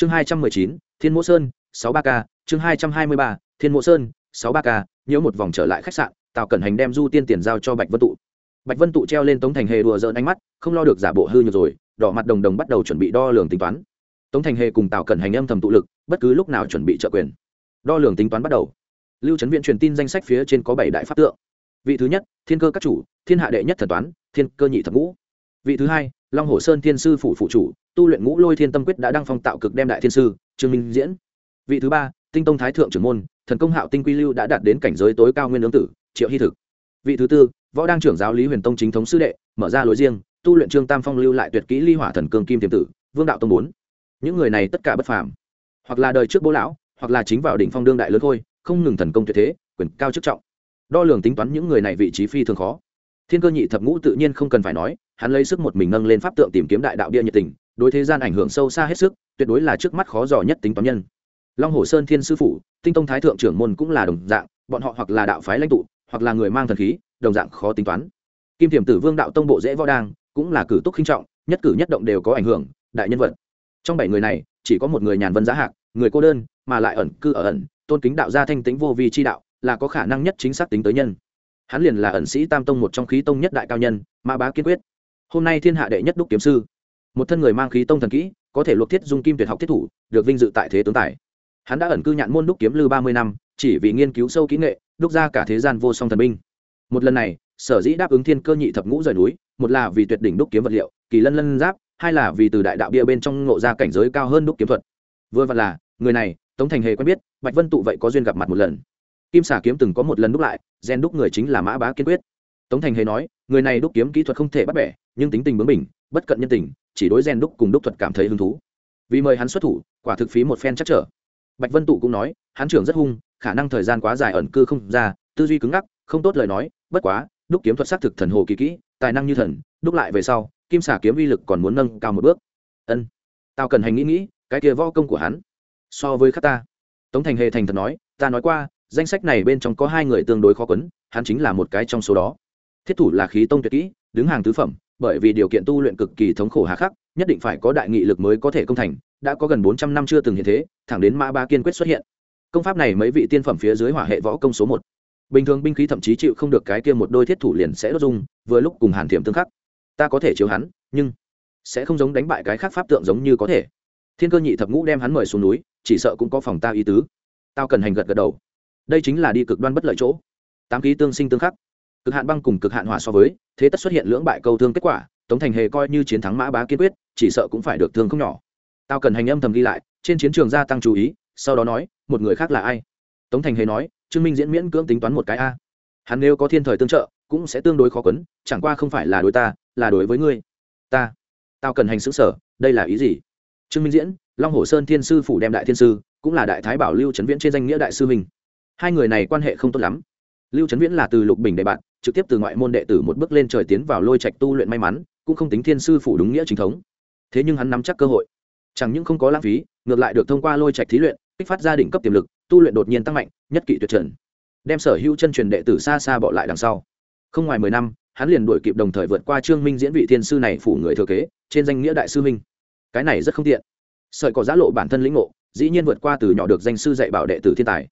chương hai trăm mười chín, thiên mộ sơn, sáu ba k chương hai trăm hai mươi ba, thiên mộ sơn, sáu ba k nhớ một vòng trở lại khách sạn, tào cẩn hành đem du tiên tiền giao cho bạch vân tụ. Bạch vân tụ treo lên tống thành hề đùa dỡn ánh mắt, không lo được giả bộ hư nhược rồi, đỏ mặt đồng đồng bắt đầu chuẩn bị đo lường tính toán. Tống thành hề cùng tào cẩn hành âm thầm tụ lực, bất cứ lúc nào chuẩn bị trợ quyền. Đo lường tính toán bắt đầu. Lưu trấn viện truyền tin danh sách phía trên có bảy đại pháp tượng. Vị thứ nhất, thiên cơ các chủ, thiên hạ đệ nhất thần toán, thiên cơ nhị thập ngũ. Vị thứ hai, long hồ sơn thiên sư phủ phụ chủ tu luyện ngũ lôi thiên tâm quyết đã đăng phong tạo cực đem đại thiên sư, trương minh diễn. Vị thứ ba, tinh tông thái thượng trưởng môn, thần công hạo tinh quy lưu đã đạt đến cảnh giới tối cao nguyên ứng tử, triệu hy thực. Vị thứ tư, võ đăng trưởng giáo lý huyền tông chính thống sư đệ, mở ra lối riêng, tu luyện trương tam phong lưu lại tuyệt kỹ ly hỏa thần cương kim tiềm tử, vương đạo tông bốn. Những người này tất cả bất phàm. Hoặc là đời trước bố lão, hoặc là chính vào đỉnh phong đương đại lớn thôi không ngừng thần công tuyệt thế, quyền cao chức trọng. Đo lường tính toán những người này vị trí phi thường khó. Thiên cơ nhị thập ngũ tự nhiên không cần phải nói, hắn lấy sức một mình nâng lên pháp tượng tìm kiếm đại đạo bia nhiệt tình đối thế gian ảnh hưởng sâu xa hết sức, tuyệt đối là trước mắt khó dò nhất tính toán nhân. Long hồ sơn thiên sư phủ, tinh tông thái thượng trưởng môn cũng là đồng dạng, bọn họ hoặc là đạo phái lãnh tụ, hoặc là người mang thần khí, đồng dạng khó tính toán. Kim thiểm tử vương đạo tông bộ dễ võ đang cũng là cử túc khinh trọng, nhất cử nhất động đều có ảnh hưởng, đại nhân vật. Trong bảy người này, chỉ có một người nhàn vân giá hạc, người cô đơn, mà lại ẩn cư ở ẩn, tôn kính đạo gia thanh tính vô vi chi đạo, là có khả năng nhất chính xác tính tới nhân. Hắn liền là ẩn sĩ tam tông một trong khí tông nhất đại cao nhân, ma bá kiên quyết. Hôm nay thiên hạ đệ nhất đúc kiếm sư một thân người mang khí tông thần kỹ, có thể luộc thiết dung kim tuyệt học thiết thủ, được vinh dự tại thế tướng tài. Hắn đã ẩn cư nhạn môn đúc kiếm lư ba mươi năm, chỉ vì nghiên cứu sâu kỹ nghệ, đúc ra cả thế gian vô song thần binh. Một lần này, sở dĩ đáp ứng thiên cơ nhị thập ngũ rời núi, một là vì tuyệt đỉnh đúc kiếm vật liệu, kỳ lân lân giáp, hai là vì từ đại đạo bia bên trong ngộ ra cảnh giới cao hơn đúc kiếm thuật. Vừa vặn là, người này, tống thành hề quen biết, bạch vân tụ vậy có duyên gặp mặt một lần. Kim xà kiếm từng có một lần đúc lại, gen đúc người chính là mã bá kiên quyết. Tống thành hề nói, người này đúc kiếm kỹ thuật không thể bắt bẻ, nhưng tính tình bướng mình bất cận nhân tình chỉ đối gen đúc cùng đúc thuật cảm thấy hứng thú. Vì mời hắn xuất thủ, quả thực phí một phen chắc trở. Bạch vân tụ cũng nói, hắn trưởng rất hung, khả năng thời gian quá dài ẩn cư không ra, tư duy cứng ngắc, không tốt lời nói, bất quá, đúc kiếm thuật xác thực thần hồ kỳ kỹ, tài năng như thần, đúc lại về sau, kim xà kiếm uy lực còn muốn nâng cao một bước. Ân, tao cần hành nghĩ nghĩ, cái kia võ công của hắn, so với khắc ta. Tống thành hề thành thật nói, ta nói qua, danh sách này bên trong có hai người tương đối khó quấn, hắn chính là một cái trong số đó. Thiết thủ là khí tông tuyệt kỹ, đứng hàng tứ phẩm bởi vì điều kiện tu luyện cực kỳ thống khổ hà khắc, nhất định phải có đại nghị lực mới có thể công thành, đã có gần bốn trăm năm chưa từng hiện thế, thẳng đến mã ba kiên quyết xuất hiện. Công pháp này mấy vị tiên phẩm phía dưới hỏa hệ võ công số một. Bình thường binh khí thậm chí chịu không được cái kia một đôi thiết thủ liền sẽ đốt dung vừa lúc cùng hàn thiểm tương khắc. Ta có thể chiếu hắn, nhưng sẽ không giống đánh bại cái khác pháp tượng giống như có thể. Thiên cơ nhị thập ngũ đem hắn mời xuống núi, chỉ sợ cũng có phòng ta ý tứ. Tao cần hành gật gật đầu. Đây chính là đi cực đoan bất lợi chỗ. Tám ký tương sinh tương khắc. Cực hạn băng cùng cực hạn hỏa so với thế tất xuất hiện lưỡng bại câu thương kết quả, tống thành hề coi như chiến thắng mã bá kiên quyết, chỉ sợ cũng phải được thương không nhỏ. Tao cần hành âm thầm ghi lại, trên chiến trường gia tăng chú ý, sau đó nói, một người khác là ai? Tống thành hề nói, trương minh diễn miễn cưỡng tính toán một cái a. Hắn nếu có thiên thời tương trợ, cũng sẽ tương đối khó quấn, chẳng qua không phải là đối ta, là đối với ngươi. Ta, tao cần hành xứ sở, đây là ý gì? Trương minh diễn, long hồ sơn thiên sư phủ đem đại thiên sư, cũng là đại thái bảo lưu trấn viễn trên danh nghĩa đại sư mình hai người này quan hệ không tốt lắm lưu trấn viễn là từ lục bình đệ bạn, trực tiếp từ ngoại môn đệ tử một bước lên trời tiến vào lôi trạch tu luyện may mắn, cũng không tính thiên sư phủ đúng nghĩa chính thống. Thế nhưng hắn nắm chắc cơ hội. Chẳng những không có lãng phí, ngược lại được thông qua lôi trạch thí luyện, kích phát ra đỉnh cấp tiềm lực, tu luyện đột nhiên tăng mạnh, nhất kỵ tuyệt trần. Đem sở hữu chân truyền đệ tử xa xa bỏ lại đằng sau. Không ngoài mười năm, hắn liền đuổi kịp đồng thời vượt qua trương minh diễn vị thiên sư này phủ người thừa kế, trên danh nghĩa đại sư minh. Cái này rất không tiện. Sợi có giá lộ bản thân lĩnh ngộ, dĩ nhiên vượt qua từ nhỏ được danh sư dạy bảo đệ tử thiên tài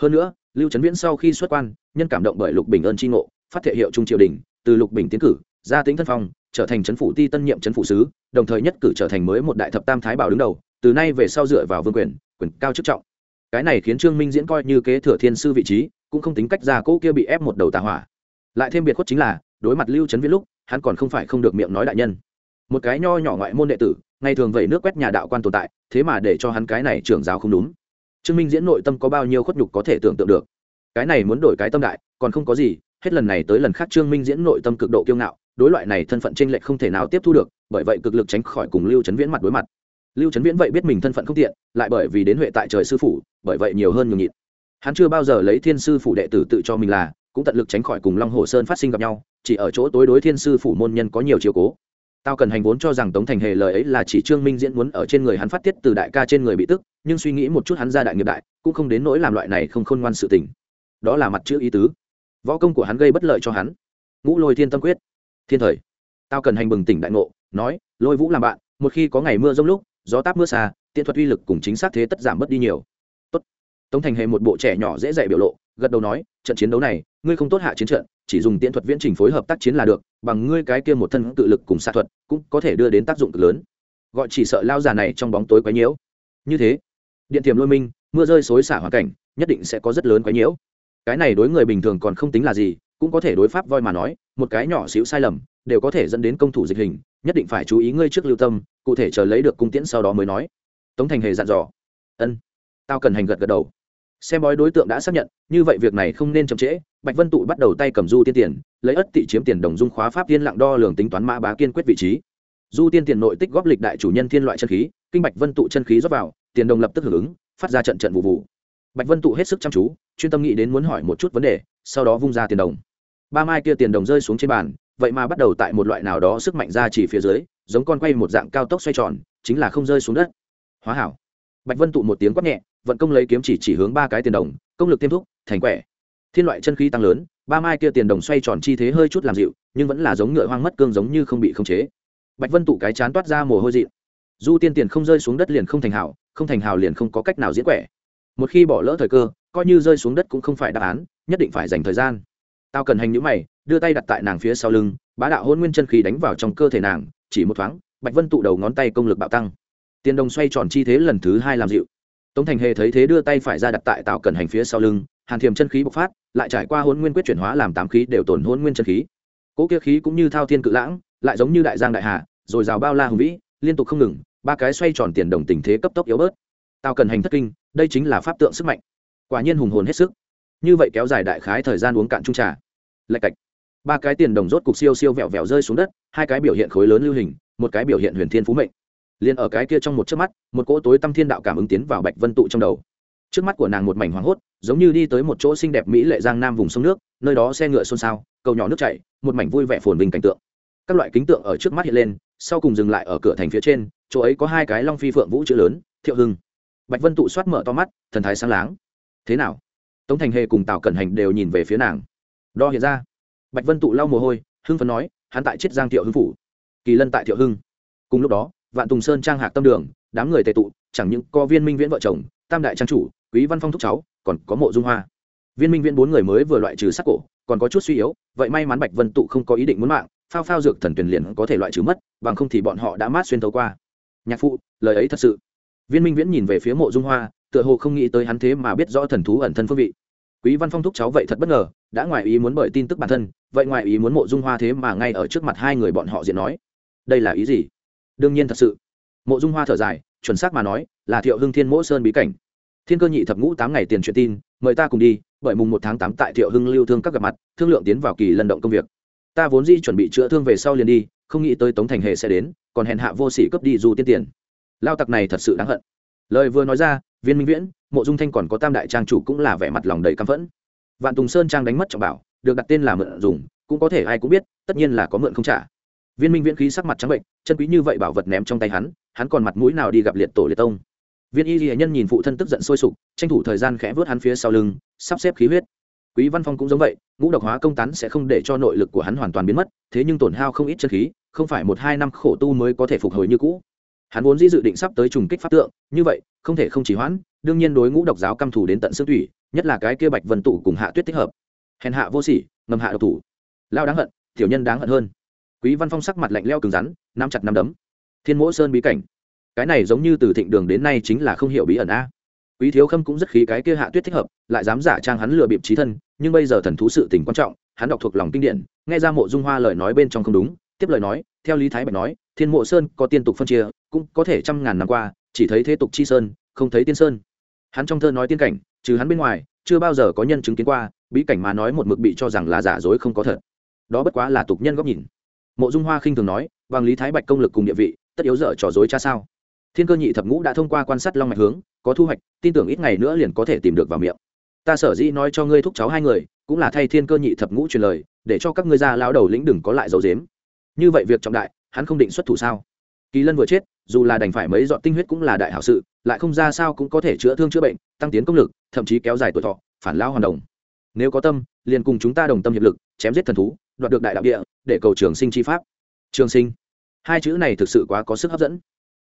hơn nữa, lưu trấn viễn sau khi xuất quan, nhân cảm động bởi lục bình ơn tri ngộ, phát thể hiệu trung triều đình, từ lục bình tiến cử, gia tính thân phong, trở thành trấn phủ ti tân nhiệm trấn phủ sứ, đồng thời nhất cử trở thành mới một đại thập tam thái bảo đứng đầu, từ nay về sau dựa vào vương quyền quyền cao chức trọng. Cái này khiến trương minh diễn coi như kế thừa thiên sư vị trí, cũng không tính cách ra cỗ kia bị ép một đầu tà hỏa. Lại thêm biệt khuất chính là, đối mặt lưu trấn viễn lúc, hắn còn không phải không được miệng nói đại nhân. Một cái nho nhỏ ngoại môn đệ tử, ngày thường vẩy nước quét nhà đạo quan tồn tại, thế mà để cho hắn cái này trưởng giáo không đúng trương minh diễn nội tâm có bao nhiêu khuất nhục có thể tưởng tượng được. Cái này muốn đổi cái tâm đại, còn không có gì, hết lần này tới lần khác trương minh diễn nội tâm cực độ kiêu ngạo, đối loại này thân phận t r ê n lệch không thể nào tiếp thu được, bởi vậy cực lực tránh khỏi cùng lưu trấn viễn mặt đối mặt. Lưu trấn viễn vậy biết mình thân phận không tiện, lại bởi vì đến huệ tại trời sư phủ, bởi vậy nhiều hơn nhường nhịn. Hắn chưa bao giờ lấy thiên sư phủ đệ tử tự cho mình là, cũng tận lực tránh khỏi cùng long hồ sơn phát sinh gặp nhau, chỉ ở chỗ tối đối thiên sư phủ môn nhân có nhiều chiều cố tao cần hành vốn cho rằng tống thành hề lời ấy là chỉ trương minh diễn muốn ở trên người hắn phát tiết từ đại ca trên người bị tức, nhưng suy nghĩ một chút hắn ra đại nghiệp đại, cũng không đến nỗi làm loại này không khôn ngoan sự tình. Đó là mặt chữ ý tứ. Võ công của hắn gây bất lợi cho hắn. Ngũ lôi thiên tâm quyết. Thiên thời. Tao cần hành bừng tỉnh đại ngộ, nói, lôi vũ làm bạn, một khi có ngày mưa rông lúc, gió táp mưa xa tiện thuật uy lực cùng chính xác thế tất giảm bớt đi nhiều. Tốt. Tống thành hề một bộ trẻ nhỏ dễ dạy biểu lộ, gật đầu nói, trận chiến đấu này ngươi không tốt hạ chiến trận, chỉ dùng tiễn thuật viễn trình phối hợp tác chiến là được, bằng ngươi cái kia một thân tự lực cùng xạ thuật, cũng có thể đưa đến tác dụng cực lớn. Gọi chỉ sợ lao già này trong bóng tối quấy nhiễu. Như thế, điện tiềm lôi minh, mưa rơi xối xả hoàn cảnh, nhất định sẽ có rất lớn quấy nhiễu. Cái này đối người bình thường còn không tính là gì, cũng có thể đối pháp voi mà nói, một cái nhỏ xíu sai lầm, đều có thể dẫn đến công thủ dịch hình, nhất định phải chú ý ngươi trước lưu tâm, cụ thể chờ lấy được cung tiễn sau đó mới nói. Tống thành hề dặn dò. Ân. Tao cần hành gật gật đầu xem bói đối tượng đã xác nhận, như vậy việc này không nên chậm trễ, bạch vân tụ bắt đầu tay cầm du tiên tiền, lấy ất tị chiếm tiền đồng dung khóa pháp tiên lặng đo lường tính toán mã bá kiên quyết vị trí. Du tiên tiền nội tích góp lịch đại chủ nhân thiên loại chân khí, kinh bạch vân tụ chân khí rót vào, tiền đồng lập tức hưởng ứng, phát ra trận trận vụ vụ. Bạch vân tụ hết sức chăm chú, chuyên tâm nghĩ đến muốn hỏi một chút vấn đề, sau đó vung ra tiền đồng. Ba mai kia tiền đồng rơi xuống trên bàn, vậy mà bắt đầu tại một loại nào đó sức mạnh ra chỉ phía dưới, giống con quay một dạng cao tốc xoay tròn, chính là không rơi xuống đất. Hóa hảo bạch vân tụ một tiếng quát nhẹ, vận công lấy kiếm chỉ chỉ hướng ba cái tiền đồng, công lực thêm thúc, thành quẻ. Thiên loại chân khí tăng lớn, ba mai kia tiền đồng xoay tròn chi thế hơi chút làm dịu, nhưng vẫn là giống ngựa hoang mất cương giống như không bị khống chế. Bạch vân tụ cái chán toát ra mồ hôi dị. Du tiên tiền không rơi xuống đất liền không thành hảo, không thành hảo liền không có cách nào diễn quẻ. Một khi bỏ lỡ thời cơ, coi như rơi xuống đất cũng không phải đáp án, nhất định phải dành thời gian. Tao cần hành nhữ mày, đưa tay đặt tại nàng phía sau lưng, bá đạo hôn nguyên chân khí đánh vào trong cơ thể nàng, chỉ một thoáng, bạch vân tụ đầu ngón tay công lực bạo tăng tiền đồng xoay tròn chi thế lần thứ hai làm dịu. Tống thành hề thấy thế đưa tay phải ra đặt tại tạo cần hành phía sau lưng, hàn thiềm chân khí bộc phát, lại trải qua hôn nguyên quyết chuyển hóa làm tám khí đều tổn hôn nguyên chân khí. Cỗ kia khí cũng như thao thiên cự lãng, lại giống như đại giang đại hà, rồi rào bao la hùng vĩ, liên tục không ngừng, ba cái xoay tròn tiền đồng tình thế cấp tốc yếu bớt. Tao cần hành thất kinh, đây chính là pháp tượng sức mạnh. Quả nhiên hùng hồn hết sức. Như vậy kéo dài đại khái thời gian uống cạn trung trà. Lạch cạch. Ba cái tiền đồng rốt cục siêu siêu vẹo vẹo rơi xuống đất, hai cái biểu hiện khối lớn lưu hình, một cái biểu hiện huyền thiên phú mệnh liền ở cái kia trong một chớp mắt, một cỗ tối tâm thiên đạo cảm ứng tiến vào bạch vân tụ trong đầu. Trước mắt của nàng một mảnh hoảng hốt, giống như đi tới một chỗ xinh đẹp mỹ lệ giang nam vùng sông nước, nơi đó xe ngựa xôn xao, cầu nhỏ nước chảy, một mảnh vui vẻ phồn bình cảnh tượng. Các loại kính tượng ở trước mắt hiện lên, sau cùng dừng lại ở cửa thành phía trên, chỗ ấy có hai cái long phi phượng vũ chữ lớn, thiệu hưng. Bạch vân tụ soát mở to mắt, thần thái sáng láng. Thế nào? Tống thành hề cùng tào cẩn hành đều nhìn về phía nàng. Đo hiện ra. Bạch vân tụ lau mồ hôi, hưng phấn nói, hắn tại chiết giang thiệu hưng phủ. Kỳ lân tại thiệu hưng. Cùng lúc đó vạn tùng sơn trang hạc tâm đường, đám người tề tụ, chẳng những có viên minh viễn vợ chồng, tam đại trang chủ, quý văn phong thúc cháu, còn có mộ dung hoa. Viên minh viễn bốn người mới vừa loại trừ sắc cổ, còn có chút suy yếu, vậy may mắn bạch vân tụ không có ý định muốn mạng, phao phao dược thần tuyển liền có thể loại trừ mất, bằng không thì bọn họ đã mát xuyên thấu qua. Nhạc phụ, lời ấy thật sự. Viên minh viễn nhìn về phía mộ dung hoa, tựa hồ không nghĩ tới hắn thế mà biết rõ thần thú ẩn thân phương vị. Quý văn phong thúc cháu vậy thật bất ngờ, đã ngoài ý muốn bởi tin tức bản thân, vậy ngoài ý muốn mộ dung hoa thế mà ngay ở trước mặt hai người bọn họ diện nói. Đây là ý gì? Đương nhiên thật sự. Mộ dung hoa thở dài, chuẩn xác mà nói, là thiệu hưng thiên mỗ sơn bí cảnh. Thiên cơ nhị thập ngũ tám ngày tiền truyền tin, mời ta cùng đi, bởi mùng một tháng tám tại thiệu hưng lưu thương các gặp mặt, thương lượng tiến vào kỳ lần động công việc. Ta vốn di chuẩn bị chữa thương về sau liền đi, không nghĩ tới tống thành hề sẽ đến, còn hèn hạ vô sĩ cấp đi dù tiên tiền. Lao tặc này thật sự đáng hận. Lời vừa nói ra, viên minh viễn, mộ dung thanh còn có tam đại trang chủ cũng là vẻ mặt lòng đầy căm phẫn. Vạn tùng sơn trang đánh mất trọng bảo, được đặt tên là mượn dùng, cũng có thể ai cũng biết, tất nhiên là có mượn không trả viên minh viễn khí sắc mặt trắng bệnh chân quý như vậy bảo vật ném trong tay hắn hắn còn mặt mũi nào đi gặp liệt tổ liệt tông? Viên y ghi nhân nhìn phụ thân tức giận sôi sục, tranh thủ thời gian khẽ vớt hắn phía sau lưng, sắp xếp khí huyết. Quý văn phong cũng giống vậy, ngũ độc hóa công tán sẽ không để cho nội lực của hắn hoàn toàn biến mất, thế nhưng tổn hao không ít chân khí, không phải một hai năm khổ tu mới có thể phục hồi như cũ. Hắn vốn dĩ dự định sắp tới trùng kích pháp tượng, như vậy, không thể không chỉ hoãn, đương nhiên đối ngũ độc giáo căm thủ đến tận xương thủy nhất là cái kia bạch vân tụ cùng hạ tuyết thích hợp. Hèn hạ vô sỉ, ngầm hạ độc thủ. Lao đáng hận, tiểu nhân đáng hận hơn quý văn phong sắc mặt lạnh leo cứng rắn, nắm chặt nắm đấm. Thiên mỗ sơn bí cảnh. Cái này giống như từ thịnh đường đến nay chính là không hiểu bí ẩn a. Quý thiếu khâm cũng rất khí cái kia hạ tuyết thích hợp, lại dám giả trang hắn lừa bịp trí thân, nhưng bây giờ thần thú sự tình quan trọng, hắn đọc thuộc lòng kinh điển, nghe ra mộ dung hoa lời nói bên trong không đúng, tiếp lời nói, theo lý thái bạch nói, thiên mộ sơn có tiên tục phân chia, cũng có thể trăm ngàn năm qua, chỉ thấy thế tục chi sơn, không thấy tiên sơn. Hắn trong thơ nói tiên cảnh, trừ hắn bên ngoài, chưa bao giờ có nhân chứng kiến qua, bí cảnh mà nói một mực bị cho rằng là giả dối không có thật. Đó bất quá là tục nhân góc nhìn mộ dung hoa khinh thường nói, bằng lý thái bạch công lực cùng địa vị, tất yếu dở trò dối cha sao? Thiên cơ nhị thập ngũ đã thông qua quan sát long mạch hướng, có thu hoạch, tin tưởng ít ngày nữa liền có thể tìm được vào miệng. Ta sở dĩ nói cho ngươi thúc cháu hai người, cũng là thay thiên cơ nhị thập ngũ truyền lời, để cho các ngươi ra lao đầu lĩnh đừng có lại dấu dếm như vậy việc trọng đại, hắn không định xuất thủ sao? Kỳ lân vừa chết, dù là đành phải mấy dọn tinh huyết cũng là đại hảo sự, lại không ra sao cũng có thể chữa thương chữa bệnh, tăng tiến công lực, thậm chí kéo dài tuổi thọ, phản lao hoàn đồng nếu có tâm, liền cùng chúng ta đồng tâm hiệp lực, chém giết thần thú, đoạt được đại đạo địa, để cầu trường sinh chi pháp. Trường sinh. Hai chữ này thực sự quá có sức hấp dẫn.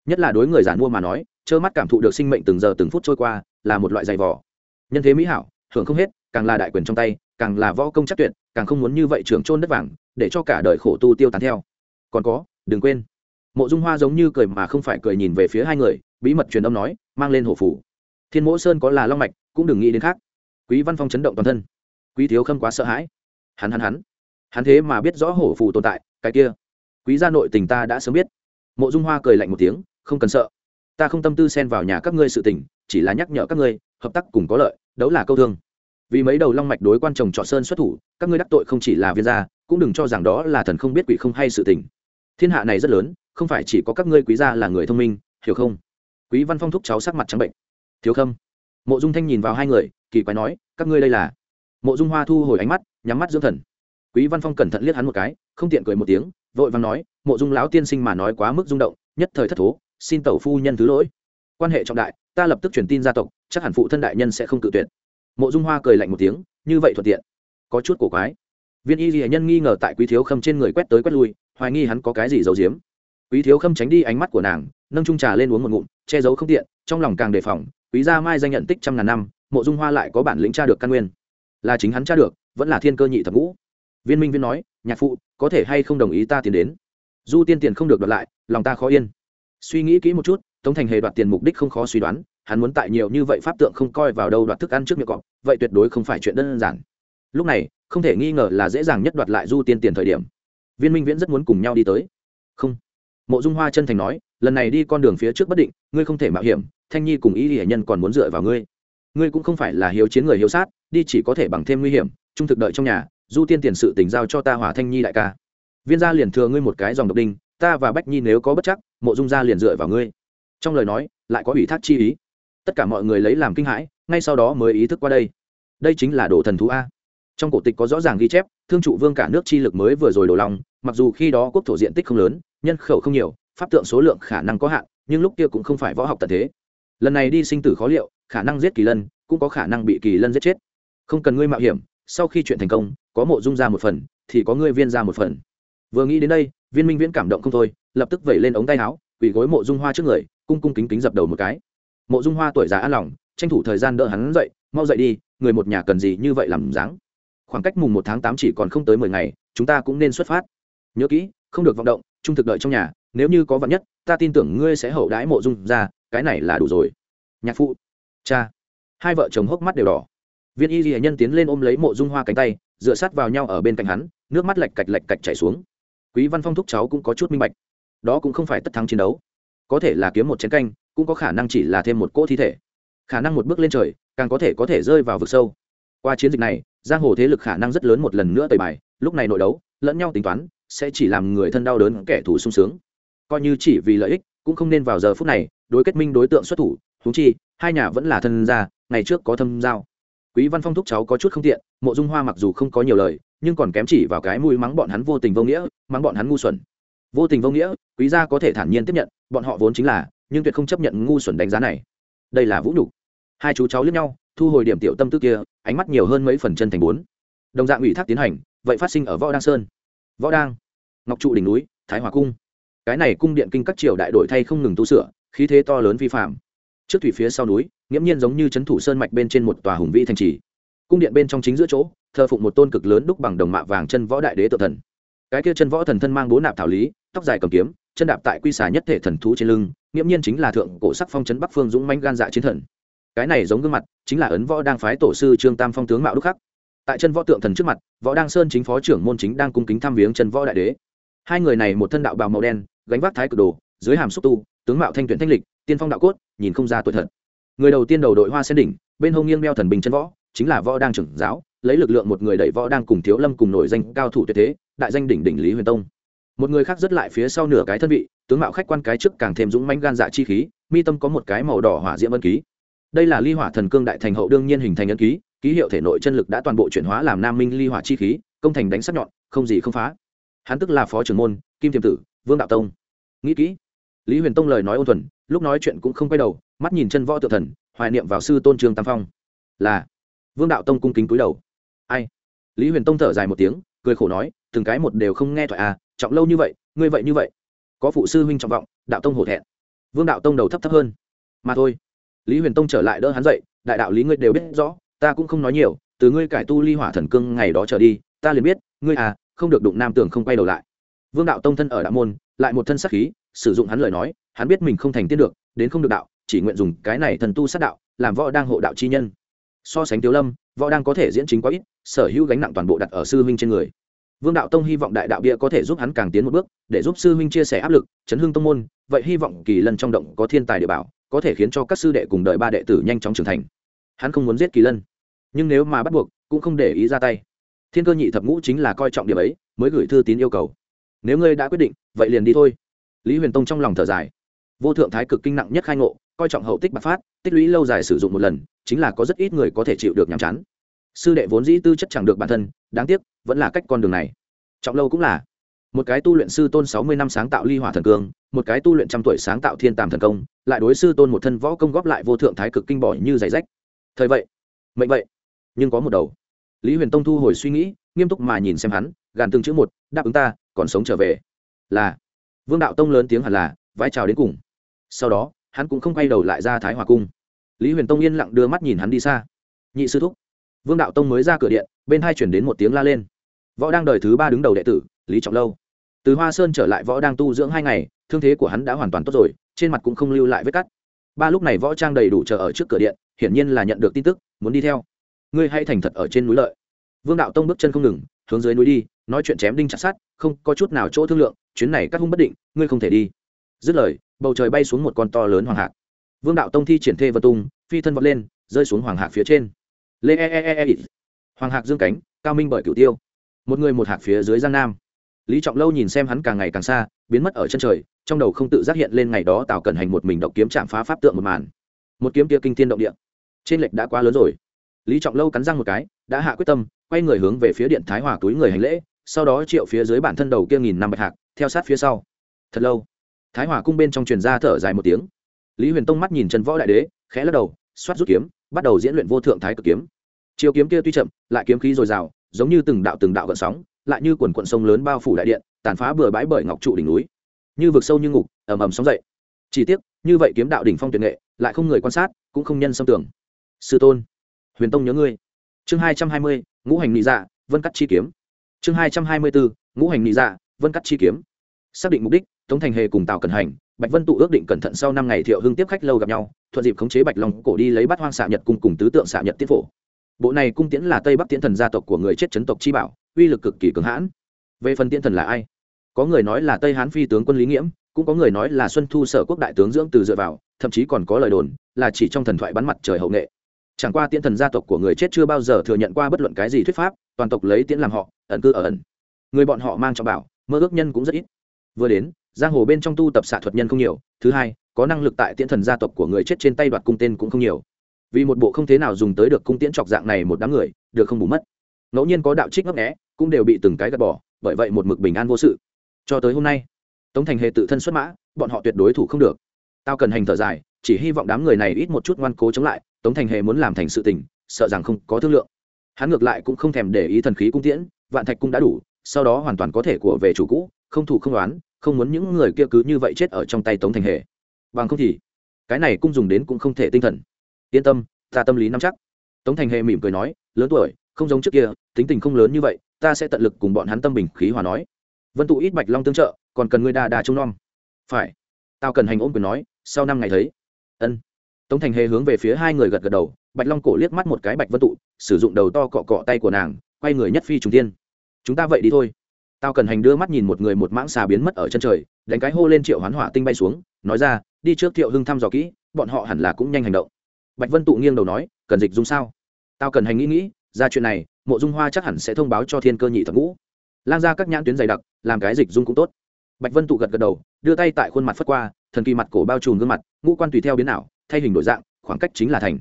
Nhất là đối người giản mua mà nói, trơ mắt cảm thụ được sinh mệnh từng giờ từng phút trôi qua, là một loại dày vỏ nhân thế mỹ hảo, hưởng không hết, càng là đại quyền trong tay, càng là võ công chắc tuyệt, càng không muốn như vậy trường trôn đất vàng, để cho cả đời khổ tu tiêu tán theo. Còn có, đừng quên. Mộ dung hoa giống như cười mà không phải cười nhìn về phía hai người, bí mật truyền âm nói, mang lên hổ phủ. Thiên mỗ sơn có là long mạch, cũng đừng nghĩ đến khác. Quý văn phong chấn động toàn thân quý thiếu khâm quá sợ hãi. Hắn hắn hắn. Hắn thế mà biết rõ hổ phù tồn tại, cái kia. Quý gia nội tình ta đã sớm biết. Mộ dung hoa cười lạnh một tiếng, không cần sợ. Ta không tâm tư xen vào nhà các ngươi sự tình, chỉ là nhắc nhở các ngươi, hợp tác cùng có lợi, đấu là câu thương. Vì mấy đầu long mạch đối quan chồng trọ sơn xuất thủ, các ngươi đắc tội không chỉ là viên gia, cũng đừng cho rằng đó là thần không biết quỷ không hay sự tình. Thiên hạ này rất lớn, không phải chỉ có các ngươi quý gia là người thông minh, hiểu không? Quý văn phong thúc cháu sắc mặt trắng bệnh. Thiếu khâm. Mộ dung thanh nhìn vào hai người, kỳ quái nói, các ngươi đây là mộ dung hoa thu hồi ánh mắt, nhắm mắt dưỡng thần. Quý văn phong cẩn thận liếc hắn một cái, không tiện cười một tiếng, vội văn nói, mộ dung lão tiên sinh mà nói quá mức rung động, nhất thời thất thố, xin tẩu phu nhân thứ lỗi. Quan hệ trọng đại, ta lập tức truyền tin gia tộc, chắc hẳn phụ thân đại nhân sẽ không cự tuyệt. Mộ dung hoa cười lạnh một tiếng, như vậy thuận tiện. Có chút cổ quái. Viên y hiền nhân nghi ngờ tại quý thiếu khâm trên người quét tới quét lui, hoài nghi hắn có cái gì giấu giếm. Quý thiếu khâm tránh đi ánh mắt của nàng, nâng trung trà lên uống một ngụm, che giấu không tiện, trong lòng càng đề phòng, quý gia mai danh nhận tích trăm ngàn năm, mộ dung hoa lại có bản lĩnh tra được căn nguyên là chính hắn tra được, vẫn là thiên cơ nhị thập ngũ. Viên minh viên nói, nhạc phụ, có thể hay không đồng ý ta tiến đến? Du tiên tiền không được đoạt lại, lòng ta khó yên. Suy nghĩ kỹ một chút, tống thành hề đoạt tiền mục đích không khó suy đoán, hắn muốn tại nhiều như vậy pháp tượng không coi vào đâu đoạt thức ăn trước miệng cọp, vậy tuyệt đối không phải chuyện đơn giản. Lúc này, không thể nghi ngờ là dễ dàng nhất đoạt lại du tiên tiền thời điểm. Viên minh viễn rất muốn cùng nhau đi tới. Không. Mộ dung hoa chân thành nói, lần này đi con đường phía trước bất định, ngươi không thể mạo hiểm, thanh nhi cùng ý hiển nhân còn muốn dựa vào ngươi. Ngươi cũng không phải là hiếu chiến người hiếu sát đi chỉ có thể bằng thêm nguy hiểm, trung thực đợi trong nhà, du tiên tiền sự tình giao cho ta hỏa thanh nhi đại ca. Viên gia liền thừa ngươi một cái dòng độc đinh, ta và bách nhi nếu có bất chắc, mộ dung gia liền dựa vào ngươi. Trong lời nói, lại có ủy thác chi ý. Tất cả mọi người lấy làm kinh hãi, ngay sau đó mới ý thức qua đây. Đây chính là đồ thần thú a. Trong cổ tịch có rõ ràng ghi chép, thương trụ vương cả nước chi lực mới vừa rồi đổ lòng, mặc dù khi đó quốc thổ diện tích không lớn, nhân khẩu không nhiều, pháp tượng số lượng khả năng có hạn, nhưng lúc kia cũng không phải võ học tận thế. Lần này đi sinh tử khó liệu, khả năng giết kỳ lân, cũng có khả năng bị kỳ lân giết chết không cần ngươi mạo hiểm, sau khi chuyện thành công, có mộ dung ra một phần, thì có ngươi viên ra một phần. Vừa nghĩ đến đây, viên minh viễn cảm động không thôi, lập tức vẩy lên ống tay áo, quỳ gối mộ dung hoa trước người, cung cung kính kính dập đầu một cái. Mộ dung hoa tuổi già an lòng, tranh thủ thời gian đỡ hắn dậy, mau dậy đi, người một nhà cần gì như vậy làm dáng. Khoảng cách mùng một tháng tám chỉ còn không tới mười ngày, chúng ta cũng nên xuất phát. Nhớ kỹ, không được vọng động trung thực đợi trong nhà, nếu như có vật nhất, ta tin tưởng ngươi sẽ hậu đãi mộ dung ra, cái này là đủ rồi. Nhạc phụ, cha. Hai vợ chồng hốc mắt đều đỏ viên y ghi nhân tiến lên ôm lấy mộ dung hoa cánh tay, dựa sát vào nhau ở bên cạnh hắn, nước mắt lạch cạch lạch cạch chảy xuống. Quý văn phong thúc cháu cũng có chút minh bạch. Đó cũng không phải tất thắng chiến đấu. Có thể là kiếm một chén canh, cũng có khả năng chỉ là thêm một cỗ thi thể. Khả năng một bước lên trời, càng có thể có thể rơi vào vực sâu. Qua chiến dịch này, giang hồ thế lực khả năng rất lớn một lần nữa tẩy bài, lúc này nội đấu, lẫn nhau tính toán, sẽ chỉ làm người thân đau đớn kẻ thù sung sướng. Coi như chỉ vì lợi ích, cũng không nên vào giờ phút này, đối kết minh đối tượng xuất thủ húng chi, hai nhà vẫn là thân gia, ngày trước có thâm giao quý văn phong thúc cháu có chút không tiện, mộ dung hoa mặc dù không có nhiều lời, nhưng còn kém chỉ vào cái mũi mắng bọn hắn vô tình vô nghĩa, mắng bọn hắn ngu xuẩn. Vô tình vô nghĩa, quý gia có thể thản nhiên tiếp nhận, bọn họ vốn chính là, nhưng tuyệt không chấp nhận ngu xuẩn đánh giá này. Đây là vũ nhục. Hai chú cháu lướt nhau, thu hồi điểm tiểu tâm tư kia, ánh mắt nhiều hơn mấy phần chân thành bốn. Đồng dạng ủy thác tiến hành, vậy phát sinh ở võ đăng sơn. Võ đăng, ngọc trụ đỉnh núi, thái hòa cung. Cái này cung điện kinh các triều đại đổi thay không ngừng tu sửa, khí thế to lớn vi phạm. Trước thủy phía sau núi nghiễm nhiên giống như c h ấ n thủ sơn mạch bên trên một tòa hùng vĩ thành trì. Cung điện bên trong chính giữa chỗ, thờ phụng một tôn cực lớn đúc bằng đồng mạ vàng chân võ đại đế tự thần. Cái kia chân võ thần thân mang bố nạp thảo lý, tóc dài cầm kiếm, chân đạp tại quy xà nhất thể thần thú trên lưng, nghiễm nhiên chính là thượng cổ sắc phong trấn bắc phương dũng manh gan dạ chiến thần. Cái này giống gương mặt, chính là ấn võ đang phái tổ sư trương tam phong tướng mạo đúc khắc. Tại chân võ tượng thần trước mặt, võ đang sơn chính phó trưởng môn chính đang cung kính thăm viếng chân võ đại đế. Hai người này một thân đạo bào màu đen, gánh vác thái cực đồ, dưới hàm xúc tu, tướng mạo thanh tuyển thanh lịch, tiên phong đạo cốt, nhìn không ra tuổi thật người đầu tiên đầu đội hoa sen đỉnh, bên hông nghiêng đeo thần bình chân võ, chính là võ đang trưởng giáo, lấy lực lượng một người đẩy võ đang cùng thiếu lâm cùng nổi danh cao thủ tuyệt thế, đại danh đỉnh đỉnh lý huyền tông. Một người khác rất lại phía sau nửa cái thân vị, tướng mạo khách quan cái trước càng thêm dũng mãnh gan dạ chi khí, mi tâm có một cái màu đỏ hỏa diễm ân ký. Đây là ly hỏa thần cương đại thành hậu đương nhiên hình thành ân ký ký hiệu thể nội chân lực đã toàn bộ chuyển hóa làm nam minh ly hỏa chi khí, công thành đánh sắc nhọn, không gì không phá. Hắn tức là phó trưởng môn, kim thiềm tử, vương đạo tông. Nghĩ kỹ. Lý huyền tông lời nói ôn thuần, lúc nói chuyện cũng không quay đầu mắt nhìn chân võ tự thần, hoài niệm vào sư tôn trương tam phong. Là. Vương đạo tông cung kính cúi đầu. Ai? Lý huyền tông thở dài một tiếng, cười khổ nói, từng cái một đều không nghe thoại à trọng lâu như vậy, ngươi vậy như vậy. Có phụ sư huynh trọng vọng, đạo tông hổ thẹn. Vương đạo tông đầu thấp thấp hơn. Mà thôi. Lý huyền tông trở lại đỡ hắn dậy, đại đạo lý ngươi đều biết rõ, ta cũng không nói nhiều, từ ngươi cải tu ly hỏa thần cương ngày đó trở đi, ta liền biết, ngươi à không được đụng nam tường không quay đầu lại. Vương đạo tông thân ở đạo môn, lại một thân sắc khí, sử dụng hắn lời nói, hắn biết mình không thành tiên được, đến không được đạo chỉ nguyện dùng cái này thần tu sát đạo, làm võ đang hộ đạo chi nhân. So sánh tiếu lâm, võ đang có thể diễn chính quá ít, sở hữu gánh nặng toàn bộ đặt ở sư huynh trên người. Vương đạo tông hy vọng đại đạo bia có thể giúp hắn càng tiến một bước, để giúp sư huynh chia sẻ áp lực, chấn hương tông môn, vậy hy vọng kỳ lân trong động có thiên tài địa bảo, có thể khiến cho các sư đệ cùng đợi ba đệ tử nhanh chóng trưởng thành. Hắn không muốn giết kỳ lân, nhưng nếu mà bắt buộc, cũng không để ý ra tay. Thiên cơ nhị thập ngũ chính là coi trọng điểm ấy, mới gửi thư tín yêu cầu. Nếu ngươi đã quyết định, vậy liền đi thôi. Lý huyền tông trong lòng thở dài. Vô thượng thái cực kinh nặng nhất khai ngộ coi trọng hậu tích bạc phát, tích lũy lâu dài sử dụng một lần, chính là có rất ít người có thể chịu được nhàm chán. Sư đệ vốn dĩ tư chất chẳng được bản thân, đáng tiếc, vẫn là cách con đường này. Trọng lâu cũng là một cái tu luyện sư tôn sáu mươi năm sáng tạo ly hỏa thần cương, một cái tu luyện trăm tuổi sáng tạo thiên tàm thần công, lại đối sư tôn một thân võ công góp lại vô thượng thái cực kinh bỏ như giày rách. Thời vậy, mệnh vậy, nhưng có một đầu. Lý huyền tông thu hồi suy nghĩ, nghiêm túc mà nhìn xem hắn, gàn từng chữ một, đáp ứng ta, còn sống trở về. Là, vương đạo tông lớn tiếng hẳn là vai trào đến cùng. Sau đó hắn cũng không quay đầu lại ra thái hòa cung. Lý huyền tông yên lặng đưa mắt nhìn hắn đi xa. Nhị sư thúc. Vương đạo tông mới ra cửa điện, bên hai chuyển đến một tiếng la lên. Võ đang đời thứ ba đứng đầu đệ tử, lý trọng lâu. Từ hoa sơn trở lại võ đang tu dưỡng hai ngày, thương thế của hắn đã hoàn toàn tốt rồi, trên mặt cũng không lưu lại vết cắt. Ba lúc này võ trang đầy đủ chờ ở trước cửa điện, hiển nhiên là nhận được tin tức, muốn đi theo. Ngươi hay thành thật ở trên núi lợi. Vương đạo tông bước chân không ngừng, hướng dưới núi đi, nói chuyện chém đinh chặt sát không có chút nào chỗ thương lượng, chuyến này các hung bất định, ngươi không thể đi. Dứt lời bầu trời bay xuống một con to lớn hoàng hạc. Vương đạo tông thi triển thê vật tung, phi thân vọt lên, rơi xuống hoàng hạc phía trên. Lê e, e e e e hoàng hạc dương cánh, cao minh bởi cửu tiêu. Một người một hạc phía dưới giang nam. Lý trọng lâu nhìn xem hắn càng ngày càng xa, biến mất ở chân trời, trong đầu không tự giác hiện lên ngày đó tào cẩn hành một mình độc kiếm chạm phá pháp tượng một màn. Một kiếm kia kinh tiên động địa. Trên lệch đã quá lớn rồi. Lý trọng lâu cắn răng một cái, đã hạ quyết tâm, quay người hướng về phía điện thái hòa túi người hành lễ, sau đó triệu phía dưới bản thân đầu kia nghìn năm bạch hạc, theo sát phía sau. Thật lâu thái hòa cung bên trong truyền ra thở dài một tiếng. Lý huyền tông mắt nhìn trần võ đại đế, khẽ lắc đầu, xoát rút kiếm, bắt đầu diễn luyện vô thượng thái cực kiếm. Chiều kiếm kia tuy chậm, lại kiếm khí dồi dào, giống như từng đạo từng đạo gợn sóng, lại như quần quận sông lớn bao phủ đại điện, tàn phá bừa bãi bởi ngọc trụ đỉnh núi. Như vực sâu như ngục, ầm ầm sóng dậy. Chỉ tiếc, như vậy kiếm đạo đỉnh phong tuyệt nghệ, lại không người quan sát, cũng không nhân xâm tưởng. Sư tôn, huyền tông nhớ ngươi. Chương hai trăm hai mươi, ngũ hành nị dạ vân cắt chi kiếm. Chương hai trăm hai mươi bốn ngũ hành nị dạ vân cắt chi kiếm. Xác định mục đích tống thành hề cùng tào cần hành, bạch vân tụ ước định cẩn thận sau năm ngày thiệu hưng tiếp khách lâu gặp nhau, thuận dịp khống chế bạch long cổ đi lấy bắt hoang xạ nhật cung cùng tứ tượng xạ nhật tiết phổ. Bộ này cung tiễn là tây bắc tiễn thần gia tộc của người chết chấn tộc chi bảo, uy lực cực kỳ cường hãn. Về phần tiễn thần là ai? Có người nói là tây hán phi tướng quân lý nghiễm, cũng có người nói là xuân thu sở quốc đại tướng dưỡng từ dựa vào, thậm chí còn có lời đồn là chỉ trong thần thoại bắn mặt trời hậu nghệ. Chẳng qua tiễn thần gia tộc của người chết chưa bao giờ thừa nhận qua bất luận cái gì thuyết pháp, toàn tộc lấy tiễn làm họ, ẩn cư ở ẩn. Người bọn họ mang trọng bảo, mơ ước nhân cũng rất ít. Vừa đến giang hồ bên trong tu tập xạ thuật nhân không nhiều, thứ hai, có năng lực tại tiễn thần gia tộc của người chết trên tay đoạt cung tên cũng không nhiều. Vì một bộ không thế nào dùng tới được cung tiễn chọc dạng này một đám người, được không bù mất. Ngẫu nhiên có đạo trích ngấp nghẽ cũng đều bị từng cái gạt bỏ, bởi vậy một mực bình an vô sự. Cho tới hôm nay, tống thành hề tự thân xuất mã, bọn họ tuyệt đối thủ không được. Tao cần hành thở dài, chỉ hy vọng đám người này ít một chút ngoan cố chống lại, tống thành hề muốn làm thành sự tình, sợ rằng không có thương lượng. Hắn ngược lại cũng không thèm để ý thần khí cung tiễn, vạn thạch cung đã đủ, sau đó hoàn toàn có thể của về chủ cũ, không thủ không đoán không muốn những người kia cứ như vậy chết ở trong tay tống thành hề. Bằng không thì, cái này cung dùng đến cũng không thể tinh thần. Yên tâm, ta tâm lý nắm chắc. Tống thành hề mỉm cười nói, lớn tuổi, không giống trước kia, tính tình không lớn như vậy, ta sẽ tận lực cùng bọn hắn tâm bình khí hòa nói. Vân tụ ít bạch long tương trợ, còn cần ngươi đa đa trông nom. Phải. Tao cần hành ôm quyền nói, sau năm ngày thấy. Ân. Tống thành hề hướng về phía hai người gật gật đầu, bạch long cổ liếc mắt một cái bạch vân tụ, sử dụng đầu to cọ cọ tay của nàng, quay người nhất phi trùng tiên chúng ta vậy đi thôi tao cần hành đưa mắt nhìn một người một mãng xà biến mất ở chân trời, đánh cái hô lên triệu hoán hỏa tinh bay xuống, nói ra, đi trước thiệu hưng thăm dò kỹ, bọn họ hẳn là cũng nhanh hành động. Bạch vân tụ nghiêng đầu nói, cần dịch dung sao? Tao cần hành nghĩ nghĩ, ra chuyện này, mộ dung hoa chắc hẳn sẽ thông báo cho thiên cơ nhị thập ngũ. Lan ra các nhãn tuyến dày đặc, làm cái dịch dung cũng tốt. Bạch vân tụ gật gật đầu, đưa tay tại khuôn mặt phất qua, thần kỳ mặt cổ bao trùm gương mặt, ngũ quan tùy theo biến nào thay hình đổi dạng, khoảng cách chính là thành.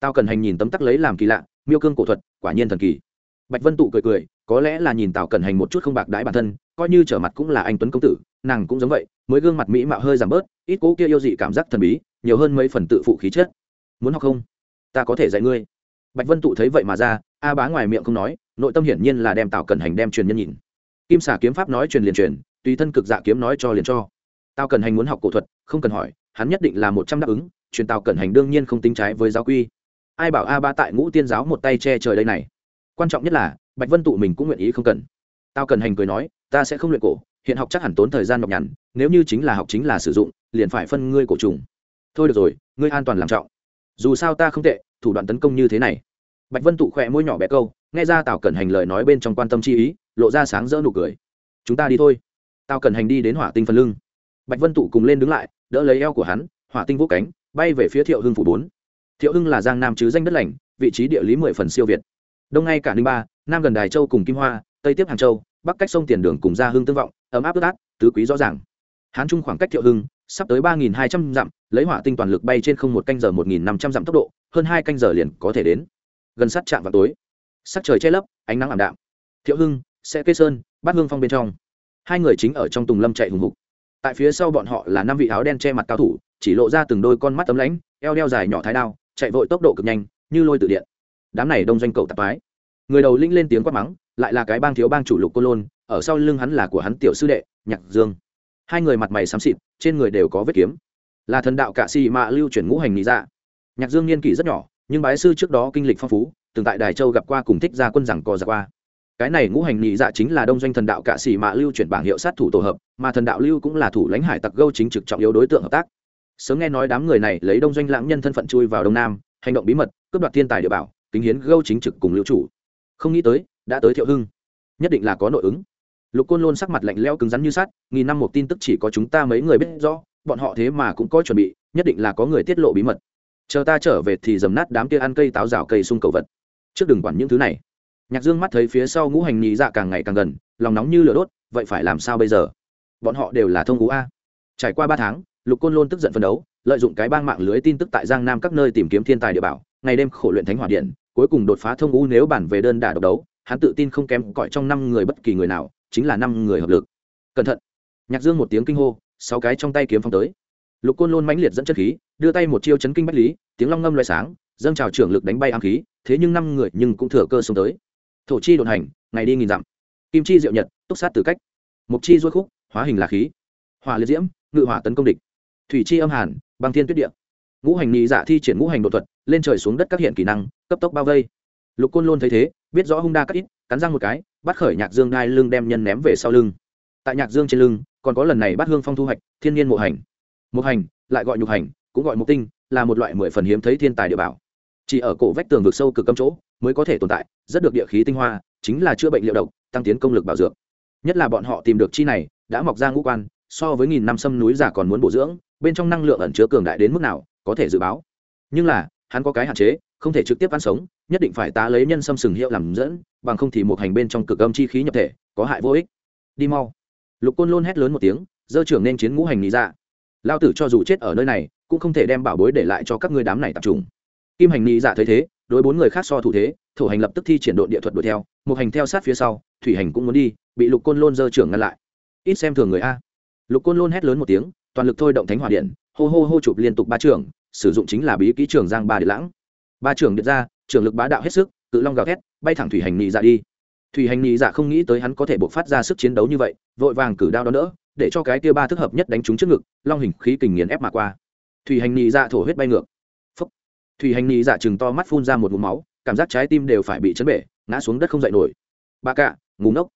Tao cần hành nhìn tấm tắc lấy làm kỳ lạ, miêu cương cổ thuật, quả nhiên thần kỳ. Bạch vân tụ cười cười có lẽ là nhìn tào cần hành một chút không bạc đãi bản thân, coi như trở mặt cũng là anh tuấn công tử, nàng cũng giống vậy, mới gương mặt mỹ mạo hơi giảm bớt, ít cố kia yêu dị cảm giác thần bí, nhiều hơn mấy phần tự phụ khí chất. Muốn học không? Ta có thể dạy ngươi. Bạch vân tụ thấy vậy mà ra, a bá ngoài miệng không nói, nội tâm hiển nhiên là đem tào cần hành đem truyền nhân nhìn. Kim xà kiếm pháp nói truyền liền truyền, tùy thân cực dạ kiếm nói cho liền cho. Tao cần hành muốn học cổ thuật, không cần hỏi, hắn nhất định là một trăm đáp ứng, truyền tào cẩn hành đương nhiên không tính trái với giáo quy. Ai bảo a ba tại ngũ tiên giáo một tay che trời đây này? Quan trọng nhất là bạch vân tụ mình cũng nguyện ý không cần. Tao cần hành cười nói, ta sẽ không luyện cổ, hiện học chắc hẳn tốn thời gian nhọc nhằn, nếu như chính là học chính là sử dụng, liền phải phân ngươi cổ trùng. Thôi được rồi, ngươi an toàn làm trọng. Dù sao ta không tệ, thủ đoạn tấn công như thế này. Bạch vân tụ khỏe môi nhỏ bé câu, nghe ra tào cẩn hành lời nói bên trong quan tâm chi ý, lộ ra sáng rỡ nụ cười. Chúng ta đi thôi. Tào cẩn hành đi đến hỏa tinh phần lưng. Bạch vân tụ cùng lên đứng lại, đỡ lấy eo của hắn, hỏa tinh vũ cánh, bay về phía thiệu hưng phủ bốn. Thiệu hưng là giang nam chứ danh đất lành, vị trí địa lý mười phần siêu việt đông ngay cả ninh ba nam gần đài châu cùng kim hoa tây tiếp hàng châu bắc cách sông tiền đường cùng gia hưng tương vọng ấm áp ướt át tứ quý rõ ràng hán trung khoảng cách thiệu hưng sắp tới ba nghìn hai trăm dặm lấy hỏa tinh toàn lực bay trên không một canh giờ một nghìn năm trăm dặm tốc độ hơn hai canh giờ liền có thể đến gần sát trạm vào tối sắc trời che lấp ánh nắng ảm đạm thiệu hưng sẽ cây sơn bát hương phong bên trong hai người chính ở trong tùng lâm chạy hùng hục tại phía sau bọn họ là năm vị áo đen che mặt cao thủ chỉ lộ ra từng đôi con mắt tấm lãnh eo đeo dài nhỏ thái đao chạy vội tốc độ cực nhanh như lôi tự điện đám này đông doanh cậu tạp mái người đầu linh lên tiếng quát mắng, lại là cái bang thiếu bang chủ lục cô lôn, ở sau lưng hắn là của hắn tiểu sư đệ, nhạc dương. Hai người mặt mày xám xịt, trên người đều có vết kiếm. Là thần đạo cạ xì mạ lưu chuyển ngũ hành lý ra dạ. nhạc dương niên kỷ rất nhỏ, nhưng bái sư trước đó kinh lịch phong phú, từng tại đài châu gặp qua cùng thích gia quân rằng cò ra qua. Cái này ngũ hành nhị dạ chính là đông doanh thần đạo cạ sĩ mạ lưu chuyển bảng hiệu sát thủ tổ hợp, mà thần đạo lưu cũng là thủ lãnh hải tặc gâu chính trực trọng yếu đối tượng hợp tác. Sớm nghe nói đám người này lấy đông doanh lãng nhân thân phận chui vào đông nam, hành động bí mật, cướp đoạt thiên tài địa bảo kính hiến gâu chính trực cùng lưu chủ. Không nghĩ tới, đã tới thiệu hưng. Nhất định là có nội ứng. Lục côn lôn sắc mặt lạnh lẽo cứng rắn như sắt, nghìn năm một tin tức chỉ có chúng ta mấy người biết rõ, bọn họ thế mà cũng có chuẩn bị, nhất định là có người tiết lộ bí mật. Chờ ta trở về thì dầm nát đám kia ăn cây táo rào cây sung cầu vật. Trước đừng quản những thứ này. Nhạc dương mắt thấy phía sau ngũ hành nhị dạ càng ngày càng gần, lòng nóng như lửa đốt, vậy phải làm sao bây giờ? Bọn họ đều là thông ngũ a. Trải qua ba tháng, lục côn lôn tức giận phấn đấu, lợi dụng cái bang mạng lưới tin tức tại giang nam các nơi tìm kiếm thiên tài địa bảo ngày đêm khổ luyện thánh hỏa điện, cuối cùng đột phá thông u nếu bản về đơn đả độc đấu, hắn tự tin không kém cõi trong năm người bất kỳ người nào, chính là năm người hợp lực. Cẩn thận. Nhạc dương một tiếng kinh hô, sáu cái trong tay kiếm phong tới. Lục côn lôn mãnh liệt dẫn chất khí, đưa tay một chiêu chấn kinh bách lý, tiếng long ngâm loại sáng, dâng trào trưởng lực đánh bay ám khí, thế nhưng năm người nhưng cũng thừa cơ xông tới. Thổ chi đột hành, ngày đi nghìn dặm. Kim chi diệu nhật, túc sát từ cách. Mục chi duỗi khúc, hóa hình là khí. Hỏa liệt diễm, ngự hỏa tấn công địch. Thủy chi âm hàn, băng thiên tuyết địa. Ngũ hành nhị dạ thi triển ngũ hành đột thuật lên trời xuống đất các hiện kỹ năng, cấp tốc bao vây. Lục côn lôn thấy thế, biết rõ hung đa cắt ít, cắn răng một cái, bắt khởi nhạc dương đai lưng đem nhân ném về sau lưng. Tại nhạc dương trên lưng, còn có lần này bắt hương phong thu hoạch, thiên nhiên mộ hành. Mộ hành, lại gọi nhục hành, cũng gọi mục tinh, là một loại mười phần hiếm thấy thiên tài địa bảo. Chỉ ở cổ vách tường vực sâu cực cấm chỗ, mới có thể tồn tại, rất được địa khí tinh hoa, chính là chữa bệnh liệu độc, tăng tiến công lực bảo dưỡng. Nhất là bọn họ tìm được chi này, đã mọc ra ngũ quan, so với nghìn năm sâm núi giả còn muốn bổ dưỡng, bên trong năng lượng ẩn chứa cường đại đến mức nào, có thể dự báo. Nhưng là hắn có cái hạn chế, không thể trực tiếp ăn sống, nhất định phải tá lấy nhân sâm sừng hiệu làm dẫn, bằng không thì một hành bên trong cực âm chi khí nhập thể, có hại vô ích. Đi mau. Lục côn lôn hét lớn một tiếng, dơ trưởng nên chiến ngũ hành lý ra dạ. lao tử cho dù chết ở nơi này, cũng không thể đem bảo bối để lại cho các ngươi đám này tập trung. Kim hành lý dạ thấy thế, đối bốn người khác so thủ thế, thủ hành lập tức thi triển đội địa thuật đuổi theo, một hành theo sát phía sau, thủy hành cũng muốn đi, bị lục côn lôn dơ trưởng ngăn lại. Ít xem thường người a. Lục côn lôn hét lớn một tiếng, toàn lực thôi động thánh hỏa điện, hô hô hô chụp liên tục ba trưởng sử dụng chính là bí kỹ trường giang ba địa lãng. Ba trưởng điện ra trưởng lực bá đạo hết sức, cự long gào thét, bay thẳng thủy hành nhị dạ đi. Thủy hành nhị dạ không nghĩ tới hắn có thể buộc phát ra sức chiến đấu như vậy, vội vàng cử đao đó nữa để cho cái kia ba thức hợp nhất đánh trúng trước ngực, long hình khí kình nghiền ép mà qua. Thủy hành nhị dạ thổ huyết bay ngược. Phúc. thủy hành nhị dạ chừng to mắt phun ra một ngụm máu, cảm giác trái tim đều phải bị chấn bể, ngã xuống đất không dậy nổi. Ba cạ ngủ ngốc.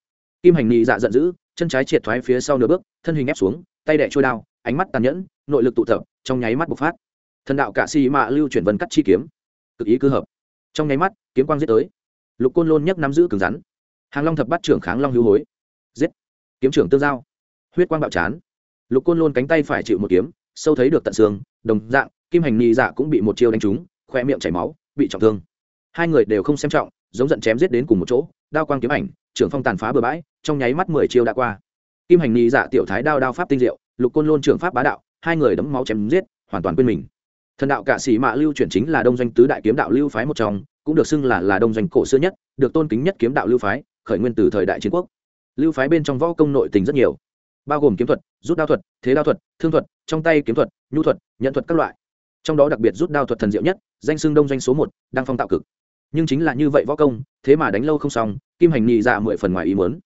Kim hành nhị dạ giận dữ, chân trái triệt thoái phía sau nửa bước, thân hình ép xuống, tay đẻ trôi đao, ánh mắt tàn nhẫn, nội lực tụ tập, trong nháy mắt bộc phát thần đạo cả xì mạ lưu chuyển vân cắt chi kiếm, cực ý cứ hợp. Trong nháy mắt, kiếm quang giết tới. Lục côn lôn nhấc nắm giữ cứng rắn. Hàng long thập bắt trưởng kháng long hữu hối. Giết. Kiếm trưởng tương giao. Huyết quang bạo chán. Lục côn lôn cánh tay phải chịu một kiếm, sâu thấy được tận xương, đồng dạng, kim hành nhị dạ cũng bị một chiêu đánh trúng khoe miệng chảy máu, bị trọng thương. Hai người đều không xem trọng, giống giận chém giết đến cùng một chỗ, đao quang kiếm ảnh, trưởng phong tàn phá bừa bãi, trong nháy mắt mười chiêu đã qua. Kim hành nhị dạ tiểu thái đao đao pháp tinh diệu, lục côn lôn trưởng pháp bá đạo, hai người đấm máu chém giết, hoàn toàn quên mình thần đạo cạ sĩ mạ lưu chuyển chính là đông doanh tứ đại kiếm đạo lưu phái một trong, cũng được xưng là là đông doanh cổ xưa nhất, được tôn kính nhất kiếm đạo lưu phái, khởi nguyên từ thời đại chiến quốc. Lưu phái bên trong võ công nội tình rất nhiều, bao gồm kiếm thuật, rút đao thuật, thế đao thuật, thương thuật, trong tay kiếm thuật, nhu thuật nhận thuật các loại. Trong đó đặc biệt rút đao thuật thần diệu nhất, danh xưng đông doanh số một đang phong tạo cực. Nhưng chính là như vậy võ công, thế mà đánh lâu không xong, kim hành nhị dạ mười phần ngoài ý mớn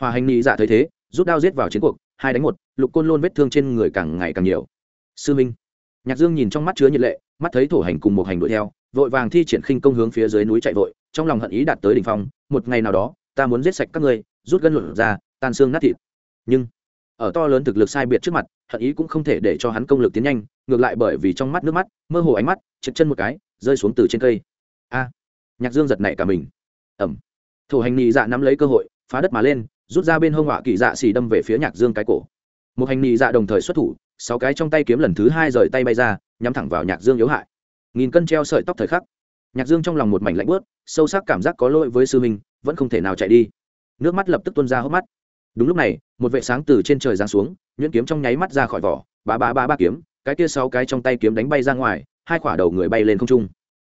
hòa hành nhị dạ thấy thế, rút đao giết vào chiến cuộc, hai đánh một, lục côn lôn vết thương trên người càng ngày càng nhiều. Sư minh nhạc dương nhìn trong mắt chứa nhiệt lệ, mắt thấy thổ hành cùng một hành đuổi theo, vội vàng thi triển khinh công hướng phía dưới núi chạy vội, trong lòng hận ý đạt tới đỉnh phong, một ngày nào đó, ta muốn giết sạch các ngươi, rút gân luận ra, tan xương nát thịt. Nhưng, ở to lớn thực lực sai biệt trước mặt, hận ý cũng không thể để cho hắn công lực tiến nhanh, ngược lại bởi vì trong mắt nước mắt, mơ hồ ánh mắt chật chân một cái, rơi xuống từ trên cây. A, nhạc dương giật nảy cả mình. Ẩm thổ hành nị dạ nắm lấy cơ hội, phá đất mà lên, rút ra bên hông họa kỳ dạ xì đâm về phía nhạc dương cái cổ. Một hành nị dạ đồng thời xuất thủ sáu cái trong tay kiếm lần thứ hai rời tay bay ra, nhắm thẳng vào nhạc dương yếu hại. Nghìn cân treo sợi tóc thời khắc, nhạc dương trong lòng một mảnh lạnh bớt sâu sắc cảm giác có lỗi với sư minh vẫn không thể nào chạy đi. Nước mắt lập tức tuôn ra hốc mắt. Đúng lúc này, một vệ sáng từ trên trời giáng xuống, nhuyễn kiếm trong nháy mắt ra khỏi vỏ ba ba ba ba kiếm, cái kia sáu cái trong tay kiếm đánh bay ra ngoài, hai quả đầu người bay lên không trung.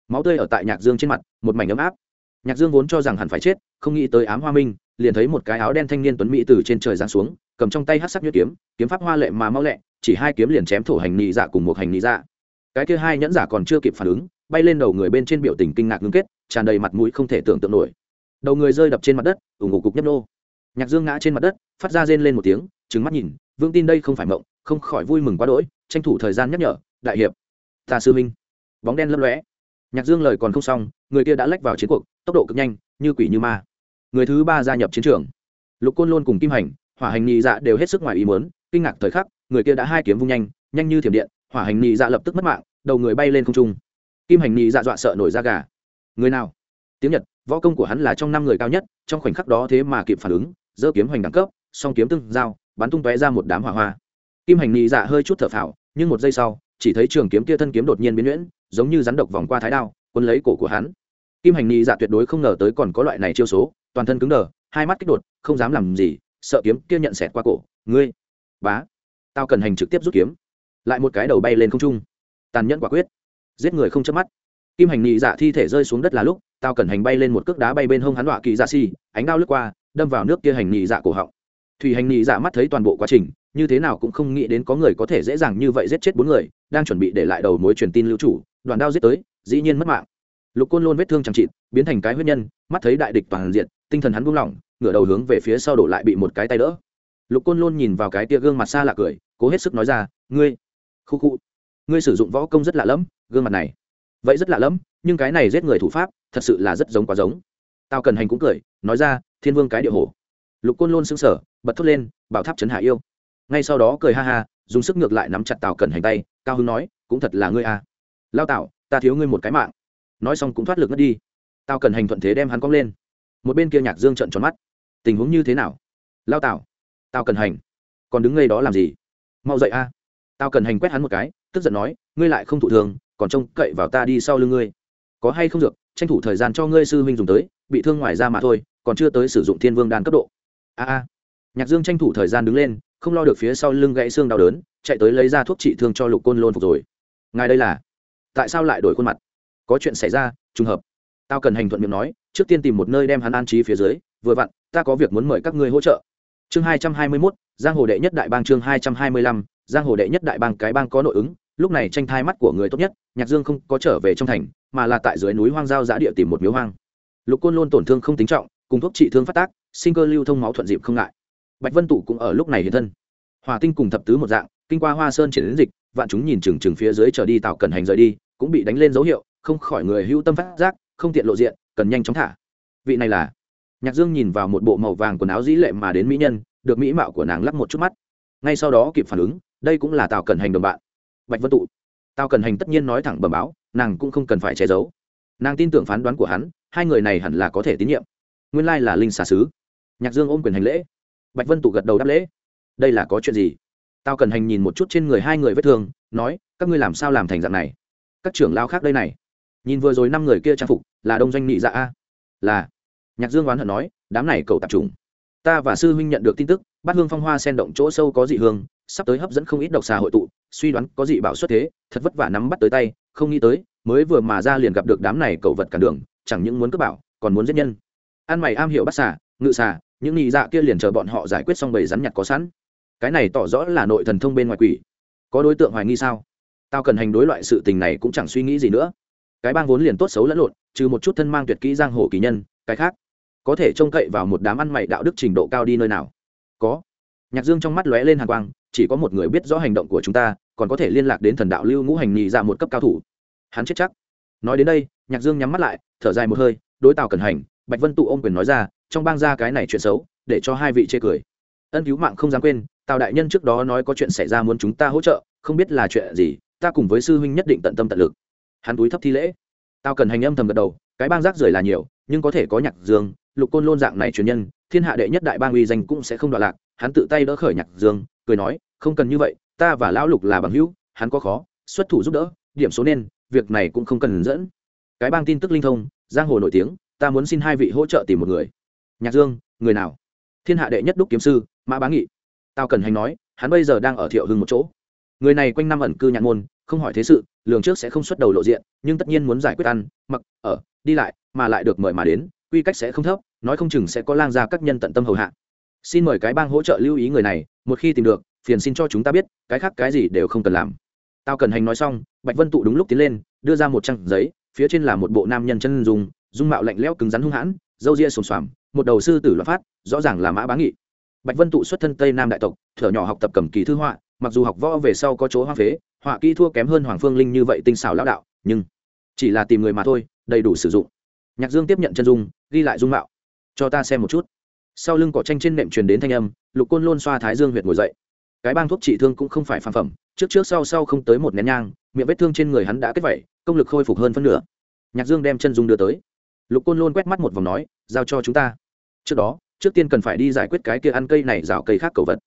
Máu tươi ở tại nhạc dương trên mặt, một mảnh ấm áp. Nhạc dương vốn cho rằng hẳn phải chết, không nghĩ tới ám hoa minh, liền thấy một cái áo đen thanh niên tuấn mỹ từ trên trời giáng xuống, cầm trong tay hát sắc nhuyễn kiếm kiếm pháp hoa lệ mà mau lẹ chỉ hai kiếm liền chém thổ hành nị dạ cùng một hành nị dạ. Cái kia hai nhẫn giả còn chưa kịp phản ứng, bay lên đầu người bên trên biểu tình kinh ngạc ngưng kết, tràn đầy mặt mũi không thể tưởng tượng nổi. Đầu người rơi đập trên mặt đất ủng hộ cục nhấp nô. Nhạc dương ngã trên mặt đất, phát ra rên lên một tiếng trứng mắt nhìn, vương tin đây không phải mộng, không khỏi vui mừng quá đỗi, tranh thủ thời gian nhắc nhở, đại hiệp, ta sư minh. Bóng đen lấp lóe. Nhạc dương lời còn không xong, người kia đã lách vào chiến cuộc, tốc độ cực nhanh, như quỷ như ma. Người thứ ba gia nhập chiến trường. Lục côn lôn cùng kim hành, hỏa hành nhị dạ đều hết sức ngoài ý muốn, kinh ngạc thời khắc người kia đã hai kiếm vung nhanh nhanh như thiểm điện, hỏa hành nhị dạ lập tức mất mạng, đầu người bay lên không trung. Kim hành nhị dạ dọa sợ nổi da gà. Người nào? Tiếng nhật, võ công của hắn là trong năm người cao nhất, trong khoảnh khắc đó thế mà kịp phản ứng, giơ kiếm hoành đẳng cấp, song kiếm tương giao, bắn tung tóe ra một đám hỏa hoa. Kim hành nhị dạ hơi chút thở phào, nhưng một giây sau, chỉ thấy trường kiếm kia thân kiếm đột nhiên biến nhuyễn, giống như rắn độc vòng qua thái đao quân lấy cổ của hắn. Kim hành nhị dạ tuyệt đối không ngờ tới còn có loại này chiêu số, toàn thân cứng đờ, hai mắt kích đột không dám làm gì, sợ kiếm kia nhận xẹt qua cổ. Ngươi, bá tao cần hành trực tiếp rút kiếm. Lại một cái đầu bay lên không trung. Tàn nhẫn quả quyết. Giết người không chớp mắt. Kim hành nhị dạ thi thể rơi xuống đất là lúc, tao cần hành bay lên một cước đá bay bên hông hắn đọa kỳ dạ xi ánh đao lướt qua, đâm vào nước kia hành nhị dạ cổ họng. Thủy hành nhị dạ mắt thấy toàn bộ quá trình, như thế nào cũng không nghĩ đến có người có thể dễ dàng như vậy giết chết bốn người, đang chuẩn bị để lại đầu mối truyền tin lưu chủ, đoàn đao giết tới, dĩ nhiên mất mạng. Lục côn lôn vết thương chẳng trịt biến thành cái huyết nhân, mắt thấy đại địch toàn diện, tinh thần hắn buông lỏng, ngửa đầu hướng về phía sau đổ lại bị một cái tay đỡ. Lục côn lôn nhìn vào cái tia gương mặt xa lạ cười cố hết sức nói ra, ngươi, khu khu, ngươi sử dụng võ công rất lạ lẫm, gương mặt này, vậy rất lạ lẫm, nhưng cái này giết người thủ pháp, thật sự là rất giống quá giống. Tao cần hành cũng cười, nói ra, thiên vương cái địa hồ lục côn lôn xứng sở bật thốt lên, bảo tháp trấn hạ yêu. Ngay sau đó cười ha ha, dùng sức ngược lại nắm chặt tào cần hành tay, cao hưng nói, cũng thật là ngươi à. Lao tạo ta thiếu ngươi một cái mạng. Nói xong cũng thoát lực ngất đi. Tao cần hành thuận thế đem hắn cong lên. Một bên kia nhạc dương trận tròn mắt. Tình huống như thế nào? Lao tạo tao cần hành, còn đứng ngay đó làm gì? Mau dậy a. Tao cần hành quét hắn một cái, tức giận nói, ngươi lại không thụ thường, còn trông cậy vào ta đi sau lưng ngươi. Có hay không được tranh thủ thời gian cho ngươi sư huynh dùng tới, bị thương ngoài ra mà thôi, còn chưa tới sử dụng thiên vương đan cấp độ. A a. Nhạc dương tranh thủ thời gian đứng lên, không lo được phía sau lưng gãy xương đau đớn, chạy tới lấy ra thuốc trị thương cho lục côn lôn phục rồi. Ngài đây là? Tại sao lại đổi khuôn mặt? Có chuyện xảy ra, trùng hợp. Tao cần hành thuận miệng nói, trước tiên tìm một nơi đem hắn an trí phía dưới, vừa vặn, ta có việc muốn mời các ngươi hỗ trợ chương hai trăm hai mươi mốt, giang hồ đệ nhất đại bang chương hai trăm hai mươi lăm, giang hồ đệ nhất đại bang cái bang có nội ứng, lúc này tranh thai mắt của người tốt nhất, nhạc dương không có trở về trong thành, mà là tại dưới núi hoang giao giã địa tìm một miếu hoang. Lục côn luôn tổn thương không tính trọng, cùng thuốc trị thương phát tác, sinh cơ lưu thông máu thuận dịp không ngại. Bạch vân tụ cũng ở lúc này hiện thân. Hòa tinh cùng thập tứ một dạng, kinh qua hoa sơn triển đến dịch, vạn chúng nhìn chừng chừng phía dưới trở đi tạo cần hành rời đi, cũng bị đánh lên dấu hiệu, không khỏi người hưu tâm phát giác, không tiện lộ diện, cần nhanh chóng thả. Vị này là nhạc dương nhìn vào một bộ màu vàng quần áo dĩ lệ mà đến mỹ nhân, được mỹ mạo của nàng lắp một chút mắt. Ngay sau đó kịp phản ứng, đây cũng là tào cần hành đồng bạn. Bạch vân tụ. Tào cần hành tất nhiên nói thẳng bẩm báo, nàng cũng không cần phải che giấu. Nàng tin tưởng phán đoán của hắn, hai người này hẳn là có thể tín nhiệm. Nguyên lai là linh xà sứ. Nhạc dương ôm quyền hành lễ. Bạch vân tụ gật đầu đáp lễ. Đây là có chuyện gì? Tao cần hành nhìn một chút trên người hai người vết thương, nói, các ngươi làm sao làm thành dạng này? Các trưởng lao khác đây này. Nhìn vừa rồi năm người kia trang phục, là đông doanh nghị dạ a. Là nhạc dương oán hận nói, đám này cầu tạp trùng. Ta và sư huynh nhận được tin tức, bát hương phong hoa sen động chỗ sâu có dị hương, sắp tới hấp dẫn không ít độc xà hội tụ, suy đoán có dị bảo xuất thế, thật vất vả nắm bắt tới tay, không nghĩ tới, mới vừa mà ra liền gặp được đám này cầu vật cản đường, chẳng những muốn cướp bảo, còn muốn giết nhân. Ăn mày am hiểu bắt xà, ngự xà, những nhị dạ kia liền chờ bọn họ giải quyết xong bầy rắn nhặt có sẵn. Cái này tỏ rõ là nội thần thông bên ngoài quỷ. Có đối tượng hoài nghi sao? Tao cần hành đối loại sự tình này cũng chẳng suy nghĩ gì nữa. Cái bang vốn liền tốt xấu lẫn lộn, trừ một chút thân mang tuyệt kỹ giang hồ kỳ nhân, cái khác có thể trông cậy vào một đám ăn mày đạo đức trình độ cao đi nơi nào. Có. Nhạc dương trong mắt lóe lên hàn quang, chỉ có một người biết rõ hành động của chúng ta, còn có thể liên lạc đến thần đạo lưu ngũ hành nhị ra một cấp cao thủ. Hắn chết chắc. Nói đến đây, nhạc dương nhắm mắt lại, thở dài một hơi, đối tào cần hành, bạch vân tụ ôm quyền nói ra, trong bang ra cái này chuyện xấu, để cho hai vị chê cười. Ân cứu mạng không dám quên, tào đại nhân trước đó nói có chuyện xảy ra muốn chúng ta hỗ trợ, không biết là chuyện gì, ta cùng với sư huynh nhất định tận tâm tận lực. Hắn túi thấp thi lễ. Tao cần hành âm thầm gật đầu, cái bang rác rưởi là nhiều, nhưng có thể có nhạc dương lục côn lôn dạng này truyền nhân, thiên hạ đệ nhất đại bang uy danh cũng sẽ không đoạn lạc, hắn tự tay đỡ khởi nhạc dương, cười nói, không cần như vậy, ta và lão lục là bằng hữu, hắn có khó, xuất thủ giúp đỡ, điểm số nên, việc này cũng không cần dẫn. Cái bang tin tức linh thông, giang hồ nổi tiếng, ta muốn xin hai vị hỗ trợ tìm một người. Nhạc dương, người nào? Thiên hạ đệ nhất đúc kiếm sư, mã bá nghị. Tao cần hành nói, hắn bây giờ đang ở thiệu hưng một chỗ. Người này quanh năm ẩn cư nhạc môn, không hỏi thế sự, lường trước sẽ không xuất đầu lộ diện, nhưng tất nhiên muốn giải quyết ăn, mặc, ở, đi lại, mà lại được mời mà đến, quy cách sẽ không thấp nói không chừng sẽ có lang ra các nhân tận tâm hầu hạ. Xin mời cái bang hỗ trợ lưu ý người này, một khi tìm được, phiền xin cho chúng ta biết, cái khác cái gì đều không cần làm. Tao cần hành nói xong, bạch vân tụ đúng lúc tiến lên, đưa ra một trang giấy, phía trên là một bộ nam nhân chân dùng dung mạo lạnh lẽo cứng rắn hung hãn, râu ria xồm xoàm, một đầu sư tử loạn phát, rõ ràng là mã bá nghị. Bạch vân tụ xuất thân tây nam đại tộc, thở nhỏ học tập cầm kỳ thư họa, mặc dù học võ về sau có chỗ hoa phế, họa kỹ thua kém hơn hoàng phương linh như vậy tinh xảo lão đạo, nhưng chỉ là tìm người mà thôi, đầy đủ sử dụng. Nhạc dương tiếp nhận chân dung, ghi lại dung mạo cho ta xem một chút. Sau lưng cỏ tranh trên nệm truyền đến thanh âm, lục côn lôn xoa thái dương huyệt ngồi dậy. Cái bang thuốc trị thương cũng không phải phàm phẩm, trước trước sau sau không tới một nén nhang, miệng vết thương trên người hắn đã kết vẩy công lực khôi phục hơn phân nửa. Nhạc dương đem chân dung đưa tới. Lục côn lôn quét mắt một vòng nói, giao cho chúng ta. Trước đó, trước tiên cần phải đi giải quyết cái kia ăn cây này rào cây khác cầu vật.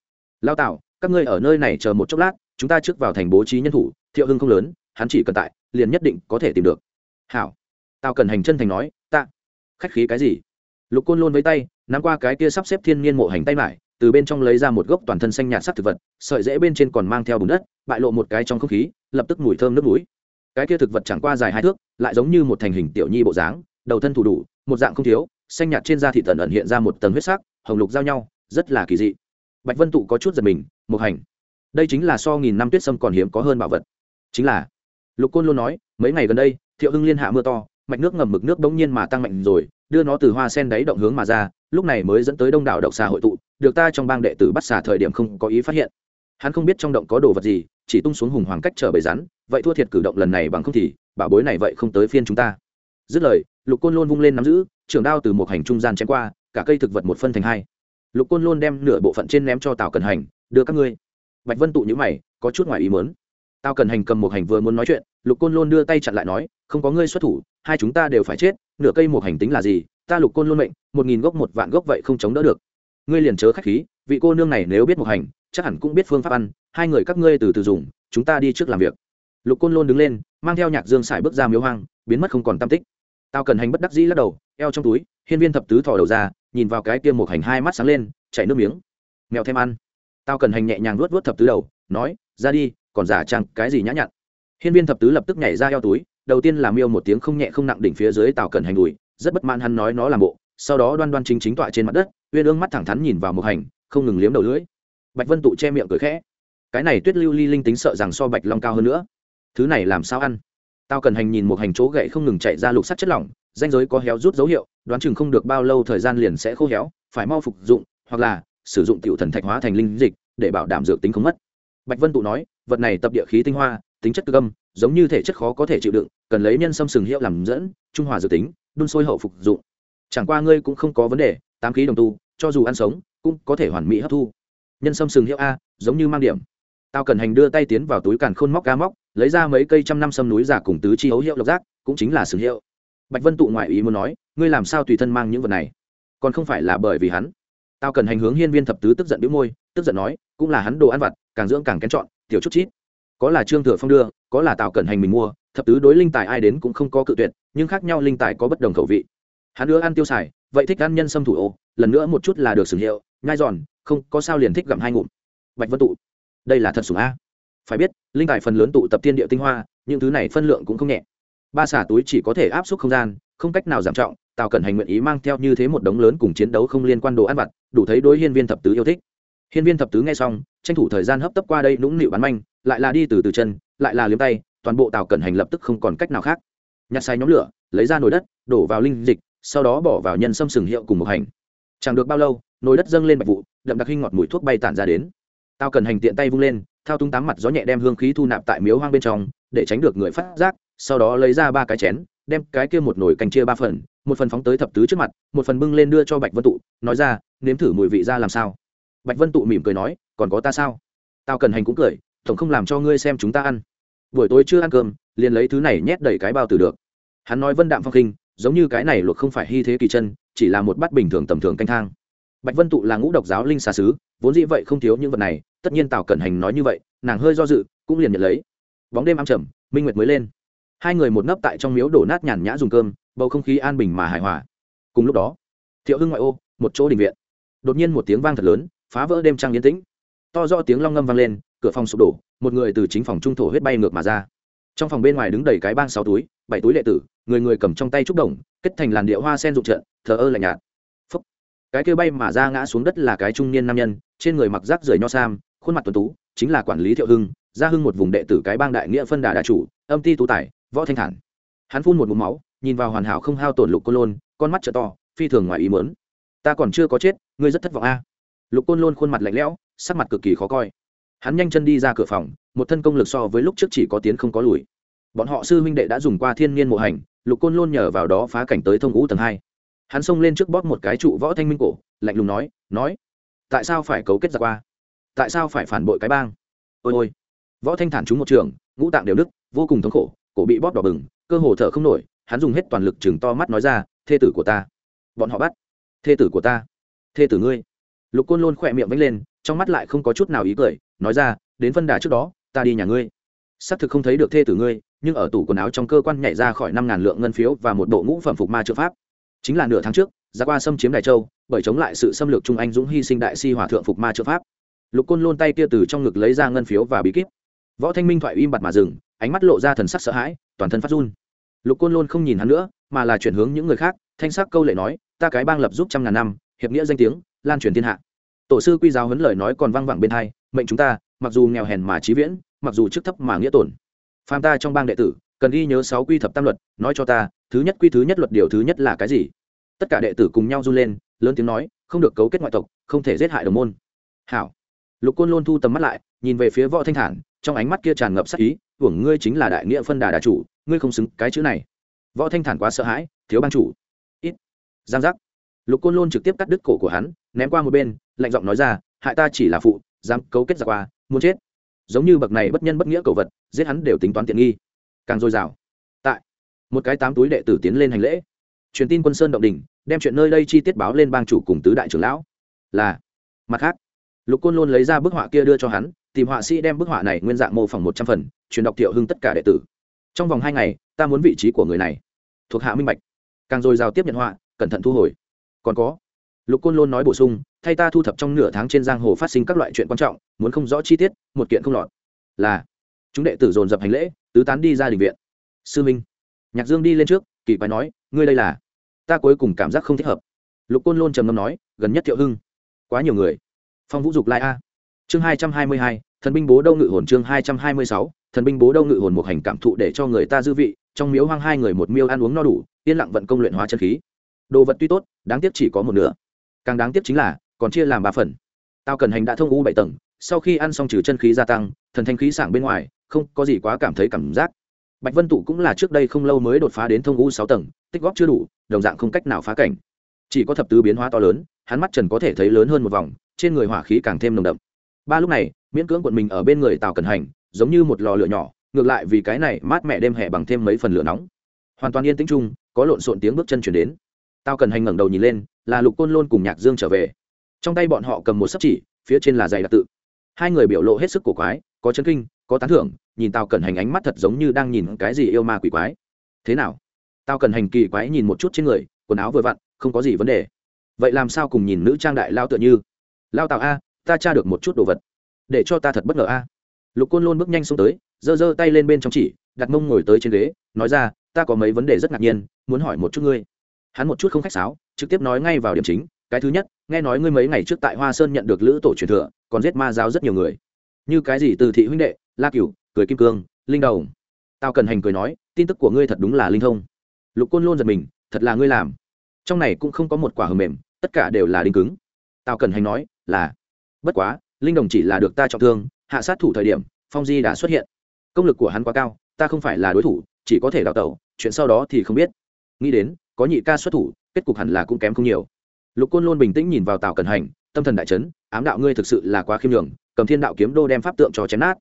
Lao tạo các ngươi ở nơi này chờ một chốc lát, chúng ta trước vào thành bố trí nhân thủ, thiệu hưng không lớn, hắn chỉ cần tại, liền nhất định có thể tìm được. Hảo. Tao cần hành chân thành nói, ta. Khách khí cái gì? Lục côn lôn với tay, nắm qua cái kia sắp xếp thiên nhiên mộ hành tay mải, từ bên trong lấy ra một gốc toàn thân xanh nhạt sắc thực vật, sợi rễ bên trên còn mang theo bùn đất, bại lộ một cái trong không khí, lập tức mùi thơm nước mũi. Cái kia thực vật chẳng qua dài hai thước, lại giống như một thành hình tiểu nhi bộ dáng, đầu thân thủ đủ, một dạng không thiếu, xanh nhạt trên da thị tần ẩn hiện ra một tầng huyết sắc, hồng lục giao nhau, rất là kỳ dị. Bạch vân tụ có chút giật mình một hành, đây chính là so nghìn năm tuyết sâm còn hiếm có hơn bảo vật. Chính là. Lục côn luôn nói, mấy ngày gần đây, thiệu hưng liên hạ mưa to, mạch nước ngầm mực nước bỗng nhiên mà tăng mạnh rồi đưa nó từ hoa sen đáy động hướng mà ra, lúc này mới dẫn tới đông đảo độc xà hội tụ, được ta trong bang đệ tử bắt xà thời điểm không có ý phát hiện. Hắn không biết trong động có đồ vật gì, chỉ tung xuống hùng hoàng cách trở bầy rắn, vậy thua thiệt cử động lần này bằng không thì, bảo bối này vậy không tới phiên chúng ta. Dứt lời, lục côn lôn vung lên nắm giữ trường đao từ một hành trung gian chém qua, cả cây thực vật một phân thành hai. Lục côn lôn đem nửa bộ phận trên ném cho tào cần hành, đưa các ngươi. Bạch vân tụ nhữ mày, có chút ngoài ý mớn tào cần hành cầm một hành vừa muốn nói chuyện, lục côn lôn đưa tay chặn lại nói, không có ngươi xuất thủ hai chúng ta đều phải chết, nửa cây một hành tính là gì? Ta lục côn luôn mệnh, một nghìn gốc một vạn gốc vậy không chống đỡ được. Ngươi liền chớ khách khí, vị cô nương này nếu biết một hành, chắc hẳn cũng biết phương pháp ăn, hai người các ngươi từ từ dùng, chúng ta đi trước làm việc. Lục côn lôn đứng lên, mang theo nhạc dương sải bước ra miếu hoang, biến mất không còn tam tích. Tao cần hành bất đắc dĩ lắc đầu, eo trong túi, hiên viên thập tứ thò đầu ra, nhìn vào cái kia một hành hai mắt sáng lên, chảy nước miếng. Mèo thêm ăn. Tao cần hành nhẹ nhàng luốt luốt thập tứ đầu, nói, ra đi, còn giả chăng cái gì nhã nhặn? Hiên viên thập tứ lập tức nhảy ra eo túi đầu tiên là miêu một tiếng không nhẹ không nặng đỉnh phía dưới tào cần hành đùi, rất bất mãn hắn nói nó làm bộ, sau đó đoan đoan chính chính tọa trên mặt đất, uyên ương mắt thẳng thắn nhìn vào một hành, không ngừng liếm đầu lưỡi. Bạch vân tụ che miệng cười khẽ. Cái này tuyết lưu ly linh tính sợ rằng so bạch long cao hơn nữa. Thứ này làm sao ăn? Tao cần hành nhìn một hành chỗ gậy không ngừng chạy ra lục sắt chất lỏng, danh giới có héo rút dấu hiệu, đoán chừng không được bao lâu thời gian liền sẽ khô héo, phải mau phục dụng, hoặc là sử dụng tiểu thần thạch hóa thành linh dịch, để bảo đảm dược tính không mất. Bạch vân tụ nói, vật này tập địa khí tinh hoa tính chất cực âm giống như thể chất khó có thể chịu đựng, cần lấy nhân sâm sừng hiệu làm dẫn, trung hòa dự tính, đun sôi hậu phục dụng. Chẳng qua ngươi cũng không có vấn đề, tám khí đồng tu, cho dù ăn sống, cũng có thể hoàn mỹ hấp thu. Nhân sâm sừng hiệu a, giống như mang điểm. Tao cần hành đưa tay tiến vào túi càn khôn móc ca móc, lấy ra mấy cây trăm năm sâm núi giả cùng tứ chi hấu hiệu lộc giác, cũng chính là sừng hiệu. Bạch vân tụ ngoại ý muốn nói, ngươi làm sao tùy thân mang những vật này? Còn không phải là bởi vì hắn. Tao cần hành hướng hiên viên thập tứ tức giận bĩu môi, tức giận nói, cũng là hắn đồ ăn vặt, càng dưỡng càng kén chọn, tiểu chút chít có là trương thừa phong đưa, có là tào cẩn hành mình mua, thập tứ đối linh tài ai đến cũng không có cự tuyệt, nhưng khác nhau linh tài có bất đồng khẩu vị. Hắn nữa ăn tiêu xài, vậy thích ăn nhân sâm thủ ô, lần nữa một chút là được sừng hiệu, nhai giòn, không, có sao liền thích gặm hai ngụm. Bạch vân tụ. Đây là thật sủng a. Phải biết, linh tài phần lớn tụ tập tiên địa tinh hoa, những thứ này phân lượng cũng không nhẹ. Ba xả túi chỉ có thể áp suất không gian, không cách nào giảm trọng, tào cẩn hành nguyện ý mang theo như thế một đống lớn cùng chiến đấu không liên quan đồ ăn vặt, đủ thấy đối hiên viên thập tứ yêu thích. Hiên viên thập tứ nghe xong, tranh thủ thời gian hấp tấp qua đây nũng nịu bắn manh lại là đi từ từ chân, lại là liếm tay, toàn bộ tàu cẩn hành lập tức không còn cách nào khác. Nhặt sai nhóm lửa, lấy ra nồi đất, đổ vào linh dịch, sau đó bỏ vào nhân sâm sừng hiệu cùng một hành. Chẳng được bao lâu, nồi đất dâng lên bạch vụ, đậm đặc hinh ngọt mùi thuốc bay tản ra đến. Tao cần hành tiện tay vung lên, thao túng tám mặt gió nhẹ đem hương khí thu nạp tại miếu hoang bên trong, để tránh được người phát giác, sau đó lấy ra ba cái chén, đem cái kia một nồi canh chia ba phần, một phần phóng tới thập tứ trước mặt, một phần bưng lên đưa cho bạch vân tụ, nói ra, nếm thử mùi vị ra làm sao? Bạch vân tụ mỉm cười nói, còn có ta sao? Tao cần hành cũng cười tổng không làm cho ngươi xem chúng ta ăn. Buổi tối chưa ăn cơm, liền lấy thứ này nhét đầy cái bao tử được. Hắn nói vân đạm phong khinh giống như cái này luộc không phải hy thế kỳ chân, chỉ là một bát bình thường tầm thường canh thang. Bạch vân tụ là ngũ độc giáo linh xà sứ vốn dĩ vậy không thiếu những vật này, tất nhiên tào cẩn hành nói như vậy, nàng hơi do dự, cũng liền nhận lấy. Bóng đêm ám trầm, minh nguyệt mới lên. Hai người một nấp tại trong miếu đổ nát nhàn nhã dùng cơm, bầu không khí an bình mà hài hòa. Cùng lúc đó, thiệu hưng ngoại ô, một chỗ đình viện. Đột nhiên một tiếng vang thật lớn, phá vỡ đêm trăng yên tĩnh. To do tiếng long ngâm vang lên cửa phòng sụp đổ, một người từ chính phòng trung thổ huyết bay ngược mà ra. Trong phòng bên ngoài đứng đầy cái bang sáu túi, bảy túi đệ tử, người người cầm trong tay trúc đồng, kết thành làn điệu hoa sen rụng trận thờ ơ lạnh nhạt. Phúc. cái kêu bay mà ra ngã xuống đất là cái trung niên nam nhân, trên người mặc rác rời nho sam, khuôn mặt tuấn tú, chính là quản lý thiệu hưng, gia hưng một vùng đệ tử cái bang đại nghĩa phân đà đại chủ, âm ti tú tài, võ thanh thản. Hắn phun một mụm máu, nhìn vào hoàn hảo không hao tổn lục côn lôn, con mắt trợ to, phi thường ngoài ý mớn ta còn chưa có chết, ngươi rất thất vọng a. Lục côn lôn khuôn mặt lạnh lẽo, sắc mặt cực kỳ khó coi hắn nhanh chân đi ra cửa phòng, một thân công lực so với lúc trước chỉ có tiến không có lùi. Bọn họ sư huynh đệ đã dùng qua thiên niên mộ hành, lục côn lôn nhờ vào đó phá cảnh tới thông ngũ tầng hai. Hắn xông lên trước bóp một cái trụ võ thanh minh cổ, lạnh lùng nói nói, tại sao phải cấu kết ra qua? Tại sao phải phản bội cái bang? Ôi ôi. Võ thanh thản trúng một trường, ngũ tạng đều đức vô cùng thống khổ, cổ bị bóp đỏ bừng, cơ hồ thở không nổi, hắn dùng hết toàn lực chừng to mắt nói ra, thê tử của ta. Bọn họ bắt. Thê tử của ta. Thê tử ngươi. Lục côn lôn khỏe miệng vánh lên trong mắt lại không có chút nào ý cười, nói ra, đến phân đà trước đó, ta đi nhà ngươi. Xác thực không thấy được thê tử ngươi, nhưng ở tủ quần áo trong cơ quan nhảy ra khỏi năm ngàn lượng ngân phiếu và một bộ ngũ phẩm phục ma trợ pháp. Chính là nửa tháng trước ra qua xâm chiếm đại châu, bởi chống lại sự xâm lược trung anh dũng hy sinh đại si hòa thượng phục ma trợ pháp. Lục côn lôn tay kia từ trong ngực lấy ra ngân phiếu và bí kíp. Võ thanh minh thoại im bặt mà dừng, ánh mắt lộ ra thần sắc sợ hãi, toàn thân phát run. Lục côn lôn không nhìn hắn nữa, mà là chuyển hướng những người khác, thanh sắc câu lệ nói, ta cái bang lập giúp trăm ngàn năm, hiệp nghĩa danh tiếng, lan truyền thiên hạ tổ sư quy giáo huấn lời nói còn vang vẳng bên hai, mệnh chúng ta, mặc dù nghèo hèn mà trí viễn, mặc dù chức thấp mà nghĩa tổn. Phàm ta trong bang đệ tử, cần ghi nhớ sáu quy thập tam luật, nói cho ta, thứ nhất quy thứ nhất luật điều thứ nhất là cái gì? Tất cả đệ tử cùng nhau run lên, lớn tiếng nói, không được cấu kết ngoại tộc, không thể giết hại đồng môn. Hảo. Lục côn lôn thu tầm mắt lại, nhìn về phía võ thanh thản, trong ánh mắt kia tràn ngập sắc ý, hưởng ngươi chính là đại nghĩa phân đà đà chủ, ngươi không xứng cái chữ này. Võ thanh thản quá sợ hãi, thiếu ban chủ. Ít. Giang giác. Lục côn lôn trực tiếp cắt đứt cổ của hắn, ném qua một bên lạnh giọng nói ra, hại ta chỉ là phụ, dám cấu kết giặc qua, muốn chết. Giống như bậc này bất nhân bất nghĩa cầu vật, giết hắn đều tính toán tiện nghi. Càng dồi dào. Tại, một cái tám túi đệ tử tiến lên hành lễ. Truyền tin quân sơn động đình, đem chuyện nơi đây chi tiết báo lên bang chủ cùng tứ đại trưởng lão. Là, mặt khác, lục côn lôn lấy ra bức họa kia đưa cho hắn, tìm họa sĩ đem bức họa này nguyên dạng mô phỏng một trăm phần, truyền đọc thiệu hưng tất cả đệ tử. Trong vòng hai ngày, ta muốn vị trí của người này. Thuộc hạ minh bạch. Càng dồi dào tiếp nhận họa, cẩn thận thu hồi. Còn có, lục côn lôn nói bổ sung thay ta thu thập trong nửa tháng trên giang hồ phát sinh các loại chuyện quan trọng, muốn không rõ chi tiết, một kiện không lọt. Là, chúng đệ tử dồn dập hành lễ, tứ tán đi ra đình viện. Sư minh, nhạc dương đi lên trước, kỳ quái nói, ngươi đây là? Ta cuối cùng cảm giác không thích hợp. Lục côn lôn trầm ngâm nói, gần nhất thiệu hưng. Quá nhiều người. Phong vũ dục lai a. Chương hai trăm hai mươi hai, thần binh bố đâu ngự hồn chương hai trăm hai mươi sáu, thần binh bố đâu ngự hồn một hành cảm thụ để cho người ta dư vị, trong miếu hoang hai người một miêu ăn uống no đủ, yên lặng vận công luyện hóa chân khí. Đồ vật tuy tốt, đáng tiếc chỉ có một nửa. Càng đáng tiếc chính là còn chia làm ba phần. Tao cần hành đã thông u bảy tầng, sau khi ăn xong trừ chân khí gia tăng, thần thanh khí sảng bên ngoài, không có gì quá cảm thấy cảm giác. Bạch vân tụ cũng là trước đây không lâu mới đột phá đến thông u sáu tầng, tích góp chưa đủ, đồng dạng không cách nào phá cảnh. Chỉ có thập tứ biến hóa to lớn, hắn mắt trần có thể thấy lớn hơn một vòng, trên người hỏa khí càng thêm nồng đậm. Ba lúc này, miễn cưỡng quận mình ở bên người tào cần hành, giống như một lò lửa nhỏ, ngược lại vì cái này mát mẹ đêm hè bằng thêm mấy phần lửa nóng. Hoàn toàn yên tĩnh chung, có lộn xộn tiếng bước chân chuyển đến. Tao cần hành ngẩng đầu nhìn lên, là lục côn lôn cùng nhạc dương trở về trong tay bọn họ cầm một sấp chỉ, phía trên là giày đặc tự. Hai người biểu lộ hết sức cổ quái, có chấn kinh, có tán thưởng, nhìn tao cần hành ánh mắt thật giống như đang nhìn cái gì yêu ma quỷ quái. Thế nào? Tao cần hành kỳ quái nhìn một chút trên người, quần áo vừa vặn, không có gì vấn đề. Vậy làm sao cùng nhìn nữ trang đại lao tựa như? Lao tào a, ta tra được một chút đồ vật. Để cho ta thật bất ngờ a. Lục côn lôn bước nhanh xuống tới, giơ giơ tay lên bên trong chỉ, đặt mông ngồi tới trên ghế, nói ra, ta có mấy vấn đề rất ngạc nhiên, muốn hỏi một chút ngươi. Hắn một chút không khách sáo, trực tiếp nói ngay vào điểm chính, cái thứ nhất nghe nói ngươi mấy ngày trước tại hoa sơn nhận được lữ tổ truyền thừa, còn giết ma giáo rất nhiều người. Như cái gì từ thị huynh đệ, la cửu, cười kim cương, linh đầu tao cần hành cười nói, tin tức của ngươi thật đúng là linh thông. Lục côn luôn giật mình, thật là ngươi làm. Trong này cũng không có một quả hờ mềm, tất cả đều là đinh cứng. Tao cần hành nói, là. Bất quá, linh đồng chỉ là được ta trọng thương, hạ sát thủ thời điểm, phong di đã xuất hiện. Công lực của hắn quá cao, ta không phải là đối thủ, chỉ có thể đào tẩu, chuyện sau đó thì không biết. Nghĩ đến, có nhị ca xuất thủ, kết cục hẳn là cũng kém không nhiều lục côn luôn bình tĩnh nhìn vào tào Cẩn hành, tâm thần đại trấn ám đạo ngươi thực sự là quá khiêm nhường, cầm thiên đạo kiếm đô đem pháp tượng cho chém nát.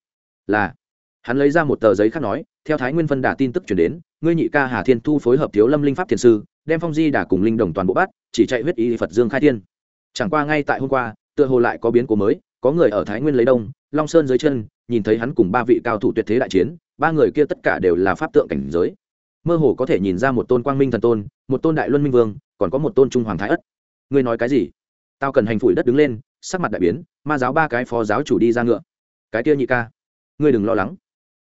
Là. Hắn lấy ra một tờ giấy khác nói, theo thái nguyên phân đà tin tức chuyển đến, ngươi nhị ca hà thiên thu phối hợp thiếu lâm linh pháp thiền sư, đem phong di đà cùng linh đồng toàn bộ bắt, chỉ chạy huyết y phật dương khai thiên. Chẳng qua ngay tại hôm qua, tựa hồ lại có biến cố mới, có người ở thái nguyên lấy đông, long sơn dưới chân, nhìn thấy hắn cùng ba vị cao thủ tuyệt thế đại chiến, ba người kia tất cả đều là pháp tượng cảnh giới. Mơ hồ có thể nhìn ra một tôn quang minh thần tôn, một tôn đại luân minh vương, còn có một tôn trung hoàng thái ất ngươi nói cái gì? Tao cần hành phủi đất đứng lên, sắc mặt đại biến, ma giáo ba cái phó giáo chủ đi ra ngựa. Cái kia nhị ca, ngươi đừng lo lắng.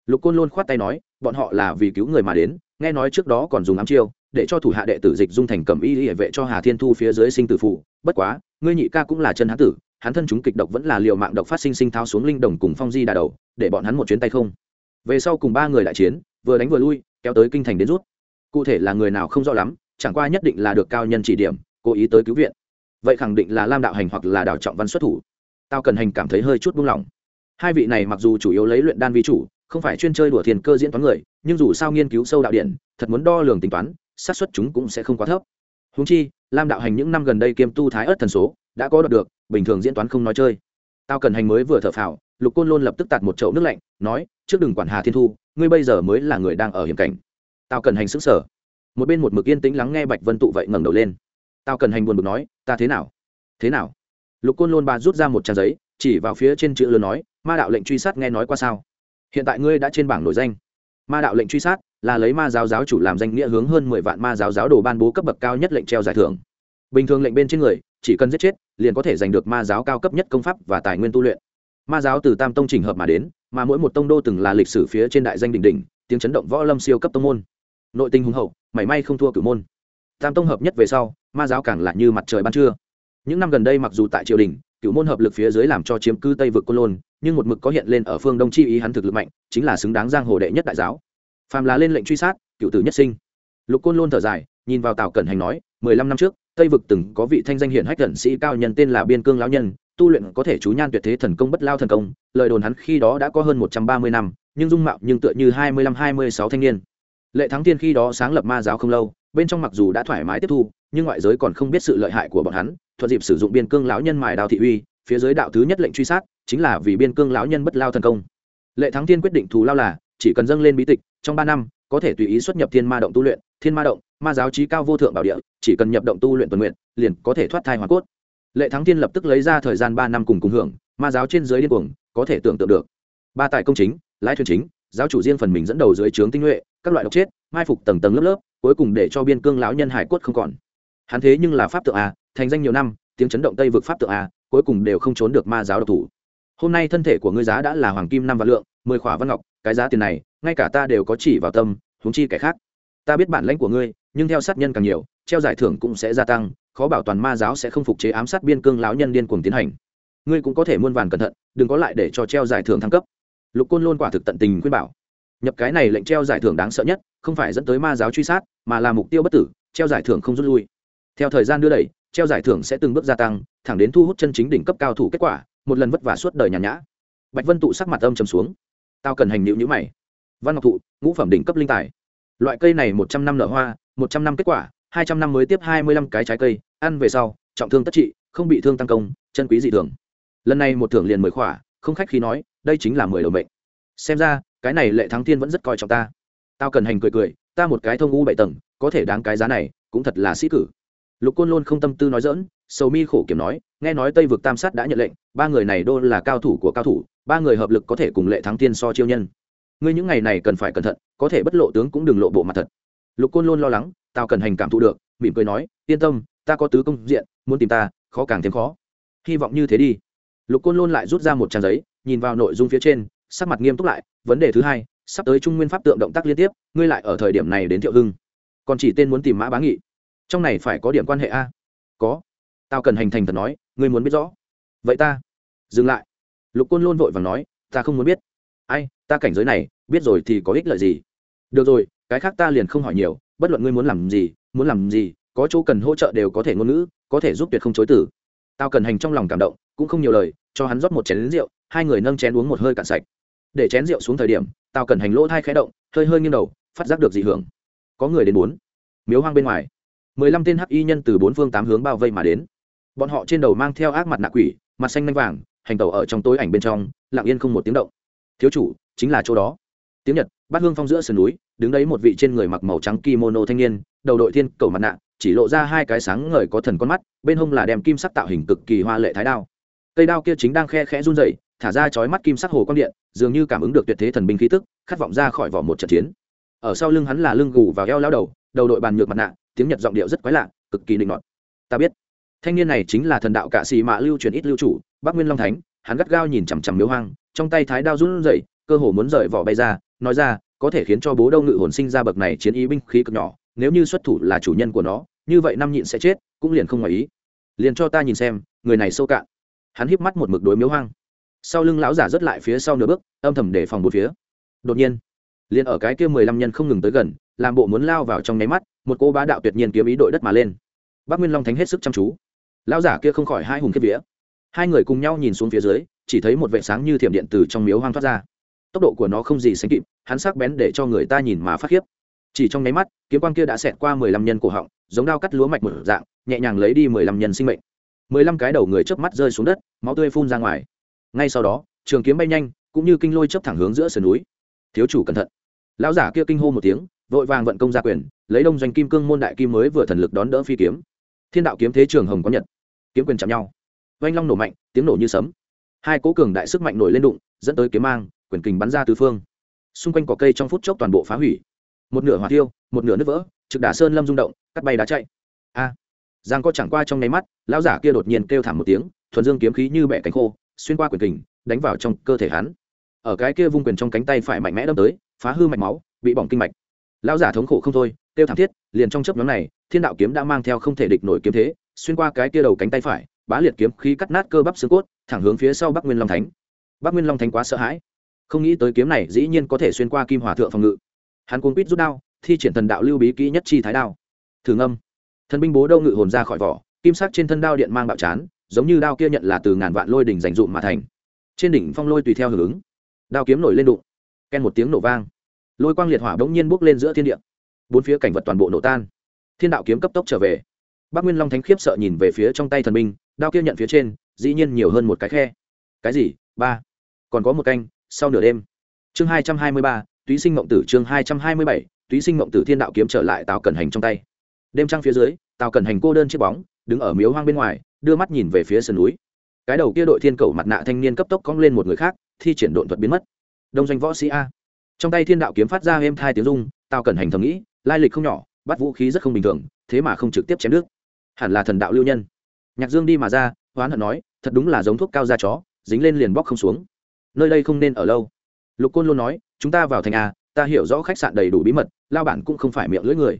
Lục côn luôn khoát tay nói, bọn họ là vì cứu người mà đến, nghe nói trước đó còn dùng ám chiêu, để cho thủ hạ đệ tử dịch dung thành cầm y hệ vệ cho hà thiên thu phía dưới sinh tử phụ bất quá, ngươi nhị ca cũng là chân hán tử, hắn thân chúng kịch độc vẫn là liều mạng độc phát sinh sinh thao xuống linh đồng cùng phong di đà đầu, để bọn hắn một chuyến tay không. Về sau cùng ba người đại chiến, vừa đánh vừa lui, kéo tới kinh thành đến rút. Cụ thể là người nào không rõ lắm, chẳng qua nhất định là được cao nhân chỉ điểm, cố ý tới cứu viện vậy khẳng định là lam đạo hành hoặc là đào trọng văn xuất thủ tao cần hành cảm thấy hơi chút buông lỏng hai vị này mặc dù chủ yếu lấy luyện đan vi chủ không phải chuyên chơi đùa thiền cơ diễn toán người nhưng dù sao nghiên cứu sâu đạo điện thật muốn đo lường tính toán xác suất chúng cũng sẽ không quá thấp húng chi lam đạo hành những năm gần đây kiêm tu thái ớt thần số đã có đọc được bình thường diễn toán không nói chơi tao cần hành mới vừa thở phào lục côn luôn lập tức tạt một chậu nước lạnh nói trước đừng quản hà thiên thu ngươi bây giờ mới là người đang ở hiểm cảnh tao cần hành xứng sở một bên một mực yên tĩnh lắng nghe bạch vân tụ vậy ngẩng đầu lên tao cần hành buồn bực nói, ta thế nào? Thế nào? Lục côn lôn ba rút ra một trang giấy, chỉ vào phía trên chữ lớn nói, ma đạo lệnh truy sát nghe nói qua sao? Hiện tại ngươi đã trên bảng nổi danh. Ma đạo lệnh truy sát là lấy ma giáo giáo chủ làm danh nghĩa hướng hơn mười vạn ma giáo giáo đồ ban bố cấp bậc cao nhất lệnh treo giải thưởng. Bình thường lệnh bên trên người, chỉ cần giết chết, liền có thể giành được ma giáo cao cấp nhất công pháp và tài nguyên tu luyện. Ma giáo từ tam tông trình hợp mà đến, mà mỗi một tông đô từng là lịch sử phía trên đại danh đỉnh đỉnh, tiếng chấn động võ lâm siêu cấp tông môn. Nội tình hùng hậu, mảy may không thua cử môn tam tông hợp nhất về sau, ma giáo càng là như mặt trời ban trưa. Những năm gần đây mặc dù tại triều đình cựu môn hợp lực phía dưới làm cho chiếm cư tây vực côn lôn, nhưng một mực có hiện lên ở phương đông chi ý hắn thực lực mạnh, chính là xứng đáng giang hồ đệ nhất đại giáo. Phàm là lên lệnh truy sát, cựu tử nhất sinh. Lục côn lôn thở dài, nhìn vào tào cẩn hành nói, mười lăm năm trước, tây vực từng có vị thanh danh hiển hách thần sĩ cao nhân tên là biên cương lão nhân, tu luyện có thể chú nhan tuyệt thế thần công bất lao thần công, lời đồn hắn khi đó đã có hơn một trăm ba mươi năm, nhưng dung mạo nhưng tựa như hai mươi lăm hai mươi sáu thanh niên. Lệ thắng tiên khi đó sáng lập ma giáo không lâu bên trong mặc dù đã thoải mái tiếp thu, nhưng ngoại giới còn không biết sự lợi hại của bọn hắn. Thuận dịp sử dụng biên cương lão nhân mài đào thị uy, phía dưới đạo thứ nhất lệnh truy sát, chính là vì biên cương lão nhân bất lao thần công. Lệ thắng tiên quyết định thù lao là, chỉ cần dâng lên bí tịch, trong ba năm, có thể tùy ý xuất nhập thiên ma động tu luyện, thiên ma động, ma giáo trí cao vô thượng bảo địa, chỉ cần nhập động tu luyện tuần nguyện, liền có thể thoát thai hoàn cốt. Lệ thắng tiên lập tức lấy ra thời gian ba năm cùng cùng hưởng, ma giáo trên dưới điên cuồng, có thể tưởng tượng được. Ba tài công chính, lái thuyền chính, giáo chủ riêng phần mình dẫn đầu dưới trướng tinh nhuệ, các loại độc chết, mai phục tầng tầng lớp lớp cuối cùng để cho biên cương lão nhân hải cốt không còn. Hắn thế nhưng là pháp tượng a, thành danh nhiều năm, tiếng chấn động tây vực pháp tượng a, cuối cùng đều không trốn được ma giáo độc thủ. Hôm nay thân thể của ngươi giá đã là hoàng kim năm vạn lượng, mười khỏa văn ngọc, cái giá tiền này, ngay cả ta đều có chỉ vào tâm, huống chi kẻ khác. Ta biết bản lãnh của ngươi, nhưng theo sát nhân càng nhiều, treo giải thưởng cũng sẽ gia tăng, khó bảo toàn ma giáo sẽ không phục chế ám sát biên cương lão nhân điên cuồng tiến hành. Ngươi cũng có thể muôn vàn cẩn thận, đừng có lại để cho treo giải thưởng thăng cấp. Lục côn lôn quả thực tận tình khuyên bảo nhập cái này lệnh treo giải thưởng đáng sợ nhất, không phải dẫn tới ma giáo truy sát, mà là mục tiêu bất tử, treo giải thưởng không rút lui. Theo thời gian đưa đẩy, treo giải thưởng sẽ từng bước gia tăng, thẳng đến thu hút chân chính đỉnh cấp cao thủ kết quả, một lần vất vả suốt đời nhàn nhã. Bạch vân tụ sắc mặt âm trầm xuống. Tao cần hành nịu nhữ mày. Văn ngọc thụ, ngũ phẩm đỉnh cấp linh tài. Loại cây này một trăm năm nở hoa, một trăm năm kết quả, hai trăm năm mới tiếp hai mươi lăm cái trái cây, ăn về sau, trọng thương tất trị, không bị thương tăng công, chân quý dị thường. Lần này một thưởng liền mười khỏa, không khách khi nói, đây chính là mười đầu mệnh. Xem ra cái này lệ thắng thiên vẫn rất coi trọng ta. Tao cần hành cười cười, ta một cái thông u bảy tầng, có thể đáng cái giá này, cũng thật là sĩ cử. Lục côn luôn không tâm tư nói dỡn sầu mi khổ kiểm nói, nghe nói tây vực tam sát đã nhận lệnh, ba người này đô là cao thủ của cao thủ, ba người hợp lực có thể cùng lệ thắng thiên so chiêu nhân. Ngươi những ngày này cần phải cẩn thận, có thể bất lộ tướng cũng đừng lộ bộ mặt thật. Lục côn luôn lo lắng, tao cần hành cảm thụ được, mỉm cười nói, yên tâm, ta có tứ công diện, muốn tìm ta, khó càng thêm khó. Hy vọng như thế đi. Lục côn luôn lại rút ra một trang giấy, nhìn vào nội dung phía trên sắc mặt nghiêm túc lại, vấn đề thứ hai, sắp tới trung nguyên pháp tượng động tác liên tiếp, ngươi lại ở thời điểm này đến thiệu hưng. Còn chỉ tên muốn tìm mã bá nghị. Trong này phải có điểm quan hệ a? Có. Tao cần hành thành thật nói, ngươi muốn biết rõ. Vậy ta, dừng lại. Lục côn luôn vội và nói, ta không muốn biết. Ai, ta cảnh giới này, biết rồi thì có ích lợi gì? Được rồi, cái khác ta liền không hỏi nhiều, bất luận ngươi muốn làm gì, muốn làm gì, có chỗ cần hỗ trợ đều có thể ngôn ngữ, có thể giúp tuyệt không chối tử tao cần hành trong lòng cảm động, cũng không nhiều lời, cho hắn rót một chén lính rượu, hai người nâng chén uống một hơi cạn sạch để chén rượu xuống thời điểm tao cần hành lỗ thai khẽ động, hơi hơi nghiêng đầu, phát giác được dị hưởng. Có người đến bốn miếu hoang bên ngoài. Mười lăm tên hắc y nhân từ bốn phương tám hướng bao vây mà đến. Bọn họ trên đầu mang theo ác mặt nạ quỷ, mặt xanh nanh vàng, hành tàu ở trong tối ảnh bên trong, lặng yên không một tiếng động. Thiếu chủ, chính là chỗ đó. Tiếng nhật, bát hương phong giữa sườn núi, đứng đấy một vị trên người mặc màu trắng kimono thanh niên, đầu đội thiên cầu mặt nạ, chỉ lộ ra hai cái sáng ngời có thần con mắt, bên hông là đem kim sắc tạo hình cực kỳ hoa lệ thái đao. Cây đao kia chính đang khe khẽ run rẩy thả ra chói mắt kim sắc hồ quang điện, dường như cảm ứng được tuyệt thế thần binh khí tức, khát vọng ra khỏi vỏ một trận chiến. Ở sau lưng hắn là lưng gù vào eo lao đầu đầu đội bàn nhược mặt nạ, tiếng nhật giọng điệu rất quái lạ, cực kỳ định nọt. Ta biết, thanh niên này chính là thần đạo cạ xì mạ lưu truyền ít lưu chủ, bắc nguyên long thánh, hắn gắt gao nhìn chằm chằm miếu hoang, trong tay thái đao run rẩy, cơ hồ muốn rời vỏ bay ra, nói ra, có thể khiến cho bố đâu ngự hồn sinh ra bậc này chiến ý binh khí cực nhỏ, nếu như xuất thủ là chủ nhân của nó, như vậy năm nhịn sẽ chết, cũng liền không ngoài ý. Liền cho ta nhìn xem, người này sâu cạn. Hắn híp mắt một mực đối miếu hoang sau lưng lão giả rớt lại phía sau nửa bước, âm thầm để phòng một phía. Đột nhiên, liền ở cái kia mười lăm nhân không ngừng tới gần, làm bộ muốn lao vào trong nháy mắt, một cô bá đạo tuyệt nhiên kiếm ý đội đất mà lên. Bác nguyên long thánh hết sức chăm chú. Lão giả kia không khỏi hai hùng kiếp vía. Hai người cùng nhau nhìn xuống phía dưới, chỉ thấy một vệ sáng như thiểm điện từ trong miếu hoang thoát ra. Tốc độ của nó không gì sánh kịp, hắn sắc bén để cho người ta nhìn mà phát khiếp. Chỉ trong nháy mắt, kiếm quang kia đã xẹt qua mười lăm nhân cổ họng, giống đao cắt lúa mạch một dạng, nhẹ nhàng lấy đi mười lăm nhân sinh mệnh. Mười lăm cái đầu người chớp mắt rơi xuống đất, máu tươi phun ra ngoài ngay sau đó, trường kiếm bay nhanh, cũng như kinh lôi chớp thẳng hướng giữa sườn núi. Thiếu chủ cẩn thận. Lão giả kia kinh hô một tiếng, vội vàng vận công gia quyền, lấy đông doanh kim cương môn đại kim mới vừa thần lực đón đỡ phi kiếm. Thiên đạo kiếm thế trường hồng có nhật. Kiếm quyền chạm nhau. Oanh long nổ mạnh, tiếng nổ như sấm. Hai cố cường đại sức mạnh nổi lên đụng, dẫn tới kiếm mang, quyền kình bắn ra tứ phương. Xung quanh cỏ cây trong phút chốc toàn bộ phá hủy. Một nửa hỏa tiêu một nửa nước vỡ, trực đả sơn lâm rung động, cắt bay đá chạy. A! Giang có chẳng qua trong nháy mắt, lão giả kia đột nhiên kêu thảm một tiếng, thuần dương kiếm khí như bẻ cánh khô xuyên qua quyền kình, đánh vào trong cơ thể hắn. Ở cái kia vung quyền trong cánh tay phải mạnh mẽ đâm tới, phá hư mạch máu, bị bỏng kinh mạch. Lão giả thống khổ không thôi, kêu thảm thiết, liền trong chớp nhóm này, thiên đạo kiếm đã mang theo không thể địch nổi kiếm thế, xuyên qua cái kia đầu cánh tay phải, bá liệt kiếm khí cắt nát cơ bắp xương cốt, thẳng hướng phía sau bắc nguyên long thánh. Bắc nguyên long thánh quá sợ hãi. Không nghĩ tới kiếm này dĩ nhiên có thể xuyên qua kim hòa thượng phòng ngự. Hắn cuốn quýt rút đao, thi triển thần đạo lưu bí kỹ nhất chi thái đao. Thử ngâm. Thần binh bố đâu ngự hồn ra khỏi vỏ, kim sắc trên thân đao điện mang bạo chán giống như đao kia nhận là từ ngàn vạn lôi đỉnh dành dụm mà thành. Trên đỉnh phong lôi tùy theo hưởng ứng. Đao kiếm nổi lên đụng. Ken một tiếng nổ vang. Lôi quang liệt hỏa bỗng nhiên bốc lên giữa thiên địa. Bốn phía cảnh vật toàn bộ nổ tan. Thiên đạo kiếm cấp tốc trở về. Bác nguyên long thánh khiếp sợ nhìn về phía trong tay thần binh đao kia nhận phía trên, dĩ nhiên nhiều hơn một cái khe. Cái gì? Ba. Còn có một canh, sau nửa đêm. Chương hai trăm hai mươi ba, túy sinh mộng tử, chương hai trăm hai mươi bảy, túy sinh mộng tử thiên đạo kiếm trở lại tào cẩn hành trong tay. Đêm trăng phía dưới, tào cẩn hành cô đơn chiếc bóng, đứng ở miếu hoang bên ngoài đưa mắt nhìn về phía sườn núi. Cái đầu kia đội thiên cầu mặt nạ thanh niên cấp tốc cong lên một người khác thi triển độn thuật biến mất. Đông doanh võ sĩ a. Trong tay thiên đạo kiếm phát ra êm thai tiếng dung, tao cần hành thầm nghĩ lai lịch không nhỏ bắt vũ khí rất không bình thường thế mà không trực tiếp chém nước. Hẳn là thần đạo lưu nhân. Nhạc dương đi mà ra hoán hận nói thật đúng là giống thuốc cao da chó dính lên liền bóc không xuống. Nơi đây không nên ở lâu. Lục côn luôn nói chúng ta vào thành a ta hiểu rõ khách sạn đầy đủ bí mật lao bản cũng không phải miệng lưỡi người.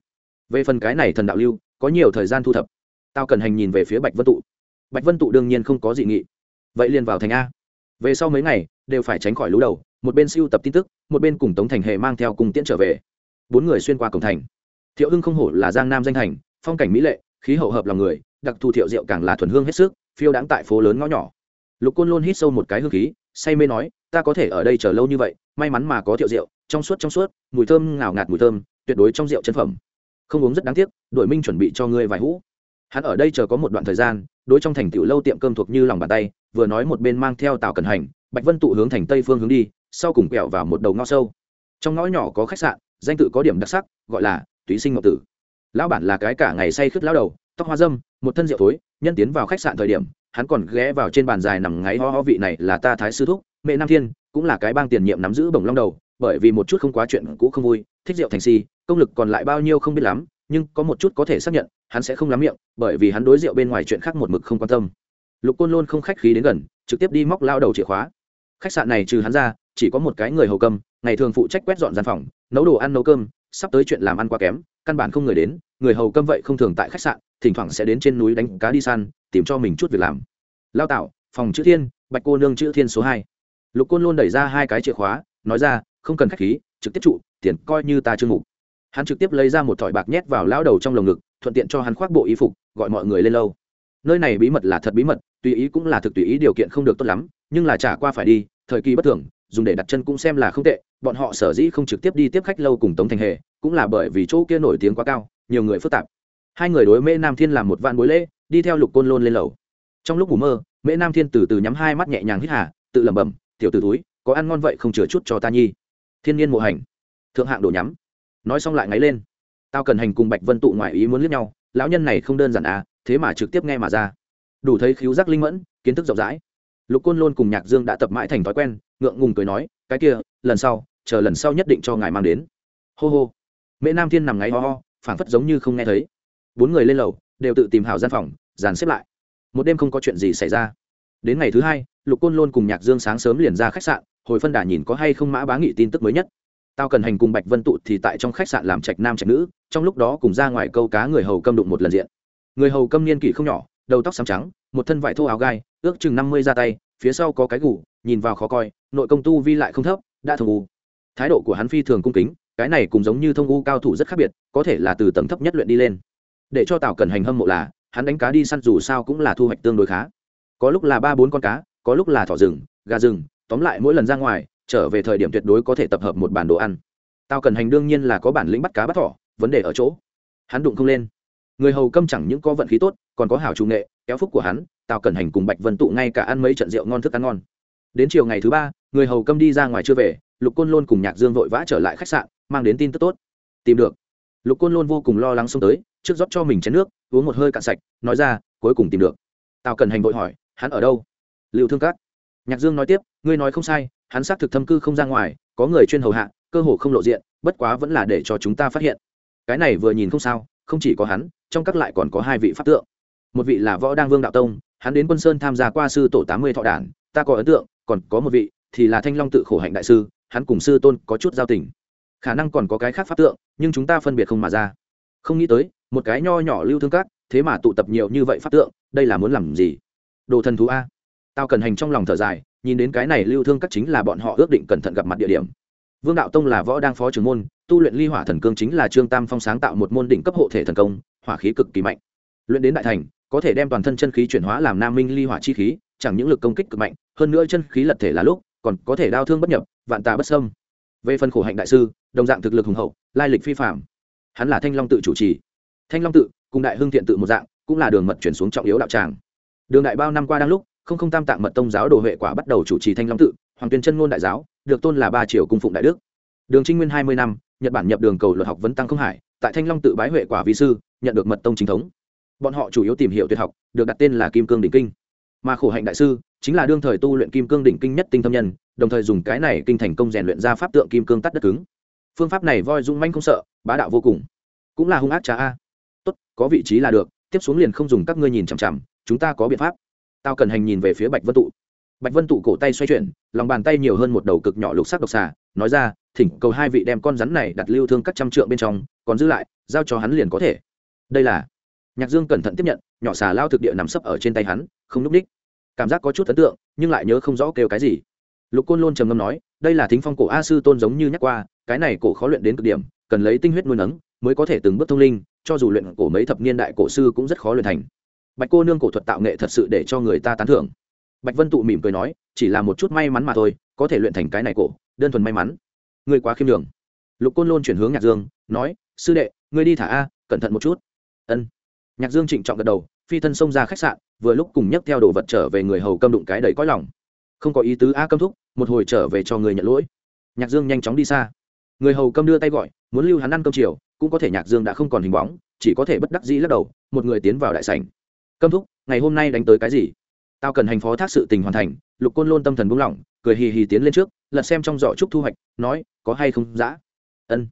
Về phần cái này thần đạo lưu có nhiều thời gian thu thập tao cần hành nhìn về phía bạch vân tụ. Bạch vân tụ đương nhiên không có dị nghị. Vậy liền vào thành a. Về sau mấy ngày, đều phải tránh khỏi lũ đầu, một bên siêu tập tin tức, một bên cùng tống thành hề mang theo cùng tiễn trở về. Bốn người xuyên qua cổng thành. Thiệu hưng không hổ là giang nam danh thành, phong cảnh mỹ lệ, khí hậu hợp lòng người, đặc thù thiệu diệu càng là thuần hương hết sức, phiêu đáng tại phố lớn ngõ nhỏ. Lục côn luôn hít sâu một cái hương khí, say mê nói, ta có thể ở đây chờ lâu như vậy, may mắn mà có thiệu rượu trong suốt trong suốt, mùi thơm ngào ngạt mùi thơm, tuyệt đối trong rượu chân phẩm. Không uống rất đáng tiếc, đội minh chuẩn bị cho ngươi vài hũ hắn ở đây chờ có một đoạn thời gian, đối trong thành tiểu lâu tiệm cơm thuộc như lòng bàn tay, vừa nói một bên mang theo tàu cần hành, bạch vân tụ hướng thành tây phương hướng đi, sau cùng quẹo vào một đầu ngõ sâu. Trong ngõ nhỏ có khách sạn, danh tự có điểm đặc sắc, gọi là túy sinh ngọc tử. Lão bản là cái cả ngày say khướt lão đầu, tóc hoa dâm, một thân rượu thối, nhân tiến vào khách sạn thời điểm, hắn còn ghé vào trên bàn dài nằm ngáy ho ho vị này là ta thái sư thúc, mẹ nam thiên, cũng là cái bang tiền nhiệm nắm giữ bồng long đầu, bởi vì một chút không quá chuyện cũ không vui, thích rượu thành si, công lực còn lại bao nhiêu không biết lắm nhưng có một chút có thể xác nhận, hắn sẽ không lắm miệng, bởi vì hắn đối rượu bên ngoài chuyện khác một mực không quan tâm. Lục côn luôn không khách khí đến gần, trực tiếp đi móc lao đầu chìa khóa. Khách sạn này trừ hắn ra, chỉ có một cái người hầu cầm ngày thường phụ trách quét dọn gian phòng, nấu đồ ăn nấu cơm, sắp tới chuyện làm ăn quá kém, căn bản không người đến, người hầu câm vậy không thường tại khách sạn, thỉnh thoảng sẽ đến trên núi đánh cá đi săn, tìm cho mình chút việc làm. Lao tạo phòng chữ thiên, bạch cô nương chữ thiên số hai. Lục côn luôn đẩy ra hai cái chìa khóa, nói ra, không cần khách khí, trực tiếp trụ, tiền coi như ta chưa ngủ hắn trực tiếp lấy ra một thỏi bạc nhét vào lao đầu trong lồng ngực, thuận tiện cho hắn khoác bộ y phục, gọi mọi người lên lâu. Nơi này bí mật là thật bí mật, tùy ý cũng là thực tùy ý điều kiện không được tốt lắm, nhưng là trả qua phải đi, thời kỳ bất thường, dùng để đặt chân cũng xem là không tệ, bọn họ sở dĩ không trực tiếp đi tiếp khách lâu cùng tống thành hề, cũng là bởi vì chỗ kia nổi tiếng quá cao, nhiều người phức tạp. Hai người đối mễ nam thiên làm một vạn bối lễ, đi theo lục côn lôn lên lầu. Trong lúc ngủ mơ, mễ nam thiên từ từ nhắm hai mắt nhẹ nhàng hít hà, tự lẩm bẩm, tiểu t ử túi có ăn ngon vậy không chừa chút cho ta nhi? Thiên nhiên mộ hành. Thượng hạng đồ nhắm nói xong lại ngáy lên. Tao cần hành cùng bạch vân tụ ngoại ý muốn liếc nhau, lão nhân này không đơn giản à thế mà trực tiếp nghe mà ra. Đủ thấy khiếu giác linh mẫn, kiến thức rộng rãi. Lục côn lôn cùng nhạc dương đã tập mãi thành thói quen, ngượng ngùng cười nói, cái kia, lần sau, chờ lần sau nhất định cho ngài mang đến. Hô hô. Mễ nam thiên nằm ngáy ho ho, phảng phất giống như không nghe thấy. Bốn người lên lầu, đều tự tìm hảo gian phòng, dàn xếp lại. Một đêm không có chuyện gì xảy ra. Đến ngày thứ hai, lục côn lôn cùng nhạc dương sáng sớm liền ra khách sạn, hồi phân đà nhìn có hay không mã bá nghị tin tức mới nhất tao cần hành cùng bạch vân tụ thì tại trong khách sạn làm trạch nam trạch nữ, trong lúc đó cùng ra ngoài câu cá người hầu câm đụng một lần diện. Người hầu câm niên kỷ không nhỏ, đầu tóc xám trắng, một thân vải thô áo gai, ước chừng năm mươi ra tay, phía sau có cái gù, nhìn vào khó coi, nội công tu vi lại không thấp, đã thông u. Thái độ của hắn phi thường cung kính, cái này cũng giống như thông u cao thủ rất khác biệt, có thể là từ tầng thấp nhất luyện đi lên. Để cho tào cần hành hâm mộ là, hắn đánh cá đi săn dù sao cũng là thu hoạch tương đối khá. Có lúc là ba bốn con cá, có lúc là thỏ rừng, gà rừng, tóm lại mỗi lần ra ngoài trở về thời điểm tuyệt đối có thể tập hợp một bản đồ ăn. Tao cần hành đương nhiên là có bản lĩnh bắt cá bắt thỏ, vấn đề ở chỗ. Hắn đụng không lên. Người hầu câm chẳng những có vận khí tốt, còn có hảo trung nghệ, kéo phúc của hắn, tao cần hành cùng bạch vân tụ ngay cả ăn mấy trận rượu ngon thức ăn ngon. Đến chiều ngày thứ ba, người hầu câm đi ra ngoài chưa về, lục côn lôn cùng nhạc dương vội vã trở lại khách sạn, mang đến tin tức tốt. Tìm được. Lục côn lôn vô cùng lo lắng xông tới, trước rót cho mình chén nước, uống một hơi cạn sạch, nói ra, cuối cùng tìm được. Tao cần hành vội hỏi, hắn ở đâu? Liệu thương các. Nhạc dương nói tiếp, ngươi nói không sai hắn xác thực thâm cư không ra ngoài, có người chuyên hầu hạ, cơ hồ không lộ diện, bất quá vẫn là để cho chúng ta phát hiện. Cái này vừa nhìn không sao, không chỉ có hắn, trong các lại còn có hai vị pháp tượng. Một vị là võ đăng vương đạo tông, hắn đến quân sơn tham gia qua sư tổ tám mươi thọ đản, ta có ấn tượng, còn có một vị thì là thanh long tự khổ hạnh đại sư, hắn cùng sư tôn có chút giao tình. Khả năng còn có cái khác pháp tượng, nhưng chúng ta phân biệt không mà ra. Không nghĩ tới, một cái nho nhỏ lưu thương các, thế mà tụ tập nhiều như vậy pháp tượng, đây là muốn làm gì? Đồ thần thú a. Tao cần hành trong lòng thở dài nhìn đến cái này lưu thương các chính là bọn họ ước định cẩn thận gặp mặt địa điểm. Vương đạo tông là võ đang phó trưởng môn, tu luyện ly hỏa thần cương chính là trương tam phong sáng tạo một môn đỉnh cấp hộ thể thần công, hỏa khí cực kỳ mạnh. Luyện đến đại thành, có thể đem toàn thân chân khí chuyển hóa làm nam minh ly hỏa chi khí, chẳng những lực công kích cực mạnh, hơn nữa chân khí lật thể là lúc, còn có thể đau thương bất nhập, vạn tà bất sâm về phần khổ hạnh đại sư, đồng dạng thực lực hùng hậu, lai lịch phi phạm hắn là thanh long tự chủ trì. Thanh long tự, cùng đại hưng thiện tự một dạng, cũng là đường mật chuyển xuống trọng yếu đạo tràng. Đường đại bao năm qua đang lúc không không tam tạng mật tông giáo đồ huệ quả bắt đầu chủ trì thanh long tự, hoàng tuyên chân ngôn đại giáo, được tôn là ba triều cung phụng đại đức. Đường trinh nguyên hai mươi năm, nhật bản nhập đường cầu luật học vấn tăng không hải, tại thanh long tự bái huệ quả vi sư, nhận được mật tông chính thống. Bọn họ chủ yếu tìm hiểu tuyệt học, được đặt tên là kim cương đỉnh kinh. Mà khổ hạnh đại sư, chính là đương thời tu luyện kim cương đỉnh kinh nhất tinh thâm nhân, đồng thời dùng cái này kinh thành công rèn luyện ra pháp tượng kim cương tắt đất cứng. Phương pháp này voi dung manh không sợ, bá đạo vô cùng. Cũng là hung ác trá a. Tốt, có vị trí là được, tiếp xuống liền không dùng các ngươi nhìn chằm chằm, chúng ta có biện pháp tao cần hành nhìn về phía bạch vân tụ. Bạch vân tụ cổ tay xoay chuyển, lòng bàn tay nhiều hơn một đầu cực nhỏ lục sắc độc xà, nói ra, thỉnh cầu hai vị đem con rắn này đặt lưu thương các trăm trượng bên trong, còn giữ lại, giao cho hắn liền có thể. Đây là, nhạc dương cẩn thận tiếp nhận, nhỏ xà lao thực địa nằm sấp ở trên tay hắn, không núp đích cảm giác có chút ấn tượng, nhưng lại nhớ không rõ kêu cái gì. Lục côn lôn trầm ngâm nói, đây là thính phong cổ a sư tôn giống như nhắc qua, cái này cổ khó luyện đến cực điểm, cần lấy tinh huyết nuôi nấng, mới có thể từng bước thông linh, cho dù luyện cổ mấy thập niên đại cổ sư cũng rất khó luyện thành bạch cô nương cổ thuật tạo nghệ thật sự để cho người ta tán thưởng. Bạch vân tụ mỉm cười nói, chỉ là một chút may mắn mà thôi, có thể luyện thành cái này cổ, đơn thuần may mắn. Ngươi quá khiêm đường lục côn lôn chuyển hướng nhạc dương, nói, sư đệ, ngươi đi thả a, cẩn thận một chút. Ân. Nhạc dương trịnh trọng gật đầu, phi thân xông ra khách sạn, vừa lúc cùng nhấc theo đồ vật trở về người hầu câm đụng cái đầy cõi lòng. Không có ý tứ a câm thúc, một hồi trở về cho người nhận lỗi. Nhạc dương nhanh chóng đi xa. Người hầu câm đưa tay gọi, muốn lưu hắn ăn cơm chiều, cũng có thể nhạc dương đã không còn hình bóng, chỉ có thể bất đắc dĩ lắc đầu, một người tiến vào đại sảnh câm thúc, ngày hôm nay đánh tới cái gì? Tao cần hành phó thác sự tình hoàn thành. Lục côn lôn tâm thần buông lỏng, cười hì hì tiến lên trước, lật xem trong giỏ trúc thu hoạch, nói, có hay không, dã? Ân.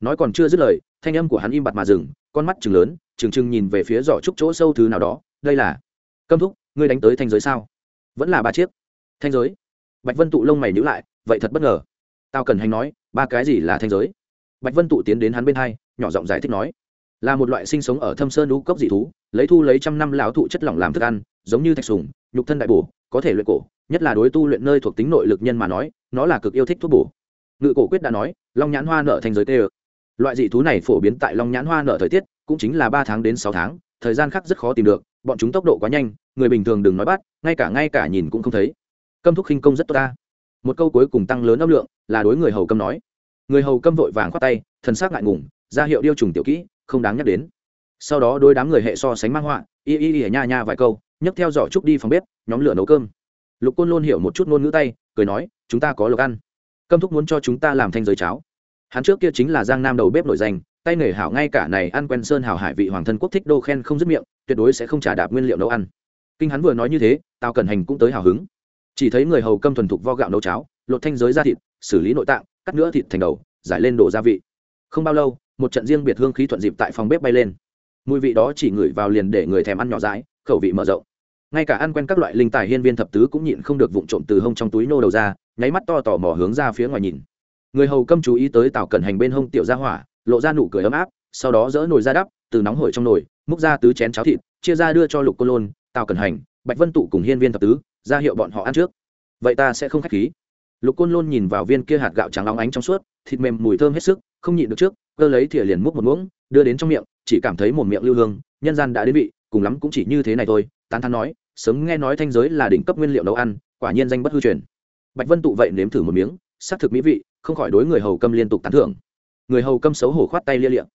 Nói còn chưa dứt lời, thanh âm của hắn im bặt mà dừng, con mắt chừng lớn, trừng trừng nhìn về phía giỏ trúc chỗ sâu thứ nào đó, đây là câm thúc, ngươi đánh tới thanh giới sao? Vẫn là ba chiếc. Thanh giới? Bạch vân tụ lông mày nhữ lại, vậy thật bất ngờ. Tao cần hành nói, ba cái gì là thanh giới? Bạch vân tụ tiến đến hắn bên hai, nhỏ giọng giải thích nói là một loại sinh sống ở thâm sơn lũ cốc dị thú, lấy thu lấy trăm năm lão thụ chất lỏng làm thức ăn, giống như thạch sùng, nhục thân đại bổ, có thể luyện cổ, nhất là đối tu luyện nơi thuộc tính nội lực nhân mà nói, nó là cực yêu thích thuốc bổ. Ngự cổ quyết đã nói, long nhãn hoa nở thành giới tê loại dị thú này phổ biến tại long nhãn hoa nở thời tiết, cũng chính là ba tháng đến sáu tháng, thời gian khác rất khó tìm được, bọn chúng tốc độ quá nhanh, người bình thường đừng nói bắt, ngay cả ngay cả nhìn cũng không thấy. Câm thúc khinh công rất tốt ta. Một câu cuối cùng tăng lớn âm lượng, là đối người hầu câm nói. Người hầu câm vội vàng khoát tay, thần sắc ngại ngùng, ra hiệu điêu trùng tiểu kỹ không đáng nhắc đến. Sau đó đôi đám người hệ so sánh mang họa, y y y nha nha vài câu, nhấc theo giỏ trúc đi phòng bếp, nhóm lửa nấu cơm. Lục côn luôn hiểu một chút ngôn ngữ tay, cười nói, chúng ta có lộc ăn. Câm thúc muốn cho chúng ta làm thanh giới cháo. Hắn trước kia chính là giang nam đầu bếp nổi danh, tay nghề hảo ngay cả này ăn quen sơn hảo hải vị hoàng thân quốc thích đô khen không dứt miệng, tuyệt đối sẽ không trả đạp nguyên liệu nấu ăn. Kinh hắn vừa nói như thế tao cẩn hành cũng tới hào hứng. Chỉ thấy người hầu câm thuần thục vo gạo nấu cháo, lột thanh giới ra thịt, xử lý nội tạng, cắt nữa thịt thành đầu, giải lên đổ gia vị. Không bao lâu một trận riêng biệt hương khí thuận dịp tại phòng bếp bay lên. Mùi vị đó chỉ ngửi vào liền để người thèm ăn nhỏ dãi, khẩu vị mở rộng. Ngay cả ăn quen các loại linh tài hiên viên thập tứ cũng nhịn không được vụng trộm từ hông trong túi nô đầu ra, nháy mắt to tỏ mò hướng ra phía ngoài nhìn. Người hầu câm chú ý tới tào cẩn hành bên hông tiểu ra hỏa, lộ ra nụ cười ấm áp, sau đó dỡ nồi ra đắp, từ nóng hổi trong nồi, múc ra tứ chén cháo thịt, chia ra đưa cho lục cô lôn, tào cẩn hành, bạch vân tụ cùng hiên viên thập tứ, ra hiệu bọn họ ăn trước. Vậy ta sẽ không k h á c h khí lục côn lôn nhìn vào viên kia hạt gạo trắng óng ánh trong suốt, thịt mềm mùi thơm hết sức, không nhịn được trước, cơ lấy thìa liền múc một muỗng, đưa đến trong miệng, chỉ cảm thấy một miệng lưu hương, nhân gian đã đến vị, cùng lắm cũng chỉ như thế này thôi, tán thán nói, sớm nghe nói thanh giới là đỉnh cấp nguyên liệu nấu ăn, quả nhiên danh bất hư truyền. Bạch vân tụ vậy nếm thử một miếng, xác thực mỹ vị, không khỏi đối người hầu câm liên tục tán thưởng. Người hầu câm xấu hổ khoát tay lia liệm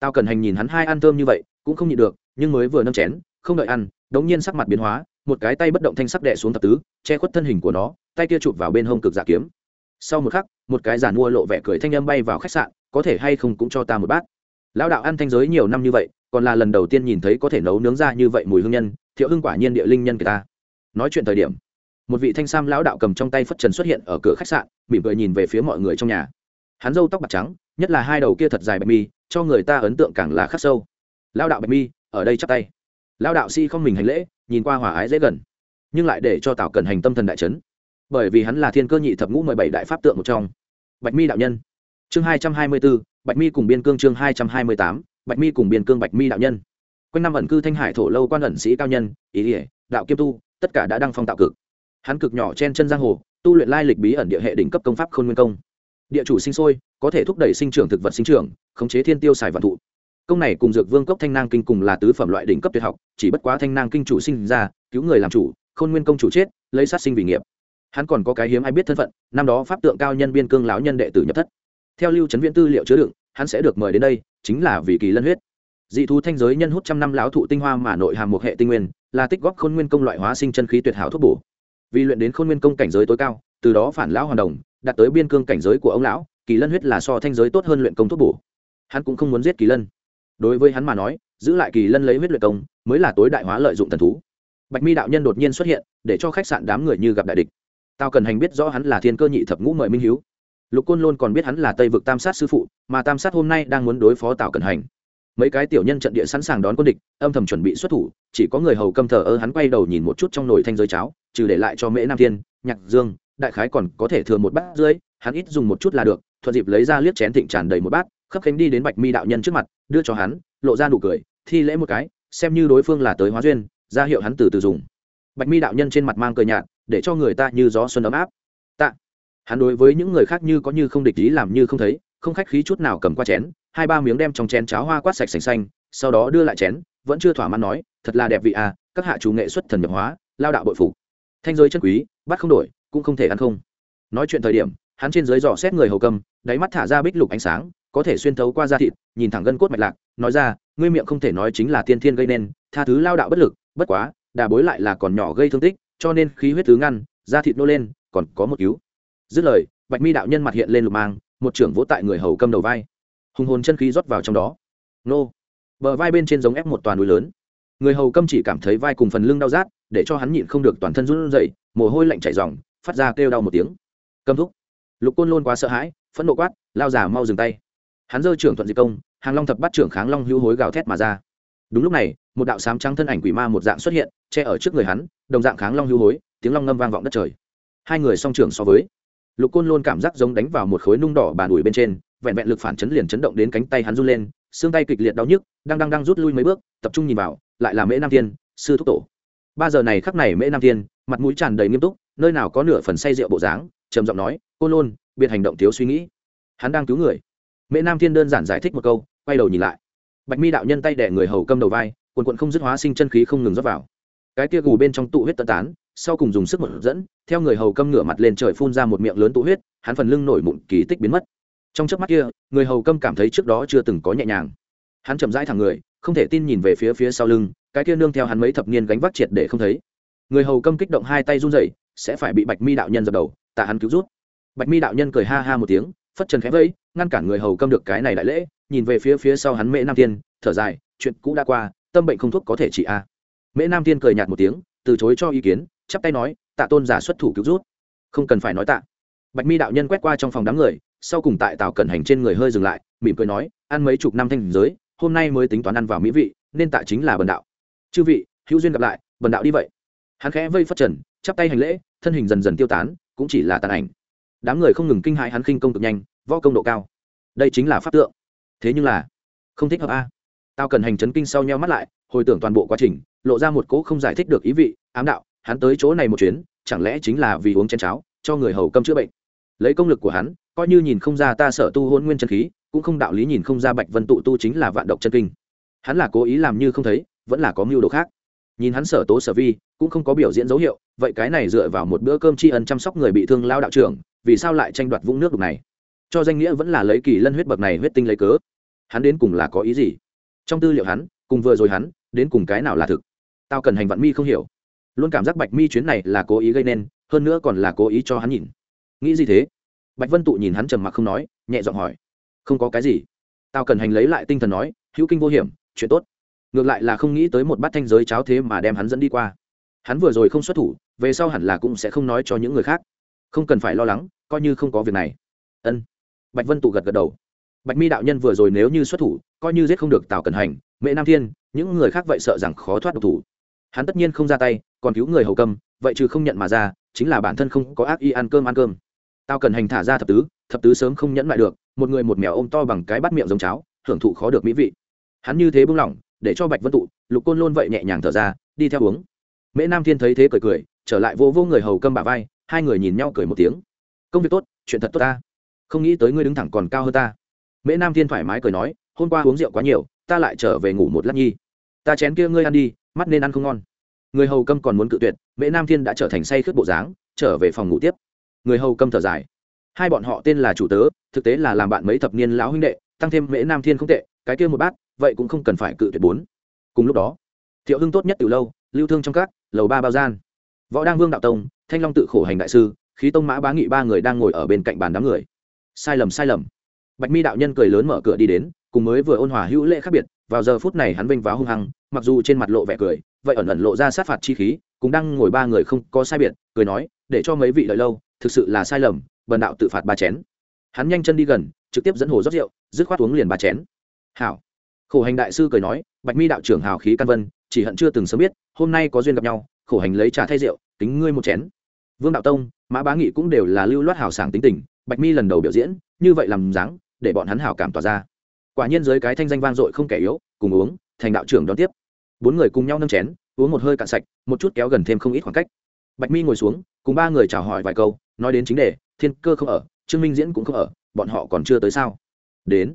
tao cần hành nhìn hắn hai ăn thơm như vậy, cũng không nhịn được, nhưng mới vừa nâng chén, không đợi ăn, đống nhiên sắc mặt biến hóa, một cái tay bất động thanh sắc đẻ xuống thập tứ, che khuất thân hình của nó tay kia chụp vào bên hông cực giả kiếm. Sau một khắc, một cái giàn mua lộ vẻ cười thanh âm bay vào khách sạn, có thể hay không cũng cho ta một bát. Lão đạo ăn thanh giới nhiều năm như vậy, còn là lần đầu tiên nhìn thấy có thể nấu nướng ra như vậy mùi hương nhân, thiệu hưng quả nhiên địa linh nhân người ta. Nói chuyện thời điểm, một vị thanh sam lão đạo cầm trong tay phất trần xuất hiện ở cửa khách sạn, mỉm cười nhìn về phía mọi người trong nhà. Hắn râu tóc bạc trắng, nhất là hai đầu kia thật dài bạch mi, cho người ta ấn tượng càng là khắc sâu. Lão đạo bạch mi, ở đây chắp tay. Lão đạo si không mình hành lễ, nhìn qua hòa ái dễ gần, nhưng lại để cho tào cần hành tâm thần đại trấn bởi vì hắn là thiên cơ nhị thập ngũ mười bảy đại pháp tượng một trong. Bạch mi đạo nhân. Chương hai trăm hai mươi bốn bạch mi cùng biên cương chương hai trăm hai mươi tám, bạch mi cùng biên cương bạch mi đạo nhân. Quanh năm ẩn cư thanh hải thổ lâu quan ẩn sĩ cao nhân, ý ỉa đạo kiêm tu, tất cả đã đăng phong tạo cực. Hắn cực nhỏ trên chân giang hồ, tu luyện lai lịch bí ẩn địa hệ đỉnh cấp công pháp khôn nguyên công. Địa chủ sinh sôi, có thể thúc đẩy sinh trưởng thực vật sinh trưởng, khống chế thiên tiêu xài vạn thụ. Công này cùng dược vương cốc thanh nang kinh cùng là tứ phẩm loại đỉnh cấp tuyệt học, chỉ bất quá thanh nang kinh chủ sinh ra, cứu người làm chủ, khôn nguyên công chủ chết, lấy sát sinh vì nghiệp hắn còn có cái hiếm ai biết thân phận, năm đó pháp tượng cao nhân biên cương lão nhân đệ tử nhập thất. Theo lưu trấn viễn tư liệu chứa đựng, hắn sẽ được mời đến đây, chính là vì kỳ lân huyết. Dị thú thanh giới nhân hút trăm năm lão thụ tinh hoa mà nội hàm một hệ tinh nguyên, là tích góp khôn nguyên công loại hóa sinh chân khí tuyệt hảo thuốc bổ. Vì luyện đến khôn nguyên công cảnh giới tối cao, từ đó phản lão hoàn đồng, đạt tới biên cương cảnh giới của ông lão, kỳ lân huyết là so thanh giới tốt hơn luyện công thuốc bổ. Hắn cũng không muốn giết kỳ lân. Đối với hắn mà nói, giữ lại kỳ lân lấy huyết luyện công, mới là tối đại hóa lợi dụng thần thú. Bạch mi đạo nhân đột nhiên xuất hiện, để cho khách sạn đám người như gặp đại địch tao cần hành biết rõ hắn là thiên cơ nhị thập ngũ mời minh hiếu. Lục côn lôn còn biết hắn là tây vực tam sát sư phụ, mà tam sát hôm nay đang muốn đối phó tào cần hành. Mấy cái tiểu nhân trận địa sẵn sàng đón quân địch, âm thầm chuẩn bị xuất thủ, chỉ có người hầu câm thờ ơ hắn quay đầu nhìn một chút trong nồi thanh giới cháo, trừ để lại cho mễ nam thiên, nhạc dương, đại khái còn có thể thừa một bát dưới hắn ít dùng một chút là được, thuận dịp lấy ra liếc chén thịnh tràn đầy một bát, khấp khánh đi đến bạch mi đạo nhân trước mặt, đưa cho hắn, lộ ra nụ cười, thi lễ một cái, xem như đối phương là tới hóa duyên, ra hiệu hắn từ từ dùng. Bạch mi đạo nhân trên mặt mang cười nhạt để cho người ta như gió xuân ấm áp. Tạ. Hắn đối với những người khác như có như không địch ý làm như không thấy, không khách khí chút nào cầm qua chén, hai ba miếng đem trong chén cháo hoa quát sạch sành xanh, sau đó đưa lại chén, vẫn chưa thỏa mãn nói, thật là đẹp vị à các hạ chủ nghệ xuất thần nhập hóa, lao đạo bội phục. Thanh giới chân quý, bắt không đổi, cũng không thể ăn không. Nói chuyện thời điểm, hắn trên dưới dò xét người hầu cầm, đáy mắt thả ra bích lục ánh sáng, có thể xuyên thấu qua da thịt, nhìn thẳng gân cốt mạch lạc, nói ra, ngươi miệng không thể nói chính là tiên thiên gây nên, tha thứ lao đạo bất lực, bất quá, đà bối lại là còn nhỏ gây thương tích cho nên khí huyết thứ ngăn, da thịt nô lên, còn có một cứu. Dứt lời, bạch mi đạo nhân mặt hiện lên lục mang, một trưởng vỗ tại người hầu cầm đầu vai. Hùng hồn chân khí rót vào trong đó. Nô. Bờ vai bên trên giống ép một toàn núi lớn. Người hầu câm chỉ cảm thấy vai cùng phần lưng đau rát, để cho hắn nhịn không được toàn thân run rẩy, mồ hôi lạnh chảy ròng, phát ra kêu đau một tiếng. Cầm thúc. Lục côn lôn quá sợ hãi, phẫn nộ quát, lao giả mau dừng tay. Hắn giơ trưởng thuận diệt công, hàng long thập bắt trưởng kháng long hữu hối gào thét mà ra. Đúng lúc này, một đạo sám trắng thân ảnh quỷ ma một dạng xuất hiện, che ở trước người hắn đồng dạng kháng long hưu hối, tiếng long ngâm vang vọng đất trời. Hai người song trưởng so với. Lục côn luôn cảm giác giống đánh vào một khối nung đỏ bàn ủi bên trên, vẹn vẹn lực phản chấn liền chấn động đến cánh tay hắn run lên, xương tay kịch liệt đau nhức, đang đang đang rút lui mấy bước, tập trung nhìn vào, lại là mễ nam thiên, sư thúc tổ. Ba giờ này khắc này mễ nam thiên, mặt mũi tràn đầy nghiêm túc, nơi nào có nửa phần say rượu bộ dáng, trầm giọng nói, côn lôn, biệt hành động thiếu suy nghĩ. Hắn đang cứu người. Mễ nam thiên đơn giản giải thích một câu, quay đầu nhìn lại. Bạch mi đạo nhân tay đẻ người hầu câm đầu vai, quần quận không dứt hóa sinh chân khí không ngừng rót vào cái kia gù bên trong tụ huyết tận tán, sau cùng dùng sức một dẫn, theo người hầu câm ngửa mặt lên trời phun ra một miệng lớn tụ huyết, hắn phần lưng nổi mụn kỳ tích biến mất. Trong chớp mắt kia, người hầu câm cảm thấy trước đó chưa từng có nhẹ nhàng. Hắn chậm rãi thẳng người, không thể tin nhìn về phía phía sau lưng, cái kia nương theo hắn mấy thập niên gánh vác triệt để không thấy. Người hầu câm kích động hai tay run rẩy, sẽ phải bị bạch mi đạo nhân dập đầu, tạ hắn cứu rút. Bạch mi đạo nhân cười ha ha một tiếng, phất trần khẽ vẫy, ngăn cản người hầu câm được cái này đại lễ, nhìn về phía phía sau hắn mễ nam tiên thở dài, chuyện cũ đã qua, tâm bệnh không thuốc có thể trị a. à mễ nam tiên cười nhạt một tiếng, từ chối cho ý kiến, chắp tay nói, tạ tôn giả xuất thủ cứu rút không cần phải nói tạ. Bạch mi đạo nhân quét qua trong phòng đám người, sau cùng tại tàu cẩn hành trên người hơi dừng lại, mỉm cười nói, ăn mấy chục năm thanh giới, hôm nay mới tính toán ăn vào mỹ vị, nên tạ chính là bần đạo. Chư vị, hữu duyên gặp lại, bần đạo đi vậy. Hắn khẽ vây phất trần, chắp tay hành lễ, thân hình dần dần tiêu tán, cũng chỉ là tàn ảnh. Đám người không ngừng kinh hãi hắn khinh công cực nhanh, võ công độ cao. Đây chính là pháp tượng. Thế nhưng là, không thích hợp a. Tao cần hành chấn kinh sau nhau mắt lại, hồi tưởng toàn bộ quá trình lộ ra một cỗ không giải thích được ý vị, ám đạo, hắn tới chỗ này một chuyến, chẳng lẽ chính là vì uống chén cháo, cho người hầu câm chữa bệnh. Lấy công lực của hắn, coi như nhìn không ra ta sở tu hôn nguyên chân khí, cũng không đạo lý nhìn không ra bạch vân tụ tu chính là vạn độc chân kinh. Hắn là cố ý làm như không thấy, vẫn là có mưu đồ khác. Nhìn hắn sở tố sở vi, cũng không có biểu diễn dấu hiệu, vậy cái này dựa vào một bữa cơm tri ân chăm sóc người bị thương lao đạo trưởng, vì sao lại tranh đoạt vũng nước đục này? Cho danh nghĩa vẫn là lấy kỳ lân huyết bậc này huyết tinh lấy cớ. Hắn đến cùng là có ý gì? Trong tư liệu hắn, cùng vừa rồi hắn, đến cùng cái nào là thực? Tao cần hành vận mi không hiểu. Luôn cảm giác bạch mi chuyến này là cố ý gây nên, hơn nữa còn là cố ý cho hắn nhìn. Nghĩ gì thế? Bạch vân tụ nhìn hắn trầm mặc không nói, nhẹ giọng hỏi. Không có cái gì. Tao cần hành lấy lại tinh thần nói, hữu kinh vô hiểm, chuyện tốt. Ngược lại là không nghĩ tới một bát thanh giới cháo thế mà đem hắn dẫn đi qua. Hắn vừa rồi không xuất thủ, về sau hẳn là cũng sẽ không nói cho những người khác. Không cần phải lo lắng, coi như không có việc này. Ân. Bạch vân tụ gật gật đầu. Bạch mi đạo nhân vừa rồi nếu như xuất thủ, coi như giết không được tào cần hành mẹ nam thiên, những người khác vậy sợ rằng khó thoát độc thủ hắn tất nhiên không ra tay, còn cứu người hầu cầm vậy chứ không nhận mà ra, chính là bản thân không có ác y ăn cơm ăn cơm. Tao cần hành thả ra thập tứ thập tứ sớm không nhẫn lại được, một người một mèo ôm to bằng cái bắt miệng giống cháo, hưởng thụ khó được mỹ vị. Hắn như thế buông lỏng, để cho bạch vân tụ, lục côn lôn vậy nhẹ nhàng thở ra, đi theo uống. Mễ nam thiên thấy thế cười cười, trở lại vô vô người hầu câm bà vai, hai người nhìn nhau cười một tiếng. Công việc tốt, chuyện thật tốt ta. Không nghĩ tới ngươi đứng thẳng còn cao hơn ta. Mễ nam thiên thoải mái cười nói, hôm qua uống rượu quá nhiều, ta lại trở về ngủ một lát nhi ta chén kia ngươi ăn đi, mắt nên ăn không ngon. Người hầu câm còn muốn cự tuyệt, mễ nam thiên đã trở thành say khướt bộ dáng, trở về phòng ngủ tiếp. Người hầu câm thở dài. Hai bọn họ tên là chủ tớ, thực tế là làm bạn mấy thập niên lão huynh đệ, tăng thêm mễ nam thiên không tệ, cái kia một bát, vậy cũng không cần phải cự tuyệt bốn. Cùng lúc đó, thiệu hưng tốt nhất từ lâu, lưu thương trong các, lầu ba bao gian. Võ đăng vương đạo tông, thanh long tự khổ hành đại sư, khí tông mã bá nghị ba người đang ngồi ở bên cạnh bàn đám người. Sai lầm sai lầm. Bạch mi đạo nhân cười lớn mở cửa đi đến, cùng mới vừa ôn hòa hữu lễ khác biệt vào giờ phút này hắn vinh váo hung hăng, mặc dù trên mặt lộ vẻ cười, vậy ẩn ẩn lộ ra sát phạt chi khí, cũng đang ngồi ba người không có sai biệt, cười nói, để cho mấy vị đợi lâu, thực sự là sai lầm, bần đạo tự phạt ba chén. Hắn nhanh chân đi gần, trực tiếp dẫn hồ rót rượu, dứt khoát uống liền ba chén. Hảo. Khổ hành đại sư cười nói, bạch mi đạo trưởng hào khí căn vân, chỉ hận chưa từng sớm biết, hôm nay có duyên gặp nhau, khổ hành lấy trà thay rượu tính ngươi một chén. Vương đạo tông, mã bá nghị cũng đều là lưu loát hào sảng tính tình, bạch mi lần đầu biểu diễn, như vậy làm dáng, để bọn hắn hào cảm tỏa ra quả nhiên dưới cái thanh danh vang dội không kẻ yếu, cùng uống, thành đạo trưởng đón tiếp. Bốn người cùng nhau nâng chén, uống một hơi cạn sạch, một chút kéo gần thêm không ít khoảng cách. Bạch mi ngồi xuống, cùng ba người chào hỏi vài câu, nói đến chính đề, thiên cơ không ở, trương minh diễn cũng không ở, bọn họ còn chưa tới sao? Đến.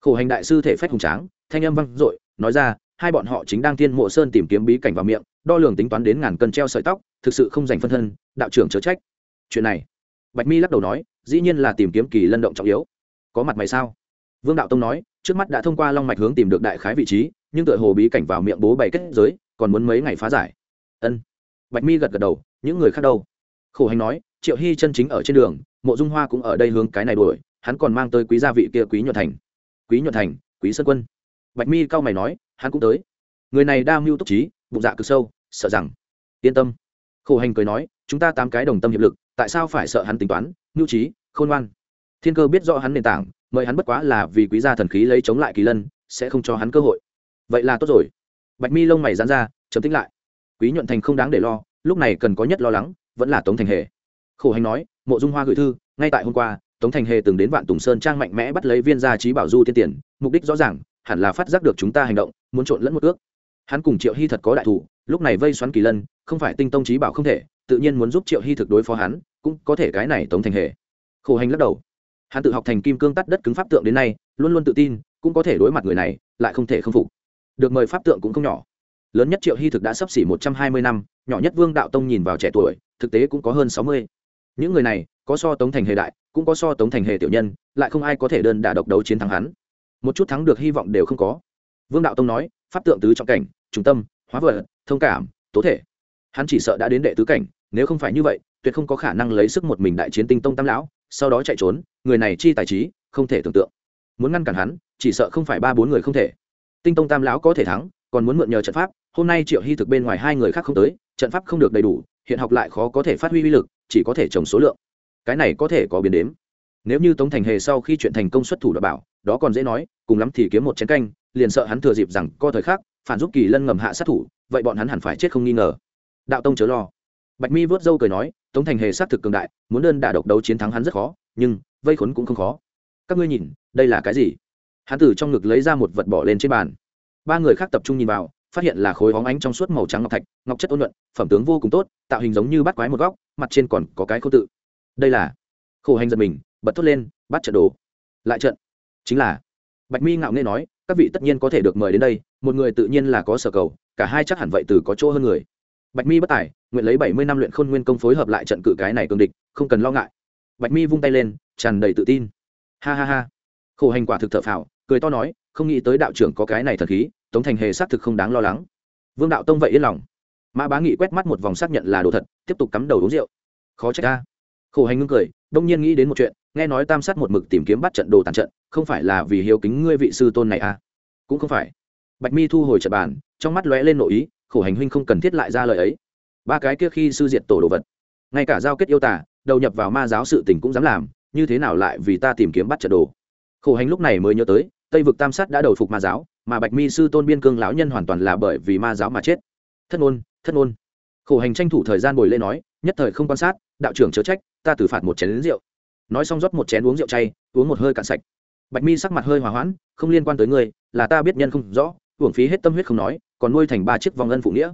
Khổ hành đại sư thể phách hùng tráng, thanh âm vang dội, nói ra, hai bọn họ chính đang thiên mộ sơn tìm kiếm bí cảnh vào miệng, đo lường tính toán đến ngàn cân treo sợi tóc, thực sự không dành phân thân, đạo trưởng chớ trách. Chuyện này. Bạch mi lắc đầu nói, dĩ nhiên là tìm kiếm kỳ lân động trọng yếu. Có mặt mày sao? Vương đạo tông nói, trước mắt đã thông qua long mạch hướng tìm được đại khái vị trí, nhưng tựa hồ bí cảnh vào miệng bố bày kết giới, còn muốn mấy ngày phá giải. Ân. Bạch mi gật gật đầu, những người khác đâu? Khổ hành nói, triệu hy chân chính ở trên đường, mộ dung hoa cũng ở đây hướng cái này đuổi, hắn còn mang tới quý gia vị kia quý nhuận thành. Quý nhuận thành, quý sơn quân. Bạch mi cao mày nói, hắn cũng tới. Người này đa mưu túc trí, bụng dạ cực sâu, sợ rằng. Yên tâm. Khổ hành cười nói, chúng ta tám cái đồng tâm hiệp lực, tại sao phải sợ hắn tính toán mưu trí, khôn ngoan? Thiên cơ biết rõ hắn nền tảng mời hắn bất quá là vì quý gia thần khí lấy chống lại kỳ lân, sẽ không cho hắn cơ hội. Vậy là tốt rồi. Bạch mi lông mày dán ra chấm tính lại. Quý nhuận thành không đáng để lo, lúc này cần có nhất lo lắng, vẫn là tống thành hề. Khổ hành nói, mộ dung hoa gửi thư, ngay tại hôm qua, tống thành hề từng đến vạn tùng sơn trang mạnh mẽ bắt lấy viên gia trí bảo du tiên tiền, mục đích rõ ràng, hẳn là phát giác được chúng ta hành động, muốn trộn lẫn một ước. Hắn cùng triệu hy thật có đại thủ lúc này vây xoắn kỳ lân, không phải tinh tông trí bảo không thể, tự nhiên muốn giúp triệu hy thực đối phó hắn, cũng có thể cái này tống thành hề. Khổ hành lắc đầu hắn tự học thành kim cương tắt đất cứng pháp tượng đến nay, luôn luôn tự tin, cũng có thể đối mặt người này, lại không thể không phục. Được mời pháp tượng cũng không nhỏ. Lớn nhất triệu hy thực đã sắp xỉ một trăm hai mươi năm, nhỏ nhất vương đạo tông nhìn vào trẻ tuổi, thực tế cũng có hơn sáu mươi. Những người này, có so tống thành hề đại, cũng có so tống thành hề tiểu nhân, lại không ai có thể đơn đả độc đấu chiến thắng hắn. Một chút thắng được hy vọng đều không có. Vương đạo tông nói, pháp tượng tứ trọng cảnh, trung tâm, hóa vợ thông cảm, tố thể. Hắn chỉ sợ đã đến đệ tứ cảnh, nếu không phải như vậy, tuyệt không có khả năng lấy sức một mình đại chiến tinh tông tam lão sau đó chạy trốn, người này chi tài trí, không thể tưởng tượng. Muốn ngăn cản hắn, chỉ sợ không phải ba bốn người không thể. Tinh tông tam lão có thể thắng, còn muốn mượn nhờ trận pháp, hôm nay triệu hy thực bên ngoài hai người khác không tới, trận pháp không được đầy đủ, hiện học lại khó có thể phát huy uy lực, chỉ có thể trồng số lượng. Cái này có thể có biến đếm. Nếu như tống thành hề sau khi chuyện thành công xuất thủ đảm bảo, đó còn dễ nói, cùng lắm thì kiếm một chén canh, liền sợ hắn thừa dịp rằng co thời khắc, phản giúp kỳ lân ngầm hạ sát thủ, vậy bọn hắn hẳn phải chết không nghi ngờ. Đạo tông chớ lo. Bạch mi vớt dâu cười nói tống thành hề sát thực cường đại, muốn đơn đả độc đấu chiến thắng hắn rất khó, nhưng, vây khốn cũng không khó. Các ngươi nhìn, đây là cái gì? Hắn từ trong ngực lấy ra một vật bỏ lên trên bàn. Ba người khác tập trung nhìn vào, phát hiện là khối hóng ánh trong suốt màu trắng ngọc thạch, ngọc chất ôn nhuận, phẩm tướng vô cùng tốt, tạo hình giống như bắt quái một góc, mặt trên còn có cái khâu tự. Đây là, khổ hành giật mình, bật thốt lên, bắt trận đồ. Lại trận. Chính là, bạch mi ngạo nghê nói, các vị tất nhiên có thể được mời đến đây, một người tự nhiên là có sở cầu, cả hai chắc hẳn vậy từ có chỗ hơn người bạch mi bất tài, nguyện lấy bảy mươi năm luyện khôn nguyên công phối hợp lại trận cự cái này cường địch, không cần lo ngại. Bạch mi vung tay lên, tràn đầy tự tin. Ha ha ha. Khổ hành quả thực thợ phào, cười to nói, không nghĩ tới đạo trưởng có cái này thật khí, tống thành hề xác thực không đáng lo lắng. Vương đạo tông vậy yên lòng. Mã bá nghị quét mắt một vòng xác nhận là đồ thật, tiếp tục cắm đầu uống rượu. Khó trách ta. Khổ hành ngưng cười, đông nhiên nghĩ đến một chuyện, nghe nói tam sát một mực tìm kiếm bắt trận đồ tàn trận, không phải là vì hiếu kính ngươi vị sư tôn này à? Cũng không phải. Bạch mi thu hồi trận bàn, trong mắt lóe lên nội ý khổ hành huynh không cần thiết lại ra lời ấy. Ba cái kia khi sư diệt tổ đồ vật, ngay cả giao kết yêu tả đầu nhập vào ma giáo sự tình cũng dám làm, như thế nào lại vì ta tìm kiếm bắt trận đồ? Khổ hành lúc này mới nhớ tới, tây vực tam sát đã đầu phục ma giáo, mà bạch mi sư tôn biên cương lão nhân hoàn toàn là bởi vì ma giáo mà chết. Thất ngôn thất ngôn. Khổ hành tranh thủ thời gian bồi lê nói, nhất thời không quan sát, đạo trưởng chớ trách, ta tử phạt một chén lính rượu. Nói xong rót một chén uống rượu chay, uống một hơi cạn sạch. Bạch mi sắc mặt hơi hòa hoãn, không liên quan tới ngươi, là ta biết nhân không rõ uổng phí hết tâm huyết không nói còn nuôi thành ba chiếc vòng ân phụ nghĩa.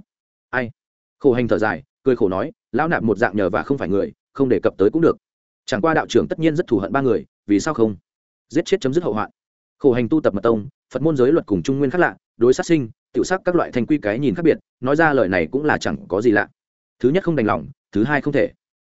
Ai? Khổ hành thở dài, cười khổ nói, lão nạp một dạng nhờ và không phải người, không đề cập tới cũng được. Chẳng qua đạo trưởng tất nhiên rất thù hận ba người, vì sao không? Giết chết chấm dứt hậu hoạn. Khổ hành tu tập mật tông, phật môn giới luật cùng trung nguyên khác lạ, đối sát sinh, tiểu sắc các loại thành quy cái nhìn khác biệt, nói ra lời này cũng là chẳng có gì lạ. Thứ nhất không đành lòng, thứ hai không thể.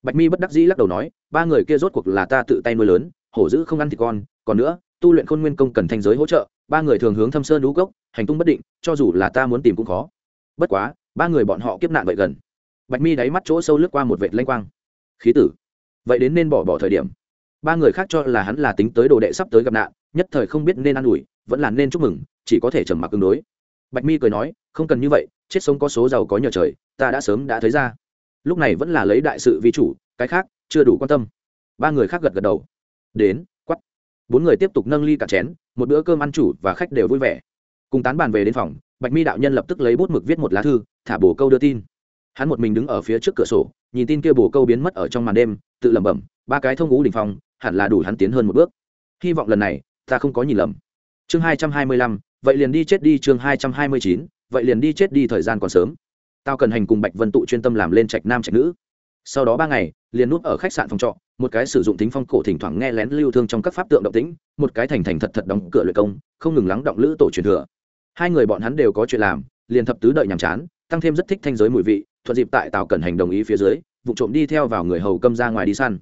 Bạch mi bất đắc dĩ lắc đầu nói, ba người kia rốt cuộc là ta tự tay nuôi lớn, hổ dữ không ăn thịt con, còn nữa, tu luyện khôn nguyên công cần thanh giới hỗ trợ ba người thường hướng thâm sơn lũ gốc hành tung bất định, cho dù là ta muốn tìm cũng khó. Bất quá, ba người bọn họ kiếp nạn vậy gần. Bạch mi đáy mắt chỗ sâu lướt qua một vệt lanh quang. Khí tử. Vậy đến nên bỏ bỏ thời điểm. Ba người khác cho là hắn là tính tới đồ đệ sắp tới gặp nạn, nhất thời không biết nên an ủi, vẫn là nên chúc mừng, chỉ có thể trầm mặc ứng đối. Bạch mi cười nói, không cần như vậy, chết sống có số giàu có nhờ trời, ta đã sớm đã thấy ra. Lúc này vẫn là lấy đại sự vi chủ, cái khác chưa đủ quan tâm. Ba người khác gật gật đầu. Đến bốn người tiếp tục nâng ly cả chén, một bữa cơm ăn chủ và khách đều vui vẻ. Cùng tán bàn về đến phòng, bạch mi đạo nhân lập tức lấy bút mực viết một lá thư, thả bồ câu đưa tin. Hắn một mình đứng ở phía trước cửa sổ, nhìn tin kia bồ câu biến mất ở trong màn đêm, tự lẩm bẩm, ba cái thông ngũ đình phong, hẳn là đủ hắn tiến hơn một bước. Hy vọng lần này, ta không có nhìn lầm. Chương hai trăm hai mươi lăm, vậy liền đi chết đi. Chương hai trăm hai mươi chín, vậy liền đi chết đi, thời gian còn sớm. Tao cần hành cùng bạch vân tụ chuyên tâm làm lên trạch nam trạch nữ sau đó ba ngày, liền núp ở khách sạn phòng trọ, một cái sử dụng tính phong cổ thỉnh thoảng nghe lén lưu thương trong các pháp tượng động tĩnh, một cái thành thành thật thật đóng cửa luyện công, không ngừng lắng động lữ tổ truyền thừa. Hai người bọn hắn đều có chuyện làm, liền thập tứ đợi nhàm chán, tăng thêm rất thích thanh giới mùi vị, thuận dịp tại tào cẩn hành đồng ý phía dưới, vụ trộm đi theo vào người hầu câm ra ngoài đi săn.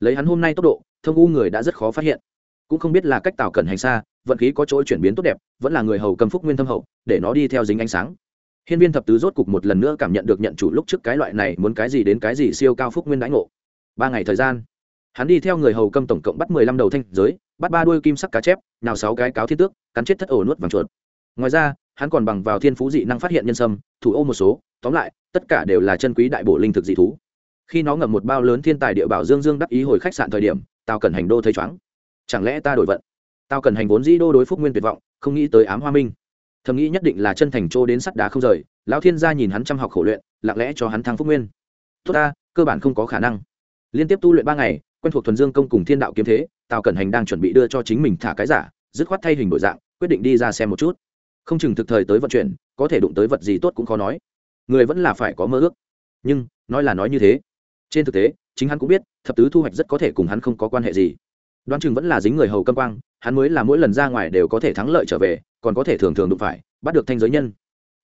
Lấy hắn hôm nay tốc độ, thông u người đã rất khó phát hiện. Cũng không biết là cách tào cẩn hành xa, vận khí có chỗ chuyển biến tốt đẹp, vẫn là người hầu cầm phúc nguyên thâm hậu, để nó đi theo dính ánh sáng hiên viên thập tứ rốt cục một lần nữa cảm nhận được nhận chủ lúc trước cái loại này muốn cái gì đến cái gì siêu cao phúc nguyên đãi ngộ. Ba ngày thời gian, hắn đi theo người hầu cầm tổng cộng bắt mười lăm đầu thanh giới, bắt ba đuôi kim sắc cá chép, nào sáu cái cáo thiên tước, cắn chết thất ổ nuốt vàng chuột. Ngoài ra, hắn còn bằng vào thiên phú dị năng phát hiện nhân sâm, thủ ô một số, tóm lại, tất cả đều là chân quý đại bổ linh thực dị thú. Khi nó ngậm một bao lớn thiên tài địa bảo dương dương đắc ý hồi khách sạn thời điểm tao cần hành đô thấy choáng. chẳng lẽ ta đổi vận? Tao cần hành vốn dĩ đô đối phúc nguyên tuyệt vọng, không nghĩ tới ám hoa minh thầm nghĩ nhất định là chân thành trô đến sắt đá không rời, lão thiên gia nhìn hắn chăm học khổ luyện, lặng lẽ cho hắn thăng phúc nguyên. Tốt ta, cơ bản không có khả năng. Liên tiếp tu luyện ba ngày, quen thuộc thuần dương công cùng thiên đạo kiếm thế, tào cẩn hành đang chuẩn bị đưa cho chính mình thả cái giả, dứt khoát thay hình đổi dạng, quyết định đi ra xem một chút. Không chừng thực thời tới vận chuyển, có thể đụng tới vật gì tốt cũng khó nói. Người vẫn là phải có mơ ước. Nhưng, nói là nói như thế. Trên thực tế, chính hắn cũng biết, thập tứ thu hoạch rất có thể cùng hắn không có quan hệ gì. Đoán chừng vẫn là dính người hầu câm quang, hắn mới là mỗi lần ra ngoài đều có thể thắng lợi trở về còn có thể thường thường đụng phải, bắt được thanh giới nhân.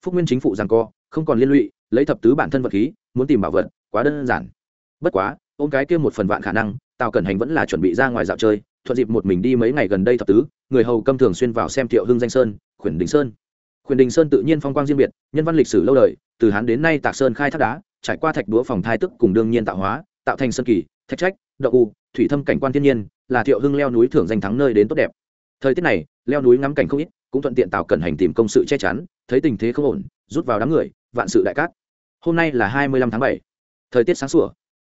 Phúc nguyên chính phụ rằng co, không còn liên lụy, lấy thập tứ bản thân vật khí, muốn tìm bảo vật, quá đơn giản. Bất quá, ôm cái kia một phần vạn khả năng, tào cẩn hành vẫn là chuẩn bị ra ngoài dạo chơi, thuận dịp một mình đi mấy ngày gần đây thập tứ, người hầu câm thường xuyên vào xem thiệu hưng danh sơn, khuyển đình sơn. Khuyển đình sơn tự nhiên phong quang riêng biệt, nhân văn lịch sử lâu đời, từ hán đến nay tạc sơn khai thác đá, trải qua thạch đũa phòng thai tức cùng đương nhiên tạo hóa, tạo thành sơn kỳ, thạch trách, đậu u, thủy thâm cảnh quan thiên nhiên, là thiệu hưng leo núi thưởng danh thắng nơi đến tốt đẹp. Thời tiết này, leo núi ngắm cảnh không ít cũng thuận tiện tạo cần hành tìm công sự che chắn, thấy tình thế không ổn, rút vào đám người, vạn sự đại cát. Hôm nay là hai mươi lăm tháng bảy. Thời tiết sáng sủa.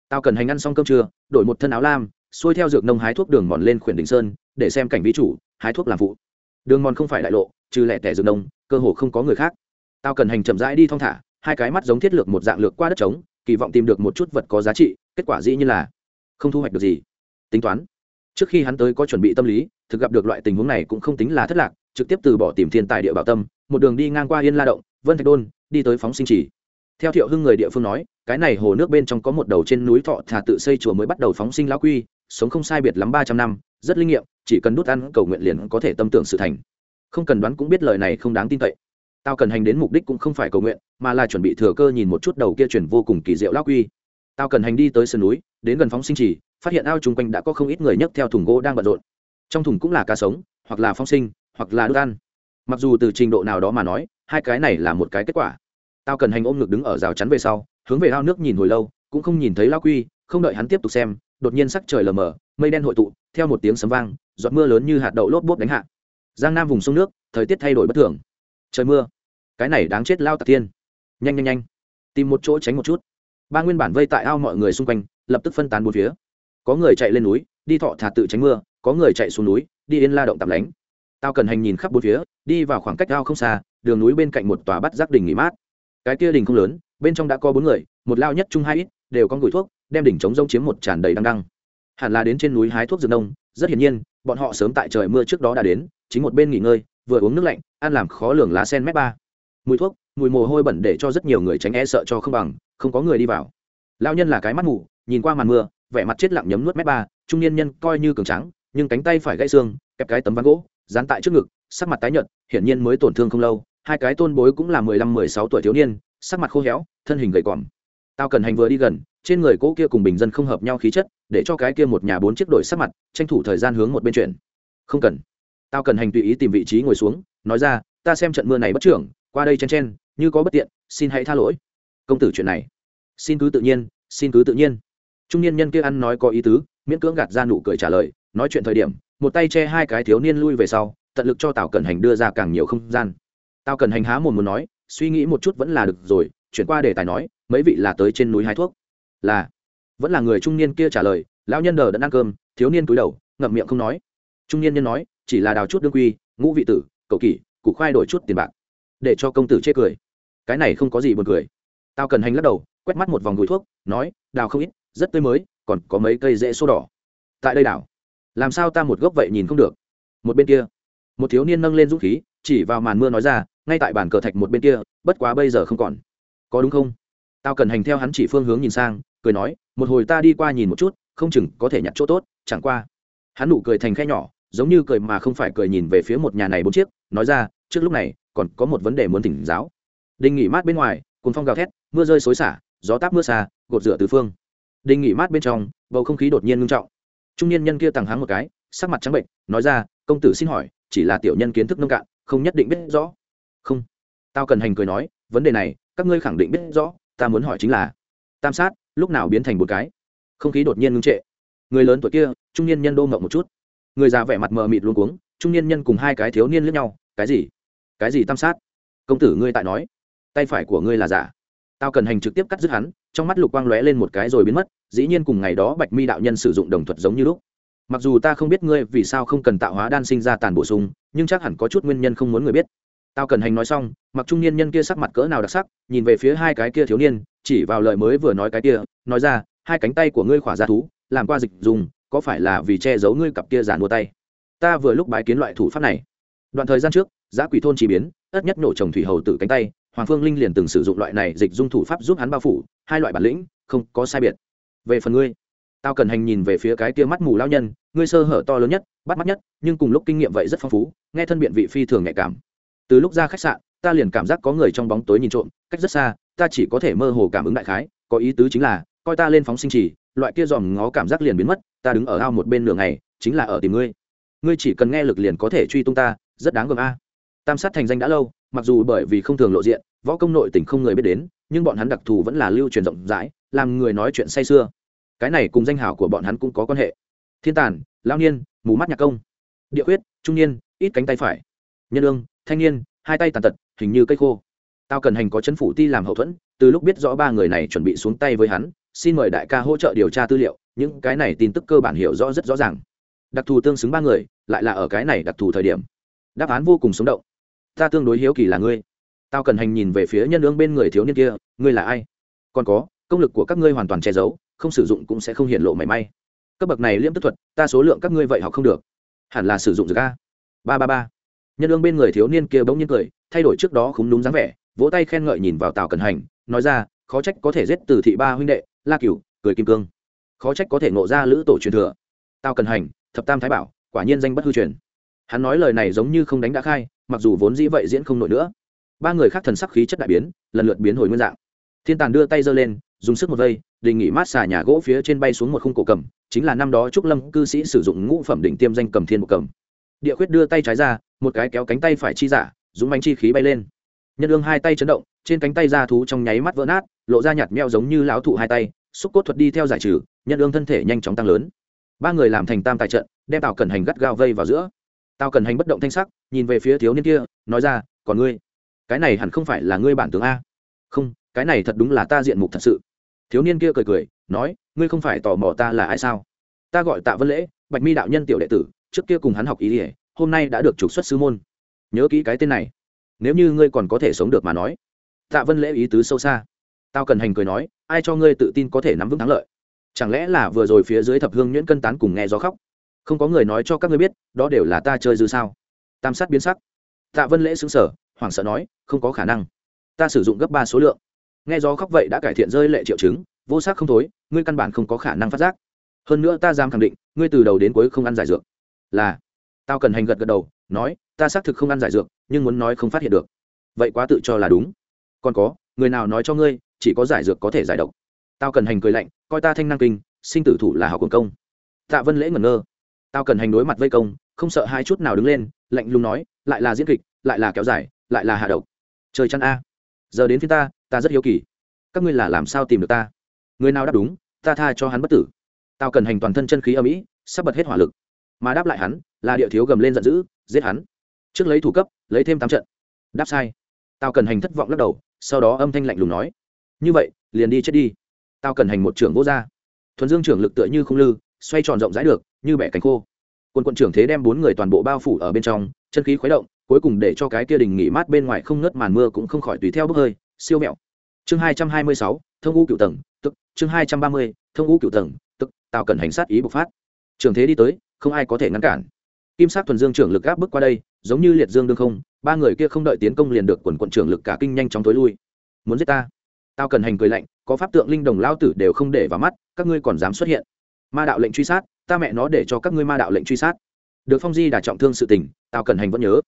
Tao cần hành ăn xong cơm trưa, đổi một thân áo lam, xuôi theo dược nông hái thuốc đường mòn lên khuyển đình sơn, để xem cảnh ví chủ, hái thuốc làm phụ. Đường mòn không phải đại lộ, trừ lẻ tẻ dược nông, cơ hồ không có người khác. Tao cần hành chậm rãi đi thong thả, hai cái mắt giống thiết lược một dạng lược qua đất trống, kỳ vọng tìm được một chút vật có giá trị, kết quả dĩ như là không thu hoạch được gì. Tính toán trước khi hắn tới có chuẩn bị tâm lý, thực gặp được loại tình huống này cũng không tính là thất lạc, trực tiếp từ bỏ tìm thiên tài địa bảo tâm, một đường đi ngang qua yên la động, vân thạch đôn, đi tới phóng sinh trì theo thiệu hưng người địa phương nói, cái này hồ nước bên trong có một đầu trên núi thọ thà tự xây chùa mới bắt đầu phóng sinh lão quy, sống không sai biệt lắm ba trăm năm, rất linh nghiệm, chỉ cần đút ăn cầu nguyện liền có thể tâm tưởng sự thành. Không cần đoán cũng biết lời này không đáng tin cậy. Tao cần hành đến mục đích cũng không phải cầu nguyện, mà là chuẩn bị thừa cơ nhìn một chút đầu kia chuyển vô cùng kỳ diệu lão quy. Tao cần hành đi tới sườn núi, đến gần phóng sinh trì phát hiện ao chung quanh đã có không ít người nhấc theo thùng gỗ đang bận rộn. Trong thùng cũng là cá sống, hoặc là phong sinh, hoặc là đốt ăn. Mặc dù từ trình độ nào đó mà nói, hai cái này là một cái kết quả. Tao cần hành ôm ngực đứng ở rào chắn về sau, hướng về ao nước nhìn hồi lâu, cũng không nhìn thấy lao quy, không đợi hắn tiếp tục xem, đột nhiên sắc trời lờ mờ, mây đen hội tụ, theo một tiếng sấm vang, giọt mưa lớn như hạt đậu lốp bốp đánh hạ. Giang nam vùng sông nước, thời tiết thay đổi bất thường. Trời mưa. Cái này đáng chết lao tạc tiên. Nhanh nhanh nhanh. Tìm một chỗ tránh một chút. Ba nguyên bản vây tại ao mọi người xung quanh, lập tức phân tán bốn phía có người chạy lên núi, đi thọ thả tự tránh mưa, có người chạy xuống núi, đi yên la động tạm lánh. Tao cần hành nhìn khắp bốn phía, đi vào khoảng cách ao không xa, đường núi bên cạnh một tòa bắt giác đình nghỉ mát. Cái kia đình không lớn, bên trong đã có bốn người, một lao nhất chung hai ít, đều có gửi thuốc, đem đỉnh chống rông chiếm một tràn đầy đăng đăng. Hẳn là đến trên núi hái thuốc rừng nông, rất hiển nhiên, bọn họ sớm tại trời mưa trước đó đã đến, chính một bên nghỉ ngơi, vừa uống nước lạnh, ăn làm khó lường lá sen mét ba. Mùi thuốc, mùi mồ hôi bẩn để cho rất nhiều người tránh e sợ cho không bằng, không có người đi vào. Lao nhân là cái mắt mù, nhìn qua màn mưa vẻ mặt chết lặng nhấm nuốt mép ba, trung niên nhân coi như cường trắng nhưng cánh tay phải gãy xương, kẹp cái tấm ván gỗ, dán tại trước ngực, sắc mặt tái nhợt, hiển nhiên mới tổn thương không lâu. Hai cái tôn bối cũng là mười lăm, mười sáu tuổi thiếu niên, sắc mặt khô héo, thân hình gầy còm tao cần hành vừa đi gần, trên người cỗ kia cùng bình dân không hợp nhau khí chất, để cho cái kia một nhà bốn chiếc đổi sắc mặt, tranh thủ thời gian hướng một bên chuyển. Không cần. Tao cần hành tùy ý tìm vị trí ngồi xuống, nói ra, ta xem trận mưa này bất trưởng, qua đây chen chen, như có bất tiện, xin hãy tha lỗi. Công tử chuyện này. Xin cứ tự nhiên, xin cứ tự nhiên trung niên nhân kia ăn nói có ý tứ, miễn cưỡng gạt ra nụ cười trả lời, nói chuyện thời điểm, một tay che hai cái thiếu niên lui về sau, tận lực cho tào cẩn hành đưa ra càng nhiều không gian. Tào cẩn hành há một muốn nói, suy nghĩ một chút vẫn là được rồi, chuyển qua đề tài nói, mấy vị là tới trên núi hái thuốc. Là. Vẫn là người trung niên kia trả lời, lão nhân đờ đã ăn cơm, thiếu niên cúi đầu, ngậm miệng không nói. Trung niên nhân nói, chỉ là đào chút đương quy, ngũ vị tử, cậu kỷ, củ khoai đổi chút tiền bạc, để cho công tử chê cười. Cái này không có gì buồn cười. Tao cần hành lắc đầu, quét mắt một vòng gùi thuốc, nói, đào không ít rất tươi mới, còn có mấy cây rễ số đỏ. Tại đây đảo. Làm sao ta một gốc vậy nhìn không được? Một bên kia. Một thiếu niên nâng lên dũng khí, chỉ vào màn mưa nói ra, ngay tại bàn cờ thạch một bên kia, bất quá bây giờ không còn. Có đúng không? Tao cần hành theo hắn chỉ phương hướng nhìn sang, cười nói, một hồi ta đi qua nhìn một chút, không chừng có thể nhặt chỗ tốt, chẳng qua. Hắn nụ cười thành khe nhỏ, giống như cười mà không phải cười nhìn về phía một nhà này bốn chiếc, nói ra, trước lúc này, còn có một vấn đề muốn tỉnh giáo. Đình nghỉ mát bên ngoài cùng phong gào thét, mưa rơi xối xả, gió táp mưa xa, gột rửa từ phương đình nghỉ mát bên trong, bầu không khí đột nhiên ngưng trọng. Trung niên nhân kia tằng háng một cái, sắc mặt trắng bệnh, nói ra, công tử xin hỏi, chỉ là tiểu nhân kiến thức nông cạn, không nhất định biết rõ. Không. Tao cần hành cười nói, vấn đề này, các ngươi khẳng định biết rõ, ta muốn hỏi chính là, tam sát, lúc nào biến thành một cái? Không khí đột nhiên ngưng trệ. Người lớn tuổi kia, trung niên nhân đô ngộng một chút. Người già vẻ mặt mờ mịt luôn cuống, trung niên nhân cùng hai cái thiếu niên lướt nhau, cái gì? Cái gì tam sát? Công tử ngươi tại nói, tay phải của ngươi là giả tao cần hành trực tiếp cắt dứt hắn, trong mắt lục quang lóe lên một cái rồi biến mất, dĩ nhiên cùng ngày đó bạch mi đạo nhân sử dụng đồng thuật giống như lúc. Mặc dù ta không biết ngươi vì sao không cần tạo hóa đan sinh ra tàn bổ sung, nhưng chắc hẳn có chút nguyên nhân không muốn người biết. Tao cần hành nói xong, mặc trung niên nhân kia sắc mặt cỡ nào đặc sắc, nhìn về phía hai cái kia thiếu niên, chỉ vào lời mới vừa nói cái kia, nói ra, hai cánh tay của ngươi khỏa ra thú, làm qua dịch dùng, có phải là vì che giấu ngươi cặp kia giàn mua tay? Ta vừa lúc bái kiến loại thủ pháp này. Đoạn thời gian trước, giá quỷ thôn chỉ biến, ất nhất nổ trồng thủy hầu tử cánh tay hoàng phương linh liền từng sử dụng loại này dịch dung thủ pháp giúp hắn bao phủ, hai loại bản lĩnh, không có sai biệt. Về phần ngươi, tao cần hành nhìn về phía cái kia mắt mù lao nhân, ngươi sơ hở to lớn nhất, bắt mắt nhất, nhưng cùng lúc kinh nghiệm vậy rất phong phú, nghe thân biện vị phi thường nhạy cảm. Từ lúc ra khách sạn, ta liền cảm giác có người trong bóng tối nhìn trộm, cách rất xa, ta chỉ có thể mơ hồ cảm ứng đại khái, có ý tứ chính là, coi ta lên phóng sinh trì loại kia dòm ngó cảm giác liền biến mất, ta đứng ở ao một bên nửa ngày, chính là ở tìm ngươi. Ngươi chỉ cần nghe lực liền có thể truy tung ta, rất đáng gờm a. Tam sát thành danh đã lâu mặc dù bởi vì không thường lộ diện, võ công nội tỉnh không người biết đến, nhưng bọn hắn đặc thù vẫn là lưu truyền rộng rãi, làm người nói chuyện say sưa. Cái này cùng danh hào của bọn hắn cũng có quan hệ. Thiên tàn lao niên, mù mắt nhạc công, địa huyết trung niên, ít cánh tay phải, nhân ương, thanh niên, hai tay tàn tật, hình như cây khô. Tao cần hành có chấn phủ ti làm hậu thuẫn, từ lúc biết rõ ba người này chuẩn bị xuống tay với hắn, xin mời đại ca hỗ trợ điều tra tư liệu, những cái này tin tức cơ bản hiểu rõ rất rõ ràng. Đặc thù tương xứng ba người, lại là ở cái này đặc thù thời điểm. Đáp án vô cùng sống động ta tương đối hiếu kỳ là ngươi. Tao cần hành nhìn về phía nhân ương bên người thiếu niên kia, ngươi là ai? Còn có, công lực của các ngươi hoàn toàn che giấu, không sử dụng cũng sẽ không hiện lộ mảy may. Cấp bậc này liêm tức thuật, ta số lượng các ngươi vậy học không được. Hẳn là sử dụng dược a. Ba ba ba. Nhân ương bên người thiếu niên kia bỗng nhiên cười, thay đổi trước đó không đúng dáng vẻ, vỗ tay khen ngợi nhìn vào tào cần hành, nói ra, khó trách có thể giết từ thị ba huynh đệ, la cửu, cười kim cương. Khó trách có thể ngộ ra lữ tổ truyền thừa. Tào cần hành, thập tam thái bảo, quả nhiên danh bất hư truyền hắn nói lời này giống như không đánh đã khai, mặc dù vốn dĩ vậy diễn không nổi nữa. Ba người khác thần sắc khí chất đại biến, lần lượt biến hồi nguyên dạng. Thiên tàn đưa tay giơ lên, dùng sức một vây đề nghị mát xả nhà gỗ phía trên bay xuống một khung cổ cầm, chính là năm đó trúc lâm cư sĩ sử dụng ngũ phẩm đỉnh tiêm danh cầm thiên bộ cầm. Địa khuyết đưa tay trái ra, một cái kéo cánh tay phải chi giả dùng bánh chi khí bay lên. Nhân ương hai tay chấn động, trên cánh tay ra thú trong nháy mắt vỡ nát, lộ ra nhạt meo giống như lão thụ hai tay, xúc cốt thuật đi theo giải trừ, nhân ương thân thể nhanh chóng tăng lớn. Ba người làm thành tam tài trận, đem tào cẩn hành gắt gao vây vào giữa tao cần hành bất động thanh sắc, nhìn về phía thiếu niên kia, nói ra, còn ngươi? Cái này hẳn không phải là ngươi bản tướng a. Không, cái này thật đúng là ta diện mục thật sự. Thiếu niên kia cười cười, nói, ngươi không phải tò mò ta là ai sao? Ta gọi tạ vân lễ, bạch mi đạo nhân tiểu đệ tử, trước kia cùng hắn học ý ỉa hôm nay đã được trục xuất sư môn. Nhớ kỹ cái tên này. Nếu như ngươi còn có thể sống được mà nói. Tạ vân lễ ý tứ sâu xa. Tao cần hành cười nói, ai cho ngươi tự tin có thể nắm vững thắng lợi? Chẳng lẽ là vừa rồi phía dưới thập hương nhuyễn cân tán cùng nghe gió khóc? Không có người nói cho các ngươi biết, đó đều là ta chơi dư sao? Tam sát biến sắc. Tạ vân lễ xứng sở hoảng sợ nói, không có khả năng. Ta sử dụng gấp ba số lượng. Nghe gió khóc vậy đã cải thiện rơi lệ triệu chứng, vô sắc không thối, ngươi căn bản không có khả năng phát giác. Hơn nữa ta dám khẳng định, ngươi từ đầu đến cuối không ăn giải dược. Là. Tao cần hành gật gật đầu, nói, ta xác thực không ăn giải dược, nhưng muốn nói không phát hiện được. Vậy quá tự cho là đúng. Còn có, người nào nói cho ngươi, chỉ có giải dược có thể giải độc. Tao cần hành cười lạnh, coi ta thanh năng kinh, sinh tử thủ là hảo quần công. Tạ vân lễ ngẩn ngơ tao cần hành đối mặt vây công, không sợ hai chút nào đứng lên, lạnh lùng nói, lại là diễn kịch, lại là kéo dài, lại là hạ độc. Trời chăn a, giờ đến phía ta ta rất hiếu kỳ. Các ngươi là làm sao tìm được ta? Người nào đáp đúng, ta tha cho hắn bất tử. Tao cần hành toàn thân chân khí ở mỹ sắp bật hết hỏa lực. Mà đáp lại hắn, là địa thiếu gầm lên giận dữ, giết hắn. Trước lấy thủ cấp, lấy thêm tám trận. Đáp sai. Tao cần hành thất vọng lắc đầu, sau đó âm thanh lạnh lùng nói, như vậy, liền đi chết đi. Tao cần hành một trưởng vô gia. Thuần dương trưởng lực tựa như không lư, xoay tròn rộng rãi được như bẻ cánh khô. Quân quận trưởng thế đem bốn người toàn bộ bao phủ ở bên trong, chân khí khuấy động, cuối cùng để cho cái kia đình nghỉ mát bên ngoài không ngớt màn mưa cũng không khỏi tùy theo bốc hơi, siêu mẹo chương hai trăm hai mươi sáu, thông u cựu tầng, tức, chương hai trăm ba mươi, thông u cựu tầng, tức tao cần hành sát ý bộc phát. Trường thế đi tới, không ai có thể ngăn cản. Kim sát thuần dương trưởng lực gáp bước qua đây, giống như liệt dương đương không, ba người kia không đợi tiến công liền được quần quận trưởng lực cả kinh nhanh chóng tối lui. Muốn giết ta? Tao cần hành cười lạnh, có pháp tượng linh đồng lao tử đều không để vào mắt, các ngươi còn dám xuất hiện. Ma đạo lệnh truy sát ta mẹ nó để cho các ngươi ma đạo lệnh truy sát. Được phong di đà trọng thương sự tình, Tào Cẩn hành vẫn nhớ.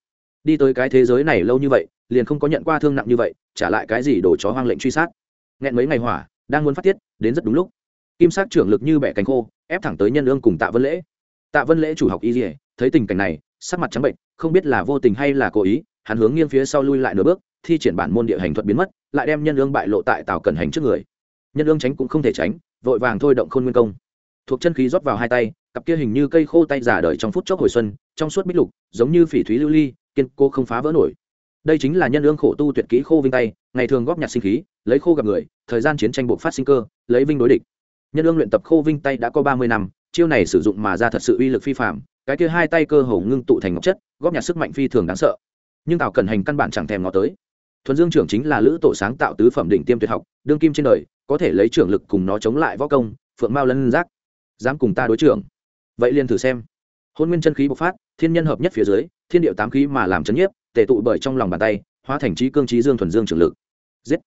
Đi tới cái thế giới này lâu như vậy, liền không có nhận qua thương nặng như vậy, trả lại cái gì đổ chó hoang lệnh truy sát. Nghẹn mấy ngày hỏa, đang muốn phát tiết, đến rất đúng lúc. Kim sát trưởng lực như bẻ cánh khô, ép thẳng tới nhân lương cùng tạ vân lễ. Tạ vân lễ chủ học y dỉa thấy tình cảnh này, sắc mặt trắng bệnh, không biết là vô tình hay là cố ý, hắn hướng nghiêng phía sau lui lại nửa bước, thi triển bản môn địa hành thuật biến mất, lại đem nhân lương bại lộ tại tào cẩn hành trước người. Nhân lương tránh cũng không thể tránh, vội vàng thôi động khôn nguyên công thuộc chân khí rót vào hai tay, cặp kia hình như cây khô tay giả đời trong phút chốc hồi xuân, trong suốt bích lục, giống như phỉ thúy lưu ly, kiên cô không phá vỡ nổi. Đây chính là nhân ương khổ tu tuyệt kỹ khô vinh tay, ngày thường góp nhặt sinh khí, lấy khô gặp người, thời gian chiến tranh buộc phát sinh cơ, lấy vinh đối địch. Nhân ương luyện tập khô vinh tay đã có ba mươi năm, chiêu này sử dụng mà ra thật sự uy lực phi phạm cái kia hai tay cơ hồ ngưng tụ thành ngọc chất, góp nhặt sức mạnh phi thường đáng sợ. Nhưng tào cẩn hành căn bản chẳng thèm ngó tới. Thuần dương trưởng chính là lữ tổ sáng tạo tứ phẩm đỉnh tiêm tuyệt học, đương kim trên đời, có thể lấy trưởng lực cùng nó chống lại võ công, phượng mao lân giác dám cùng ta đối trưởng. Vậy liền thử xem. Hôn nguyên chân khí bộc phát, thiên nhân hợp nhất phía dưới, thiên điệu tám khí mà làm chấn nhiếp, tề tụ bởi trong lòng bàn tay, hóa thành trí cương trí dương thuần dương trưởng lực. Giết.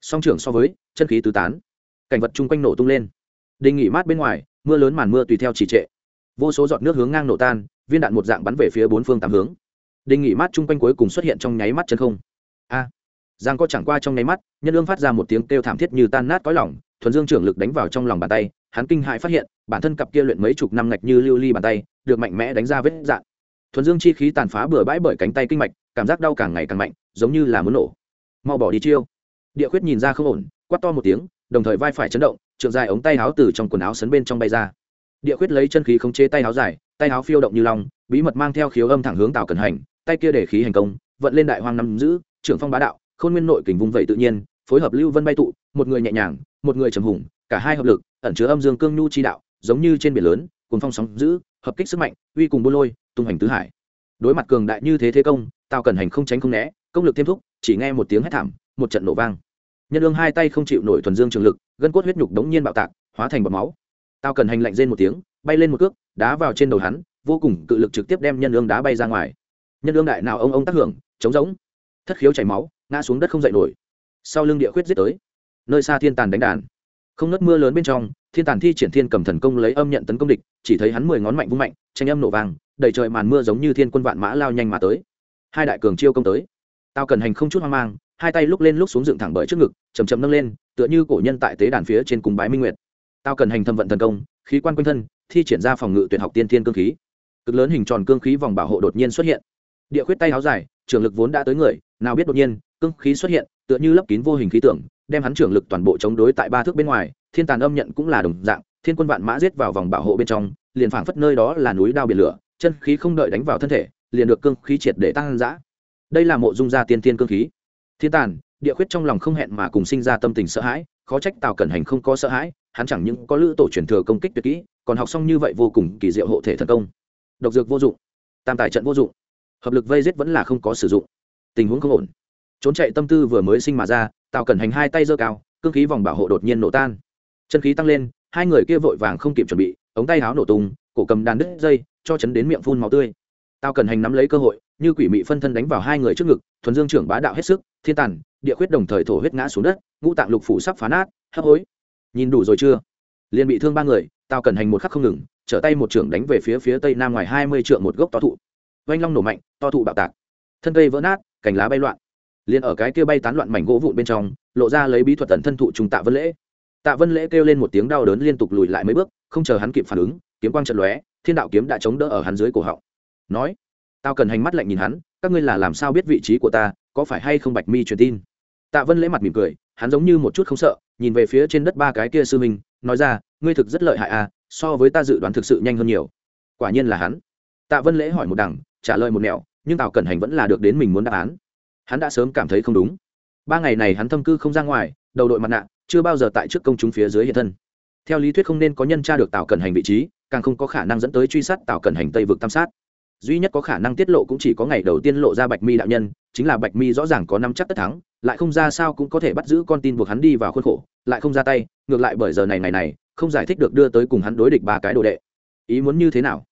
Song trưởng so với, chân khí tứ tán. Cảnh vật chung quanh nổ tung lên. Đình nghỉ mát bên ngoài, mưa lớn màn mưa tùy theo trì trệ. Vô số giọt nước hướng ngang nổ tan, viên đạn một dạng bắn về phía bốn phương tám hướng. Đình nghỉ mát chung quanh cuối cùng xuất hiện trong nháy mắt chân không. A. Giang có chẳng qua trong nháy mắt, nhân ương phát ra một tiếng kêu thảm thiết như tan nát cõi lỏng thuần dương trưởng lực đánh vào trong lòng bàn tay hắn kinh hãi phát hiện, bản thân cặp kia luyện mấy chục năm ngạch như lưu ly bàn tay, được mạnh mẽ đánh ra vết dạn. Thuần dương chi khí tàn phá bừa bãi bởi cánh tay kinh mạch, cảm giác đau càng ngày càng mạnh, giống như là muốn nổ. Mau bỏ đi chiêu. Địa khuyết nhìn ra không ổn, quát to một tiếng, đồng thời vai phải chấn động, trượng dài ống tay áo từ trong quần áo sấn bên trong bay ra. Địa khuyết lấy chân khí khống chế tay áo dài, tay áo phiêu động như long, bí mật mang theo khiếu âm thẳng hướng tào cẩn hành, tay kia để khí hành công, vận lên đại hoang nắm giữ, trưởng phong bá đạo, khôn nguyên nội kình vùng vẫy tự nhiên, phối hợp lưu vân bay tụ, một người nhẹ nhàng, một người trầm hùng, cả hai hợp lực ẩn chứa âm dương cương nhu chi đạo, giống như trên biển lớn cùng phong sóng giữ hợp kích sức mạnh, uy cùng buôn lôi, tung hành tứ hải. Đối mặt cường đại như thế thế công, tào cẩn hành không tránh không né, công lực thêm thúc, chỉ nghe một tiếng hét thảm, một trận nổ vang. Nhân ương hai tay không chịu nổi thuần dương trường lực, gân cốt huyết nhục đống nhiên bạo tạc, hóa thành bọt máu. Tào cẩn hành lạnh rên một tiếng, bay lên một cước, đá vào trên đầu hắn, vô cùng cự lực trực tiếp đem nhân ương đá bay ra ngoài. Nhân ương đại nào ông ông tác hưởng chống giống thất khiếu chảy máu, ngã xuống đất không dậy nổi. Sau lưng địa khuyết giết tới. Nơi xa thiên tàn đánh đàn không nớt mưa lớn bên trong, thiên tàn thi triển thiên cầm thần công lấy âm nhận tấn công địch, chỉ thấy hắn mười ngón mạnh vung mạnh, tranh âm nổ vàng đầy trời màn mưa giống như thiên quân vạn mã lao nhanh mà tới. Hai đại cường chiêu công tới. Tao cần hành không chút hoang mang, hai tay lúc lên lúc xuống dựng thẳng bởi trước ngực chầm chầm nâng lên, tựa như cổ nhân tại tế đàn phía trên cung bái minh nguyệt. Tao cần hành thâm vận thần công, khí quan quanh thân, thi triển ra phòng ngự tuyệt học tiên thiên cương khí. Cực lớn hình tròn cương khí vòng bảo hộ đột nhiên xuất hiện. Địa khuyết tay áo dài, trường lực vốn đã tới người, nào biết đột nhiên, cương khí xuất hiện, tựa như lấp kín vô hình khí tưởng đem hắn trưởng lực toàn bộ chống đối tại ba thước bên ngoài, thiên tàn âm nhận cũng là đồng dạng, thiên quân vạn mã giết vào vòng bảo hộ bên trong, liền phảng phất nơi đó là núi đao biển lửa, chân khí không đợi đánh vào thân thể, liền được cương khí triệt để tăng giã đây là mộ dung gia tiên thiên cương khí. Thiên tàn, địa khuyết trong lòng không hẹn mà cùng sinh ra tâm tình sợ hãi, khó trách tào cẩn hành không có sợ hãi, hắn chẳng những có lữ tổ truyền thừa công kích tuyệt kỹ, còn học xong như vậy vô cùng kỳ diệu hộ thể thần công. Độc dược vô dụng, tam tài trận vô dụng, hợp lực vây giết vẫn là không có sử dụng. Tình huống không ổn. Trốn chạy tâm tư vừa mới sinh mà ra tào cẩn hành hai tay giơ cao cương khí vòng bảo hộ đột nhiên nổ tan. Chân khí tăng lên hai người kia vội vàng không kịp chuẩn bị ống tay háo nổ tung cổ cầm đàn đứt dây cho chấn đến miệng phun máu tươi. Tào cẩn hành nắm lấy cơ hội như quỷ mị phân thân đánh vào hai người trước ngực thuần dương trưởng bá đạo hết sức thiên tản, địa khuyết đồng thời thổ huyết ngã xuống đất ngũ tạng lục phủ sắp phá nát hấp hối. Nhìn đủ rồi chưa? Liền bị thương ba người tào cẩn hành một khắc không ngừng trở tay một trưởng đánh về phía phía tây nam ngoài hai mươi trượng một gốc to thụ. Vanh long nổ mạnh to thụ bạo tạc. Thân cây vỡ nát cành lá bay loạn liền ở cái kia bay tán loạn mảnh gỗ vụn bên trong, lộ ra lấy bí thuật tần thân thụ trùng tạ vân lễ. Tạ vân lễ kêu lên một tiếng đau đớn liên tục lùi lại mấy bước, không chờ hắn kịp phản ứng, kiếm quang trận lóe, thiên đạo kiếm đã chống đỡ ở hắn dưới cổ họng. Nói, tao cần hành mắt lạnh nhìn hắn, các ngươi là làm sao biết vị trí của ta, có phải hay không bạch mi truyền tin? Tạ vân lễ mặt mỉm cười, hắn giống như một chút không sợ, nhìn về phía trên đất ba cái kia sư minh, nói ra, ngươi thực rất lợi hại à so với ta dự đoán thực sự nhanh hơn nhiều. Quả nhiên là hắn. Tạ vân lễ hỏi một đằng, trả lời một mẹo nhưng tào cẩn hành vẫn là được đến mình muốn đáp án hắn đã sớm cảm thấy không đúng. Ba ngày này hắn thâm cư không ra ngoài, đầu đội mặt nạ, chưa bao giờ tại trước công chúng phía dưới hiện thân. Theo lý thuyết không nên có nhân tra được tào cẩn hành vị trí, càng không có khả năng dẫn tới truy sát tào cẩn hành tây vực tam sát. Duy nhất có khả năng tiết lộ cũng chỉ có ngày đầu tiên lộ ra bạch mi đạo nhân, chính là bạch mi rõ ràng có năm chắc tất thắng, lại không ra sao cũng có thể bắt giữ con tin buộc hắn đi vào khuôn khổ, lại không ra tay, ngược lại bởi giờ này ngày này, không giải thích được đưa tới cùng hắn đối địch ba cái đồ đệ. Ý muốn như thế nào?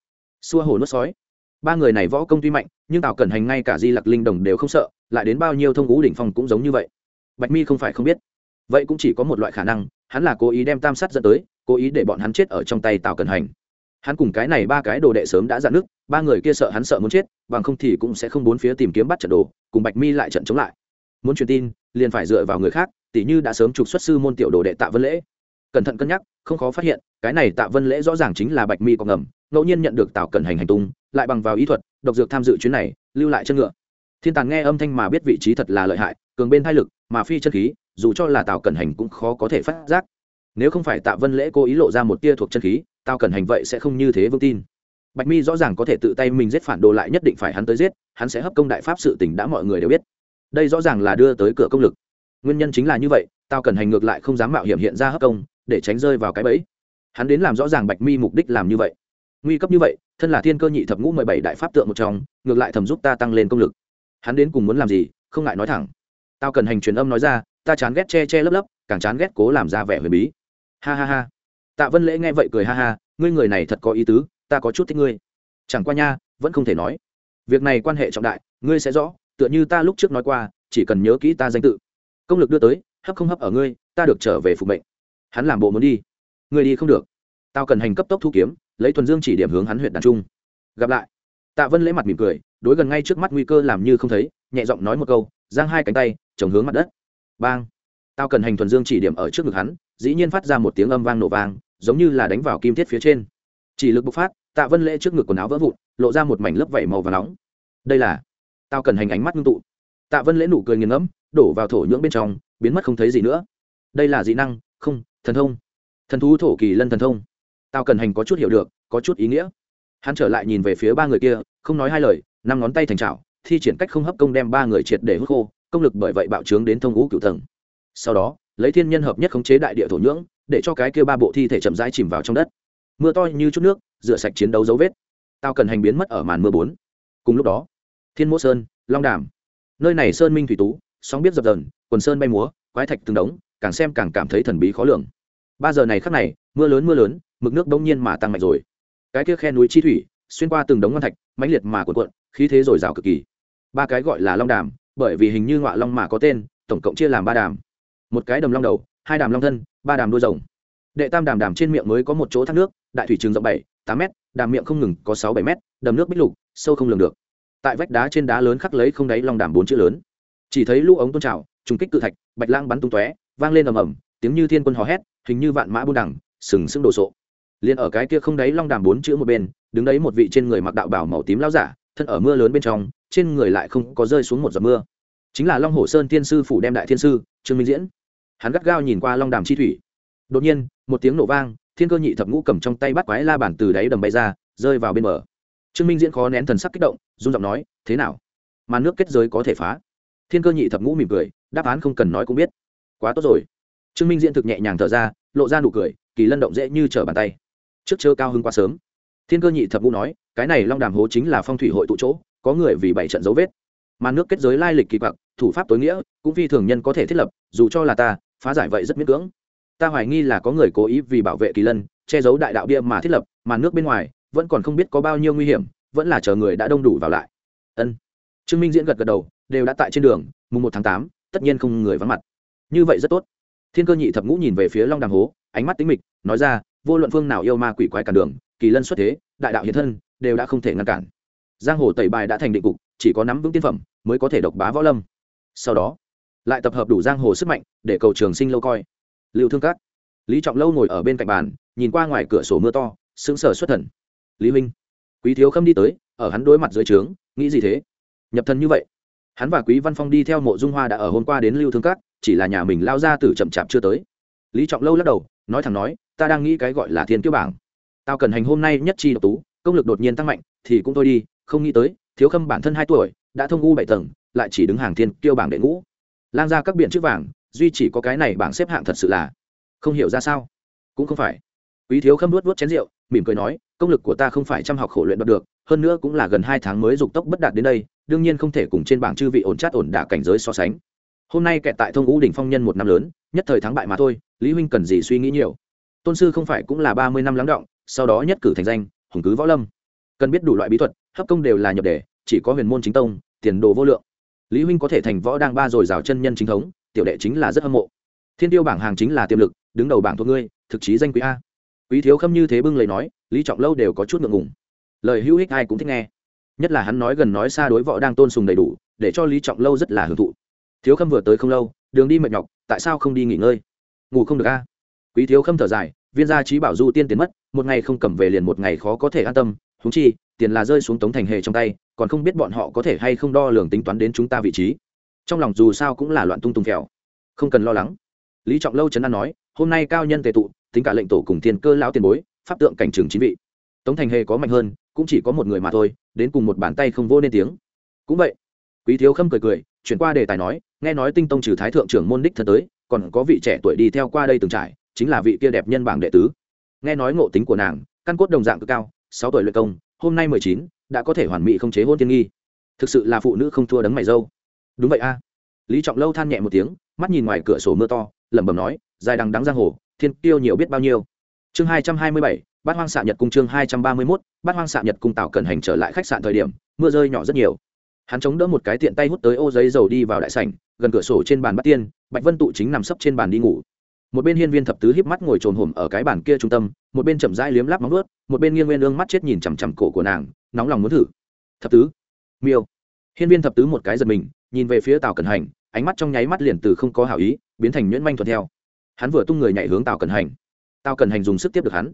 Xua hồ nuốt sói ba người này võ công tuy mạnh, nhưng tào cẩn hành ngay cả di lặc linh đồng đều không sợ, lại đến bao nhiêu thông ngũ đỉnh phong cũng giống như vậy. Bạch mi không phải không biết. Vậy cũng chỉ có một loại khả năng, hắn là cố ý đem tam sát dẫn tới, cố ý để bọn hắn chết ở trong tay tào cẩn hành. Hắn cùng cái này ba cái đồ đệ sớm đã dạn nước, ba người kia sợ hắn sợ muốn chết, bằng không thì cũng sẽ không bốn phía tìm kiếm bắt trận đồ, cùng bạch mi lại trận chống lại. Muốn truyền tin, liền phải dựa vào người khác, tỉ như đã sớm trục xuất sư môn tiểu đồ đệ tạ vân lễ. Cẩn thận cân nhắc, không khó phát hiện, cái này tạ vân lễ rõ ràng chính là bạch mi có ngầm, ngẫu nhiên nhận được tào cẩn hành hành tung lại bằng vào ý thuật, độc dược tham dự chuyến này, lưu lại chân ngựa. Thiên tàng nghe âm thanh mà biết vị trí thật là lợi hại, cường bên thai lực, mà phi chân khí, dù cho là tào cẩn hành cũng khó có thể phát giác. Nếu không phải tạ vân lễ cố ý lộ ra một tia thuộc chân khí, tào cẩn hành vậy sẽ không như thế vững tin. Bạch mi rõ ràng có thể tự tay mình giết phản đồ lại nhất định phải hắn tới giết, hắn sẽ hấp công đại pháp sự tỉnh đã mọi người đều biết. Đây rõ ràng là đưa tới cửa công lực. Nguyên nhân chính là như vậy, tào cẩn hành ngược lại không dám mạo hiểm hiện ra hấp công, để tránh rơi vào cái bẫy. Hắn đến làm rõ ràng bạch mi mục đích làm như vậy. Nguy cấp như vậy thân là thiên cơ nhị thập ngũ mười bảy đại pháp tượng một trong, ngược lại thầm giúp ta tăng lên công lực. Hắn đến cùng muốn làm gì, không ngại nói thẳng. Tao cần hành truyền âm nói ra, ta chán ghét che che lấp lấp, càng chán ghét cố làm ra vẻ huyền bí. Ha ha ha. Tạ vân lễ nghe vậy cười ha ha, ngươi người này thật có ý tứ, ta có chút thích ngươi. Chẳng qua nha, vẫn không thể nói. Việc này quan hệ trọng đại, ngươi sẽ rõ, tựa như ta lúc trước nói qua, chỉ cần nhớ kỹ ta danh tự. Công lực đưa tới, hấp không hấp ở ngươi, ta được trở về phục mệnh. Hắn làm bộ muốn đi. Ngươi đi không được. Tao cần hành cấp tốc thu kiếm lấy thuần dương chỉ điểm hướng hắn huyện đàn trung. Gặp lại. Tạ vân lễ mặt mỉm cười, đối gần ngay trước mắt nguy cơ làm như không thấy, nhẹ giọng nói một câu, giang hai cánh tay, chồng hướng mặt đất. Bang. Tao cần hành thuần dương chỉ điểm ở trước ngực hắn, dĩ nhiên phát ra một tiếng âm vang nổ vang, giống như là đánh vào kim thiết phía trên. Chỉ lực bộc phát, tạ vân lễ trước ngực quần áo vỡ vụn, lộ ra một mảnh lớp vảy màu và nóng. Đây là tao cần hành ánh mắt ngưng tụ. Tạ vân lễ nụ cười nghiền ngẫm, đổ vào thổ nhưỡng bên trong, biến mất không thấy gì nữa. Đây là dị năng, không, thần thông. Thần thú thổ kỳ lân thần thông tao cần hành có chút hiểu được, có chút ý nghĩa. Hắn trở lại nhìn về phía ba người kia, không nói hai lời, năm ngón tay thành trào thi triển cách không hấp công đem ba người triệt để hút khô, công lực bởi vậy bạo trướng đến thông ngũ cựu tầng. Sau đó, lấy thiên nhân hợp nhất khống chế đại địa thổ nhưỡng, để cho cái kia ba bộ thi thể chậm rãi chìm vào trong đất. Mưa to như chút nước, rửa sạch chiến đấu dấu vết. Tao cần hành biến mất ở màn mưa bốn. Cùng lúc đó, thiên mỗ sơn, long đàm. Nơi này sơn minh thủy tú, sóng biết dập dần quần sơn bay múa, quái thạch từng đống, càng xem càng cảm thấy thần bí khó lường ba giờ này khắc này, mưa lớn mưa lớn, mực nước đông nhiên mà tăng mạnh rồi. Cái kia khe núi chi thủy, xuyên qua từng đống ngon thạch, mãnh liệt mà cuộn cuộn, khí thế dồi dào cực kỳ. Ba cái gọi là long đàm, bởi vì hình như ngọa long mà có tên, tổng cộng chia làm ba đàm. Một cái đầm long đầu, hai đàm long thân, ba đàm đuôi rồng. Đệ tam đàm đàm trên miệng mới có một chỗ thác nước, đại thủy trường rộng bảy, tám m đàm miệng không ngừng có sáu bảy m đầm nước bích lục, sâu không lường được. Tại vách đá trên đá lớn khắc lấy không đáy long đàm bốn chữ lớn. Chỉ thấy lũ ống tôn trào, trùng kích cự thạch, bạch lang bắn tung tóe, vang lên ầm ầm, tiếng như thiên quân hò hét hình như vạn mã buôn đẳng sừng sững đồ sộ. Liền ở cái kia không đáy long đàm bốn chữ một bên, đứng đấy một vị trên người mặc đạo bảo màu tím lao giả, thân ở mưa lớn bên trong, trên người lại không có rơi xuống một giọt mưa. Chính là long hồ sơn thiên sư phủ đem đại thiên sư, trương minh diễn. Hắn gắt gao nhìn qua long đàm chi thủy. Đột nhiên, một tiếng nổ vang, thiên cơ nhị thập ngũ cầm trong tay bắt quái la bản từ đáy đầm bay ra, rơi vào bên bờ. Trương minh diễn khó nén thần sắc kích động, run giọng nói, thế nào? Mà nước kết giới có thể phá? Thiên cơ nhị thập ngũ mỉm cười, đáp án không cần nói cũng biết. Quá tốt rồi trương minh diễn thực nhẹ nhàng thở ra, lộ ra nụ cười, kỳ lân động dễ như trở bàn tay. Trước chớ cao hơn quá sớm. Thiên cơ nhị thập ngũ nói, cái này long đàm hố chính là phong thủy hội tụ chỗ, có người vì bảy trận dấu vết. Mà nước kết giới lai lịch kỳ quặc, thủ pháp tối nghĩa, cũng phi thường nhân có thể thiết lập, dù cho là ta, phá giải vậy rất miễn cưỡng. Ta hoài nghi là có người cố ý vì bảo vệ kỳ lân, che giấu đại đạo bia mà thiết lập, mà nước bên ngoài, vẫn còn không biết có bao nhiêu nguy hiểm, vẫn là chờ người đã đông đủ vào lại. Ân. Trương minh diễn gật gật đầu, đều đã tại trên đường, mùng một tháng tám, tất nhiên không người vắng mặt. Như vậy rất tốt thiên cơ nhị thập ngũ nhìn về phía long đàm hố ánh mắt tính mịch nói ra vô luận phương nào yêu ma quỷ quái cản đường kỳ lân xuất thế đại đạo hiện thân đều đã không thể ngăn cản. Giang hồ tẩy bài đã thành định cục chỉ có nắm vững tiên phẩm mới có thể độc bá võ lâm. Sau đó lại tập hợp đủ giang hồ sức mạnh để cầu trường sinh lâu coi. Lưu thương Cát, lý trọng lâu ngồi ở bên cạnh bàn nhìn qua ngoài cửa sổ mưa to sững sờ xuất thần. Lý huynh quý thiếu khâm đi tới ở hắn đối mặt dưới trướng nghĩ gì thế? Nhập thần như vậy. Hắn và quý văn phong đi theo mộ dung hoa đã ở hôm qua đến lưu thương Cát chỉ là nhà mình lao ra từ chậm chạp chưa tới. Lý trọng lâu lắc đầu, nói thẳng nói, ta đang nghĩ cái gọi là thiên kiêu bảng. Tao cần hành hôm nay nhất chi độc tú, công lực đột nhiên tăng mạnh, thì cũng thôi đi, không nghĩ tới, thiếu khâm bản thân hai tuổi, đã thông u bảy tầng, lại chỉ đứng hàng thiên kiêu bảng đệ ngũ. Lan ra các biện chữ vàng, duy chỉ có cái này bảng xếp hạng thật sự là không hiểu ra sao. Cũng không phải. Quý thiếu khâm nuốt nuốt chén rượu, mỉm cười nói, công lực của ta không phải chăm học khổ luyện đoạt được, hơn nữa cũng là gần hai tháng mới dục tốc bất đạt đến đây, đương nhiên không thể cùng trên bảng chư vị ổn chát ổn đả cảnh giới so sánh hôm nay kẹt tại thông ngũ đỉnh phong nhân một năm lớn, nhất thời thắng bại mà thôi, lý huynh cần gì suy nghĩ nhiều? Tôn sư không phải cũng là ba mươi năm lắng động, sau đó nhất cử thành danh, hùng cứ võ lâm. Cần biết đủ loại bí thuật, hấp công đều là nhập đề, chỉ có huyền môn chính tông, tiền đồ vô lượng. Lý huynh có thể thành võ đang ba rồi rào chân nhân chính thống, tiểu đệ chính là rất hâm mộ. Thiên tiêu bảng hàng chính là tiềm lực, đứng đầu bảng thuộc ngươi, thực chí danh quý a. Quý thiếu khâm như thế bưng lời nói, lý trọng lâu đều có chút ngượng ngùng. Lời hữu hích ai cũng thích nghe. Nhất là hắn nói gần nói xa đối võ đang tôn sùng đầy đủ, để cho lý trọng lâu rất là hưởng thụ thiếu khâm vừa tới không lâu, đường đi mệt nhọc, tại sao không đi nghỉ ngơi? Ngủ không được a quý thiếu khâm thở dài, viên gia trí bảo du tiên tiền mất, một ngày không cầm về liền một ngày khó có thể an tâm thúng chi, tiền là rơi xuống tống thành hề trong tay, còn không biết bọn họ có thể hay không đo lường tính toán đến chúng ta vị trí. Trong lòng dù sao cũng là loạn tung tung phèo. Không cần lo lắng. Lý trọng lâu trấn an nói, hôm nay cao nhân tề tụ, tính cả lệnh tổ cùng tiền cơ lão tiền bối, pháp tượng cảnh trường chính vị. Tống thành hề có mạnh hơn, cũng chỉ có một người mà thôi, đến cùng một bàn tay không vô nên tiếng. Cũng vậy, quý thiếu khâm cười cười, chuyển qua đề tài nói nghe nói tinh tông trừ thái thượng trưởng môn đích thân tới, còn có vị trẻ tuổi đi theo qua đây từng trải, chính là vị kia đẹp nhân bảng đệ tứ. Nghe nói ngộ tính của nàng, căn cốt đồng dạng cực cao, sáu tuổi luyện công, hôm nay mười chín, đã có thể hoàn mỹ không chế hôn thiên nghi. Thực sự là phụ nữ không thua đấng mày dâu. Đúng vậy a. Lý trọng lâu than nhẹ một tiếng, mắt nhìn ngoài cửa sổ mưa to, lẩm bẩm nói, dài đằng đắng giang hồ, thiên tiêu nhiều biết bao nhiêu. Chương hai trăm hai mươi bảy, bát hoang xạ nhật cung chương hai trăm ba mươi mốt, bát hoang xạ nhật cung tạo cần hành trở lại khách sạn thời điểm, mưa rơi nhỏ rất nhiều hắn chống đỡ một cái tiện tay hút tới ô giấy dầu đi vào đại sảnh, gần cửa sổ trên bàn bắt tiên, bạch vân tụ chính nằm sấp trên bàn đi ngủ. Một bên hiên viên thập tứ híp mắt ngồi trồn hổm ở cái bàn kia trung tâm, một bên chậm rãi liếm láp móng ướt một bên nghiêng nguyên ương mắt chết nhìn chằm chằm cổ của nàng, nóng lòng muốn thử. Thập tứ, miêu. Hiên viên thập tứ một cái giật mình, nhìn về phía tào cẩn hành, ánh mắt trong nháy mắt liền từ không có hảo ý, biến thành nhuyễn manh thuận theo. Hắn vừa tung người nhảy hướng tào cẩn hành. Tào cẩn hành dùng sức tiếp được hắn.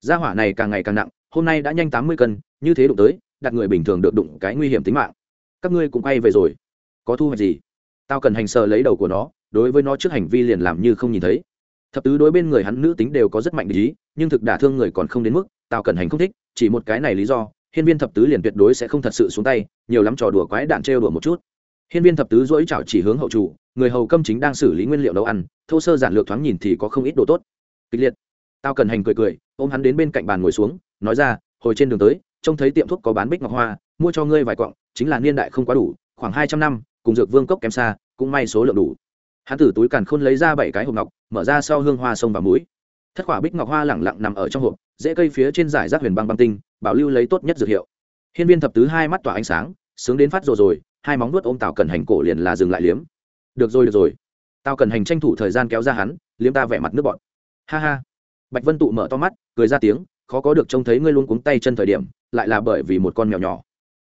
Gia hỏa này càng ngày càng nặng, hôm nay đã nhanh tám mươi cân, như thế đụng tới, đặt người bình thường được đụng cái nguy hiểm tính mạng các ngươi cũng quay về rồi. Có thu hoạch gì? Tao cần hành sờ lấy đầu của nó, đối với nó trước hành vi liền làm như không nhìn thấy. Thập tứ đối bên người hắn nữ tính đều có rất mạnh lý nhưng thực đả thương người còn không đến mức, tao cần hành không thích, chỉ một cái này lý do, hiên viên thập tứ liền tuyệt đối sẽ không thật sự xuống tay, nhiều lắm trò đùa quái đạn trêu đùa một chút. Hiên viên thập tứ dỗi chảo chỉ hướng hậu chủ, người hầu câm chính đang xử lý nguyên liệu nấu ăn, thô sơ giản lược thoáng nhìn thì có không ít đồ tốt. Kịch liệt. Tao cần hành cười cười, ôm hắn đến bên cạnh bàn ngồi xuống, nói ra, hồi trên đường tới, trông thấy tiệm thuốc có bán bích ngọc hoa, mua cho ngươi vài quặng chính là niên đại không quá đủ, khoảng hai trăm năm, cùng dược vương cốc kém xa, cũng may số lượng đủ. Hắn từ túi càn khôn lấy ra bảy cái hộp ngọc, mở ra sau hương hoa sông và muối thất quả bích ngọc hoa lẳng lặng nằm ở trong hộp dễ cây phía trên giải rác huyền băng băng tinh, bảo lưu lấy tốt nhất dược hiệu. Hiên viên thập tứ hai mắt tỏa ánh sáng, sướng đến phát rồi rồi, hai móng nuốt ôm tào cần hành cổ liền là dừng lại liếm. Được rồi được rồi. Tao cần hành tranh thủ thời gian kéo ra hắn, liếm ta vẻ mặt nước bọn ha ha. Bạch vân tụ mở to mắt, cười ra tiếng, khó có được trông thấy ngươi luôn cuống tay chân thời điểm, lại là bởi vì một con mèo nhỏ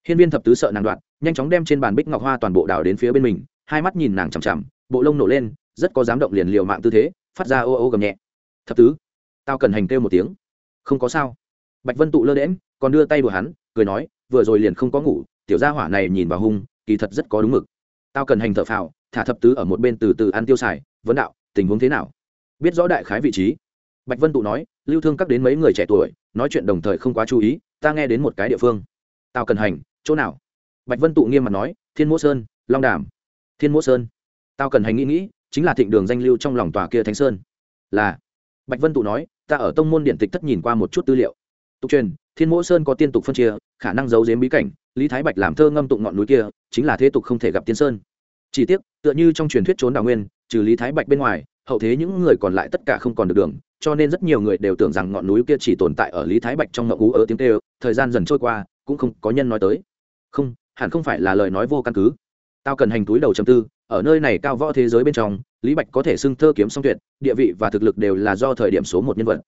hiên viên thập tứ sợ nàng đoạn nhanh chóng đem trên bàn bích ngọc hoa toàn bộ đào đến phía bên mình, hai mắt nhìn nàng chằm chằm, bộ lông nổ lên, rất có dám động liền liều mạng tư thế, phát ra ô ô gầm nhẹ. Thập tứ, tao cần hành kêu một tiếng. Không có sao. Bạch vân tụ lơ đễm còn đưa tay đùa hắn, cười nói, vừa rồi liền không có ngủ, tiểu gia hỏa này nhìn vào hung, kỳ thật rất có đúng mực. Tao cần hành thở phào, thả thập tứ ở một bên từ từ ăn tiêu xài, vấn đạo, tình huống thế nào? Biết rõ đại khái vị trí. Bạch vân tụ nói, lưu thương các đến mấy người trẻ tuổi, nói chuyện đồng thời không quá chú ý, ta nghe đến một cái địa phương. Tao cần hành chỗ nào? Bạch vân tụ nghiêm mặt nói, thiên mỗ sơn, long đàm. Thiên mỗ sơn. Tao cần hành nghĩ nghĩ, chính là thịnh đường danh lưu trong lòng tòa kia thánh sơn. Là. Bạch vân tụ nói, ta ở tông môn điện tịch thất nhìn qua một chút tư liệu. Tục truyền, thiên mỗ sơn có tiên tục phân chia, khả năng giấu giếm bí cảnh, lý thái bạch làm thơ ngâm tụng ngọn núi kia, chính là thế tục không thể gặp tiên sơn. Chỉ tiếc, tựa như trong truyền thuyết trốn đào nguyên, trừ lý thái bạch bên ngoài, hậu thế những người còn lại tất cả không còn được đường, cho nên rất nhiều người đều tưởng rằng ngọn núi kia chỉ tồn tại ở lý thái bạch trong ngậu ú ở tiếng tê thời gian dần trôi qua, cũng không có nhân nói tới không, hẳn không phải là lời nói vô căn cứ. Tao cần hành túi đầu chầm tư, ở nơi này cao võ thế giới bên trong, lý bạch có thể xưng thơ kiếm song tuyệt, địa vị và thực lực đều là do thời điểm số một nhân vật.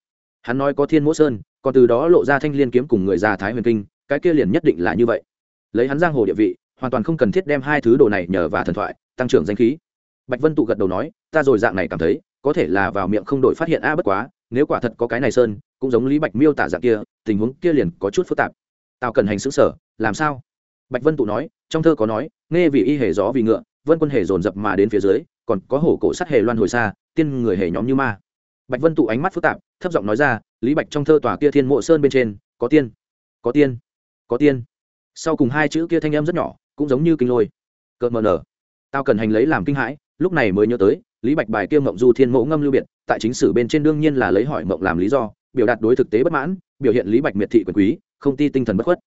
Hắn nói có thiên mỗ sơn, còn từ đó lộ ra thanh liên kiếm cùng người già thái huyền kinh, cái kia liền nhất định là như vậy. Lấy hắn giang hồ địa vị, hoàn toàn không cần thiết đem hai thứ đồ này nhờ và thần thoại, tăng trưởng danh khí. Bạch vân tụ gật đầu nói, ta rồi dạng này cảm thấy, có thể là vào miệng không đổi phát hiện a, bất quá, nếu quả thật có cái này sơn, cũng giống lý bạch miêu tả dạng kia, tình huống kia liền có chút phức tạp. Tao cần hành xứng sở, làm sao? Bạch vân tụ nói, trong thơ có nói, nghe vì y hề gió vì ngựa, vân quân hề dồn dập mà đến phía dưới, còn có hổ cổ sắt hề loan hồi xa, tiên người hề nhóm như ma. Bạch vân tụ ánh mắt phức tạp, thấp giọng nói ra, lý bạch trong thơ tòa kia thiên mộ sơn bên trên, có tiên có tiên có tiên. Sau cùng hai chữ kia thanh em rất nhỏ, cũng giống như kinh lôi. Cợt mờ nở. Tao cần hành lấy làm kinh hãi, lúc này mới nhớ tới, lý bạch bài kia mộng du thiên mẫu ngâm lưu biệt, tại chính sử bên trên đương nhiên là lấy hỏi mộng làm lý do, biểu đạt đối thực tế bất mãn, biểu hiện lý bạch miệt thị quyền quý, không ti tinh thần bất khuất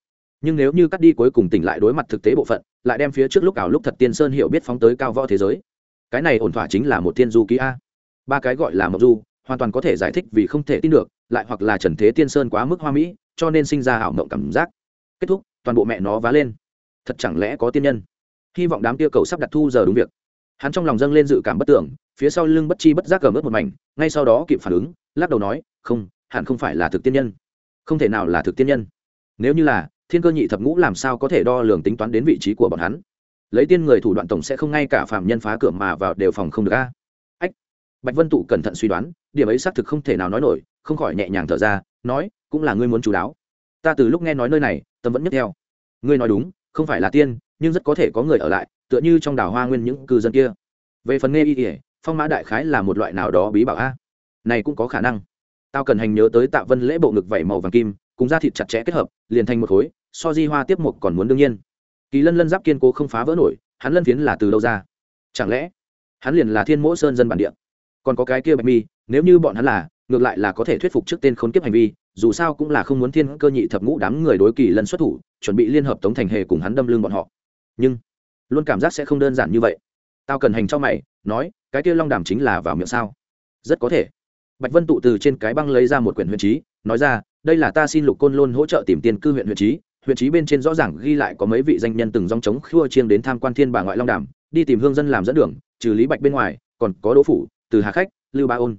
nhưng nếu như cắt đi cuối cùng tỉnh lại đối mặt thực tế bộ phận, lại đem phía trước lúc ảo lúc thật tiên sơn hiểu biết phóng tới cao võ thế giới. Cái này ổn thỏa chính là một thiên du ký a. Ba cái gọi là mộc du, hoàn toàn có thể giải thích vì không thể tin được, lại hoặc là trần thế tiên sơn quá mức hoa mỹ, cho nên sinh ra ảo mộng cảm giác. Kết thúc, toàn bộ mẹ nó vá lên. Thật chẳng lẽ có tiên nhân? Hy vọng đám kia cầu sắp đặt thu giờ đúng việc. Hắn trong lòng dâng lên dự cảm bất tưởng, phía sau lưng bất chi bất giác cờ ướt một mảnh, ngay sau đó kịp phản ứng, lắc đầu nói, không, hẳn không phải là thực tiên nhân. Không thể nào là thực tiên nhân. Nếu như là thiên cơ nhị thập ngũ làm sao có thể đo lường tính toán đến vị trí của bọn hắn? Lấy tiên người thủ đoạn tổng sẽ không ngay cả phạm nhân phá cửa mà vào đều phòng không được a. Ách, bạch vân tụ cẩn thận suy đoán, điểm ấy xác thực không thể nào nói nổi, không khỏi nhẹ nhàng thở ra, nói, cũng là ngươi muốn chú đáo. Ta từ lúc nghe nói nơi này, tâm vẫn nhấc theo ngươi nói đúng, không phải là tiên, nhưng rất có thể có người ở lại, tựa như trong đảo hoa nguyên những cư dân kia. Về phần nghe y ỉa phong mã đại khái là một loại nào đó bí bảo a? Này cũng có khả năng. Tao cần hành nhớ tới tạ vân lễ bộ ngực vẩy màu vàng kim cùng da thịt chặt chẽ kết hợp, liền thành một khối, so di hoa tiếp một còn muốn đương nhiên. Kỳ lân lân giáp kiên cố không phá vỡ nổi, hắn lân phiến là từ đâu ra? Chẳng lẽ, hắn liền là thiên mỗ sơn dân bản địa? Còn có cái kia bạch mi, nếu như bọn hắn là, ngược lại là có thể thuyết phục trước tên khốn kiếp hành vi, dù sao cũng là không muốn thiên cơ nhị thập ngũ đám người đối kỳ lân xuất thủ, chuẩn bị liên hợp tống thành hề cùng hắn đâm lưng bọn họ. Nhưng, luôn cảm giác sẽ không đơn giản như vậy. Tao cần hành cho mày, nói, cái kia long đàm chính là vào miệng sao? Rất có thể. Bạch vân tụ từ trên cái băng lấy ra một quyển huyền trí, nói ra đây là ta xin lục côn lôn hỗ trợ tìm tiền cư huyện huyện trí huyện trí bên trên rõ ràng ghi lại có mấy vị danh nhân từng dòng chống khua chiêng đến tham quan thiên bà ngoại long đàm, đi tìm hương dân làm dẫn đường, trừ lý bạch bên ngoài, còn có đỗ phủ, từ hà khách, lưu ba ôn.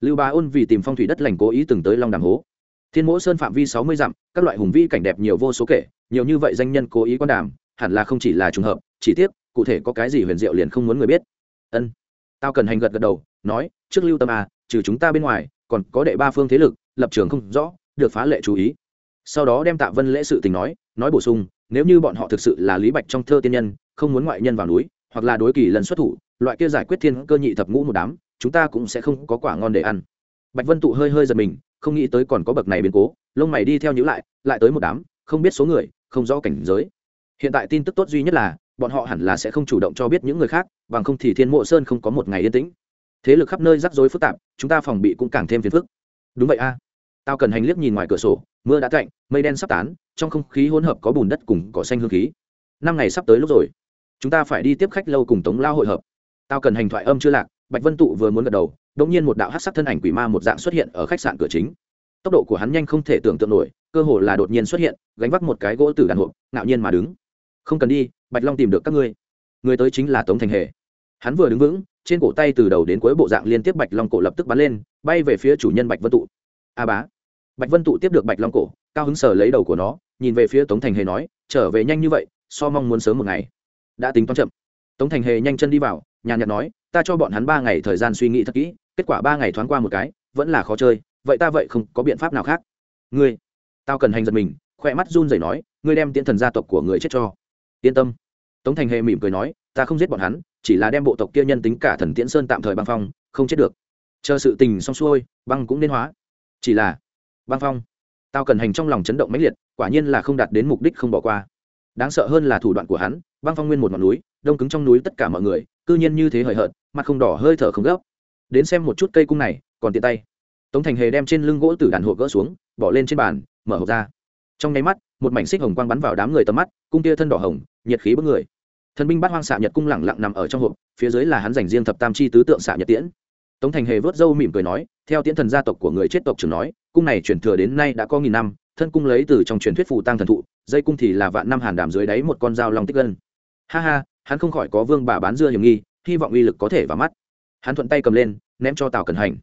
Lưu ba ôn vì tìm phong thủy đất lành cố ý từng tới long đàm hố. Thiên mỗ sơn phạm vi sáu mươi dặm, các loại hùng vi cảnh đẹp nhiều vô số kể, nhiều như vậy danh nhân cố ý quan đàm, hẳn là không chỉ là trùng hợp, chỉ tiếc, cụ thể có cái gì huyền diệu liền không muốn người biết. Ân. Tao cần hành gật gật đầu, nói, trước lưu tâm à trừ chúng ta bên ngoài, còn có đệ ba phương thế lực, lập trường không rõ được phá lệ chú ý. Sau đó đem tạ vân lễ sự tình nói nói bổ sung, nếu như bọn họ thực sự là lý bạch trong thơ tiên nhân, không muốn ngoại nhân vào núi, hoặc là đối kỳ lần xuất thủ, loại kia giải quyết thiên cơ nhị thập ngũ một đám, chúng ta cũng sẽ không có quả ngon để ăn. Bạch vân tụ hơi hơi giật mình, không nghĩ tới còn có bậc này biến cố, lông mày đi theo nhữ lại lại tới một đám, không biết số người, không rõ cảnh giới. Hiện tại tin tức tốt duy nhất là, bọn họ hẳn là sẽ không chủ động cho biết những người khác, bằng không thì thiên mộ sơn không có một ngày yên tĩnh. Thế lực khắp nơi rắc rối phức tạp, chúng ta phòng bị cũng càng thêm phiền phức. Đúng vậy a tao cần hành liếc nhìn ngoài cửa sổ, mưa đã cạnh mây đen sắp tán, trong không khí hỗn hợp có bùn đất cùng cỏ xanh hương khí. Năm ngày sắp tới lúc rồi. Chúng ta phải đi tiếp khách lâu cùng tống lao hội hợp. Tao cần hành thoại âm chưa lạc, bạch vân tụ vừa muốn gật đầu đ ỗ n g nhiên một đạo hát sắc thân ảnh quỷ ma một dạng xuất hiện ở khách sạn cửa chính. Tốc độ của hắn nhanh không thể tưởng tượng nổi, cơ hồ là đột nhiên xuất hiện, gánh vác một cái gỗ từ đàn hộp, ngạo nhiên mà đứng. Không cần đi, bạch long tìm được các ngươi. Người tới chính là tống thành hề. Hắn vừa đứng vững, trên cổ tay từ đầu đến cuối bộ dạng liên tiếp bạch long cổ lập tức bắn lên, bay về phía chủ nhân bạch vân tụ. A bá bạch vân tụ tiếp được bạch long cổ, cao hứng sờ lấy đầu của nó, nhìn về phía tống thành hề nói, trở về nhanh như vậy, so mong muốn sớm một ngày. Đã tính toán chậm. Tống thành hề nhanh chân đi vào, nhàn nhạt nói, ta cho bọn hắn ba ngày thời gian suy nghĩ thật kỹ, kết quả ba ngày thoáng qua một cái, vẫn là khó chơi, vậy ta vậy không có biện pháp nào khác. Ngươi? Tao cần hành giật mình khoe mắt run rẩy nói, ngươi đem tiễn thần gia tộc của người chết cho. Yên tâm. Tống thành hề mỉm cười nói, ta không giết bọn hắn, chỉ là đem bộ tộc kia nhân tính cả thần tiễn sơn tạm thời băng phong, không chết được. Chờ sự tình xong xuôi, băng cũng nên hóa. Chỉ là băng phong. Tao cần hành trong lòng chấn động mãnh liệt, quả nhiên là không đạt đến mục đích không bỏ qua. Đáng sợ hơn là thủ đoạn của hắn, băng phong nguyên một ngọn núi, đông cứng trong núi tất cả mọi người, cư nhiên như thế hời hợt, mặt không đỏ hơi thở không gấp. Đến xem một chút cây cung này, còn tiện tay. Tống thành hề đem trên lưng gỗ từ đàn hộ gỡ xuống, bỏ lên trên bàn, mở hộp ra. Trong nháy mắt, một mảnh xích hồng quang bắn vào đám người tầm mắt, cung tia thân đỏ hồng, nhiệt khí bức người. Thần binh bắt hoang xạ nhật cung lẳng lặng nằm ở trong hộp, phía dưới là hắn dành riêng thập tam chi tứ tượng xạ nhật tiễn tống thành hề vớt râu mỉm cười nói, theo tiễn thần gia tộc của người chết tộc trưởng nói, cung này chuyển thừa đến nay đã có nghìn năm, thân cung lấy từ trong truyền thuyết phù tăng thần thụ, dây cung thì là vạn năm hàn đàm dưới đáy một con dao long tích gân. Ha ha, hắn không khỏi có vương bà bán dưa hiểm nghi, hy vọng uy lực có thể vào mắt. Hắn thuận tay cầm lên, ném cho tào cần hành.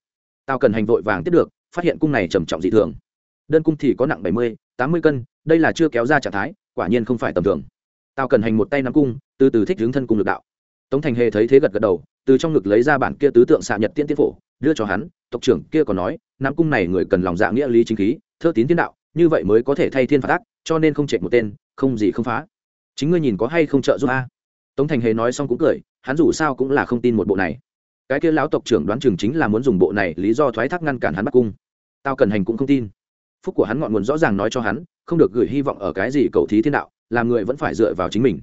Tào cần hành vội vàng tiếp được, phát hiện cung này trầm trọng dị thường. Đơn cung thì có nặng bảy mươi, tám mươi cân, đây là chưa kéo ra trạng thái, quả nhiên không phải tầm thường. Tào cần hành một tay nắm cung, từ từ thích hướng thân cung lực đạo. Tống thành hề thấy thế gật gật đầu từ trong ngực lấy ra bản kia tứ tượng xạ nhật tiên tiễn phổ, đưa cho hắn, tộc trưởng kia còn nói, nam cung này người cần lòng dạ nghĩa lý chính khí, thơ tín tiên đạo, như vậy mới có thể thay thiên phạt ác, cho nên không chạy một tên, không gì không phá. Chính ngươi nhìn có hay không trợ giúp a? Tống thành hề nói xong cũng cười, hắn dù sao cũng là không tin một bộ này. Cái kia lão tộc trưởng đoán chừng chính là muốn dùng bộ này lý do thoái thác ngăn cản hắn bắt cung. Tao cần hành cũng không tin. Phúc của hắn ngọn nguồn rõ ràng nói cho hắn, không được gửi hy vọng ở cái gì cầu thí thiên đạo, làm người vẫn phải dựa vào chính mình.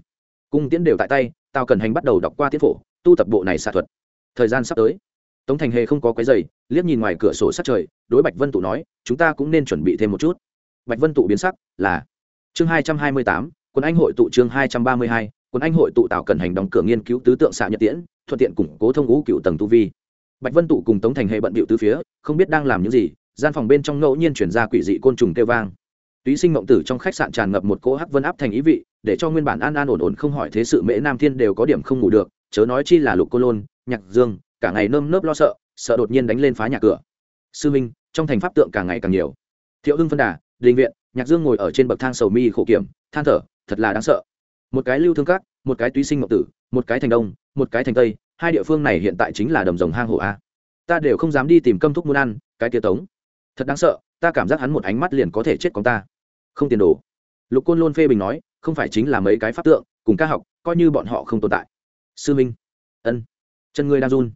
Cung tiễn đều tại tay, tao cần hành bắt đầu đọc qua tiết phổ tu tập bộ này xạ thuật. Thời gian sắp tới. Tống thành hề không có cái giày liếc nhìn ngoài cửa sổ sát trời, đối bạch vân tụ nói, chúng ta cũng nên chuẩn bị thêm một chút. Bạch vân tụ biến sắc, là chương hai trăm hai mươi tám, quân anh hội tụ chương hai trăm ba mươi hai, quân anh hội tụ tạo cần hành đóng cửa nghiên cứu tứ tượng xạ nhật tiễn, thuận tiện củng cố thông ngũ cựu tầng tu vi. Bạch vân tụ cùng tống thành hệ bận bịu tứ phía, không biết đang làm những gì, gian phòng bên trong ngẫu nhiên chuyển ra quỷ dị côn trùng kêu vang. Túy sinh mộng tử trong khách sạn tràn ngập một cỗ hắc vân áp thành ý vị, để cho nguyên bản an an ổn ổn không hỏi thế sự mễ nam thiên đều có điểm không ngủ được chớ nói chi là lục cô lôn, nhạc dương, cả ngày nơm nớp lo sợ sợ đột nhiên đánh lên phá nhà cửa. Sư minh, trong thành pháp tượng càng ngày càng nhiều. Thiệu hưng phân đà, đình viện, nhạc dương ngồi ở trên bậc thang sầu mi khổ kiểm, than thở, thật là đáng sợ. Một cái lưu thương cát một cái túy sinh ngọc tử, một cái thành đông, một cái thành tây, hai địa phương này hiện tại chính là đồng rồng hang hổ a. Ta đều không dám đi tìm cơm thuốc muốn ăn, cái tia tống. Thật đáng sợ, ta cảm giác hắn một ánh mắt liền có thể chết con ta. Không tiền đồ. Lục côn lôn phê bình nói, không phải chính là mấy cái pháp tượng, cùng ca học, coi như bọn họ không tồn tại sư minh, ân, chân ngươi đang run.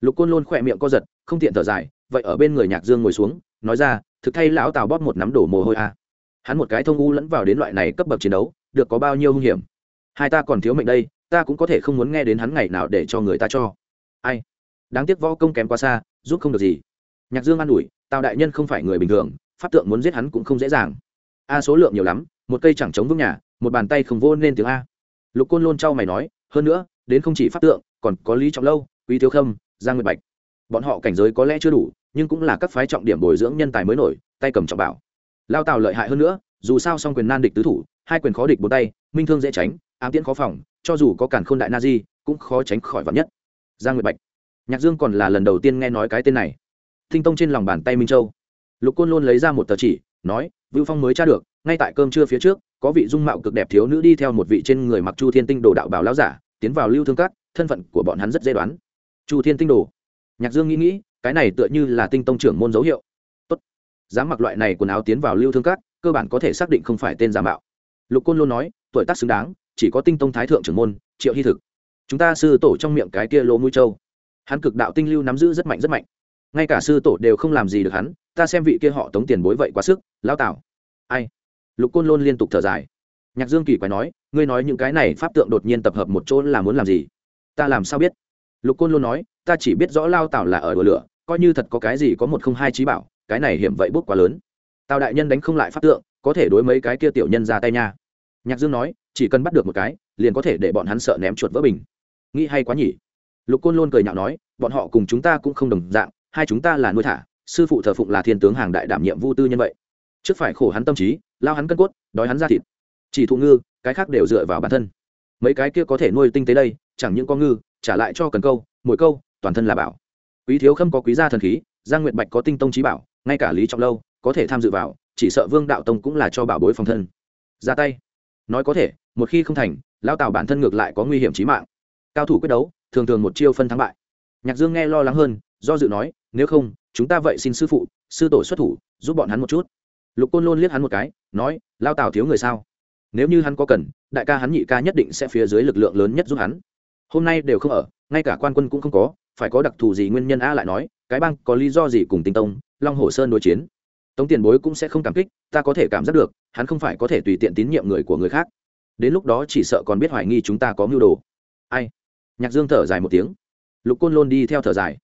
Lục côn lôn khỏe miệng co giật, không tiện thở dài, vậy ở bên người nhạc dương ngồi xuống, nói ra, thực thay lão tào bóp một nắm đổ mồ hôi a hắn một cái thông u lẫn vào đến loại này cấp bậc chiến đấu, được có bao nhiêu hung hiểm. Hai ta còn thiếu mệnh đây, ta cũng có thể không muốn nghe đến hắn ngày nào để cho người ta cho. Ai? Đáng tiếc võ công kém quá xa, giúp không được gì. Nhạc dương an ủi, tào đại nhân không phải người bình thường, pháp tượng muốn giết hắn cũng không dễ dàng. A số lượng nhiều lắm, một cây chẳng chống vững nhà, một bàn tay không vô nên tiếng a. Lục côn lôn trao mày nói, hơn nữa đến không chỉ pháp tượng, còn có lý trọng lâu, quý thiếu khâm, giang nguyệt bạch. Bọn họ cảnh giới có lẽ chưa đủ, nhưng cũng là các phái trọng điểm bồi dưỡng nhân tài mới nổi, tay cầm trọng bảo. Lao tào lợi hại hơn nữa, dù sao song quyền nan địch tứ thủ, hai quyền khó địch bốn tay, minh thương dễ tránh, ám tiễn khó phòng, cho dù có cản khôn đại na di, cũng khó tránh khỏi vắn nhất. Giang nguyệt bạch. Nhạc dương còn là lần đầu tiên nghe nói cái tên này. Thinh tông trên lòng bàn tay minh châu. Lục côn luôn lấy ra một tờ chỉ, nói, vưu phong mới tra được, ngay tại cơm trưa phía trước, có vị dung mạo cực đẹp thiếu nữ đi theo một vị trên người mặc chu thiên tinh đồ đạo bảo lão giả tiến vào lưu thương các, thân phận của bọn hắn rất dễ đoán. Chu thiên tinh đồ. Nhạc dương nghĩ nghĩ, cái này tựa như là tinh tông trưởng môn dấu hiệu. Tốt. Dám mặc loại này quần áo tiến vào lưu thương các, cơ bản có thể xác định không phải tên giả mạo. Lục côn luôn nói, tuổi tác xứng đáng, chỉ có tinh tông thái thượng trưởng môn, triệu hy thực. Chúng ta sư tổ trong miệng cái kia lỗ mũi châu. Hắn cực đạo tinh lưu nắm giữ rất mạnh rất mạnh. Ngay cả sư tổ đều không làm gì được hắn, ta xem vị kia họ tống tiền bối vậy quá sức lao tạo ai? Lục côn lôn liên tục thở dài nhạc dương kỳ quái nói, ngươi nói những cái này pháp tượng đột nhiên tập hợp một chỗ là muốn làm gì? Ta làm sao biết? Lục côn luôn nói, ta chỉ biết rõ lao tảo là ở đùa lửa, coi như thật có cái gì có một không hai trí bảo, cái này hiểm vậy bút quá lớn. Tào đại nhân đánh không lại pháp tượng, có thể đối mấy cái kia tiểu nhân ra tay nha. Nhạc dương nói, chỉ cần bắt được một cái, liền có thể để bọn hắn sợ ném chuột vỡ bình. Nghĩ hay quá nhỉ? Lục côn luôn cười nhạo nói, bọn họ cùng chúng ta cũng không đồng dạng, hai chúng ta là nuôi thả, sư phụ thờ phụng là thiên tướng hàng đại đảm nhiệm vu tư nhân vậy. Trước phải khổ hắn tâm trí, lao hắn cân cốt, đói hắn ra thịt chỉ thụ ngư, cái khác đều dựa vào bản thân. Mấy cái kia có thể nuôi tinh tế đây, chẳng những con ngư, trả lại cho cần câu mỗi câu, toàn thân là bảo. Quý thiếu khâm có quý gia thần khí, giang nguyệt bạch có tinh tông trí bảo, ngay cả lý trọng lâu có thể tham dự vào, chỉ sợ vương đạo tông cũng là cho bảo bối phòng thân. Ra tay. Nói có thể, một khi không thành lao tào bản thân ngược lại có nguy hiểm trí mạng. Cao thủ quyết đấu, thường thường một chiêu phân thắng bại. Nhạc dương nghe lo lắng hơn, do dự nói, nếu không, chúng ta vậy xin sư phụ, sư tổ xuất thủ, giúp bọn hắn một chút. Lục côn lôn liếc hắn một cái, nói lao tào thiếu người sao? Nếu như hắn có cần, đại ca hắn nhị ca nhất định sẽ phía dưới lực lượng lớn nhất giúp hắn. Hôm nay đều không ở, ngay cả quan quân cũng không có, phải có đặc thù gì nguyên nhân a lại nói, cái bang có lý do gì cùng tinh tông, long hồ sơn đối chiến? Tống tiền bối cũng sẽ không cảm kích, ta có thể cảm giác được, hắn không phải có thể tùy tiện tín nhiệm người của người khác. Đến lúc đó chỉ sợ còn biết hoài nghi chúng ta có mưu đồ. Ai? Nhạc dương thở dài một tiếng. Lục côn lôn đi theo thở dài.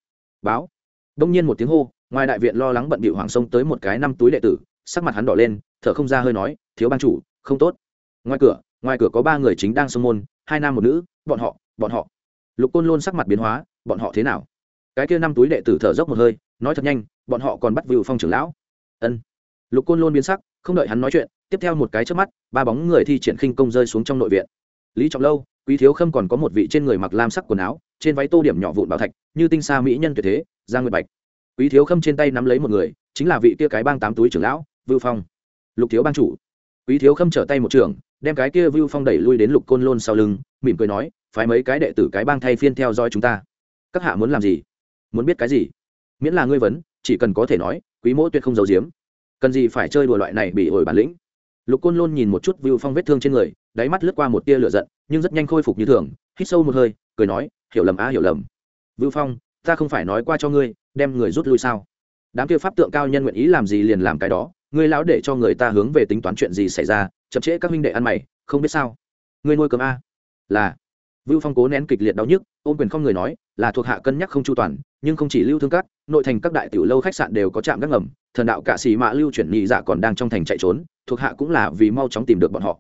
Báo. Đông nhiên một tiếng hô, ngoài đại viện lo lắng bận bị hoàng sông tới một cái năm túi đệ tử, sắc mặt hắn đỏ lên, thở không ra hơi nói, thiếu ban chủ, không tốt ngoài cửa ngoài cửa có ba người chính đang xông môn, hai nam một nữ, bọn họ bọn họ. Lục côn lôn sắc mặt biến hóa, bọn họ thế nào? Cái kia năm túi đệ tử thở dốc một hơi, nói thật nhanh, bọn họ còn bắt vựu phong trưởng lão. Ân. Lục côn lôn biến sắc, không đợi hắn nói chuyện, tiếp theo một cái trước mắt, ba bóng người thi triển khinh công rơi xuống trong nội viện. Lý trọng lâu, quý thiếu khâm còn có một vị trên người mặc lam sắc quần áo, trên váy tô điểm nhỏ vụn bảo thạch, như tinh xa mỹ nhân tuyệt thế, giang nguyệt bạch. Quý thiếu khâm trên tay nắm lấy một người, chính là vị kia cái bang tám túi trưởng lão, vưu phong. Lục thiếu bang chủ quý thiếu khâm trở tay một trường, đem cái kia vưu phong đẩy lui đến lục côn lôn sau lưng, mỉm cười nói, phái mấy cái đệ tử cái bang thay phiên theo dõi chúng ta. Các hạ muốn làm gì? Muốn biết cái gì? Miễn là ngươi vấn, chỉ cần có thể nói, quý mỗ tuyệt không giấu giếm. Cần gì phải chơi đùa loại này bị ổi bản lĩnh? Lục côn lôn nhìn một chút vưu phong vết thương trên người, đáy mắt lướt qua một tia lửa giận, nhưng rất nhanh khôi phục như thường, hít sâu một hơi, cười nói, hiểu lầm á, hiểu lầm. Vưu phong, ta không phải nói qua cho ngươi, đem người rút lui sao? Đám kia pháp tượng cao nhân nguyện ý làm gì liền làm cái đó ngươi lão để cho người ta hướng về tính toán chuyện gì xảy ra, chậm trễ các minh đệ ăn mày, không biết sao. Ngươi nuôi cơm a. Là. Vưu phong cố nén kịch liệt đau nhức, ôm quyền không người nói, là thuộc hạ cân nhắc không chu toàn, nhưng không chỉ lưu thương các, nội thành các đại tiểu lâu khách sạn đều có trạm gác ngầm, thần đạo cả xì mạ lưu chuyển nhị dạ còn đang trong thành chạy trốn, thuộc hạ cũng là vì mau chóng tìm được bọn họ.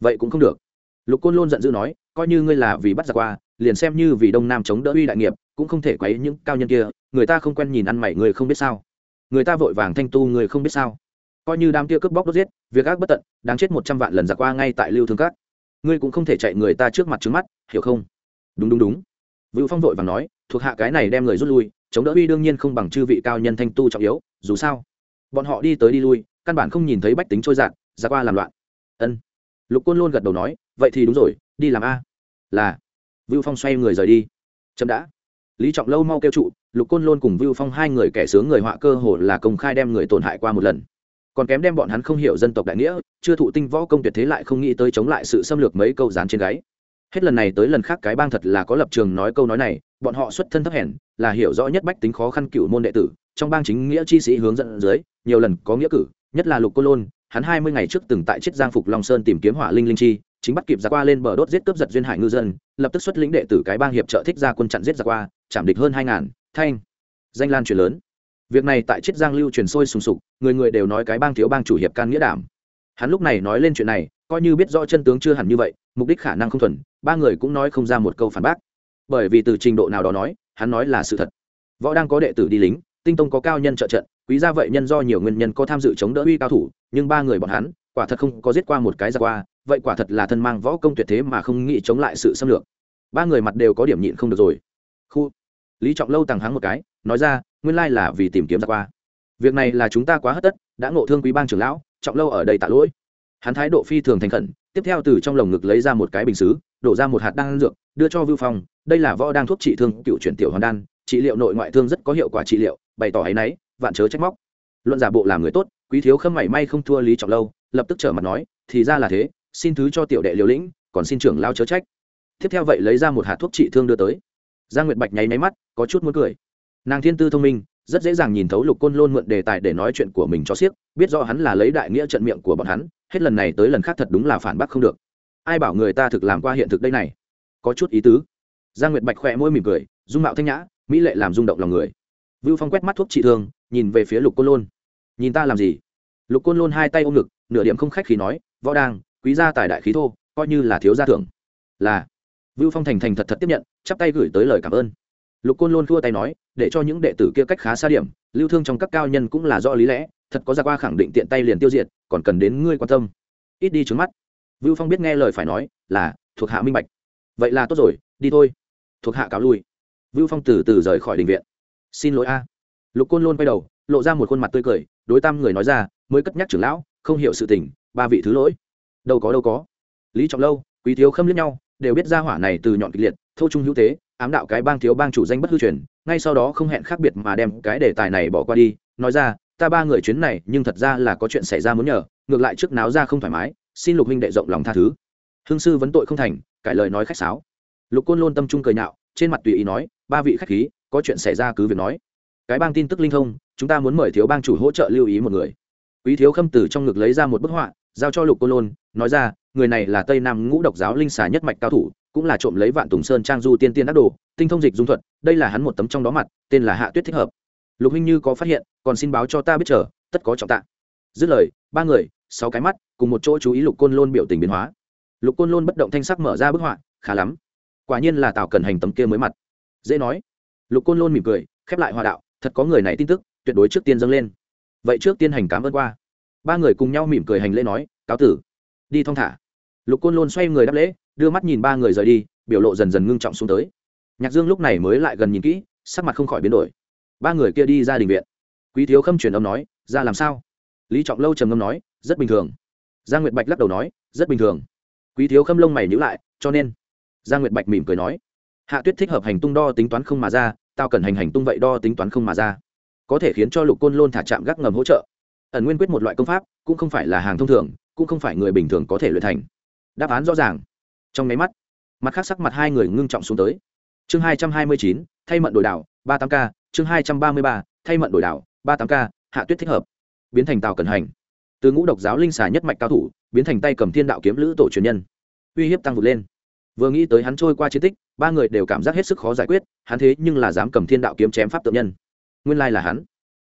Vậy cũng không được. Lục côn lôn giận dữ nói, coi như ngươi là vì bắt ra qua, liền xem như vì đông nam chống đỡ uy đại nghiệp, cũng không thể quấy những cao nhân kia, người ta không quen nhìn ăn mày người không biết sao. Người ta vội vàng thanh tu người không biết sao coi như đám kia cướp bóc đốt giết, việc ác bất tận, đáng chết một trăm vạn lần giặc qua ngay tại lưu thương cát. ngươi cũng không thể chạy người ta trước mặt trước mắt, hiểu không? Đúng đúng đúng. Vũ phong vội vàng nói, thuộc hạ cái này đem người rút lui, chống đỡ uy đương nhiên không bằng chư vị cao nhân thanh tu trọng yếu, dù sao, bọn họ đi tới đi lui, căn bản không nhìn thấy bách tính trôi dạt ra qua làm loạn. Ân. Lục côn luôn gật đầu nói, vậy thì đúng rồi, đi làm a. Là. Vũ phong xoay người rời đi. Chậm đã. Lý trọng lâu mau kêu trụ, lục côn lôn cùng vưu phong hai người kẻ sướng người họa cơ hồ là công khai đem người tổn hại qua một lần còn kém đem bọn hắn không hiểu dân tộc đại nghĩa, chưa thụ tinh võ công tuyệt thế lại không nghĩ tới chống lại sự xâm lược mấy câu dán trên gáy. Hết lần này tới lần khác cái bang thật là có lập trường nói câu nói này, bọn họ xuất thân thấp hèn, là hiểu rõ nhất bách tính khó khăn cựu môn đệ tử, trong bang chính nghĩa chi sĩ hướng dẫn dưới, nhiều lần có nghĩa cử, nhất là lục cô lôn, hắn hai mươi ngày trước từng tại chiết giang phục long sơn tìm kiếm hỏa linh linh chi, chính bắt kịp ra qua lên bờ đốt giết cướp giật duyên hải ngư dân, lập tức xuất lĩnh đệ tử cái bang hiệp trợ thích ra quân chặn giết ra qua, chạm địch hơn hai ngàn, thanh. Danh lan truyền lớn việc này tại chiết giang lưu truyền sôi sùng sục, người người đều nói cái bang thiếu bang chủ hiệp can nghĩa đảm. Hắn lúc này nói lên chuyện này, coi như biết rõ chân tướng chưa hẳn như vậy, mục đích khả năng không thuần, ba người cũng nói không ra một câu phản bác. Bởi vì từ trình độ nào đó nói, hắn nói là sự thật. Võ đang có đệ tử đi lính, tinh tông có cao nhân trợ trận, quý gia vậy nhân do nhiều nguyên nhân có tham dự chống đỡ uy cao thủ, nhưng ba người bọn hắn, quả thật không có giết qua một cái ra qua, vậy quả thật là thân mang võ công tuyệt thế mà không nghĩ chống lại sự xâm lược. Ba người mặt đều có điểm nhịn không được rồi. Khu. Lý trọng lâu tàng hắng một cái, nói ra nguyên lai là vì tìm kiếm ra qua. Việc này là chúng ta quá hất tất, đã ngộ thương quý bang trưởng lão, trọng lâu ở đây tạ lỗi. Hắn thái độ phi thường thành khẩn, tiếp theo từ trong lồng ngực lấy ra một cái bình xứ, đổ ra một hạt đan dược, đưa cho vưu phong. Đây là võ đang thuốc trị thương cựu chuyển tiểu hoàn đan, trị liệu nội ngoại thương rất có hiệu quả trị liệu, bày tỏ ấ y vạn chớ trách móc. Luận giả bộ làm người tốt, quý thiếu khâm mảy may không thua lý trọng lâu, lập tức trở mặt nói, thì ra là thế, xin thứ cho tiểu đệ liều lĩnh, còn xin trưởng lao chớ trách. Tiếp theo vậy lấy ra một hạt thuốc trị thương đưa tới. Giang nguyệt bạch nháy máy mắt, có chút muốn cười nàng thiên tư thông minh, rất dễ dàng nhìn thấu lục côn lôn mượn đề tài để nói chuyện của mình cho siếc biết rõ hắn là lấy đại nghĩa trận miệng của bọn hắn, hết lần này tới lần khác thật đúng là phản bác không được. Ai bảo người ta thực làm qua hiện thực đây này? Có chút ý tứ. Giang nguyệt bạch khỏe môi mỉm cười, dung mạo thanh nhã, mỹ lệ làm rung động lòng người. Vưu phong quét mắt thuốc trị thương, nhìn về phía lục côn lôn. Nhìn ta làm gì? Lục côn lôn hai tay ôm ngực, nửa điểm không khách khí nói, võ đang quý gia tài đại khí thô, coi như là thiếu gia thưởng. Là. Vưu phong thành thành thật thật tiếp nhận, chắp tay gửi tới lời cảm ơn lục côn lôn thua tay nói, để cho những đệ tử kia cách khá xa điểm, lưu thương trong các cao nhân cũng là do lý lẽ, thật có ra qua khẳng định tiện tay liền tiêu diệt, còn cần đến ngươi quan tâm. Ít đi trứng mắt. Vưu phong biết nghe lời phải nói, là, thuộc hạ minh bạch. Vậy là tốt rồi, đi thôi. Thuộc hạ cáo lui. Vưu phong từ từ rời khỏi đình viện. Xin lỗi a. Lục côn lôn quay đầu, lộ ra một khuôn mặt tươi cười, đối tam người nói ra, mới cất nhắc trưởng lão, không hiểu sự tình, ba vị thứ lỗi. Đâu có đâu có. Lý trọng lâu, quý thiếu khâm liếc nhau, đều biết ra hỏa này từ nhọn kịch liệt thâu trung hữu tế ám đạo cái bang thiếu bang chủ danh bất hư truyền, ngay sau đó không hẹn khác biệt mà đem cái đề tài này bỏ qua đi. Nói ra, ta ba người chuyến này, nhưng thật ra là có chuyện xảy ra muốn nhờ, ngược lại trước náo ra không thoải mái, xin lục huynh đệ rộng lòng tha thứ. Hương sư vấn tội không thành cải lời nói khách sáo. Lục côn lôn tâm trung cười nhạo, trên mặt tùy ý nói, ba vị khách khí, có chuyện xảy ra cứ việc nói. Cái bang tin tức linh thông, chúng ta muốn mời thiếu bang chủ hỗ trợ lưu ý một người. Quý thiếu khâm tử trong ngực lấy ra một bức họa, giao cho lục côn lôn, nói ra, người này là tây nam ngũ độc giáo linh xà nhất mạch cao thủ cũng là trộm lấy vạn tùng sơn trang du tiên tiên đắc đồ, tinh thông dịch dung thuật, đây là hắn một tấm trong đó mặt, tên là hạ tuyết thích hợp. Lục huynh như có phát hiện, còn xin báo cho ta biết chờ, tất có trọng tạ. Dứt lời, ba người, sáu cái mắt, cùng một chỗ chú ý lục côn lôn biểu tình biến hóa. Lục côn lôn bất động thanh sắc mở ra bức họa, khá lắm. Quả nhiên là tào cần hành tấm kia mới mặt. Dễ nói. Lục côn lôn mỉm cười, khép lại hòa đạo, thật có người này tin tức, tuyệt đối trước tiên dâng lên. Vậy trước tiên hành cảm ơn qua. Ba người cùng nhau mỉm cười hành lễ nói, cáo tử, đi thong thả. Lục côn lôn xoay người đáp lễ đưa mắt nhìn ba người rời đi, biểu lộ dần dần ngưng trọng xuống tới. Nhạc dương lúc này mới lại gần nhìn kỹ, sắc mặt không khỏi biến đổi. Ba người kia đi ra đình viện. Quý thiếu khâm truyền âm nói, ra làm sao? Lý trọng lâu trầm ngâm nói, rất bình thường. Giang nguyệt bạch lắc đầu nói, rất bình thường. Quý thiếu khâm lông mày nhữ lại, cho nên giang nguyệt bạch mỉm cười nói, hạ tuyết thích hợp hành tung đo tính toán không mà ra, tao cần hành hành tung vậy đo tính toán không mà ra. Có thể khiến cho lục côn lôn thả chạm gác ngầm hỗ trợ. Ẩn nguyên quyết một loại công pháp, cũng không phải là hàng thông thường, cũng không phải người bình thường có thể luyện thành. Đáp án rõ ràng trong máy mắt, mặt khác sắc mặt hai người ngưng trọng xuống tới. Chương hai trăm hai mươi chín, thay mận đổi đảo, ba tám k, chương hai trăm ba mươi ba, thay mận đổi đảo, ba tám k, hạ tuyết thích hợp. Biến thành tàu cần hành. Từ ngũ độc giáo linh xà nhất mạch cao thủ, biến thành tay cầm thiên đạo kiếm lữ tổ truyền nhân. Uy hiếp tăng vụt lên. Vừa nghĩ tới hắn trôi qua chiến tích, ba người đều cảm giác hết sức khó giải quyết, hắn thế nhưng là dám cầm thiên đạo kiếm chém pháp tự nhân. Nguyên lai là hắn.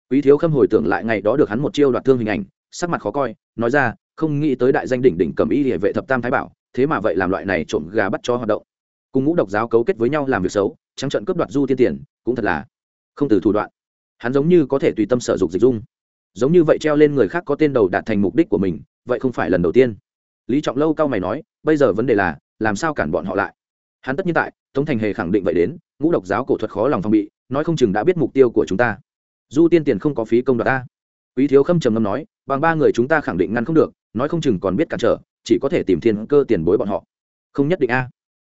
Quý thiếu khâm hồi tưởng lại ngày đó được hắn một chiêu đoạt thương hình ảnh, sắc mặt khó coi, nói ra, không nghĩ tới đại danh đỉnh đỉnh cầm y địa vệ thập tam thái bảo thế mà vậy làm loại này trộm gà bắt cho hoạt động. Cùng ngũ độc giáo cấu kết với nhau làm việc xấu, trắng trận cướp đoạt du tiên tiền, cũng thật là không từ thủ đoạn. Hắn giống như có thể tùy tâm sở dục dịch dung. Giống như vậy treo lên người khác có tên đầu đạt thành mục đích của mình, vậy không phải lần đầu tiên. Lý trọng lâu cao mày nói, bây giờ vấn đề là, làm sao cản bọn họ lại? Hắn tất nhiên tại, tống thành hề khẳng định vậy đến, ngũ độc giáo cổ thuật khó lòng phòng bị, nói không chừng đã biết mục tiêu của chúng ta. Du tiên tiền không có phí công đoạt ta. Quý thiếu khâm trầm ngâm nói, bằng ba người chúng ta khẳng định ngăn không được, nói không chừng còn biết cản trở chỉ có thể tìm thiên cơ tiền bối bọn họ. Không nhất định a.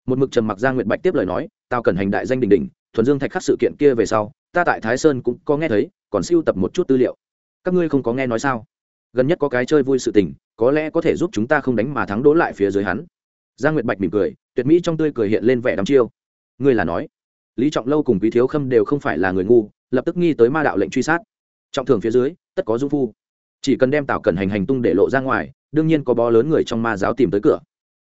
Một mực trầm mặc gia Nguyệt bạch tiếp lời nói, tao cần hành đại danh đình đình thuần dương thạch khắc sự kiện kia về sau, ta tại thái sơn cũng có nghe thấy, còn siêu tập một chút tư liệu. Các ngươi không có nghe nói sao? Gần nhất có cái chơi vui sự tình, có lẽ có thể giúp chúng ta không đánh mà thắng đố lại phía dưới hắn. Gia nguyệt bạch mỉm cười, tuyệt mỹ trong tươi cười hiện lên vẻ đắm chiêu. Ngươi là nói, lý trọng lâu cùng quý thiếu khâm đều không phải là người ngu, lập tức nghi tới ma đạo lệnh truy sát. Trọng thường phía dưới, tất có dung phu. Chỉ cần đem tạo cần hành hành tung để lộ ra ngoài đương nhiên có bó lớn người trong ma giáo tìm tới cửa.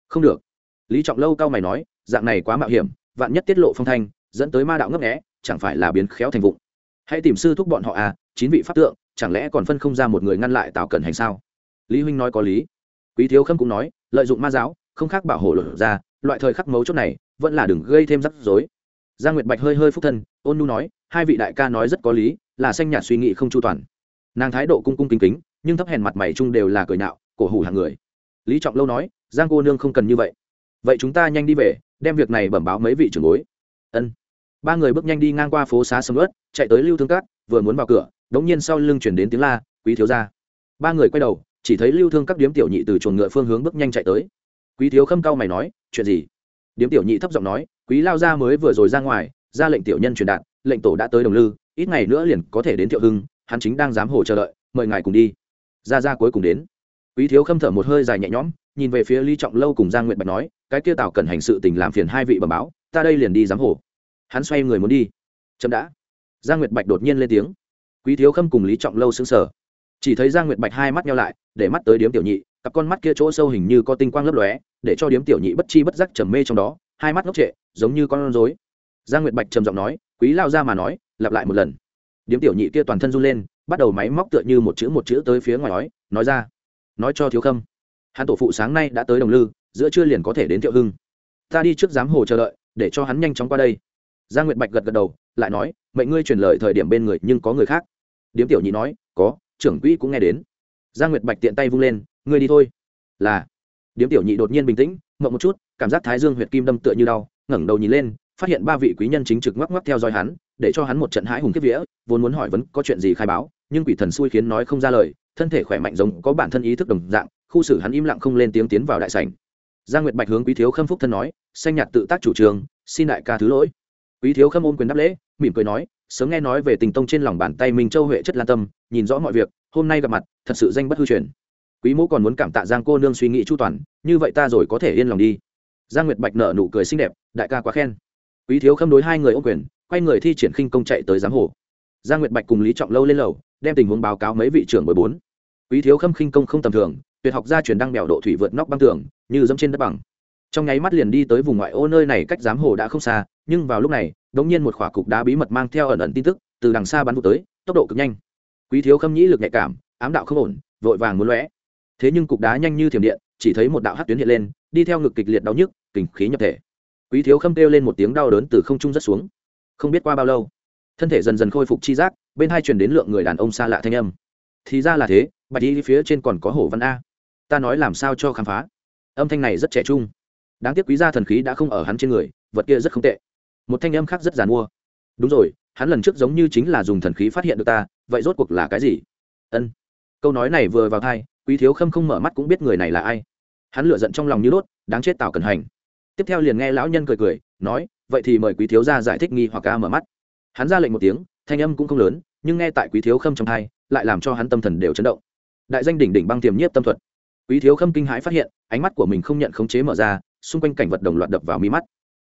Không được. Lý trọng lâu cao mày nói, dạng này quá mạo hiểm, vạn nhất tiết lộ phong thanh, dẫn tới ma đạo ngấp nghẽ chẳng phải là biến khéo thành vụng. Hãy tìm sư thúc bọn họ à chín vị pháp tượng, chẳng lẽ còn phân không ra một người ngăn lại tào cẩn hành sao? Lý huynh nói có lý. Quý thiếu khâm cũng nói, lợi dụng ma giáo, không khác bảo hộ luật ra, loại thời khắc mấu chốt này, vẫn là đừng gây thêm rắc rối. Giang nguyệt bạch hơi hơi phúc thân, ôn nu nói, hai vị đại ca nói rất có lý, là xanh nhạt suy nghĩ không chu toàn. Nàng thái độ cung cung kính kính, nhưng thấp hèn mặt mày chung đều là cười nạo cổ hủ hàng người. Lý trọng lâu nói, giang cô nương không cần như vậy. Vậy chúng ta nhanh đi về, đem việc này bẩm báo mấy vị trưởng bối. Ân. Ba người bước nhanh đi ngang qua phố xá sầm ớt chạy tới lưu thương cát vừa muốn vào cửa, đống nhiên sau lưng chuyển đến tiếng la, quý thiếu gia. Ba người quay đầu, chỉ thấy lưu thương các điếm tiểu nhị từ chuồng ngựa phương hướng bước nhanh chạy tới. Quý thiếu khâm cao mày nói, chuyện gì? Điếm tiểu nhị thấp giọng nói, quý lao gia mới vừa rồi ra ngoài, ra lệnh tiểu nhân truyền đạt, lệnh tổ đã tới đồng lư, ít ngày nữa liền có thể đến thiệu hưng, hắn chính đang dám hồ chờ đợi, mời ngài cùng đi. Ra ra cuối cùng đến quý thiếu khâm thở một hơi dài nhẹ nhõm, nhìn về phía lý trọng lâu cùng giang nguyệt bạch nói, cái kia tào cần hành sự tình làm phiền hai vị bẩm báo, ta đây liền đi giám hộ. hắn xoay người muốn đi. Chậm đã. Giang nguyệt bạch đột nhiên lên tiếng. Quý thiếu khâm cùng lý trọng lâu xứng sở chỉ thấy giang nguyệt bạch hai mắt nhau lại, để mắt tới điếm tiểu nhị, cặp con mắt kia chỗ sâu hình như có tinh quang lấp lóe, để cho điếm tiểu nhị bất chi bất giác trầm mê trong đó, hai mắt ngốc trệ, giống như con rối. Giang nguyệt bạch trầm giọng nói, quý lao ra mà nói, lặp lại một lần. Điếm tiểu nhị kia toàn thân run lên, bắt đầu máy móc tựa như một chữ một chữ tới phía ngoài nói nói ra nói cho thiếu khâm. Hắn tổ phụ sáng nay đã tới đồng lư, giữa trưa liền có thể đến thiệu hưng. Ta đi trước giám hồ chờ đợi, để cho hắn nhanh chóng qua đây. Giang nguyệt bạch gật gật đầu, lại nói, mệnh ngươi truyền lời thời điểm bên người nhưng có người khác. Điếm tiểu nhị nói, có, trưởng quỹ cũng nghe đến. Giang nguyệt bạch tiện tay vung lên, ngươi đi thôi. Là. Điếm tiểu nhị đột nhiên bình tĩnh mộng một chút, cảm giác thái dương huyệt kim đâm tựa như đau, ngẩng đầu nhìn lên, phát hiện ba vị quý nhân chính trực ngoắc ngoắc theo dõi hắn, để cho hắn một trận hãi hùng kiếp vía, vốn muốn hỏi vẫn có chuyện gì khai báo, nhưng quỷ thần xui khiến nói không ra lời thân thể khỏe mạnh giống có bản thân ý thức đồng dạng, khu xử hắn im lặng không lên tiếng tiến vào đại sảnh. Giang nguyệt bạch hướng quý thiếu khâm phúc thân nói, xanh nhạt tự tác chủ trường, xin đại ca thứ lỗi. Quý thiếu khâm ôm quyền đáp lễ, mỉm cười nói, sớm nghe nói về tình tông trên lòng bàn tay minh châu huệ chất lan tâm, nhìn rõ mọi việc, hôm nay gặp mặt, thật sự danh bất hư truyền. Quý mẫu còn muốn cảm tạ giang cô nương suy nghĩ chu toàn, như vậy ta rồi có thể yên lòng đi. Giang nguyệt bạch nở nụ cười xinh đẹp, đại ca quá khen. Quý thiếu khâm đối hai người ô quyền, quay người thi triển khinh công chạy tới giám hồ. Giang nguyệt bạch cùng lý trọng lâu lên lầu, đem tình huống báo cáo mấy vị trưởng bởi bốn quý thiếu khâm khinh công không tầm thường, tuyệt học gia truyền đăng bèo độ thủy vượt nóc băng tường, như dẫm trên đất bằng. Trong nháy mắt liền đi tới vùng ngoại ô nơi này cách giám hồ đã không xa, nhưng vào lúc này đống nhiên một khỏa cục đá bí mật mang theo ẩn ẩn tin tức, từ đằng xa bắn vụ tới, tốc độ cực nhanh. Quý thiếu khâm nhĩ lực nhạy cảm, ám đạo không ổn, vội vàng muốn lóe. Thế nhưng cục đá nhanh như thiểm điện, chỉ thấy một đạo hát tuyến hiện lên, đi theo ngực kịch liệt đau nhức, kình khí nhập thể. Quý thiếu khâm kêu lên một tiếng đau đớn từ không trung rất xuống. Không biết qua bao lâu, thân thể dần dần khôi phục chi giác, bên hai truyền đến lượng người đàn ông xa lạ thanh âm. Thì ra là thế bạch đi phía trên còn có hổ văn a. Ta nói làm sao cho khám phá? Âm thanh này rất trẻ trung. Đáng tiếc quý gia thần khí đã không ở hắn trên người, vật kia rất không tệ. Một thanh âm khác rất giàn mua. Đúng rồi, hắn lần trước giống như chính là dùng thần khí phát hiện được ta, vậy rốt cuộc là cái gì? Ân. Câu nói này vừa vào thai quý thiếu khâm không mở mắt cũng biết người này là ai. Hắn lựa giận trong lòng như đốt, đáng chết tào cần hành. Tiếp theo liền nghe lão nhân cười cười, nói, vậy thì mời quý thiếu ra giải thích nghi hoặc ca mở mắt. Hắn ra lệnh một tiếng, thanh âm cũng không lớn, nhưng nghe tại quý thiếu khâm trong thai lại làm cho hắn tâm thần đều chấn động đại danh đỉnh đỉnh băng tiềm nhiếp tâm thuật. Quý thiếu khâm kinh hãi phát hiện, ánh mắt của mình không nhận khống chế mở ra, xung quanh cảnh vật đồng loạt đập vào mi mắt.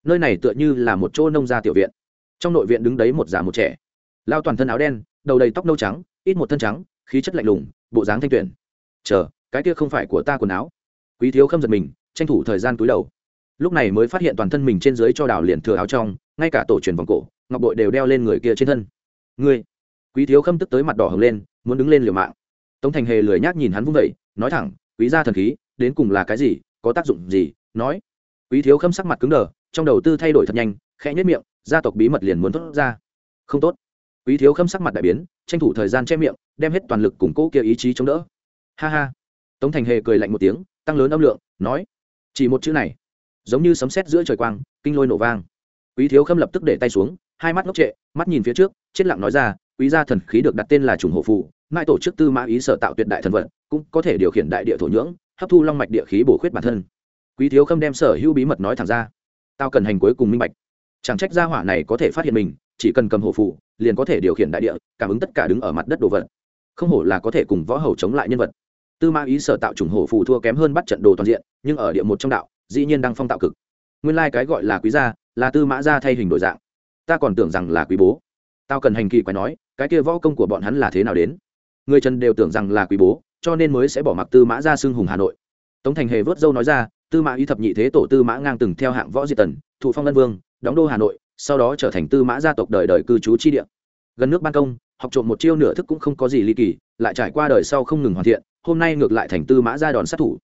Nơi này tựa như là một chỗ nông gia tiểu viện. Trong nội viện đứng đấy một già một trẻ. Lao toàn thân áo đen, đầu đầy tóc nâu trắng, ít một thân trắng, khí chất lạnh lùng, bộ dáng thanh tuyển. Chờ, cái kia không phải của ta quần áo. Quý thiếu khâm giật mình, tranh thủ thời gian túi đầu. Lúc này mới phát hiện toàn thân mình trên dưới cho đào liền thừa áo trong, ngay cả tổ truyền vòng cổ, ngọc bội đều đeo lên người kia trên thân. Ngươi! Quý thiếu khâm tức tới mặt đỏ hừng lên, muốn đứng lên liều mạng tống thành hề lười nhác nhìn hắn vung vẩy nói thẳng, quý gia thần khí, đến cùng là cái gì, có tác dụng gì? Nói, quý thiếu khâm sắc mặt cứng đờ, trong đầu tư thay đổi thật nhanh, khẽ nhất miệng, gia tộc bí mật liền muốn thốt ra. Không tốt. Quý thiếu khâm sắc mặt đại biến, tranh thủ thời gian che miệng, đem hết toàn lực củng cố kia ý chí chống đỡ. Ha ha. Tống thành hề cười lạnh một tiếng, tăng lớn âm lượng, nói, chỉ một chữ này, giống như sấm sét giữa trời quang, kinh lôi nổ vang. Quý thiếu khâm lập tức để tay xuống, hai mắt ngốc trệ, mắt nhìn phía trước, chết lặng nói ra, quý gia thần khí được đặt tên là trùng hộ phụ mai tổ chức tư mã ý sở tạo tuyệt đại thần vật, cũng có thể điều khiển đại địa thổ nhưỡng, hấp thu long mạch địa khí bổ khuyết bản thân. Quý thiếu khâm đem sở hữu bí mật nói thẳng ra. Tao cần hành cuối cùng minh bạch. Chẳng trách gia hỏa này có thể phát hiện mình, chỉ cần cầm hổ phụ liền có thể điều khiển đại địa, cảm ứng tất cả đứng ở mặt đất đồ vật. Không hổ là có thể cùng võ hầu chống lại nhân vật. Tư mã ý sở tạo trùng hổ phụ thua kém hơn bắt trận đồ toàn diện, nhưng ở địa một trong đạo, dĩ nhiên đang phong tạo cực. Nguyên lai、like、cái gọi là quý gia, là tư mã gia thay hình đổi dạng. Ta còn tưởng rằng là quý bố. Tao cần hành kỳ quái nói, cái kia võ công của bọn hắn là thế nào đến? Người trần đều tưởng rằng là quý bố, cho nên mới sẽ bỏ mặc tư mã gia xưng hùng hà nội. Tống thành hề vớt dâu nói ra, tư mã y thập nhị thế tổ tư mã ngang từng theo hạng võ diệt tần, thụ phong lân vương, đóng đô hà nội, sau đó trở thành tư mã gia tộc đời đời cư trú chi địa. Gần nước ban công, học trộm một chiêu nửa thức cũng không có gì ly kỳ, lại trải qua đời sau không ngừng hoàn thiện, hôm nay ngược lại thành tư mã gia đòn sát thủ.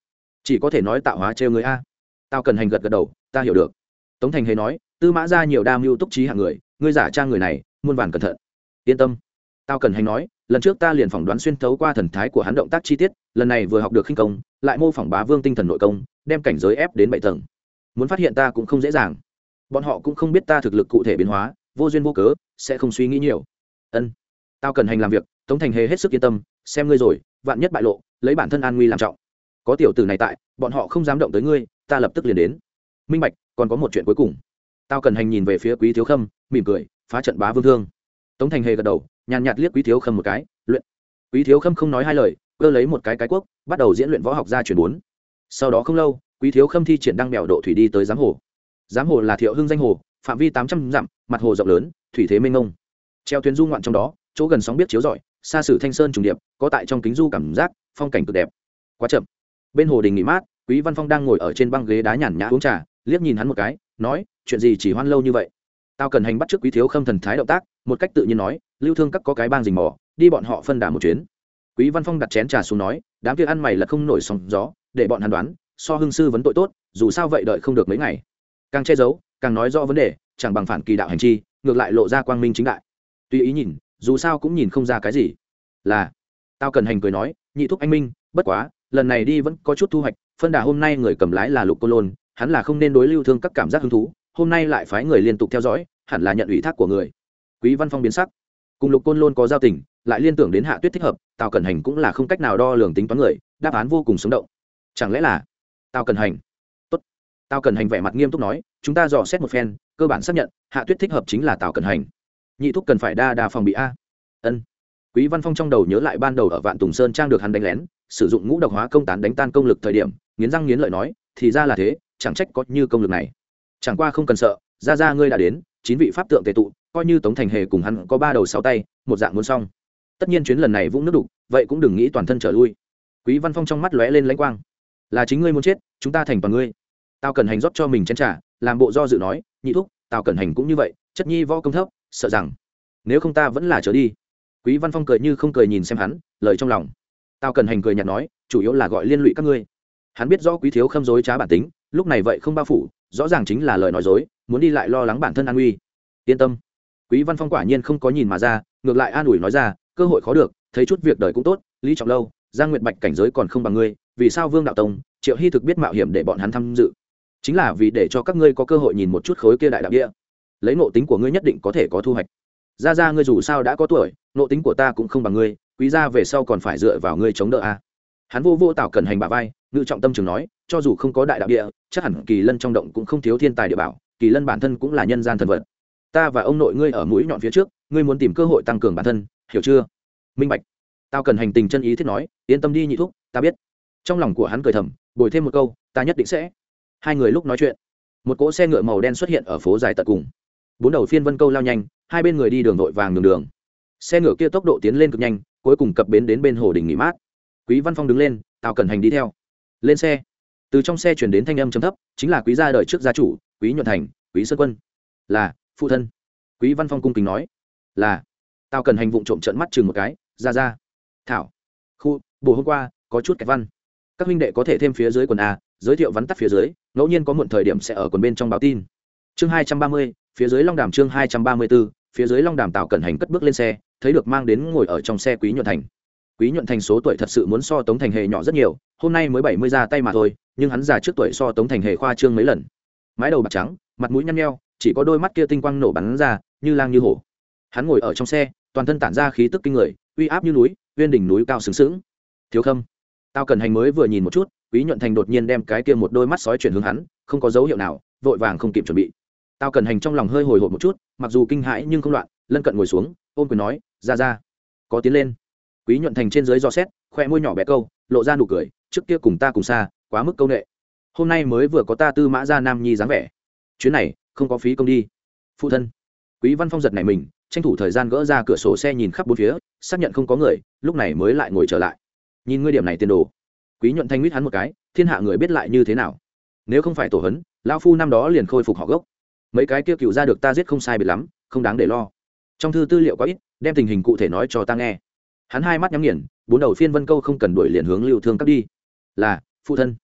Chỉ có thể nói tạo hóa trêu người a. Tao cần hành gật gật đầu, ta hiểu được. Tống thành hề nói, tư mã gia nhiều đa mưu túc trí hạng người, ngươi giả trang người này, muôn vàn cẩn thận. Yên tâm. Tao cần hành nói lần trước ta liền phỏng đoán xuyên thấu qua thần thái của hắn động tác chi tiết, lần này vừa học được khinh công, lại mô phỏng bá vương tinh thần nội công, đem cảnh giới ép đến bảy tầng. Muốn phát hiện ta cũng không dễ dàng. Bọn họ cũng không biết ta thực lực cụ thể biến hóa, vô duyên vô cớ, sẽ không suy nghĩ nhiều. Ân, tao cần hành làm việc, tống thành hề hết sức yên tâm, xem ngươi rồi, vạn nhất bại lộ, lấy bản thân an nguy làm trọng. Có tiểu tử này tại, bọn họ không dám động tới ngươi, ta lập tức liền đến. Minh bạch, còn có một chuyện cuối cùng. Tao cần hành nhìn về phía quý thiếu khâm, mỉm cười, phá trận bá vương thương tống thành hề gật đầu, nhàn nhạt liếc quý thiếu khâm một cái, luyện. Quý thiếu khâm không nói hai lời, cơ lấy một cái cái quốc bắt đầu diễn luyện võ học gia truyền bốn. Sau đó không lâu, quý thiếu khâm thi triển đăng mèo độ thủy đi tới giám hồ. Giám hồ là thiệu hưng danh hồ, phạm vi tám trăm dặm, mặt hồ rộng lớn, thủy thế mênh mông. Treo thuyền du ngoạn trong đó, chỗ gần sóng biết chiếu rọi, xa sử thanh sơn trùng điệp, có tại trong kính du cảm giác, phong cảnh cực đẹp. Quá chậm. Bên hồ đình nghỉ mát, quý văn phong đang ngồi ở trên băng ghế đá nhàn nhã uống trà, liếc nhìn hắn một cái, nói, chuyện gì chỉ hoan lâu như vậy? Tao cần hành bắt trước quý thiếu khâm thần thái động tác một cách tự nhiên nói, lưu thương các có cái bang rình mò, đi bọn họ phân đà một chuyến. Quý văn phong đặt chén trà xuống nói, đám kia ăn mày là không nổi sóng gió, để bọn hắn đoán, so hưng sư vấn tội tốt, dù sao vậy đợi không được mấy ngày. Càng che giấu, càng nói rõ vấn đề, chẳng bằng phản kỳ đạo hành chi, ngược lại lộ ra quang minh chính đại. Tùy ý nhìn, dù sao cũng nhìn không ra cái gì. Là, tao cần hành cười nói, nhị thúc anh minh, bất quá, lần này đi vẫn có chút thu hoạch, phân đà hôm nay người cầm lái là lục cô lôn, hắn là không nên đối lưu thương các cảm giác hứng thú, hôm nay lại phái người liên tục theo dõi, hẳn là nhận ủy thác của người quý văn phong biến sắc. Cùng lục côn lôn có giao tình, lại liên tưởng đến hạ tuyết thích hợp, tào cẩn hành cũng là không cách nào đo lường tính toán người, đáp án vô cùng sống động. Chẳng lẽ là tào cẩn hành? Tốt. Tào cẩn hành vẻ mặt nghiêm túc nói, chúng ta dò xét một phen, cơ bản xác nhận, hạ tuyết thích hợp chính là tào cẩn hành. Nhị thúc cần phải đa đa phòng bị a. Ân. Quý văn phong trong đầu nhớ lại ban đầu ở vạn tùng sơn trang được hắn đánh lén, sử dụng ngũ độc hóa công tán đánh tan công lực thời điểm, nghiến răng nghiến lợi nói, thì ra là thế, chẳng trách có như công lực này. Chẳng qua không cần sợ, ra ra ngươi đã đến, chín vị pháp tượng tề tụ coi như tống thành hề cùng hắn có ba đầu sáu tay, một dạng muốn xong. Tất nhiên chuyến lần này vũng nước đục, vậy cũng đừng nghĩ toàn thân trở lui. Quý văn phong trong mắt lóe lên lãnh quang. Là chính ngươi muốn chết, chúng ta thành toàn ngươi. Tao cần hành rót cho mình chén trả làm bộ do dự nói, nhị thúc tao cần hành cũng như vậy, chất nhi võ công thấp, sợ rằng nếu không ta vẫn là trở đi. Quý văn phong cười như không cười nhìn xem hắn, lời trong lòng. Tao cần hành cười nhạt nói, chủ yếu là gọi liên lụy các ngươi. Hắn biết rõ quý thiếu khâm dối trá bản tính, lúc này vậy không bao phủ, rõ ràng chính là lời nói dối, muốn đi lại lo lắng bản thân an nguy. Yên tâm quý văn phong quả nhiên không có nhìn mà ra, ngược lại an ủi nói ra, cơ hội khó được, thấy chút việc đời cũng tốt, lý trọng lâu, giang nguyệt bạch cảnh giới còn không bằng ngươi, vì sao vương đạo tông, triệu hy thực biết mạo hiểm để bọn hắn tham dự? Chính là vì để cho các ngươi có cơ hội nhìn một chút khối kia đại đạo địa. Lấy nộ tính của ngươi nhất định có thể có thu hoạch. Ra ra ngươi dù sao đã có tuổi nộ tính của ta cũng không bằng ngươi, quý ra về sau còn phải dựa vào ngươi chống đỡ a. À. hắn vô vô tạo cần hành bà vai, ngự trọng tâm trường nói, cho dù không có đại đạo địa, chắc hẳn kỳ lân trong động cũng không thiếu thiên tài địa bảo, kỳ lân bản thân cũng là nhân gian thần vật ta và ông nội ngươi ở mũi nhọn phía trước, ngươi muốn tìm cơ hội tăng cường bản thân, hiểu chưa? Minh bạch. Tao cần hành tình chân ý thiết nói, yên tâm đi nhị thúc, ta biết. Trong lòng của hắn cười thầm, bồi thêm một câu, ta nhất định sẽ. Hai người lúc nói chuyện, một cỗ xe ngựa màu đen xuất hiện ở phố dài tận cùng. Bốn đầu phiên vân câu lao nhanh, hai bên người đi đường vội vàng đường đường. Xe ngựa kia tốc độ tiến lên cực nhanh, cuối cùng cập bến đến bên hồ đình nghỉ mát. Quý văn phong đứng lên, tao cần hành đi theo. Lên xe. Từ trong xe chuyển đến thanh âm chấm thấp, chính là quý gia đời trước gia chủ, quý nhuận thành, quý sơn quân. Là phụ thân. Quý văn phong cung kính nói, là, tao cần hành vụ trộm trận mắt chừng một cái, ra ra. Thảo, khu bồ hôm qua, có chút kẹt văn. Các huynh đệ có thể thêm phía dưới quần a, giới thiệu vắn tắt phía dưới, ngẫu nhiên có muộn thời điểm sẽ ở quần bên trong báo tin. Chương hai trăm ba mươi, phía dưới long đàm chương hai trăm ba mươi b ố phía dưới long đàm tạo cẩn hành cất bước lên xe, thấy được mang đến ngồi ở trong xe quý nhuận thành. Quý nhuận thành số tuổi thật sự muốn so tống thành hề nhỏ rất nhiều, hôm nay mới bảy mươi ra tay mà thôi, nhưng hắn già trước tuổi so tống thành hề khoa trương mấy lần. Mái đầu bạc trắng, mặt mũi nhăn nheo chỉ có đôi mắt kia tinh quang nổ bắn ra, như lang như hổ. Hắn ngồi ở trong xe, toàn thân tản ra khí tức kinh người, uy áp như núi, uyên đỉnh núi cao sướng sướng thiếu khâm, tao cần hành mới vừa nhìn một chút, quý nhuận thành đột nhiên đem cái kia một đôi mắt sói chuyển hướng hắn, không có dấu hiệu nào, vội vàng không kịp chuẩn bị. Tao cần hành trong lòng hơi hồi hộp một chút, mặc dù kinh hãi nhưng không loạn, lân cận ngồi xuống ôm quyền nói, ra ra, có tiến lên. Quý nhuận thành trên dưới do xét, khoe môi nhỏ bé câu, lộ ra nụ cười, trước kia cùng ta cùng xa, quá mức câu nệ. Hôm nay mới vừa có ta tư mã ra nam nhi dáng vẻ. Chuyến này không có phí công đi. Phụ thân, quý văn phong giật này mình, tranh thủ thời gian gỡ ra cửa sổ xe nhìn khắp bốn phía, xác nhận không có người, lúc này mới lại ngồi trở lại. Nhìn ngươi điểm này tiền đồ, quý nhuận thanh mít hắn một cái, thiên hạ người biết lại như thế nào? Nếu không phải tổ hấn lao phu năm đó liền khôi phục họ gốc. Mấy cái kia cựu ra được ta giết không sai biệt lắm, không đáng để lo. Trong thư tư liệu có ít, đem tình hình cụ thể nói cho ta nghe. Hắn hai mắt nhắm nghiền, bốn đầu phiên vân câu không cần đuổi liền hướng lưu thương cắt đi. Là, phụ thân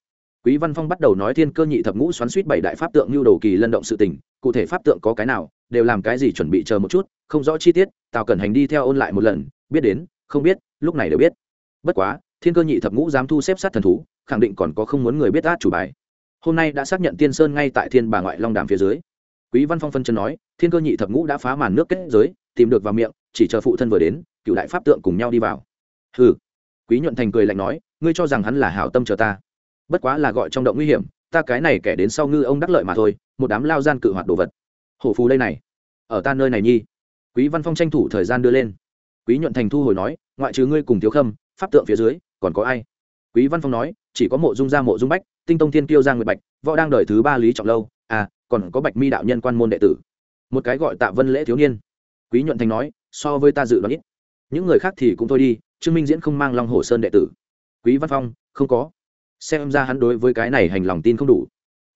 quý văn phong bắt đầu nói thiên cơ nhị thập ngũ xoắn suýt bảy đại pháp tượng lưu đồ kỳ lân động sự tình, cụ thể pháp tượng có cái nào, đều làm cái gì chuẩn bị chờ một chút, không rõ chi tiết, tào cẩn hành đi theo ôn lại một lần, biết đến, không biết, lúc này đều biết. Bất quá, thiên cơ nhị thập ngũ dám thu xếp sát thần thú, khẳng định còn có không muốn người biết át chủ bài. Hôm nay đã xác nhận tiên sơn ngay tại thiên bà ngoại long đàm phía dưới. Quý văn phong phân chân nói, thiên cơ nhị thập ngũ đã phá màn nước kết giới, tìm được vào miệng, chỉ chờ phụ thân vừa đến, cựu đại pháp tượng cùng nhau đi vào. Ừ quý nhuận thành cười lạnh nói, ngươi cho rằng hắn là hảo tâm chờ ta bất quá là gọi trong động nguy hiểm, ta cái này kẻ đến sau ngư ông đắc lợi mà thôi, một đám lao gian cự hoạt đồ vật. Hổ phù đây này. Ở ta nơi này nhi. Quý văn phong tranh thủ thời gian đưa lên. Quý nhuận thành thu hồi nói, ngoại trừ ngươi cùng thiếu khâm, pháp tượng phía dưới, còn có ai? Quý văn phong nói, chỉ có mộ dung gia mộ dung bách, tinh tông thiên kiêu giang nguyệt bạch, võ đang đời thứ ba lý trọng lâu à còn có bạch mi đạo nhân quan môn đệ tử. Một cái gọi tạ vân lễ thiếu niên. Quý nhuận thành nói, so với ta dự đoán ít. Những người khác thì cũng thôi đi, trương minh diễn không mang long hồ sơn đệ tử. Quý văn phong, không có xem ra hắn đối với cái này hành lòng tin không đủ.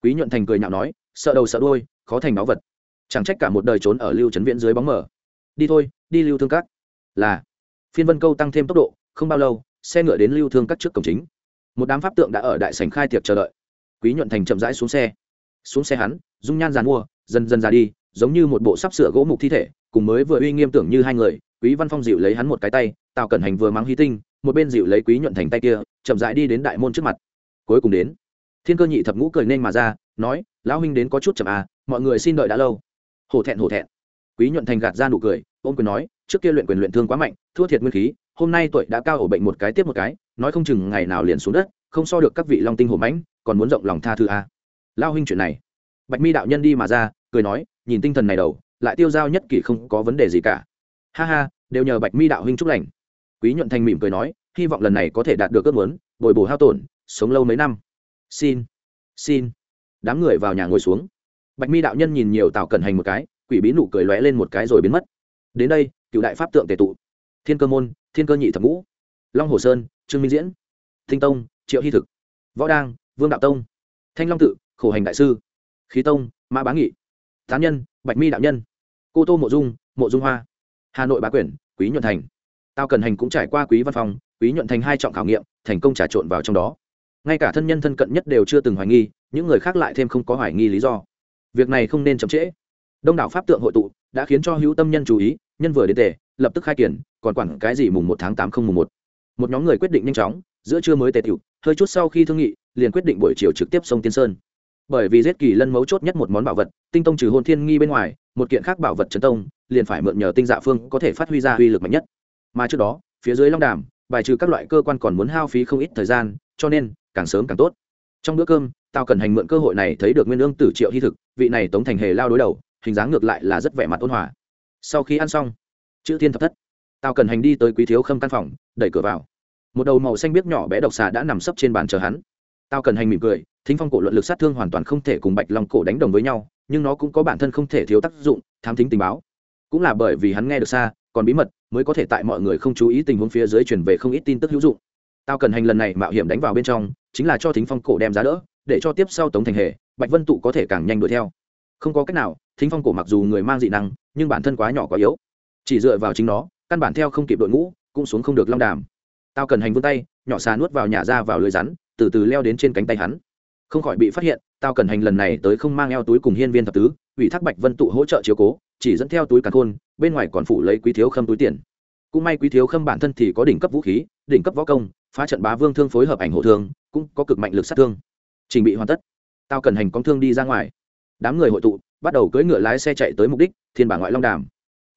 Quý nhuận thành cười nhạo nói, sợ đầu sợ đôi khó thành báu vật. Chẳng trách cả một đời trốn ở lưu trấn viễn dưới bóng mở đi thôi, đi lưu thương các. Là, phiên vân câu tăng thêm tốc độ, không bao lâu, xe ngựa đến lưu thương các trước cổng chính. Một đám pháp tượng đã ở đại sảnh khai tiệc chờ đợi. Quý nhuận thành chậm rãi xuống xe. Xuống xe hắn, dung nhan dàn mua, dần dần ra đi, giống như một bộ sắp sửa gỗ mục thi thể, cùng mới vừa uy nghiêm tưởng như hai người, quý văn phong dịu lấy hắn một cái tay, tào cẩn hành vừa mắng hy tinh, một bên dịu lấy quý nhuận thành tay kia, chậm rãi đi đến đại môn trước mặt cuối cùng đến. Thiên cơ nhị thập ngũ cười nên mà ra, nói, lão huynh đến có chút chậm à mọi người xin đợi đã lâu. Hổ thẹn hổ thẹn. Quý nhuận thành gạt ra nụ cười ôm quyền nói, trước kia luyện quyền luyện thương quá mạnh, thua thiệt nguyên khí, hôm nay tuổi đã cao ổ bệnh một cái tiếp một cái, nói không chừng ngày nào liền xuống đất, không so được các vị long tinh hổ mãnh, còn muốn rộng lòng tha thứ à. lao huynh chuyện này. Bạch mi đạo nhân đi mà ra, cười nói, nhìn tinh thần này đầu, lại tiêu giao nhất kỷ không có vấn đề gì cả. Ha ha, đều nhờ bạch mi đạo huynh chúc lành. Quý nhuận thành mỉm cười nói, hy vọng lần này có thể đạt được ước muốn, bồi bổ hao tổn sống lâu mấy năm. Xin xin. Đám người vào nhà ngồi xuống. Bạch mi đạo nhân nhìn nhiều tào cẩn hành một cái, quỷ bí nụ cười lóe lên một cái rồi biến mất. Đến đây, cựu đại pháp tượng tề tụ. Thiên cơ môn, thiên cơ nhị thập ngũ. Long hồ sơn, trương minh diễn. Thinh tông, triệu hy thực. Võ đang vương đạo tông. Thanh long tự, khổ hành đại sư. Khí tông, mã bá nghị. Tán nhân, bạch mi đạo nhân. Cô tô mộ dung mộ dung hoa. Hà nội bá quyển, quý nhuận thành. Tao cần hành cũng trải qua quý văn phòng quý nhuận thành hai trọng khảo nghiệm, thành công trà trộn vào trong đó ngay cả thân nhân thân cận nhất đều chưa từng hoài nghi, những người khác lại thêm không có hoài nghi lý do. Việc này không nên chậm trễ. Đông đảo pháp tượng hội tụ, đã khiến cho hữu tâm nhân chú ý, nhân vừa đến tề, lập tức khai kiển, còn quản cái gì mùng một tháng tám không mùng một. Một nhóm người quyết định nhanh chóng, giữa trưa mới tề tiểu, hơi chút sau khi thương nghị, liền quyết định buổi chiều trực tiếp sông tiên sơn. Bởi vì giết kỳ lân mấu chốt nhất một món bảo vật, tinh tông trừ hôn thiên nghi bên ngoài, một kiện khác bảo vật trấn tông, liền phải mượn nhờ tinh dạ phương có thể phát huy ra uy lực mạnh nhất. Mà trước đó, phía dưới long đàm, bài trừ các loại cơ quan còn muốn hao phí không ít thời gian, cho nên càng sớm càng tốt. Trong bữa cơm tao cần hành mượn cơ hội này thấy được nguyên ương tử triệu hy thực, vị này tống thành hề lao đối đầu, hình dáng ngược lại là rất vẻ mặt ôn hòa. Sau khi ăn xong, chữ thiên thập thất tao cần hành đi tới quý thiếu khâm căn phòng, đẩy cửa vào. Một đầu màu xanh biếc nhỏ bé độc xà đã nằm sấp trên bàn chờ hắn. Tao cần hành mỉm cười, thính phong cổ luận lực sát thương hoàn toàn không thể cùng bạch long cổ đánh đồng với nhau, nhưng nó cũng có bản thân không thể thiếu tác dụng thám thính tình báo. Cũng là bởi vì hắn nghe được xa, còn bí mật, mới có thể tại mọi người không chú ý tình huống phía dưới chuyển về không ít tin tức hữu dụng. Tao cần hành lần này mạo hiểm đánh vào bên trong chính là cho thính phong cổ đem giá đỡ, để cho tiếp sau tống thành hề, bạch vân tụ có thể càng nhanh đuổi theo. Không có cách nào, thính phong cổ mặc dù người mang dị năng, nhưng bản thân quá nhỏ quá yếu. Chỉ dựa vào chính nó, căn bản theo không kịp đội ngũ, cũng xuống không được long đàm. Tao cần hành vươn tay, nhỏ xà nuốt vào nhà ra vào lưới rắn, từ từ leo đến trên cánh tay hắn. Không khỏi bị phát hiện, tao cần hành lần này tới không mang eo túi cùng hiên viên thập tứ, ủy thác bạch vân tụ hỗ trợ chiếu cố, chỉ dẫn theo túi càn khôn, bên ngoài còn phủ lấy quý thiếu khâm túi tiền. Cũng may quý thiếu khâm bản thân thì có đỉnh cấp vũ khí, đỉnh cấp võ công, phá trận bá vương thương phối hợp ảnh hộ thương cũng có cực mạnh lực sát thương. Trình bị hoàn tất, tao cần hành con thương đi ra ngoài. Đám người hội tụ, bắt đầu cưỡi ngựa lái xe chạy tới mục đích, thiên bản ngoại long đàm.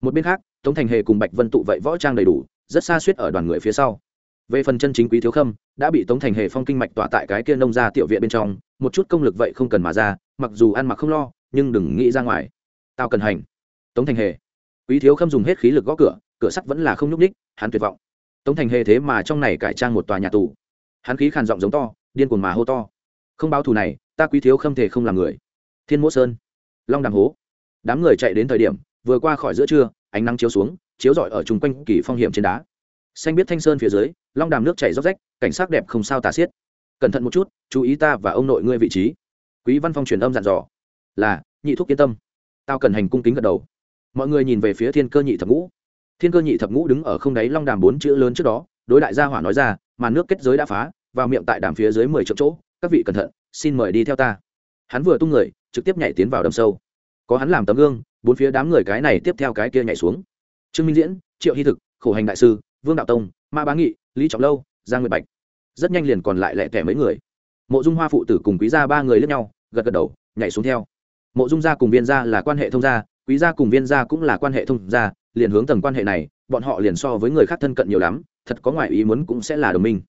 Một bên khác, tống thành hề cùng bạch vân tụ vậy võ trang đầy đủ, rất xa suýt ở đoàn người phía sau. Về phần chân chính quý thiếu khâm, đã bị tống thành hề phong kinh mạch tỏa tại cái kia nông ra tiểu viện bên trong, một chút công lực vậy không cần mà ra, mặc dù ăn mặc không lo, nhưng đừng nghĩ ra ngoài. Tao cần hành, tống thành hề. Quý thiếu khâm dùng hết khí lực gõ cửa cửa sắt vẫn là không nhúc ních hắn tuyệt vọng. Tống thành hề thế mà trong này cải trang một tòa nhà tù hắn khí khàn giọng giống to, điên cuồng mà hô to. Không báo thù này, ta quý thiếu không thể không làm người. Thiên mỗ sơn. Long đàm hố. Đám người chạy đến thời điểm, vừa qua khỏi giữa trưa, ánh nắng chiếu xuống, chiếu rọi ở chung quanh kỳ phong hiểm trên đá. Xanh biết thanh sơn phía dưới, long đàm nước chảy róc rách, cảnh sắc đẹp không sao tả xiết. Cẩn thận một chút, chú ý ta và ông nội ngươi vị trí. Quý văn phong truyền âm dặn dò. Là, nhị thúc yên tâm. Tao cần hành cung kính gật đầu. Mọi người nhìn về phía thiên cơ nhị thập ngũ. Thiên cơ nhị thập ngũ đứng ở không đáy long đàm bốn chữ lớn trước đó, đối đại gia hỏa nói ra mà nước kết giới đã phá, vào miệng tại đàm phía dưới mười triệu chỗ, các vị cẩn thận, xin mời đi theo ta. Hắn vừa tung người, trực tiếp nhảy tiến vào đầm sâu. Có hắn làm tấm gương, bốn phía đám người cái này tiếp theo cái kia nhảy xuống. Trương minh diễn, triệu hy thực, khổ hành đại sư, vương đạo tông, ma bá nghị, lý trọng lâu, giang nguyệt bạch. Rất nhanh liền còn lại lẹ tẻ mấy người. Mộ dung hoa phụ tử cùng quý gia ba người lướt nhau, gật gật đầu, nhảy xuống theo. Mộ dung gia cùng viên gia là quan hệ thông gia, quý gia cùng viên gia cũng là quan hệ thông gia, liền hướng tầng quan hệ này, bọn họ liền so với người khác thân cận nhiều lắm thật có ngoại ý muốn cũng sẽ là đồng minh.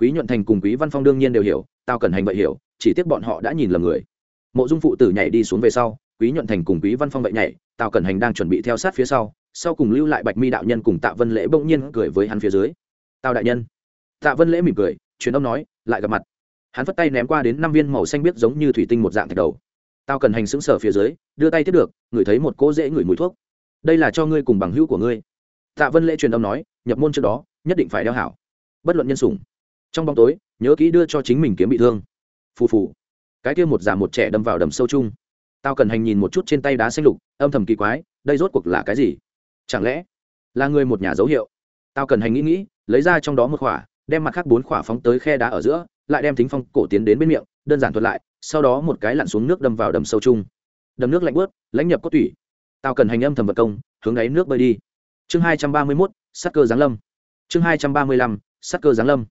Quý nhuận thành cùng quý văn phong đương nhiên đều hiểu tao cần hành vậy hiểu, chỉ tiếc bọn họ đã nhìn lầm người. Mộ dung phụ tử nhảy đi xuống về sau, quý nhuận thành cùng quý văn phong vậy nhảy tao cần hành đang chuẩn bị theo sát phía sau sau cùng lưu lại bạch mi đạo nhân cùng tạ vân lễ bỗng nhiên cười với hắn phía dưới. Tào đại nhân. Tạ vân lễ mỉm cười, truyền âm nói, lại gặp mặt. Hắn phất tay ném qua đến năm viên màu xanh biếc giống như thủy tinh một dạng thạch đầu. Tao cần hành xứng sở phía dưới, đưa tay tiếp được, ngửi thấy một cỗ dễ ngửi mùi thuốc. Đây là cho ngươi cùng bằng hữu của ngươi tạ vân lễ truyền âm nói, nhập môn trước đó, nhất định phải đeo hảo. Bất luận nhân sủng. Trong bóng tối, nhớ kỹ đưa cho chính mình kiếm bị thương. Phù phù. Cái kia một già một trẻ đâm vào đầm sâu chung. Tao cần hành nhìn một chút trên tay đá xanh lục, âm thầm kỳ quái, đây rốt cuộc là cái gì? Chẳng lẽ là người một nhà dấu hiệu? Tao cần hành nghĩ nghĩ, lấy ra trong đó một khỏa, đem mặt khác bốn khỏa phóng tới khe đá ở giữa, lại đem thính phong cổ tiến đến bên miệng, đơn giản thuật lại, sau đó một cái lặn xuống nước đâm vào đầm sâu chung. Đầm nước lạnh bớt lãnh nhập có tủy. Tao cần hành âm thầm vật công, hướng đáy nước bơi đi chương hai trăm ba mươi mốt sắc cơ giáng lâm. Chương hai trăm ba mươi lăm sắc cơ giáng lâm.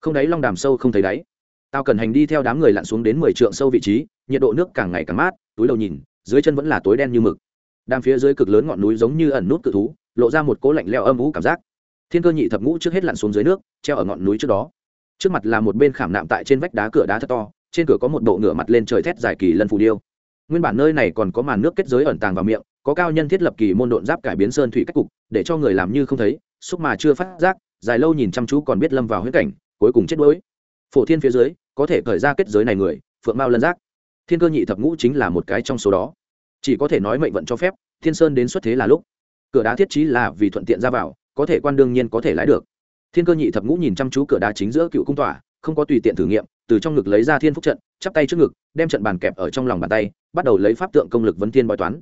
Không đáy long đàm sâu không thấy đáy. Tao cần hành đi theo đám người lặn xuống đến mười trượng sâu vị trí, nhiệt độ nước càng ngày càng mát, túi đầu nhìn, dưới chân vẫn là tối đen như mực. Đàm phía dưới cực lớn ngọn núi giống như ẩn nút cự thú, lộ ra một cố lạnh leo âm ú cảm giác. Thiên cơ nhị thập ngũ trước hết lặn xuống dưới nước, treo ở ngọn núi trước đó. Trước mặt là một bên khảm nạm tại trên vách đá cửa đá thật to, trên cửa có một bộ ngựa mặt lên trời thét dài kỳ lân phù điêu. Nguyên bản nơi này còn có màn nước kết giới ẩn tàng vào miệng có cao nhân thiết lập kỳ môn độn giáp cải biến sơn thủy cách cục, để cho người làm như không thấy, xúc mà chưa phát giác, dài lâu nhìn chăm chú còn biết lâm vào huyết cảnh, cuối cùng chết đuối. Phổ thiên phía dưới, có thể khởi ra kết giới này người, phượng mao lân giác. Thiên cơ nhị thập ngũ chính là một cái trong số đó. Chỉ có thể nói mệnh vận cho phép, thiên sơn đến xuất thế là lúc. Cửa đá thiết trí là vì thuận tiện ra vào, có thể quan đương nhiên có thể lái được. Thiên cơ nhị thập ngũ nhìn chăm chú cửa đá chính giữa cựu cung tỏa không có tùy tiện thử nghiệm, từ trong ngực lấy ra thiên phúc trận, chắp tay trước ngực, đem trận bàn kẹp ở trong lòng bàn tay, bắt đầu lấy pháp tượng công lực vấn thiên bói toán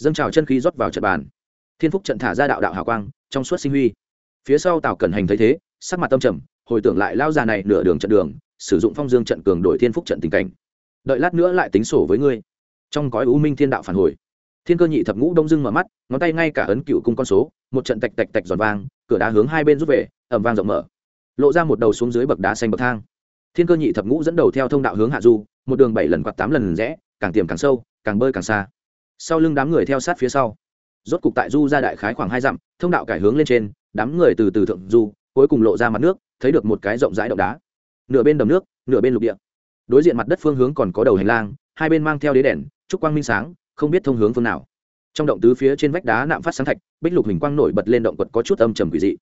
dâng trào chân khí rót vào trận bàn. Thiên phúc trận thả ra đạo đạo hào quang, trong suốt sinh huy. Phía sau tào cẩn hành thấy thế, sắc mặt tâm trầm, hồi tưởng lại lao già này nửa đường trận đường, sử dụng phong dương trận cường đổi thiên phúc trận tình cảnh. Đợi lát nữa lại tính sổ với ngươi. Trong gói u minh thiên đạo phản hồi, thiên cơ nhị thập ngũ đông dưng mở mắt, ngón tay ngay cả ấn cựu cung con số, một trận tạch tạch tạch giòn vang, cửa đá hướng hai bên rút về ẩm vang rộng mở. Lộ ra một đầu xuống dưới bậc đá xanh bậc thang. Thiên cơ nhị thập ngũ dẫn đầu theo thông đạo hướng hạ du, một đường bảy lần quạt tám lần rẽ, càng tiềm càng sâu, càng bơi càng xa sau lưng đám người theo sát phía sau. Rốt cục tại du ra đại khái khoảng hai dặm, thông đạo cải hướng lên trên, đám người từ từ thượng du, cuối cùng lộ ra mặt nước, thấy được một cái rộng rãi động đá. Nửa bên đầm nước, nửa bên lục địa. Đối diện mặt đất phương hướng còn có đầu hành lang, hai bên mang theo đế đèn, trúc quang minh sáng, không biết thông hướng phương nào. Trong động tứ phía trên vách đá nạm phát sáng thạch, bích lục hình quang nổi bật lên động quật có chút âm trầm quỷ dị.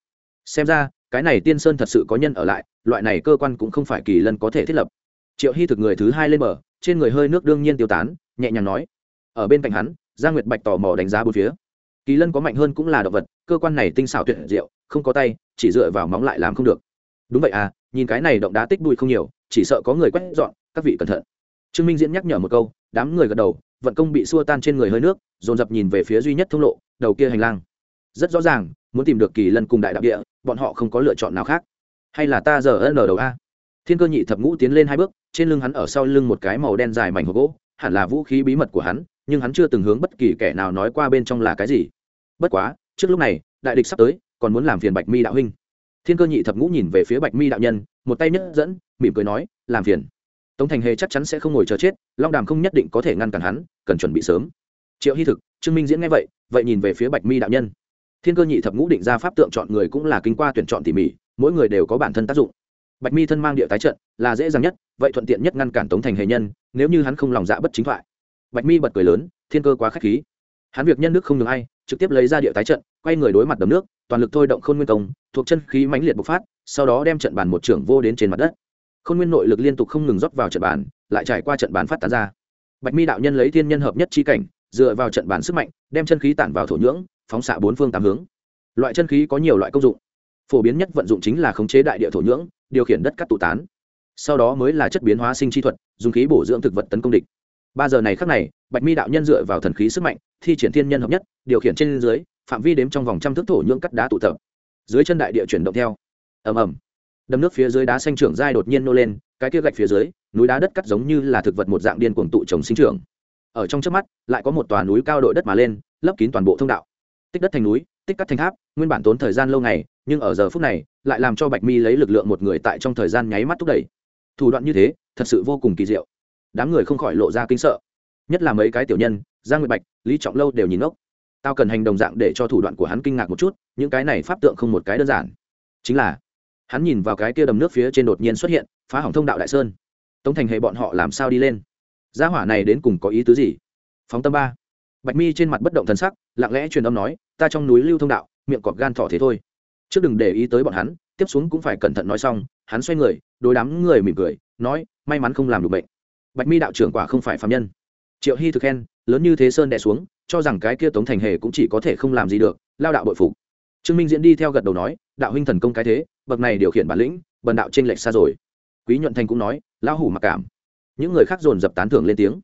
Xem ra, cái này tiên sơn thật sự có nhân ở lại, loại này cơ quan cũng không phải kỳ lân có thể thiết lập. Triệu hy thực người thứ hai lên mở trên người hơi nước đương nhiên tiêu tán, nhẹ nhàng nói ở bên cạnh hắn gia nguyệt bạch tò mò đánh giá bốn phía. Kỳ lân có mạnh hơn cũng là động vật, cơ quan này tinh xảo tuyệt diệu, không có tay, chỉ dựa vào móng lại làm không được. Đúng vậy à nhìn cái này động đá tích bụi không nhiều, chỉ sợ có người quét dọn, các vị cẩn thận. Trương minh diễn nhắc nhở một câu, đám người gật đầu, vận công bị xua tan trên người hơi nước, dồn dập nhìn về phía duy nhất thông lộ, đầu kia hành lang. Rất rõ ràng, muốn tìm được kỳ lân cùng đại đạo địa, bọn họ không có lựa chọn nào khác. Hay là ta giờ ân ở đầu a? Thiên cơ nhị thập ngũ tiến lên hai bước, trên lưng hắn ở sau lưng một cái màu đen dài mảnh hộp gỗ, hẳn là vũ khí bí mật của hắn nhưng hắn chưa từng hướng bất kỳ kẻ nào nói qua bên trong là cái gì. Bất quá, trước lúc này, đại địch sắp tới, còn muốn làm phiền bạch mi đạo huynh. Thiên cơ nhị thập ngũ nhìn về phía bạch mi đạo nhân, một tay nhất dẫn, mỉm cười nói, làm phiền. Tống thành hề chắc chắn sẽ không ngồi chờ chết, long đàm không nhất định có thể ngăn cản hắn, cần chuẩn bị sớm. Triệu hy thực, trương minh diễn nghe vậy vậy nhìn về phía bạch mi đạo nhân. Thiên cơ nhị thập ngũ định ra pháp tượng chọn người cũng là kinh qua tuyển chọn tỉ mỉ, mỗi người đều có bản thân tác dụng. Bạch mi thân mang địa tái trận, là dễ dàng nhất, vậy thuận tiện nhất ngăn cản tống thành hề nhân, nếu như hắn không lòng dạ bất chính thoại bạch mi bật cười lớn, thiên cơ quá k h á c h khí. Hắn việc nhân nước không ngừng ai, trực tiếp lấy ra địa tái trận, quay người đối mặt đầm nước, toàn lực thôi động khôn nguyên công, thuộc chân khí mãnh liệt bộc phát, sau đó đem trận bàn một trưởng vô đến trên mặt đất. Khôn nguyên nội lực liên tục không ngừng rót vào trận bàn, lại trải qua trận bàn phát tán ra. Bạch mi đạo nhân lấy thiên nhân hợp nhất chi cảnh, dựa vào trận bàn sức mạnh, đem chân khí tản vào thổ nhưỡng, phóng xạ bốn phương tám hướng. Loại chân khí có nhiều loại công dụng. Phổ biến nhất vận dụng chính là khống chế đại địa thổ nhưỡng, điều khiển đất cắt tụ tán. Sau đó mới là chất biến hóa sinh chi thuật, dùng khí bổ dưỡng thực vật tấn công địch ba giờ này khắc này, bạch mi đạo nhân dựa vào thần khí sức mạnh, thi triển thiên nhân hợp nhất, điều khiển trên dưới, phạm vi đếm trong vòng trăm thước thổ nhưỡng cắt đá tụ tập. Dưới chân đại địa chuyển động theo. Ầm ầm. Đầm nước phía dưới đá xanh trưởng dai đột nhiên nô lên, cái kia gạch phía dưới, núi đá đất cắt giống như là thực vật một dạng điên cuồng tụ trồng sinh trưởng. Ở trong trước mắt, lại có một tòa núi cao đội đất mà lên, lấp kín toàn bộ thông đạo. Tích đất thành núi, tích cắt thành tháp, nguyên bản tốn thời gian lâu ngày, nhưng ở giờ phút này, lại làm cho bạch mi lấy lực lượng một người tại trong thời gian nháy mắt thúc đẩy. Thủ đoạn như thế, thật sự vô cùng kỳ diệu đám người không khỏi lộ ra kinh sợ. Nhất là mấy cái tiểu nhân, giang nguyệt bạch, lý trọng lâu đều nhìn ngốc. Tao cần hành động dạng để cho thủ đoạn của hắn kinh ngạc một chút, những cái này pháp tượng không một cái đơn giản. Chính là, hắn nhìn vào cái kia đầm nước phía trên đột nhiên xuất hiện, phá hỏng thông đạo đại sơn. Tống thành hệ bọn họ làm sao đi lên? Gia hỏa này đến cùng có ý tứ gì? Phóng tâm ba. Bạch mi trên mặt bất động thần sắc, lặng lẽ truyền âm nói, ta trong núi lưu thông đạo, miệng cọp gan thỏ thế thôi. Trước đừng để ý tới bọn hắn, tiếp xuống cũng phải cẩn thận nói xong. Hắn xoay người, đối đám người mỉm cười, nói, may mắn không làm được bệnh bạch mi đạo trưởng quả không phải phạm nhân. Triệu hy thực khen, lớn như thế sơn đẻ xuống, cho rằng cái kia tống thành hề cũng chỉ có thể không làm gì được, lao đạo bội phục. Trương minh diễn đi theo gật đầu nói, đạo huynh thần công cái thế, bậc này điều khiển bản lĩnh, bần đạo trên lệch xa rồi. Quý nhuận thành cũng nói, lão hủ mặc cảm. Những người khác dồn dập tán thưởng lên tiếng.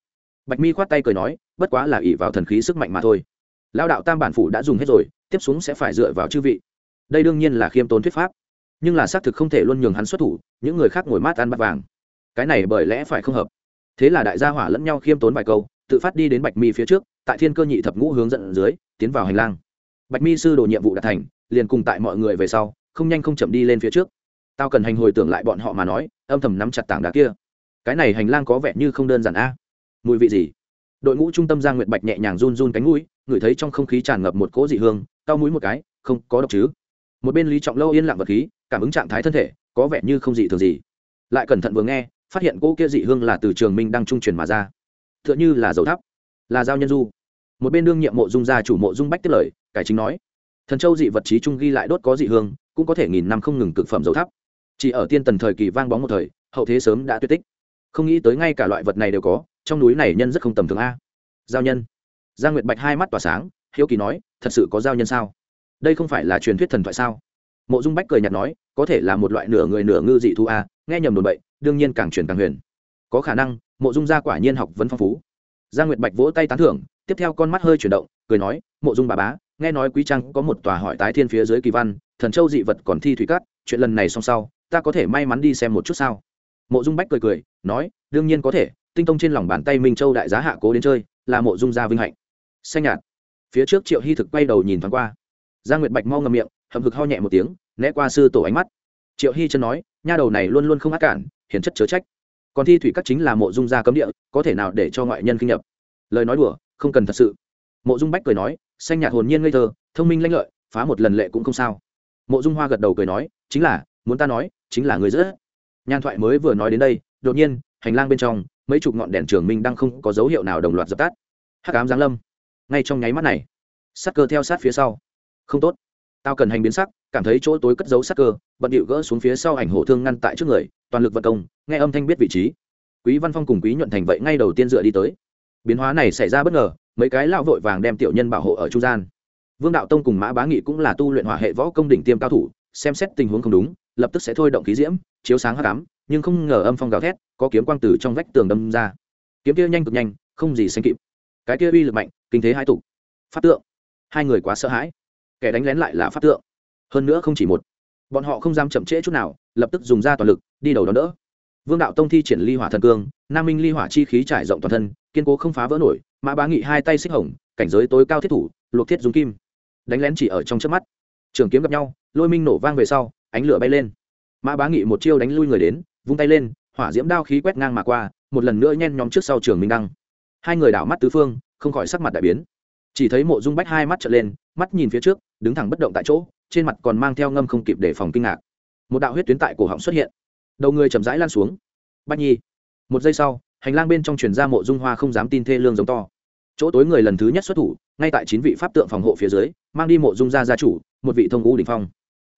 Bạch mi khoát tay cười nói, bất quá là ỉ vào thần khí sức mạnh mà thôi. Lao đạo tam bản phủ đã dùng hết rồi, tiếp xuống sẽ phải dựa vào chư vị. Đây đương nhiên là khiêm tốn thuyết pháp. Nhưng là xác thực không thể luôn nhường hắn xuất thủ, những người khác ngồi mát ăn bắt vàng. Cái này bởi lẽ phải không hợp thế là đại gia hỏa lẫn nhau khiêm tốn vài câu, tự phát đi đến bạch mi phía trước, tại thiên cơ nhị thập ngũ hướng dẫn dưới, tiến vào hành lang. Bạch mi sư đồ nhiệm vụ đã thành, liền cùng tại mọi người về sau, không nhanh không chậm đi lên phía trước. Tao cần hành hồi tưởng lại bọn họ mà nói, âm thầm nắm chặt tảng đá kia. Cái này hành lang có vẻ như không đơn giản a. À? Mùi vị gì? Đội ngũ trung tâm giang nguyệt bạch nhẹ nhàng run run cánh mũi, ngửi thấy trong không khí tràn ngập một cỗ dị hương cao mũi một cái, không, có độc chứ. Một bên lý trọng lâu yên lặng vật khí, cảm ứng trạng thái thân thể, có vẻ như không dị thường gì. Lại cẩn thận vừa nghe phát hiện cỗ kia dị hương là từ trường minh đang trung truyền mà ra. T h ư ợ n h ư là dầu thắp là giao nhân du. Một bên đương nhiệm mộ dung gia chủ mộ dung bách tiết lời, cải chính nói, thần châu dị vật trí trung ghi lại đốt có dị hương, cũng có thể nghìn năm không ngừng cực phẩm dầu thắp chỉ ở tiên tần thời kỳ vang bóng một thời, hậu thế sớm đã tuyệt tích. Không nghĩ tới ngay cả loại vật này đều có, trong núi này nhân rất không tầm thường a. Giao nhân. Gia nguyệt bạch hai mắt tỏa sáng, hiếu kỳ nói, thật sự có giao nhân sao? Đây không phải là truyền thuyết thần thoại sao? Mộ dung bách cười nhạt nói, có thể là một loại nửa người nửa ngư dị thu a, nghe nhầm đồn bậy đương nhiên càng truyền càng huyền. Có khả năng, mộ dung gia quả nhiên học vấn phong phú. Gia nguyệt bạch vỗ tay tán thưởng, tiếp theo con mắt hơi chuyển động, cười nói, mộ dung bà bá, nghe nói quý trang có một tòa hỏi tái thiên phía dưới kỳ văn, thần châu dị vật còn thi thủy cát, chuyện lần này xong sau, ta có thể may mắn đi xem một chút sao? Mộ dung bách cười cười, nói, đương nhiên có thể, tinh tông trên lòng bàn tay minh châu đại giá hạ cố đến chơi, là mộ dung gia vinh hạnh. Xanh nhạt. Phía trước triệu hy thực quay đầu nhìn thoáng qua. Gia nguyệt bạch mau ngầm miệng, hậm hực ho nhẹ một tiếng, né qua sư tổ ánh mắt. Triệu hy chân nói, nha đầu này luôn luôn không ác cản hiền chất chớ trách. Còn thi thủy các chính là mộ dung gia cấm địa, có thể nào để cho ngoại nhân kinh nhập? Lời nói đùa, không cần thật sự. Mộ dung bách cười nói, xanh nhạt hồn nhiên ngây thơ, thông minh lanh lợi, phá một lần lệ cũng không sao. Mộ dung hoa gật đầu cười nói, chính là, muốn ta nói, chính là người rất nhan thoại mới vừa nói đến đây, đột nhiên, hành lang bên trong, mấy chục ngọn đèn trường minh đang không có dấu hiệu nào đồng loạt dập tắt. Hắc ám giáng lâm. Ngay trong nháy mắt này sắc cơ theo sát phía sau. Không tốt tao cần hành biến sắc, cảm thấy chỗ tối cất giấu sắc cơ, bận điệu gỡ xuống phía sau ảnh hổ thương ngăn tại trước người, toàn lực vận công, nghe âm thanh biết vị trí. Quý văn phong cùng quý nhuận thành vậy ngay đầu tiên dựa đi tới. Biến hóa này xảy ra bất ngờ, mấy cái lão vội vàng đem tiểu nhân bảo hộ ở trung gian. Vương đạo tông cùng mã bá nghị cũng là tu luyện hỏa hệ võ công đỉnh tiêm cao thủ, xem xét tình huống không đúng, lập tức sẽ thôi động khí diễm, chiếu sáng hắc ám, nhưng không ngờ âm phong gào thét, có kiếm quang tử trong vách tường đâm ra. Kiếm kia nhanh cực nhanh, không gì sánh kịp. Cái kia uy lực mạnh, kinh thế hai tục phát tượng. Hai người quá sợ hãi kẻ đánh lén lại là phát tượng. Hơn nữa không chỉ một, bọn họ không dám chậm trễ chút nào, lập tức dùng ra toàn lực, đi đầu đón đỡ. Vương đạo tông thi triển ly hỏa thần cương, nam minh ly hỏa chi khí trải rộng toàn thân, kiên cố không phá vỡ nổi, mã bá nghị hai tay xích hồng, cảnh giới tối cao thiết thủ luộc thiết dùng kim. Đánh lén chỉ ở trong trước mắt. Trường kiếm gặp nhau, lôi minh nổ vang về sau, ánh lửa bay lên. Mã bá nghị một chiêu đánh lui người đến, vung tay lên, hỏa diễm đao khí quét ngang mà qua, một lần nữa nhen nhóm trước sau trường minh đăng. Hai người đảo mắt tứ phương, không khỏi sắc mặt đại biến chỉ thấy mộ dung bách hai mắt trở lên, mắt nhìn phía trước, đứng thẳng bất động tại chỗ, trên mặt còn mang theo ngâm không kịp để phòng kinh ngạc. Một đạo huyết tuyến tại cổ họng xuất hiện. Đầu người chậm rãi lan xuống. Bách nhi, một giây sau, hành lang bên trong truyền ra mộ dung hoa không dám tin thê lương giống to. Chỗ tối người lần thứ nhất xuất thủ, ngay tại chín vị pháp tượng phòng hộ phía dưới, mang đi mộ dung gia gia chủ, một vị thông ngũ đình phong.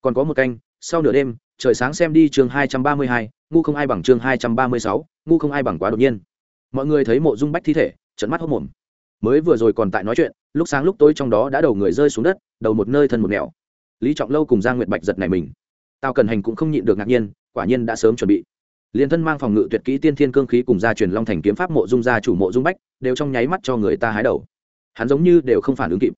Còn có một canh, sau nửa đêm, trời sáng xem đi chương hai trăm ba mươi hai, ngu không ai bằng chương hai trăm ba mươi sáu, ngu không ai bằng quá đột nhiên. Mọi người thấy mộ dung bách thi thể trận mắt hốc mồm mới vừa rồi còn tại nói chuyện, lúc sáng lúc tối trong đó đã đầu người rơi xuống đất, đầu một nơi thân một nẻo. Lý trọng lâu cùng giang nguyệt bạch giật này mình. Tao cần hành cũng không nhịn được ngạc nhiên, quả nhiên đã sớm chuẩn bị. Liền thân mang phòng ngự tuyệt kỹ tiên thiên cương khí cùng gia truyền long thành kiếm pháp mộ dung gia chủ mộ dung bách, đều trong nháy mắt cho người ta hái đầu. Hắn giống như đều không phản ứng kịp.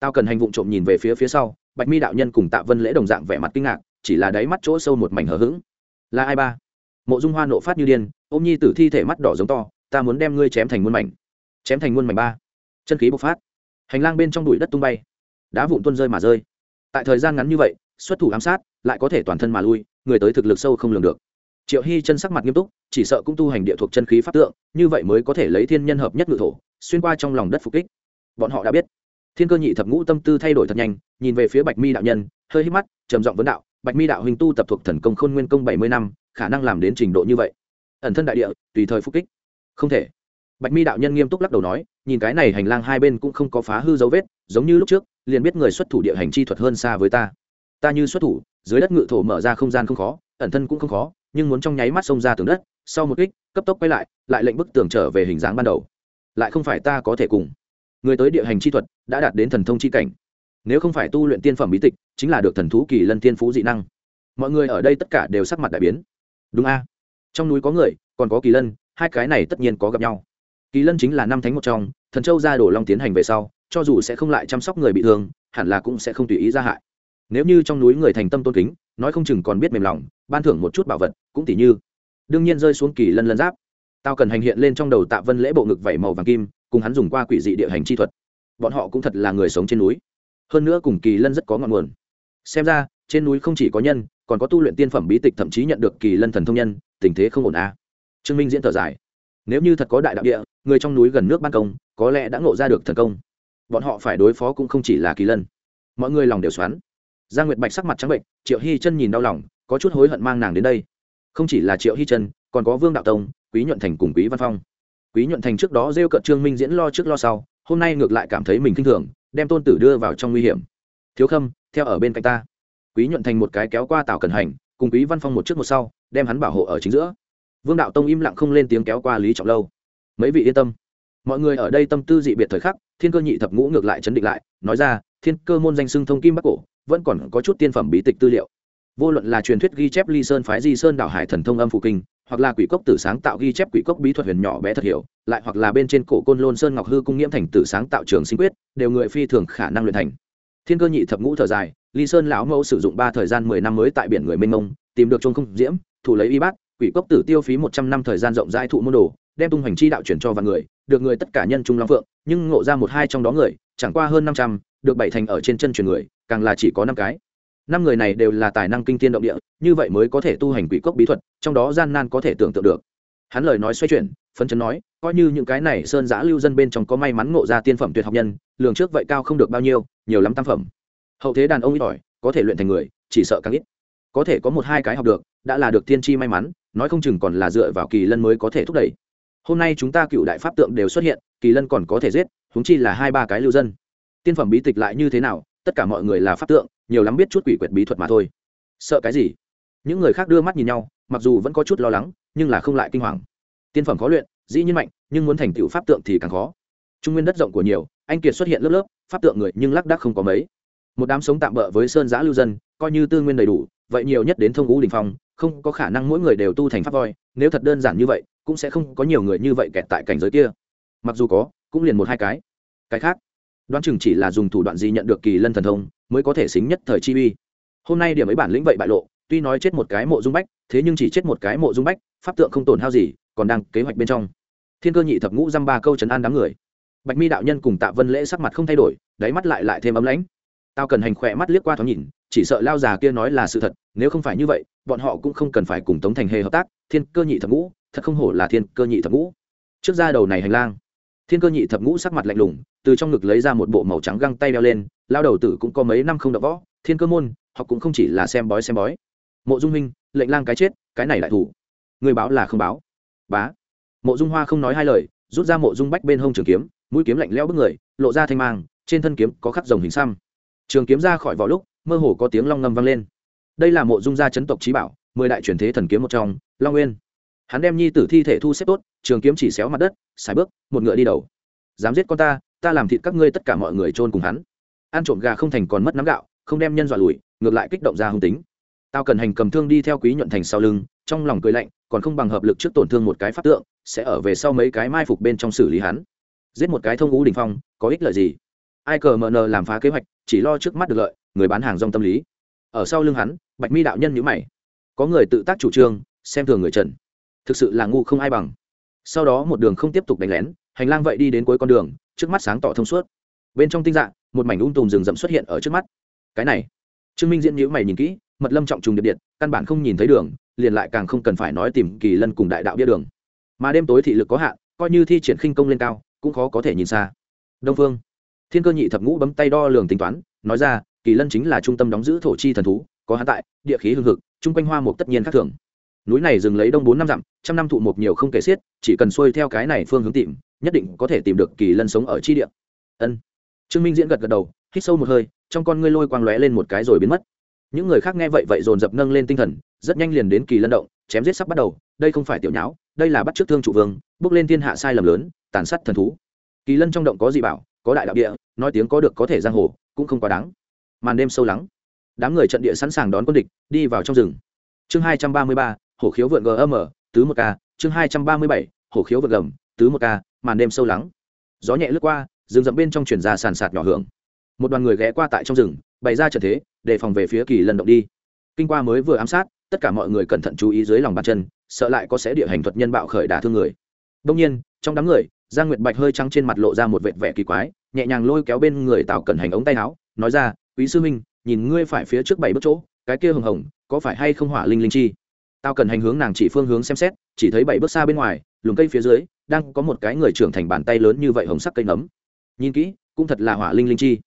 Tao cần hành vụng trộm nhìn về phía phía sau, bạch mi đạo nhân cùng tạ vân lễ đồng dạng vẻ mặt kinh ngạc, chỉ là đáy mắt chỗ sâu một mảnh hờ hững. Là ai ba? Mộ dung hoa nộ phát như điên, ôm nhi tử thi thể mắt đỏ giống to, ta muốn đem ngươi chém thành muôn mảnh. Chém thành muôn mảnh ba chân khí bộc phát. Hành lang bên trong bụi đất tung bay. Đá vụn tuôn rơi mà rơi. Tại thời gian ngắn như vậy, xuất thủ ám sát lại có thể toàn thân mà lui, người tới thực lực sâu không lường được. Triệu hy chân sắc mặt nghiêm túc, chỉ sợ cũng tu hành địa thuộc chân khí pháp tượng, như vậy mới có thể lấy thiên nhân hợp nhất ngự thổ, xuyên qua trong lòng đất phục kích. Bọn họ đã biết. Thiên cơ nhị thập ngũ tâm tư thay đổi thật nhanh, nhìn về phía bạch mi đạo nhân, hơi hít mắt, trầm giọng vấn đạo, bạch mi đạo huynh tu tập thuộc thần công khôn nguyên công bảy mươi năm, khả năng làm đến trình độ như vậy. Ẩn thân đại địa, tùy thời phục kích. Không thể bạch mi đạo nhân nghiêm túc lắc đầu nói, nhìn cái này hành lang hai bên cũng không có phá hư dấu vết, giống như lúc trước, liền biết người xuất thủ địa hành chi thuật hơn xa với ta. Ta như xuất thủ, dưới đất ngự thổ mở ra không gian không khó, ẩn thân cũng không khó, nhưng muốn trong nháy mắt xông ra tường đất, sau một kích, cấp tốc quay lại lại lệnh bức tường trở về hình dáng ban đầu. Lại không phải ta có thể cùng. Người tới địa hành chi thuật, đã đạt đến thần thông chi cảnh. Nếu không phải tu luyện tiên phẩm bí tịch, chính là được thần thú kỳ lân tiên phú dị năng. Mọi người ở đây tất cả đều sắc mặt đại biến. Đúng a. Trong núi có người, còn có kỳ lân, hai cái này tất nhiên có gặp nhau kỳ lân chính là năm thánh một trong, thần châu ra đổ long tiến hành về sau, cho dù sẽ không lại chăm sóc người bị thương, hẳn là cũng sẽ không tùy ý ra hại. Nếu như trong núi người thành tâm tôn kính, nói không chừng còn biết mềm lòng, ban thưởng một chút bảo vật, cũng tỉ như, đương nhiên rơi xuống kỳ lân lân giáp. Tao cần hành hiện lên trong đầu tạ vân lễ bộ ngực vẩy màu vàng kim, cùng hắn dùng qua quỷ dị địa hành chi thuật. Bọn họ cũng thật là người sống trên núi. Hơn nữa cùng kỳ lân rất có ngọn nguồn. Xem ra, trên núi không chỉ có nhân, còn có tu luyện tiên phẩm bí tịch thậm chí nhận được kỳ lân thần thông nhân, tình thế không ổn à. trương minh diễn thở dài nếu như thật có đại đạo địa, người trong núi gần nước ban công, có lẽ đã ngộ ra được thần công. Bọn họ phải đối phó cũng không chỉ là kỳ lân. Mọi người lòng đều xoắn. Giang nguyệt bạch sắc mặt trắng bệnh, triệu hy chân nhìn đau lòng, có chút hối hận mang nàng đến đây. Không chỉ là triệu hy chân, còn có vương đạo tông, quý nhuận thành cùng quý văn phong. Quý nhuận thành trước đó rêu cận trương minh diễn lo trước lo sau, hôm nay ngược lại cảm thấy mình kinh thường, đem tôn tử đưa vào trong nguy hiểm. Thiếu khâm, theo ở bên cạnh ta. Quý nhuận thành một cái kéo qua tảo cần hành, cùng quý văn phong một trước một sau, đem hắn bảo hộ ở chính giữa vương đạo tông im lặng không lên tiếng kéo qua lý trọng lâu. Mấy vị yên tâm. Mọi người ở đây tâm tư dị biệt thời khắc, thiên cơ nhị thập ngũ ngược lại chấn định lại, nói ra, thiên cơ môn danh xưng thông kim bắc cổ, vẫn còn có chút tiên phẩm bí tịch tư liệu. Vô luận là truyền thuyết ghi chép ly sơn phái di sơn đảo hải thần thông âm phụ kinh, hoặc là quỷ cốc tử sáng tạo ghi chép quỷ cốc bí thuật huyền nhỏ bé thật hiểu, lại hoặc là bên trên cổ côn lôn sơn ngọc hư cung nghiễm thành tử sáng tạo trường sinh quyết, đều người phi thường khả năng luyện thành. Thiên cơ nhị thập ngũ thở dài, ly sơn lão mẫu sử dụng ba thời gian mười năm mới tại biển người mênh mông, tìm được trung không diễm, thủ lấy y bát quỷ cốc tử tiêu phí một trăm năm thời gian rộng rãi thụ môn đồ, đem tung hành chi đạo chuyển cho vạn người, được người tất cả nhân trung long phượng, nhưng ngộ ra một hai trong đó người, chẳng qua hơn năm trăm, được bảy thành ở trên chân truyền người, càng là chỉ có năm cái. Năm người này đều là tài năng kinh thiên động địa, như vậy mới có thể tu hành quỷ cốc bí thuật, trong đó gian nan có thể tưởng tượng được. Hắn lời nói xoay chuyển phân chấn nói, coi như những cái này sơn giã lưu dân bên trong có may mắn ngộ ra tiên phẩm tuyệt học nhân, lường trước vậy cao không được bao nhiêu, nhiều lắm tam phẩm. Hậu thế đàn ông ít ỏi, có thể luyện thành người, chỉ sợ càng ít. Có thể có một hai cái học được, đã là được tiên tri may mắn nói không chừng còn là dựa vào kỳ lân mới có thể thúc đẩy. Hôm nay chúng ta cựu đại pháp tượng đều xuất hiện, kỳ lân còn có thể giết húng chi là hai ba cái lưu dân. Tiên phẩm bí tịch lại như thế nào, tất cả mọi người là pháp tượng, nhiều lắm biết chút quỷ quyệt bí thuật mà thôi. Sợ cái gì? Những người khác đưa mắt nhìn nhau, mặc dù vẫn có chút lo lắng, nhưng là không lại kinh hoàng. Tiên phẩm khó luyện, dĩ nhiên mạnh, nhưng muốn thành tựu pháp tượng thì càng khó. Trung nguyên đất rộng của nhiều, anh kiệt xuất hiện lớp lớp, pháp tượng người nhưng lác đác không có mấy. Một đám sống tạm bỡ với sơn giã lưu dân, coi như tư nguyên đầy đủ, vậy nhiều nhất đến thông ngũ đình phong không có khả năng mỗi người đều tu thành pháp voi, nếu thật đơn giản như vậy, cũng sẽ không có nhiều người như vậy kẹt tại cảnh giới kia. Mặc dù có, cũng liền một hai cái. Cái khác, đoán chừng chỉ là dùng thủ đoạn gì nhận được kỳ lân thần thông, mới có thể xính nhất thời chi uy. Hôm nay điểm ấy bản lĩnh vậy bại lộ, tuy nói chết một cái mộ dung bách, thế nhưng chỉ chết một cái mộ dung bách, pháp tượng không tổn hao gì, còn đang kế hoạch bên trong. Thiên cơ nhị thập ngũ dăm ba câu trấn an đám người. Bạch mi đạo nhân cùng tạ vân lễ sắc mặt không thay đổi, đáy mắt lại lại thêm ấm lãnh tao cần hành khỏe mắt liếc qua thoáng nhìn, chỉ sợ lao già kia nói là sự thật, nếu không phải như vậy, bọn họ cũng không cần phải cùng tống thành hề hợp tác, thiên cơ nhị thập ngũ, thật không hổ là thiên cơ nhị thập ngũ. Trước ra đầu này hành lang, thiên cơ nhị thập ngũ sắc mặt lạnh lùng, từ trong ngực lấy ra một bộ màu trắng găng tay đeo lên, lao đầu tử cũng có mấy năm không đập võ, thiên cơ môn họ cũng không chỉ là xem bói xem bói. Mộ dung minh lệnh lang cái chết, cái này lại thủ. Người báo là không báo. Bá. Mộ dung hoa không nói hai lời, rút ra mộ dung bách bên hông trường kiếm, mũi kiếm lạnh lẽo bức người, lộ ra thanh mang, trên thân kiếm có khắc dòng hình xăm trường kiếm ra khỏi vỏ lúc, mơ hồ có tiếng long ngâm vang lên. Đây là mộ dung gia chấn tộc trí bảo, mười đại truyền thế thần kiếm một trong, long nguyên. Hắn đem nhi tử thi thể thu xếp tốt, trường kiếm chỉ xéo mặt đất, xài bước, một ngựa đi đầu. Dám giết con ta ta làm thịt các ngươi tất cả mọi người trôn cùng hắn. Ăn trộm gà không thành còn mất nắm gạo, không đem nhân dọa lùi, ngược lại kích động ra hung tính. Tao cần hành cầm thương đi theo quý nhuận thành sau lưng, trong lòng cười lạnh, còn không bằng hợp lực trước tổn thương một cái pháp tượng, sẽ ở về sau mấy cái mai phục bên trong xử lý hắn. Giết một cái thông ngũ đình phong, có ích lợi gì? Ai cờ mờ nờ làm phá kế hoạch, chỉ lo trước mắt được lợi, người bán hàng rong tâm lý. Ở sau lưng hắn, bạch mi đạo nhân nhữ mày. Có người tự tác chủ trương, xem thường người trần. Thực sự là ngu không ai bằng. Sau đó một đường không tiếp tục đánh lén, hành lang vậy đi đến cuối con đường, trước mắt sáng tỏ thông suốt. Bên trong tinh dạng một mảnh ung tùm rừng rậm xuất hiện ở trước mắt. Cái này, trương minh diễn nhữ mày nhìn kỹ, mật lâm trọng trùng điệp điện, căn bản không nhìn thấy đường, liền lại càng không cần phải nói tìm kỳ lân cùng đại đạo bia đường. Mà đêm tối thị lực có hạn, coi như thi triển khinh công lên cao, cũng khó có thể nhìn xa. Đông phương thiên cơ nhị thập ngũ bấm tay đo lường tính toán, nói ra, kỳ lân chính là trung tâm đóng giữ thổ chi thần thú, có hắn tại, địa khí hưng hực, chung quanh hoa mục tất nhiên khác thường. Núi này dừng lấy đông bốn năm dặm, trăm năm thụ mục nhiều không kể xiết, chỉ cần xuôi theo cái này phương hướng tìm, nhất định có thể tìm được kỳ lân sống ở chi địa. Ân. Trương minh diễn gật gật đầu, hít sâu một hơi, trong con ngươi lôi quang lóe lên một cái rồi biến mất. Những người khác nghe vậy vậy dồn dập nâng lên tinh thần, rất nhanh liền đến kỳ lân động, chém giết sắp bắt đầu, đây không phải tiểu nháo, đây là bắt trước thương trụ vương, bước lên thiên hạ sai lầm lớn, tàn sát thần thú. Kỳ lân trong động có gì bảo có đại đạo địa, nói tiếng có được có thể giang hồ, cũng không quá đáng. Màn đêm sâu lắng. Đám người trận địa sẵn sàng đón quân địch, đi vào trong rừng. Chương hai trăm ba mươi ba, hổ khiếu vượn gm, tứ một k chương hai trăm ba mươi bảy, hổ khiếu vượt gầm, tứ một k màn đêm sâu lắng. Gió nhẹ lướt qua, rừng rậm bên trong chuyển ra sàn sạt nhỏ hưởng. Một đoàn người ghé qua tại trong rừng, bày ra trận thế đề phòng về phía kỳ lần động đi. Kinh qua mới vừa ám sát, tất cả mọi người cẩn thận chú ý dưới lòng bàn chân, sợ lại có sẽ địa hành thuật nhân bạo khởi đả thương người. Đông nhiên, trong đám người giang nguyệt bạch hơi trắng trên mặt lộ ra một vệt vẻ kỳ quái, nhẹ nhàng lôi kéo bên người tào cẩn hành ống tay áo, nói ra, quý sư minh nhìn ngươi phải phía trước bảy bước chỗ, cái kia hồng hồng, có phải hay không hỏa linh linh chi? Tao cần hành hướng nàng chỉ phương hướng xem xét, chỉ thấy bảy bước xa bên ngoài, lùm cây phía dưới, đang có một cái người trưởng thành bàn tay lớn như vậy hồng sắc cây nấm. Nhìn kỹ, cũng thật là hỏa linh linh chi.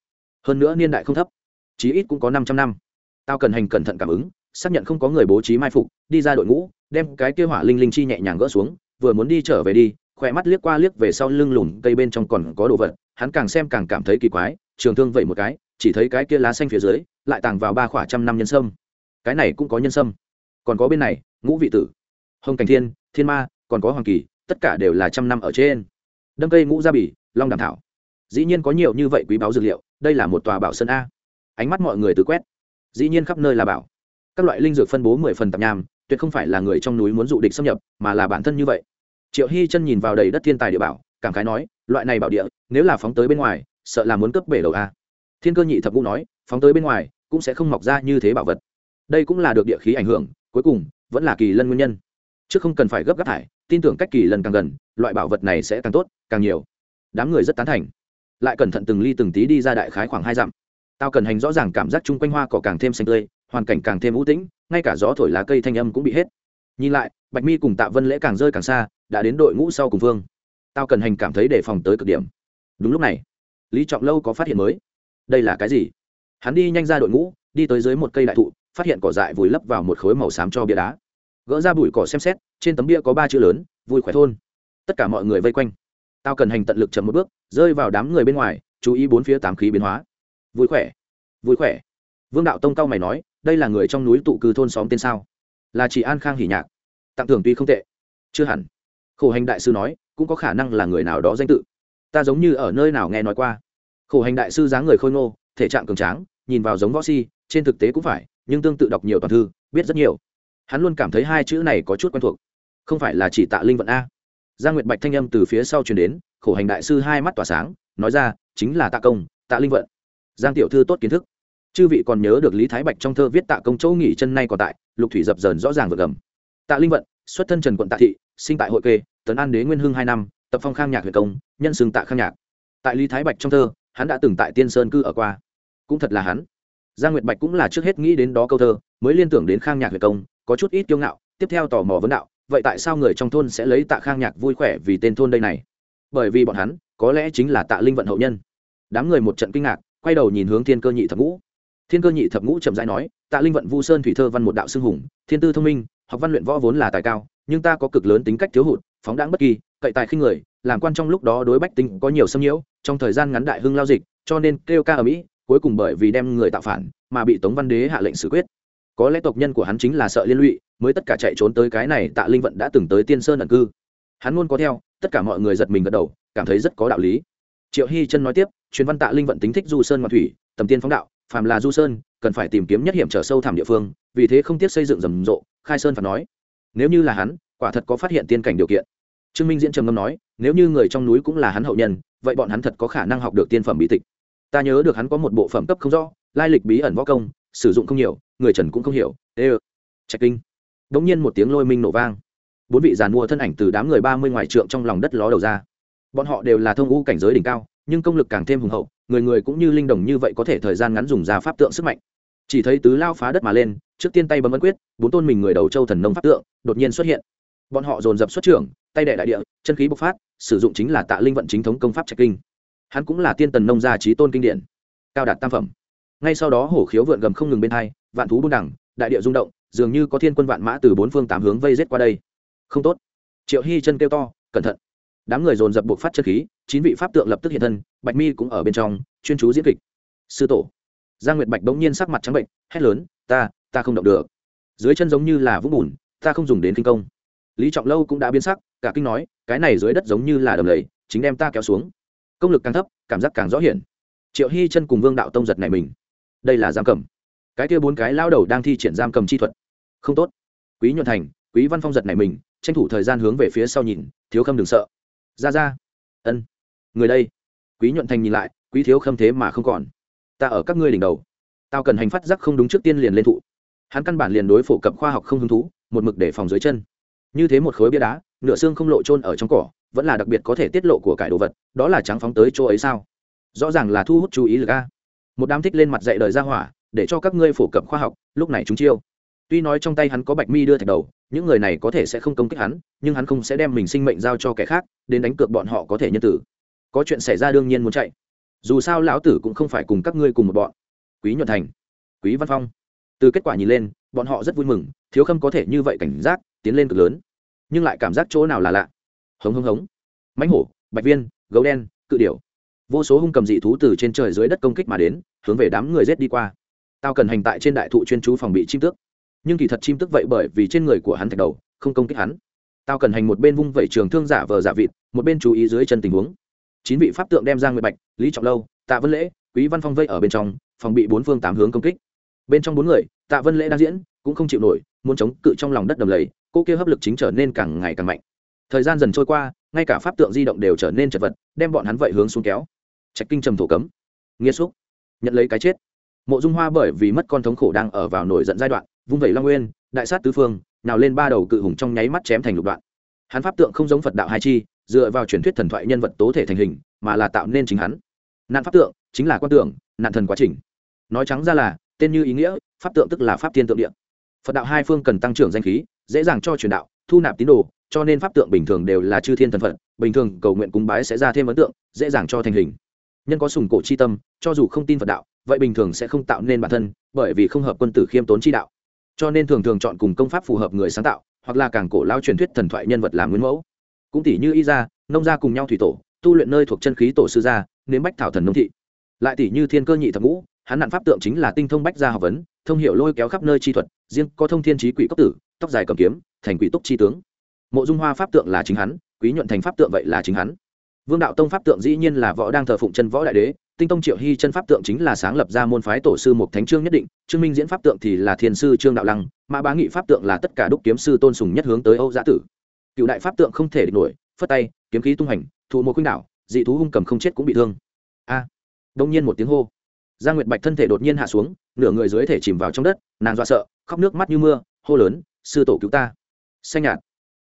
Hơn nữa niên đại không thấp, chí ít cũng có năm trăm năm. Tao cần hành cẩn thận cảm ứng, xác nhận không có người bố trí mai phục, đi ra đội ngũ, đem cái kia hỏa linh linh chi nhẹ nhàng gỡ xuống, vừa muốn đi trở về đi khỏe mắt liếc qua liếc về sau lưng lùn cây bên trong còn có đồ vật, hắn càng xem càng cảm thấy kỳ quái, trường thương vậy một cái, chỉ thấy cái kia lá xanh phía dưới, lại tàng vào ba khỏa trăm năm nhân sâm. Cái này cũng có nhân sâm. Còn có bên này, ngũ vị tử. Hồng cảnh thiên thiên ma, còn có hoàng kỳ, tất cả đều là trăm năm ở trên. Đâm cây ngũ gia bỉ, long đàm thảo. Dĩ nhiên có nhiều như vậy quý báu dược liệu, đây là một tòa bảo sơn a. Ánh mắt mọi người từ quét. Dĩ nhiên khắp nơi là bảo. Các loại linh dược phân bố mười phần tạp nham, tuyệt không phải là người trong núi muốn dụ địch xâm nhập, mà là bản thân như vậy triệu hy chân nhìn vào đầy đất thiên tài địa bảo, cảm khái nói, loại này bảo địa, nếu là phóng tới bên ngoài, sợ là muốn cướp bể đầu a. Thiên cơ nhị thập ngũ nói, phóng tới bên ngoài, cũng sẽ không mọc ra như thế bảo vật. Đây cũng là được địa khí ảnh hưởng, cuối cùng, vẫn là kỳ lân nguyên nhân. Chứ không cần phải gấp gáp thải, tin tưởng cách kỳ lần càng gần, loại bảo vật này sẽ càng tốt, càng nhiều. Đám người rất tán thành. Lại cẩn thận từng ly từng tí đi ra đại khái khoảng hai dặm. Tao cần hành rõ ràng cảm giác chung quanh hoa cỏ càng thêm xanh tươi, hoàn cảnh càng thêm ưu tĩnh, ngay cả gió thổi lá cây thanh âm cũng bị hết. Nhìn lại, bạch mi cùng tạ vân lễ càng rơi càng xa đã đến đội ngũ sau cùng phương. Tao cần hành cảm thấy đề phòng tới cực điểm. Đúng lúc này, lý trọng lâu có phát hiện mới. Đây là cái gì? Hắn đi nhanh ra đội ngũ, đi tới dưới một cây đại thụ, phát hiện cỏ dại vùi lấp vào một khối màu xám cho bia đá. Gỡ ra bụi cỏ xem xét, trên tấm bia có ba chữ lớn, vui khỏe thôn. Tất cả mọi người vây quanh. Tao cần hành tận lực chậm một bước, rơi vào đám người bên ngoài, chú ý bốn phía tám khí biến hóa. Vui khỏe vui khỏe. Vương đạo tông cao mày nói, đây là người trong núi tụ cư thôn xóm tên sao? Là chị an khang hỉ nhạc. Tặng thưởng tuy không tệ. Chưa hẳn khổ hành đại sư nói, cũng có khả năng là người nào đó danh tự. Ta giống như ở nơi nào nghe nói qua. Khổ hành đại sư dáng người khôi ngô, thể trạng cường tráng, nhìn vào giống võ si, trên thực tế cũng phải, nhưng tương tự đọc nhiều toàn thư, biết rất nhiều. Hắn luôn cảm thấy hai chữ này có chút quen thuộc. Không phải là chỉ tạ linh vận a. Giang nguyệt bạch thanh âm từ phía sau truyền đến, khổ hành đại sư hai mắt tỏa sáng, nói ra, chính là tạ công, tạ linh vận. Giang tiểu thư tốt kiến thức. Chư vị còn nhớ được lý thái bạch trong thơ viết tạ công chỗ nghỉ chân nay còn tại, lục thủy dập dờn rõ ràng vượt gầm. Tạ linh vận xuất thân trần quận tạ thị, sinh tại hội kê, tấn an đế nguyên hưng hai năm, tập phong khang nhạc huyện công, nhân xưng tạ khang nhạc. Tại lý thái bạch trong thơ, hắn đã từng tại tiên sơn cư ở qua. Cũng thật là hắn. Giang nguyệt bạch cũng là trước hết nghĩ đến đó câu thơ, mới liên tưởng đến khang nhạc huyện công, có chút ít kiêu ngạo, tiếp theo tò mò vấn đạo, vậy tại sao người trong thôn sẽ lấy tạ khang nhạc vui khỏe vì tên thôn đây này? Bởi vì bọn hắn, có lẽ chính là tạ linh vận hậu nhân. Đám người một trận kinh ngạc, quay đầu nhìn hướng thiên cơ nhị thập ngũ. Thiên cơ nhị thập ngũ chậm rãi nói, tạ linh vận vu sơn thủy thơ văn một đạo xưng hùng, thiên tư thông minh học văn luyện võ vốn là tài cao, nhưng ta có cực lớn tính cách thiếu hụt, phóng đáng bất kỳ, cậy tài khinh người, làm quan trong lúc đó đối bách tính có nhiều xâm nhiễu, trong thời gian ngắn đại hưng lao dịch, cho nên kêu ca ở mỹ, cuối cùng bởi vì đem người tạo phản, mà bị tống văn đế hạ lệnh xử quyết. Có lẽ tộc nhân của hắn chính là sợ liên lụy, mới tất cả chạy trốn tới cái này tạ linh vận đã từng tới tiên sơn ẩn cư. Hắn luôn có theo, tất cả mọi người giật mình gật đầu, cảm thấy rất có đạo lý. Triệu hy chân nói tiếp, truyền văn tạ linh vận tính thích du sơn ngoại thủy, tầm tiên phóng đạo, phàm là du sơn cần phải tìm kiếm nhất hiểm trở sâu thẳm địa phương, vì thế không tiếc xây dựng rầm rộ, khai sơn phạt nói. Nếu như là hắn, quả thật có phát hiện tiên cảnh điều kiện. Trương minh diễn trầm ngâm nói, nếu như người trong núi cũng là hắn hậu nhân, vậy bọn hắn thật có khả năng học được tiên phẩm bí tịch. Ta nhớ được hắn có một bộ phẩm cấp không rõ, lai lịch bí ẩn võ công, sử dụng không nhiều, người trần cũng không hiểu. Ê ơ. Trạch kinh. Đ ỗ n g nhiên một tiếng lôi minh nổ vang. Bốn vị giàn mua thân ảnh từ đám người ba mươi ngoài trượng trong lòng đất ló đầu ra. Bọn họ đều là thông u cảnh giới đỉnh cao nhưng công lực càng thêm hùng hậu, người người cũng như linh đồng như vậy có thể thời gian ngắn dùng ra pháp tượng sức mạnh. Chỉ thấy tứ lao phá đất mà lên, trước tiên tay bấm ấn quyết, bốn tôn mình người đầu châu thần nông pháp tượng đột nhiên xuất hiện. Bọn họ dồn dập xuất trưởng, tay đệ đại địa, chân khí bộc phát, sử dụng chính là tạ linh vận chính thống công pháp trạch kinh. Hắn cũng là tiên tần nông gia trí tôn kinh điển, cao đạt tam phẩm. Ngay sau đó hổ khiếu vượn gầm không ngừng bên hai, vạn thú buôn đẳng đại địa rung động, dường như có thiên quân vạn mã từ bốn phương tám hướng vây rết qua đây. Không tốt. Triệu hy chân kêu to, cẩn thận đám người dồn dập buộc phát chất khí, chín vị pháp tượng lập tức hiện thân, bạch mi cũng ở bên trong, chuyên chú diễn kịch. Sư tổ. Giang nguyệt bạch bỗng nhiên sắc mặt trắng bệnh, hét lớn, ta ta không động được. Dưới chân giống như là vũng bùn, ta không dùng đến kinh công. Lý trọng lâu cũng đã biến sắc, cả kinh nói, cái này dưới đất giống như là đầm lầy, chính đem ta kéo xuống. Công lực càng thấp, cảm giác càng rõ hiển. Triệu hy chân cùng vương đạo tông giật này mình. Đây là giam cầm. Cái kia bốn cái lao đầu đang thi triển giam cầm chi thuật. Không tốt. Quý nhuận thành, quý văn phong giật này mình, tranh thủ thời gian hướng về phía sau nhìn, thiếu khâm đừng sợ ra ra. Ân. Người đây. Quý nhuận thành nhìn lại, quý thiếu khâm thế mà không còn. Ta ở các ngươi đỉnh đầu. Tao cần hành phát giác không đúng trước tiên liền lên thụ. Hắn căn bản liền đối phổ cập khoa học không hứng thú, một mực để phòng dưới chân. Như thế một khối bia đá, nửa xương không lộ trôn ở trong cỏ, vẫn là đặc biệt có thể tiết lộ của cải đồ vật, đó là trắng phóng tới chỗ ấy sao? Rõ ràng là thu hút chú ý lực a. Một đám thích lên mặt dạy đời ra hỏa, để cho các ngươi phổ cập khoa học, lúc này chúng chiêu. Tuy nói trong tay hắn có bạch mi đưa thạch đầu những người này có thể sẽ không công kích hắn, nhưng hắn không sẽ đem mình sinh mệnh giao cho kẻ khác, đến đánh cược bọn họ có thể nhân tử. Có chuyện xảy ra đương nhiên muốn chạy. Dù sao lão tử cũng không phải cùng các ngươi cùng một bọn. Quý nhuận thành, quý văn phong. Từ kết quả nhìn lên, bọn họ rất vui mừng, thiếu khâm có thể như vậy cảnh giác, tiến lên cực lớn. Nhưng lại cảm giác chỗ nào là lạ. Hống hống hống. Mãnh hổ, bạch viên, gấu đen, cự điểu. Vô số hung cầm dị thú từ trên trời dưới đất công kích mà đến, hướng về đám người rết đi qua. Tao cần hành tại trên đại thụ chuyên chú phòng bị chim tước nhưng kỳ thật chim tức vậy bởi vì trên người của hắn thạch đầu, không công kích hắn. Tao cần hành một bên vung vẩy trường thương giả vờ giả vịt, một bên chú ý dưới chân tình huống. Chín vị pháp tượng đem ra nguyệt bạch, lý trọng lâu, tạ vân lễ, quý văn phong vây ở bên trong, phòng bị bốn phương tám hướng công kích. Bên trong bốn người, tạ vân lễ đang diễn, cũng không chịu nổi, muốn chống cự trong lòng đất đầm lầy, cô kia hấp lực chính trở nên càng ngày càng mạnh. Thời gian dần trôi qua, ngay cả pháp tượng di động đều trở nên chật vật, đem bọn hắn vậy hướng xuống kéo. Trạch kinh trầm thổ cấm. Nghĩa xúc. Nhận lấy cái chết. Mộ dung hoa bởi vì mất con thống khổ đang ở vào nổi giận giai đoạn vung vẩy long nguyên, đại sát tứ phương, nào lên ba đầu cự hùng trong nháy mắt chém thành lục đoạn. Hắn pháp tượng không giống phật đạo hai chi, dựa vào truyền thuyết thần thoại nhân vật tố thể thành hình, mà là tạo nên chính hắn. Nạn pháp tượng chính là quan tượng nạn thần quá trình. Nói trắng ra là, tên như ý nghĩa, pháp tượng tức là pháp thiên tượng địa. Phật đạo hai phương cần tăng trưởng danh khí, dễ dàng cho truyền đạo, thu nạp tín đồ, cho nên pháp tượng bình thường đều là chư thiên thần phật, bình thường cầu nguyện cúng bái sẽ ra thêm ấn tượng, dễ dàng cho thành hình. Nhân có sùng cổ chi tâm, cho dù không tin phật đạo, vậy bình thường sẽ không tạo nên bản thân, bởi vì không hợp quân tử khiêm tốn chi đạo cho nên thường thường chọn cùng công pháp phù hợp người sáng tạo, hoặc là càng cổ lao truyền thuyết thần thoại nhân vật làm nguyên mẫu. Cũng tỷ như y gia nông gia cùng nhau thủy tổ, tu luyện nơi thuộc chân khí tổ sư gia, nếm bách thảo thần nông thị. Lại tỷ như thiên cơ nhị thập ngũ, hắn nạn pháp tượng chính là tinh thông bách gia học vấn, thông hiệu lôi kéo khắp nơi chi thuật, riêng có thông thiên trí quỷ cốc tử, tóc dài cầm kiếm, thành quỷ túc chi tướng. Mộ dung hoa pháp tượng là chính hắn, quý nhuận thành pháp tượng vậy là chính hắn. Vương đạo tông pháp tượng dĩ nhiên là võ đang thờ phụng chân võ đại đế tinh tông triệu hy chân pháp tượng chính là sáng lập ra môn phái tổ sư một thánh trương nhất định, trương minh diễn pháp tượng thì là thiên sư trương đạo lăng, mã bá nghị pháp tượng là tất cả đúc kiếm sư tôn sùng nhất hướng tới âu giã tử. Cựu đại pháp tượng không thể địch nổi, phất tay, kiếm khí tung hành, thụ một khuynh đảo, dị thú hung cầm không chết cũng bị thương. A! Đông nhiên một tiếng hô. Gia nguyệt bạch thân thể đột nhiên hạ xuống, nửa người dưới thể chìm vào trong đất, nàng dọa sợ, khóc nước mắt như mưa, hô lớn, sư tổ cứu ta! Xanh nhạt.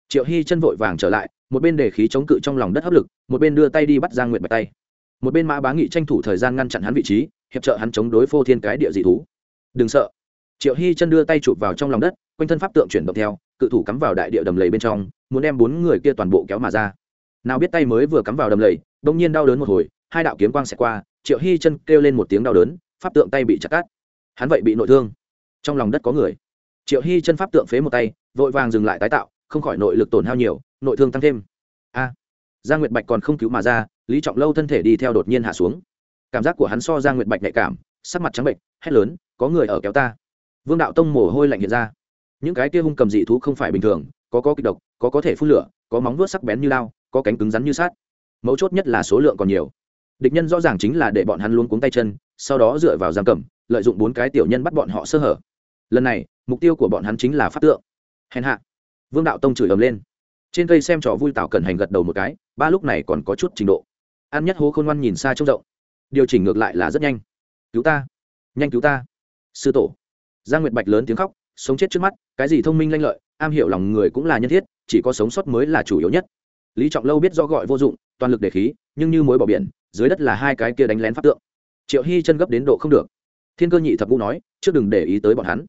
Triệu hy chân vội vàng trở lại, một bên để khí chống cự trong lòng đất hấp lực, một bên đưa tay đi bắt giang nguyệt bạch tay một bên mã bá nghị tranh thủ thời gian ngăn chặn hắn vị trí hiệp trợ hắn chống đối phô thiên cái địa dị thú. Đừng sợ. Triệu hy chân đưa tay chụp vào trong lòng đất quanh thân pháp tượng chuyển động theo cự thủ cắm vào đại địa đầm lầy bên trong muốn đem bốn người kia toàn bộ kéo mà ra. Nào biết tay mới vừa cắm vào đầm lầy đông nhiên đau đớn một hồi hai đạo kiếm quang xẹt qua triệu hy chân kêu lên một tiếng đau đớn pháp tượng tay bị chặt cắt hắn vậy bị nội thương. Trong lòng đất có người. Triệu hy chân pháp tượng phế một tay vội vàng dừng lại tái tạo không khỏi nội lực tổn hao nhiều nội thương tăng thêm. A. À, nguyệt bạch còn không cứu mà ra lý trọng lâu thân thể đi theo đột nhiên hạ xuống. Cảm giác của hắn so ra nguyệt bạch nhạy cảm, sắc mặt trắng bệnh, hét lớn, có người ở kéo ta. Vương đạo tông mồ hôi lạnh hiện ra. Những cái kia hung cầm dị thú không phải bình thường, có có kịch độc, có có thể phun lửa, có móng vuốt sắc bén như lao, có cánh cứng rắn như sát mấu chốt nhất là số lượng còn nhiều. Địch nhân rõ ràng chính là để bọn hắn luôn cuống tay chân, sau đó dựa vào giam cầm, lợi dụng bốn cái tiểu nhân bắt bọn họ sơ hở. Lần này, mục tiêu của bọn hắn chính là phát tượng. Hèn hạ. Vương đạo tông chửi ầm lên. Trên cây xem trò vui tảo cẩn hành gật đầu một cái, ba lúc này còn có chút trình độ an nhất hố khôn ngoan nhìn xa trông rộng. Điều chỉnh ngược lại là rất nhanh. Cứu ta. Nhanh cứu ta. Sư tổ. Giang nguyệt bạch lớn tiếng khóc, sống chết trước mắt, cái gì thông minh lanh lợi, am hiểu lòng người cũng là nhân thiết, chỉ có sống sót mới là chủ yếu nhất. Lý trọng lâu biết rõ gọi vô dụng, toàn lực để khí, nhưng như mối bỏ biển, dưới đất là hai cái kia đánh lén pháp tượng. Triệu hy chân gấp đến độ không được. Thiên cơ nhị thập ngũ nói, trước đừng để ý tới bọn hắn.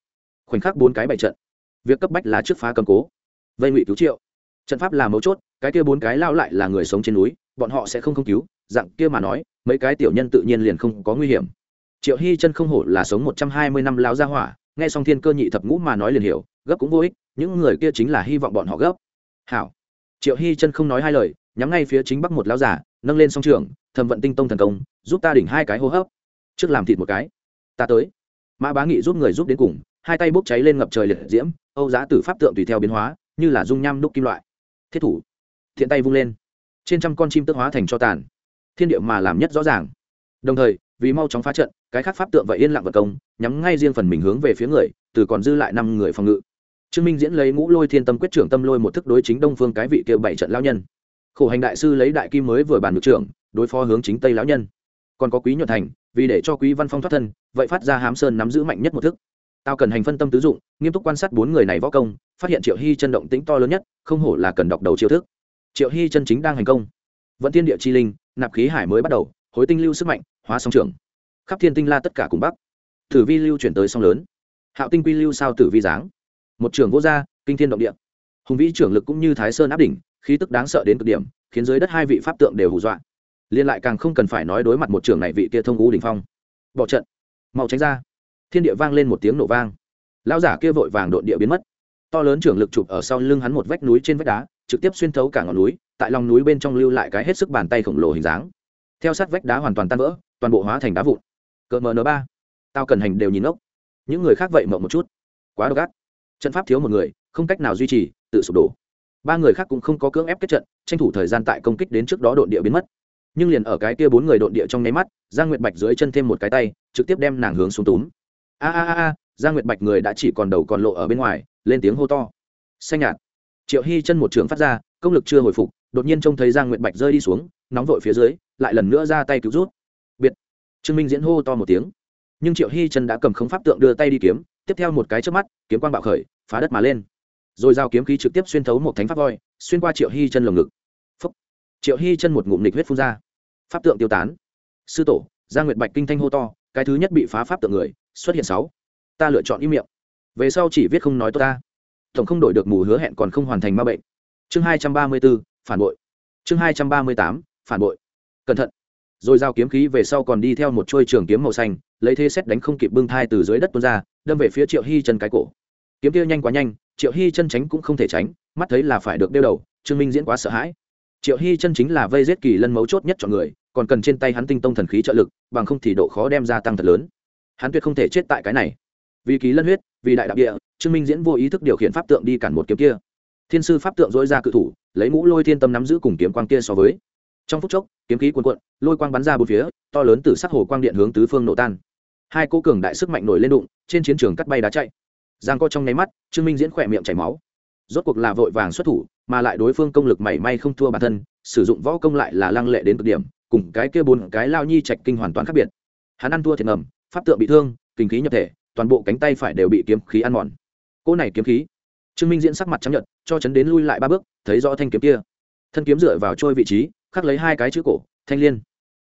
Khoảnh khắc bốn cái bày trận. Việc cấp bách là trước phá cầm cố. Vây ngụy cứu triệu. Trận pháp là mấu chốt, cái kia bốn cái lao lại là người sống trên núi bọn họ sẽ không không cứu, dạng kia mà nói, mấy cái tiểu nhân tự nhiên liền không có nguy hiểm. Triệu hy chân không hổ là sống một trăm hai mươi năm lao ra hỏa, nghe xong thiên cơ nhị thập ngũ mà nói liền hiểu, gấp cũng vô ích, những người kia chính là hy vọng bọn họ gấp. Hảo. Triệu hy chân không nói hai lời, nhắm ngay phía chính bắc một lão giả nâng lên song trường thầm vận tinh tông thần công, giúp ta đỉnh hai cái hô hấp. Trước làm thịt một cái. Ta tới. Mã bá nghị giúp người giúp đến cùng, hai tay bốc cháy lên ngập trời liệt diễm, âu giá tử pháp tượng tùy theo biến hóa, như là dung nham đúc kim loại. Thiết thủ. Thiện tay vung lên trên trăm con chim tức hóa thành cho tàn. Thiên địa mà làm nhất rõ ràng. Đồng thời, vì mau chóng phá trận, cái khác pháp tượng và yên lặng vật công, nhắm ngay riêng phần mình hướng về phía người, từ còn dư lại năm người phòng ngự. Trương minh diễn lấy ngũ lôi thiên tâm quyết trưởng tâm lôi một thức đối chính đông phương cái vị kia bảy trận lão nhân. Khổ hành đại sư lấy đại kim mới vừa bàn được trưởng, đối phó hướng chính tây lão nhân. Còn có quý nhuận thành, vì để cho quý văn phong thoát thân, vậy phát ra hám sơn nắm giữ mạnh nhất một thức. Tao cần hành phân tâm tứ dụng, nghiêm túc quan sát bốn người này võ công, phát hiện triệu hy chân động tĩnh to lớn nhất, không hổ là cần đọc đầu chiêu thức triệu hy chân chính đang hành công. Vẫn thiên địa chi linh, nạp khí hải mới bắt đầu, hối tinh lưu sức mạnh, hóa song trưởng. Khắp thiên tinh la tất cả cùng bắc. Tử vi lưu chuyển tới song lớn. Hạo tinh quy lưu sao tử vi dáng. Một trường vô gia, kinh thiên động địa. Hùng vĩ trưởng lực cũng như thái sơn áp đỉnh, khí tức đáng sợ đến cực điểm, khiến dưới đất hai vị pháp tượng đều hù dọa. Liên lại càng không cần phải nói đối mặt một trường này vị kia thông u đỉnh phong. Bỏ trận. Mau tránh ra. Thiên địa vang lên một tiếng nổ vang. Lão giả kia vội vàng đột địa biến mất. To lớn trưởng lực chụp ở sau lưng hắn một vách núi trên vách đá trực tiếp xuyên thấu cả ngọn núi, tại lòng núi bên trong lưu lại cái hết sức bàn tay khổng lồ hình dáng. Theo sát vách đá hoàn toàn tan vỡ, toàn bộ hóa thành đá vụn. Cỡ mn ba. Tao cần hành đều nhìn ốc những người khác vậy mộng một chút. Quá độc ác. Trận pháp thiếu một người, không cách nào duy trì, tự sụp đổ. Ba người khác cũng không có cưỡng ép kết trận, tranh thủ thời gian tại công kích đến trước đó đột địa biến mất. Nhưng liền ở cái kia bốn người đột địa trong nháy mắt, giang nguyệt bạch dưới chân thêm một cái tay, trực tiếp đem nàng hướng xuống túm. A a a, giang nguyệt bạch người đã chỉ còn đầu còn lộ ở bên ngoài, lên tiếng hô to. Xanh nhạt triệu hy chân một trường phát ra, công lực chưa hồi phục, đột nhiên trông thấy giang nguyệt bạch rơi đi xuống, nóng vội phía dưới, lại lần nữa ra tay cứu rút. Biệt. Trương minh diễn hô to một tiếng. Nhưng triệu hy chân đã cầm khống pháp tượng đưa tay đi kiếm, tiếp theo một cái trước mắt, kiếm quang bạo khởi, phá đất mà lên. Rồi giao kiếm khí trực tiếp xuyên thấu một thánh pháp voi, xuyên qua triệu hy chân lồng ngực. Phúc. triệu hy chân một ngụm nịch huyết phun ra. Pháp tượng tiêu tán. Sư tổ, giang nguyệt bạch kinh thanh hô to, cái thứ nhất bị phá pháp tượng người, xuất hiện sáu. Ta lựa chọn im miệng. Về sau chỉ viết không nói tốt ta tổng không đổi được mù hứa hẹn còn không hoàn thành ma bệnh. Chương hai trăm ba mươi 234, phản bội. Chương hai trăm ba mươi tám phản bội. Cẩn thận. Rồi giao kiếm khí về sau còn đi theo một trôi trường kiếm màu xanh lấy thế xét đánh không kịp bưng thai từ dưới đất tuôn ra đâm về phía triệu hy chân cái cổ. Kiếm kia nhanh quá nhanh triệu hy chân tránh cũng không thể tránh mắt thấy là phải được đeo đầu trương minh diễn quá sợ hãi. Triệu hy chân chính là vây giết kỳ lân mấu chốt nhất chọn người còn cần trên tay hắn tinh tông thần khí trợ lực bằng không thì độ khó đem ra tăng thật lớn. Hắn tuyệt không thể chết tại cái này. Vì kỳ lân huyết vì đại đạo địa trương minh diễn vô ý thức điều khiển pháp tượng đi cản một kiếm kia. Thiên sư pháp tượng dối ra cự thủ, lấy mũ lôi thiên tâm nắm giữ cùng kiếm quang kia so với. Trong phút chốc, kiếm khí cuồn cuộn, lôi quang bắn ra bốn phía, to lớn từ sắc hồ quang điện hướng tứ phương nổ tan. Hai cô cường đại sức mạnh nổi lên đụng, trên chiến trường cắt bay đá chạy. Giang co trong nháy mắt, trương minh diễn khỏe miệng chảy máu. Rốt cuộc là vội vàng xuất thủ, mà lại đối phương công lực mảy may không thua bản thân, sử dụng võ công lại là lăng lệ đến cực điểm, cùng cái kia bốn cái lao nhi trạch kinh hoàn toàn khác biệt. Hắn ăn thua thiệt ngầm, pháp tượng bị thương, kinh khí nhập thể, toàn bộ cánh tay phải đều bị kiếm khí ăn mòn cỗ này kiếm khí. Trương minh diễn sắc mặt chấp nhận cho chấn đến lui lại ba bước, thấy rõ thanh kiếm kia. Thân kiếm dựa vào trôi vị trí, khắc lấy hai cái chữ cổ, thanh liên.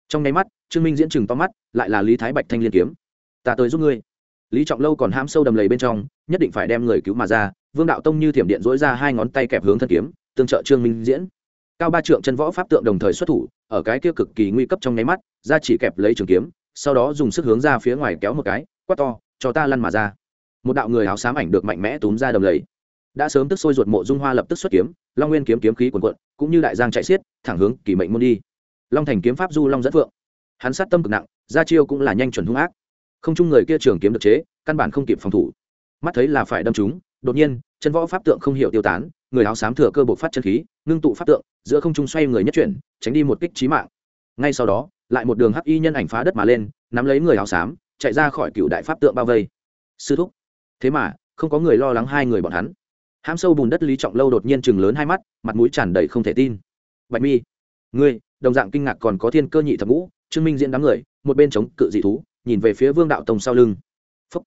Trong nháy mắt, trương minh diễn chừng to mắt, lại là lý thái bạch thanh liên kiếm. Ta tới giúp ngươi. Lý trọng lâu còn ham sâu đầm lầy bên trong, nhất định phải đem người cứu mà ra. Vương đạo tông như thiểm điện dỗi ra hai ngón tay kẹp hướng thân kiếm, tương trợ trương minh diễn. Cao ba trượng chân võ pháp tượng đồng thời xuất thủ, ở cái kia cực kỳ nguy cấp trong nháy mắt, ra chỉ kẹp lấy trường kiếm, sau đó dùng sức hướng ra phía ngoài kéo một cái, quát to, cho ta lăn mà ra một đạo người áo xám ảnh được mạnh mẽ túm ra đầm lầy. Đã sớm tức sôi ruột mộ dung hoa lập tức xuất kiếm, long nguyên kiếm kiếm khí quần quận cũng như đại giang chạy xiết, thẳng hướng kỳ mệnh môn đi. Long thành kiếm pháp du long dẫn phượng. Hắn sát tâm cực nặng, ra chiêu cũng là nhanh chuẩn hung ác. Không chung người kia trường kiếm được chế, căn bản không kịp phòng thủ. Mắt thấy là phải đâm chúng đột nhiên, chân võ pháp tượng không hiểu tiêu tán, người áo xám thừa cơ bộ phát chân khí, ngưng tụ pháp tượng, giữa không trung xoay người nhất chuyển, tránh đi một kích trí mạng. Ngay sau đó, lại một đường hắc y nhân ảnh phá đất mà lên, nắm lấy người áo xám, chạy ra khỏi cựu đại pháp tượng bao vây. Sư thúc thế mà, không có người lo lắng hai người bọn hắn. Hãm sâu bùn đất lý trọng lâu đột nhiên chừng lớn hai mắt, mặt mũi tràn đầy không thể tin. Bạch mi, ngươi, đồng dạng kinh ngạc còn có thiên cơ nhị thập ngũ, trương minh diễn đám người, một bên chống cự dị thú, nhìn về phía vương đạo tông sau lưng. Phúc.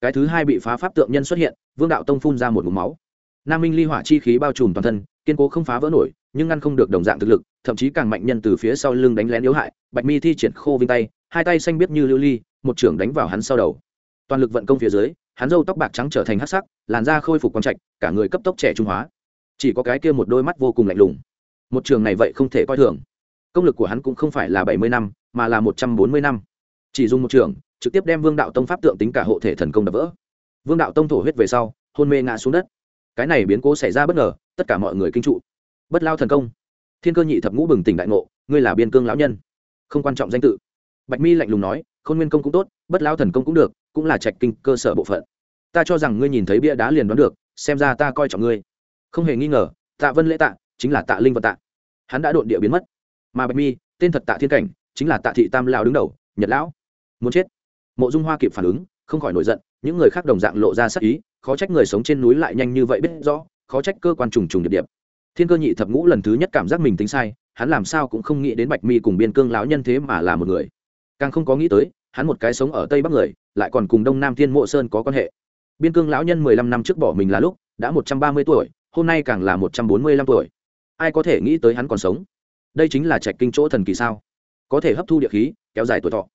cái thứ hai bị phá pháp tượng nhân xuất hiện, vương đạo tông phun ra một mục máu. Nam minh ly hỏa chi khí bao trùm toàn thân, kiên cố không phá vỡ nổi, nhưng ngăn không được đồng dạng thực lực, thậm chí càng mạnh nhân từ phía sau lưng đánh lén yếu hại. Bạch mi thi triển khô vinh tay, hai tay xanh biết như lưu ly, một trưởng đánh vào hắn sau đầu. Toàn lực vận công phía dưới hắn râu tóc bạc trắng trở thành hắc sắc, làn da khôi phục quang trạch, cả người cấp tốc trẻ trung hóa. Chỉ có cái kia một đôi mắt vô cùng lạnh lùng. Một trường này vậy không thể coi thường. Công lực của hắn cũng không phải là bảy mươi năm, mà là một trăm bốn mươi năm. Chỉ dùng một trường, trực tiếp đem vương đạo tông pháp tượng tính cả hộ thể thần công đập vỡ. Vương đạo tông thổ huyết về sau, hôn mê ngã xuống đất. Cái này biến cố xảy ra bất ngờ, tất cả mọi người kinh trụ. Bất lao thần công. Thiên cơ nhị thập ngũ bừng tỉnh đại ngộ, ngươi là biên cương lão nhân. Không quan trọng danh tự. Bạch mi lạnh lùng nói, khôn nguyên công cũng tốt, bất lao thần công cũng được cũng là trạch kinh cơ sở bộ phận. Ta cho rằng ngươi nhìn thấy bia đá liền đoán được, xem ra ta coi trọng ngươi. Không hề nghi ngờ, tạ vân lễ tạ chính là tạ linh vật tạ. Hắn đã đột địa biến mất. Mà bạch mi, tên thật tạ thiên cảnh, chính là tạ thị tam lao đứng đầu, nhật lão. Muốn chết. Mộ dung hoa kịp phản ứng, không khỏi nổi giận, những người khác đồng dạng lộ ra sắc ý, khó trách người sống trên núi lại nhanh như vậy biết rõ, khó trách cơ quan trùng trùng điệp điệp. Thiên cơ nhị thập ngũ lần thứ nhất cảm giác mình tính sai, hắn làm sao cũng không nghĩ đến bạch mi cùng biên cương lão nhân thế mà là một người. Càng không có nghĩ tới, hắn một cái sống ở tây bắc người lại còn cùng đông nam thiên mộ sơn có quan hệ. Biên cương lão nhân mười lăm năm trước bỏ mình là lúc, đã một trăm ba mươi tuổi, hôm nay càng là một trăm bốn mươi lăm tuổi. Ai có thể nghĩ tới hắn còn sống? Đây chính là trạch kinh chỗ thần kỳ sao? Có thể hấp thu địa khí, kéo dài tuổi thọ.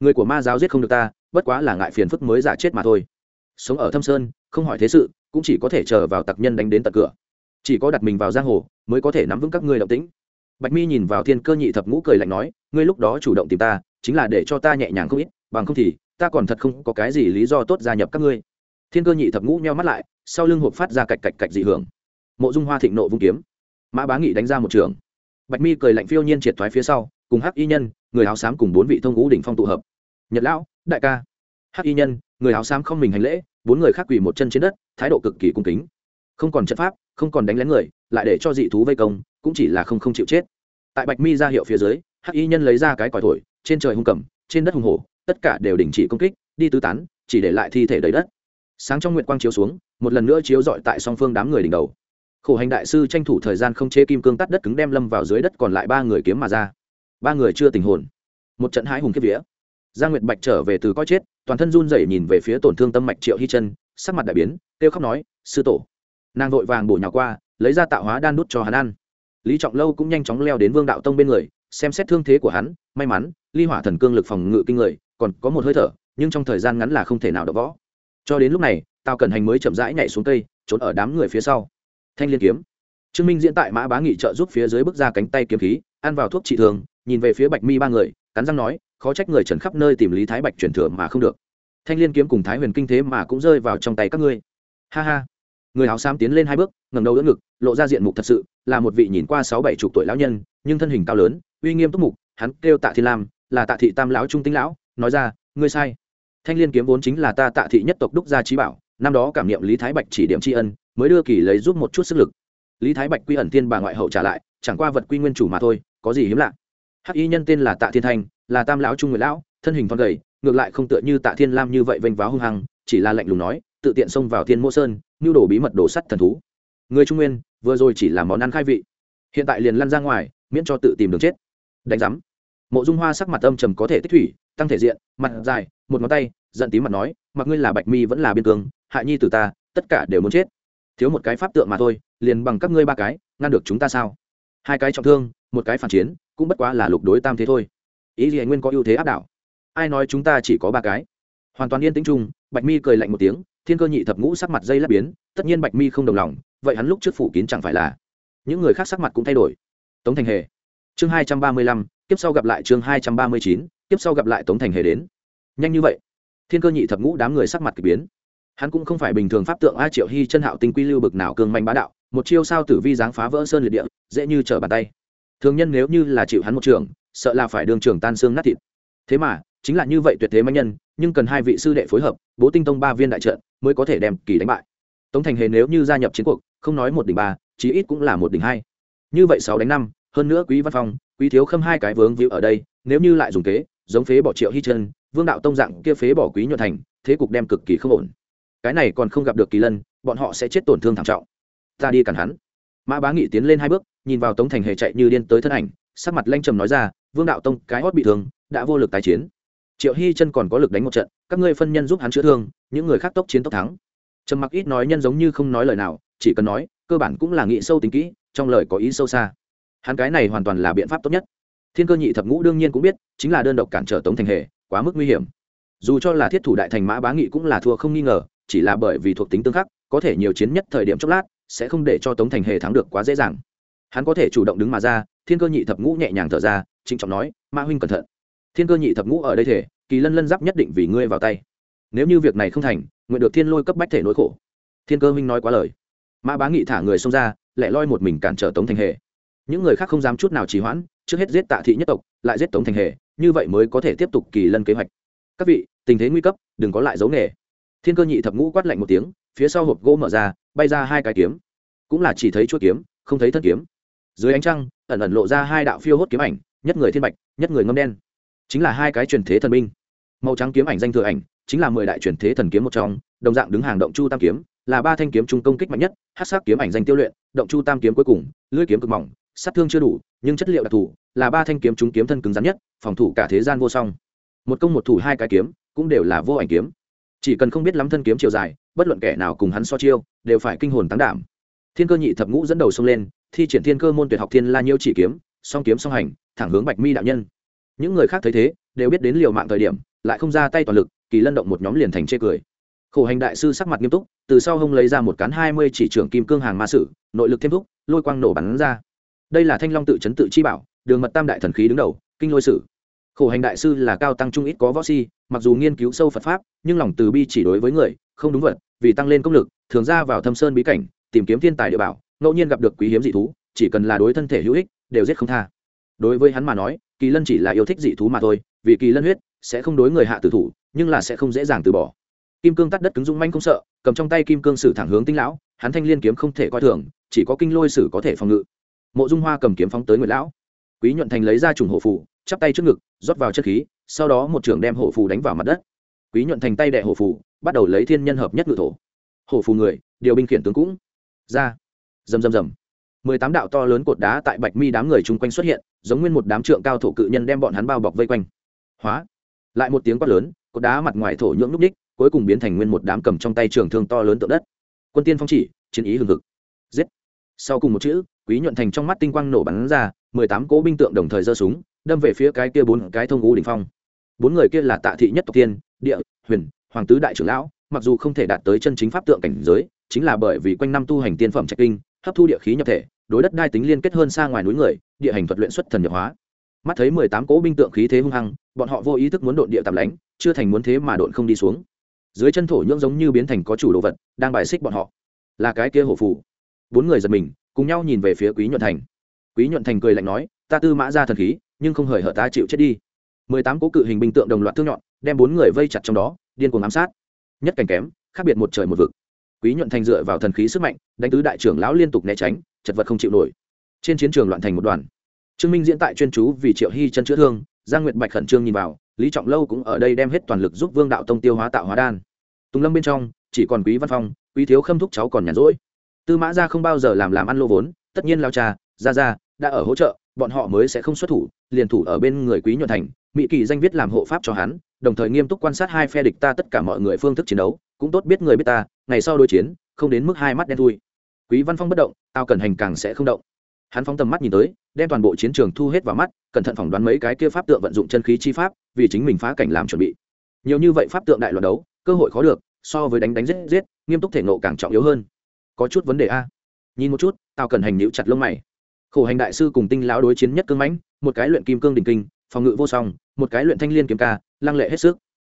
Người của ma giáo giết không được ta, bất quá là ngại phiền phức mới giả chết mà thôi. Sống ở thâm sơn, không hỏi thế sự, cũng chỉ có thể chờ vào tặc nhân đánh đến tận cửa. Chỉ có đặt mình vào giang hồ, mới có thể nắm vững các ngươi động tĩnh. Bạch mi nhìn vào thiên cơ nhị thập ngũ cười lạnh nói, ngươi lúc đó chủ động tìm ta, chính là để cho ta nhẹ nhàng không ít, bằng không thì ta còn thật không có cái gì lý do tốt gia nhập các ngươi. Thiên cơ nhị thập ngũ nheo mắt lại, sau lưng hộp phát ra cạch cạch cạch dị hưởng. Mộ dung hoa thịnh nộ vung kiếm. Mã bá nghị đánh ra một trường. Bạch mi cười lạnh phiêu nhiên triệt thoái phía sau, cùng hắc y nhân, người áo xám cùng bốn vị thông ngũ đỉnh phong tụ hợp. Nhật lão, đại ca. Hắc y nhân, người áo xám không mình hành lễ, bốn người khác quỳ một chân trên đất, thái độ cực kỳ cung kính. Không còn trận pháp, không còn đánh lén người, lại để cho dị thú vây công, cũng chỉ là không không chịu chết. Tại bạch mi ra hiệu phía dưới, hắc y nhân lấy ra cái còi thổi, trên trời hung cầm, trên đất hung hổ tất cả đều đình chỉ công kích, đi tứ tán, chỉ để lại thi thể đầy đất. Sáng trong nguyện quang chiếu xuống, một lần nữa chiếu dọi tại song phương đám người đỉnh đầu. Khổ hành đại sư tranh thủ thời gian không chế kim cương tắt đất cứng đem lâm vào dưới đất còn lại ba người kiếm mà ra. Ba người chưa tình hồn. Một trận hãi hùng kiếp vía. Gia nguyệt bạch trở về từ coi chết, toàn thân run rẩy nhìn về phía tổn thương tâm mạch triệu hy chân, sắc mặt đại biến, kêu khóc nói, sư tổ. Nàng vội vàng bổ nhào qua, lấy ra tạo hóa đan đút cho hắn ăn. Lý trọng lâu cũng nhanh chóng leo đến vương đạo tông bên người, xem xét thương thế của hắn, may mắn, ly hỏa thần cương lực phòng ngự kinh người còn có một hơi thở, nhưng trong thời gian ngắn là không thể nào đỡ võ. Cho đến lúc này tao cẩn hành mới chậm rãi nhảy xuống cây, trốn ở đám người phía sau. Thanh liên kiếm. Trương minh diễn tại mã bá nghị trợ giúp phía dưới bước ra cánh tay kiếm khí, ăn vào thuốc trị thường, nhìn về phía bạch mi ba người, cắn răng nói, khó trách người trần khắp nơi tìm lý thái bạch chuyển thừa mà không được. Thanh liên kiếm cùng thái huyền kinh thế mà cũng rơi vào trong tay các ngươi. Ha ha. Người áo xám tiến lên hai bước, ngẩng đầu đỡ ngực, lộ ra diện mục thật sự, là một vị nhìn qua sáu bảy chục tuổi lão nhân, nhưng thân hình cao lớn, uy nghiêm túc mục, hắn kêu tạ thiên lam, là tạ thị tam lão trung tinh lão nói ra, ngươi sai. Thanh liên kiếm vốn chính là ta tạ thị nhất tộc đúc gia trí bảo, năm đó cảm nghiệm lý thái bạch chỉ điểm tri ân, mới đưa kỳ lấy giúp một chút sức lực. Lý thái bạch quy ẩn tiên bà ngoại hậu trả lại, chẳng qua vật quy nguyên chủ mà thôi, có gì hiếm lạ. Hắc y nhân tên là tạ thiên thanh là tam lão trung người lão, thân hình thon gầy, ngược lại không tựa như tạ thiên lam như vậy vênh váo hung hăng, chỉ là lạnh lùng nói, tự tiện xông vào thiên mô sơn, nhu đồ bí mật đồ sắt thần thú. Người trung nguyên, vừa rồi chỉ là món ăn khai vị. Hiện tại liền lăn ra ngoài, miễn cho tự tìm đường chết. Đánh giám. Mộ dung hoa sắc mặt âm trầm có thể tích thủy tăng thể diện, mặt dài, một ngón tay, giận tím mặt nói, mặc ngươi là bạch mi vẫn là biên cương hại nhi từ ta, tất cả đều muốn chết. Thiếu một cái pháp tượng mà thôi, liền bằng các ngươi ba cái, ngăn được chúng ta sao? Hai cái trọng thương, một cái phản chiến, cũng bất quá là lục đối tam thế thôi. Ý gì anh nguyên có ưu thế áp đảo. Ai nói chúng ta chỉ có ba cái? Hoàn toàn yên tĩnh chung, bạch mi cười lạnh một tiếng, thiên cơ nhị thập ngũ sắc mặt dây lắp biến, tất nhiên bạch mi không đồng lòng, vậy hắn lúc trước phủ kín chẳng phải là những người khác sắc mặt cũng thay đổi. Tống thành hề, chương hai trăm ba mươi lăm tiếp sau gặp lại chương hai trăm ba mươi chín tiếp sau gặp lại tống thành hề đến. Nhanh như vậy. Thiên cơ nhị thập ngũ đám người sắc mặt k ỳ biến. Hắn cũng không phải bình thường pháp tượng a triệu hy chân hạo tinh quy lưu bực nào cường manh bá đạo, một chiêu sao tử vi dáng phá vỡ sơn liệt địa, dễ như trở bàn tay. Thường nhân nếu như là chịu hắn một trường, sợ là phải đường trường tan xương nát thịt. Thế mà, chính là như vậy tuyệt thế manh nhân, nhưng cần hai vị sư đệ phối hợp, bố tinh tông ba viên đại trận mới có thể đem kỳ đánh bại. Tống thành hề nếu như gia nhập chiến cuộc, không nói một đỉnh ba, chí ít cũng là một đỉnh hai. Như vậy sáu đánh năm, hơn nữa quý văn phong, quý thiếu khâm hai cái vướng víu ở đây, nếu như lại dùng kế giống phế bỏ triệu hy chân, vương đạo tông dạng kia phế bỏ quý nhuận thành, thế cục đem cực kỳ không ổn. Cái này còn không gặp được kỳ lân, bọn họ sẽ chết tổn thương thảm trọng. Ta đi cản hắn. Mã bá nghị tiến lên hai bước, nhìn vào tống thành hề chạy như điên tới thân ảnh, sắc mặt lanh trầm nói ra, vương đạo tông, cái hót bị thương, đã vô lực tái chiến. Triệu hy chân còn có lực đánh một trận, các ngươi phân nhân giúp hắn chữa thương, những người khác tốc chiến tốc thắng. Trầm mặc ít nói nhân giống như không nói lời nào, chỉ cần nói, cơ bản cũng là nghĩ sâu tính kỹ, trong lời có ý sâu xa. Hắn cái này hoàn toàn là biện pháp tốt nhất thiên cơ nhị thập ngũ đương nhiên cũng biết, chính là đơn độc cản trở tống thành hề, quá mức nguy hiểm. Dù cho là thiết thủ đại thành mã bá nghị cũng là thua không nghi ngờ, chỉ là bởi vì thuộc tính tương khắc, có thể nhiều chiến nhất thời điểm chốc lát, sẽ không để cho tống thành hề thắng được quá dễ dàng. Hắn có thể chủ động đứng mà ra, thiên cơ nhị thập ngũ nhẹ nhàng thở ra, trịnh trọng nói, mã huynh cẩn thận. Thiên cơ nhị thập ngũ ở đây thể, kỳ lân lân giáp nhất định vì ngươi vào tay. Nếu như việc này không thành, nguyện được thiên lôi cấp bách thể nỗi khổ. Thiên cơ huynh nói quá lời. Mã bá nghị thả người xông ra lại loi một mình cản trở tống thành hề. Những người khác không dám chút nào trì hoãn trước hết giết tạ thị nhất tộc, lại giết tống thành hề, như vậy mới có thể tiếp tục kỳ lân kế hoạch. Các vị, tình thế nguy cấp, đừng có lại giấu nghề. Thiên cơ nhị thập ngũ quát lạnh một tiếng, phía sau hộp gỗ mở ra, bay ra hai cái kiếm. Cũng là chỉ thấy chuỗi kiếm, không thấy thân kiếm. Dưới ánh trăng, ẩn ẩn lộ ra hai đạo phiêu hốt kiếm ảnh, nhất người thiên bạch, nhất người ngâm đen. Chính là hai cái truyền thế thần binh. Màu trắng kiếm ảnh danh thừa ảnh, chính là mười đại truyền thế thần kiếm một trong, đồng dạng đứng hàng động chu tam kiếm, là ba thanh kiếm trung công kích mạnh nhất hát sắc kiếm ảnh danh tiêu luyện, động chu tam kiếm cuối cùng, lưỡi kiếm cực mỏng sát thương chưa đủ, nhưng chất liệu đặc thù là ba thanh kiếm trúng kiếm thân cứng rắn nhất, phòng thủ cả thế gian vô song. Một công một thủ hai cái kiếm cũng đều là vô ảnh kiếm. Chỉ cần không biết lắm thân kiếm chiều dài, bất luận kẻ nào cùng hắn so chiêu, đều phải kinh hồn tăng đảm. Thiên cơ nhị thập ngũ dẫn đầu xông lên, thi triển thiên cơ môn tuyệt học thiên la nhiêu chỉ kiếm, song kiếm song hành, thẳng hướng bạch mi đạo nhân. Những người khác thấy thế, đều biết đến liều mạng thời điểm, lại không ra tay toàn lực, kỳ lân động một nhóm liền thành chê cười. Khổ hành đại sư sắc mặt nghiêm túc, từ sau hông lấy ra một cán hai mươi chỉ trưởng kim cương hàng ma sử, nội lực thêm thúc, lôi quang nổ bắn ra đây là thanh long tự chấn tự chi bảo, đường mật tam đại thần khí đứng đầu, kinh lôi sử. Khổ hành đại sư là cao tăng trung ít có võ si, mặc dù nghiên cứu sâu phật pháp, nhưng lòng từ bi chỉ đối với người, không đúng vật, vì tăng lên công lực, thường ra vào thâm sơn bí cảnh, tìm kiếm thiên tài địa bảo, ngẫu nhiên gặp được quý hiếm dị thú, chỉ cần là đối thân thể hữu ích, đều giết không tha. Đối với hắn mà nói, kỳ lân chỉ là yêu thích dị thú mà thôi, vì kỳ lân huyết, sẽ không đối người hạ tử thủ, nhưng là sẽ không dễ dàng từ bỏ. Kim cương tắt đất cứng dung manh không sợ, cầm trong tay kim cương sử thẳng hướng tinh lão, hắn thanh liên kiếm không thể coi thường, chỉ có kinh lôi sử có thể phòng ngự mộ dung hoa cầm kiếm phóng tới nguyệt lão. Quý nhuận thành lấy ra trùng hổ phù, chắp tay trước ngực, rót vào chất khí, sau đó một trưởng đem hổ phù đánh vào mặt đất. Quý nhuận thành tay đệ hổ phù, bắt đầu lấy thiên nhân hợp nhất ngự thổ. Hổ phù người, điều binh khiển tướng cũng. Ra. Rầm rầm rầm. Mười tám đạo to lớn cột đá tại bạch mi đám người chung quanh xuất hiện, giống nguyên một đám trượng cao thổ cự nhân đem bọn hắn bao bọc vây quanh. Hóa. Lại một tiếng quát lớn, cột đá mặt ngoài thổ nhưỡng núc ních cuối cùng biến thành nguyên một đám cầm trong tay trường thương to lớn tượng đất. Quân tiên phong chỉ, chiến ý hừng hực. Giết. Sau cùng một chữ quý nhuận thành trong mắt tinh quang nổ bắn ra, mười tám cỗ binh tượng đồng thời giơ súng, đâm về phía cái kia bốn cái thông ngũ đỉnh phong. Bốn người kia là tạ thị nhất tộc tiên địa, huyền, hoàng tứ đại trưởng lão, mặc dù không thể đạt tới chân chính pháp tượng cảnh giới, chính là bởi vì quanh năm tu hành tiên phẩm trạch kinh, hấp thu địa khí nhập thể, đối đất đai tính liên kết hơn xa ngoài núi người, địa hành thuật luyện xuất thần nhập hóa. Mắt thấy mười tám cỗ binh tượng khí thế hung hăng, bọn họ vô ý thức muốn độn địa tạm lánh, chưa thành muốn thế mà độn không đi xuống. Dưới chân thổ nhưỡng giống như biến thành có chủ đồ vật, đang bài xích bọn họ. Là cái kia hổ phủ bốn người giật mình cùng nhau nhìn về phía quý nhuận thành. Quý nhuận thành cười lạnh nói, ta tư mã ra thần khí, nhưng không hời hợt ta chịu chết đi. Mười tám cố cự hình binh tượng đồng loạt thương nhọn, đem bốn người vây chặt trong đó, điên cuồng ám sát. Nhất cảnh kém, khác biệt một trời một vực. Quý nhuận thành dựa vào thần khí sức mạnh, đánh tứ đại trưởng lão liên tục né tránh, chật vật không chịu nổi. Trên chiến trường loạn thành một đoàn. Trương minh diễn tại chuyên chú vì triệu hy chân chữa thương, giang nguyệt bạch khẩn trương nhìn vào, lý trọng lâu cũng ở đây đem hết toàn lực giúp vương đạo tông tiêu hóa tạo hóa đan. Tùng lâm bên trong, chỉ còn quý văn phong, quý thiếu khâm thúc cháu còn nhàn rỗi tư mã ra không bao giờ làm làm ăn lô vốn tất nhiên lao cha, ra ra đã ở hỗ trợ bọn họ mới sẽ không xuất thủ liền thủ ở bên người quý nhuận thành mỹ kỳ danh viết làm hộ pháp cho hắn đồng thời nghiêm túc quan sát hai phe địch ta tất cả mọi người phương thức chiến đấu cũng tốt biết người biết ta ngày sau đối chiến không đến mức hai mắt đen thui. Quý văn phong bất động tao cần hành càng sẽ không động. Hắn phóng tầm mắt nhìn tới đem toàn bộ chiến trường thu hết vào mắt cẩn thận phỏng đoán mấy cái kia pháp tượng vận dụng chân khí chi pháp vì chính mình phá cảnh làm chuẩn bị. Nhiều như vậy pháp tượng đại loạt đấu cơ hội khó được so với đánh đánh giết giết nghiêm túc thể nộ càng trọng yếu hơn có chút vấn đề a. Nhìn một chút tao cần hành níu chặt lông mày. Khổ hành đại sư cùng tinh lão đối chiến nhất cương mãnh, một cái luyện kim cương đình kinh, phòng ngự vô song, một cái luyện thanh liên kiếm ca, lăng lệ hết sức.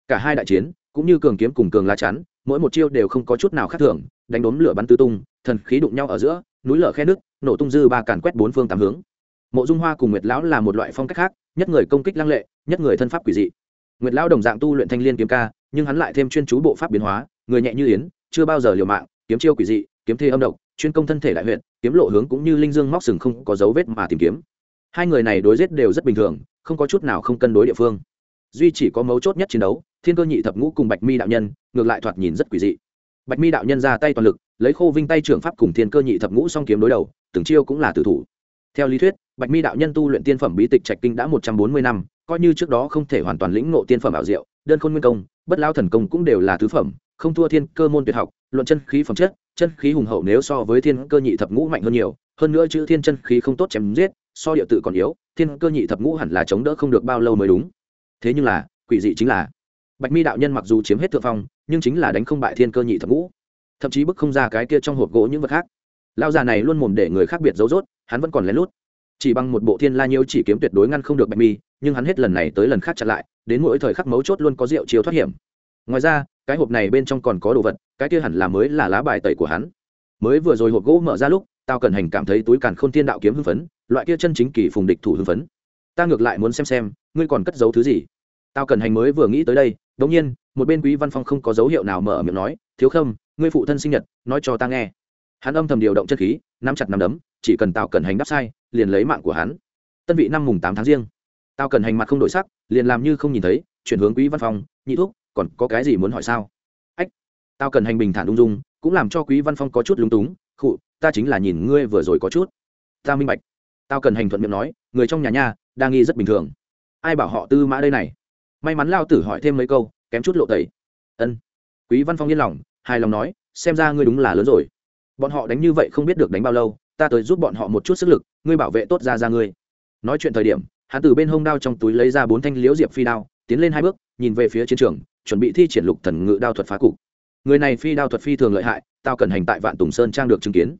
Cả hai đại chiến, cũng như cường kiếm cùng cường lá chắn, mỗi một chiêu đều không có chút nào khác thường, đánh đốn lửa bắn tứ tung, thần khí đụng nhau ở giữa, núi lở khe nước nổ tung dư ba càn quét bốn phương tám hướng. Mộ dung hoa cùng nguyệt lão là một loại phong cách khác, nhất người công kích lăng lệ, nhất người thân pháp quỷ dị. Nguyệt lão đồng dạng tu luyện thanh liên kiếm ca, nhưng hắn lại thêm chuyên chú bộ pháp biến hóa, người nhẹ như yến, chưa bao giờ liều mạng, kiếm chiêu quỷ dị kiếm thê âm độc, chuyên công thân thể đại huyện kiếm lộ hướng cũng như linh dương móc sừng không có dấu vết mà tìm kiếm. Hai người này đối giết đều rất bình thường, không có chút nào không cân đối địa phương. Duy chỉ có mấu chốt nhất chiến đấu, thiên cơ nhị thập ngũ cùng bạch mi đạo nhân, ngược lại thoạt nhìn rất quỷ dị. Bạch mi đạo nhân ra tay toàn lực, lấy khô vinh tay trưởng pháp cùng thiên cơ nhị thập ngũ song kiếm đối đầu, từng chiêu cũng là tử thủ. Theo lý thuyết, bạch mi đạo nhân tu luyện tiên phẩm bí tịch trạch kinh đã một trăm bốn mươi năm, coi như trước đó không thể hoàn toàn lĩnh ngộ tiên phẩm ảo diệu, đơn khôn nguyên công, bất lao thần công cũng đều là thứ phẩm, không thua thiên cơ môn tuyệt học, luận chân khí phẩm chất chân khí hùng hậu nếu so với thiên cơ nhị thập ngũ mạnh hơn nhiều, hơn nữa chữ thiên chân khí không tốt chém giết, so địa tự còn yếu, thiên cơ nhị thập ngũ hẳn là chống đỡ không được bao lâu mới đúng. Thế nhưng là, quỷ dị chính là, bạch mi đạo nhân mặc dù chiếm hết thượng phong, nhưng chính là đánh không bại thiên cơ nhị thập ngũ. Thậm chí bức không ra cái kia trong hộp gỗ những vật khác. Lao già này luôn mồm để người khác biệt giấu rốt, hắn vẫn còn lén lút. Chỉ bằng một bộ thiên la nhiêu chỉ kiếm tuyệt đối ngăn không được bạch mi, nhưng hắn hết lần này tới lần khác chặn lại, đến mỗi thời khắc mấu chốt luôn có rượu chiếu thoát hiểm. Ngoài ra cái hộp này bên trong còn có đồ vật, cái kia hẳn là mới là lá bài tẩy của hắn. Mới vừa rồi hộp gỗ mở ra lúc tao cần hành cảm thấy túi càn k h ô n thiên đạo kiếm hưng phấn, loại kia chân chính kỳ phùng địch thủ hưng phấn. Ta ngược lại muốn xem xem, ngươi còn cất giấu thứ gì? Tao cần hành mới vừa nghĩ tới đây đ ỗ n g nhiên, một bên quý văn phong không có dấu hiệu nào mở miệng nói, thiếu khâm, ngươi phụ thân sinh nhật, nói cho ta nghe. Hắn âm thầm điều động chất khí, nắm chặt nắm đấm, chỉ cần tao cần hành đáp sai, liền lấy mạng của hắn. Tân vị năm mùng tám tháng riêng. Tao cần hành mặt không đổi sắc, liền làm như không nhìn thấy, chuyển hướng quý văn phong, nhị thuốc còn có cái gì muốn hỏi sao? Ách, tao cần hành bình thản ung dung, cũng làm cho quý văn phong có chút lúng túng, khụ, ta chính là nhìn ngươi vừa rồi có chút. Ta minh bạch. Tao cần hành thuận miệng nói, người trong nhà nha đang nghi rất bình thường. Ai bảo họ tư mã đây này? May mắn lao tử hỏi thêm mấy câu, kém chút lộ tẩy. Ân. Quý văn phong yên lòng, hài lòng nói, xem ra ngươi đúng là lớn rồi. Bọn họ đánh như vậy không biết được đánh bao lâu, ta tới giúp bọn họ một chút sức lực, ngươi bảo vệ tốt ra ra ngươi. Nói chuyện thời điểm, hắn từ bên hông đao trong túi lấy ra bốn thanh liễu diệp phi đao, tiến lên hai bước, nhìn về phía chiến trường chuẩn bị thi triển lục thần ngự đao thuật phá cục. Người này phi đao thuật phi thường lợi hại, tao cần hành tại vạn tùng sơn trang được chứng kiến.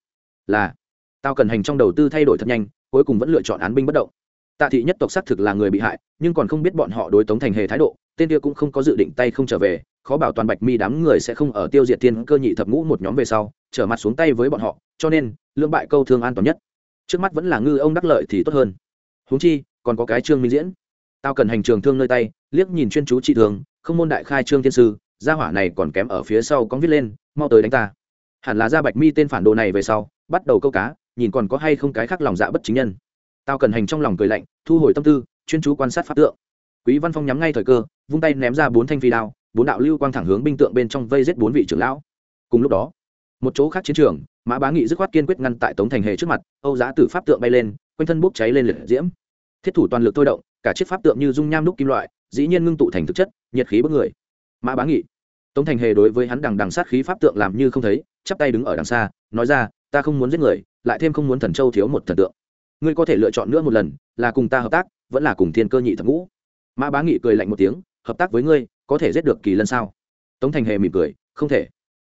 Là, tao cần hành trong đầu tư thay đổi thật nhanh, cuối cùng vẫn lựa chọn án binh bất động. Tạ thị nhất tộc xác thực là người bị hại, nhưng còn không biết bọn họ đối tống thành hề thái độ, tên kia cũng không có dự định tay không trở về, khó bảo toàn bạch mi đám người sẽ không ở tiêu diệt thiên cơ nhị thập ngũ một nhóm về sau, trở mặt xuống tay với bọn họ, cho nên lương bại câu thương an toàn nhất. Trước mắt vẫn là ngư ông đắc lợi thì tốt hơn. Huống chi, còn có cái trương minh diễn. Tao cần hành trường thương nơi tay, liếc nhìn chuyên chú trị thường không môn đại khai trương thiên sư, gia hỏa này còn kém ở phía sau có viết lên, mau tới đánh ta. Hẳn là gia bạch mi tên phản đồ này về sau, bắt đầu câu cá, nhìn còn có hay không cái khác lòng dạ bất chính nhân. Tao cần hành trong lòng cười lạnh, thu hồi tâm tư, chuyên chú quan sát pháp tượng. Quý văn phong nhắm ngay thời cơ, vung tay ném ra bốn thanh phi đao, bốn đạo lưu quang thẳng hướng binh tượng bên trong vây giết bốn vị trưởng lão. Cùng lúc đó, một chỗ khác chiến trường, mã bá nghị dứt khoát kiên quyết ngăn tại tống thành hề trước mặt, âu giá tử pháp tượng bay lên, quanh thân bốc cháy lên liệt diễm. Thiết thủ toàn lực thôi động cả chiếc pháp tượng như dung nham đúc kim loại, dĩ nhiên ngưng tụ thành thực chất, nhiệt khí bất người. Mã bá nghị. Tống thành hề đối với hắn đằng đằng sát khí pháp tượng làm như không thấy, chắp tay đứng ở đằng xa, nói ra, ta không muốn giết người, lại thêm không muốn thần châu thiếu một thần tượng. Ngươi có thể lựa chọn nữa một lần, là cùng ta hợp tác, vẫn là cùng thiên cơ nhị thập ngũ. Mã bá nghị cười lạnh một tiếng, hợp tác với ngươi, có thể giết được kỳ lân sao? Tống thành hề mỉm cười, không thể.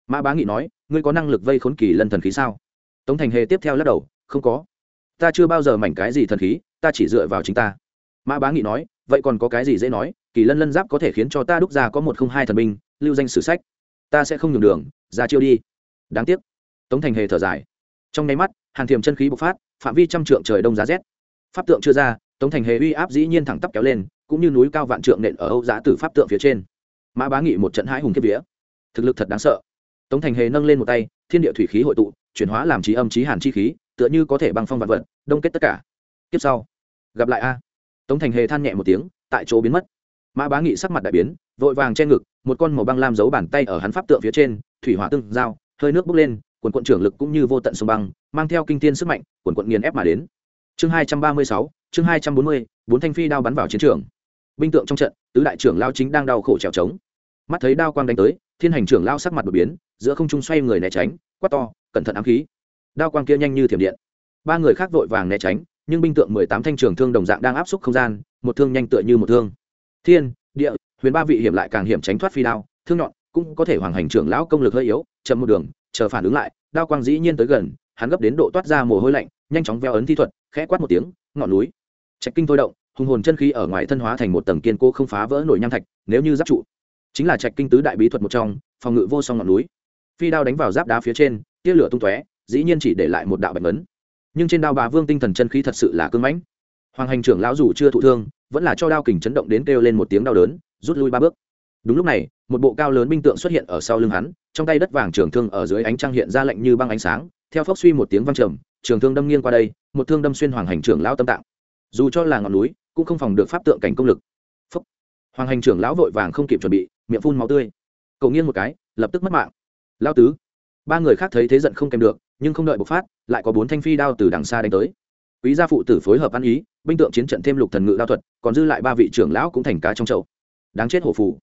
Mã bá nghị nói, ngươi có năng lực vây khốn kỳ lân thần khí sao? Tống thành hề tiếp theo lắc đầu, không có. Ta chưa bao giờ mảnh cái gì thần khí, ta chỉ dựa vào chính ta mã bá nghị nói, vậy còn có cái gì dễ nói? Kỳ lân lân giáp có thể khiến cho ta đúc ra có một không hai thần binh, lưu danh sử sách. Ta sẽ không nhường đường, ra chiêu đi. Đáng tiếc. Tống thành hề thở dài. Trong nháy mắt, hàng thiềm chân khí bộc phát, phạm vi trăm trượng trời đông giá rét. Pháp tượng chưa ra, tống thành hề uy áp dĩ nhiên thẳng tắp kéo lên, cũng như núi cao vạn trượng nện ở âu giá tử pháp tượng phía trên. Mã bá nghị một trận hãi hùng kiếp vía. Thực lực thật đáng sợ. Tống thành hề nâng lên một tay, thiên địa thủy khí hội tụ, chuyển hóa làm trí âm trí hàn chi khí, tựa như có thể băng phong vạn vật, đông kết tất cả. Tiếp sau, gặp lại a tống thành hề than nhẹ một tiếng, tại chỗ biến mất. Mã bá nghị sắc mặt đại biến, vội vàng che ngực, một con màu băng lam giấu bàn tay ở hắn pháp tượng phía trên, thủy hỏa tương giao, hơi nước bốc lên, quần quận trưởng lực cũng như vô tận sông băng, mang theo kinh thiên sức mạnh, quần quận nghiền ép mà đến. Chương hai trăm ba mươi sáu, chương hai trăm bốn mươi, bốn thanh phi đao bắn vào chiến trường. Binh tượng trong trận, tứ đại trưởng lao chính đang đau khổ trèo trống. Mắt thấy đao quang đánh tới, thiên hành trưởng lao sắc mặt đột biến, giữa không trung xoay người né tránh, quát to, cẩn thận ám khí. Đao quang kia nhanh như thiểm điện. Ba người khác vội vàng né tránh nhưng binh tượng mười tám thanh trường thương đồng dạng đang áp xúc không gian, một thương nhanh tựa như một thương. Thiên, địa, huyền ba vị hiểm lại càng hiểm tránh thoát phi đao, thương nhọn cũng có thể hoàng hành trưởng lão công lực hơi yếu, chậm một đường, chờ phản ứng lại, đao quang dĩ nhiên tới gần, hắn gấp đến độ toát ra mồ hôi lạnh, nhanh chóng veo ấn thi thuật, khẽ quát một tiếng, ngọn núi. Trạch kinh thôi động, hùng hồn chân khí ở ngoài thân hóa thành một tầng kiên cố không phá vỡ nổi nham thạch, nếu như giáp trụ. Chính là trạch kinh tứ đại bí thuật một trong, phòng ngự vô song ngọn núi. Phi đao đánh vào giáp đá phía trên, tia lửa tung tóe, dĩ nhiên chỉ để lại một đạo bạch ấn nhưng trên đao bà vương tinh thần chân khí thật sự là cưng mãnh. Hoàng hành trưởng lão dù chưa thụ thương, vẫn là cho đao kình chấn động đến kêu lên một tiếng đau đớn, rút lui ba bước. Đúng lúc này, một bộ cao lớn binh tượng xuất hiện ở sau lưng hắn, trong tay đất vàng trường thương ở dưới ánh trăng hiện ra lạnh như băng ánh sáng, theo phốc suy một tiếng văng trầm, trường thương đâm nghiêng qua đây, một thương đâm xuyên hoàng hành trưởng lão tâm tạng. Dù cho là ngọn núi, cũng không phòng được pháp tượng cảnh công lực. Phốc. Hoàng hành trưởng lão vội vàng không kịp chuẩn bị, miệng phun máu tươi. Cầu nghiêng một cái, lập tức mất mạng. Lao tứ. Ba người khác thấy thế giận không kèm được nhưng không đợi bộc phát, lại có bốn thanh phi đao từ đằng xa đánh tới. Quý gia phụ tử phối hợp ăn ý, binh tượng chiến trận thêm lục thần ngự đao thuật, còn dư lại ba vị trưởng lão cũng thành cá trong chậu. Đáng chết hổ phù.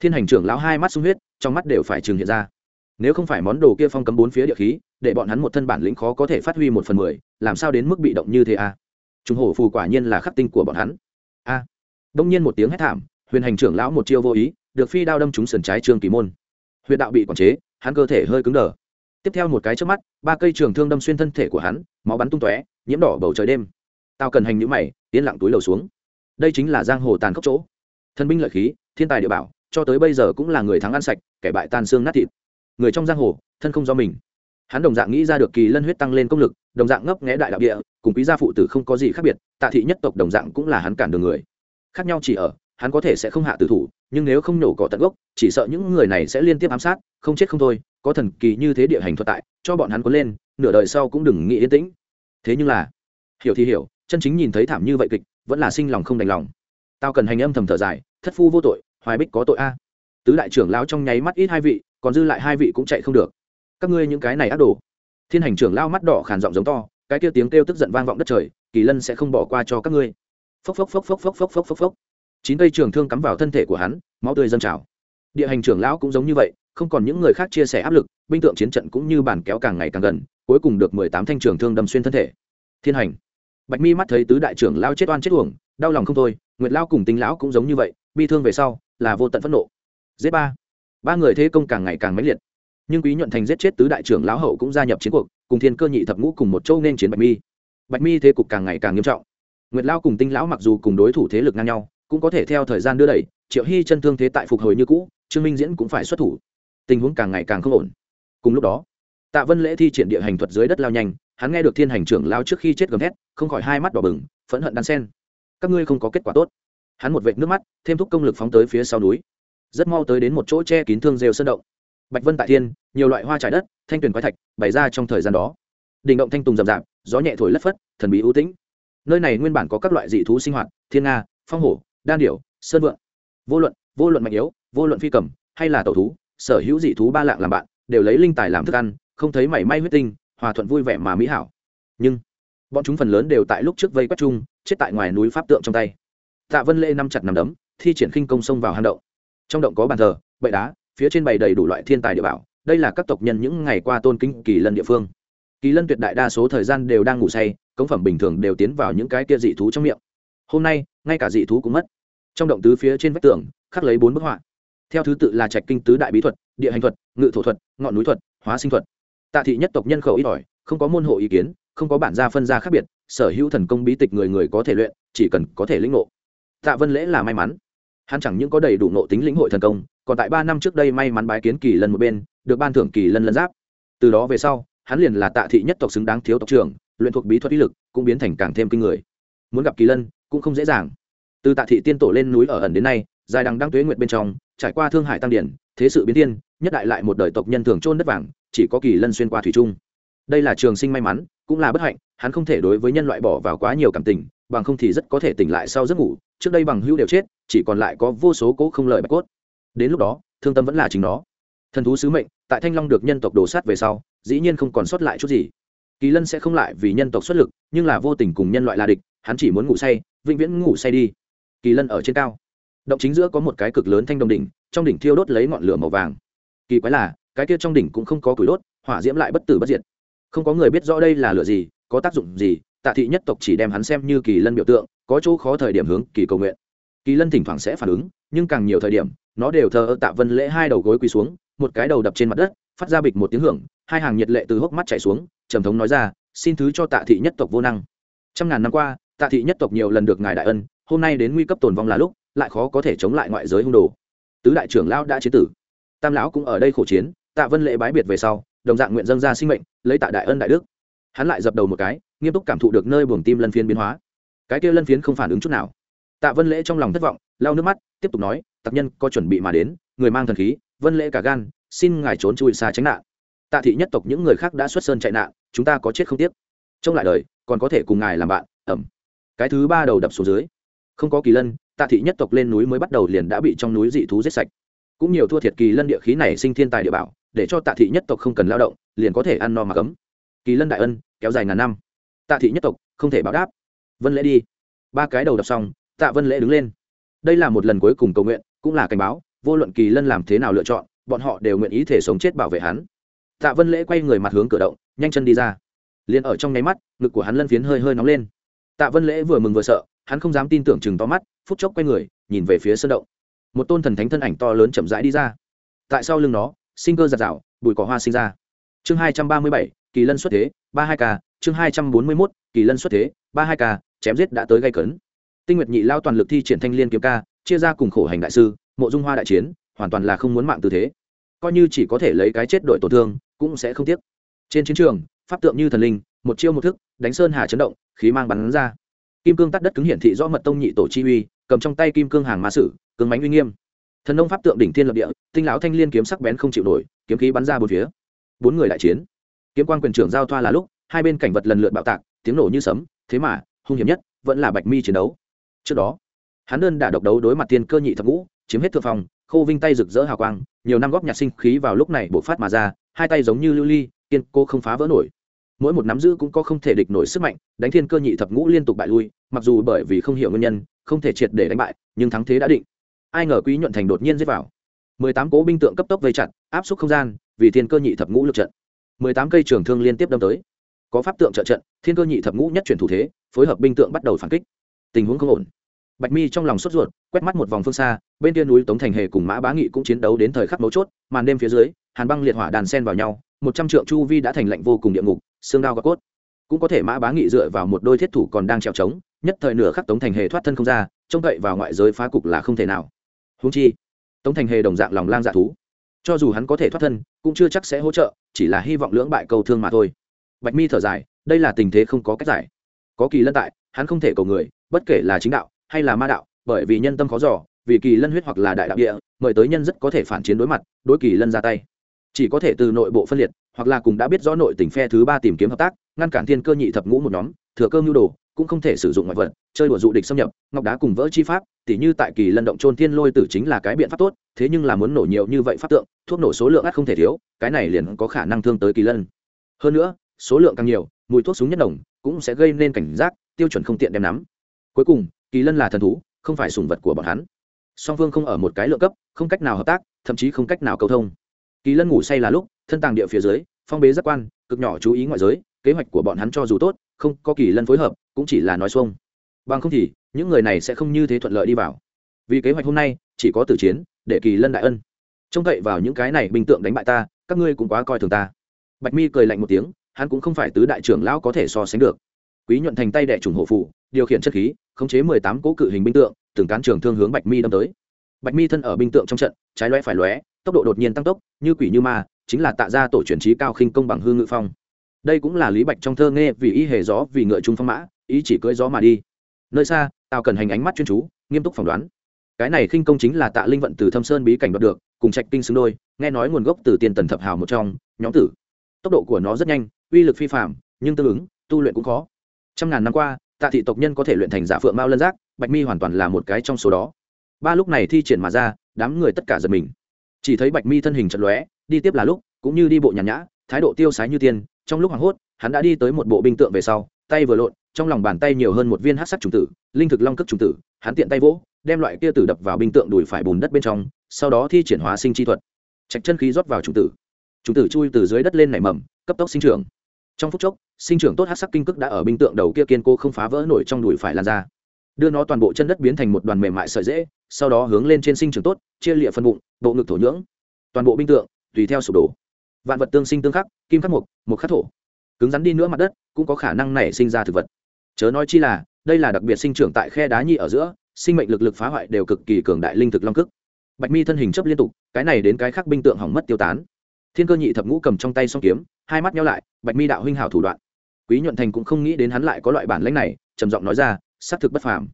Thiên hành trưởng lão hai mắt sung huyết, trong mắt đều phải trường hiện ra. Nếu không phải món đồ kia phong cấm bốn phía địa khí, để bọn hắn một thân bản lĩnh khó có thể phát huy một phần mười, làm sao đến mức bị động như thế a à? chúng hổ phù quả nhiên là khắc tinh của bọn hắn. A. À. đông nhiên một tiếng hét thảm, huyền hành trưởng lão một chiêu vô ý, được phi đao đâm trúng sườn trái trương kỳ môn. Huyền đạo bị quản chế, hắn cơ thể hơi cứng đờ tiếp theo một cái trước mắt, ba cây trường thương đâm xuyên thân thể của hắn, máu bắn tung tóe, nhiễm đỏ bầu trời đêm. Tao cần hành nhữ mày tiến lặng túi lầu xuống. Đây chính là giang hồ tàn khốc chỗ. Thân binh lợi khí, thiên tài địa bảo, cho tới bây giờ cũng là người thắng ăn sạch, kẻ bại tan xương nát thịt. Người trong giang hồ, thân không do mình. Hắn đồng dạng nghĩ ra được kỳ lân huyết tăng lên công lực, đồng dạng ngấp nghẽ đại đạo địa, cùng quý gia phụ tử không có gì khác biệt, tạ thị nhất tộc đồng dạng cũng là hắn cản đường người. Khác nhau chỉ ở, hắn có thể sẽ không hạ tử thủ nhưng nếu không nổ cỏ tận gốc, chỉ sợ những người này sẽ liên tiếp ám sát, không chết không thôi, có thần kỳ như thế địa hành thuật tại, cho bọn hắn có lên, nửa đời sau cũng đừng nghĩ yên tĩnh. Thế nhưng là, hiểu thì hiểu, chân chính nhìn thấy thảm như vậy kịch, vẫn là sinh lòng không đành lòng. Tao cần hành âm thầm thở dài, thất phu vô tội, hoài bích có tội a. À. Tứ đại trưởng lão trong nháy mắt ít hai vị, còn dư lại hai vị cũng chạy không được. Các ngươi những cái này ác đồ. Thiên hành trưởng lao mắt đỏ khàn giọng giống to, cái kia tiếng kêu tức giận vang vọng đất trời, kỳ lân sẽ không bỏ qua cho các ngươi. Phốc phốc phốc phốc phốc phốc phốc phốc phốc chín cây trường thương cắm vào thân thể của hắn, máu tươi dâng trào. Địa hành trưởng lão cũng giống như vậy, không còn những người khác chia sẻ áp lực, binh tượng chiến trận cũng như bản kéo càng ngày càng gần, cuối cùng được mười tám thanh trường thương đâm xuyên thân thể. Thiên hành. Bạch mi mắt thấy tứ đại trưởng lao chết oan chết uổng, đau lòng không thôi, nguyệt lao cùng tính lão cũng giống như vậy, bi thương về sau, là vô tận phẫn nộ. Giết ba. Ba người thế công càng ngày càng mãnh liệt. Nhưng quý nhuận thành giết chết tứ đại trưởng lão hậu cũng gia nhập chiến cuộc, cùng thiên cơ nhị thập ngũ cùng một châu nên chiến bạch mi. Bạch mi thế cục càng ngày càng nghiêm trọng. Nguyệt lao cùng tinh lão mặc dù cùng đối thủ thế lực ngang nhau cũng có thể theo thời gian đưa đẩy, triệu hy chân thương thế tại phục hồi như cũ, trương minh diễn cũng phải xuất thủ. Tình huống càng ngày càng không ổn. Cùng lúc đó, tạ vân lễ thi triển địa hành thuật dưới đất lao nhanh, hắn nghe được thiên hành trưởng lao trước khi chết gầm thét, không khỏi hai mắt đỏ bừng, phẫn hận đan sen. Các ngươi không có kết quả tốt. Hắn một vệt nước mắt, thêm thúc công lực phóng tới phía sau núi. Rất mau tới đến một chỗ che kín thương rêu sơn động. Bạch vân tại thiên, nhiều loại hoa trái đất, thanh tuyền quái thạch, bày ra trong thời gian đó. Đình động thanh tùng rậm rạp, gió nhẹ thổi lất phất, thần bí ưu tĩnh. Nơi này nguyên bản có các loại dị thú sinh hoạt, thiên nga, phong hổ đan điểu, sơn vượng. Vô luận vô luận mạnh yếu, vô luận phi cầm, hay là tẩu thú, sở hữu dị thú ba lạng làm bạn, đều lấy linh tài làm thức ăn, không thấy mảy may huyết tinh, hòa thuận vui vẻ mà mỹ hảo. Nhưng, bọn chúng phần lớn đều tại lúc trước vây quét chung, chết tại ngoài núi pháp tượng trong tay. Tạ vân lê nắm chặt nằm đấm, thi triển khinh công sông vào hang động. Trong động có bàn thờ bậy đá, phía trên bày đầy đủ loại thiên tài địa bảo, đây là các tộc nhân những ngày qua tôn kính kỳ lân địa phương. Kỳ lân tuyệt đại đa số thời gian đều đang ngủ say, cống phẩm bình thường đều tiến vào những cái kia dị thú trong miệng. Hôm nay, ngay cả dị thú cũng mất trong động tứ phía trên vách tường, khắc lấy bốn bức họa. Theo thứ tự là trạch kinh tứ đại bí thuật, địa hành thuật, ngự thổ thuật, ngọn núi thuật, hóa sinh thuật. Tạ thị nhất tộc nhân khẩu ít ỏi, không có môn hộ ý kiến, không có bản gia phân gia khác biệt, sở hữu thần công bí tịch người người có thể luyện, chỉ cần có thể lĩnh ngộ. Tạ vân lễ là may mắn. Hắn chẳng những có đầy đủ nộ tính lĩnh hội thần công, còn tại ba năm trước đây may mắn bái kiến kỳ lần một bên, được ban thưởng kỳ lân lân giáp. Từ đó về sau, hắn liền là tạ thị nhất tộc xứng đáng thiếu tộc trưởng, luyện thuộc bí thuật ý lực cũng biến thành càng thêm kinh người. Muốn gặp kỳ lân cũng không dễ dàng từ tạ thị tiên tổ lên núi ở ẩn đến nay, dài đằng đăng tuế nguyệt bên trong, trải qua thương hải tăng điển, thế sự biến thiên, nhất đại lại một đời tộc nhân thường trôn đất vàng, chỉ có kỳ lân xuyên qua thủy trung đây là trường sinh may mắn, cũng là bất hạnh, hắn không thể đối với nhân loại bỏ vào quá nhiều cảm tình, bằng không thì rất có thể tỉnh lại sau giấc ngủ, trước đây bằng hữu đều chết, chỉ còn lại có vô số cố không lợi bạch cốt. Đến lúc đó, thương tâm vẫn là chính nó. Thần thú sứ mệnh, tại thanh long được nhân tộc đổ sát về sau, dĩ nhiên không còn sót lại chút gì. Kỳ lân sẽ không lại vì nhân tộc xuất lực, nhưng là vô tình cùng nhân loại là địch, hắn chỉ muốn ngủ say, vĩnh viễn ngủ say đi kỳ lân ở trên cao. Động chính giữa có một cái cực lớn thanh đồng đỉnh, trong đỉnh thiêu đốt lấy ngọn lửa màu vàng. Kỳ quái là, cái kia trong đỉnh cũng không có củi đốt, hỏa diễm lại bất tử bất diệt. Không có người biết rõ đây là lửa gì, có tác dụng gì, tạ thị nhất tộc chỉ đem hắn xem như kỳ lân biểu tượng, có chỗ khó thời điểm hướng kỳ cầu nguyện. Kỳ lân thỉnh thoảng sẽ phản ứng, nhưng càng nhiều thời điểm, nó đều thờ ơ tạ vân lễ hai đầu gối quỳ xuống, một cái đầu đập trên mặt đất, phát ra bịch một tiếng hưởng, hai hàng nhiệt lệ từ hốc mắt chảy xuống, trầm thống nói ra, xin thứ cho tạ thị nhất tộc vô năng. Trăm ngàn năm qua, tạ thị nhất tộc nhiều lần được ngài đại ân hôm nay đến nguy cấp tồn vong là lúc, lại khó có thể chống lại ngoại giới hung đồ. Tứ đại trưởng lão đã chế tử. Tam lão cũng ở đây khổ chiến, tạ vân lễ bái biệt về sau, đồng dạng nguyện dâng ra sinh mệnh, lấy tạ đại ân đại đức. Hắn lại dập đầu một cái, nghiêm túc cảm thụ được nơi buồng tim lân phiến biến hóa. Cái kia lân phiến không phản ứng chút nào. Tạ vân lễ trong lòng thất vọng, lau nước mắt, tiếp tục nói, tặc nhân có chuẩn bị mà đến, người mang thần khí, vân lễ cả gan, xin ngài trốn chui xa tránh nạn. Tạ thị nhất tộc những người khác đã xuất sơn chạy nạn, chúng ta có chết không tiếc. Trông lại đời, còn có thể cùng ngài làm bạn, ẩm. Cái thứ ba đầu đập xuống dưới không có kỳ lân, tạ thị nhất tộc lên núi mới bắt đầu liền đã bị trong núi dị thú giết sạch. Cũng nhiều thua thiệt kỳ lân địa khí này sinh thiên tài địa bảo, để cho tạ thị nhất tộc không cần lao động, liền có thể ăn no mà cấm. Kỳ lân đại ân, kéo dài ngàn năm. Tạ thị nhất tộc, không thể báo đáp. Vân lễ đi. Ba cái đầu đập xong, tạ vân lễ đứng lên. Đây là một lần cuối cùng cầu nguyện, cũng là cảnh báo, vô luận kỳ lân làm thế nào lựa chọn, bọn họ đều nguyện ý thể sống chết bảo vệ hắn. Tạ vân lễ quay người mặt hướng cửa động, nhanh chân đi ra. Liền ở trong nháy mắt, ngực của hắn lân phiến hơi hơi nóng lên. Tạ vân lễ vừa mừng vừa sợ hắn không dám tin tưởng chừng to mắt, phút chốc quay người, nhìn về phía sân động. Một tôn thần thánh thân ảnh to lớn chậm rãi đi ra. Tại sau lưng nó, sinh cơ giạt rào, bụi cỏ hoa sinh ra. Chương hai trăm ba mươi bảy, kỳ lân xuất thế, ba hai k, chương hai trăm bốn mươi mốt, kỳ lân xuất thế, ba hai k, chém giết đã tới gây cấn. Tinh nguyệt nhị lao toàn lực thi triển thanh liên kiếm ca, chia ra cùng khổ hành đại sư, mộ dung hoa đại chiến, hoàn toàn là không muốn mạng tư thế. Coi như chỉ có thể lấy cái chết đội tổn thương, cũng sẽ không tiếc. Trên chiến trường, pháp tượng như thần linh, một chiêu một thức, đánh sơn hà chấn động, khí mang bắn ra kim cương tắt đất cứng hiển thị rõ mật tông nhị tổ chi uy, cầm trong tay kim cương hàng ma sử, cứng mánh uy nghiêm. Thần nông pháp tượng đỉnh thiên lập địa, tinh lão thanh liên kiếm sắc bén không chịu nổi, kiếm khí bắn ra bốn phía. Bốn người đại chiến. Kiếm quan quyền trưởng giao thoa là lúc, hai bên cảnh vật lần lượt bạo tạc, tiếng nổ như sấm, thế mà, hung hiểm nhất, vẫn là bạch mi chiến đấu. Trước đó, hắn đơn đả độc đấu đối mặt tiên cơ nhị thập ngũ, chiếm hết thượng phòng, khô vinh tay rực rỡ hào quang, nhiều năm góp nhặt sinh khí vào lúc này bộc phát mà ra, hai tay giống như lưu ly, kiên cô không phá vỡ nổi mỗi một nắm giữ cũng có không thể địch nổi sức mạnh, đánh thiên cơ nhị thập ngũ liên tục bại lui, mặc dù bởi vì không hiểu nguyên nhân, không thể triệt để đánh bại, nhưng thắng thế đã định. Ai ngờ quý nhuận thành đột nhiên giết vào. Mười tám cố binh tượng cấp tốc vây chặt, áp suất không gian, vì thiên cơ nhị thập ngũ lực trận. Mười tám cây trường thương liên tiếp đâm tới. Có pháp tượng trợ trận, thiên cơ nhị thập ngũ nhất chuyển thủ thế, phối hợp binh tượng bắt đầu phản kích. Tình huống không ổn. Bạch mi trong lòng sốt ruột, quét mắt một vòng phương xa, bên kia núi tống thành hề cùng mã bá nghị cũng chiến đấu đến thời khắc mấu chốt, màn đêm phía dưới, hàn băng liệt hỏa đàn sen vào nhau một trăm trượng chu vi đã thành lạnh vô cùng địa ngục, xương đao và cốt. Cũng có thể mã bá nghị dựa vào một đôi thiết thủ còn đang trèo trống, nhất thời nửa khắc tống thành hề thoát thân không ra, trông cậy vào ngoại giới phá cục là không thể nào. Húng chi, tống thành hề đồng dạng lòng lang dạ thú. Cho dù hắn có thể thoát thân, cũng chưa chắc sẽ hỗ trợ, chỉ là hy vọng lưỡng bại cầu thương mà thôi. Bạch mi thở dài, đây là tình thế không có cách giải. Có kỳ lân tại, hắn không thể cầu người, bất kể là chính đạo hay là ma đạo, bởi vì nhân tâm khó giỏ vì kỳ lân huyết hoặc là đại đạo địa, mời tới nhân rất có thể phản chiến đối mặt, đối kỳ lân ra tay chỉ có thể từ nội bộ phân liệt, hoặc là cùng đã biết rõ nội tình phe thứ ba tìm kiếm hợp tác, ngăn cản thiên cơ nhị thập ngũ một nhóm, thừa cơ mưu đồ, cũng không thể sử dụng ngoại vật, chơi đùa dụ địch xâm nhập, ngọc đá cùng vỡ chi pháp, tỉ như tại kỳ lân động trôn thiên lôi tử chính là cái biện pháp tốt, thế nhưng là muốn nổ nhiều như vậy pháp tượng, thuốc nổ số lượng ắt không thể thiếu, cái này liền có khả năng thương tới kỳ lân. Hơn nữa, số lượng càng nhiều, mùi thuốc súng nhất đồng, cũng sẽ gây nên cảnh giác, tiêu chuẩn không tiện đem nắm. Cuối cùng, kỳ lân là thần thú, không phải sùng vật của bọn hắn. Song phương không ở một cái lượng cấp, không cách nào hợp tác, thậm chí không cách nào cầu thông kỳ lân ngủ say là lúc thân tàng địa phía dưới phong bế giác quan cực nhỏ chú ý ngoại giới kế hoạch của bọn hắn cho dù tốt không có kỳ lân phối hợp cũng chỉ là nói xuông. Bằng không thì những người này sẽ không như thế thuận lợi đi vào. Vì kế hoạch hôm nay chỉ có tử chiến để kỳ lân đại ân. Trông cậy vào những cái này bình tượng đánh bại ta các ngươi cũng quá coi thường ta. Bạch mi cười lạnh một tiếng hắn cũng không phải tứ đại trưởng lão có thể so sánh được. Quý nhuận thành tay đệ trùng hộ phụ, điều khiển chất khí khống chế mười tám cỗ cự hình binh tượng từng cán trường thương hướng bạch mi đâm tới bạch mi thân ở binh tượng trong trận, trái lóe phải lóe, tốc độ đột nhiên tăng tốc, như quỷ như ma, chính là tạ ra tổ truyền trí cao khinh công bằng hư ngự phong. Đây cũng là lý bạch trong thơ nghe vì y hề gió, vì ngựa trung phong mã, ý chỉ cưỡi gió mà đi. Nơi xa, tào cần hành ánh mắt chuyên chú, nghiêm túc phỏng đoán. Cái này khinh công chính là tạ linh vận từ thâm sơn bí cảnh đoạt được, cùng trạch kinh xứng đôi, nghe nói nguồn gốc từ tiền tần thập hào một trong, nhóm tử. Tốc độ của nó rất nhanh, uy lực phi phạm nhưng tương ứng, tu luyện cũng khó. Trăm ngàn năm qua, tạ thị tộc nhân có thể luyện thành giả phượng mao lân giác, bạch mi hoàn toàn là một cái trong số đó ba lúc này thi triển mà ra, đám người tất cả giật mình. Chỉ thấy bạch mi thân hình chật lóe, đi tiếp là lúc, cũng như đi bộ nhàn nhã, thái độ tiêu sái như tiên, trong lúc hoảng hốt, hắn đã đi tới một bộ binh tượng về sau, tay vừa lộn, trong lòng bàn tay nhiều hơn một viên hát sắc trùng tử, linh thực long cất trùng tử, hắn tiện tay vỗ, đem loại kia tử đập vào binh tượng đùi phải bùn đất bên trong, sau đó thi triển hóa sinh chi thuật. Trạch chân khí rót vào trùng tử. Trùng tử chui từ dưới đất lên nảy mầm, cấp tốc sinh trưởng. Trong phút chốc, sinh trưởng tốt hát sắc kinh cức đã ở binh tượng đầu kia kiên cố không phá vỡ nổi trong đùi phải lan ra đưa nó toàn bộ chân đất biến thành một đoàn mềm mại sợi dễ, sau đó hướng lên trên sinh trưởng tốt, chia lịa phân bụng, bộ ngực thổ nhưỡng, toàn bộ binh tượng, tùy theo sụp đổ. Vạn vật tương sinh tương khắc, kim khắc mục mục khắc thổ. Cứng rắn đi nữa mặt đất, cũng có khả năng nảy sinh ra thực vật. Chớ nói chi là, đây là đặc biệt sinh trưởng tại khe đá nhị ở giữa, sinh mệnh lực lực phá hoại đều cực kỳ cường đại linh thực long cức bạch mi thân hình chấp liên tục, cái này đến cái khác binh tượng hỏng mất tiêu tán. Thiên cơ nhị thập ngũ cầm trong tay song kiếm, hai mắt nhau lại, bạch mi đạo huynh hảo thủ đoạn. Quý nhuận thành cũng không nghĩ đến hắn lại có loại bản lãnh này, trầm giọng nói ra xác thực bất phàm.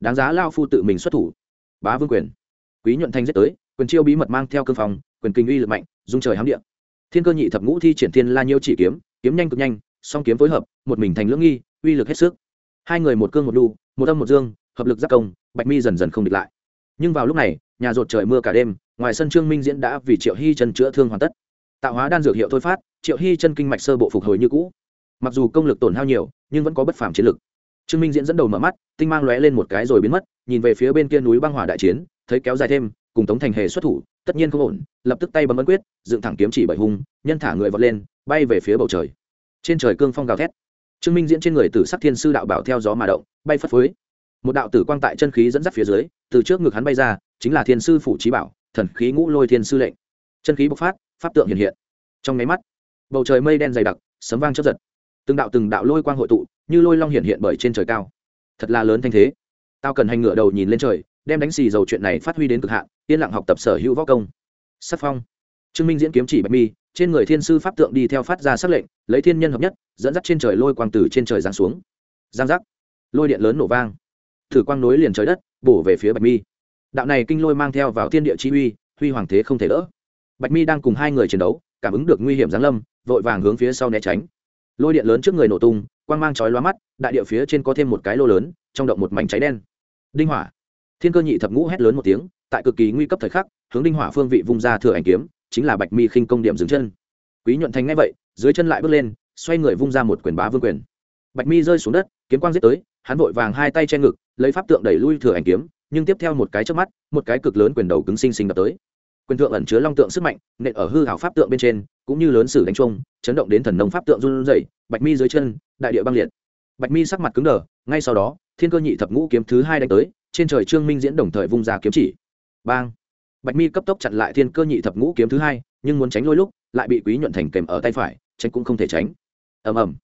Đáng giá lao phu tự mình xuất thủ. Bá vương quyền. Quý nhuận thanh giết tới quyền chiêu bí mật mang theo cương phòng quyền kinh uy lực mạnh dung trời hám địa, thiên cơ nhị thập ngũ thi triển thiên la nhiêu chỉ kiếm kiếm nhanh cực nhanh song kiếm phối hợp một mình thành lưỡng nghi uy lực hết sức. Hai người một cương một đu một âm một dương hợp lực giác công bạch mi dần dần không địch lại. Nhưng vào lúc này nhà rột trời mưa cả đêm ngoài sân trương minh diễn đã vì triệu hy chân chữa thương hoàn tất. Tạo hóa đan dược hiệu thôi phát triệu hy chân kinh mạch sơ bộ phục hồi như cũ. Mặc dù công lực tổn hao nhiều nhưng vẫn có bất phàm chiến lực trương minh diễn dẫn đầu mở mắt, tinh mang lóe lên một cái rồi biến mất, nhìn về phía bên kia núi băng hỏa đại chiến, thấy kéo dài thêm, cùng tống thành hề xuất thủ, tất nhiên không ổn, lập tức tay bấm ấn quyết, dựng thẳng kiếm chỉ bảy hung, nhân thả người vọt lên, bay về phía bầu trời. Trên trời cương phong gào thét. Trương minh diễn trên người tử sắc thiên sư đạo bảo theo gió mà động, bay phất phới. Một đạo tử quang tại chân khí dẫn dắt phía dưới, từ trước ngực hắn bay ra, chính là thiên sư phủ trí bảo, thần khí ngũ lôi thiên sư lệnh. Chân khí bộc phát, pháp tượng hiện hiện. Trong máy mắt, bầu trời mây đen dày đặc, sấm vang chớp giật từng đạo từng đạo lôi quang hội tụ, như lôi long hiện hiện bởi trên trời cao. Thật là lớn thanh thế. Tao cần hành ngựa đầu nhìn lên trời, đem đánh xì dầu chuyện này phát huy đến cực hạn, yên lặng học tập sở hữu võ công. Sắc phong. Trương minh diễn kiếm chỉ bạch mi, trên người thiên sư pháp tượng đi theo phát ra sắc lệnh, lấy thiên nhân hợp nhất, dẫn dắt trên trời lôi quang từ trên trời giáng xuống. Giang giác. Lôi điện lớn nổ vang. Thử quang nối liền trời đất, bổ về phía bạch mi. Đạo này kinh lôi mang theo vào thiên địa chi uy, huy hoàng thế không thể đỡ. Bạch mi đang cùng hai người chiến đấu, cảm ứng được nguy hiểm giáng lâm, vội vàng hướng phía sau né tránh lôi điện lớn trước người nổ tung, quang mang chói lóa mắt, đại địa phía trên có thêm một cái lô lớn, trong động một mảnh cháy đen. Đinh hỏa. Thiên cơ nhị thập ngũ hét lớn một tiếng, tại cực kỳ nguy cấp thời khắc, hướng đinh hỏa phương vị vung ra thừa ảnh kiếm, chính là bạch mi khinh công điểm dừng chân. Quý nhuận thành ngay vậy, dưới chân lại bước lên, xoay người vung ra một quyền bá vương quyền. Bạch mi rơi xuống đất, kiếm quang giết tới, hắn vội vàng hai tay che ngực, lấy pháp tượng đẩy lui thừa ảnh kiếm, nhưng tiếp theo một cái trước mắt, một cái cực lớn quyền đầu cứng sinh sinh đập tới quyền tượng ẩn chứa long tượng sức mạnh, nện ở hư hảo pháp tượng bên trên, cũng như lớn sử đánh trông chấn động đến thần nông pháp tượng run rẩy, bạch mi dưới chân, đại địa băng liệt. Bạch mi sắc mặt cứng đờ, ngay sau đó, thiên cơ nhị thập ngũ kiếm thứ hai đánh tới, trên trời trương minh diễn đồng thời vung ra kiếm chỉ. Bang! Bạch mi cấp tốc chặn lại thiên cơ nhị thập ngũ kiếm thứ hai, nhưng muốn tránh lôi lúc, lại bị quý nhuận thành kèm ở tay phải, tránh cũng không thể tránh. Ầm ầm!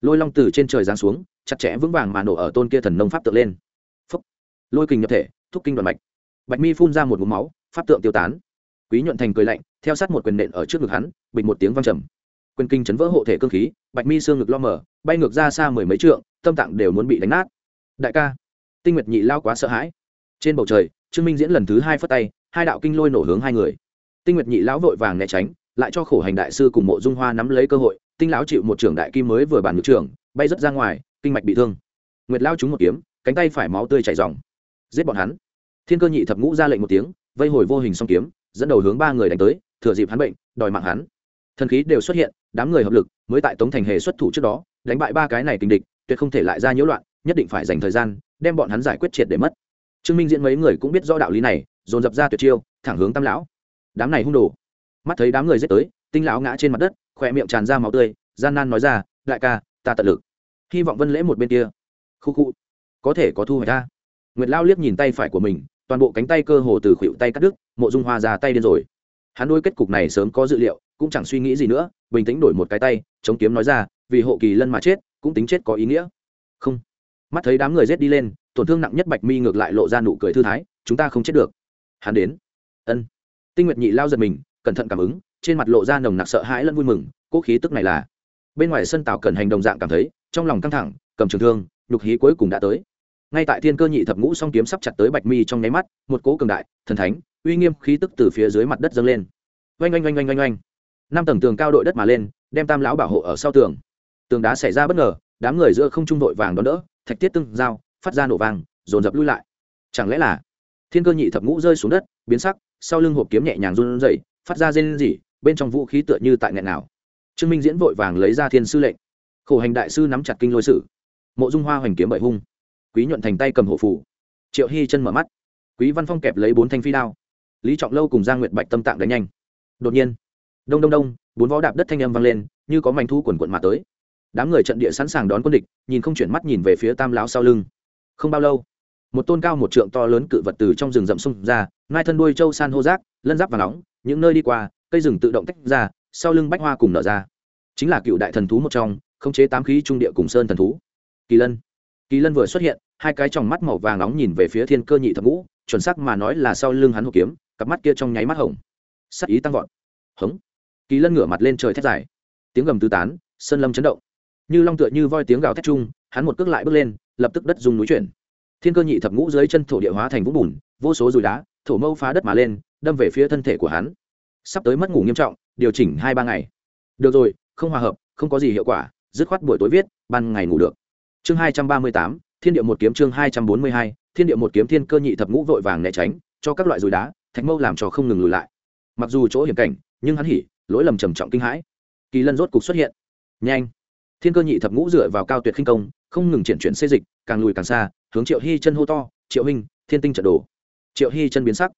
Lôi long từ trên trời giáng xuống, chặt chẽ vững vàng mà nổ ở tôn kia thần nông pháp tượng lên. Phúc. lôi kình nhập thể, thúc kinh đoạn mạch. Bạch mi phun ra một ngụm máu, pháp tượng tiêu tán quý nhuận thành cười lạnh, theo sát một quyền nện ở trước ngực hắn, bình một tiếng vang trầm. Quyền kinh chấn vỡ hộ thể cơ khí, bạch mi xương ngực lo mở bay ngược ra xa mười mấy trượng, tâm tạng đều muốn bị đánh nát. Đại ca, tinh nguyệt nhị lao quá sợ hãi. Trên bầu trời, trương minh diễn lần thứ hai phất tay, hai đạo kinh lôi nổ hướng hai người. Tinh nguyệt nhị lão vội vàng né tránh, lại cho khổ hành đại sư cùng mộ dung hoa nắm lấy cơ hội, tinh lão chịu một trưởng đại kim mới vừa bàn ngược trưởng, bay rất ra ngoài, kinh mạch bị thương. Nguyệt lao trúng một kiếm, cánh tay phải máu tươi chảy dòng giết bọn hắn. Thiên cơ nhị thập ngũ ra lệnh một tiếng, vây hồi vô hình song kiếm dẫn đầu hướng ba người đánh tới, thừa dịp hắn bệnh, đòi mạng hắn. Thần khí đều xuất hiện, đám người hợp lực, mới tại tống thành hề xuất thủ trước đó, đánh bại ba cái này tình địch, tuyệt không thể lại ra nhiễu loạn, nhất định phải dành thời gian, đem bọn hắn giải quyết triệt để mất. Trương minh diễn mấy người cũng biết rõ đạo lý này, dồn dập ra tuyệt chiêu, thẳng hướng tam lão. Đám này hung đồ. Mắt thấy đám người giết tới, tinh lão ngã trên mặt đất, khỏe miệng tràn ra máu tươi, gian nan nói ra, đại ca, ta tận lực. Hy vọng vân lễ một bên kia. Khu khu. Có thể có thu hoạch ta. Nguyệt lao liếc nhìn tay phải của mình toàn bộ cánh tay cơ hồ từ khuỷu tay cắt đứt, mộ dung hoa ra tay điên rồi. Hắn đôi kết cục này sớm có dự liệu, cũng chẳng suy nghĩ gì nữa, bình tĩnh đổi một cái tay, chống kiếm nói ra, vì hộ kỳ lân mà chết, cũng tính chết có ý nghĩa. Không. Mắt thấy đám người rết đi lên, tổn thương nặng nhất bạch mi ngược lại lộ ra nụ cười thư thái, chúng ta không chết được. Hắn đến. Ân. Tinh nguyệt nhị lao giật mình, cẩn thận cảm ứng, trên mặt lộ ra nồng nặc sợ hãi lẫn vui mừng, cố khí tức này là. Bên ngoài sân tào cần hành đồng dạng cảm thấy, trong lòng căng thẳng, cầm trường thương, nhục hí cuối cùng đã tới ngay tại thiên cơ nhị thập ngũ song kiếm sắp chặt tới bạch mi trong nháy mắt, một cỗ cường đại, thần thánh, uy nghiêm khí tức từ phía dưới mặt đất dâng lên. Oanh oanh oanh oanh oanh oanh. Năm tầng tường cao đội đất mà lên, đem tam lão bảo hộ ở sau tường. Tường đá xảy ra bất ngờ, đám người giữa không trung đội vàng đón đỡ, thạch tiết tưng dao phát ra nổ vàng dồn dập lui lại. Chẳng lẽ là thiên cơ nhị thập ngũ rơi xuống đất, biến sắc, sau lưng hộp kiếm nhẹ nhàng run rẩy, phát ra rên rỉ, bên trong vũ khí tựa như tại nghẹn nào. Trương minh diễn vội vàng lấy ra thiên sư lệnh. Khổ hành đại sư nắm chặt kinh lôi sử. Mộ dung hoa hoành kiếm bậy hung quý nhuận thành tay cầm hộ phủ. Triệu hy chân mở mắt. Quý văn phong kẹp lấy bốn thanh phi đao. Lý trọng lâu cùng giang nguyệt bạch tâm tạng đánh nhanh. Đột nhiên, đông đông đông, bốn võ đạp đất thanh âm vang lên, như có mảnh thu quần quận mà tới. Đám người trận địa sẵn sàng đón quân địch, nhìn không chuyển mắt nhìn về phía tam lão sau lưng. Không bao lâu, một tôn cao một trượng to lớn cự vật từ trong rừng rậm xung ra, ngai thân đuôi châu san hô rác, lân giáp và nóng, những nơi đi qua, cây rừng tự động tách ra, sau lưng bách hoa cùng nở ra. Chính là cựu đại thần thú một trong, khống chế tám khí trung địa cùng sơn thần thú. Kỳ lân kỳ lân vừa xuất hiện, hai cái tròng mắt màu vàng nóng nhìn về phía thiên cơ nhị thập ngũ, chuẩn sắc mà nói là sau lưng hắn hộp kiếm, cặp mắt kia trong nháy mắt hồng. Sắc ý tăng vọt. Hống. Kỳ lân ngửa mặt lên trời thét dài. Tiếng gầm tứ tán, sơn lâm chấn động. Như long tựa như voi tiếng gào thét chung, hắn một cước lại bước lên, lập tức đất dùng núi chuyển. Thiên cơ nhị thập ngũ dưới chân thổ địa hóa thành vũng bùn, vô số dùi đá, thổ mâu phá đất mà lên, đâm về phía thân thể của hắn. Sắp tới mất ngủ nghiêm trọng, điều chỉnh hai ba ngày. Được rồi, không hòa hợp, không có gì hiệu quả, dứt khoát buổi tối viết, ban ngày ngủ được chương hai trăm ba mươi tám, thiên địa một kiếm chương hai trăm bốn mươi hai, thiên địa một kiếm thiên cơ nhị thập ngũ vội vàng né tránh, cho các loại dùi đá, thạch mâu làm cho không ngừng lùi lại. Mặc dù chỗ hiểm cảnh, nhưng hắn hỉ, lỗi lầm trầm trọng kinh hãi. Kỳ lân rốt cục xuất hiện. Nhanh! Thiên cơ nhị thập ngũ dựa vào cao tuyệt khinh công, không ngừng chuyển chuyển xê dịch, càng lùi càng xa, hướng triệu hy chân hô to, triệu hình thiên tinh trận đồ! Triệu hy chân biến sắc.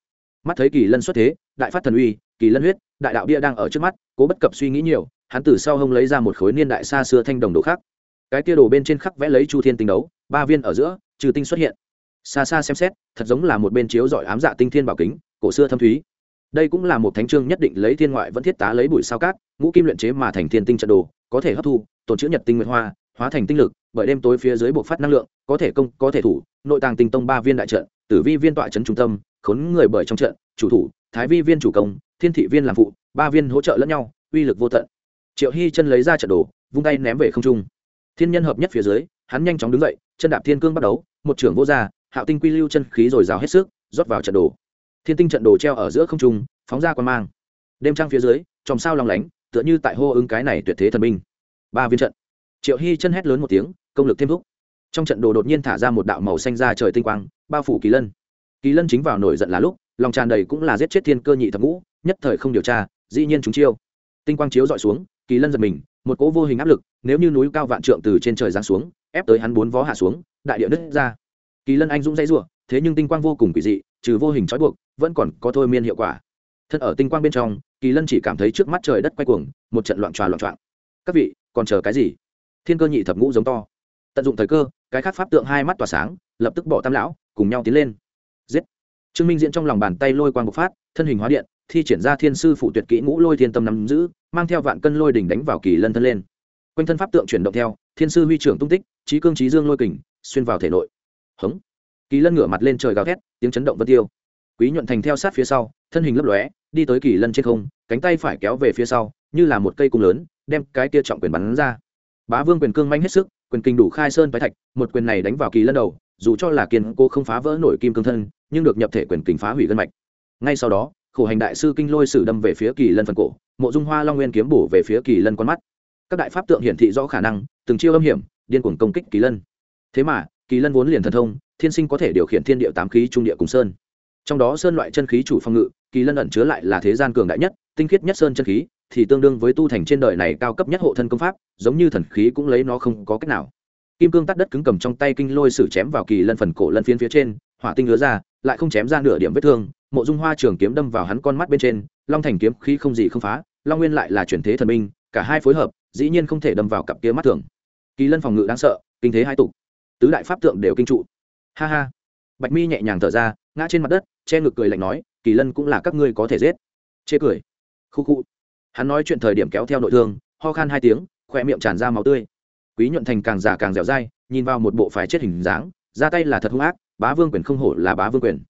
Mắt thấy kỳ lân xuất thế, đại phát thần uy, kỳ lân huyết, đại đạo bia đang ở trước mắt, cố bất cập suy nghĩ nhiều, hắn từ sau hông lấy ra một khối niên đại xa xưa thanh đồng đồ khác cái tia đồ bên trên khắc vẽ lấy chu thiên tinh đấu, ba viên ở giữa, trừ tinh xuất hiện. Xa xa xem xét, thật giống là một bên chiếu giỏi ám dạ tinh thiên bảo kính, cổ xưa thâm thúy. Đây cũng là một thánh trương nhất định lấy thiên ngoại vẫn thiết tá lấy bụi sao cát, ngũ kim luyện chế mà thành thiên tinh trận đồ, có thể hấp thu tồn chữ nhật tinh nguyệt hoa, hóa thành tinh lực, bởi đêm tối phía dưới buộc phát năng lượng, có thể công, có thể thủ, nội tàng tinh tông ba viên đại trận, tử vi viên tọa trấn trung tâm, khốn người bởi trong trận, chủ thủ, thái vi viên chủ công, thiên thị viên làm phụ, ba viên hỗ trợ lẫn nhau, uy lực vô tận. Triệu hy chân lấy ra trận đồ, vung tay ném về không trung thiên nhân hợp nhất phía dưới, hắn nhanh chóng đứng dậy, chân đạp thiên cương bắt đấu một trưởng vô gia, hạo tinh quy lưu chân khí rồi rào hết sức, rót vào trận đồ. Thiên tinh trận đồ treo ở giữa không trung, phóng ra quan mang. Đêm trăng phía dưới, chòm sao lòng lánh, tựa như tại hô ứng cái này tuyệt thế thần binh. Ba viên trận. Triệu hy chân hét lớn một tiếng, công lực thêm thúc. Trong trận đồ đột nhiên thả ra một đạo màu xanh ra trời tinh quang, bao phủ kỳ lân. Kỳ lân chính vào nổi giận là lúc, lòng tràn đầy cũng là giết chết thiên cơ nhị thập ngũ, nhất thời không điều tra, dĩ nhiên chúng chiêu tinh quang chiếu dọi xuống, kỳ lân giật mình, một cỗ vô hình áp lực, nếu như núi cao vạn trượng từ trên trời giáng xuống, ép tới hắn bốn vó hạ xuống, đại địa nứt ra. Kỳ lân anh dũng dãy rủa, thế nhưng tinh quang vô cùng kỳ dị, trừ vô hình trói buộc, vẫn còn có thôi miên hiệu quả. Thân ở tinh quang bên trong, kỳ lân chỉ cảm thấy trước mắt trời đất quay cuồng, một trận loạn tròa loạn trọn. Các vị, còn chờ cái gì? Thiên cơ nhị thập ngũ giống to. Tận dụng thời cơ, cái khác pháp tượng hai mắt tỏa sáng, lập tức bỏ tam lão, cùng nhau tiến lên. Giết. Trương minh diễn trong lòng bàn tay lôi quang bộc phát, thân hình hóa điện thi triển ra thiên sư phụ tuyệt kỹ ngũ lôi thiên tâm nắm giữ, mang theo vạn cân lôi đỉnh đánh vào kỳ lân thân lên. Quanh thân pháp tượng chuyển động theo, thiên sư huy trưởng tung tích, trí cương trí dương lôi kình, xuyên vào thể nội. Hống. Kỳ lân ngửa mặt lên trời gào thét, tiếng chấn động vân tiêu. Quý nhuận thành theo sát phía sau, thân hình lấp lóe, đi tới kỳ lân trên không, cánh tay phải kéo về phía sau, như là một cây cung lớn, đem cái kia trọng quyền bắn ra. Bá vương quyền cương manh hết sức, quyền kinh đủ khai sơn phái thạch, một quyền này đánh vào kỳ lân đầu, dù cho là kiên cô không phá vỡ nổi kim cương thân, nhưng được nhập thể quyền kình phá hủy gân mạch. Ngay sau đó khổ hành đại sư kinh lôi sử đâm về phía kỳ lân phần cổ, mộ dung hoa long nguyên kiếm bổ về phía kỳ lân con mắt. Các đại pháp tượng hiển thị rõ khả năng, từng chiêu âm hiểm, điên cuồng công kích kỳ lân. Thế mà, kỳ lân vốn liền thần thông, thiên sinh có thể điều khiển thiên địa tám khí trung địa cùng sơn. Trong đó sơn loại chân khí chủ phong ngự, kỳ lân ẩn chứa lại là thế gian cường đại nhất, tinh khiết nhất sơn chân khí, thì tương đương với tu thành trên đời này cao cấp nhất hộ thân công pháp, giống như thần khí cũng lấy nó không có cách nào. Kim cương tắt đất cứng cầm trong tay kinh lôi sử chém vào kỳ lân phần cổ lân phiến phía trên, hỏa tinh ngứa ra, lại không chém ra nửa điểm vết thương mộ dung hoa trường kiếm đâm vào hắn con mắt bên trên, long thành kiếm khí không gì không phá, long nguyên lại là chuyển thế thần minh, cả hai phối hợp, dĩ nhiên không thể đâm vào cặp kia mắt thường. Kỳ lân phòng ngự đáng sợ, kinh thế hai tục. Tứ đại pháp tượng đều kinh trụ. Ha ha. Bạch mi nhẹ nhàng thở ra, ngã trên mặt đất, che ngực cười lạnh nói, kỳ lân cũng là các ngươi có thể giết. Chê cười. Khu khu. Hắn nói chuyện thời điểm kéo theo nội thương, ho khan hai tiếng khoe miệng tràn ra máu tươi. Quý nhuận thành càng già càng dẻo dai, nhìn vào một bộ phải chết hình dáng, ra tay là thật hung ác, bá vương quyền không hổ là bá vương quyền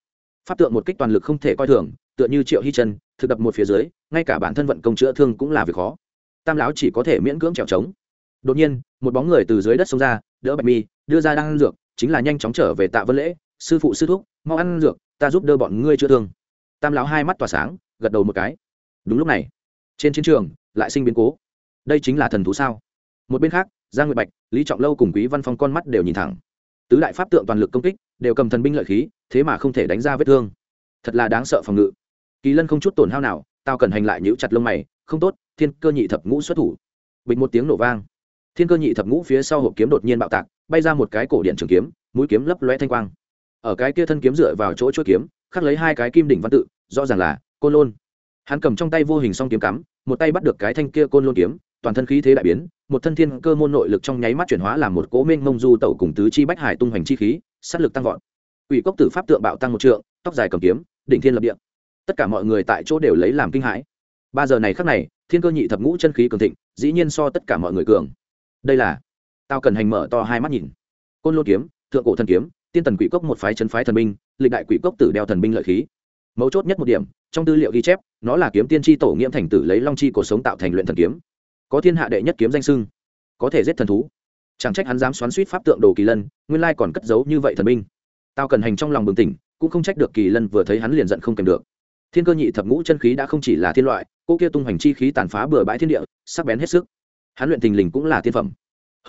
pháp tượng một kích toàn lực không thể coi thường, tựa như triệu hy chân, thực đập một phía dưới, ngay cả bản thân vận công chữa thương cũng là việc khó. Tam lão chỉ có thể miễn cưỡng trèo trống. Đột nhiên, một bóng người từ dưới đất xông ra, đỡ bạch mi, đưa ra đang ăn dược, chính là nhanh chóng trở về tạ vân lễ, sư phụ, sư thúc, mau ăn dược, ta giúp đỡ bọn ngươi chữa thương. Tam lão hai mắt tỏa sáng, gật đầu một cái. Đúng lúc này, trên chiến trường, lại sinh biến cố. Đây chính là thần thú sao? Một bên khác, giang nguyệt bạch, lý trọng lâu cùng quý văn phong con mắt đều nhìn thẳng. Tứ đại pháp tượng toàn lực công kích đều cầm thần binh lợi khí, thế mà không thể đánh ra vết thương. Thật là đáng sợ phòng ngự. Kỳ lân không chút tổn hao nào tao cần hành lại nhíu chặt lông mày, không tốt, thiên cơ nhị thập ngũ xuất thủ. Bình một tiếng nổ vang. Thiên cơ nhị thập ngũ phía sau hộp kiếm đột nhiên bạo tạc, bay ra một cái cổ điện trường kiếm, mũi kiếm lấp loe thanh quang. Ở cái kia thân kiếm dựa vào chỗ chuỗi kiếm, khắc lấy hai cái kim đỉnh văn tự, rõ ràng là côn lôn. Hắn cầm trong tay vô hình song kiếm cắm, một tay bắt được cái thanh kia côn lôn kiếm, toàn thân khí thế đại biến, một thân thiên cơ môn nội lực trong nháy mắt chuyển hóa làm một cố minh mông du tẩu cùng tứ chi bách hải tung hoành chi khí sát lực tăng vọt. Quỷ cốc tử pháp tượng bạo tăng một trượng, tóc dài cầm kiếm, đỉnh thiên lập địa. Tất cả mọi người tại chỗ đều lấy làm kinh hãi. Ba giờ này khắc này, thiên cơ nhị thập ngũ chân khí cường thịnh, dĩ nhiên so tất cả mọi người cường. Đây là tao cần hành mở to hai mắt nhìn. Côn lôn kiếm, thượng cổ thần kiếm, tiên tần quỷ cốc một phái chân phái thần binh, lịch đại quỷ cốc tử đeo thần binh lợi khí. Mấu chốt nhất một điểm, trong tư liệu ghi chép, nó là kiếm tiên tri tổ nghiễm thành tử lấy long chi cuộc sống tạo thành luyện thần kiếm. Có thiên hạ đệ nhất kiếm danh sưng, có thể giết thần thú chẳng trách hắn dám xoắn suýt pháp tượng đồ kỳ lân, nguyên lai còn cất giấu như vậy thần binh. Tao cần hành trong lòng bừng tỉnh, cũng không trách được kỳ lân vừa thấy hắn liền giận không kèm được. Thiên cơ nhị thập ngũ chân khí đã không chỉ là thiên loại, cô kia tung hoành chi khí tàn phá bừa bãi thiên địa, sắc bén hết sức. Hắn luyện tình lình cũng là tiên phẩm.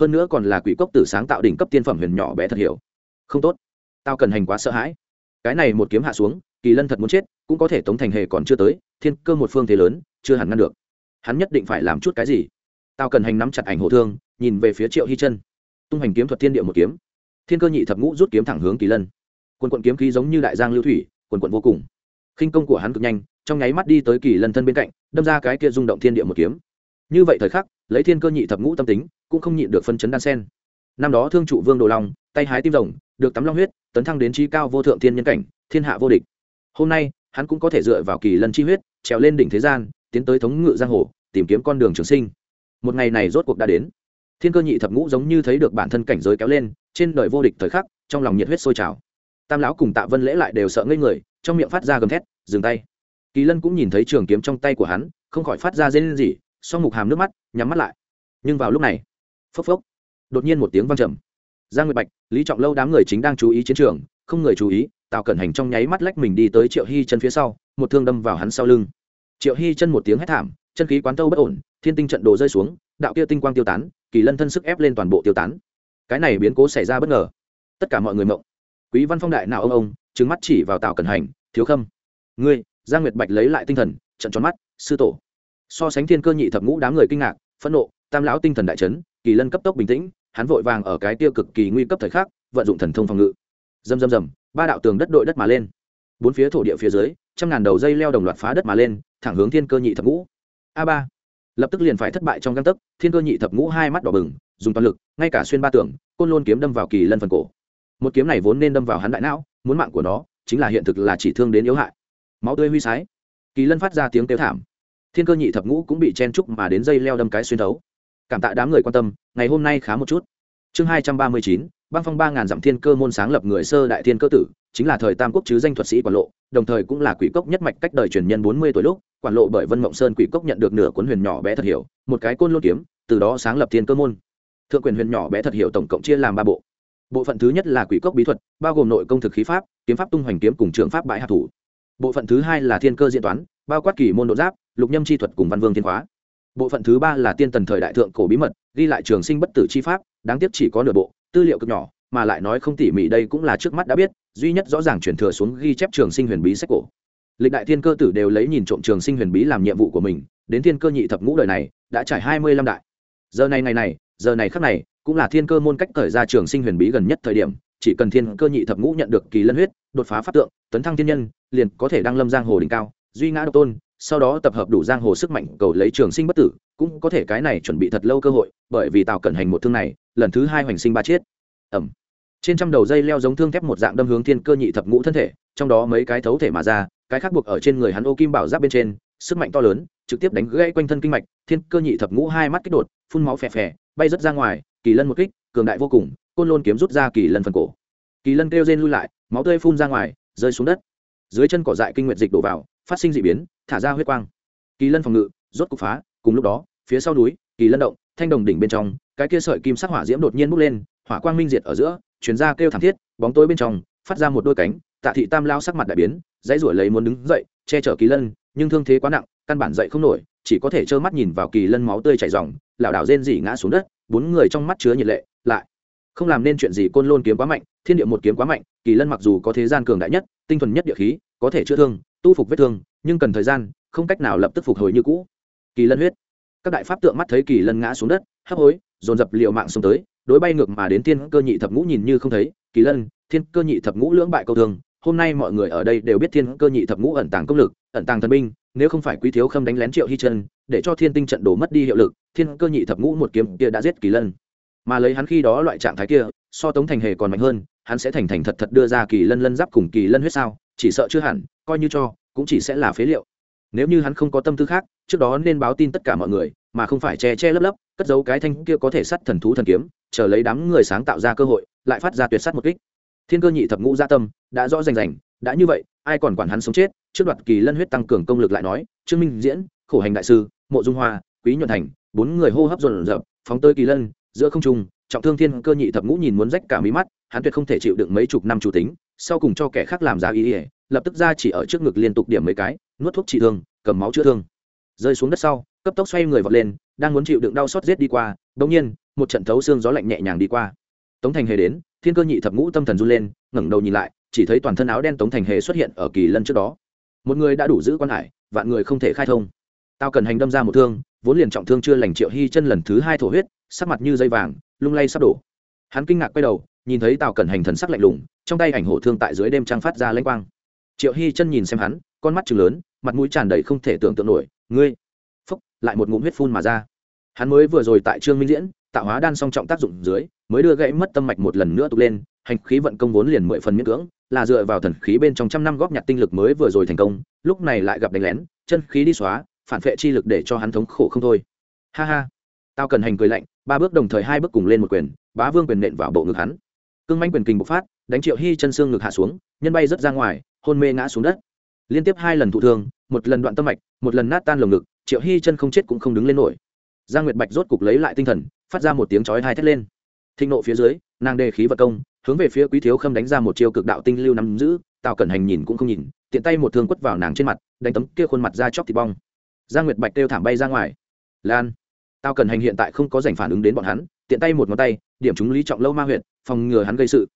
Hơn nữa còn là quỷ cốc tử sáng tạo đỉnh cấp tiên phẩm huyền nhỏ bé thật hiểu. Không tốt. Tao cần hành quá sợ hãi. Cái này một kiếm hạ xuống, kỳ lân thật muốn chết, cũng có thể tống thành hề còn chưa tới, thiên cơ một phương thế lớn, chưa hẳn ngăn được. Hắn nhất định phải làm chút cái gì? Tao cần hành nắm chặt ảnh hộ thương nhìn về phía triệu hy chân. Tung hành kiếm thuật thiên địa một kiếm. Thiên cơ nhị thập ngũ rút kiếm thẳng hướng kỳ lân. Quần quận kiếm khí giống như đại giang lưu thủy, quần quận vô cùng. Khinh công của hắn cực nhanh, trong nháy mắt đi tới kỳ lân thân bên cạnh, đâm ra cái kia rung động thiên địa một kiếm. Như vậy thời khắc, lấy thiên cơ nhị thập ngũ tâm tính, cũng không nhịn được phân chấn đan sen. Năm đó thương trụ vương đồ long, tay hái tim rồng, được tắm long huyết, tấn thăng đến trí cao vô thượng thiên nhân cảnh, thiên hạ vô địch. Hôm nay, hắn cũng có thể dựa vào kỳ lân chi huyết, trèo lên đỉnh thế gian, tiến tới thống ngự giang hồ, tìm kiếm con đường trường sinh. Một ngày này rốt cuộc đã đến thiên cơ nhị thập ngũ giống như thấy được bản thân cảnh giới kéo lên, trên đời vô địch thời khắc, trong lòng nhiệt huyết sôi trào. Tam lão cùng tạ vân lễ lại đều sợ ngây người, trong miệng phát ra gầm thét, dừng tay. Kỳ lân cũng nhìn thấy trường kiếm trong tay của hắn, không khỏi phát ra dây lên gì sau mục hàm nước mắt, nhắm mắt lại. Nhưng vào lúc này, phốc phốc, đột nhiên một tiếng vang trầm. Giang nguyệt bạch, lý trọng lâu đám người chính đang chú ý chiến trường, không người chú ý, tào cẩn hành trong nháy mắt lách mình đi tới triệu hy chân phía sau, một thương đâm vào hắn sau lưng. Triệu hy chân một tiếng hét thảm, chân khí quán tâu bất ổn, thiên tinh trận đồ rơi xuống, đạo kia tinh quang tiêu tán kỳ lân thân sức ép lên toàn bộ tiêu tán. Cái này biến cố xảy ra bất ngờ. Tất cả mọi người mộng. Quý văn phong đại nào ông ông trứng mắt chỉ vào tào cẩn hành, thiếu khâm, ngươi, giang nguyệt bạch lấy lại tinh thần, trận tròn mắt, sư tổ. So sánh thiên cơ nhị thập ngũ đám người kinh ngạc, phẫn nộ, tam lão tinh thần đại trấn kỳ lân cấp tốc bình tĩnh, hắn vội vàng ở cái tiêu cực kỳ nguy cấp thời khắc, vận dụng thần thông phòng ngự. Dầm dầm dầm ba đạo tường đất đội đất mà lên. Bốn phía thổ địa phía dưới, trăm ngàn đầu dây leo đồng loạt phá đất mà lên, thẳng hướng thiên cơ nhị thập ngũ. A ba lập tức liền phải thất bại trong găng tấc thiên cơ nhị thập ngũ hai mắt đỏ bừng dùng toàn lực ngay cả xuyên ba tưởng, côn lôn kiếm đâm vào kỳ lân phần cổ. Một kiếm này vốn nên đâm vào hắn đại não muốn mạng của nó chính là hiện thực là chỉ thương đến yếu hại. Máu tươi huy sái. Kỳ lân phát ra tiếng kêu thảm. Thiên cơ nhị thập ngũ cũng bị chen trúc mà đến dây leo đâm cái xuyên thấu. Cảm tạ đám người quan tâm ngày hôm nay khá một chút. Chương hai trăm ba mươi chín băng phong ba ngàn dặm thiên cơ môn sáng lập người sơ đại thiên cơ tử chính là thời tam quốc chứ danh thuật sĩ quản lộ, đồng thời cũng là quỷ cốc nhất mạch cách đời truyền nhân bốn mươi tuổi lúc, quản lộ bởi vân mộng sơn quỷ cốc nhận được nửa cuốn huyền nhỏ bé thật hiểu, một cái côn lôn kiếm, từ đó sáng lập thiên cơ môn. Thượng quyền huyền nhỏ bé thật hiểu tổng cộng chia làm ba bộ. Bộ phận thứ nhất là quỷ cốc bí thuật, bao gồm nội công thực khí pháp, kiếm pháp tung hoành kiếm cùng trường pháp bãi hạ thủ. Bộ phận thứ hai là thiên cơ diễn toán, bao quát kỳ môn độ giáp, lục nhâm chi thuật cùng văn vương thiên khóa. Bộ phận thứ ba là tiên tần thời đại thượng cổ bí mật, ghi lại trường sinh bất tử chi pháp, đáng tiếc chỉ có nửa bộ, tư liệu cực nhỏ, mà lại nói không tỉ mỉ đây cũng là trước mắt đã biết duy nhất rõ ràng chuyển thừa xuống ghi chép trường sinh huyền bí sách cổ. Lịch đại thiên cơ tử đều lấy nhìn trộm trường sinh huyền bí làm nhiệm vụ của mình, đến thiên cơ nhị thập ngũ đời này, đã trải hai mươi lăm đại. Giờ này ngày này, giờ này khắc này, cũng là thiên cơ môn cách thời ra trường sinh huyền bí gần nhất thời điểm, chỉ cần thiên cơ nhị thập ngũ nhận được kỳ lân huyết, đột phá pháp tượng, tấn thăng thiên nhân, liền có thể đăng lâm giang hồ đỉnh cao, duy ngã độc tôn, sau đó tập hợp đủ giang hồ sức mạnh cầu lấy trường sinh bất tử, cũng có thể cái này chuẩn bị thật lâu cơ hội, bởi vì tào cẩn hành một thương này, lần thứ hai hoành sinh ba chết ẩm trên trăm đầu dây leo giống thương thép một dạng đâm hướng thiên cơ nhị thập ngũ thân thể, trong đó mấy cái thấu thể mà ra, cái khác buộc ở trên người hắn ô kim bảo giáp bên trên, sức mạnh to lớn, trực tiếp đánh gãy quanh thân kinh mạch, thiên cơ nhị thập ngũ hai mắt kích đột, phun máu phè phè, bay rớt ra ngoài, kỳ lân một kích, cường đại vô cùng, côn lôn kiếm rút ra kỳ lân phần cổ. Kỳ lân kêu rên lui lại, máu tươi phun ra ngoài, rơi xuống đất. Dưới chân cỏ dại kinh nguyệt dịch đổ vào, phát sinh d ị biến, thả ra huyết quang. Kỳ lân phòng ngự, rốt cục phá, cùng lúc đó, phía sau núi, kỳ lân động, thanh đồng đỉnh bên trong, cái kia sợi kim sắc hỏa diễm đột nhiên bốc lên, hỏa quang minh diệt ở giữa chuyển ra kêu thảm thiết, bóng tối bên trong, phát ra một đôi cánh, tạ thị tam lao sắc mặt đại biến, dãy ruổi lấy muốn đứng dậy, che chở kỳ lân, nhưng thương thế quá nặng, căn bản dậy không nổi, chỉ có thể trơ mắt nhìn vào kỳ lân máu tươi chảy ròng, lảo đảo rên rỉ ngã xuống đất, bốn người trong mắt chứa nhiệt lệ, lại không làm nên chuyện gì côn lôn kiếm quá mạnh, thiên địa một kiếm quá mạnh, kỳ lân mặc dù có thế gian cường đại nhất, tinh thuần nhất địa khí, có thể chữa thương, tu phục vết thương, nhưng cần thời gian, không cách nào lập tức phục hồi như cũ. Kỳ lân huyết, các đại pháp tượng mắt thấy kỳ lân ngã xuống đất, hấp hối, dồn dập liệu mạng xuống tới đối bay ngược mà đến thiên cơ nhị thập ngũ nhìn như không thấy, kỳ lân, thiên cơ nhị thập ngũ lưỡng bại câu thương hôm nay mọi người ở đây đều biết thiên cơ nhị thập ngũ ẩn tàng công lực, ẩn tàng thần binh, nếu không phải quý thiếu khâm đánh lén triệu hy chân để cho thiên tinh trận đổ mất đi hiệu lực, thiên cơ nhị thập ngũ một kiếm kia đã giết kỳ lân. Mà lấy hắn khi đó loại trạng thái kia, so tống thành hề còn mạnh hơn, hắn sẽ thành thành thật thật đưa ra kỳ lân lân giáp cùng kỳ lân huyết sao, chỉ sợ chưa hẳn, coi như cho, cũng chỉ sẽ là phế liệu nếu như hắn không có tâm tư khác, trước đó nên báo tin tất cả mọi người, mà không phải che che lấp lấp, cất giấu cái thanh kia có thể sắt thần thú thần kiếm, chờ lấy đám người sáng tạo ra cơ hội, lại phát ra tuyệt sắt một kích. Thiên cơ nhị thập ngũ gia tâm, đã rõ rành rành, đã như vậy, ai còn quản hắn sống chết? Trước đoạt kỳ lân huyết tăng cường công lực lại nói, trương minh diễn, khổ hành đại sư, mộ dung hoa, quý nhuận thành, bốn người hô hấp dồn dập, phóng tới kỳ lân, giữa không trung, trọng thương thiên cơ nhị thập ngũ nhìn muốn rách cả mí mắt, hắn tuyệt không thể chịu đựng mấy chục năm chủ tính, sau cùng cho kẻ khác làm giá ý ỉa lập tức ra chỉ ở trước ngực liên tục điểm mấy cái nuốt thuốc trị thương, cầm máu chữa thương. Rơi xuống đất sau, cấp tốc xoay người vọt lên, đang muốn chịu đựng đau xót giết đi qua bỗng nhiên, một trận thấu xương gió lạnh nhẹ nhàng đi qua. Tống thành hề đến, thiên cơ nhị thập ngũ tâm thần run lên, ngẩng đầu nhìn lại, chỉ thấy toàn thân áo đen tống thành hề xuất hiện ở kỳ lân trước đó. Một người đã đủ giữ quan hải, vạn người không thể khai thông. Tao cần hành đâm ra một thương, vốn liền trọng thương chưa lành triệu hy chân lần thứ hai thổ huyết, sắc mặt như dây vàng, lung lay sắp đổ. Hắn kinh ngạc quay đầu, nhìn thấy tào cẩn hành thần sắc lạnh lùng, trong tay ảnh hổ thương tại dưới đêm trăng phát ra lênh quang triệu hy chân nhìn xem hắn, con mắt chừng lớn, mặt mũi tràn đầy không thể tưởng tượng nổi, ngươi, phúc! Lại một ngụm huyết phun mà ra. Hắn mới vừa rồi tại trương minh diễn, tạo hóa đan song trọng tác dụng dưới, mới đưa gãy mất tâm mạch một lần nữa tục lên, hành khí vận công vốn liền mười phần miễn cưỡng, là dựa vào thần khí bên trong trăm năm góp nhặt tinh lực mới vừa rồi thành công, lúc này lại gặp đánh lén, chân khí đi xóa, phản vệ chi lực để cho hắn thống khổ không thôi. Ha ha! Tao cần hành cười lạnh, ba bước đồng thời hai bước cùng lên một quyền, bá vương quyền nện vào bộ ngực hắn. Cương manh quyền kình bộc phát, đánh triệu hy chân xương ngực hạ xuống, nhân bay rớt ra ngoài hôn mê ngã xuống đất. Liên tiếp hai lần thụ thương, một lần đoạn tâm mạch, một lần nát tan lồng ngực, triệu hy chân không chết cũng không đứng lên nổi. Giang nguyệt bạch rốt cục lấy lại tinh thần, phát ra một tiếng chói hai thét lên. Thịnh nộ phía dưới, nàng đề khí vật công, hướng về phía quý thiếu khâm đánh ra một chiêu cực đạo tinh lưu nắm giữ, tào cẩn hành nhìn cũng không nhìn, tiện tay một thương quất vào nàng trên mặt, đánh tấm kia khuôn mặt ra chóc thịt bong. Giang nguyệt bạch kêu thảm bay ra ngoài. Lan. Tào cẩn hành hiện tại không có giành phản ứng đến bọn hắn, tiện tay một ngón tay, điểm chúng lý trọng lâu ma huyện phòng ngừa hắn gây sự.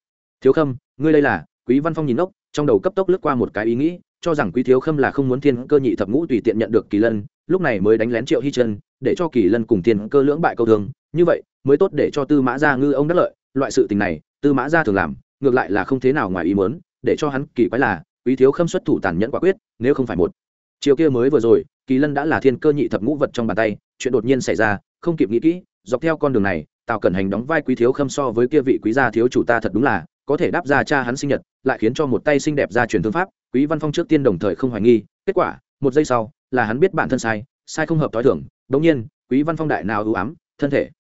Thiếu khâm, ngươi đây là, quý văn phong nhìn ốc trong đầu cấp tốc lướt qua một cái ý nghĩ, cho rằng quý thiếu khâm là không muốn thiên cơ nhị thập ngũ tùy tiện nhận được kỳ lân, lúc này mới đánh lén triệu hy chân để cho kỳ lân cùng thiên cơ lưỡng bại câu thương. Như vậy, mới tốt để cho tư mã gia ngư ông đắc lợi, loại sự tình này, tư mã gia thường làm, ngược lại là không thế nào ngoài ý muốn, để cho hắn kỳ quái là, quý thiếu khâm xuất thủ tàn nhẫn quả quyết, nếu không phải một chiều kia mới vừa rồi, kỳ lân đã là thiên cơ nhị thập ngũ vật trong bàn tay, chuyện đột nhiên xảy ra, không kịp nghĩ kỹ, dọc theo con đường này, tào cẩn hành đóng vai quý thiếu khâm so với kia vị quý gia thiếu chủ ta thật đúng là có thể đáp ra cha hắn sinh nhật, lại khiến cho một tay xinh đẹp ra truyền thương pháp, quý văn phong trước tiên đồng thời không hoài nghi, kết quả, một giây sau, là hắn biết bản thân sai sai không hợp t h o i thưởng đống nhiên, quý văn phong đại nào ưu ám, thân thể,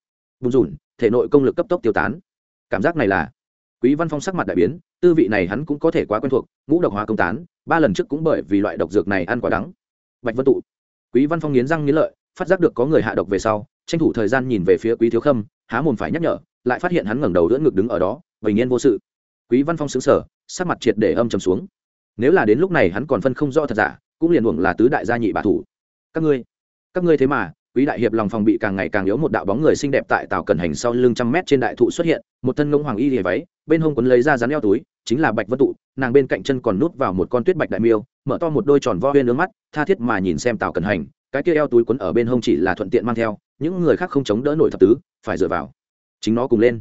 bùn rủn thể nội công lực cấp tốc tiêu tán. Cảm giác này là, quý văn phong sắc mặt đại biến, tư vị này hắn cũng có thể quá quen thuộc, ngũ độc hóa công tán, ba lần trước cũng bởi vì loại độc dược này ăn quả đắng. Bạch vân tụ, quý văn phong nghiến răng nghiến lợi, phát giác được có người hạ độc về sau, tranh thủ thời gian nhìn về phía quý thiếu khâm, há mồm phải nhắc nhở, lại phát hiện hắn ngẩng đầu đỡ ngực đứng ở đó, bình yên vô sự quý văn phong xứng sở sắc mặt triệt để âm trầm xuống. Nếu là đến lúc này hắn còn phân không rõ thật giả, cũng liền uổng là tứ đại gia nhị bà thủ. Các ngươi các ngươi thế mà, quý đại hiệp lòng phòng bị càng ngày càng yếu một đạo bóng người xinh đẹp tại tàu cần hành sau lưng trăm mét trên đại thụ xuất hiện, một thân ngông hoàng y hề váy, bên hông quấn lấy ra rắn eo túi, chính là bạch vân tụ, nàng bên cạnh chân còn nút vào một con tuyết bạch đại miêu, mở to một đôi tròn vo huyên nước mắt, tha thiết mà nhìn xem tàu cần hành, cái kia eo túi quấn ở bên hông chỉ là thuận tiện mang theo, những người khác không chống đỡ nổi thập tứ, phải dựa vào, chính nó cùng lên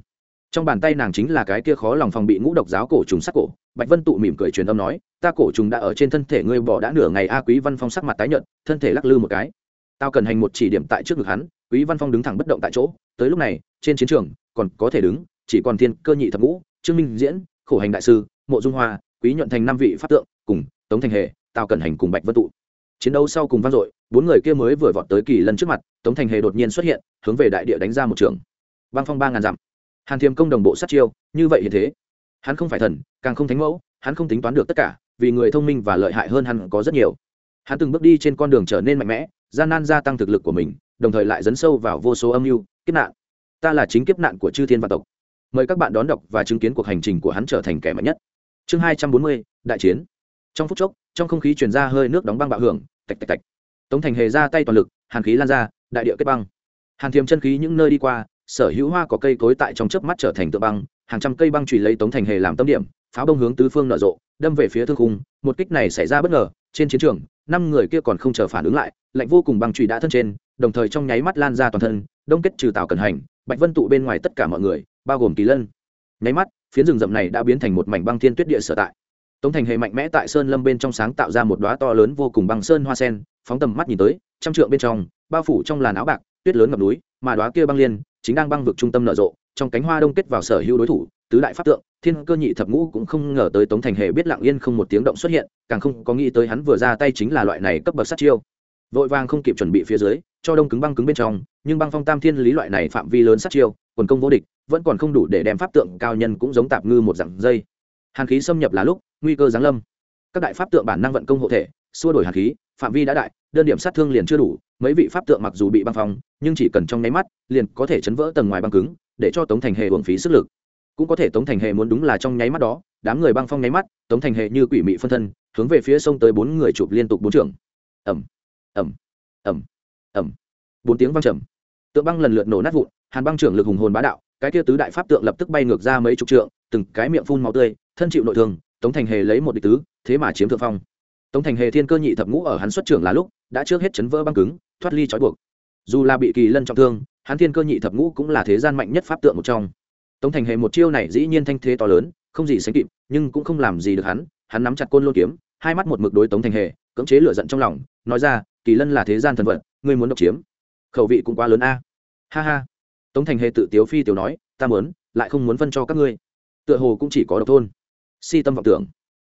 trong bàn tay nàng chính là cái kia khó lòng phòng bị ngũ độc giáo cổ trùng sắc cổ, bạch vân tụ mỉm cười truyền âm nói, ta cổ trùng đã ở trên thân thể ngươi bỏ đã nửa ngày, a quý văn phong sắc mặt tái nhợt, thân thể lắc lư một cái. Tao cần hành một chỉ điểm tại trước ngực hắn, quý văn phong đứng thẳng bất động tại chỗ, tới lúc này, trên chiến trường, còn có thể đứng, chỉ còn thiên cơ nhị thập ngũ, trương minh diễn, khổ hành đại sư, mộ dung hoa, quý nhuận thành năm vị pháp tượng, cùng tống thành hệ tao cần hành cùng bạch vân tụ. Chiến đấu sau cùng vang dội, bốn người kia mới vừa vọt tới kỳ lân trước mặt, tống thành hề đột nhiên xuất hiện, hướng về đại địa đánh ra một trường. Băng phong ba ngàn dặm hàn thiềm công đồng bộ sát chiêu, như vậy hiện thế. Hắn không phải thần, càng không thánh mẫu, hắn không tính toán được tất cả, vì người thông minh và lợi hại hơn hắn có rất nhiều. Hắn từng bước đi trên con đường trở nên mạnh mẽ, gian nan gia tăng thực lực của mình, đồng thời lại dấn sâu vào vô số âm mưu, kiếp nạn. Ta là chính kiếp nạn của chư thiên văn tộc. Mời các bạn đón đọc và chứng kiến cuộc hành trình của hắn trở thành kẻ mạnh nhất. Chương hai trăm bốn mươi, đại chiến. Trong phút chốc, trong không khí chuyển ra hơi nước đóng băng bạo hưởng, tạch tạch tạch. Tống thành hề ra tay toàn lực, hàn khí lan ra, đại địa kết băng. Hàn thiềm chân khí những nơi đi qua sở hữu hoa có cây cối tại trong chớp mắt trở thành tượng băng, hàng trăm cây băng trùy lấy tống thành hề làm tâm điểm, pháo bông hướng tứ phương nở rộ, đâm về phía thương khung, một kích này xảy ra bất ngờ, trên chiến trường, năm người kia còn không chờ phản ứng lại, lạnh vô cùng băng trùy đã thân trên, đồng thời trong nháy mắt lan ra toàn thân, đông kết trừ tào cần hành, bạch vân tụ bên ngoài tất cả mọi người, bao gồm kỳ lân. Nháy mắt, phiến rừng rậm này đã biến thành một mảnh băng thiên tuyết địa sở tại. Tống thành hề mạnh mẽ tại sơn lâm bên trong sáng tạo ra một đoá to lớn vô cùng băng sơn hoa sen, phóng tầm mắt nhìn tới, trăm trượng bên trong, bao phủ trong làn áo bạc, tuyết lớn ngập núi, mà đoá kia băng liên chính đang băng vực trung tâm nở rộ, trong cánh hoa đông kết vào sở hữu đối thủ, tứ đại pháp tượng, thiên cơ nhị thập ngũ cũng không ngờ tới tống thành hề biết lặng yên không một tiếng động xuất hiện, càng không có nghĩ tới hắn vừa ra tay chính là loại này cấp bậc sát chiêu. Vội vàng không kịp chuẩn bị phía dưới, cho đông cứng băng cứng bên trong, nhưng băng phong tam thiên lý loại này phạm vi lớn sát chiêu, quần công vô địch, vẫn còn không đủ để đem pháp tượng cao nhân cũng giống tạp ngư một dặn dây. Hàn khí xâm nhập là lúc, nguy cơ giáng lâm. Các đại pháp tượng bản năng vận công hộ thể, xua đổi hàn khí, phạm vi đã đại, đơn điểm sát thương liền chưa đủ mấy vị pháp tượng mặc dù bị băng phong, nhưng chỉ cần trong nháy mắt, liền có thể chấn vỡ tầng ngoài băng cứng, để cho tống thành hề hưởng phí sức lực. Cũng có thể tống thành hề muốn đúng là trong nháy mắt đó, đám người băng phong nháy mắt, tống thành hề như quỷ mị phân thân, hướng về phía sông tới bốn người chụp liên tục bốn trưởng. Ẩm ẩm ẩm ẩm bốn tiếng văng trầm. Tượng băng lần lượt nổ nát vụn, hàn băng trưởng lực hùng hồn bá đạo, cái kia tứ đại pháp tượng lập tức bay ngược ra mấy chục trượng, từng cái miệng phun máu tươi, thân chịu nội thương, tống thành hề lấy một địch tứ, thế mà chiếm thượng phong tống thành hề thiên cơ nhị thập ngũ ở hắn xuất trưởng là lúc, đã trước hết chấn vỡ băng cứng, thoát ly trói buộc. Dù là bị kỳ lân trọng thương, hắn thiên cơ nhị thập ngũ cũng là thế gian mạnh nhất pháp tượng một trong. Tống thành hề một chiêu này dĩ nhiên thanh thế to lớn, không gì sánh kịp, nhưng cũng không làm gì được hắn hắn nắm chặt côn lôn kiếm, hai mắt một mực đối tống thành hề, cưỡng chế lửa giận trong lòng, nói ra, kỳ lân là thế gian thần vật, ngươi muốn độc chiếm. Khẩu vị cũng quá lớn a. Ha ha. Tống thành hề tự tiếu phi tiểu nói, ta muốn, lại không muốn phân cho các ngươi. Tựa hồ cũng chỉ có độc thôn. Si tâm vọng tưởng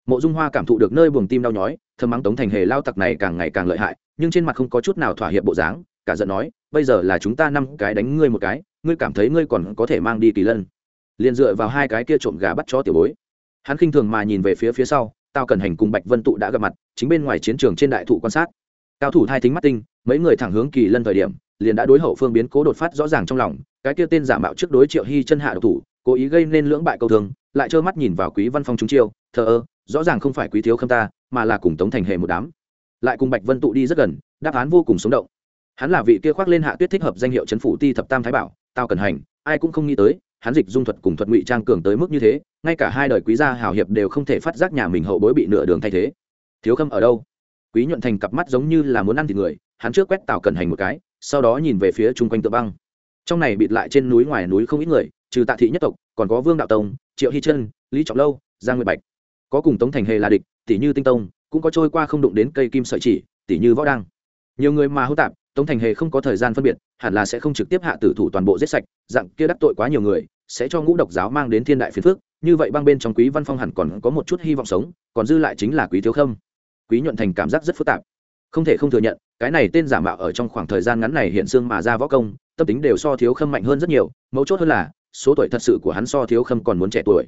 mộ dung hoa cảm thụ được nơi buồng tim đau nhói, thơm mắng tống thành hề lao tặc này càng ngày càng lợi hại, nhưng trên mặt không có chút nào thỏa hiệp bộ dáng, cả giận nói, bây giờ là chúng ta năm cái đánh ngươi một cái, ngươi cảm thấy ngươi còn có thể mang đi kỳ lân. Liền dựa vào hai cái kia trộm gà bắt chó tiểu bối. Hắn khinh thường mà nhìn về phía phía sau tao cần hành cùng bạch vân tụ đã gặp mặt, chính bên ngoài chiến trường trên đại thụ quan sát. Cao thủ thai thính mắt tinh, mấy người thẳng hướng kỳ lân thời điểm, liền đã đối hậu phương biến cố đột phát rõ ràng trong lòng, cái kia tên giả mạo trước đối triệu hy chân hạ độc thủ, cố ý gây nên lưỡng bại câu thường lại trơ mắt nhìn vào quý văn phong chúng chiêu, thờ ơ rõ ràng không phải quý thiếu khâm ta, mà là cùng tống thành hệ một đám. Lại cùng bạch vân tụ đi rất gần, đáp án vô cùng sống động. Hắn là vị kia khoác lên hạ tuyết thích hợp danh hiệu c phủ ti thập tam thái bảo tao cần hành, ai cũng không nghĩ tới, hắn dịch dung thuật cùng thuật ngụy trang cường tới mức như thế, ngay cả hai đời quý gia hào hiệp đều không thể phát giác nhà mình hậu bối bị nửa đường thay thế. Thiếu khâm ở đâu? Quý nhuận thành cặp mắt giống như là muốn ăn thịt người, hắn trước quét tào cần hành một cái, sau đó nhìn về phía chung quanh tự băng. Trong này bịt lại trên núi ngoài núi không ít người, trừ tạ thị nhất tộc, còn có vương đạo tông, triệu hy chân lý trọng lâu, giang nguyệt bạch có cùng tống thành hề là địch, tỷ như tinh tông, cũng có trôi qua không đụng đến cây kim sợi chỉ, tỷ như võ đăng. Nhiều người mà hô tạp, tống thành hề không có thời gian phân biệt, hẳn là sẽ không trực tiếp hạ tử thủ toàn bộ giết sạch, dạng kia đắc tội quá nhiều người, sẽ cho ngũ độc giáo mang đến thiên đại phiền phước như vậy băng bên trong quý văn phong hẳn còn có một chút hy vọng sống, còn dư lại chính là quý thiếu khâm. Quý nhuận thành cảm giác rất phức tạp. Không thể không thừa nhận, cái này tên giả mạo ở trong khoảng thời gian ngắn này hiện xương mà ra võ công, tâm tính đều so thiếu khâm mạnh hơn rất nhiều, mấu chốt hơn là, số tuổi thật sự của hắn so thiếu khâm còn muốn trẻ tuổi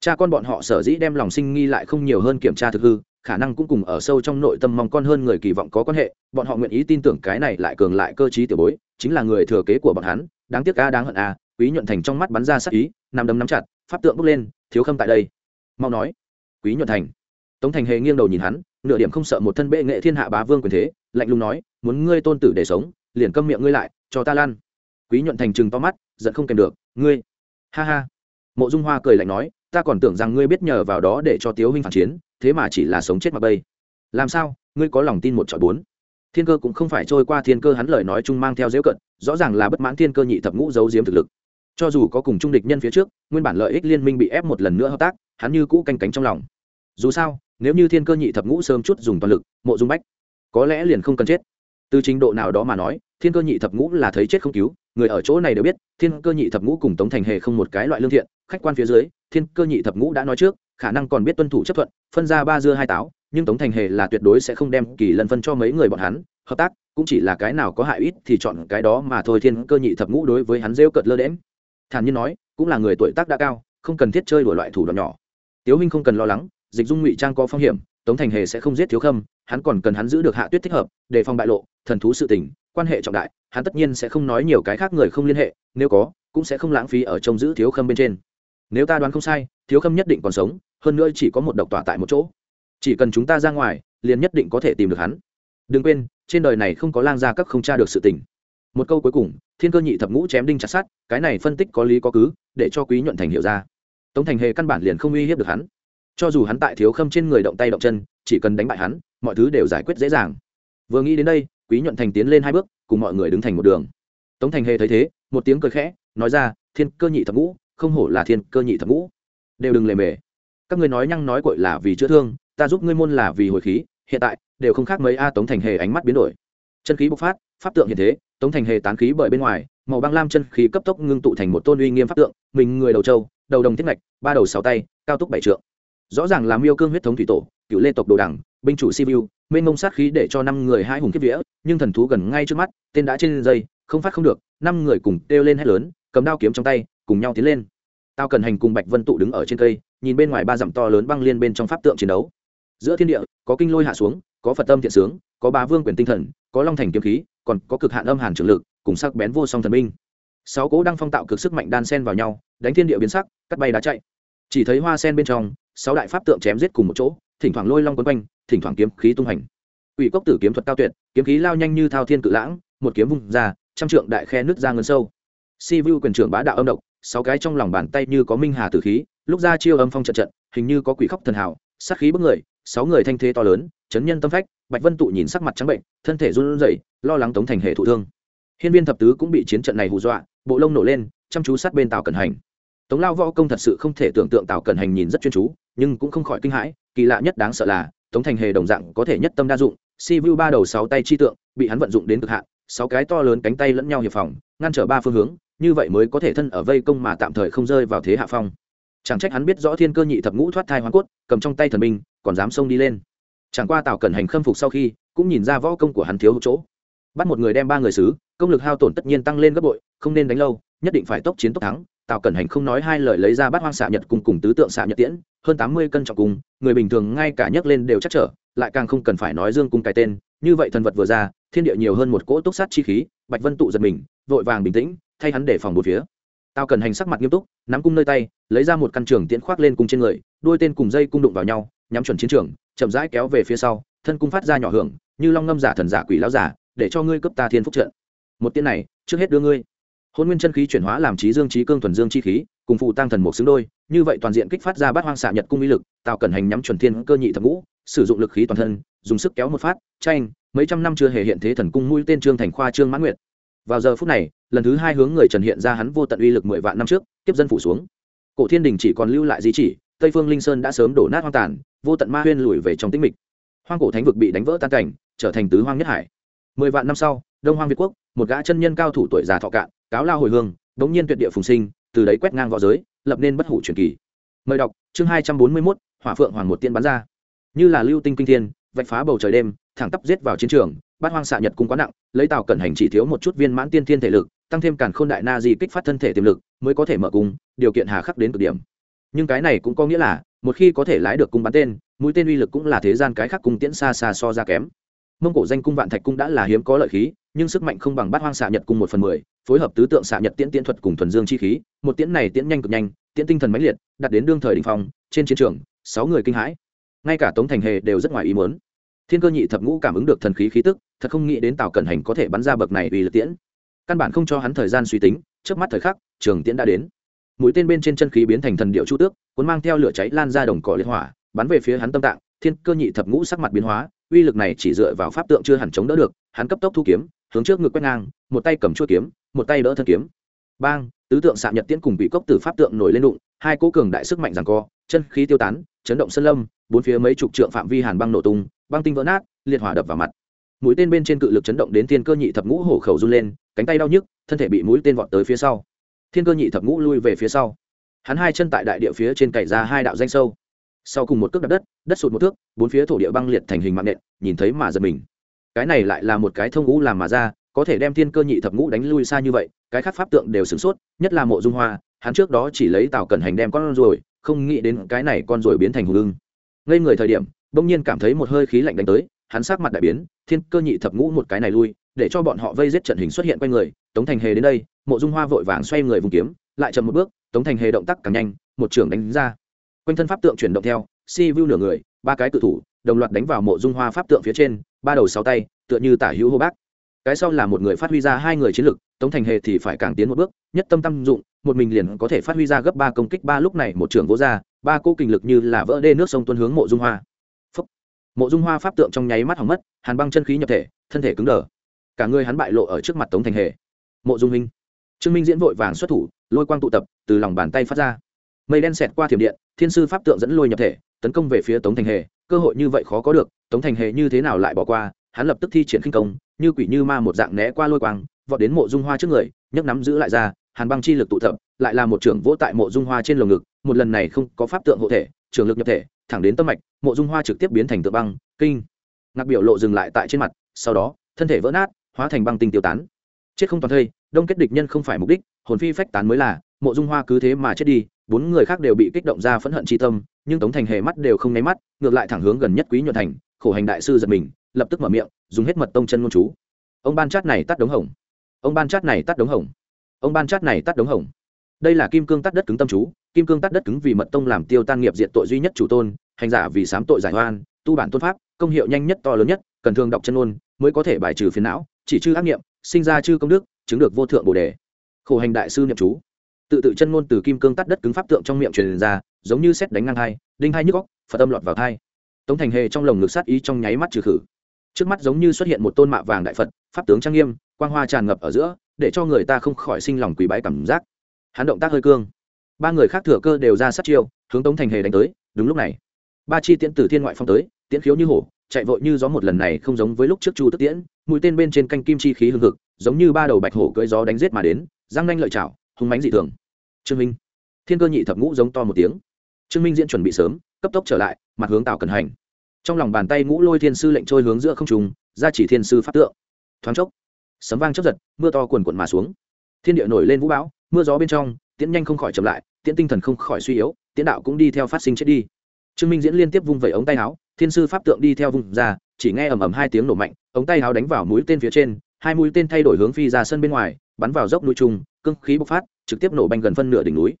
cha con bọn họ sở dĩ đem lòng sinh nghi lại không nhiều hơn kiểm tra thực hư, khả năng cũng cùng ở sâu trong nội tâm mong con hơn người kỳ vọng có quan hệ, bọn họ nguyện ý tin tưởng cái này lại cường lại cơ t tiểu bối, chính là người thừa kế của bọn hắn, đáng tiếc a, đáng hận a, quý nhuận thành trong mắt bắn ra sắc ý, nằm đấm nắm chặt, pháp tượng bước lên, thiếu khâm tại đây. Mau nói. Quý nhuận thành. Tống thành hề nghiêng đầu nhìn hắn, nửa điểm không sợ một thân bệ nghệ thiên hạ bá vương quyền thế, lạnh lùng nói, muốn ngươi tôn tử để sống, liền câm miệng ngươi lại, cho ta lan. Quý nhuận thành chừng to mắt, giận không kèm được, ngươi. Ha ha. Mộ dung hoa cười lạnh nói ta còn tưởng rằng ngươi biết nhờ vào đó để cho tiếu huynh phản chiến, thế mà chỉ là sống chết mà bây làm sao? Ngươi có lòng tin một chọi bốn? Thiên cơ cũng không phải trôi qua thiên cơ hắn lời nói chung mang theo dễu cận, rõ ràng là bất mãn thiên cơ nhị thập ngũ giấu giếm thực lực. Cho dù có cùng trung địch nhân phía trước, nguyên bản lợi ích liên minh bị ép một lần nữa hợp tác, hắn như cũ canh cánh trong lòng. Dù sao, nếu như thiên cơ nhị thập ngũ sớm chút dùng toàn lực, mộ dung bách, có lẽ liền không cần chết. Từ trình độ nào đó mà nói thiên cơ nhị thập ngũ là thấy chết không cứu, người ở chỗ này đều biết, thiên cơ nhị thập ngũ cùng tống thành hề không một cái loại lương thiện, khách quan phía dưới, thiên cơ nhị thập ngũ đã nói trước, khả năng còn biết tuân thủ chấp thuận, phân ra ba dưa hai táo, nhưng tống thành hề là tuyệt đối sẽ không đem kỳ lần phân cho mấy người bọn hắn, hợp tác, cũng chỉ là cái nào có hại ít thì chọn cái đó mà thôi. Thiên cơ nhị thập ngũ đối với hắn rêu cợt lơ đễm thản nhiên nói, cũng là người tuổi tác đã cao, không cần thiết chơi đổi loại thủ đoạn nhỏ. Tiếu huynh không cần lo lắng, dịch dung ngụy trang có phong hiểm, tống thành hề sẽ không giết thiếu khâm hắn còn cần hắn giữ được hạ tuyết thích hợp đề phòng bại lộ, thần thú sự tình, quan hệ trọng đại, hắn tất nhiên sẽ không nói nhiều cái khác người không liên hệ, nếu có, cũng sẽ không lãng phí ở trông giữ thiếu khâm bên trên. Nếu ta đoán không sai, thiếu khâm nhất định còn sống, hơn nữa chỉ có một độc tỏa tại một chỗ. Chỉ cần chúng ta ra ngoài, liền nhất định có thể tìm được hắn. Đừng quên, trên đời này không có lang gia các không tra được sự tình. Một câu cuối cùng, thiên cơ nhị thập ngũ chém đinh chặt sát cái này phân tích có lý có cứ, để cho quý nhuận thành hiểu ra. Tống thành hề căn bản liền không uy hiếp được hắn cho dù hắn tại thiếu khâm trên người động tay động chân, chỉ cần đánh bại hắn, mọi thứ đều giải quyết dễ dàng. Vừa nghĩ đến đây, quý nhuận thành tiến lên hai bước, cùng mọi người đứng thành một đường. Tống thành hề thấy thế, một tiếng cười khẽ, nói ra, thiên cơ nhị thập ngũ, không hổ là thiên cơ nhị thập ngũ. Đều đừng lề mề. Các ngươi nói nhăng nói cội là vì chữa thương, ta giúp ngươi môn là vì hồi khí, hiện tại, đều không khác mấy a. Tống thành hề ánh mắt biến đổi. Chân khí bộc phát, pháp tượng hiện thế, tống thành hề tán khí bởi bên ngoài, màu băng lam chân khí cấp tốc ngưng tụ thành một tôn uy nghiêm pháp tượng, mình người đầu trâu, đầu đồng thiết ngạch, ba đầu sáu tay, cao túc bảy trượng rõ ràng là miêu cương huyết thống thủy tổ, cựu lê tộc đồ đẳng binh chủ sibiu, mênh mông sát khí để cho năm người hai hùng kiếp vía, nhưng thần thú gần ngay trước mắt, tên đã trên dây, không phát không được, năm người cùng kêu lên hét lớn, cầm đao kiếm trong tay, cùng nhau tiến lên. Tao cần hành cùng bạch vân tụ đứng ở trên cây, nhìn bên ngoài ba dặm to lớn băng liên bên trong pháp tượng chiến đấu. Giữa thiên địa, có kinh lôi hạ xuống, có phật tâm thiện sướng, có ba vương quyền tinh thần, có long thành kiếm khí, còn có cực hạn âm hàn trường lực, cùng sắc bén vô song thần minh sáu cố đang phong tạo cực sức mạnh đan sen vào nhau, đánh thiên địa biến sắc, cắt bay đá chạy. Chỉ thấy hoa sen bên trong sáu đại pháp tượng chém giết cùng một chỗ, thỉnh thoảng lôi long quấn quanh, thỉnh thoảng kiếm khí tung hành. Ủy cốc tử kiếm thuật cao tuyệt, kiếm khí lao nhanh như thao thiên cự lãng, một kiếm vung ra, trăm trượng đại khe nước ra ngân sâu. Si vu quyền trưởng bá đạo âm độc, sáu cái trong lòng bàn tay như có minh hà tử khí, lúc ra chiêu âm phong trận trận, hình như có quỷ khóc thần hảo sát khí bức người, sáu người thanh thế to lớn, chấn nhân tâm phách, bạch vân tụ nhìn sắc mặt trắng bệnh, thân thể run rẩy, lo lắng tống thành hệ thụ thương. Hiên viên thập tứ cũng bị chiến trận này hù dọa, bộ lông nổ lên, chăm chú sát bên tàu cẩn hành tống lao võ công thật sự không thể tưởng tượng tào cẩn hành nhìn rất chuyên chú, nhưng cũng không khỏi kinh hãi, kỳ lạ nhất đáng sợ là, tống thành hề đồng dạng có thể nhất tâm đa dụng, si vu ba đầu sáu tay chi tượng, bị hắn vận dụng đến cực hạn, sáu cái to lớn cánh tay lẫn nhau hiệp phòng, ngăn trở ba phương hướng, như vậy mới có thể thân ở vây công mà tạm thời không rơi vào thế hạ phong. Chẳng trách hắn biết rõ thiên cơ nhị thập ngũ thoát thai hoa cốt, cầm trong tay thần binh, còn dám xông đi lên. Chẳng qua tào cẩn hành khâm phục sau khi, cũng nhìn ra võ công của hắn thiếu hụt chỗ. Bắt một người đem ba người xứ, công lực hao tổn tất nhiên tăng lên gấp bội, không nên đánh lâu, nhất định phải tốc chiến tốc thắng tào cẩn hành không nói hai lời lấy ra bát hoang xạ nhật cùng cùng tứ tượng xạ nhật tiễn hơn tám mươi cân trọng cung, người bình thường ngay cả nhấc lên đều chắc trở lại càng không cần phải nói dương cung cái tên. Như vậy thần vật vừa ra thiên địa nhiều hơn một cỗ túc sát chi khí bạch vân tụ giật mình vội vàng bình tĩnh thay hắn để phòng một phía. Tào cần hành sắc mặt nghiêm túc nắm cung nơi tay lấy ra một căn trường tiễn khoác lên cung trên người đuôi tên cùng dây cung đụng vào nhau nhắm chuẩn chiến trường chậm rãi kéo về phía sau thân cung phát ra nhỏ hưởng như long ngâm giả thần giả quỷ lão giả để cho ngươi cấp ta thiên phúc trận. Một tiên này trước hết đưa ngươi hôn nguyên chân khí chuyển hóa làm trí dương trí cương thuần dương chi khí, cùng phụ tăng thần một xứng đôi, như vậy toàn diện kích phát ra bát hoang xạ nhật cung uy lực, tạo cẩn hành nhắm chuẩn thiên cơ nhị thập ngũ, sử dụng lực khí toàn thân, dùng sức kéo một phát tranh mấy trăm năm chưa hề hiện thế thần cung mũi tên trương thành khoa trương mãn nguyệt. Vào giờ phút này, lần thứ hai hướng người trần hiện ra hắn vô tận uy lực mười vạn năm trước tiếp dân phủ xuống. Cổ thiên đình chỉ còn lưu lại di chỉ, tây phương linh sơn đã sớm đổ nát hoang tàn, vô tận ma huyên lùi về trong tĩnh mịch. Hoang cổ thánh vực bị đánh vỡ tan cảnh, trở thành tứ hoang nhất hải. Mười vạn năm sau đông hoang việt quốc, một gã chân nhân cao thủ tuổi già thọ cạn, cáo lao hồi hương, đống nhiên tuyệt địa phùng sinh, từ đấy quét ngang v õ giới, lập nên bất hủ truyền kỳ. Mời đọc, chương hai trăm bốn mươi mốt, hỏa phượng hoàng một tiên bắn ra. Như là lưu tinh kinh thiên, vạch phá bầu trời đêm, thẳng tắp giết vào chiến trường, bát hoang xạ nhật cung quá nặng, lấy tàu cẩn hành chỉ thiếu một chút viên mãn tiên thiên thể lực, tăng thêm càn khôn đại na di kích phát thân thể tiềm lực, mới có thể mở cung, điều kiện hà khắc đến cực điểm. Nhưng cái này cũng có nghĩa là, một khi có thể lái được cung bắn tên, mũi tên uy lực cũng là thế gian cái khác cung tiễn xa xa so ra kém. Mông cổ danh cung vạn thạch cung đã là hiếm có lợi khí nhưng sức mạnh không bằng bát hoang xạ nhật cung một phần mười, phối hợp tứ tượng xạ nhật tiễn tiễn thuật cùng thuần dương chi khí, một tiễn này tiễn nhanh cực nhanh, tiễn tinh thần mãnh liệt đặt đến đương thời đình phong, trên chiến trường, sáu người kinh hãi. Ngay cả tống thành hề đều rất ngoài ý muốn. Thiên cơ nhị thập ngũ cảm ứng được thần khí khí tức, thật không nghĩ đến tào cẩn hành có thể bắn ra bậc này vì lực tiễn. Căn bản không cho hắn thời gian suy tính, trước mắt thời khắc, trường tiễn đã đến. Mũi tên bên trên chân khí biến thành thần điệu chu tước, cuốn mang theo lửa cháy lan ra đồng cỏ liên hỏa, bắn về phía hắn tâm tạng, thiên cơ nhị thập ngũ sắc mặt biến hóa, uy lực này chỉ dựa vào pháp tượng chưa hẳn chống đỡ được, hắn cấp tốc thu kiếm hướng trước ngực quét ngang, một tay cầm chuôi kiếm, một tay đỡ thân kiếm. Bang, tứ tượng xạ nhật tiễn cùng bị cốc từ pháp tượng nổi lên đụng, hai cố cường đại sức mạnh rằng co, chân khí tiêu tán, chấn động sân lâm, bốn phía mấy chục trượng phạm vi hàn băng nổ tung, băng tinh vỡ nát, liệt hỏa đập vào mặt. Mũi tên bên trên cự lực chấn động đến thiên cơ nhị thập ngũ hổ khẩu run lên, cánh tay đau nhức, thân thể bị mũi tên vọt tới phía sau. Thiên cơ nhị thập ngũ lui về phía sau. Hắn hai chân tại đại địa phía trên cày ra hai đạo danh sâu. Sau cùng một cước đập đất đất sụt một thước, bốn phía thổ địa băng liệt thành hình mạng nện, nhìn thấy mà giật mình cái này lại là một cái thông ngũ làm mà ra, có thể đem thiên cơ nhị thập ngũ đánh lui xa như vậy, cái khác pháp tượng đều sửng sốt, nhất là mộ dung hoa, hắn trước đó chỉ lấy tào cẩn hành đem con rồi, không nghĩ đến cái này con rồi biến thành hùng lưng ngây người thời điểm, bỗng nhiên cảm thấy một hơi khí lạnh đánh tới, hắn sát mặt đại biến, thiên cơ nhị thập ngũ một cái này lui, để cho bọn họ vây giết trận hình xuất hiện quanh người, tống thành hề đến đây, mộ dung hoa vội vàng xoay người vùng kiếm, lại chậm một bước, tống thành hề động tác càng nhanh, một trưởng đánh ra. Quanh thân pháp tượng chuyển động theo, si vu nửa người, ba cái cự thủ, đồng loạt đánh vào mộ dung hoa pháp tượng phía trên ba đầu sáu tay, tựa như tả hữu hô bác. Cái sau là một người phát huy ra hai người chiến lực, tống thành hề thì phải càng tiến một bước, nhất tâm tâm dụng, một mình liền có thể phát huy ra gấp ba công kích ba lúc này một trưởng vỗ ra, ba cô kinh lực như là vỡ đê nước sông tuân hướng mộ dung hoa. Phúc. mộ dung hoa pháp tượng trong nháy mắt hỏng mất, hàn băng chân khí nhập thể, thân thể cứng đờ. Cả người hắn bại lộ ở trước mặt tống thành hề. Mộ dung minh trương minh diễn vội vàng xuất thủ, lôi quang tụ tập, từ lòng bàn tay phát ra. Mây đen xẹt qua thiểm điện, thiên sư pháp tượng dẫn lôi nhập thể, tấn công về phía tống thành hề, cơ hội như vậy khó có được tống thành hề như thế nào lại bỏ qua, hắn lập tức thi triển khinh công, như quỷ như ma một dạng né qua lôi quang, vọt đến mộ dung hoa trước người, nhấc nắm giữ lại ra, hàn băng chi lực tụ tập, lại là một trưởng vỗ tại mộ dung hoa trên lồng ngực, một lần này không có pháp tượng hộ thể trường lực nhập thể, thẳng đến tâm mạch, mộ dung hoa trực tiếp biến thành tượng băng, kinh. Ngạc biểu lộ dừng lại tại trên mặt, sau đó, thân thể vỡ nát, hóa thành băng tinh tiêu tán. Chết không toàn thây, đông kết địch nhân không phải mục đích, hồn phi phách tán mới là, mộ dung hoa cứ thế mà chết đi, bốn người khác đều bị kích động ra phẫn hận tri tâm, nhưng tống thành hề mắt đều không nháy mắt, ngược lại thẳng hướng gần nhất quý nhuận thành khổ hành đại sư giật mình, lập tức mở miệng, dùng hết mật tông chân ngôn chú. Ông ban chát này tắt đống hồng. Ông ban chát này tắt đống hồng. Ông ban chát này tắt đống hồng. Đây là kim cương tắt đất cứng tâm chú, kim cương tắt đất cứng vì mật tông làm tiêu tan nghiệp diện tội duy nhất chủ tôn, hành giả vì sám tội giải oan, tu bản tôn pháp, công hiệu nhanh nhất to lớn nhất, cần thường đọc chân ngôn mới có thể bài trừ phiền não, chỉ chư ác nghiệm, sinh ra chư công đức, chứng được vô thượng bồ đề. Khổ hành đại sư niệm chú. Tự tự chân ngôn từ kim cương tắt đất cứng pháp tượng trong miệng truyền ra, giống như xét đánh ngang hai, đinh hai nhức góc phật âm lọt vào thai tống thành hề trong lồng ngực sát ý trong nháy mắt trừ khử. Trước mắt giống như xuất hiện một tôn mạ vàng đại phật, pháp tướng trang nghiêm, quang hoa tràn ngập ở giữa, để cho người ta không khỏi sinh lòng quỳ bái cảm giác. Hắn động tác hơi cương. Ba người khác thừa cơ đều ra sát chiêu, hướng tống thành hề đánh tới. Đúng lúc này, ba chi tiễn từ thiên ngoại phong tới, tiễn khiếu như hổ, chạy vội như gió một lần này không giống với lúc trước chu tức tiễn, mũi tên bên trên canh kim chi khí hương thực giống như ba đầu bạch hổ cưỡi gió đánh giết mà đến, giang nanh lợi chảo hung mánh dị thường. Trương minh, thiên cơ nhị thập ngũ giống to một tiếng trương minh diễn chuẩn bị sớm, cấp tốc trở lại, mặt hướng tào cần hành. Trong lòng bàn tay ngũ lôi thiên sư lệnh trôi hướng giữa không trùng ra chỉ thiên sư pháp tượng. Thoáng chốc, sấm vang chấp giật, mưa to quần quận mà xuống. Thiên địa nổi lên vũ bão, mưa gió bên trong, tiễn nhanh không khỏi chậm lại, tiễn tinh thần không khỏi suy yếu, tiễn đạo cũng đi theo phát sinh chết đi. Trương minh diễn liên tiếp vung vẩy ống tay áo, thiên sư pháp tượng đi theo vùng ra, chỉ nghe ầm ầm hai tiếng nổ mạnh, ống tay áo đánh vào mũi tên phía trên, hai mũi tên thay đổi hướng phi ra sân bên ngoài, bắn vào dốc núi trung cưng khí bộc phát, trực tiếp nổ banh gần phân nửa đỉnh núi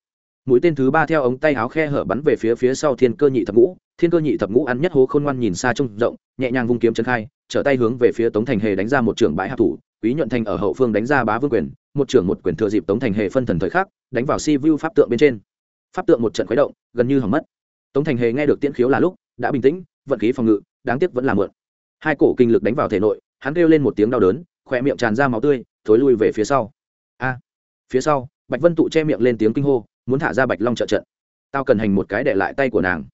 mũi tên thứ ba theo ống tay áo khe hở bắn về phía phía sau thiên cơ nhị thập ngũ. Thiên cơ nhị thập ngũ ăn nhất hố khôn ngoan nhìn xa trông rộng, nhẹ nhàng vung kiếm chân khai, trở tay hướng về phía tống thành hề đánh ra một trường bãi hạ thủ, quý nhuận thành ở hậu phương đánh ra bá vương quyền, một trưởng một quyền thừa dịp tống thành hề phân thần thời khắc, đánh vào si vu pháp tượng bên trên. Pháp tượng một trận khuấy động, gần như hỏng mất. Tống thành hề nghe được tiễn khiếu là lúc, đã bình tĩnh, vận khí phòng ngự, đáng tiếc vẫn là mượn. Hai cổ kinh lực đánh vào thể nội, hắn kêu lên một tiếng đau đớn khỏe miệng tràn ra máu tươi, thối lui về phía sau. A, phía sau, bạch vân tụ che miệng lên tiếng kinh hô muốn thả ra bạch long trợ trận. Tao cần hành một cái để lại tay của nàng.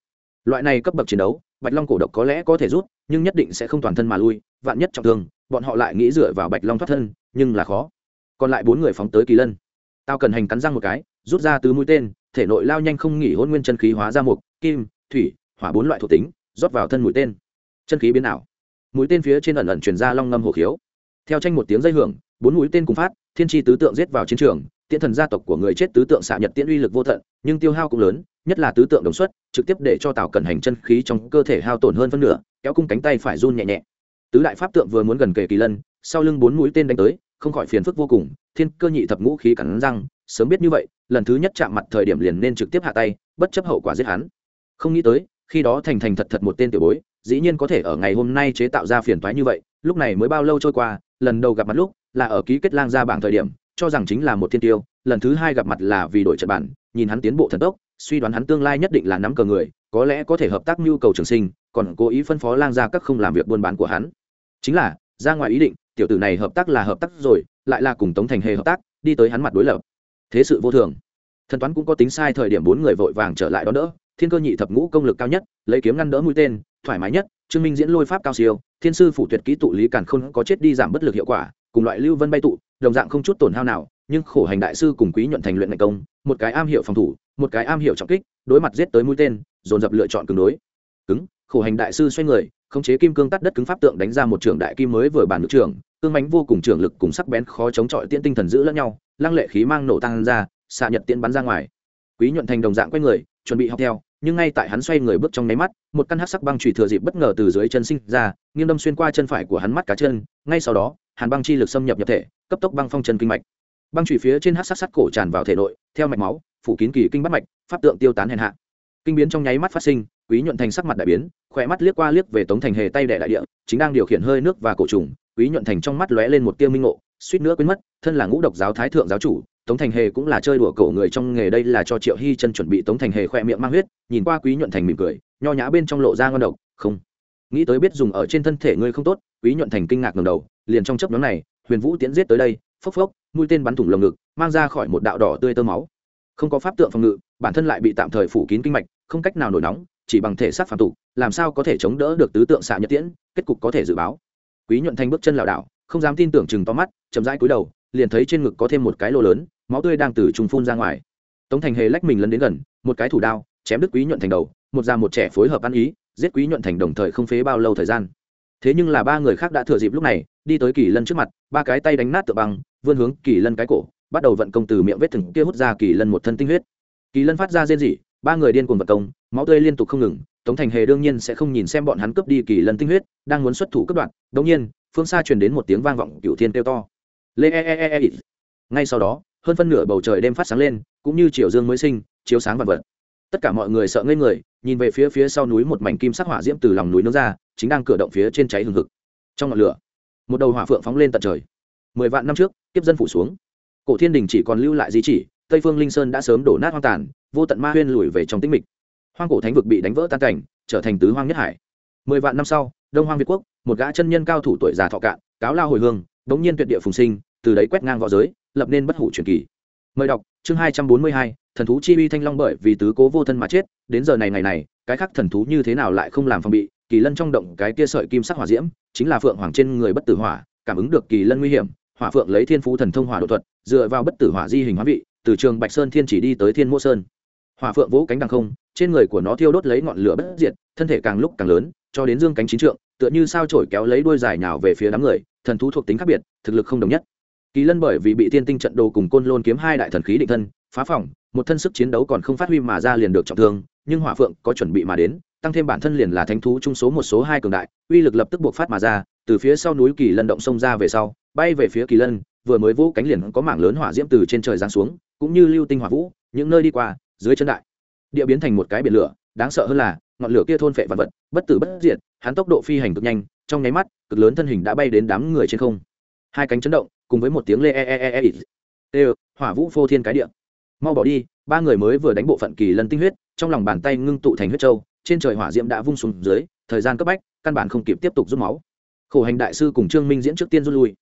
Loại này cấp bậc chiến đấu, bạch long cổ độc có lẽ có thể rút, nhưng nhất định sẽ không toàn thân mà lui, vạn nhất trọng thương, bọn họ lại nghĩ dựa vào bạch long thoát thân, nhưng là khó. Còn lại bốn người phóng tới kỳ lân. Tao cần hành cắn răng một cái, rút ra từ mũi tên, thể nội lao nhanh không nghỉ hôn nguyên chân khí hóa ra mục, kim, thủy, hỏa bốn loại thuộc tính, rót vào thân mũi tên. Chân khí biến ảo. Mũi tên phía trên ẩn ẩn chuyển ra long ngâm hồ khiếu. Theo tranh một tiếng dây hưởng, bốn mũi tên cùng phát, thiên tri tứ tượng giết vào chiến trường tiễn thần gia tộc của người chết tứ tượng xạ nhật tiễn uy lực vô tận, nhưng tiêu hao cũng lớn, nhất là tứ tượng đồng xuất, trực tiếp để cho tào cẩn hành chân khí trong cơ thể hao tổn hơn phân nửa, kéo cung cánh tay phải run nhẹ nhẹ. Tứ đại pháp tượng vừa muốn gần kề kỳ lân, sau lưng bốn mũi tên đánh tới, không khỏi phiền phức vô cùng, thiên cơ nhị thập ngũ khí cắn răng, sớm biết như vậy, lần thứ nhất chạm mặt thời điểm liền nên trực tiếp hạ tay, bất chấp hậu quả giết hắn. Không nghĩ tới, khi đó thành thành thật thật một tên tiểu bối, dĩ nhiên có thể ở ngày hôm nay chế tạo ra phiền toái như vậy, lúc này mới bao lâu trôi qua, lần đầu gặp mặt lúc, là ở ký kết lang ra bảng thời điểm cho rằng chính là một thiên tiêu, lần thứ hai gặp mặt là vì đổi trận bản, nhìn hắn tiến bộ thần tốc, suy đoán hắn tương lai nhất định là nắm cờ người, có lẽ có thể hợp tác nhu cầu trường sinh, còn cố ý phân phó lang ra các không làm việc buôn bán của hắn. Chính là, ra ngoài ý định, tiểu tử này hợp tác là hợp tác rồi, lại là cùng tống thành hề hợp tác, đi tới hắn mặt đối lập. Thế sự vô thường. Thần toán cũng có tính sai thời điểm bốn người vội vàng trở lại đó đỡ, thiên cơ nhị thập ngũ công lực cao nhất, lấy kiếm ngăn đỡ mũi tên, thoải mái nhất, trương minh diễn lôi pháp cao siêu, thiên sư phủ tuyệt kỹ tụ lý càn không có chết đi giảm bất lực hiệu quả, cùng loại lưu vân bay tụ đồng dạng không chút tổn hao nào, nhưng khổ hành đại sư cùng quý nhuận thành luyện ngành công, một cái am hiệu phòng thủ, một cái am hiệu trọng kích, đối mặt giết tới mũi tên, dồn dập lựa chọn cứng đối. Cứng, khổ hành đại sư xoay người, khống chế kim cương tắt đất cứng pháp tượng đánh ra một trường đại kim mới vừa bản nước trường, cương mánh vô cùng trường lực cùng sắc bén khó chống chọi tiễn tinh thần giữ lẫn nhau, lăng lệ khí mang nổ tăng ra, xạ nhật tiễn bắn ra ngoài. Quý nhuận thành đồng dạng quay người, chuẩn bị học theo, nhưng ngay tại hắn xoay người bước trong nháy mắt, một căn hát sắc băng chùy thừa dịp bất ngờ từ dưới chân sinh ra, nghiêng đâm xuyên qua chân phải của hắn mắt cá chân, ngay sau đó hàn băng chi lực xâm nhập nhập thể, cấp tốc băng phong chân kinh mạch. Băng chùy phía trên hát sắc sắt cổ tràn vào thể nội, theo mạch máu, phủ kín kỳ kinh bắt mạch, pháp tượng tiêu tán hèn hạ. Kinh biến trong nháy mắt phát sinh, quý nhuận thành sắc mặt đại biến khỏe mắt liếc qua liếc về tống thành hề tay đẻ đại địa, chính đang điều khiển hơi nước và cổ trùng, quý nhuận thành trong mắt lóe lên một tia minh ngộ, suýt nữa quên mất, thân là ngũ độc giáo thái thượng giáo chủ, tống thành hề cũng là chơi đùa cổ người trong nghề đây là cho triệu hy chân chuẩn bị tống thành hề khoe miệng mang huyết, nhìn qua quý nhuận thành mỉm cười, nho nhã bên trong lộ ra ngon độc, không. Nghĩ tới biết dùng ở trên thân thể ngươi không tốt, quý nhuận thành kinh ngạc ngầm đầu liền trong chớp nhóm này, huyền vũ tiến giết tới đây, phốc phốc, mũi tên bắn thủng lồng ngực, mang ra khỏi một đạo đỏ tươi tơ máu. Không có pháp tượng phòng ngự, bản thân lại bị tạm thời phủ kín kinh mạch, không cách nào nổi nóng, chỉ bằng thể xác phạm tục, làm sao có thể chống đỡ được tứ tượng xạ nhật tiễn, kết cục có thể dự báo. Quý nhuận Thanh bước chân lảo đảo, không dám tin tưởng chừng to mắt, chậm rãi cúi đầu, liền thấy trên ngực có thêm một cái lô lớn, máu tươi đang từ trùng phun ra ngoài. Tống thành hề lách mình lấn đến gần, một cái thủ đao, chém đứt quý nhuận thành đầu, một già một trẻ phối hợp ăn ý, giết quý nhuận thành đồng thời không phế bao lâu thời gian. Thế nhưng là ba người khác đã thừa dịp lúc này đi tới kỳ lân trước mặt, ba cái tay đánh nát tựa băng, vươn hướng kỳ lân cái cổ, bắt đầu vận công từ miệng vết thừng kia hút ra kỳ lân một thân tinh huyết. Kỳ lân phát ra rên rỉ, ba người điên cuồng vận công, máu tươi liên tục không ngừng, tống thành hề đương nhiên sẽ không nhìn xem bọn hắn cướp đi kỳ lân tinh huyết, đang muốn xuất thủ cướp đoạt đống nhiên, phương xa truyền đến một tiếng vang vọng cựu thiên kêu to. Lê e, e e e e ngay sau đó, hơn phân nửa bầu trời đêm phát sáng lên, cũng như chiều dương mới sinh, chiếu sáng vật vật. Tất cả mọi người sợ ngây người, nhìn về phía phía sau núi một mảnh kim sắc hỏa diễm từ lòng núi nướng ra, chính đang cửa động phía trên cháy hừng hực. Trong ngọn lửa một đầu hỏa phượng phóng lên tận trời. Mười vạn năm trước, kiếp dân phủ xuống. Cổ thiên đình chỉ còn lưu lại di chỉ, tây phương linh sơn đã sớm đổ nát hoang tàn, vô tận ma huyên lùi về trong tĩnh mịch. Hoang cổ thánh vực bị đánh vỡ tan cảnh, trở thành tứ hoang nhất hải. Mười vạn năm sau, đông hoang việt quốc, một gã chân nhân cao thủ tuổi già thọ cạn, cáo lao hồi hương bỗng nhiên tuyệt địa phùng sinh, từ đấy quét ngang v õ giới, lập nên bất hủ truyền kỳ. Mời đọc, chương hai trăm bốn mươi hai, thần thú chi uy thanh long bởi vì tứ cố vô thân mà chết, đến giờ này ngày này, cái khác thần thú như thế nào lại không làm phòng bị kỳ lân trong động cái kia sợi kim sắc hỏa diễm, chính là phượng hoàng trên người bất tử hỏa, cảm ứng được kỳ lân nguy hiểm, hỏa phượng lấy thiên phú thần thông hỏa độ thuật, dựa vào bất tử hỏa di hình hóa vị, từ trường bạch sơn thiên chỉ đi tới thiên mô sơn. Hỏa phượng vỗ cánh đằng không, trên người của nó thiêu đốt lấy ngọn lửa bất diệt, thân thể càng lúc càng lớn, cho đến dương cánh chín trượng, tựa như sao trổi kéo lấy đuôi dài nhào về phía đám người, thần thú thuộc tính khác biệt, thực lực không đồng nhất. Kỳ lân bởi vì bị tiên tinh trận đồ cùng côn lôn kiếm hai đại thần khí định thân, phá phỏng, một thân sức chiến đấu còn không phát huy mà ra liền được trọng thương, nhưng hỏa phượng có chuẩn bị mà đến tăng thêm bản thân liền là thánh thú trung số một số hai cường đại, uy lực lập tức buộc phát mà ra, từ phía sau núi kỳ lân động xông ra về sau, bay về phía kỳ lân, vừa mới vũ cánh liền có mảng lớn hỏa diễm từ trên trời giáng xuống, cũng như lưu tinh hỏa vũ, những nơi đi qua, dưới chân đại, địa biến thành một cái biển lửa, đáng sợ hơn là, ngọn lửa kia thôn phệ vật vật, bất tử bất diệt, hắn tốc độ phi hành cực nhanh, trong nháy mắt, cực lớn thân hình đã bay đến đám người trên không hai cánh chấn động, cùng với một tiếng lê e e e e e hỏa vũ phô thiên cái địa mau bỏ đi, ba người mới vừa đánh bộ phận kỳ lân tinh huyết, trong lòng bàn tay ngưng tụ thành huyết châu trên trời hỏa diễm đã vung xuống dưới, thời gian cấp bách, căn bản không kịp tiếp tục rút máu. Khổ hành đại sư cùng trương minh diễn trước tiên rút lui.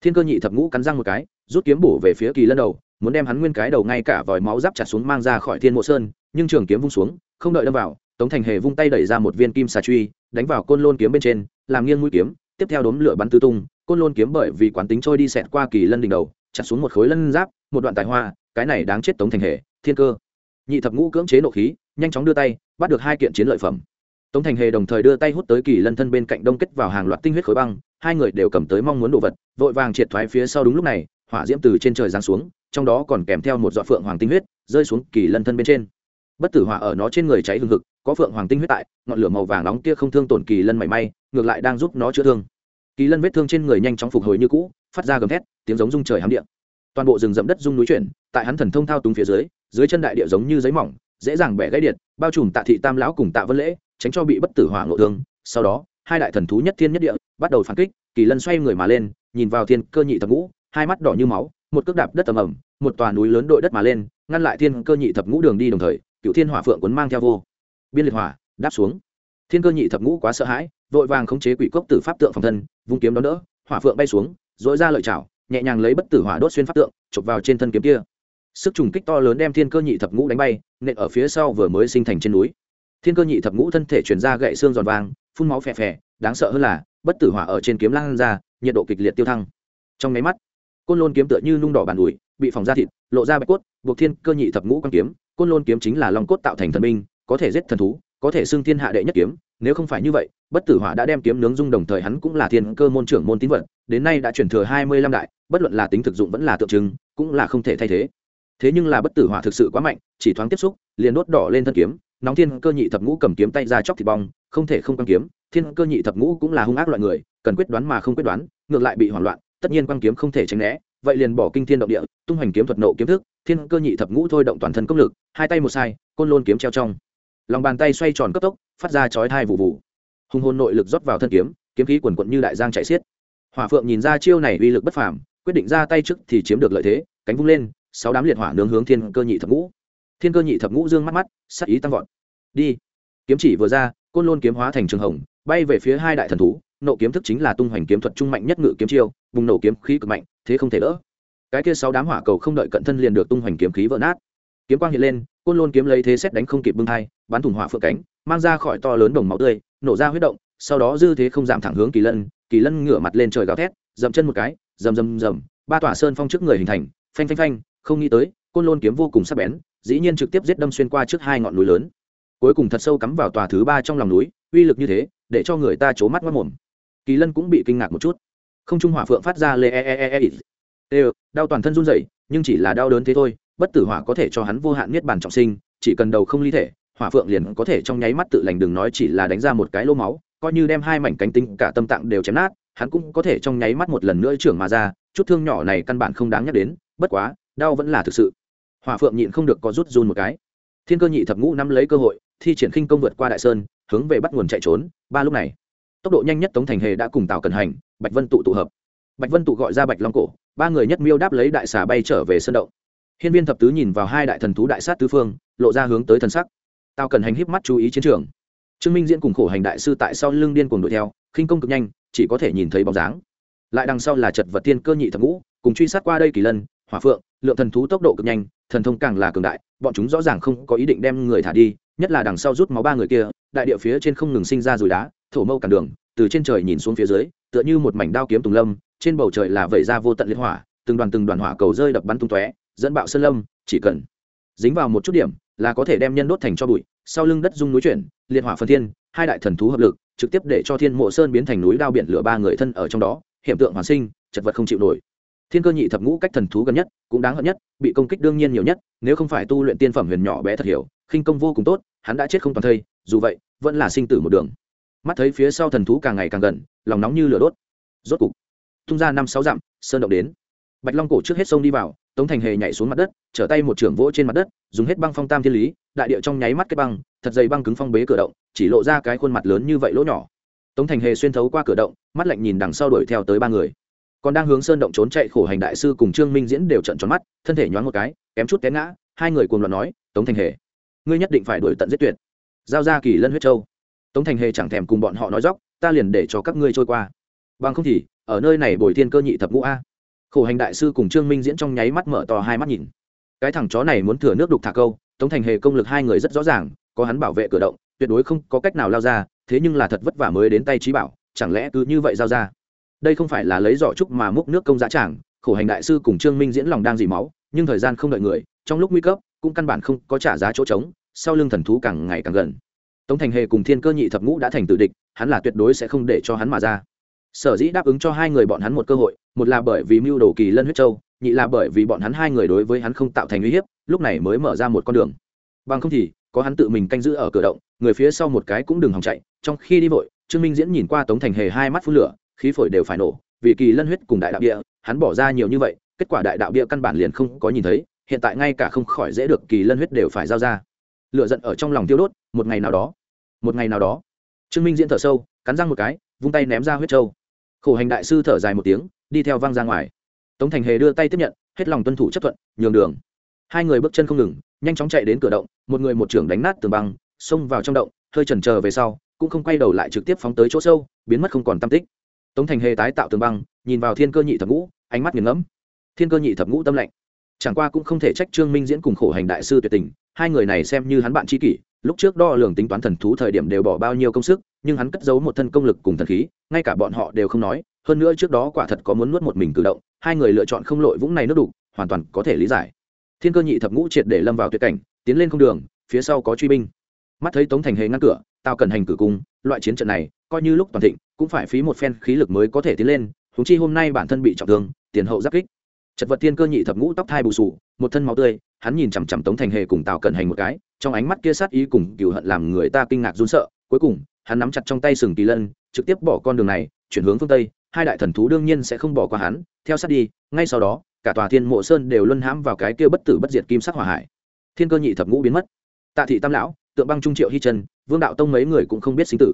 Thiên cơ nhị thập ngũ cắn răng một cái, rút kiếm bổ về phía kỳ lân đầu, muốn đem hắn nguyên cái đầu ngay cả vòi máu giáp chặt xuống mang ra khỏi thiên mộ sơn, nhưng trường kiếm vung xuống, không đợi đâm vào, tống thành hề vung tay đẩy ra một viên kim xà truy, đánh vào côn lôn kiếm bên trên, làm nghiêng mũi kiếm, tiếp theo đốm lửa bắn tứ tung, côn lôn kiếm bởi vì quán tính trôi đi xẹt qua kỳ lân đỉnh đầu, chặt xuống một khối lân giáp, một đoạn tài hoa, cái này đáng chết tống thành hề, thiên cơ. Nhị thập ngũ cưỡng chế nộ khí nhanh chóng đưa tay, bắt được hai kiện chiến lợi phẩm. Tống thành hề đồng thời đưa tay hút tới kỳ lân thân bên cạnh đông kết vào hàng loạt tinh huyết khối băng, hai người đều cầm tới mong muốn đồ vật, vội vàng triệt thoái phía sau đúng lúc này, hỏa diễm từ trên trời giáng xuống, trong đó còn kèm theo một dọa phượng hoàng tinh huyết, rơi xuống kỳ lân thân bên trên. Bất tử hỏa ở nó trên người cháy hừng hực, có phượng hoàng tinh huyết tại, ngọn lửa màu vàng nóng kia không thương tổn kỳ lân mảy may, ngược lại đang giúp nó chữa thương. Kỳ lân vết thương trên người nhanh chóng phục hồi như cũ, phát ra gầm thét, tiếng giống rung trời hám điện toàn bộ rừng rậm đất rung núi chuyển, tại hắn thần thông thao túng phía dưới dưới chân đại địa giống như giấy mỏng dễ dàng bẻ gãy điện, bao trùm tạ thị tam lão cùng tạ vân lễ, tránh cho bị bất tử hỏa ngộ thương. Sau đó, hai đại thần thú nhất thiên nhất địa bắt đầu phản kích, kỳ lân xoay người mà lên, nhìn vào thiên cơ nhị thập ngũ, hai mắt đỏ như máu, một cước đạp đất tầm ẩm một tòa núi lớn đội đất mà lên, ngăn lại thiên cơ nhị thập ngũ đường đi đồng thời, cựu thiên hỏa phượng quấn mang theo vô. Biên liệt hỏa, đáp xuống. Thiên cơ nhị thập ngũ quá sợ hãi, vội vàng khống chế quỷ cốc tử pháp tượng phòng thân, vung kiếm đón đỡ, hỏa phượng bay xuống dội ra lợi chảo, nhẹ nhàng lấy bất tử hỏa đốt xuyên pháp tượng, chụp vào trên thân kiếm kia sức trùng kích to lớn đem thiên cơ nhị thập ngũ đánh bay, nện ở phía sau vừa mới sinh thành trên núi. Thiên cơ nhị thập ngũ thân thể chuyển ra gậy xương giòn vàng, phun máu phè phè, đáng sợ hơn là, bất tử hỏa ở trên kiếm lan ra, nhiệt độ kịch liệt tiêu thăng. Trong máy mắt, côn lôn kiếm tựa như nung đỏ bàn ủi, bị phòng ra thịt, lộ ra bạch cốt, buộc thiên cơ nhị thập ngũ quan kiếm. Côn lôn kiếm chính là lòng cốt tạo thành thần minh có thể giết thần thú, có thể xưng thiên hạ đệ nhất kiếm. Nếu không phải như vậy, bất tử hỏa đã đem kiếm nướng dung đồng thời hắn cũng là thiên cơ môn trưởng môn tín vật, đến nay đã chuyển thừa hai mươi lăm đại, bất luận là tính thực dụng vẫn là tượng trưng, cũng là không thể thay thế thế nhưng là bất tử hỏa thực sự quá mạnh, chỉ thoáng tiếp xúc, liền đốt đỏ lên thân kiếm, nóng thiên cơ nhị thập ngũ cầm kiếm tay ra chóc thịt bong, không thể không quăng kiếm, thiên cơ nhị thập ngũ cũng là hung ác loại người, cần quyết đoán mà không quyết đoán, ngược lại bị hoảng loạn, tất nhiên quăng kiếm không thể tránh né, vậy liền bỏ kinh thiên động địa, tung hoành kiếm thuật nộ kiếm thức, thiên cơ nhị thập ngũ thôi động toàn thân công lực, hai tay một sai, côn lôn kiếm treo trong. Lòng bàn tay xoay tròn cấp tốc, phát ra chói thai vụ vụ hùng hồn nội lực rót vào thân kiếm kiếm khí quần quận như đại giang chạy xiết. Hỏa phượng nhìn ra chiêu này uy lực bất phàm, quyết định ra tay trước thì chiếm được lợi thế, cánh vung lên sáu đám liệt hỏa nướng hướng thiên cơ nhị thập ngũ. Thiên cơ nhị thập ngũ dương mắt mắt, sắc ý tăng vọt. Đi. Kiếm chỉ vừa ra, côn lôn kiếm hóa thành trường hồng, bay về phía hai đại thần thú, nộ kiếm thức chính là tung hoành kiếm thuật trung mạnh nhất ngự kiếm chiêu, bùng nổ kiếm khí cực mạnh, thế không thể đỡ. Cái kia sáu đám hỏa cầu không đợi cận thân liền được tung hoành kiếm khí vỡ nát. Kiếm quang hiện lên, côn lôn kiếm lấy thế xét đánh không kịp bưng thai, bắn thủng hỏa phượng cánh, mang ra khỏi to lớn đồng máu tươi, nổ ra huyết động, sau đó dư thế không giảm thẳng hướng kỳ lân kỳ lân ngửa mặt lên trời gào thét, dậm chân một cái, rầm rầm rầm, ba tỏa sơn phong trước người hình thành, phanh phanh phanh không nghĩ tới, côn lôn kiếm vô cùng sắc bén, dĩ nhiên trực tiếp giết đâm xuyên qua trước hai ngọn núi lớn. Cuối cùng thật sâu cắm vào tòa thứ ba trong lòng núi, uy lực như thế, để cho người ta c mắt mất mồm kỳ lân cũng bị kinh ngạc một chút. Không trung hỏa phượng phát ra lê e e e e e. Đau toàn thân run rẩy, nhưng chỉ là đau đớn thế thôi, bất tử hỏa có thể cho hắn vô hạn niết bàn trọng sinh, chỉ cần đầu không ly thể, hỏa phượng liền có thể trong nháy mắt tự lành đừng nói chỉ là đánh ra một cái lô máu, coi như đem hai mảnh cánh tinh cả tâm tạng đều chém nát, hắn cũng có thể trong nháy mắt một lần nữa trưởng mà ra, chút thương nhỏ này căn bản không đáng nhắc đến, bất quá đau vẫn là thực sự. Hòa phượng nhịn không được có rút run một cái. Thiên cơ nhị thập ngũ nắm lấy cơ hội, thi triển khinh công vượt qua đại sơn, hướng về bắt nguồn chạy trốn. Ba lúc này, tốc độ nhanh nhất tống thành hề đã cùng tào cần hành, bạch vân tụ tụ hợp. Bạch vân tụ gọi ra bạch long cổ, ba người nhất miêu đáp lấy đại xà bay trở về sân động. Hiên viên thập tứ nhìn vào hai đại thần thú đại sát tứ phương, lộ ra hướng tới thần sắc. Tào cần hành híp mắt chú ý chiến trường. Trương minh diễn cùng khổ hành đại sư tại sau lưng điên cuồng đuổi theo, khinh công cực nhanh, chỉ có thể nhìn thấy bóng dáng. Lại đằng sau là chật vật tiên cơ nhị thập ngũ, cùng truy sát qua đây kỳ lân, hỏa phượng lượng thần thú tốc độ cực nhanh, thần thông càng là cường đại, bọn chúng rõ ràng không có ý định đem người thả đi, nhất là đằng sau rút máu ba người kia, đại địa phía trên không ngừng sinh ra rùi đá, thổ mâu cản đường, từ trên trời nhìn xuống phía dưới, tựa như một mảnh đao kiếm tùng lâm, trên bầu trời là vẩy ra vô tận liên hỏa, từng đoàn từng đoàn hỏa cầu rơi đập bắn tung tóe, dẫn bạo sơn lâm, chỉ cần dính vào một chút điểm là có thể đem nhân đốt thành cho bụi, sau lưng đất dung núi chuyển, liệt hỏa phân thiên, hai đại thần thú hợp lực, trực tiếp để cho thiên mộ sơn biến thành núi đao biển lửa ba người thân ở trong đó hiện tượng hoàn sinh, chật vật không chịu nổi thiên cơ nhị thập ngũ cách thần thú gần nhất, cũng đáng hận nhất, bị công kích đương nhiên nhiều nhất, nếu không phải tu luyện tiên phẩm huyền nhỏ bé thật hiểu, khinh công vô cùng tốt, hắn đã chết không toàn thây, dù vậy, vẫn là sinh tử một đường. Mắt thấy phía sau thần thú càng ngày càng gần, lòng nóng như lửa đốt. Rốt cục, tung ra năm sáu dặm, sơn động đến. Bạch long cổ trước hết sông đi vào, tống thành hề nhảy xuống mặt đất, trở tay một trưởng vỗ trên mặt đất, dùng hết băng phong tam thiên lý, đại địa trong nháy mắt cái băng, thật dày băng cứng phong bế cửa động, chỉ lộ ra cái khuôn mặt lớn như vậy lỗ nhỏ. Tống thành hề xuyên thấu qua cửa động, mắt lạnh nhìn đằng sau đuổi theo tới ba người còn đang hướng sơn động trốn chạy khổ hành đại sư cùng trương minh diễn đều trận tròn mắt, thân thể nhoáng một cái, kém chút té ngã, hai người cùng loạn nói, tống thành hề, ngươi nhất định phải đuổi tận giết tuyệt. Giao ra kỳ lân huyết châu. Tống thành hề chẳng thèm cùng bọn họ nói dóc ta liền để cho các ngươi trôi qua. Bằng không thì, ở nơi này bồi thiên cơ nhị thập ngũ a. Khổ hành đại sư cùng trương minh diễn trong nháy mắt mở to hai mắt nhìn. Cái thằng chó này muốn thừa nước đục thả câu, tống thành hề công lực hai người rất rõ ràng, có hắn bảo vệ cửa động, tuyệt đối không có cách nào lao ra, thế nhưng là thật vất vả mới đến tay trí bảo, chẳng lẽ cứ như vậy giao ra? Đây không phải là lấy giỏ trúc mà múc nước công giá tràng, khổ hành đại sư cùng trương minh diễn lòng đang dì máu, nhưng thời gian không đợi người, trong lúc nguy cấp, cũng căn bản không có trả giá chỗ trống, sau lưng thần thú càng ngày càng gần. Tống thành hề cùng thiên cơ nhị thập ngũ đã thành tự địch, hắn là tuyệt đối sẽ không để cho hắn mà ra. Sở dĩ đáp ứng cho hai người bọn hắn một cơ hội, một là bởi vì mưu đồ kỳ lân huyết châu, nhị là bởi vì bọn hắn hai người đối với hắn không tạo thành uy hiếp, lúc này mới mở ra một con đường. Bằng không thì, có hắn tự mình canh giữ ở cửa động, người phía sau một cái cũng đừng hòng chạy, trong khi đi vội, trương minh diễn nhìn qua tống thành hề hai mắt phun lửa khí phổi đều phải nổ, vì kỳ lân huyết cùng đại đạo địa, hắn bỏ ra nhiều như vậy, kết quả đại đạo địa căn bản liền không có nhìn thấy, hiện tại ngay cả không khỏi dễ được kỳ lân huyết đều phải giao ra. Lựa giận ở trong lòng tiêu đốt, một ngày nào đó, một ngày nào đó, trương minh diễn thở sâu, cắn răng một cái, vung tay ném ra huyết trâu khổ hành đại sư thở dài một tiếng, đi theo văng ra ngoài. Tống thành hề đưa tay tiếp nhận, hết lòng tuân thủ chấp thuận, nhường đường. Hai người bước chân không ngừng, nhanh chóng chạy đến cửa động, một người một trưởng đánh nát tường băng, xông vào trong động, hơi chần chờ về sau, cũng không quay đầu lại trực tiếp phóng tới chỗ sâu, biến mất không còn tam tích tống thành hề tái tạo tường băng, nhìn vào thiên cơ nhị thập ngũ, ánh mắt nghiền ngẫm. Thiên cơ nhị thập ngũ tâm lạnh. Chẳng qua cũng không thể trách trương minh diễn cùng khổ hành đại sư tuyệt tình, hai người này xem như hắn bạn tri kỷ, lúc trước đo lường tính toán thần thú thời điểm đều bỏ bao nhiêu công sức, nhưng hắn cất giấu một thân công lực cùng thần khí, ngay cả bọn họ đều không nói, hơn nữa trước đó quả thật có muốn nuốt một mình cử động, hai người lựa chọn không lội vũng này nước đục, hoàn toàn có thể lý giải. Thiên cơ nhị thập ngũ triệt để lâm vào tuyệt cảnh, tiến lên không đường, phía sau có truy binh. Mắt thấy tống thành hề ngăn cửa tao cần hành cử cung, loại chiến trận này coi như lúc toàn thịnh, cũng phải phí một phen khí lực mới có thể tiến lên húng chi hôm nay bản thân bị trọng thương, tiền hậu giáp kích. Chật vật thiên cơ nhị thập ngũ tóc thai bù sù, một thân máu tươi, hắn nhìn chằm chằm tống thành hề cùng tào cẩn hành một cái, trong ánh mắt kia sát ý cùng cựu hận làm người ta kinh ngạc run sợ, cuối cùng, hắn nắm chặt trong tay sừng kỳ lân, trực tiếp bỏ con đường này, chuyển hướng phương tây, hai đại thần thú đương nhiên sẽ không bỏ qua hắn, theo sát đi, ngay sau đó, cả tòa thiên mộ sơn đều luân hãm vào cái kia bất tử bất diệt kim sắc hỏa hải. Thiên cơ nhị thập ngũ biến mất. Tạ thị tam lão, tượng băng trung triệu hy chân, vương đạo tông mấy người cũng không biết sinh tử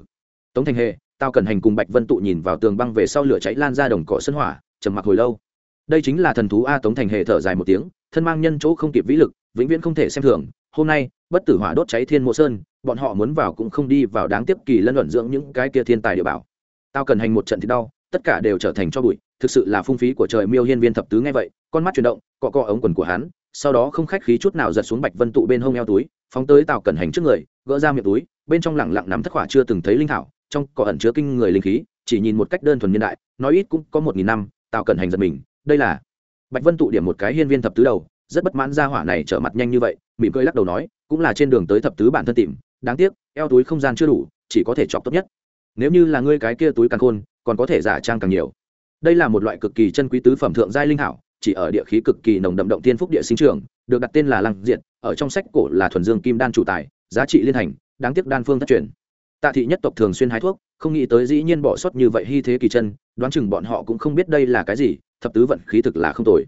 tống thành hề tao cần hành cùng bạch vân tụ nhìn vào tường băng về sau lửa cháy lan ra đồng cỏ sân hỏa, trầm mặc hồi lâu. Đây chính là thần thú a tống thành hề thở dài một tiếng, thân mang nhân chỗ không kịp vĩ lực, vĩnh viễn không thể xem thường. Hôm nay, bất tử hỏa đốt cháy thiên mộ sơn, bọn họ muốn vào cũng không đi vào đáng tiếp kỳ lân luận dưỡng những cái kia thiên tài địa bảo. Tao cần hành một trận thì đau, tất cả đều trở thành cho bụi, thực sự là phung phí của trời miêu hiên viên thập tứ nghe vậy, con mắt chuyển động, cọ cọ ống quần của hắn, sau đó không khách khí chút nào giật xuống bạch vân tụ bên hông eo túi, phóng tới tào cẩn hành trước người, gỡ ra miệng túi, bên trong lẳng lặng nắm thất hỏa chưa từng thấy linh thảo trong có ẩn chứa kinh người linh khí, chỉ nhìn một cách đơn thuần niên đại, nói ít cũng có một nghìn năm, tào cần hành giật mình, đây là bạch vân tụ điểm một cái hiên viên thập tứ đầu, rất bất mãn ra hỏa này trở mặt nhanh như vậy, mỉm cười lắc đầu nói, cũng là trên đường tới thập tứ bản thân tìm, đáng tiếc, eo túi không gian chưa đủ, chỉ có thể chọc tốt nhất. Nếu như là ngươi cái kia túi càng khôn, còn có thể giả trang càng nhiều. Đây là một loại cực kỳ chân quý tứ phẩm thượng giai linh hảo, chỉ ở địa khí cực kỳ nồng đậm động tiên phúc địa sinh trường được đặt tên là lăng diện ở trong sách cổ là thuần dương kim đan chủ tài, giá trị liên thành đáng tiếc đan phương thất truyền tạ thị nhất tộc thường xuyên hái thuốc, không nghĩ tới dĩ nhiên bỏ sót như vậy hy thế kỳ chân, đoán chừng bọn họ cũng không biết đây là cái gì, thập tứ vận khí thực là không tồi.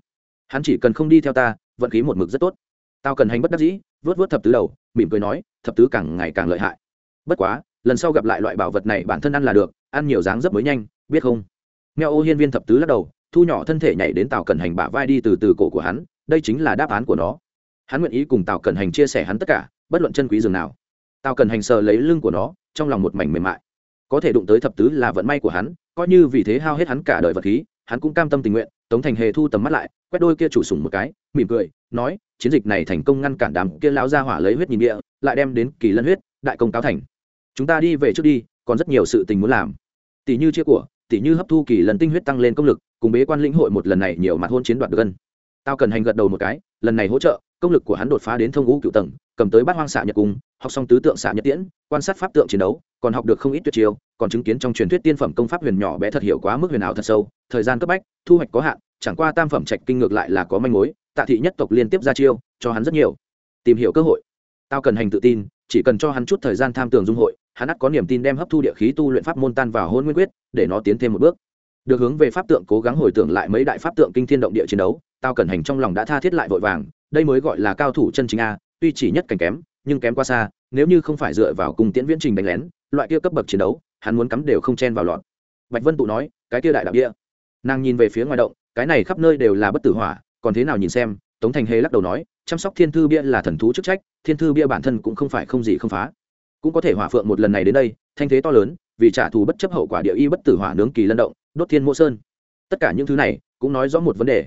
Hắn chỉ cần không đi theo ta, vận khí một mực rất tốt. Tao cần hành bất đắc dĩ, vớt vớt thập tứ đầu, mỉm cười nói, thập tứ càng ngày càng lợi hại. Bất quá, lần sau gặp lại loại bảo vật này bản thân ăn là được, ăn nhiều dáng rất mới nhanh, biết không? Nghèo ô hiên viên thập tứ lắc đầu, thu nhỏ thân thể nhảy đến tào cần hành bả vai đi từ từ cổ của hắn, đây chính là đáp án của nó. Hắn nguyện ý cùng tào cần hành chia sẻ hắn tất cả, bất luận chân quý dường nào tao cần hành sờ lấy lưng của nó, trong lòng một mảnh mềm mại. Có thể đụng tới thập tứ là vận may của hắn, coi như vì thế hao hết hắn cả đời vật khí, hắn cũng cam tâm tình nguyện, tống thành hề thu tầm mắt lại, quét đôi kia chủ sùng một cái, mỉm cười, nói, chiến dịch này thành công ngăn cản đám kia lão ra hỏa lấy huyết nhìn địa lại đem đến kỳ lân huyết, đại công cáo thành. Chúng ta đi về trước đi, còn rất nhiều sự tình muốn làm. Tỷ như chia của, tỷ như hấp thu kỳ lần tinh huyết tăng lên công lực, cùng bế quan lĩnh hội một lần này nhiều mặt hôn chiến đoạt được gân tao cần hành gật đầu một cái, lần này hỗ trợ công lực của hắn đột phá đến thông ngũ cựu tầng, cầm tới bát hoang xạ nhật cung, học xong tứ tượng xạ nhật tiễn, quan sát pháp tượng chiến đấu, còn học được không ít tuyệt chiêu, còn chứng kiến trong truyền thuyết tiên phẩm công pháp huyền nhỏ bé thật hiểu quá mức huyền ảo thật sâu, thời gian cấp bách, thu hoạch có hạn, chẳng qua tam phẩm trạch kinh ngược lại là có manh mối, tạ thị nhất tộc liên tiếp ra chiêu, cho hắn rất nhiều. Tìm hiểu cơ hội. Tao cần hành tự tin, chỉ cần cho hắn chút thời gian tham tường dung hội, hắn ắt có niềm tin đem hấp thu địa khí tu luyện pháp môn tan vào hôn nguyên quyết, để nó tiến thêm một bước. Được hướng về pháp tượng cố gắng hồi tưởng lại mấy đại pháp tượng kinh thiên động địa chiến đấu, tao cần hành trong lòng đã tha thiết lại vội vàng đây mới gọi là cao thủ chân chính a, tuy chỉ nhất cảnh kém, nhưng kém quá xa, nếu như không phải dựa vào cùng tiễn viễn trình đánh lén, loại kia cấp bậc chiến đấu, hắn muốn cắm đều không chen vào lọt. Bạch vân tụ nói, cái kia đại đạo địa. Nàng nhìn về phía ngoài động, cái này khắp nơi đều là bất tử hỏa, còn thế nào nhìn xem, tống thành hề lắc đầu nói, chăm sóc thiên thư bia là thần thú chức trách, thiên thư bia bản thân cũng không phải không gì không phá. Cũng có thể hỏa phượng một lần này đến đây, thanh thế to lớn, vì trả thù bất chấp hậu quả địa y bất tử hỏa nướng kỳ lân động, đốt thiên mô sơn. Tất cả những thứ này, cũng nói rõ một vấn đề.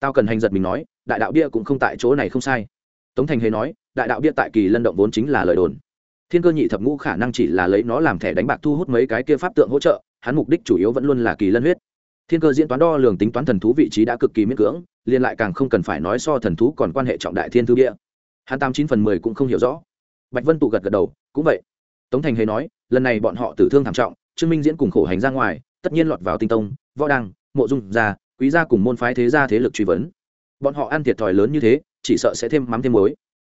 Tao cần hành giật mình nói đại đạo bia cũng không tại chỗ này không sai. Tống thành hề nói, đại đạo bia tại kỳ lân động vốn chính là lời đồn. Thiên cơ nhị thập ngũ khả năng chỉ là lấy nó làm thẻ đánh bạc thu hút mấy cái kia pháp tượng hỗ trợ, hắn mục đích chủ yếu vẫn luôn là kỳ lân huyết. Thiên cơ diễn toán đo lường tính toán thần thú vị trí đã cực kỳ miễn cưỡng, liền lại càng không cần phải nói so thần thú còn quan hệ trọng đại thiên thư bia. Hắn tám chín phần mười cũng không hiểu rõ. Bạch vân tụ gật gật đầu, cũng vậy. Tống thành hề nói, lần này bọn họ tử thương thảm trọng, trương minh diễn cùng khổ hành ra ngoài, tất nhiên lọt vào tinh tông, võ đăng, mộ dung gia, quý gia cùng môn phái thế gia thế lực truy vấn bọn họ ăn thiệt thòi lớn như thế, chỉ sợ sẽ thêm mắm thêm muối.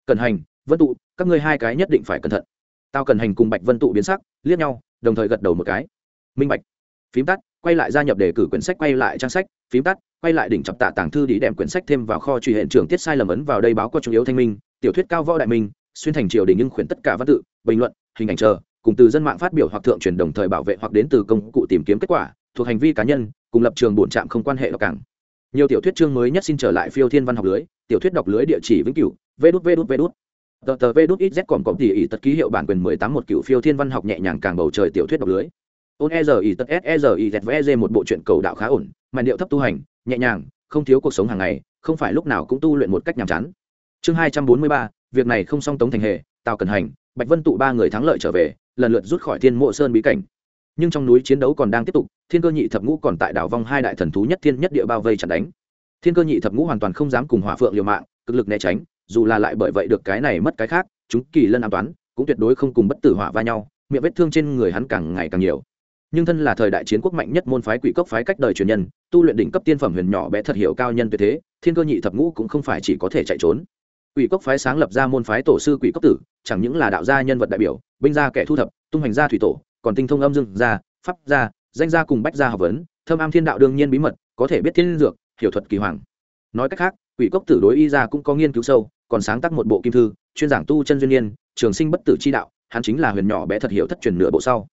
Cần hành, vân tụ, các ngươi hai cái nhất định phải cẩn thận. Tao cần hành cùng bạch vân tụ biến sắc, liếc nhau, đồng thời gật đầu một cái. Minh bạch. Phím tắt, quay lại gia nhập đề cử quyển sách, quay lại trang sách. Phím tắt, quay lại đỉnh chọc tạ tàng thư đi đem quyển sách thêm vào kho truy hiện trường tiết sai lầm ấn vào đây báo có chủ yếu thanh minh, tiểu thuyết cao võ đại minh, xuyên thành triều đình nhưng khuyển tất cả văn tự, bình luận, hình ảnh chờ, cùng từ dân mạng phát biểu hoặc thượng truyền đồng thời bảo vệ hoặc đến từ công cụ tìm kiếm kết quả, thuộc hành vi cá nhân, cùng lập trường bổn trạm không quan hệ đọc cảng nhiều tiểu thuyết chương mới nhất xin trở lại phiêu thiên văn học lưới, tiểu thuyết đọc lưới địa chỉ vĩnh cửu, vê đút vê đút vê đút. Tờ tờ, vê đút ít z còn có tỉ ỉ tật ký hiệu bản quyền mười tám một cựu phiêu thiên văn học nhẹ nhàng càng bầu trời tiểu thuyết đọc lưới. Ôn e giờ ỉ tật s e giờ ỉ z vê e một bộ truyện cầu đạo khá ổn mà điệu thấp tu hành, nhẹ nhàng, không thiếu cuộc sống hàng ngày, không phải lúc nào cũng tu luyện một cách nhàm chán. Chương hai trăm bốn mươi ba, việc này không song tống thành hề tào cần hành, bạch vân tụ ba người thắng lợi trở về, lần lượt rút khỏi thiên mộ sơn bí cảnh nhưng trong núi chiến đấu còn đang tiếp tục, thiên cơ nhị thập ngũ còn tại đảo vong hai đại thần thú nhất thiên nhất địa bao vây chặn đánh. Thiên cơ nhị thập ngũ hoàn toàn không dám cùng hỏa phượng liều mạng, cực lực né tránh, dù là lại bởi vậy được cái này mất cái khác, chúng kỳ lân an toán cũng tuyệt đối không cùng bất tử hỏa va nhau, miệng vết thương trên người hắn càng ngày càng nhiều. Nhưng thân là thời đại chiến quốc mạnh nhất môn phái quỷ cốc phái cách đời truyền nhân, tu luyện đỉnh cấp tiên phẩm huyền nhỏ bé thật hiểu cao nhân tuyệt thế, thiên cơ nhị thập ngũ cũng không phải chỉ có thể chạy trốn. Quỷ cốc phái sáng lập ra môn phái tổ sư quỷ cốc tử, chẳng những là đạo gia nhân vật đại biểu, binh gia kẻ thu thập, tung hành gia thủy tổ còn tinh thông âm dương, gia, pháp, gia, danh gia cùng bách gia học vấn, thâm am thiên đạo đương nhiên bí mật, có thể biết thiên dược, hiểu thuật kỳ hoàng. Nói cách khác, quỷ cốc tử đối y gia cũng có nghiên cứu sâu, còn sáng tác một bộ kim thư, chuyên giảng tu chân duyên niên, trường sinh bất tử chi đạo, hắn chính là huyền nhỏ bé thật hiểu thất truyền nửa bộ sau.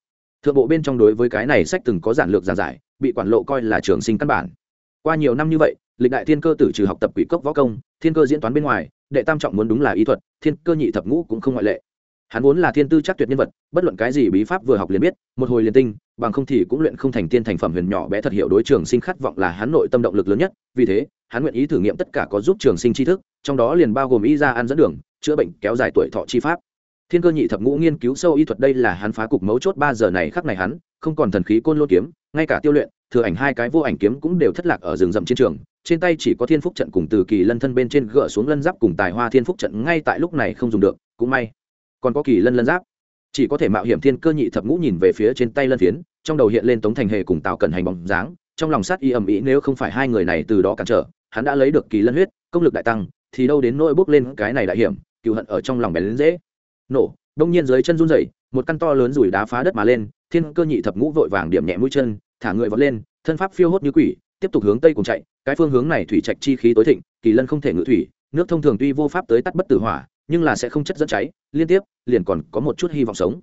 Thượng bộ bên trong đối với cái này sách từng có giản lược giản giải, bị quản lộ coi là trường sinh căn bản. Qua nhiều năm như vậy, lịch đại thiên cơ tử trừ học tập quỷ cốc võ công, thiên cơ diễn toán bên ngoài, đệ tam trọng muốn đúng là y thuật, thiên cơ nhị thập ngũ cũng không ngoại lệ hắn vốn là thiên tư chắc tuyệt nhân vật, bất luận cái gì bí pháp vừa học liền biết, một hồi liền tinh, bằng không thì cũng luyện không thành tiên thành phẩm huyền nhỏ bé thật hiểu đối trường sinh khát vọng là hắn nội tâm động lực lớn nhất, vì thế, hắn nguyện ý thử nghiệm tất cả có giúp trường sinh tri thức, trong đó liền bao gồm y ra ăn dẫn đường, chữa bệnh, kéo dài tuổi thọ chi pháp. Thiên cơ nhị thập ngũ nghiên cứu sâu y thuật đây là hắn phá cục mấu chốt ba giờ này khắc này hắn, không còn thần khí côn lô kiếm, ngay cả tiêu luyện, thừa ảnh hai cái vô ảnh kiếm cũng đều thất lạc ở rừng rậm chiến trường, trên tay chỉ có thiên phúc trận cùng từ kỳ lân thân bên trên gỡ xuống lân giáp cùng tài hoa thiên phúc trận ngay tại lúc này không dùng được, cũng may còn có kỳ lân lân giáp. Chỉ có thể mạo hiểm thiên cơ nhị thập ngũ nhìn về phía trên tay lân phiến, trong đầu hiện lên tống thành hề cùng tào cẩn hành bóng dáng, trong lòng sát y ầm ĩ nếu không phải hai người này từ đó cản trở, hắn đã lấy được kỳ lân huyết, công lực đại tăng, thì đâu đến nỗi bước lên cái này đại hiểm cựu hận ở trong lòng bèn dễ. Nổ, đông nhiên dưới chân run rẩy, một căn to lớn rủi đá phá đất mà lên, thiên cơ nhị thập ngũ vội vàng điểm nhẹ mũi chân, thả người vọt lên, thân pháp phiêu hốt như quỷ, tiếp tục hướng tây cùng chạy, cái phương hướng này thủy trạch chi khí tối thịnh, kỳ lân không thể ngự thủy, nước thông thường tuy vô pháp tới tắt bất tử hỏa nhưng là sẽ không chất dẫn cháy, liên tiếp, liền còn có một chút hy vọng sống.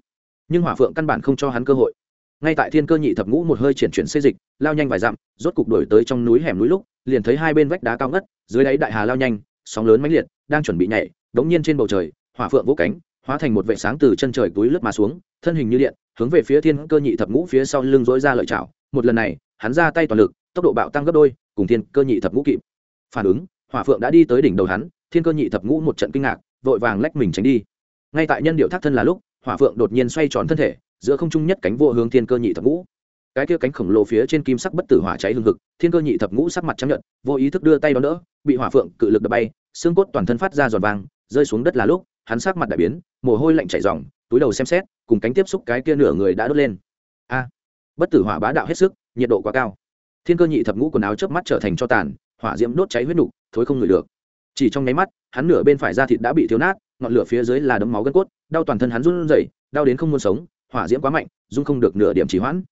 Nhưng hỏa phượng căn bản không cho hắn cơ hội. Ngay tại thiên cơ nhị thập ngũ một hơi chuyển chuyển xê dịch, lao nhanh vài dặm, rốt cục đổi tới trong núi hẻm núi lúc, liền thấy hai bên vách đá cao ngất, dưới đáy đại hà lao nhanh, sóng lớn mãnh liệt, đang chuẩn bị nhảy, đống nhiên trên bầu trời, hỏa phượng vỗ cánh, hóa thành một vệ sáng từ chân trời túi lướt mà xuống, thân hình như điện, hướng về phía thiên cơ nhị thập ngũ phía sau lưng dối ra lợi chảo. Một lần này, hắn ra tay toàn lực, tốc độ bạo tăng gấp đôi, cùng thiên cơ nhị thập ngũ kịp. Phản ứng, hỏa phượng đã đi tới đỉnh đầu hắn, thiên cơ nhị thập ngũ một trận kinh ngạc vội vàng lách mình tránh đi. Ngay tại nhân điệu thác thân là lúc, hỏa phượng đột nhiên xoay tròn thân thể, giữa không trung nhất cánh vô hướng thiên cơ nhị thập ngũ. Cái kia cánh khổng lồ phía trên kim sắc bất tử hỏa cháy hừng hực, thiên cơ nhị thập ngũ sắc mặt trắng nhận vô ý thức đưa tay đón đỡ, bị hỏa phượng cự lực đập bay, xương cốt toàn thân phát ra giòn vàng, rơi xuống đất là lúc, hắn sắc mặt đại biến, mồ hôi lạnh chảy ròng, túi đầu xem xét, cùng cánh tiếp xúc cái kia nửa người đã đốt lên. A! Bất tử hỏa bá đạo hết sức, nhiệt độ quá cao. Thiên cơ nhị thập ngũ quần áo chớp mắt trở thành cho tàn, hỏa diễm đốt cháy huyết nục, thối không ngửi được chỉ trong nháy mắt, hắn nửa bên phải da thịt đã bị thiếu nát, ngọn lửa phía dưới là đấm máu gân cốt, đau toàn thân hắn run rẩy, đau đến không muốn sống, hỏa diễm quá mạnh, dung không được nửa điểm trì hoãn.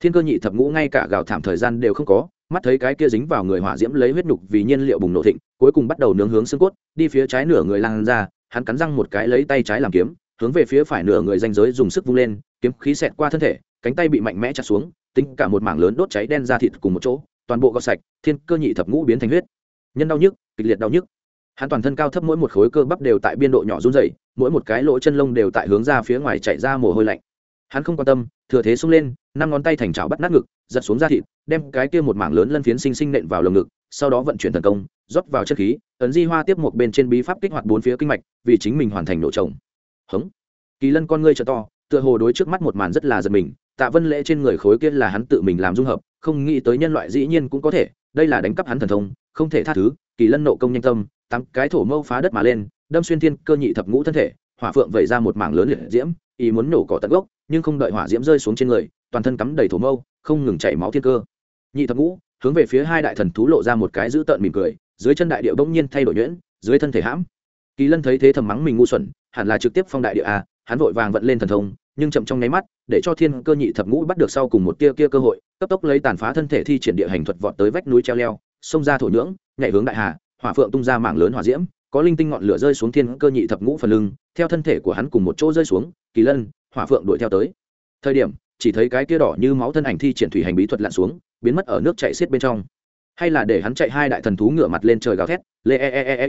Thiên cơ nhị thập ngũ ngay cả gào thảm thời gian đều không có, mắt thấy cái kia dính vào người hỏa diễm lấy huyết nục vì nhiên liệu bùng nổ thịnh, cuối cùng bắt đầu nướng hướng xương cốt, đi phía trái nửa người lan ra, hắn cắn răng một cái lấy tay trái làm kiếm, hướng về phía phải nửa người danh giới dùng sức vung lên, kiếm khí xẹt qua thân thể, cánh tay bị mạnh mẽ chặt xuống, tính cả một mảng lớn đốt cháy đen ra thịt cùng một chỗ, toàn bộ gọt sạch, thiên cơ nhị thập ngũ biến thành huyết. Nhân đau nhức, kịch liệt đau nhức hắn toàn thân cao thấp mỗi một khối cơ bắp đều tại biên độ nhỏ run dày mỗi một cái lỗ chân lông đều tại hướng ra phía ngoài chạy ra mồ hôi lạnh. Hắn không quan tâm, thừa thế xông lên, năm ngón tay thành chảo bắt nát ngực, giật xuống da thịt, đem cái kia một mảng lớn lân phiến sinh sinh nện vào lồng ngực, sau đó vận chuyển thần công, rót vào chất khí, ấn di hoa tiếp một bên trên bí pháp kích hoạt bốn phía kinh mạch, vì chính mình hoàn thành nổ trồng. Hống. Kỳ lân con ngươi trợ to, tựa hồ đối trước mắt một màn rất là giật mình, tạ vân lễ trên người khối kia là hắn tự mình làm dung hợp, không nghĩ tới nhân loại dĩ nhiên cũng có thể, đây là đánh cắp hắn thần thông, không thể tha thứ, kỳ lân nộ công nhanh tâm tám cái thổ mâu phá đất mà lên, đâm xuyên thiên cơ nhị thập ngũ thân thể, hỏa phượng vẩy ra một mảng lớn liệt diễm, ý muốn nổ cỏ tận gốc, nhưng không đợi hỏa diễm rơi xuống trên người, toàn thân cắm đầy thổ mâu, không ngừng chảy máu thiên cơ. Nhị thập ngũ, hướng về phía hai đại thần thú lộ ra một cái dữ tợn mỉm cười, dưới chân đại địa bỗng nhiên thay đổi nhuyễn, dưới thân thể hãm. Kỳ lân thấy thế thầm mắng mình ngu xuẩn, hẳn là trực tiếp phong đại địa a hắn vội vàng vận lên thần thông, nhưng chậm trong nháy mắt, để cho thiên cơ nhị thập ngũ bắt được sau cùng một tia kia cơ hội, cấp tốc lấy tàn phá thân thể thi triển địa hành thuật vọt tới vách núi treo leo, xông ra thổ nhưỡng, nhảy hướng đại hà hỏa phượng tung ra mảng lớn hỏa diễm, có linh tinh ngọn lửa rơi xuống thiên cơ nhị thập ngũ phần lưng, theo thân thể của hắn cùng một chỗ rơi xuống, kỳ lân, hỏa phượng đuổi theo tới. Thời điểm, chỉ thấy cái kia đỏ như máu thân ảnh thi triển thủy hành bí thuật lặn xuống, biến mất ở nước chạy xiết bên trong. Hay là để hắn chạy hai đại thần thú ngửa mặt lên trời gào thét, lê e e e e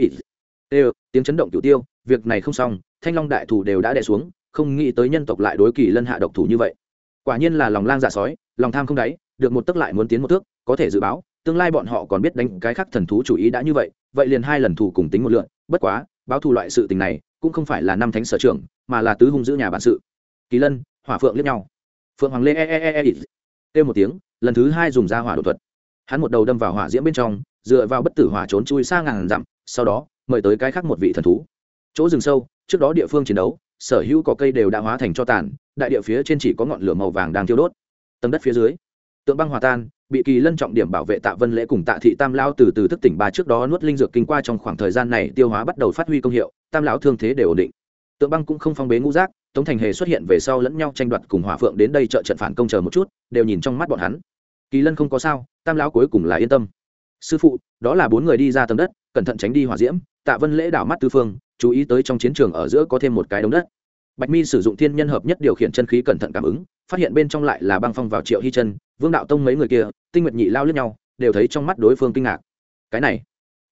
e, e. tiếng chấn động cửu tiêu, việc này không xong, thanh long đại thủ đều đã đè xuống, không nghĩ tới nhân tộc lại đối kỳ lân hạ độc thủ như vậy. Quả nhiên là lòng lang dạ sói, lòng tham không đáy, được một tức lại muốn tiến một thước, có thể dự báo tương lai bọn họ còn biết đánh cái khác thần thú chủ ý đã như vậy vậy liền hai lần thủ cùng tính một lượn. Bất quá, báo thù loại sự tình này, cũng không phải là năm thánh sở trưởng, mà là tứ hung giữ nhà bản sự. Kỳ lân, hỏa phượng liếc nhau. Phượng hoàng lê e, e e e e kêu một tiếng, lần thứ hai dùng ra hỏa đột thuật. Hắn một đầu đâm vào hỏa diễm bên trong, dựa vào bất tử hỏa trốn chui xa ngàn dặm, sau đó, mời tới cái khác một vị thần thú. Chỗ rừng sâu, trước đó địa phương chiến đấu, sở hữu cỏ cây đều đã hóa thành cho tàn, đại địa phía trên chỉ có ngọn lửa màu vàng đang thiêu đốt. Tầng đất phía dưới, tượng băng hòa tan bị kỳ lân trọng điểm bảo vệ tạ vân lễ cùng tạ thị tam Lão từ từ thức tỉnh ba trước đó nuốt linh dược kinh qua trong khoảng thời gian này tiêu hóa bắt đầu phát huy công hiệu, tam lão thương thế đều ổn định. Tượng băng cũng không phong bế ngũ giác, tống thành hề xuất hiện về sau lẫn nhau tranh đoạt cùng hỏa phượng đến đây trợ trận phản công chờ một chút, đều nhìn trong mắt bọn hắn. Kỳ lân không có sao, tam lão cuối cùng là yên tâm. Sư phụ, đó là bốn người đi ra tầng đất, cẩn thận tránh đi hỏa diễm, tạ vân lễ đảo mắt tư phương, chú ý tới trong chiến trường ở giữa có thêm một cái đống đất bạch mi sử dụng thiên nhân hợp nhất điều khiển chân khí cẩn thận cảm ứng, phát hiện bên trong lại là băng phong vào triệu hy chân, vương đạo tông mấy người kia, tinh nguyệt nhị lao lướt nhau, đều thấy trong mắt đối phương kinh ngạc. Cái này,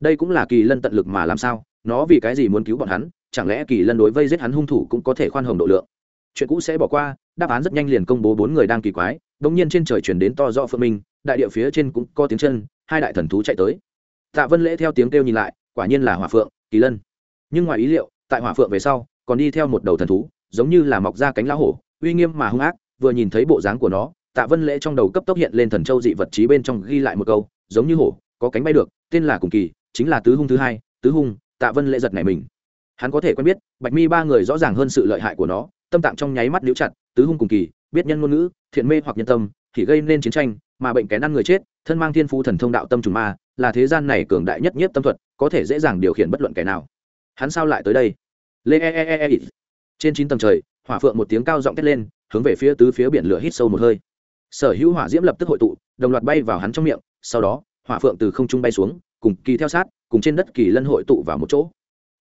đây cũng là kỳ lân tận lực mà làm sao? Nó vì cái gì muốn cứu bọn hắn? Chẳng lẽ kỳ lân đối vây giết hắn hung thủ cũng có thể khoan hồng độ lượng? Chuyện cũ sẽ bỏ qua, đáp án rất nhanh liền công bố bốn người đang kỳ quái đ ỗ n g nhiên trên trời chuyển đến to do phượng minh, đại địa phía trên cũng có tiếng chân, hai đại thần thú chạy tới. Tạ vân lễ theo tiếng kêu nhìn lại, quả nhiên là hỏa phượng, kỳ lân. Nhưng ngoài ý liệu, tại hỏa phượng về sau, còn đi theo một đầu thần thú giống như là mọc ra cánh lá hổ, uy nghiêm mà hung ác, vừa nhìn thấy bộ dáng của nó, tạ vân lễ trong đầu cấp tốc hiện lên thần châu dị vật trí bên trong ghi lại một câu, giống như hổ, có cánh bay được, tên là cùng kỳ, chính là tứ hung thứ hai, tứ hung, tạ vân lễ giật này mình. Hắn có thể quen biết, bạch mi ba người rõ ràng hơn sự lợi hại của nó, tâm tạng trong nháy mắt liễu chặt, tứ hung cùng kỳ, biết nhân ngôn ngữ, thiện mê hoặc nhân tâm, thì gây nên chiến tranh, mà bệnh kén ăn người chết, thân mang thiên phú thần thông đạo tâm trùng ma, là thế gian này cường đại nhất nhất tâm thuật, có thể dễ dàng điều khiển bất luận kẻ nào. Hắn sao lại tới đây? Lê e e e e, e trên chín tầng trời, hỏa phượng một tiếng cao giọng thét lên, hướng về phía tứ phía biển lửa hít sâu một hơi. Sở hữu hỏa diễm lập tức hội tụ, đồng loạt bay vào hắn trong miệng, sau đó, hỏa phượng từ không trung bay xuống, cùng kỳ theo sát, cùng trên đất kỳ lân hội tụ vào một chỗ.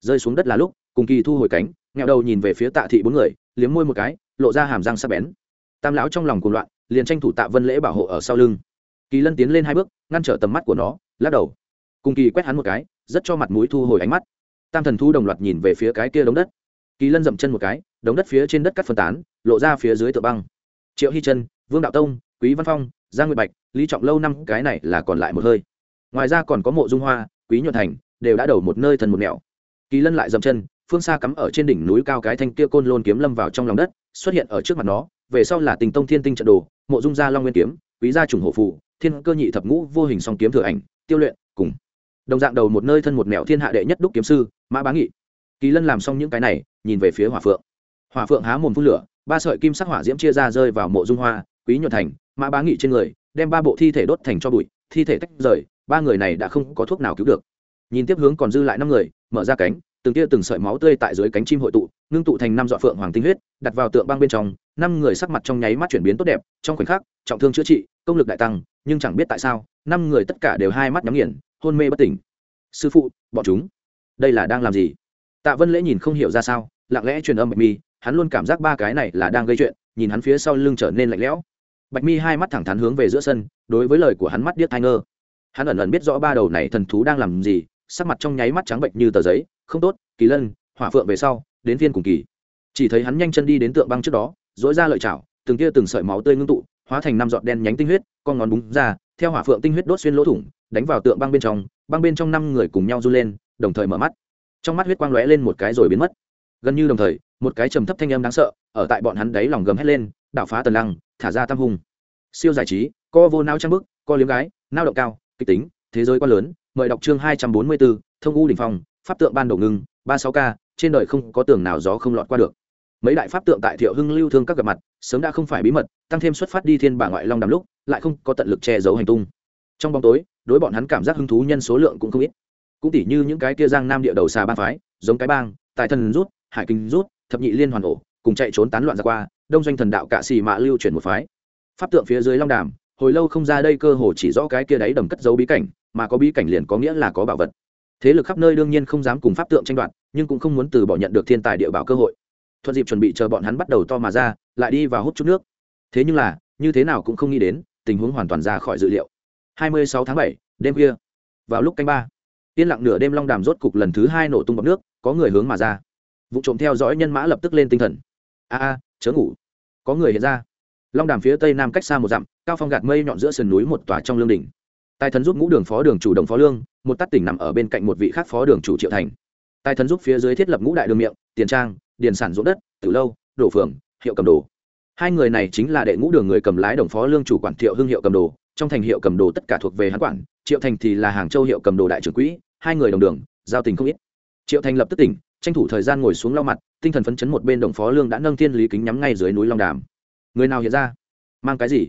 Rơi xuống đất là lúc, cùng kỳ thu hồi cánh nghẹo đầu nhìn về phía tạ thị bốn người, liếm môi một cái, lộ ra hàm răng sắc bén. Tam lão trong lòng cuồng loạn, liền tranh thủ tạ vân lễ bảo hộ ở sau lưng. Kỳ lân tiến lên hai bước, ngăn trở tầm mắt của nó, lắc đầu. Cùng kỳ quét hắn một cái, rất cho mặt mũi thu hồi ánh mắt. Tam thần thu đồng loạt nhìn về phía cái kia đống đất kỳ lân dậm chân một cái, đống đất phía trên đất cắt phân tán, lộ ra phía dưới tựa băng. Triệu hy chân vương đạo tông, quý văn phong, giang nguyệt bạch, lý trọng lâu năm, cái này là còn lại một hơi. Ngoài ra còn có mộ dung hoa, quý nhuận thành, đều đã đầu một nơi thần một mẹo kỳ lân lại dậm chân, phương xa cắm ở trên đỉnh núi cao cái thanh kia côn lôn kiếm lâm vào trong lòng đất, xuất hiện ở trước mặt nó, về sau là tình tông thiên tinh trận đồ, mộ dung gia long nguyên kiếm, quý gia trùng hổ phụ thiên cơ nhị thập ngũ vô hình song kiếm thừa ảnh, tiêu luyện, cùng. Đồng dạng đầu một nơi thân một mẹo thiên hạ đệ nhất đúc kiếm sư, mã bá nghị kỳ lân làm xong những cái này, nhìn về phía hỏa phượng. Hỏa phượng há mồm phun lửa, ba sợi kim sắc hỏa diễm chia ra rơi vào mộ dung hoa, quý nhuận thành, mã bá nghị trên người, đem ba bộ thi thể đốt thành cho bụi, thi thể tách rời, ba người này đã không có thuốc nào cứu được. Nhìn tiếp hướng còn dư lại năm người, mở ra cánh, từng tia từng sợi máu tươi tại dưới cánh chim hội tụ, ngưng tụ thành năm dọa phượng hoàng tinh huyết, đặt vào tượng băng bên trong, năm người sắc mặt trong nháy mắt chuyển biến tốt đẹp, trong khoảnh khắc, trọng thương chữa trị, công lực đại tăng, nhưng chẳng biết tại sao, năm người tất cả đều hai mắt nhắm nghiền, hôn mê bất tỉnh. Sư phụ, bọn chúng, đây là đang làm gì? Tạ vân lễ nhìn không hiểu ra sao, lặng lẽ truyền âm bạch mi, hắn luôn cảm giác ba cái này là đang gây chuyện, nhìn hắn phía sau lưng trở nên lạnh lẽo. Bạch mi hai mắt thẳng thắn hướng về giữa sân, đối với lời của hắn mắt điếc thai ngơ. Hắn ẩn ẩn biết rõ ba đầu này thần thú đang làm gì, sắc mặt trong nháy mắt trắng bệnh như tờ giấy, không tốt, kỳ lân, hỏa phượng về sau, đến phiên cùng kỳ. Chỉ thấy hắn nhanh chân đi đến tượng băng trước đó dỗi ra lợi chảo, từng kia từng sợi máu tươi ngưng tụ, hóa thành năm giọt đen nhánh tinh huyết, con ngón búng ra, theo hỏa phượng tinh huyết đốt xuyên lỗ thủng, đánh vào tượng băng bên trong, băng bên trong năm người cùng nhau run lên, đồng thời mở mắt trong mắt huyết quang lóe lên một cái rồi biến mất. Gần như đồng thời, một cái trầm thấp thanh âm đáng sợ, ở tại bọn hắn đấy lòng gầm hét lên đảo phá tần lăng, thả ra tam hùng siêu giải trí, co vô nao trang bức, co liếm gái, nao động cao, kịch tính, thế giới quá lớn, mời đọc chương hai trăm bốn mươi bốn thông u đình phong, pháp tượng ban đầu ngưng, ba sáu k trên đời không có tường nào gió không lọt qua được. Mấy đại pháp tượng tại thiệu hưng lưu thương các gặp mặt, sớm đã không phải bí mật, tăng thêm xuất phát đi thiên bà ngoại long đàm lúc, lại không có tận lực che giấu hành tung. Trong bóng tối, đối bọn hắn cảm giác hứng thú nhân số lượng cũng không ít cũng tỉ như những cái kia giang nam địa đầu xà ba phái giống cái bang tài thần rút hải kinh rút thập nhị liên hoàn ổ cùng chạy trốn tán loạn ra qua đông doanh thần đạo cạ xì mạ lưu chuyển một phái. Pháp tượng phía dưới long đàm hồi lâu không ra đây cơ hồ chỉ rõ cái kia đáy đầm cất dấu bí cảnh mà có bí cảnh liền có nghĩa là có bảo vật. Thế lực khắp nơi đương nhiên không dám cùng pháp tượng tranh đoạt nhưng cũng không muốn từ bỏ nhận được thiên tài địa bảo cơ hội. Thuận dịp chuẩn bị chờ bọn hắn bắt đầu to mà ra lại đi vào hút chút nước. Thế nhưng là như thế nào cũng không nghĩ đến tình huống hoàn toàn ra khỏi dự liệu. 26 tháng 7, đêm khuya. Vào lúc canh ba yên lặng nửa đêm long đàm rốt cục lần thứ hai nổ tung bọc nước, có người hướng mà ra. Vụ trộm theo dõi nhân mã lập tức lên tinh thần. A a, chớ ngủ. Có người hiện ra. Long đàm phía tây nam cách xa một dặm, cao phong gạt mây nhọn giữa sườn núi một tòa trong lương đỉnh. Tài thần giúp ngũ đường phó đường chủ đồng phó lương, một tắt tỉnh nằm ở bên cạnh một vị khác phó đường chủ triệu thành. Tài thần giúp phía dưới thiết lập ngũ đại đường miệng, tiền trang, điền sản ruộng đất từ lâu, đổ phường, hiệu cầm đồ. Hai người này chính là đệ ngũ đường người cầm lái đồng phó lương chủ quản thiệu hưng hiệu cầm đồ, trong thành hiệu cầm đồ tất cả thuộc về hắn quản triệu thành thì là hàng châu hiệu cầm đồ đại trưởng quỹ, hai người đồng đường, giao tình không ít. Triệu thành lập tức tỉnh, tranh thủ thời gian ngồi xuống lau mặt, tinh thần phấn chấn một bên đồng phó lương đã nâng thiên lý kính nhắm ngay dưới núi long đàm. Người nào hiện ra? Mang cái gì?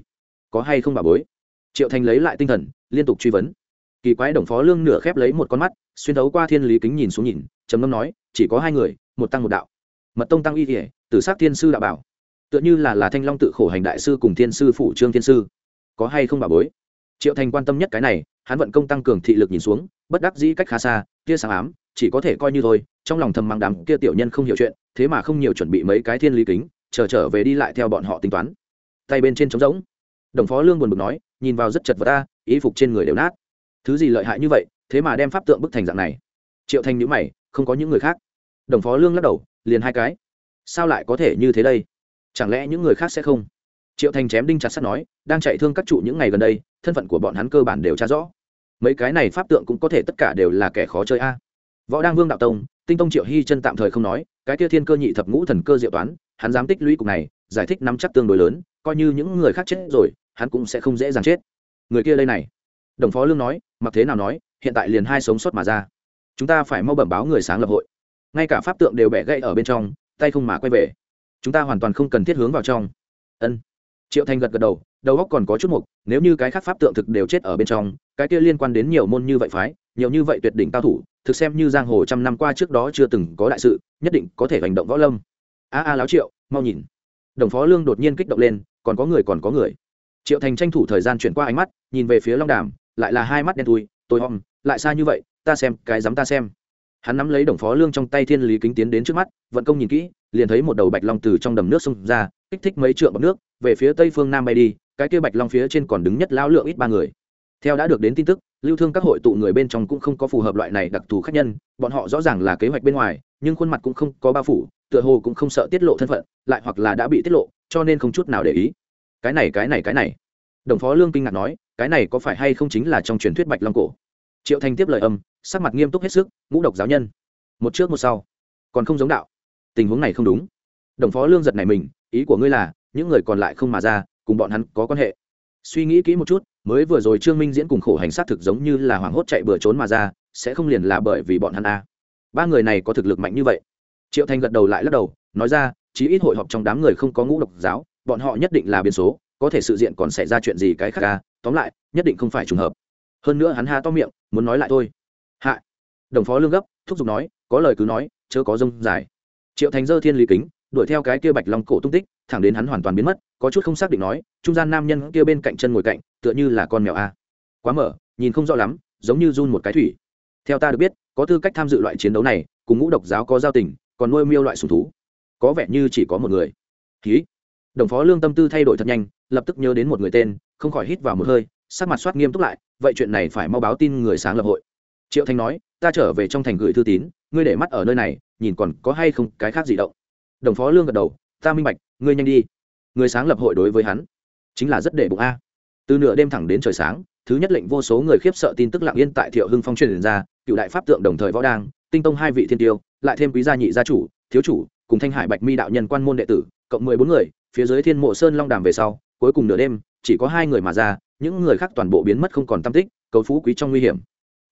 Có hay không bà bối? Triệu thành lấy lại tinh thần, liên tục truy vấn. Kỳ quái đồng phó lương nửa khép lấy một con mắt, xuyên thấu qua thiên lý kính nhìn xuống nhìn, trầm ngâm nói, chỉ có hai người, một tăng một đạo. Mật tông tăng y thể tử sát thiên sư đạo bảo. Tựa như là là thanh long tự khổ hành đại sư cùng thiên sư phụ trương thiên sư. Có hay không bà bối? Triệu thành quan tâm nhất cái này hắn vận công tăng cường thị lực nhìn xuống bất đắc dĩ cách khá xa tia sáng ám chỉ có thể coi như thôi trong lòng thầm mang đám kia tiểu nhân không hiểu chuyện thế mà không nhiều chuẩn bị mấy cái thiên lý kính chờ trở, trở về đi lại theo bọn họ tính toán. Tay bên trên trống rỗng. Đồng phó lương buồn bực nói nhìn vào rất chật vật ta ý phục trên người đều nát. Thứ gì lợi hại như vậy thế mà đem pháp tượng bức thành dạng này. Triệu thành nhữ mày không có những người khác. Đồng phó lương lắc đầu liền hai cái. Sao lại có thể như thế đây? Chẳng lẽ những người khác sẽ không? Triệu thành chém đinh chặt sắt nói đang chạy thương các trụ những ngày gần đây thân phận của bọn hắn cơ bản đều tra rõ. Mấy cái này pháp tượng cũng có thể tất cả đều là kẻ khó chơi a. Võ đăng vương đạo tông, tinh tông triệu hy chân tạm thời không nói, cái kia thiên cơ nhị thập ngũ thần cơ diệu toán, hắn dám tích lũy cục này, giải thích nắm chắc tương đối lớn, coi như những người khác chết rồi, hắn cũng sẽ không dễ dàng chết. Người kia đây này. Đồng phó lương nói, mặc thế nào nói, hiện tại liền hai sống sót mà ra. Chúng ta phải mau bẩm báo người sáng lập hội. Ngay cả pháp tượng đều bẻ gãy ở bên trong, tay không mà quay về. Chúng ta hoàn toàn không cần thiết hướng vào trong. Ân triệu thành gật gật đầu đầu góc còn có chút mục, nếu như cái khác pháp tượng thực đều chết ở bên trong, cái kia liên quan đến nhiều môn như vậy phái, nhiều như vậy tuyệt đỉnh cao thủ, thực xem như giang hồ trăm năm qua trước đó chưa từng có đại sự, nhất định có thể hành động võ lâm. A a láo triệu, mau nhìn. Đồng phó lương đột nhiên kích động lên, còn có người còn có người. Triệu thành tranh thủ thời gian chuyển qua ánh mắt, nhìn về phía long đàm, lại là hai mắt đen thui, tôi hòm lại xa như vậy, ta xem, cái dám ta xem. Hắn nắm lấy đồng phó lương trong tay thiên lý kính tiến đến trước mắt, vận công nhìn kỹ liền thấy một đầu bạch long từ trong đầm nước xông ra, kích thích mấy trượng bọc nước, về phía tây phương nam bay đi, cái kia bạch long phía trên còn đứng nhất lão lượng ít ba người. Theo đã được đến tin tức, lưu thương các hội tụ người bên trong cũng không có phù hợp loại này đặc thù khác nhân, bọn họ rõ ràng là kế hoạch bên ngoài, nhưng khuôn mặt cũng không có bao phủ, tựa hồ cũng không sợ tiết lộ thân phận, lại hoặc là đã bị tiết lộ, cho nên không chút nào để ý. Cái này cái này cái này. Đồng phó lương kinh ngạc nói, cái này có phải hay không chính là trong truyền thuyết bạch long cổ? Triệu thành tiếp lời âm, sắc mặt nghiêm túc hết sức, ngũ độc giáo nhân. Một trước một sau. Còn không giống đạo tình huống này không đúng. Đồng phó lương giật này mình, ý của ngươi là, những người còn lại không mà ra, cùng bọn hắn có quan hệ. Suy nghĩ kỹ một chút, mới vừa rồi trương minh diễn cùng khổ hành sát thực giống như là hoảng hốt chạy bừa trốn mà ra, sẽ không liền là bởi vì bọn hắn a. Ba người này có thực lực mạnh như vậy. Triệu thành gật đầu lại lắc đầu, nói ra, chí ít hội họp trong đám người không có ngũ độc giáo, bọn họ nhất định là biến số, có thể sự diện còn xảy ra chuyện gì cái khác a, tóm lại, nhất định không phải trùng hợp. Hơn nữa hắn ha to miệng, muốn nói lại thôi. Hạ. Đồng phó lương gấp, thúc giục nói, có lời cứ nói, chớ có rông dài triệu thành dơ thiên lý kính, đuổi theo cái kia bạch long cổ tung tích, thẳng đến hắn hoàn toàn biến mất, có chút không xác định nói, trung gian nam nhân kia bên cạnh chân ngồi cạnh, tựa như là con mèo a. Quá mở, nhìn không rõ lắm, giống như run một cái thủy. Theo ta được biết, có tư cách tham dự loại chiến đấu này, cùng ngũ độc giáo có giao tình, còn nuôi miêu loại sùng thú. Có vẻ như chỉ có một người. Ký đồng phó lương tâm tư thay đổi thật nhanh, lập tức nhớ đến một người tên, không khỏi hít vào một hơi, sắc mặt soát nghiêm túc lại, vậy chuyện này phải mau báo tin người sáng lập hội. Triệu thanh nói, ta trở về trong thành gửi thư tín, ngươi để mắt ở nơi này nhìn còn có hay không cái khác gì động. Đồng phó lương gật đầu, ta minh bạch, ngươi nhanh đi. Người sáng lập hội đối với hắn chính là rất để bụng a. Từ nửa đêm thẳng đến trời sáng, thứ nhất lệnh vô số người khiếp sợ tin tức lặng yên tại thiệu hưng phong truyền ra, cựu đại pháp tượng đồng thời võ đang, tinh tông hai vị thiên tiêu, lại thêm quý gia nhị gia chủ, thiếu chủ, cùng thanh hải bạch mi đạo nhân quan môn đệ tử, cộng mười bốn người, phía dưới thiên mộ sơn long đàm về sau, cuối cùng nửa đêm, chỉ có hai người mà ra, những người khác toàn bộ biến mất không còn tam tích, cầu phú quý trong nguy hiểm.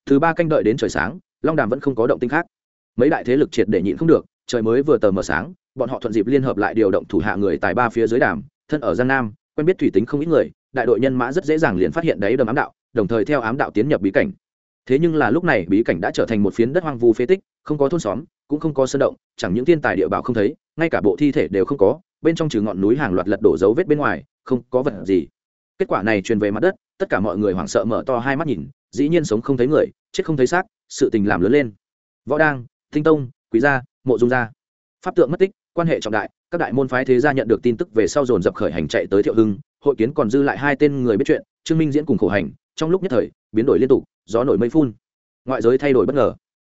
Thứ ba canh đợi đến trời sáng, long đàm vẫn không có động tinh khác mấy đại thế lực triệt để nhịn không được, trời mới vừa tờ mờ sáng, bọn họ thuận dịp liên hợp lại điều động thủ hạ người tài ba phía dưới đàm, thân ở giang nam, quen biết thủy tính không ít người, đại đội nhân mã rất dễ dàng liền phát hiện đấy đầm ám đạo, đồng thời theo ám đạo tiến nhập bí cảnh. Thế nhưng là lúc này bí cảnh đã trở thành một phiến đất hoang vu phế tích, không có thôn xóm, cũng không có sơn động, chẳng những thiên tài địa bảo không thấy, ngay cả bộ thi thể đều không có, bên trong trừ ngọn núi hàng loạt lật đổ dấu vết bên ngoài, không có vật gì. Kết quả này truyền về mặt đất, tất cả mọi người hoảng sợ mở to hai mắt nhìn, dĩ nhiên sống không thấy người, chết không thấy xác, sự tình làm lớn lên. Võ đang tinh tông quý gia, mộ dung gia. Pháp tượng mất tích, quan hệ trọng đại, các đại môn phái thế gia nhận được tin tức về sau dồn dập khởi hành chạy tới thiệu hưng, hội kiến còn dư lại hai tên người biết chuyện, trương minh diễn cùng khổ hành, trong lúc nhất thời, biến đổi liên tục, gió nổi mây phun. Ngoại giới thay đổi bất ngờ.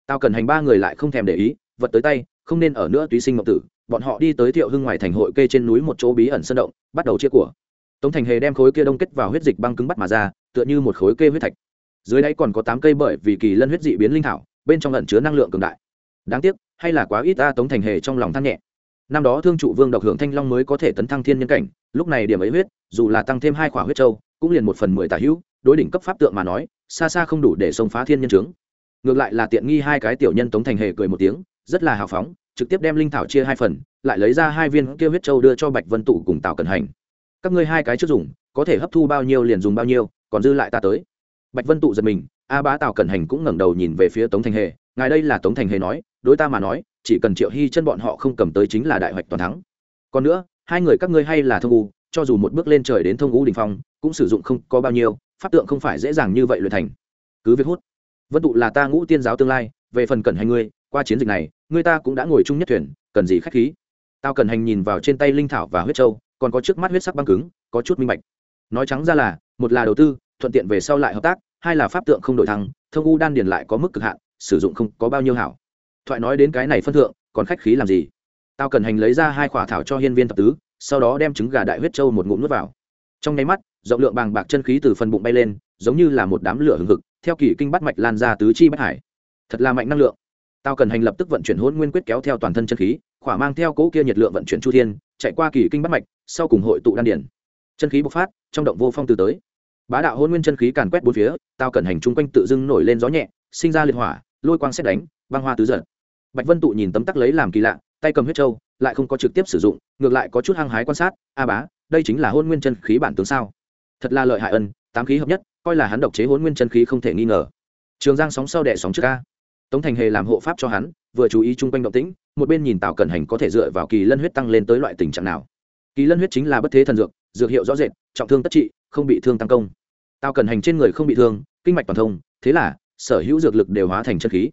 Tao cần hành ba người lại không thèm để ý, vật tới tay, không nên ở nữa túy sinh mộng tử, bọn họ đi tới thiệu hưng ngoài thành hội kê trên núi một chỗ bí ẩn sơn động, bắt đầu chia của. Tống thành hề đem khối kia đông kết vào huyết dịch băng cứng bắt mà ra, tựa như một khối kê huyết thạch. Dưới đáy còn có tám cây bởi vì kỳ lân huyết dị biến linh thảo, bên trong ẩn chứa năng lượng cường đại đáng tiếc, hay là quá ít ta tống thành hề trong lòng than nhẹ. Năm đó thương trụ vương độc hưởng thanh long mới có thể tấn thăng thiên nhân cảnh, lúc này điểm ấy huyết, dù là tăng thêm hai khỏa huyết châu, cũng liền một phần mười tả hữu, đối đỉnh cấp pháp tượng mà nói, xa xa không đủ để xông phá thiên nhân trướng ngược lại là tiện nghi hai cái tiểu nhân tống thành hề cười một tiếng, rất là hào phóng, trực tiếp đem linh thảo chia hai phần, lại lấy ra hai viên kia huyết châu đưa cho bạch vân tụ cùng tào cẩn hành. Các ngươi hai cái trước dùng, có thể hấp thu bao nhiêu liền dùng bao nhiêu, còn dư lại ta tới. Bạch vân tụ giật mình, a bá tào cẩn hành cũng ngẩng đầu nhìn về phía tống thành hề, ngài đây là tống thành hề nói đối ta mà nói, chỉ cần triệu hy chân bọn họ không cầm tới chính là đại hoạch toàn thắng. Còn nữa, hai người các ngươi hay là thông u, cho dù một bước lên trời đến thông u đình phong, cũng sử dụng không có bao nhiêu, pháp tượng không phải dễ dàng như vậy luyện thành. Cứ việc hút. Vân tụ là ta ngũ tiên giáo tương lai, về phần cẩn hành ngươi, qua chiến dịch này, ngươi ta cũng đã ngồi chung nhất thuyền, cần gì khách khí. Tao cần hành nhìn vào trên tay linh thảo và huyết châu, còn có trước mắt huyết sắc băng cứng, có chút minh bạch. Nói trắng ra là, một là đầu tư, thuận tiện về sau lại hợp tác, hai là pháp tượng không đổi thăng, thông u đan điền lại có mức cực hạn, sử dụng không có bao nhiêu hảo thoại nói đến cái này phân thượng, còn khách khí làm gì? Tao cần hành lấy ra hai quả thảo cho hiên viên tập tứ, sau đó đem trứng gà đại huyết châu một ngụm nuốt vào. Trong nháy mắt, rộng lượng bàng bạc chân khí từ phần bụng bay lên, giống như là một đám lửa hừng hực, theo kỳ kinh bắt mạch lan ra tứ chi bất hải. Thật là mạnh năng lượng. Tao cần hành lập tức vận chuyển hôn nguyên quyết kéo theo toàn thân chân khí, khỏa mang theo cỗ kia nhiệt lượng vận chuyển chu thiên, chạy qua kỳ kinh bắt mạch, sau cùng hội tụ đan điển. Chân khí bộc phát, trong động vô phong từ tới. Bá đạo hôn nguyên chân khí càn quét bốn phía, tao cần hành chung quanh tự dưng nổi lên gió nhẹ, sinh ra liệt hỏa, lôi quang xét đánh, băng hoa tứ giật bạch vân tụ nhìn tấm tắc lấy làm kỳ lạ, tay cầm huyết trâu, lại không có trực tiếp sử dụng, ngược lại có chút hăng hái quan sát, a bá, đây chính là hôn nguyên chân khí bản tướng sao? Thật là lợi hại ân, tám khí hợp nhất, coi là hắn độc chế hôn nguyên chân khí không thể nghi ngờ. Trường giang sóng sau đẻ sóng trước ca tống thành hề làm hộ pháp cho hắn, vừa chú ý chung quanh động tĩnh, một bên nhìn tào cẩn hành có thể dựa vào kỳ lân huyết tăng lên tới loại tình trạng nào. Kỳ lân huyết chính là bất thế thần dược dược hiệu rõ rệt, trọng thương tất trị, không bị thương tăng công. Tào cẩn hành trên người không bị thương, kinh mạch toàn thông, thế là sở hữu dược lực đều hóa thành chân khí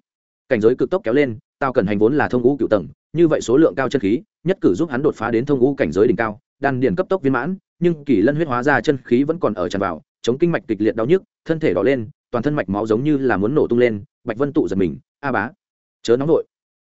cảnh giới cực tốc kéo lên tao cần hành vốn là thông ngũ cựu tầng, như vậy số lượng cao chân khí, nhất cử giúp hắn đột phá đến thông ngũ cảnh giới đỉnh cao, đan điền cấp tốc viên mãn, nhưng kỳ lân huyết hóa ra chân khí vẫn còn ở tràn vào, chống kinh mạch kịch liệt đau nhức, thân thể đỏ lên, toàn thân mạch máu giống như là muốn nổ tung lên, bạch vân tụ giật mình, a bá, chớ nóng nổi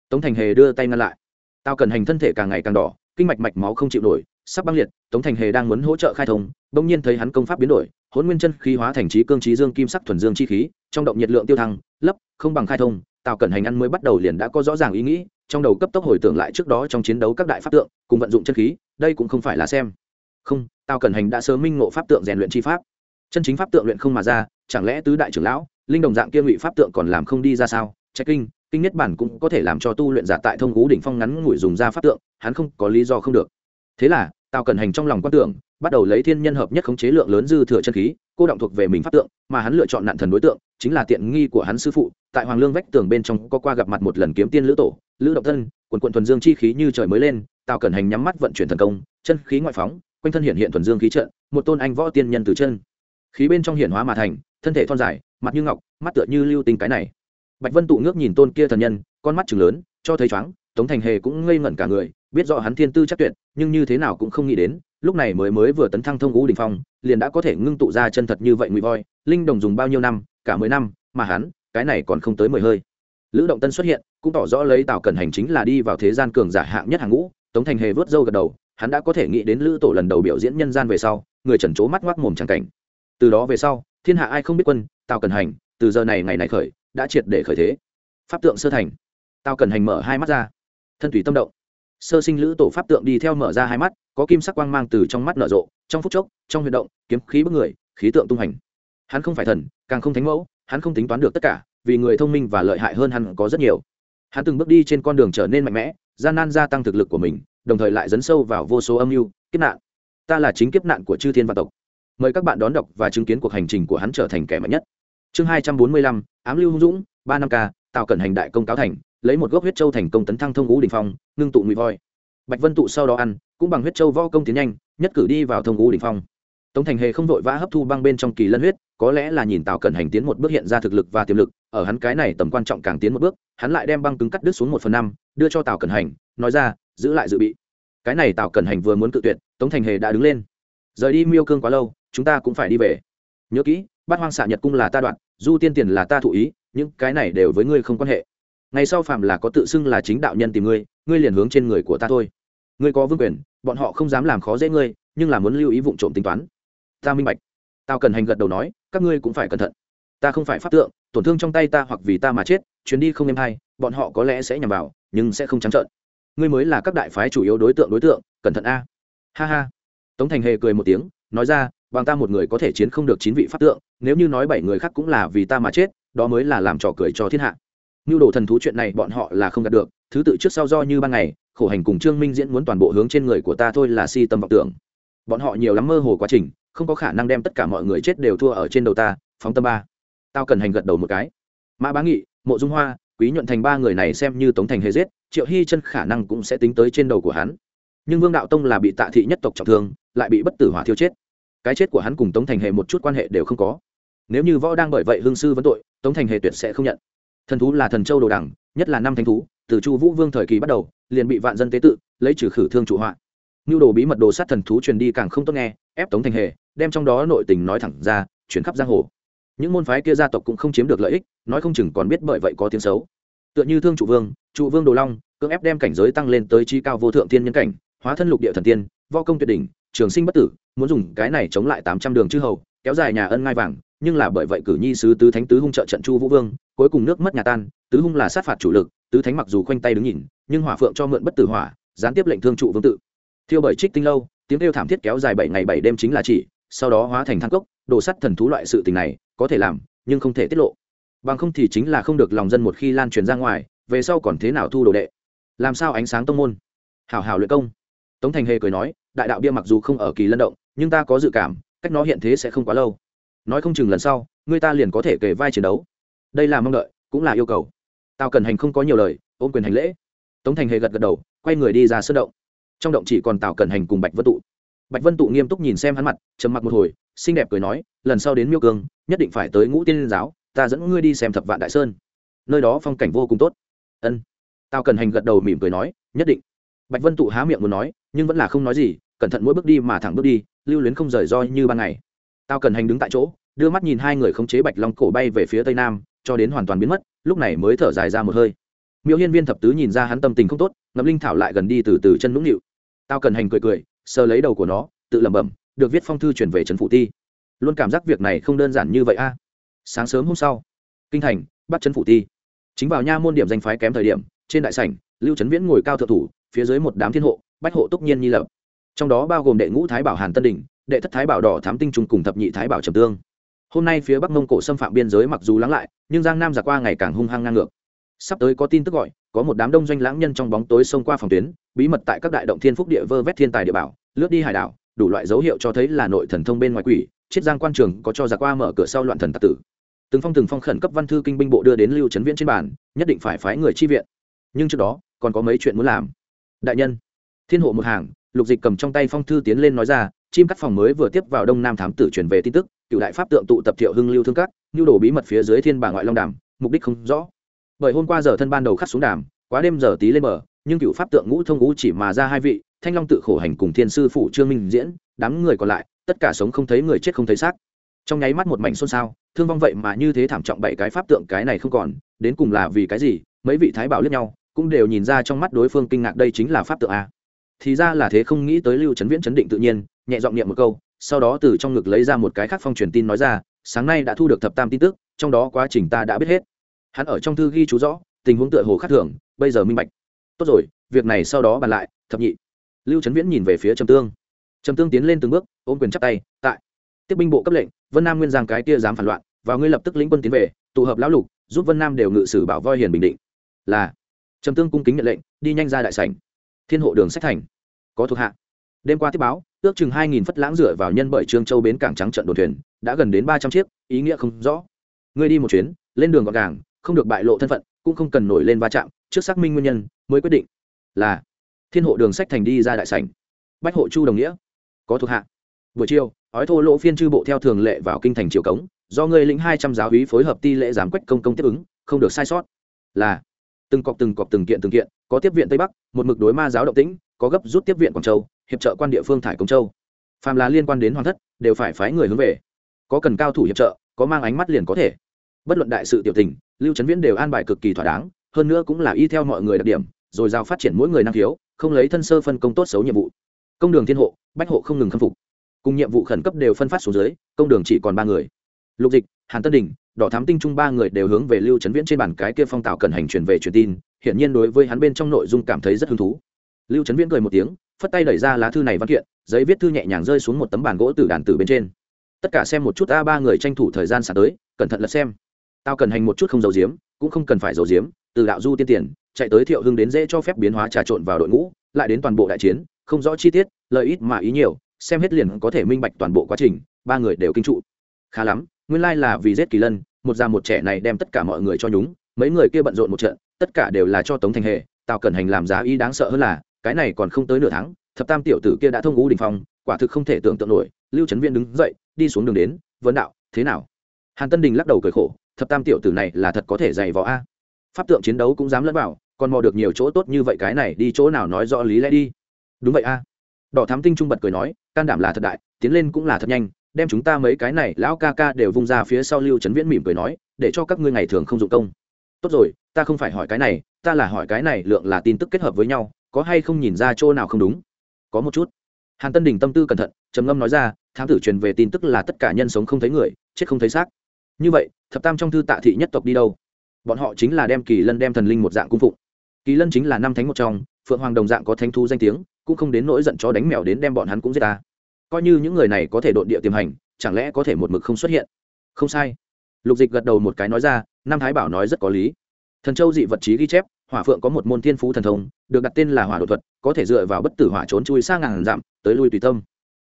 tống thành hề đưa tay ngăn lại. Tao cần hành thân thể càng ngày càng đỏ, kinh mạch mạch máu không chịu nổi, sắp băng liệt, tống thành hề đang muốn hỗ trợ khai thông, bỗng nhiên thấy hắn công pháp biến đổi hôn nguyên chân khí hóa thành trí cương trí dương kim sắc thuần dương chi khí, trong động nhiệt lượng tiêu thăng, lấp, không bằng khai thông tào cẩn hành ăn mới bắt đầu liền đã có rõ ràng ý nghĩ, trong đầu cấp tốc hồi tưởng lại trước đó trong chiến đấu các đại pháp tượng, cùng vận dụng chân khí, đây cũng không phải là xem. Không, tào cẩn hành đã sớm minh ngộ pháp tượng rèn luyện chi pháp. Chân chính pháp tượng luyện không mà ra, chẳng lẽ tứ đại trưởng lão, linh đồng dạng kia ngụy pháp tượng còn làm không đi ra sao? Trách kinh kinh nhất bản cũng có thể làm cho tu luyện giả tại thông cú đỉnh phong ngắn ngủi dùng ra pháp tượng, hắn không có lý do không được. Thế là, tào cẩn hành trong lòng quan tưởng, bắt đầu lấy thiên nhân hợp nhất khống chế lượng lớn dư thừa chân khí cô động thuộc về mình pháp tượng, mà hắn lựa chọn nạn thần đối tượng, chính là tiện nghi của hắn sư phụ. Tại hoàng lương vách tường bên trong có qua gặp mặt một lần kiếm tiên lữ tổ, lữ động thân, quần quận thuần dương chi khí như trời mới lên, tào cẩn hành nhắm mắt vận chuyển thần công, chân khí ngoại phóng, quanh thân hiện hiện thuần dương khí trận, một tôn anh võ tiên nhân từ chân. Khí bên trong hiển hóa mà thành, thân thể thon dài, mặt như ngọc, mắt tựa như lưu tình cái này. Bạch vân tụ ngước nhìn tôn kia thần nhân, con mắt chừng lớn, cho thấy chóng tống thành hề cũng ngây ngẩn cả người, biết rõ hắn thiên tư chắc tuyệt nhưng như thế nào cũng không nghĩ đến, lúc này mới mới vừa tấn thăng thông ngũ đình phong, liền đã có thể ngưng tụ ra chân thật như vậy ngụy voi, linh đồng dùng bao nhiêu năm, cả mười năm, mà hắn, cái này còn không tới mười hơi. Lữ động tân xuất hiện, cũng tỏ rõ lấy tào cẩn hành chính là đi vào thế gian cường giả hạng nhất hàng ngũ, tống thành hề vớt râu gật đầu, hắn đã có thể nghĩ đến lữ tổ lần đầu biểu diễn nhân gian về sau, người trần trố mắt ngoác mồm trắng cảnh. Từ đó về sau, thiên hạ ai không biết quân, tào cẩn hành, từ giờ này ngày này khởi, đã triệt để khởi thế. Pháp tượng sơ thành. Tào cẩn hành mở hai mắt ra. Thân thủy tâm động sơ sinh lữ tổ pháp tượng đi theo mở ra hai mắt, có kim sắc quang mang từ trong mắt nở rộ, trong phút chốc, trong huy động, kiếm khí bức người, khí tượng tung hành hắn không phải thần, càng không thánh mẫu, hắn không tính toán được tất cả, vì người thông minh và lợi hại hơn hắn có rất nhiều. Hắn từng bước đi trên con đường trở nên mạnh mẽ, gian nan gia tăng thực lực của mình, đồng thời lại dấn sâu vào vô số âm mưu, kiếp nạn. Ta là chính kiếp nạn của chư thiên văn tộc. Mời các bạn đón đọc và chứng kiến cuộc hành trình của hắn trở thành kẻ mạnh nhất. Chương hai trăm bốn mươi lăm, ám lưu hung dũng, ba năm k Tào cẩn hành đại công cáo thành, lấy một gốc huyết châu thành công tấn thăng thông ngũ đình phong, ngưng tụ ngụy voi. Bạch vân tụ sau đó ăn, cũng bằng huyết châu võ công tiến nhanh, nhất cử đi vào thông ngũ đình phong. Tống thành hề không vội vã hấp thu băng bên trong kỳ lân huyết, có lẽ là nhìn tào cẩn hành tiến một bước hiện ra thực lực và tiềm lực, ở hắn cái này tầm quan trọng càng tiến một bước, hắn lại đem băng cứng cắt đứt xuống một phần năm, đưa cho tào cẩn hành, nói ra, giữ lại dự bị. Cái này tào cẩn hành vừa muốn cự tuyệt, tống thành hề đã đứng lên. Rời đi miêu cương quá lâu, chúng ta cũng phải đi về. Nhớ kỹ, bát hoang xạ nhật cung là ta đoạn, du tiên tiền là ta thụ ý những cái này đều với ngươi không quan hệ. Ngày sau phạm là có tự xưng là chính đạo nhân tìm ngươi ngươi liền hướng trên người của ta thôi. Ngươi có vương quyền, bọn họ không dám làm khó dễ ngươi, nhưng là muốn lưu ý vụ trộm tính toán. Ta minh bạch. Tao cần hành gật đầu nói, các ngươi cũng phải cẩn thận. Ta không phải pháp tượng, tổn thương trong tay ta hoặc vì ta mà chết, chuyến đi không êm hay, bọn họ có lẽ sẽ nhằm vào, nhưng sẽ không trắng trợn. Ngươi mới là các đại phái chủ yếu đối tượng đối tượng, cẩn thận a. Ha ha. Tống thành hề cười một tiếng, nói ra, bằng ta một người có thể chiến không được chín vị pháp tượng, nếu như nói bảy người khác cũng là vì ta mà chết đó mới là làm trò cười cho thiên hạ. Nhu đồ thần thú chuyện này bọn họ là không đạt được, thứ tự trước sau do như ban ngày, khổ hành cùng trương minh diễn muốn toàn bộ hướng trên người của ta thôi là si tâm vọng tưởng. Bọn họ nhiều lắm mơ hồ quá trình, không có khả năng đem tất cả mọi người chết đều thua ở trên đầu ta, phóng tâm ba. Tao cần hành gật đầu một cái. Mã bá nghị, mộ dung hoa, quý nhuận thành ba người này xem như tống thành hề giết, triệu hy chân khả năng cũng sẽ tính tới trên đầu của hắn. Nhưng vương đạo tông là bị tạ thị nhất tộc trọng thương, lại bị bất tử hỏa thiêu chết. Cái chết của hắn cùng tống thành hề một chút quan hệ đều không có. Nếu như võ đang bởi vậy hương sư vấn tội tống thành hề tuyệt sẽ không nhận. Thần thú là thần châu đồ đẳng nhất là năm thánh thú, từ chu vũ vương thời kỳ bắt đầu, liền bị vạn dân tế tự, lấy trừ khử thương trụ họa. Nhu đồ bí mật đồ sát thần thú truyền đi càng không tốt nghe, ép tống thành hề, đem trong đó nội tình nói thẳng ra, chuyển khắp giang hồ. Những môn phái kia gia tộc cũng không chiếm được lợi ích, nói không chừng còn biết bởi vậy có tiếng xấu. Tựa như thương trụ vương trụ vương đồ long, cưỡng ép đem cảnh giới tăng lên tới chi cao vô thượng tiên nhân cảnh, hóa thân lục địa thần tiên vo công tuyệt đỉnh, trường sinh bất tử, muốn dùng cái này chống lại tám trăm đường chư hầu, kéo dài nhà ân ngai vàng nhưng là bởi vậy cử nhi sứ tứ thánh tứ hung trợ trận chu vũ vương, cuối cùng nước mất nhà tan, tứ hung là sát phạt chủ lực, tứ thánh mặc dù khoanh tay đứng nhìn, nhưng hỏa phượng cho mượn bất tử hỏa, gián tiếp lệnh thương trụ vương tự. Thiêu bởi trích tinh lâu, tiếng kêu thảm thiết kéo dài bảy ngày bảy đêm chính là chỉ, sau đó hóa thành thang cốc, đồ sắt thần thú loại sự tình này, có thể làm, nhưng không thể tiết lộ. Bằng không thì chính là không được lòng dân một khi lan truyền ra ngoài, về sau còn thế nào thu đồ đệ? Làm sao ánh sáng tông môn? Hảo hảo luyện công. Tống thành hề cười nói, đại đạo bia mặc dù không ở kỳ lân động, nhưng ta có dự cảm, cách nó hiện thế sẽ không quá lâu nói không chừng lần sau, người ta liền có thể kể vai chiến đấu. Đây là mong đợi, cũng là yêu cầu. Tào cần hành không có nhiều lời, ôm quyền hành lễ. Tống thành hề gật gật đầu, quay người đi ra sân động. Trong động chỉ còn tào cần hành cùng bạch vân tụ. Bạch vân tụ nghiêm túc nhìn xem hắn mặt, trầm mặc một hồi, xinh đẹp cười nói, lần sau đến miêu cương, nhất định phải tới ngũ tiên liên giáo, ta dẫn ngươi đi xem thập vạn đại sơn. Nơi đó phong cảnh vô cùng tốt. Ân. Tào cần hành gật đầu mỉm cười nói, nhất định. Bạch vân tụ há miệng muốn nói, nhưng vẫn là không nói gì, cẩn thận mỗi bước đi mà thẳng bước đi, lưu luyến không rời roi như ban ngày tao cần hành đứng tại chỗ, đưa mắt nhìn hai người khống chế bạch long cổ bay về phía tây nam, cho đến hoàn toàn biến mất, lúc này mới thở dài ra một hơi. Miêu hiên viên thập tứ nhìn ra hắn tâm tình không tốt, ngậm linh thảo lại gần đi từ từ chân nũng nịu. Tao cần hành cười cười, sờ lấy đầu của nó, tự lẩm bẩm, được viết phong thư chuyển về trấn Phụ ti. Luôn cảm giác việc này không đơn giản như vậy a. Sáng sớm hôm sau, kinh thành, bắt trấn phủ ti. Chính vào nha môn điểm danh phái kém thời điểm, trên đại sảnh, lưu trấn viễn ngồi cao thượng thủ, phía dưới một đám thiên hộ, bách hộ túc nhiên nhi lập. Trong đó bao gồm đệ ngũ thái bảo hàn tân đình đệ thất thái bảo đỏ thám tinh trùng cùng thập nhị thái bảo trầm tương. Hôm nay phía bắc mông cổ xâm phạm biên giới mặc dù lắng lại, nhưng giang nam giặc qua ngày càng hung hăng ngang ngược. Sắp tới có tin tức gọi, có một đám đông doanh lãng nhân trong bóng tối xông qua phòng tuyến, bí mật tại các đại động thiên phúc địa vơ vét thiên tài địa bảo, lướt đi hải đảo, đủ loại dấu hiệu cho thấy là nội thần thông bên ngoài quỷ, chiết giang quan trường có cho giặc qua mở cửa sau loạn thần tạc tử. Từng phong từng phong khẩn cấp văn thư kinh binh bộ đưa đến lưu trấn viễn trên bàn, nhất định phải phái người chi viện. Nhưng trước đó, còn có mấy chuyện muốn làm. Đại nhân, thiên hộ một hàng, lục dịch cầm trong tay phong thư tiến lên nói ra chim cắt phòng mới vừa tiếp vào đông nam thám tử truyền về tin tức, cựu đại pháp tượng tụ tập thiệu hưng lưu thương cắt nhu đồ bí mật phía dưới thiên bà ngoại long đàm, mục đích không rõ. Bởi hôm qua giờ thân ban đầu khắc xuống đàm, quá đêm giờ tí lên bờ, nhưng cựu pháp tượng ngũ thông ngũ chỉ mà ra hai vị, thanh long tự khổ hành cùng thiên sư phụ trương minh diễn, đám người còn lại, tất cả sống không thấy người chết không thấy xác. Trong nháy mắt một mảnh xôn xao, thương vong vậy mà như thế thảm trọng bảy cái pháp tượng cái này không còn, đến cùng là vì cái gì, mấy vị thái bảo liếc nhau, cũng đều nhìn ra trong mắt đối phương kinh ngạc đây chính là pháp tượng a. Thì ra là thế không nghĩ tới lưu trấn viễn chấn định tự nhiên nhẹ giọng niệm một câu, sau đó từ trong ngực lấy ra một cái khác phong truyền tin nói ra, sáng nay đã thu được thập tam tin tức, trong đó quá trình ta đã biết hết. Hắn ở trong thư ghi chú rõ, tình huống tựa hồ khác thường, bây giờ minh bạch. Tốt rồi, việc này sau đó bàn lại, thập nhị. Lưu trấn viễn nhìn về phía trầm tương. Trầm tương tiến lên từng bước, ôm quyền chắp tay, tại. Tiếp binh bộ cấp lệnh, vân nam nguyên giang cái kia dám phản loạn và ngươi lập tức lĩnh quân tiến về, tụ hợp lão lục, giúp vân nam đều ngự sử bảo voi hiền bình định. Là. Trầm tương cung kính nhận lệnh, đi nhanh ra đại sảnh. Thiên hộ đường sách thành. Có thuộc hạ đêm qua tiếp báo, ước chừng hai nghìn phất lãng dựa vào nhân bởi trương châu bến cảng trắng trận đồn thuyền, đã gần đến ba trăm chiếc, ý nghĩa không rõ. Ngươi đi một chuyến, lên đường gọn gàng, không được bại lộ thân phận, cũng không cần nổi lên va chạm, trước xác minh nguyên nhân, mới quyết định. Là, thiên hộ đường sách thành đi ra đại sảnh. Bách hộ chu đồng nghĩa. Có thuộc hạ. Buổi chiều, ói thô lỗ phiên chư bộ theo thường lệ vào kinh thành triều cống, do ngươi lĩnh hai trăm giáo hí phối hợp ti lễ giám quách công công tiếp ứng, không được sai sót. Là, từng cọc từng cọc từng kiện từng kiện, có tiếp viện tây bắc, một mực đối ma giáo động tĩnh, có gấp rút tiếp viện quảng châu hiệp trợ quan địa phương thải công châu. Phàm là liên quan đến hoàng thất, đều phải phái người hướng về. Có cần cao thủ hiệp trợ, có mang ánh mắt liền có thể. Bất luận đại sự tiểu tình, lưu trấn viễn đều an bài cực kỳ thỏa đáng, hơn nữa cũng là y theo mọi người đặc điểm, rồi giao phát triển mỗi người năng khiếu, không lấy thân sơ phân công tốt xấu nhiệm vụ. Công đường thiên hộ, bách hộ không ngừng khâm phục. Cùng nhiệm vụ khẩn cấp đều phân phát xuống dưới, công đường chỉ còn ba người. Lục dịch, hàn tân đình, đỏ thám tinh trung ba người đều hướng về lưu trấn viễn trên bản cái kia phong tạo cần hành truyền về truyền tin, hiển nhiên đối với hắn bên trong nội dung cảm thấy rất hứng thú. Lưu trấn viễn cười một tiếng phất tay đẩy ra lá thư này văn kiện, giấy viết thư nhẹ nhàng rơi xuống một tấm bàn gỗ từ đàn tử bên trên. Tất cả xem một chút a ba người tranh thủ thời gian xả tới, cẩn thận lật xem. Tao cần hành một chút không giấu giếm, cũng không cần phải giấu giếm, từ đạo du tiên tiền, chạy tới thiệu hưng đến dễ cho phép biến hóa trà trộn vào đội ngũ, lại đến toàn bộ đại chiến, không rõ chi tiết, lợi ít mà ý nhiều, xem hết liền có thể minh bạch toàn bộ quá trình, ba người đều kinh trụ. Khá lắm, nguyên lai là vì giết kỳ lân, một già một trẻ này đem tất cả mọi người cho nhúng, mấy người kia bận rộn một trận, tất cả đều là cho tống thành hệ Tao cẩn hành làm giá ý đáng sợ hơn là cái này còn không tới nửa tháng, thập tam tiểu tử kia đã thông ngũ đình phong, quả thực không thể tưởng tượng nổi. Lưu trấn viên đứng dậy, đi xuống đường đến vấn đạo, thế nào? Hàn tân đình lắc đầu cười khổ, thập tam tiểu tử này là thật có thể dày võ a. Pháp tượng chiến đấu cũng dám lẫn vào, còn mò được nhiều chỗ tốt như vậy cái này đi chỗ nào nói rõ lý lẽ đi. Đúng vậy a. Đỏ thám tinh trung bật cười nói, can đảm là thật đại, tiến lên cũng là thật nhanh, đem chúng ta mấy cái này lão ca ca đều vung ra phía sau. Lưu trấn viễn mỉm cười nói, để cho các ngươi ngày thường không dụng công. Tốt rồi, ta không phải hỏi cái này, ta là hỏi cái này, lượng là tin tức kết hợp với nhau có hay không nhìn ra chỗ nào không đúng? Có một chút. Hàn tân đình tâm tư cẩn thận, trầm ngâm nói ra, thám tử truyền về tin tức là tất cả nhân sống không thấy người, chết không thấy xác. Như vậy, thập tam trong thư tạ thị nhất tộc đi đâu? Bọn họ chính là đem kỳ lân đem thần linh một dạng cung phụng. Kỳ lân chính là năm thánh một trong, phượng hoàng đồng dạng có thánh thu danh tiếng, cũng không đến nỗi giận chó đánh mèo đến đem bọn hắn cũng giết ta. Coi như những người này có thể đột địa tiềm hành, chẳng lẽ có thể một mực không xuất hiện? Không sai. Lục dịch gật đầu một cái nói ra nam thái bảo nói rất có lý. Thần châu dị vật trí ghi chép hỏa phượng có một môn thiên phú thần thông, được đặt tên là hỏa đột thuật, có thể dựa vào bất tử hỏa trốn chui sang ngàn dặm tới lui tùy tâm.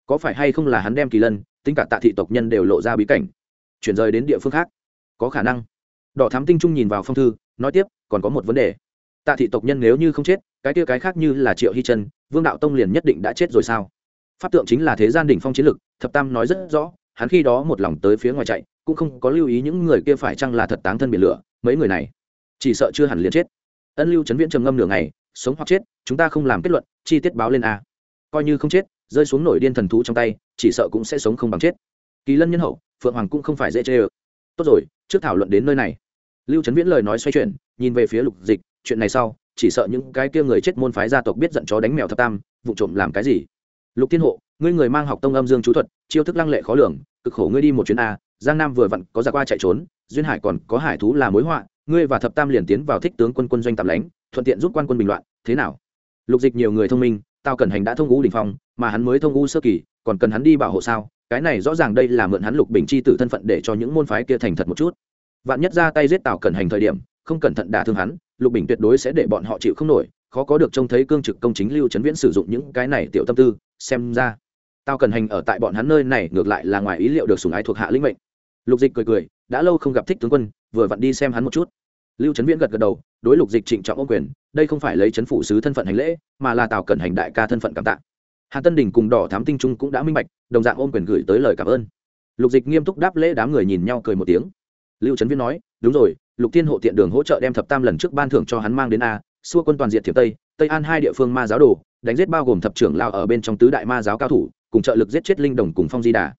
Có phải hay không là hắn đem kỳ lân, tính cả tạ thị tộc nhân đều lộ ra bí cảnh? Chuyển rời đến địa phương khác. Có khả năng. Đỏ thám tinh trung nhìn vào phong thư, nói tiếp, còn có một vấn đề. Tạ thị tộc nhân nếu như không chết, cái kia cái khác như là triệu hy chân vương đạo tông liền nhất định đã chết rồi sao? Pháp tượng chính là thế gian đỉnh phong chiến lực, thập tam nói rất rõ, hắn khi đó một lòng tới phía ngoài chạy, cũng không có lưu ý những người kia phải chăng là thật táng thân biển lửa, mấy người này chỉ sợ chưa hẳn liền chết ân lưu trấn viễn trầm ngâm nửa ngày, sống hoặc chết, chúng ta không làm kết luận, chi tiết báo lên a. Coi như không chết, rơi xuống nổi điên thần thú trong tay, chỉ sợ cũng sẽ sống không bằng chết. Kỳ lân nhân hậu, phượng hoàng cũng không phải dễ chê ơ. Tốt rồi, trước thảo luận đến nơi này. Lưu trấn viễn lời nói xoay chuyển, nhìn về phía lục dịch, chuyện này sau, chỉ sợ những cái kia người chết môn phái gia tộc biết giận chó đánh mèo thập tam, vụ trộm làm cái gì? Lục thiên hộ, ngươi người mang học tông âm dương chú thuật, chiêu thức lăng lệ khó lường, cực khổ ngươi đi một chuyến a, giang nam vừa vặn có giặc qua chạy trốn, duyên hải còn có hải thú là mối họa ngươi và thập tam liền tiến vào thích tướng quân quân doanh tạm lánh, thuận tiện giúp quan quân bình loạn, thế nào? Lục dịch nhiều người thông minh tao cần hành đã thông u đình phong, mà hắn mới thông u sơ kỳ, còn cần hắn đi bảo hộ sao? Cái này rõ ràng đây là mượn hắn lục bình chi tử thân phận để cho những môn phái kia thành thật một chút. Vạn nhất ra tay giết tào cẩn hành thời điểm, không cẩn thận đả thương hắn, lục bình tuyệt đối sẽ để bọn họ chịu không nổi, khó có được trông thấy cương trực công chính lưu trấn viễn sử dụng những cái này tiểu tâm tư, xem ra. Tao cần hành ở tại bọn hắn nơi này ngược lại là ngoài ý liệu được sùng ái thuộc hạ lĩnh mệnh. Lục dịch cười cười, đã lâu không gặp thích tướng quân, vừa vặn đi xem hắn một chút lưu trấn viễn gật gật đầu, đối lục dịch trịnh trọng ô quyền, đây không phải lấy chấn phủ sứ thân phận hành lễ, mà là tào cẩn hành đại ca thân phận cảm tạ. Hà tân đình cùng đỏ thám tinh trung cũng đã minh bạch, đồng dạng ôm quyền gửi tới lời cảm ơn. Lục dịch nghiêm túc đáp lễ đám người nhìn nhau cười một tiếng. Lưu trấn viễn nói, đúng rồi, lục tiên hộ tiện đường hỗ trợ đem thập tam lần trước ban thưởng cho hắn mang đến a, xua quân toàn diện thiệp tây tây an hai địa phương ma giáo đồ, đánh giết bao gồm thập trưởng lao ở bên trong tứ đại ma giáo cao thủ, cùng trợ lực giết chết linh đồng cùng phong di đà.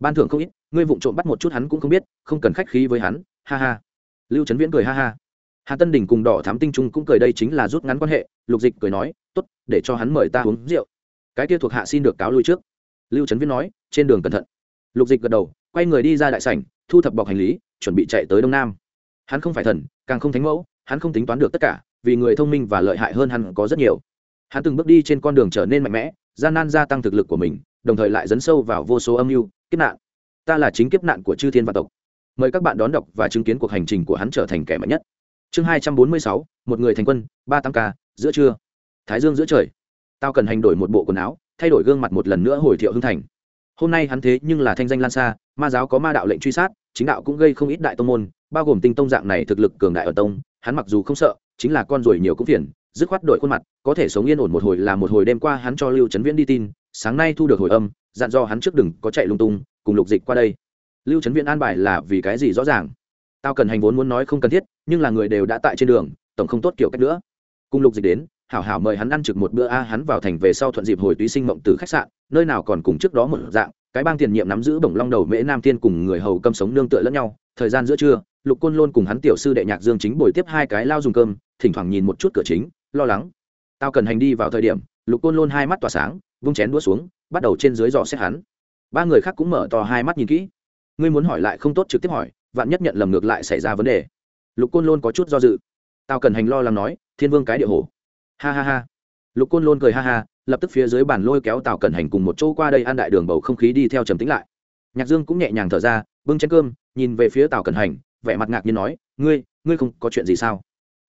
Ban thưởng không ít, ngươi vụng trộm bắt một chút hắn cũng không biết, không cần khách khí với hắn, ha ha. Lưu trấn viễn cười ha ha hàn tân đình cùng đỏ thám tinh trung cũng cười đây chính là rút ngắn quan hệ, lục dịch cười nói t ố t để cho hắn mời ta uống rượu. Cái kia thuộc hạ xin được cáo lui trước. Lưu trấn viễn nói, trên đường cẩn thận. Lục dịch gật đầu, quay người đi ra đại sảnh, thu thập bọc hành lý, chuẩn bị chạy tới đông nam. Hắn không phải thần, càng không thánh mẫu, hắn không tính toán được tất cả, vì người thông minh và lợi hại hơn hắn có rất nhiều. Hắn từng bước đi trên con đường trở nên mạnh mẽ, gian nan gia tăng thực lực của mình, đồng thời lại dấn sâu vào vô số âm mưu, kiếp nạn. Ta là chính kiếp nạn của chư thiên và tộc. Mời các bạn đón đọc và chứng kiến cuộc hành trình của hắn trở thành kẻ mạnh nhất chương hai trăm bốn mươi sáu, một người thành quân, ba tám k giữa trưa. Thái dương giữa trời. Tao cần hành đổi một bộ quần áo, thay đổi gương mặt một lần nữa hồi thiệu hưng thành. Hôm nay hắn thế nhưng là thanh danh lan xa, ma giáo có ma đạo lệnh truy sát, chính đạo cũng gây không ít đại tông môn, bao gồm tinh tông dạng này thực lực cường đại ở tông, hắn mặc dù không sợ, chính là con ruồi nhiều cũng phiền, dứt khoát đổi khuôn mặt, có thể sống yên ổn một hồi là một hồi đêm qua hắn cho lưu trấn viễn đi tin, sáng nay thu được hồi âm, dặn do hắn trước đừng có chạy lung tung, cùng lục dịch qua đây. Lưu trấn viễn an bài là vì cái gì rõ ràng? Tao cần hành vốn muốn nói không cần thiết, nhưng là người đều đã tại trên đường, tổng không tốt kiểu cách nữa. Cùng lục dịch đến, hảo hảo mời hắn ăn trực một bữa a, hắn vào thành về sau thuận dịp hồi túy sinh mộng từ khách sạn, nơi nào còn cùng trước đó một dạng, cái bang tiền nhiệm nắm giữ bổng long đầu mễ nam thiên cùng người hầu câm sống nương tựa lẫn nhau, thời gian giữa trưa, lục côn lôn cùng hắn tiểu sư đệ nhạc dương chính bồi tiếp hai cái lao dùng cơm, thỉnh thoảng nhìn một chút cửa chính, lo lắng. Tao cần hành đi vào thời điểm, lục côn lôn hai mắt tỏa sáng, vung chén đũa xuống, bắt đầu trên dưới dò xét hắn. Ba người khác cũng mở to hai mắt nhìn kỹ. Ngươi muốn hỏi lại không tốt trực tiếp hỏi vạn nhất nhận lầm ngược lại xảy ra vấn đề. Lục côn lôn có chút do dự. Tao cần hành lo lắng nói, thiên vương cái địa hồ ha ha ha. Lục côn lôn cười ha ha, lập tức phía dưới bàn lôi kéo tào cẩn hành cùng một chỗ qua đây ăn đại đường bầu không khí đi theo trầm tính lại. Nhạc dương cũng nhẹ nhàng thở ra, bưng chén cơm, nhìn về phía tào cẩn hành, vẻ mặt ngạc nhiên nói, ngươi ngươi không có chuyện gì sao?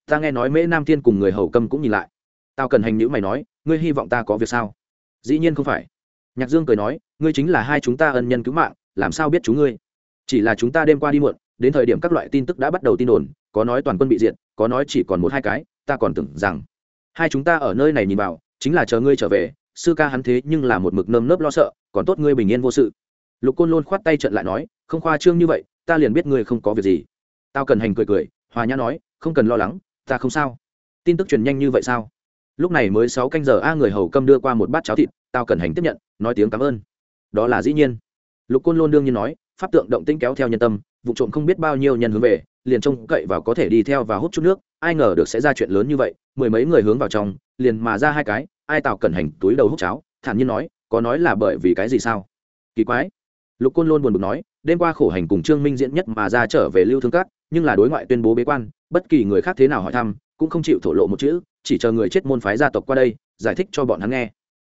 Ta nghe nói mễ nam thiên cùng người hầu câm cũng nhìn lại. Tào cẩn hành nhữ mày nói, ngươi hy vọng ta có việc sao? Dĩ nhiên không phải. Nhạc dương cười nói, ngươi chính là hai chúng ta ân nhân cứu mạng, làm sao biết chú ngươi? Chỉ là chúng ta đêm qua đi muộn, đến thời điểm các loại tin tức đã bắt đầu tin đồn, có nói toàn quân bị diệt, có nói chỉ còn một hai cái, ta còn tưởng rằng hai chúng ta ở nơi này nhìn vào, chính là chờ ngươi trở về, sư ca hắn thế nhưng là một mực nơm nớp lo sợ, còn tốt ngươi bình yên vô sự. Lục côn lôn khoát tay trận lại nói, không khoa trương như vậy, ta liền biết ngươi không có việc gì. Tao cần hành cười cười, hòa nhã nói, không cần lo lắng, ta không sao. Tin tức truyền nhanh như vậy sao? Lúc này mới sáu canh giờ, a người hầu câm đưa qua một bát cháo thịt, tao cần hành tiếp nhận, nói tiếng cảm ơn. Đó là dĩ nhiên. Lục côn lôn đương nhiên nói pháp tượng động tĩnh kéo theo nhân tâm, vụ trộm không biết bao nhiêu nhân hướng về, liền trông cậy vào có thể đi theo và hút chút nước, ai ngờ được sẽ ra chuyện lớn như vậy, mười mấy người hướng vào trong, liền mà ra hai cái, ai tạo cẩn hành túi đầu hút cháo, thản nhiên nói, có nói là bởi vì cái gì sao? Kỳ quái. Lục côn lôn buồn bực nói, đêm qua khổ hành cùng trương minh diễn nhất mà ra trở về lưu thương cát nhưng là đối ngoại tuyên bố bế quan, bất kỳ người khác thế nào hỏi thăm, cũng không chịu thổ lộ một chữ, chỉ chờ người chết môn phái gia tộc qua đây, giải thích cho bọn hắn nghe.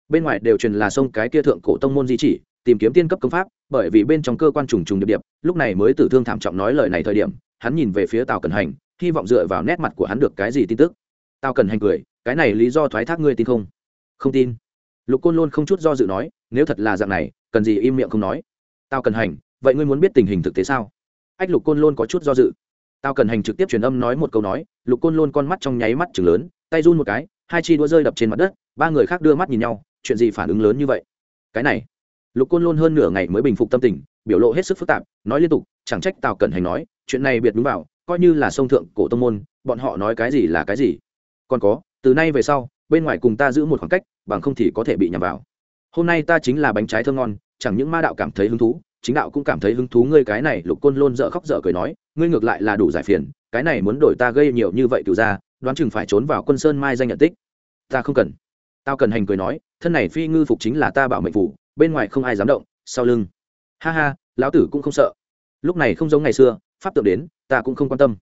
Bên ngoài đều truyền là sông cái kia thượng cổ tông môn di chỉ tìm kiếm tiên cấp công pháp, bởi vì bên trong cơ quan trùng trùng điệp điệp, lúc này mới tử thương thảm trọng nói lời này thời điểm, hắn nhìn về phía tào cần hành, hy vọng dựa vào nét mặt của hắn được cái gì tin tức. Tào cần hành cười, cái này lý do thoái thác ngươi tin không? Không tin. Lục côn luôn không chút do dự nói, nếu thật là dạng này, cần gì im miệng không nói. Tào cần hành, vậy ngươi muốn biết tình hình thực tế sao? Ách, lục côn luôn có chút do dự. Tào cần hành trực tiếp truyền âm nói một câu nói, lục côn luôn con mắt trong nháy mắt chừng lớn, tay run một cái, hai chi đũa rơi đập trên mặt đất, ba người khác đưa mắt nhìn nhau, chuyện gì phản ứng lớn như vậy? Cái này lục côn luôn hơn nửa ngày mới bình phục tâm tình, biểu lộ hết sức phức tạp, nói liên tục, chẳng trách tào cẩn hành nói, chuyện này biệt đúng vào, coi như là sông thượng cổ tông môn, bọn họ nói cái gì là cái gì. Còn có, từ nay về sau, bên ngoài cùng ta giữ một khoảng cách, bằng không thì có thể bị nhầm vào. Hôm nay ta chính là bánh trái thơm ngon, chẳng những ma đạo cảm thấy hứng thú, chính đạo cũng cảm thấy hứng thú ngươi cái này, lục côn luôn dở khóc dở cười nói, ngươi ngược lại là đủ giải phiền, cái này muốn đổi ta gây nhiều như vậy kiểu ra đoán chừng phải trốn vào quân sơn mai danh nhận tích. Ta không cần. Tao cần hành cười nói, thân này phi ngư phục chính là ta bảo mệnh phủ bên ngoài không ai dám động, sau lưng. Ha ha, lão tử cũng không sợ. Lúc này không giống ngày xưa, pháp tượng đến, ta cũng không quan tâm.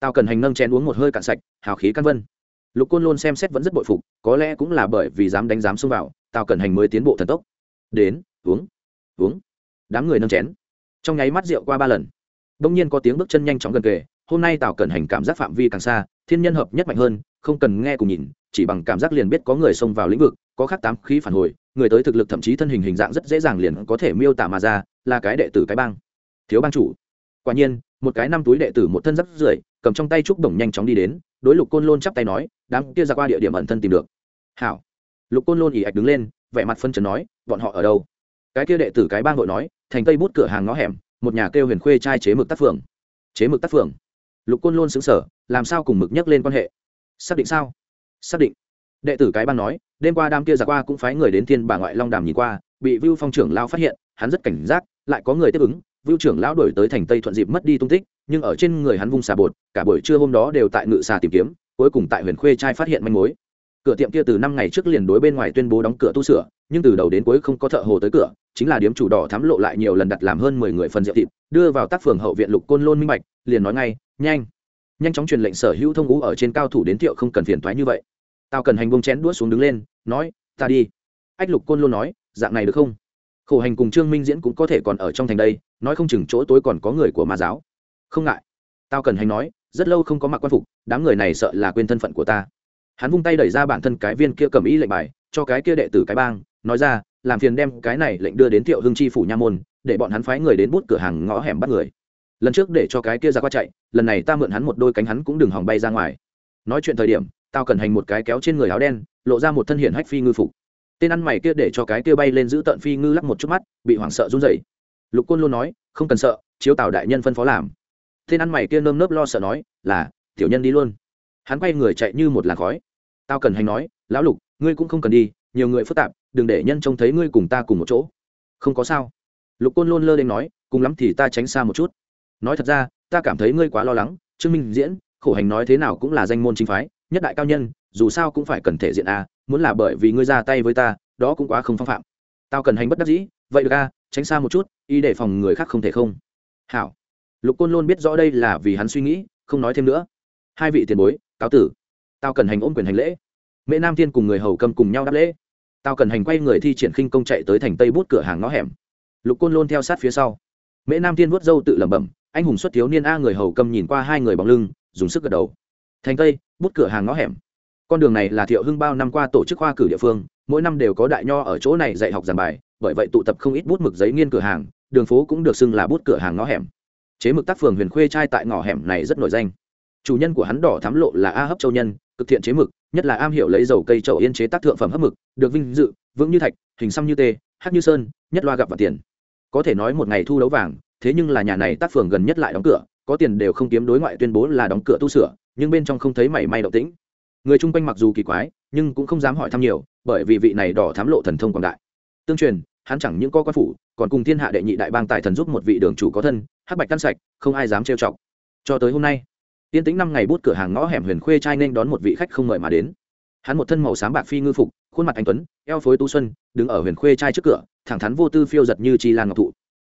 Tao cần hành nâng chén uống một hơi cạn sạch, hào khí căn vân. Lục côn lôn xem xét vẫn rất bội phục, có lẽ cũng là bởi vì dám đánh dám xông vào tao cần hành mới tiến bộ thần tốc. Đến, uống uống. Đám người nâng chén. Trong nháy mắt rượu qua ba lần. Bỗng nhiên có tiếng bước chân nhanh chóng gần kề, hôm nay tào cẩn hành cảm giác phạm vi càng xa, thiên nhân hợp nhất mạnh hơn, không cần nghe cùng nhìn, chỉ bằng cảm giác liền biết có người xông vào lĩnh vực, có khắc tám khí phản hồi người tới thực lực thậm chí thân hình hình dạng rất dễ dàng liền có thể miêu tả mà ra, là cái đệ tử cái bang. Thiếu bang chủ. Quả nhiên, một cái năm túi đệ tử một thân rắc rưởi cầm trong tay trúc đồng nhanh chóng đi đến, đối lục côn lôn chắp tay nói, đám kia ra qua địa điểm ẩn thân tìm được. Hảo. Lục côn lôn ỉ ạch đứng lên, vẻ mặt phân trần nói, bọn họ ở đâu? Cái kia đệ tử cái bang hội nói, thành tây bút cửa hàng ngõ hẻm, một nhà kêu huyền khuê trai chế mực tác phường. Chế mực tác phường? Lục côn lôn xứng sở làm sao cùng mực nhắc lên quan hệ? Xác định sao? Xác định. Đệ tử cái bang nói đêm qua đám kia giặc qua cũng phái người đến thiên bà ngoại long đàm nhìn qua, bị vưu phong trưởng lao phát hiện, hắn rất cảnh giác, lại có người tiếp ứng. Vưu trưởng lão đổi tới thành tây thuận dịp mất đi tung tích, nhưng ở trên người hắn vung xà bột, cả buổi trưa hôm đó đều tại ngự xà tìm kiếm, cuối cùng tại huyền khuê trai phát hiện manh mối. Cửa tiệm kia từ năm ngày trước liền đối bên ngoài tuyên bố đóng cửa tu sửa, nhưng từ đầu đến cuối không có thợ hồ tới cửa, chính là điếm chủ đỏ thám lộ lại nhiều lần đặt làm hơn mười người phần rượu thịt, đưa vào tác phường hậu viện lục côn lôn minh bạch, liền nói ngay, nhanh nhanh chóng truyền lệnh sở hữu thông ngũ ở trên cao thủ đến thiệu không cần phiền thoái như vậy tao cần hành bông chén đũa xuống đứng lên, nói, ta đi. Ách lục côn lôn nói, dạng này được không? Khổ hành cùng trương minh diễn cũng có thể còn ở trong thành đây, nói không chừng chỗ tối còn có người của ma giáo. Không ngại. Tao cần hành nói, rất lâu không có mặc quan phục, đám người này sợ là quên thân phận của ta. Hắn vung tay đẩy ra bản thân cái viên kia cầm ý lệnh bài, cho cái kia đệ tử cái bang, nói ra, làm phiền đem cái này lệnh đưa đến thiệu hưng chi phủ nha môn, để bọn hắn phái người đến bút cửa hàng ngõ hẻm bắt người. Lần trước để cho cái kia ra qua chạy, lần này ta mượn hắn một đôi cánh hắn cũng đừng hòng bay ra ngoài nói chuyện thời điểm tao cần hành một cái kéo trên người áo đen, lộ ra một thân hiển hách phi ngư phục. Tên ăn mày kia để cho cái kia bay lên giữ tận phi ngư lắc một chút mắt, bị hoảng sợ run rẩy. Lục côn luôn nói, không cần sợ, chiếu tào đại nhân phân phó làm. Tên ăn mày kia nơm nớp lo sợ nói, là, tiểu nhân đi luôn. Hắn quay người chạy như một làn khói. Tao cần hành nói, lão lục, ngươi cũng không cần đi, nhiều người phức tạp, đừng để nhân trông thấy ngươi cùng ta cùng một chỗ. Không có sao. Lục côn luôn lơ lên nói, cùng lắm thì ta tránh xa một chút. Nói thật ra, ta cảm thấy ngươi quá lo lắng, trương minh diễn khổ hành nói thế nào cũng là danh môn chính phái, nhất đại cao nhân, dù sao cũng phải cần thể diện a, muốn là bởi vì ngươi ra tay với ta, đó cũng quá không phong phạm. Tao cần hành bất đắc dĩ, vậy được a, tránh xa một chút, y để phòng người khác không thể không. Hảo. Lục côn luôn biết rõ đây là vì hắn suy nghĩ, không nói thêm nữa. Hai vị tiền bối, cáo tử. Tao cần hành ôm quyền hành lễ. Mễ nam thiên cùng người hầu cầm cùng nhau đáp lễ. Tao cần hành quay người thi triển khinh công chạy tới thành tây bút cửa hàng ngõ hẻm. Lục côn lôn theo sát phía sau. Mễ nam thiên vuốt râu tự lẩm bẩm, anh hùng xuất thiếu niên a, người hầu cầm nhìn qua hai người bóng lưng dùng sức gật đầu. Thành tây, bút cửa hàng ngõ hẻm. Con đường này là thiệu hưng bao năm qua tổ chức khoa cử địa phương, mỗi năm đều có đại nho ở chỗ này dạy học giảng bài, bởi vậy tụ tập không ít bút mực giấy nghiên cửa hàng, đường phố cũng được xưng là bút cửa hàng ngõ hẻm. Chế mực tác phường huyền khuê trai tại ngõ hẻm này rất nổi danh. Chủ nhân của hắn đỏ thám lộ là a hấp châu nhân, cực thiện chế mực, nhất là am hiểu lấy dầu cây trậu yên chế tác thượng phẩm hấp mực, được vinh dự, vững như thạch, hình xăm như tê hát như sơn, nhất loa gặp và tiền. Có thể nói một ngày thu đấu vàng, thế nhưng là nhà này tác phường gần nhất lại đóng cửa có tiền đều không kiếm đối ngoại tuyên bố là đóng cửa tu sửa, nhưng bên trong không thấy mảy may động tĩnh. Người chung quanh mặc dù kỳ quái, nhưng cũng không dám hỏi thăm nhiều, bởi vì vị này đỏ thám lộ thần thông quảng đại. Tương truyền, hắn chẳng những có quan phủ, còn cùng thiên hạ đệ nhị đại bang tài thần giúp một vị đường chủ có thân, hắc bạch căn sạch, không ai dám trêu chọc. Cho tới hôm nay tiên tính năm ngày bút cửa hàng ngõ hẻm huyền khuê trai nên đón một vị khách không mời mà đến. Hắn một thân màu xám bạc phi ngư phục, khuôn mặt anh tuấn, eo phối tu xuân, đứng ở huyền khuê trai trước cửa, thẳng thắn vô tư phiêu giật như chi lan ngọc thụ.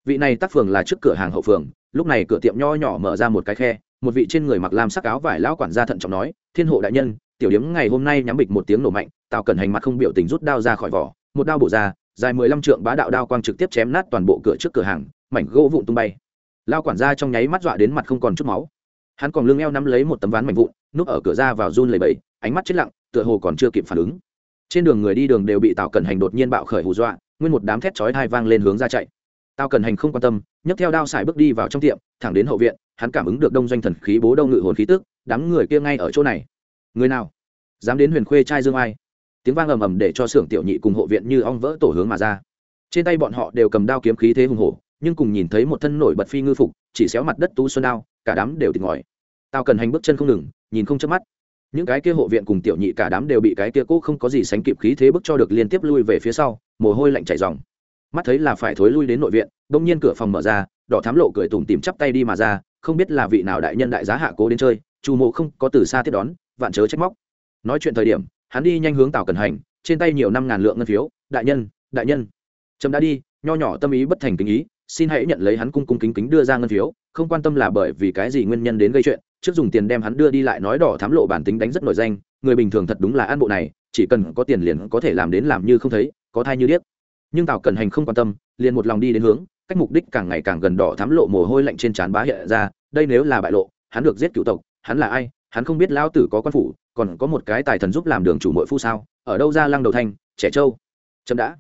Vị này tác phường là trước cửa hàng hậu phường lúc này cửa tiệm nho nhỏ mở ra một cái khe, một vị trên người mặc lam sắc áo vải lão quản gia thận trọng nói, thiên hộ đại nhân, tiểu điếm ngày hôm nay nhắm bịch một tiếng nổ mạnh, tào cẩn hành mặt không biểu tình rút đao ra khỏi vỏ, một đao bổ ra, dài mười lăm trượng bá đạo đao quang trực tiếp chém nát toàn bộ cửa trước cửa hàng, mảnh gỗ vụn tung bay. Lao quản gia trong nháy mắt dọa đến mặt không còn chút máu. Hắn còn lưng eo nắm lấy một tấm ván mảnh vụn, núp ở cửa ra vào run lầy bẫy ánh mắt chết lặng, tựa hồ còn chưa kịp phản ứng. Trên đường người đi đường đều bị tào cẩn hành đột nhiên bạo khởi hù dọa, nguyên một đám thét chói hai vang lên hướng ra chạy tao cần hành không quan tâm, nhấc theo đao xài bước đi vào trong tiệm, thẳng đến hậu viện, hắn cảm ứng được đông doanh thần khí bố đông ngự hồn khí tức, đám người kia ngay ở chỗ này. Người nào? Dám đến huyền khuê trai dương ai? Tiếng vang ầm ầm để cho xưởng tiểu nhị cùng hộ viện như ong vỡ tổ hướng mà ra. Trên tay bọn họ đều cầm đao kiếm khí thế hùng hổ, nhưng cùng nhìn thấy một thân nổi bật phi ngư phục, chỉ xéo mặt đất tú xuân đao, cả đám đều tỉnh ngòi tao cần hành bước chân không ngừng, nhìn không chớp mắt. Những cái kia hộ viện cùng tiểu nhị cả đám đều bị cái kia cố không có gì sánh kịp khí thế bước cho được liên tiếp lui về phía sau, mồ hôi lạnh chảy ròng mắt thấy là phải thối lui đến nội viện đông nhiên cửa phòng mở ra, đỏ thám lộ cười tủm tìm chắp tay đi mà ra, không biết là vị nào đại nhân đại giá hạ cố đến chơi, chu mộ không có từ xa tiếp đón, vạn chớ trách móc. Nói chuyện thời điểm, hắn đi nhanh hướng tào cần hành, trên tay nhiều năm ngàn lượng ngân phiếu, đại nhân đại nhân. Trâm đã đi, nho nhỏ tâm ý bất thành kính ý, xin hãy nhận lấy hắn cung cung kính kính đưa ra ngân phiếu, không quan tâm là bởi vì cái gì nguyên nhân đến gây chuyện, trước dùng tiền đem hắn đưa đi lại nói đỏ thám lộ bản tính đánh rất nổi danh, người bình thường thật đúng là an bộ này, chỉ cần có tiền liền có thể làm đến làm như không thấy, có thai như điếc nhưng tào cẩn hành không quan tâm, liền một lòng đi đến hướng, cách mục đích càng ngày càng gần đỏ thắm lộ mồ hôi lạnh trên trán bá hiện ra, đây nếu là bại lộ, hắn được giết cựu tộc, hắn là ai, hắn không biết lão tử có quan phủ, còn có một cái tài thần giúp làm đường chủ mội phu sao, ở đâu ra lăng đầu thanh trẻ trâu. Chậm đã.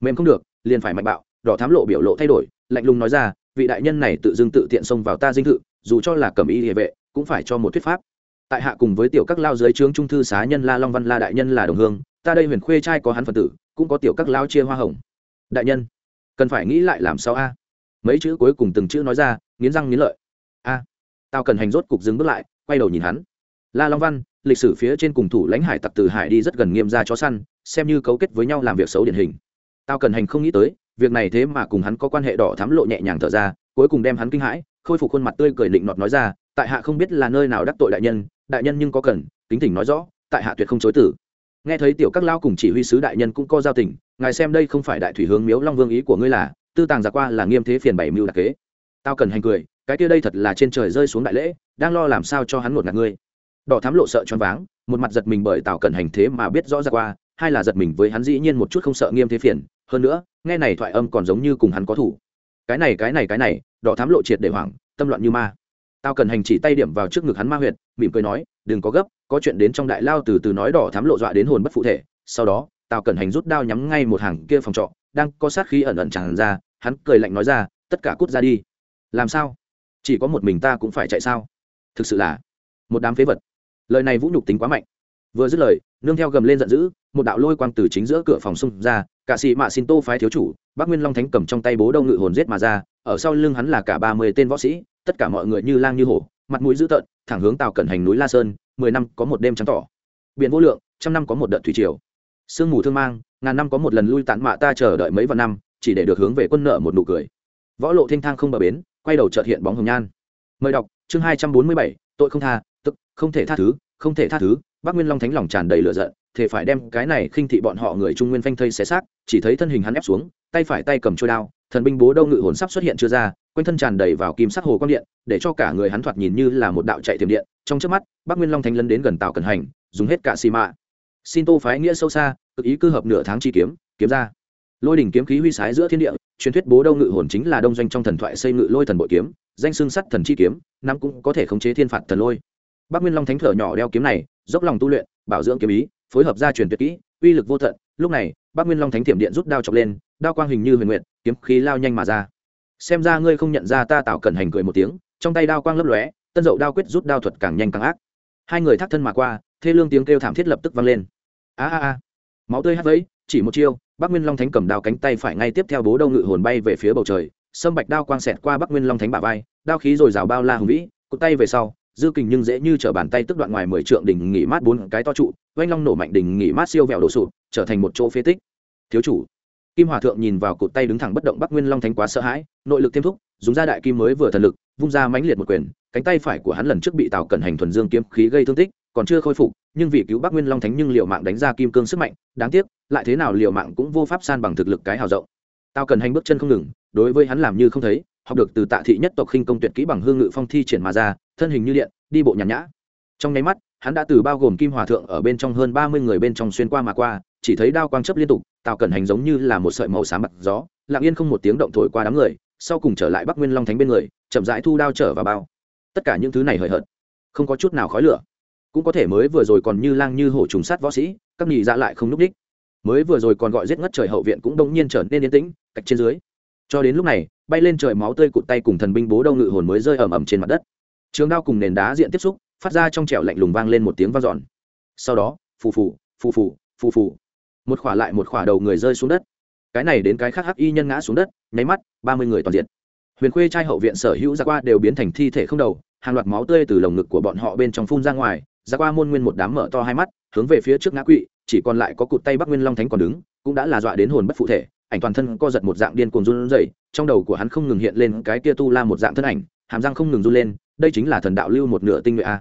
Mềm không được, liền phải mạnh bạo, đỏ thám lộ biểu lộ thay đổi, lạnh lùng nói ra, vị đại nhân này tự dưng tự tiện xông vào ta dinh thự, dù cho là cầm y địa vệ, cũng phải cho một thuyết pháp. Tại hạ cùng với tiểu các lao dưới trướng trung thư xá nhân la long văn la đại nhân là đồng hương, ta đây huyền khuê trai có hắn phần tử, cũng có tiểu các lao chia hoa hồng đại nhân, cần phải nghĩ lại làm sao a? Mấy chữ cuối cùng từng chữ nói ra, nghiến răng nghiến lợi. A tao cần hành rốt cục dừng bước lại, quay đầu nhìn hắn. La long văn, lịch sử phía trên cùng thủ lãnh hải tặc từ hải đi rất gần nghiêm ra chó săn, xem như cấu kết với nhau làm việc xấu điển hình. Tao cần hành không nghĩ tới, việc này thế mà cùng hắn có quan hệ đỏ thắm lộ nhẹ nhàng thở ra, cuối cùng đem hắn kinh hãi, khôi phục khuôn mặt tươi cười định nọt nói ra, tại hạ không biết là nơi nào đắc tội đại nhân đại nhân nhưng có cần, kính thỉnh nói rõ, tại hạ tuyệt không chối tử nghe thấy tiểu các lao cùng chỉ huy sứ đại nhân cũng có giao tình ngài xem đây không phải đại thủy hướng miếu long vương ý của ngươi là, tư tàng giả qua là nghiêm thế phiền bảy mưu đặc kế. Tao cần hành cười, cái kia đây thật là trên trời rơi xuống đại lễ, đang lo làm sao cho hắn một ngạt ngươi. Đỏ thám lộ sợ choáng váng, một mặt giật mình bởi tào cẩn hành thế mà biết rõ ra qua, hai là giật mình với hắn dĩ nhiên một chút không sợ nghiêm thế phiền, hơn nữa, nghe này thoại âm còn giống như cùng hắn có thủ. Cái này cái này cái này, đỏ thám lộ triệt để hoảng, tâm loạn như ma. Tao cần hành chỉ tay điểm vào trước ngực hắn ma huyệt, mỉm cười nói, đừng có gấp, có chuyện đến trong đại lao từ từ nói đỏ thám lộ dọa đến hồn bất phụ thể, sau đó Tào Cẩn hành rút đao nhắm ngay một hàng kia phòng trọ, đang có sát khí ẩn ẩn tràn ra, hắn cười lạnh nói ra, tất cả cút ra đi. Làm sao? Chỉ có một mình ta cũng phải chạy sao? Thực sự là một đám phế vật. Lời này vũ nhục tính quá mạnh. Vừa dứt lời, nương theo gầm lên giận dữ, một đạo lôi quang từ chính giữa cửa phòng xung ra, cả sĩ mạ xin tô phái thiếu chủ bác nguyên long thánh cầm trong tay bố đông ngự hồn giết mà ra, ở sau lưng hắn là cả ba mươi tên võ sĩ, tất cả mọi người như lang như hổ, mặt mũi dữ tợn, thẳng hướng tàu cẩn hành núi la sơn, mười năm có một đêm trắng tỏ. Biển vô lượng, trăm năm có một đợt thủy triều sương mù thương mang, ngàn năm có một lần lui tản mạ ta chờ đợi mấy vạn năm, chỉ để được hướng về quân nợ một nụ cười. Võ lộ thanh thang không bờ bến, quay đầu chợt hiện bóng hồng nhan. Mời đọc, chương hai trăm bốn mươi bảy, tội không tha, tức, không thể tha thứ, không thể tha thứ bác nguyên long thánh lòng tràn đầy lửa giận thể phải đem cái này khinh thị bọn họ người trung nguyên phanh thây xé xác, chỉ thấy thân hình hắn ép xuống, tay phải tay cầm trôi đao, thần binh bố đâu ngự hồn sắp xuất hiện chưa ra, quanh thân tràn đầy vào kim sắc hồ quang điện, để cho cả người hắn thoạt nhìn như là một đạo chạy tiềm điện. Trong trước mắt bác nguyên long thánh lấn đến gần tàu cần hành, dùng hết cả xì mạ xin tô phái nghĩa sâu xa, cực ý cư hợp nửa tháng chi kiếm kiếm ra. Lôi đỉnh kiếm khí huy sái giữa thiên địa, truyền thuyết bố đâu ngự hồn chính là đông doanh trong thần thoại xây ngự lôi thần bội kiếm, danh xương sắt thần chi kiếm nam cũng có thể khống chế thiên phạt thần lôi. Bác nguyên long thánh thở nhỏ đeo kiếm này, dốc lòng tu luyện, bảo dưỡng kiếm ý, phối hợp gia truyền tuyệt kỹ, uy lực vô tận, lúc này bác nguyên long thánh thiểm điện rút đao chọc lên, đao quang hình như huyền nguyện kiếm khí lao nhanh mà ra. Xem ra ngươi không nhận ra ta tạo cẩn hành cười một tiếng, trong tay đao quang lấp lóe, tân dậu đao quyết rút đao thuật càng nhanh càng ác. Hai người thác thân mà qua thê lương tiếng kêu thảm thiết lập tức vang lên. A a a. Máu tươi hắt vẫy, chỉ một chiêu, bắc nguyên long thánh cầm đao cánh tay phải ngay tiếp theo bố đâu ngự hồn bay về phía bầu trời, sâm bạch đao quang xẹt qua bắc nguyên long thánh bả vai, đao khí rồi rào bao la hùng vĩ, cụt tay về sau, dư kình nhưng dễ như t bàn tay tức đoạn ngoài mười trượng đỉnh nghỉ mát bốn cái to trụ, oanh long nổ mạnh đỉnh nghỉ mát siêu vẹo đổ sụp, trở thành một chỗ phế tích. Thiếu chủ, kim hòa thượng nhìn vào cụt tay đứng thẳng bất động bắc nguyên long thánh quá sợ hãi, nội lực thêm thúc, dùng ra đại kim mới vừa thần lực, vung ra mãnh liệt một quyền, cánh tay phải của hắn lần trước bị tào cẩn hành thuần dương kiếm khí gây thương tích còn chưa khôi phục, nhưng vì cứu bắc nguyên long thánh nhưng liệu mạng đánh ra kim cương sức mạnh, đáng tiếc, lại thế nào liệu mạng cũng vô pháp san bằng thực lực cái hào rộng. Tao cần hành bước chân không ngừng, đối với hắn làm như không thấy, học được từ tạ thị nhất tộc khinh công tuyệt kỹ bằng hương ngự phong thi triển mà ra, thân hình như điện, đi bộ nhàn nhã. Trong nháy mắt, hắn đã từ bao gồm kim hòa thượng ở bên trong hơn ba mươi người bên trong xuyên qua mà qua, chỉ thấy đao quang chấp liên tục, tào cẩn hành giống như là một sợi màu xám mặt gió, lặng yên không một tiếng động thổi qua đám người, sau cùng trở lại bắc nguyên long thánh bên người, chậm rãi thu đao trở vào bao. Tất cả những thứ này hời hợt, không có chút nào khói lửa cũng có thể mới vừa rồi còn như lang như hổ trùng sát võ sĩ, các nhị dạ lại không núp đích. Mới vừa rồi còn gọi giết ngất trời hậu viện cũng đông nhiên trở nên yên tĩnh cạch trên dưới. Cho đến lúc này, bay lên trời máu tươi cụt tay cùng thần binh bố đâu ngự hồn mới rơi ầm ầm trên mặt đất. Trường đao cùng nền đá diện tiếp xúc, phát ra trong trẻo lạnh lùng vang lên một tiếng vang dọn. Sau đó, phù phù phù phù phù phù. Một khỏa lại một khỏa đầu người rơi xuống đất. Cái này đến cái khác hắc y nhân ngã xuống đất, nháy mắt, ba mươi người toàn diện. Huyền khuê trai hậu viện sở hữu ra qua đều biến thành thi thể không đầu, hàng loạt máu tươi từ lồng ngực của bọn họ bên trong phun ra ngoài ra qua môn nguyên một đám mở to hai mắt, hướng về phía trước ngã quỵ, chỉ còn lại có cụt tay bắc nguyên long thánh còn đứng, cũng đã là dọa đến hồn bất phụ thể, ảnh toàn thân co giật một dạng điên cuồng run rẩy, trong đầu của hắn không ngừng hiện lên cái kia tu la một dạng thân ảnh, hàm răng không ngừng run lên, đây chính là thần đạo lưu một nửa tinh nhuệ a.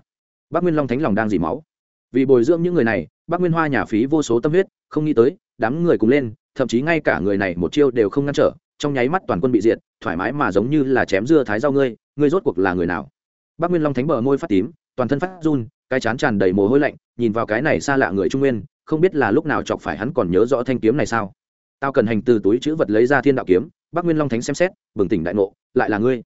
Bắc nguyên long thánh lòng đang dỉ máu. Vì bồi dưỡng những người này, bắc nguyên hoa nhà phí vô số tâm huyết, không nghĩ tới, đám người cùng lên, thậm chí ngay cả người này một chiêu đều không ngăn trở, trong nháy mắt toàn quân bị diệt, thoải mái mà giống như là chém dưa thái rau ngươi ngươi rốt cuộc là người nào? Bắc nguyên long thánh bờ môi phát tím, toàn thân phát run cái chán tràn đầy mồ hôi lạnh, nhìn vào cái này xa lạ người trung nguyên, không biết là lúc nào chọc phải hắn còn nhớ rõ thanh kiếm này sao. Tao cần hành từ túi chữ vật lấy ra thiên đạo kiếm bác nguyên long thánh xem xét, bừng tỉnh đại ngộ, lại là ngươi.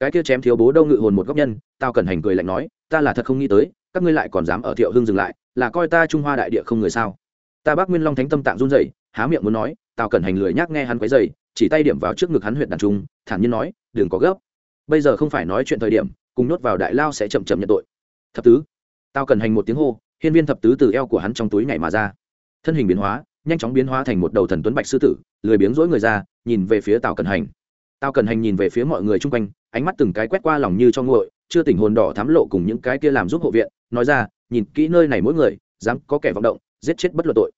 Cái kia chém thiếu bố đâu ngự hồn một góc nhân, tao cần hành cười lạnh nói, ta là thật không nghĩ tới, các ngươi lại còn dám ở thiệu hưng dừng lại, là coi ta trung hoa đại địa không người sao. Ta bác nguyên long thánh tâm tạng run rẩy, há miệng muốn nói, tao cần hành lười nhác nghe hắn quấy dày chỉ tay điểm vào trước ngực hắn huyện đàn trung, thản nhiên nói, đừng có gấp. Bây giờ không phải nói chuyện thời điểm, cùng nhốt vào đại lao sẽ chậm chậm nhận tội. Thập tứ tao cần hành một tiếng hô, hiên viên thập tứ từ eo của hắn trong túi nhảy mà ra. Thân hình biến hóa, nhanh chóng biến hóa thành một đầu thần tuấn bạch sư tử, lười biếng rỗi người ra, nhìn về phía tào cần hành. Tào cần hành nhìn về phía mọi người chung quanh, ánh mắt từng cái quét qua lòng như cho nguội, chưa tỉnh hồn đỏ thám lộ cùng những cái kia làm giúp hộ viện, nói ra, nhìn kỹ nơi này mỗi người, dám có kẻ vọng động, giết chết bất luận tội.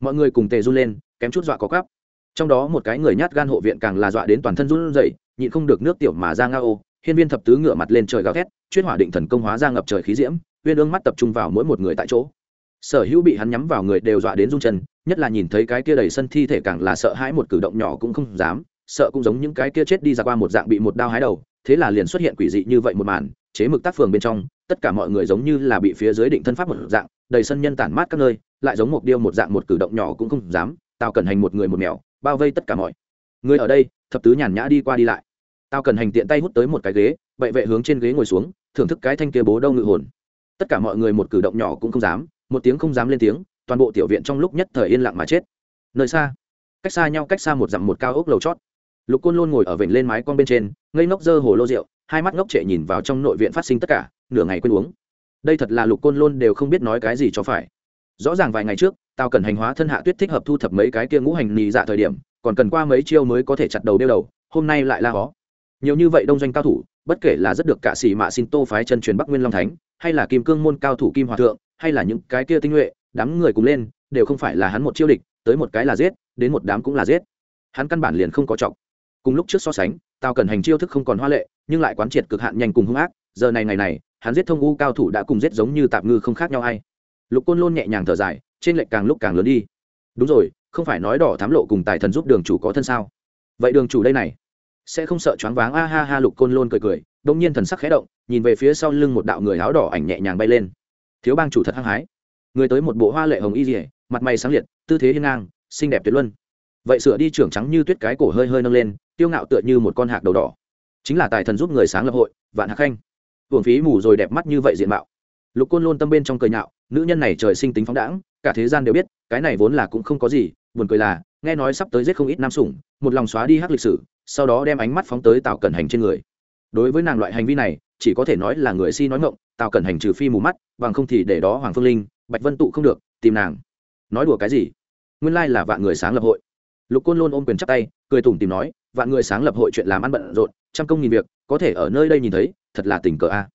Mọi người cùng tề run lên, kém chút dọa có cắp trong đó một cái người nhát gan hộ viện càng là dọa đến toàn thân run rẩy, nhịn không được nước tiểu mà ra nga ô hiên viên thập tứ ngửa mặt lên trời gào thét, chuyên hỏa định thần công hóa ra ngập trời khí diễm uyên ương mắt tập trung vào mỗi một người tại chỗ. Sở hữu bị hắn nhắm vào người đều dọa đến run chân, nhất là nhìn thấy cái kia đầy sân thi thể càng là sợ hãi một cử động nhỏ cũng không dám, sợ cũng giống những cái kia chết đi ra qua một dạng bị một đao hái đầu, thế là liền xuất hiện quỷ dị như vậy một màn, chế mực tác phường bên trong, tất cả mọi người giống như là bị phía dưới định thân pháp một dạng, đầy sân nhân tản mát các nơi, lại giống một điêu một dạng một cử động nhỏ cũng không dám tao cần hành một người một mèo, bao vây tất cả mọi người ở đây, thập tứ nhàn nhã đi qua đi lại. Tao cần hành tiện tay hút tới một cái ghế, bệ vệ hướng trên ghế ngồi xuống, thưởng thức cái thanh kia bố đâu ngự hồn tất cả mọi người một cử động nhỏ cũng không dám, một tiếng không dám lên tiếng, toàn bộ tiểu viện trong lúc nhất thời yên lặng mà chết. Nơi xa, cách xa nhau cách xa một dặm một cao ốc lầu chót. Lục côn lôn ngồi ở vểnh lên mái con bên trên, ngây ngốc dơ hồ lô rượu, hai mắt ngốc trệ nhìn vào trong nội viện phát sinh tất cả, nửa ngày quên uống. Đây thật là lục côn lôn đều không biết nói cái gì cho phải. Rõ ràng vài ngày trước tao cần hành hóa thân hạ tuyết thích hợp thu thập mấy cái kia ngũ hành nì dạ thời điểm, còn cần qua mấy chiêu mới có thể chặt đầu đeo đầu, hôm nay lại la hó. Nhiều như vậy đông doanh cao thủ, bất kể là rất được cả sĩ mạ xin tô phái chân truyền bắc nguyên long thánh hay là kim cương môn cao thủ kim hòa thượng, hay là những cái kia tinh nhuệ, đám người cùng lên, đều không phải là hắn một chiêu địch, tới một cái là giết, đến một đám cũng là giết. Hắn căn bản liền không có trọng. Cùng lúc trước so sánh tao cần hành chiêu thức không còn hoa lệ, nhưng lại quán triệt cực hạn nhanh cùng hung ác, giờ này ngày này, hắn giết thông u cao thủ đã cùng giết giống như tạp ngư không khác nhau hay lục côn lôn nhẹ nhàng thở dài, trên lệch càng lúc càng lớn đi. Đúng rồi, không phải nói đỏ thám lộ cùng tài thần giúp đường chủ có thân sao? Vậy đường chủ đây này, sẽ không sợ choáng váng, a ha ha, lục côn lôn cười cười đông nhiên thần sắc khẽ động, nhìn về phía sau lưng một đạo người áo đỏ ảnh nhẹ nhàng bay lên. Thiếu bang chủ thật hăng hái. Người tới một bộ hoa lệ hồng y dỉa mặt mày sáng liệt, tư thế hiên ngang, xinh đẹp tuyệt luân. Vậy sửa đi trưởng trắng như tuyết cái cổ hơi hơi nâng lên, tiêu ngạo tựa như một con hạc đầu đỏ. Chính là tài thần giúp người sáng lập hội, vạn hạc khanh. Hưởng phí mù rồi đẹp mắt như vậy diện mạo. Lục côn lôn tâm bên trong cười nhạo, nữ nhân này trời sinh tính phóng đãng, cả thế gian đều biết, cái này vốn là cũng không có gì, buồn cười là, nghe nói sắp tới giết không ít nam sủng, một lòng xóa đi hắc lịch sử, sau đó đem ánh mắt phóng tới tào cẩn hành trên người đối với nàng loại hành vi này, chỉ có thể nói là người si nói ngộng tào cẩn hành trừ phi mù mắt, bằng không thì để đó hoàng phương linh, bạch vân tụ không được, tìm nàng. Nói đùa cái gì? Nguyên lai là vạn người sáng lập hội. Lục côn lôn ôm quyền chắp tay, cười tủm tìm nói, vạn người sáng lập hội chuyện làm ăn bận rộn, trăm công nghìn việc, có thể ở nơi đây nhìn thấy, thật là tình cờ a.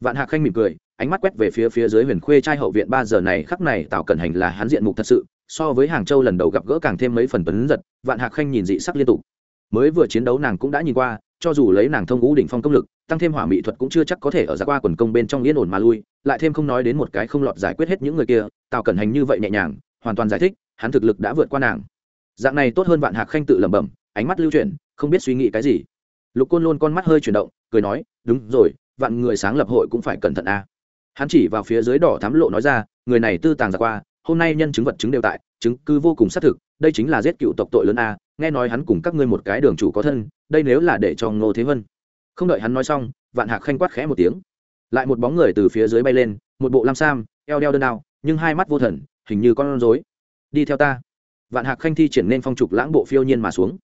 Vạn hạc khanh mỉm cười, ánh mắt quét về phía phía dưới huyền khuê trai hậu viện ba giờ này, khắc này tào cẩn hành là hắn diện mục thật sự, so với hàng châu lần đầu gặp gỡ càng thêm mấy phần tuấn giật, vạn hạc khanh nhìn dị sắc liên tục. Mới vừa chiến đấu nàng cũng đã nhìn qua cho dù lấy nàng thông ngũ đỉnh phong công lực, tăng thêm hỏa mỹ thuật cũng chưa chắc có thể ở ra qua quần công bên trong yên ổn mà lui, lại thêm không nói đến một cái không lọt giải quyết hết những người kia, tào cẩn hành như vậy nhẹ nhàng, hoàn toàn giải thích, hắn thực lực đã vượt qua nàng. Dạng này tốt hơn vạn hạc khanh tự lẩm bẩm, ánh mắt lưu chuyển, không biết suy nghĩ cái gì. Lục côn luôn con mắt hơi chuyển động, cười nói, đúng rồi, vạn người sáng lập hội cũng phải cẩn thận a. Hắn chỉ vào phía dưới đỏ thám lộ nói ra, người này tư tàng ra qua, hôm nay nhân chứng vật chứng đều tại, chứng cứ vô cùng xác thực, đây chính là giết cựu tộc tội lớn a nghe nói hắn cùng các ngươi một cái đường chủ có thân, đây nếu là để cho ngô thế vân. Không đợi hắn nói xong, vạn hạc khanh quát khẽ một tiếng. Lại một bóng người từ phía dưới bay lên, một bộ lam sam, eo đeo đơn đao, nhưng hai mắt vô thần, hình như con rối. Đi theo ta. Vạn hạc khanh thi triển nên phong trục lãng bộ phiêu nhiên mà xuống.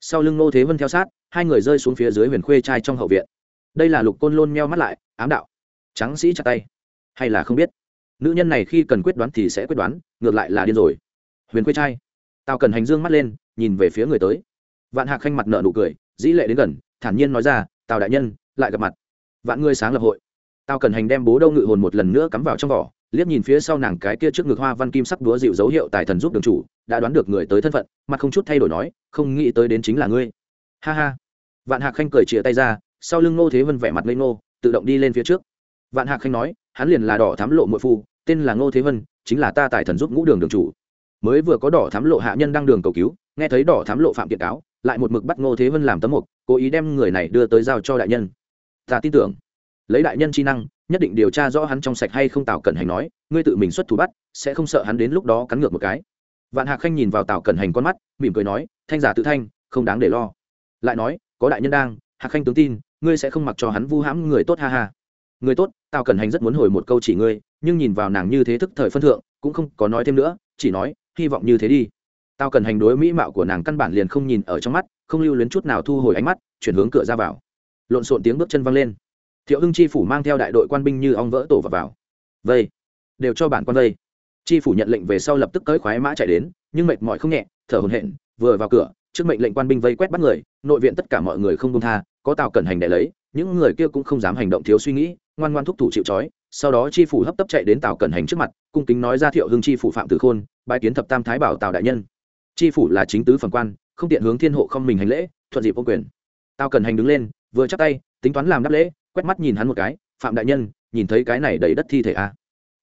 Sau lưng ngô thế vân theo sát, hai người rơi xuống phía dưới huyền khuê trai trong hậu viện. Đây là lục côn lôn meo mắt lại, ám đạo. Trắng sĩ chặt tay. Hay là không biết. Nữ nhân này khi cần quyết đoán thì sẽ quyết đoán, ngược lại là điên rồi. Huyền khuê trai. Tao cần hành dương mắt lên nhìn về phía người tới. Vạn hạc khanh mặt nợ nụ cười, dĩ lệ đến gần, thản nhiên nói ra, tào đại nhân, lại gặp mặt. Vạn ngươi sáng lập hội. Tao cần hành đem bố đâu ngự hồn một lần nữa cắm vào trong vỏ, liếc nhìn phía sau nàng cái kia trước ngực hoa văn kim sắc đúa dịu dấu hiệu tài thần giúp đường chủ, đã đoán được người tới thân phận, mặt không chút thay đổi nói, không nghĩ tới đến chính là ngươi. Ha ha. Vạn hạc khanh cười chìa tay ra, sau lưng ngô thế vân vẻ mặt lên ngô, tự động đi lên phía trước. Vạn hạc khanh nói, hắn liền là đỏ thám lộ mội phu, tên là ngô thế vân, chính là ta tài thần giúp ngũ đường đường chủ. Mới vừa có đỏ thám lộ hạ nhân đang đường cầu cứu nghe thấy đỏ thám lộ phạm kiện cáo, lại một mực bắt ngô thế vân làm tấm mục, cố ý đem người này đưa tới giao cho đại nhân. Ta tin tưởng. Lấy đại nhân chi năng, nhất định điều tra rõ hắn trong sạch hay không tào cẩn hành nói, ngươi tự mình xuất thủ bắt, sẽ không sợ hắn đến lúc đó cắn ngược một cái. Vạn hạc khanh nhìn vào tào cẩn hành con mắt, mỉm cười nói, thanh giả tự thanh, không đáng để lo. Lại nói, có đại nhân đang, hạc khanh tướng tin, ngươi sẽ không mặc cho hắn vu hãm người tốt ha ha. Người tốt? Tào cẩn hành rất muốn hồi một câu chỉ ngươi, nhưng nhìn vào nàng như thế thức thời phân thượng, cũng không có nói thêm nữa, chỉ nói, hy vọng như thế đi tao cần hành đối mỹ mạo của nàng căn bản liền không nhìn ở trong mắt không lưu luyến chút nào thu hồi ánh mắt chuyển hướng cửa ra vào. Lộn xộn tiếng bước chân văng lên. Thiệu hưng chi phủ mang theo đại đội quan binh như ong vỡ tổ vào, vào. vây. Đều cho bản quan vây. Chi phủ nhận lệnh về sau lập tức tới khoái mã chạy đến nhưng mệt mỏi không nhẹ thở hồn hển vừa vào cửa trước mệnh lệnh quan binh vây quét bắt người nội viện tất cả mọi người không công tha có tào cẩn hành để lấy những người kia cũng không dám hành động thiếu suy nghĩ ngoan ngoan thúc thủ chịu trói sau đó chi phủ hấp tấp chạy đến tào cẩn hành trước mặt cung kính nói ra thiệu hưng chi phủ phạm tử khôn bãi kiến thập tam thái bảo tào đại nhân chi phủ là chính tứ phẩm quan, không tiện hướng thiên hộ không mình hành lễ, thuận dịp ô quyền. Tào cần hành đứng lên, vừa chắc tay, tính toán làm đáp lễ, quét mắt nhìn hắn một cái, phạm đại nhân, nhìn thấy cái này đầy đất thi thể a à.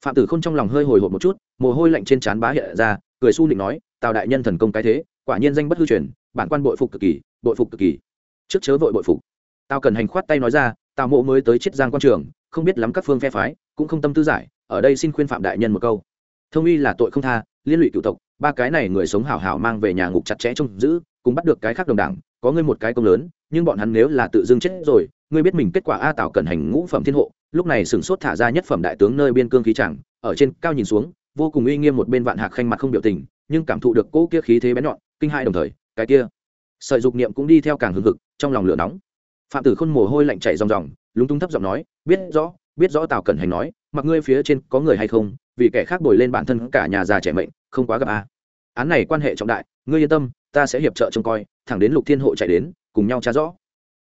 phạm tử khôn trong lòng hơi hồi hộp một chút, mồ hôi lạnh trên trán bá hiện ra, cười su định nói, tào đại nhân thần công cái thế, quả nhiên danh bất hư truyền, bản quan bội phục cực kỳ, bội phục cực kỳ. Trước chớ vội bội phục. Tào cần hành khoát tay nói ra, tào mộ mới tới chiết giang quan trường, không biết lắm các phương phe phái, cũng không tâm tư giải, ở đây xin khuyên phạm đại nhân một câu. Thông uy là tội không tha liên lụy cựu tộc, ba cái này người sống hảo hảo mang về nhà ngục chặt chẽ trông giữ, cùng bắt được cái khác đồng đảng, có ngươi một cái công lớn, nhưng bọn hắn nếu là tự dưng chết rồi, ngươi biết mình kết quả a tào cần hành ngũ phẩm thiên hộ, lúc này sửng sốt thả ra nhất phẩm đại tướng nơi biên cương khí chẳng, ở trên cao nhìn xuống, vô cùng uy nghiêm một bên vạn hạc khanh mặt không biểu tình, nhưng cảm thụ được cỗ kia khí thế bén nhọn, kinh hai đồng thời, cái kia, sợi dục niệm cũng đi theo càng hưng hực, trong lòng lửa nóng. Phạm tử khôn mồ hôi lạnh chảy ròng ròng, lúng túng thấp giọng nói, biết rõ biết rõ tào cẩn hành nói, mặc ngươi phía trên có người hay không vì kẻ khác bồi lên bản thân cả nhà già trẻ mệnh, không quá gặp a. Án này quan hệ trọng đại, ngươi yên tâm, ta sẽ hiệp trợ trông coi, thẳng đến lục thiên hộ chạy đến, cùng nhau tra rõ.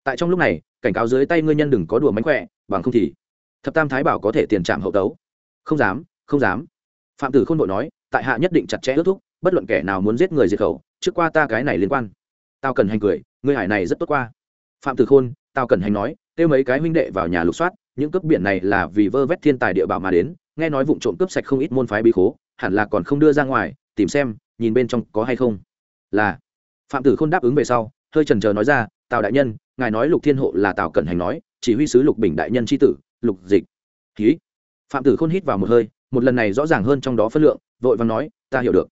Tại trong lúc này, cảnh cáo dưới tay ngươi nhân đừng có đùa mánh khỏe, bằng không thì thập tam thái bảo có thể tiền trạm hậu tấu. Không dám không dám. Phạm tử khôn nội nói, tại hạ nhất định chặt chẽ ước thúc, bất luận kẻ nào muốn giết người diệt khẩu, trước qua ta cái này liên quan. Tao cần hành cười, ngươi hải này rất tốt qua. Phạm tử khôn, tao cần hành nói, kêu mấy cái huynh đệ vào nhà lục soát, những cướp biển này là vì vơ vét thiên tài địa bảo mà đến nghe nói vụ trộm cướp sạch không ít môn phái bí khố, hẳn là còn không đưa ra ngoài, tìm xem, nhìn bên trong có hay không. Là. Phạm tử khôn đáp ứng về sau, hơi trần trờ nói ra, tào đại nhân, ngài nói lục thiên hộ là tào cẩn hành nói, chỉ huy sứ lục bình đại nhân tri tử, lục dịch. Ký phạm tử khôn hít vào một hơi, một lần này rõ ràng hơn trong đó phân lượng, vội vàng nói, ta hiểu được.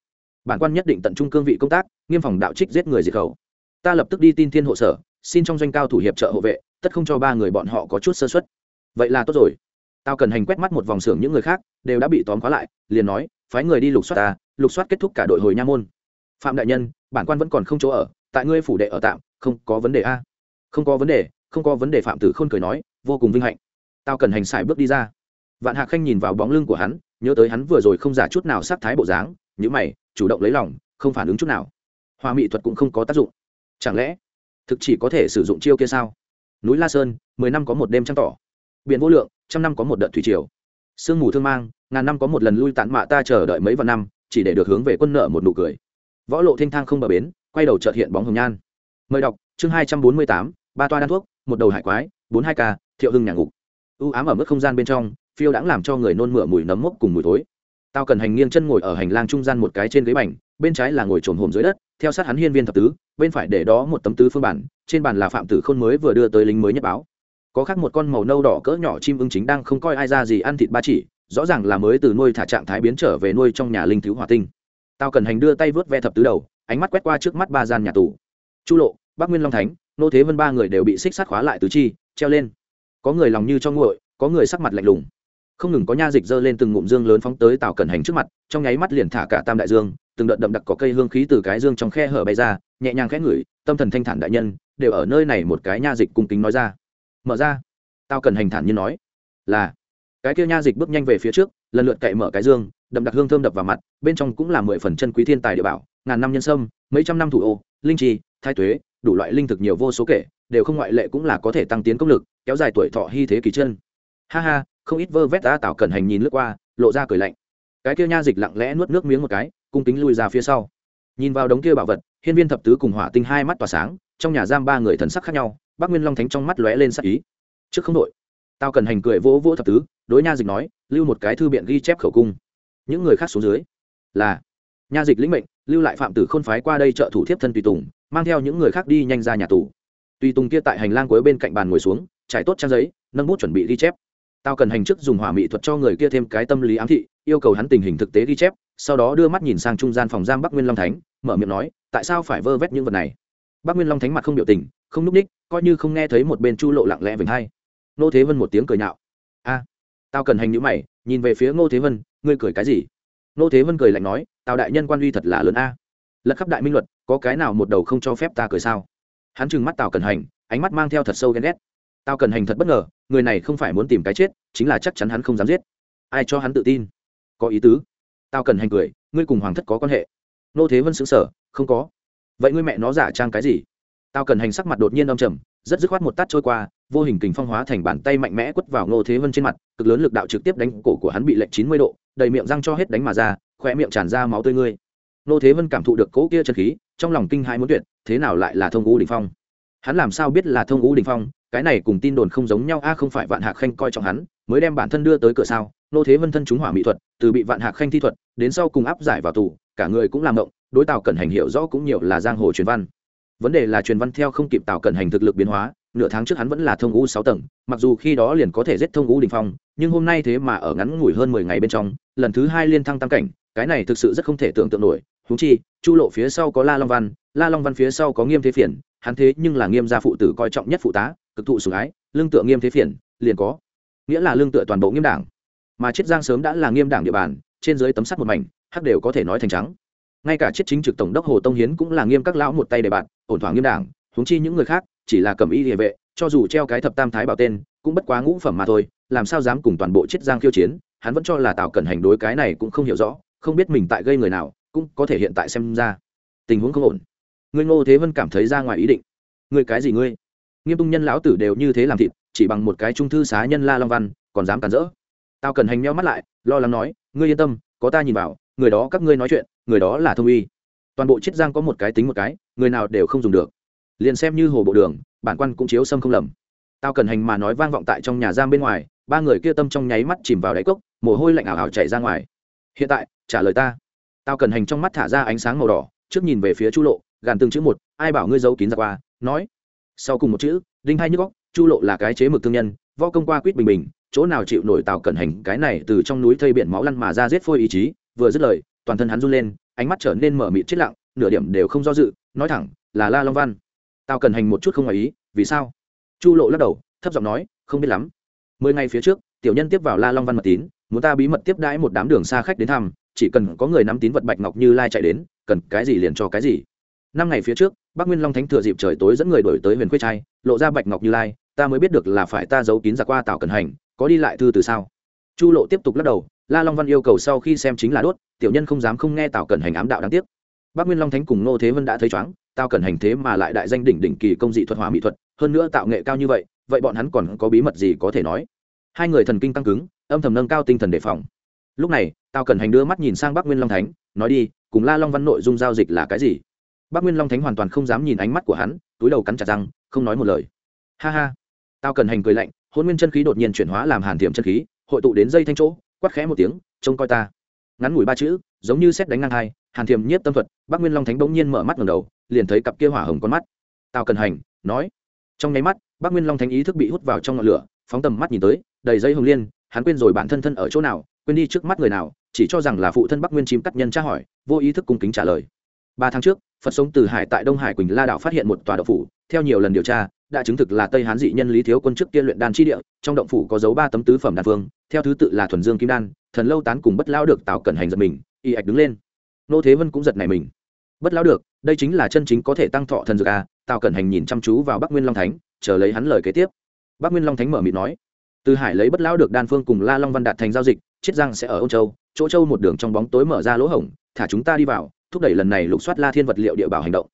Bản quan nhất định tận trung cương vị công tác, nghiêm phòng đạo trích giết người diệt khẩu. Ta lập tức đi tin thiên hộ sở, xin trong doanh cao thủ hiệp trợ hộ vệ, tất không cho ba người bọn họ có chút sơ xuất vậy là tốt rồi tao cần hành quét mắt một vòng xưởng những người khác, đều đã bị tóm khóa lại, liền nói, phái người đi lục soát ta, lục soát kết thúc cả đội hồi nha môn. Phạm đại nhân, bản quan vẫn còn không chỗ ở, tại ngươi phủ đệ ở tạm, không có vấn đề a. Không có vấn đề, không có vấn đề, phạm tử khôn cười nói, vô cùng vinh hạnh. Tao cần hành xài bước đi ra. Vạn hạc khanh nhìn vào bóng lưng của hắn, nhớ tới hắn vừa rồi không giả chút nào sát thái bộ dáng nhữ mày, chủ động lấy lòng, không phản ứng chút nào. Hoa mỹ thuật cũng không có tác dụng. Chẳng lẽ thực chỉ có thể sử dụng chiêu kia sao? Núi la sơn, mười năm có một đêm trăng tỏ biển vô lượng, trăm năm có một đợt thủy triều. Sương mù thương mang, ngàn năm có một lần lui tản mạ ta chờ đợi mấy vạn năm, chỉ để được hướng về quân nợ một nụ cười. Võ lộ thanh thang không bờ bến, quay đầu trợt hiện bóng hồng nhan. Mời đọc, chương hai trăm bốn mươi tám, ba toa đan thuốc, một đầu hải quái, bốn hai ca, thiệu hưng nhà ngục. U ám ở mức không gian bên trong, phiêu đãng làm cho người nôn mửa mùi nấm mốc cùng mùi thối. Tao cần hành nghiêng chân ngồi ở hành lang trung gian một cái trên ghế bành, bên trái là ngồi trồn hồm dưới đất, theo sát hắn hiên viên thập tứ, bên phải để đó một tấm tứ phương bản, trên bàn là phạm tử khôn mới vừa đưa tới lính mới nhất báo có khác một con màu nâu đỏ cỡ nhỏ chim ưng chính đang không coi ai ra gì ăn thịt ba chỉ, rõ ràng là mới từ nuôi thả trạng thái biến trở về nuôi trong nhà linh thiếu hỏa tinh. Tao cần hành đưa tay vớt ve thập tứ đầu, ánh mắt quét qua trước mắt ba gian nhà tù. Chu lộ, bắc nguyên long thánh, nô thế vân ba người đều bị xích sát khóa lại tứ chi, treo lên. Có người lòng như cho nguội, có người sắc mặt lạnh lùng. Không ngừng có nha dịch dơ lên từng ngụm dương lớn phóng tới tào cẩn hành trước mặt, trong nháy mắt liền thả cả tam đại dương, từng đợt đậm đặc có cây hương khí từ cái dương trong khe hở bay ra, nhẹ nhàng khẽ ngửi, tâm thần thanh thản đại nhân, đều ở nơi này một cái nha dịch cung kính nói ra mở ra. Tao cần hành thản như nói, là, cái kia nha dịch bước nhanh về phía trước, lần lượt cậy mở cái dương, đậm đặc hương thơm đập vào mặt, bên trong cũng là mười phần chân quý thiên tài địa bảo, ngàn năm nhân sâm, mấy trăm năm thủ ô, linh trì thái tuế, đủ loại linh thực nhiều vô số kể, đều không ngoại lệ cũng là có thể tăng tiến công lực, kéo dài tuổi thọ hy thế kỳ chân. Ha ha, không ít vơ vét ta tạo cẩn hành nhìn lướt qua, lộ ra cười lạnh. Cái kia nha dịch lặng lẽ nuốt nước miếng một cái, cung kính lui ra phía sau. Nhìn vào đống kia bảo vật, hiên viên thập tứ cùng hỏa tinh hai mắt tỏa sáng, trong nhà giam ba người thần sắc khác nhau bác nguyên long thánh trong mắt lóe lên sắc ý. Trước không đội tao cần hành cười vỗ vỗ thập tứ, đối nha dịch nói, lưu một cái thư biện ghi chép khẩu cung. Những người khác xuống dưới, là. Nha dịch lĩnh mệnh, lưu lại phạm tử khôn phái qua đây trợ thủ thiếp thân tùy tùng, mang theo những người khác đi nhanh ra nhà tù. Tùy tùng kia tại hành lang cuối bên cạnh bàn ngồi xuống, trải tốt trang giấy, nâng bút chuẩn bị ghi chép. Tao cần hành chức dùng hỏa mỹ thuật cho người kia thêm cái tâm lý ám thị, yêu cầu hắn tình hình thực tế ghi chép, sau đó đưa mắt nhìn sang trung gian phòng giam bắc nguyên long thánh, mở miệng nói, tại sao phải vơ vét những vật này? Bắc nguyên long thánh mặt không biểu tình, không núp ních, coi như không nghe thấy một bên chu lộ lặng lẽ vểnh hay nô thế vân một tiếng cười nhạo. A, tao cần hành nhữ mày, nhìn về phía ngô thế vân, ngươi cười cái gì? Ngô thế vân cười lạnh nói, tào đại nhân quan uy thật là lớn a. Lật khắp đại minh luật, có cái nào một đầu không cho phép ta cười sao? Hắn trừng mắt tào cần hành, ánh mắt mang theo thật sâu ghen ghét. Tào cần hành thật bất ngờ, người này không phải muốn tìm cái chết, chính là chắc chắn hắn không dám giết. Ai cho hắn tự tin? Có ý tứ. Tao cần hành cười, ngươi cùng hoàng thất có quan hệ. Nô thế vân xứng sở không có vậy ngươi mẹ nó giả trang cái gì? Tao cần hành sắc mặt đột nhiên âm trầm, rất dứt khoát một tát trôi qua, vô hình kình phong hóa thành bàn tay mạnh mẽ quất vào ngô thế vân trên mặt, cực lớn lực đạo trực tiếp đánh cổ của hắn bị lệnh chín mươi độ, đầy miệng răng cho hết đánh mà ra khỏe miệng tràn ra máu tươi ngươi. Ngô thế vân cảm thụ được cỗ kia chân khí, trong lòng kinh hai muốn tuyệt, thế nào lại là thông ngũ đình phong? Hắn làm sao biết là thông ngũ đình phong? Cái này cùng tin đồn không giống nhau, a, không phải vạn hạc khanh coi trọng hắn, mới đem bản thân đưa tới cửa sao? Nô thế vân thân chúng hỏa mỹ thuật, từ bị vạn hạc khanh thi thuật, đến sau cùng áp giải vào tù cả người cũng làm động, đối tàu cẩn hành hiểu rõ cũng nhiều là giang hồ truyền văn. Vấn đề là truyền văn theo không kịp tàu cẩn hành thực lực biến hóa, nửa tháng trước hắn vẫn là thông ngũ sáu tầng, mặc dù khi đó liền có thể giết thông ngũ đình phong, nhưng hôm nay thế mà ở ngắn ngủi hơn mười ngày bên trong, lần thứ hai liên thăng tam cảnh, cái này thực sự rất không thể tưởng tượng nổi. Thú chi, chu lộ phía sau có la long văn, la long văn phía sau có nghiêm thế phiền hắn thế nhưng là nghiêm gia phụ tử coi trọng nhất phụ tá, cực thụ sủng ái, lương tựa nghiêm thế phiền liền có, nghĩa là lương tựa toàn bộ nghiêm đảng. Mà chiết giang sớm đã là nghiêm đảng địa bàn trên dưới tấm sắt một mảnh, hắc đều có thể nói thành trắng. Ngay cả chiếc chính trực tổng đốc hồ tông hiến cũng là nghiêm các lão một tay đề bạn, ổn thỏa nghiêm đảng, huống chi những người khác, chỉ là cầm y địa vệ, cho dù treo cái thập tam thái bảo tên, cũng bất quá ngũ phẩm mà thôi, làm sao dám cùng toàn bộ chiết giang khiêu chiến, hắn vẫn cho là tào cẩn hành đối cái này cũng không hiểu rõ, không biết mình tại gây người nào, cũng có thể hiện tại xem ra, tình huống không ổn. Ngươi ngô thế vân cảm thấy ra ngoài ý định. Ngươi cái gì ngươi? Nghiêm tung nhân lão tử đều như thế làm thịt, chỉ bằng một cái trung thư xá nhân la long văn, còn dám cản rỡ. Tao cần hành meo mắt lại, lo lắng nói ngươi yên tâm, có ta nhìn vào, người đó các ngươi nói chuyện, người đó là thông uy. Toàn bộ chiết giang có một cái tính một cái, người nào đều không dùng được. Liền xem như hồ bộ đường, bản quan cũng chiếu xâm không lầm. Tao cần hành mà nói vang vọng tại trong nhà giam bên ngoài, ba người kia tâm trong nháy mắt chìm vào đáy cốc, mồ hôi lạnh ảo ảo chảy ra ngoài. Hiện tại, trả lời ta. Tao cần hành trong mắt thả ra ánh sáng màu đỏ, trước nhìn về phía chu lộ, gàn từng chữ một, ai bảo ngươi giấu kín ra qua? Nói. Sau cùng một chữ, đinh hai nhức góc chu lộ là cái chế mực thương nhân, võ công qua quýt bình bình chỗ nào chịu nổi tào cẩn hành cái này từ trong núi thây biển máu lăn mà ra giết phôi ý chí, vừa dứt lời, toàn thân hắn run lên, ánh mắt trở nên mở mịt chết lặng, nửa điểm đều không do dự, nói thẳng, là la long văn. Tào cẩn hành một chút không ngoài ý, vì sao? Chu lộ lắc đầu, thấp giọng nói, không biết lắm. Mười ngày phía trước, tiểu nhân tiếp vào la long văn mật tín, muốn ta bí mật tiếp đãi một đám đường xa khách đến thăm, chỉ cần có người nắm tín vật bạch ngọc như lai chạy đến, cần cái gì liền cho cái gì. Năm ngày phía trước bác nguyên long thánh thừa dịp trời tối dẫn người đổi tới huyền khuê trai, lộ ra bạch ngọc như lai, ta mới biết được là phải ta giấu kín ra qua tào cần hành có đi lại thư từ sao? Chu lộ tiếp tục lắc đầu, la long văn yêu cầu sau khi xem chính là đốt, tiểu nhân không dám không nghe tào cẩn hành ám đạo đáng tiếc. Bác nguyên long thánh cùng nô thế vân đã thấy chóng, tào cẩn hành thế mà lại đại danh đỉnh đỉnh kỳ công dị thuật hòa mỹ thuật, hơn nữa tạo nghệ cao như vậy vậy bọn hắn còn có bí mật gì có thể nói? Hai người thần kinh tăng cứng, âm thầm nâng cao tinh thần đề phòng. Lúc này, tào cẩn hành đưa mắt nhìn sang bắc nguyên long thánh, nói đi, cùng la long văn nội dung giao dịch là cái gì? Bắc nguyên long thánh hoàn toàn không dám nhìn ánh mắt của hắn, túi đầu cắn chặt răng, không nói một lời. Ha ha. Tao cần hành cười lạnh hôn nguyên chân khí đột nhiên chuyển hóa làm hàn thiểm chân khí, hội tụ đến dây thanh chỗ, quát khẽ một tiếng, trông coi ta. Ngắn ngủi ba chữ, giống như xét đánh ngang hai, hàn thiểm nhiếp tâm thuật, bắc nguyên long thánh bỗng nhiên mở mắt ngầm đầu, liền thấy cặp kia hỏa hồng con mắt. Tào cần hành, nói. Trong nháy mắt, bắc nguyên long thánh ý thức bị hút vào trong ngọn lửa, phóng tầm mắt nhìn tới, đầy dây hồng liên, hắn quên rồi bản thân thân ở chỗ nào, quên đi trước mắt người nào, chỉ cho rằng là phụ thân bắc nguyên chim cắt nhân tra hỏi, vô ý thức cung kính trả lời. Ba tháng trước, phật sống từ hải tại đông hải quỳnh la đảo phát hiện một tòa đậu phủ, theo nhiều lần điều tra đã chứng thực là tây hán dị nhân lý thiếu quân trước kia luyện đan chi địa, trong động phủ có dấu ba tấm tứ phẩm đan phương, theo thứ tự là thuần dương kim đan, thần lâu tán cùng bất lao được tạo cẩn hành giật mình, y ạch đứng lên. Nô thế vân cũng giật này mình. Bất lao được, đây chính là chân chính có thể tăng thọ thần dược a, tào cẩn hành nhìn chăm chú vào bắc nguyên long thánh, chờ lấy hắn lời kế tiếp. Bắc nguyên long thánh mở mịt nói, từ hải lấy bất lao được đan phương cùng la long văn đạt thành giao dịch, chiết giang sẽ ở âu châu, chỗ châu một đường trong bóng tối mở ra lỗ hổng, thả chúng ta đi vào, thúc đẩy lần này lục soát la thiên vật liệu địa bảo hành động.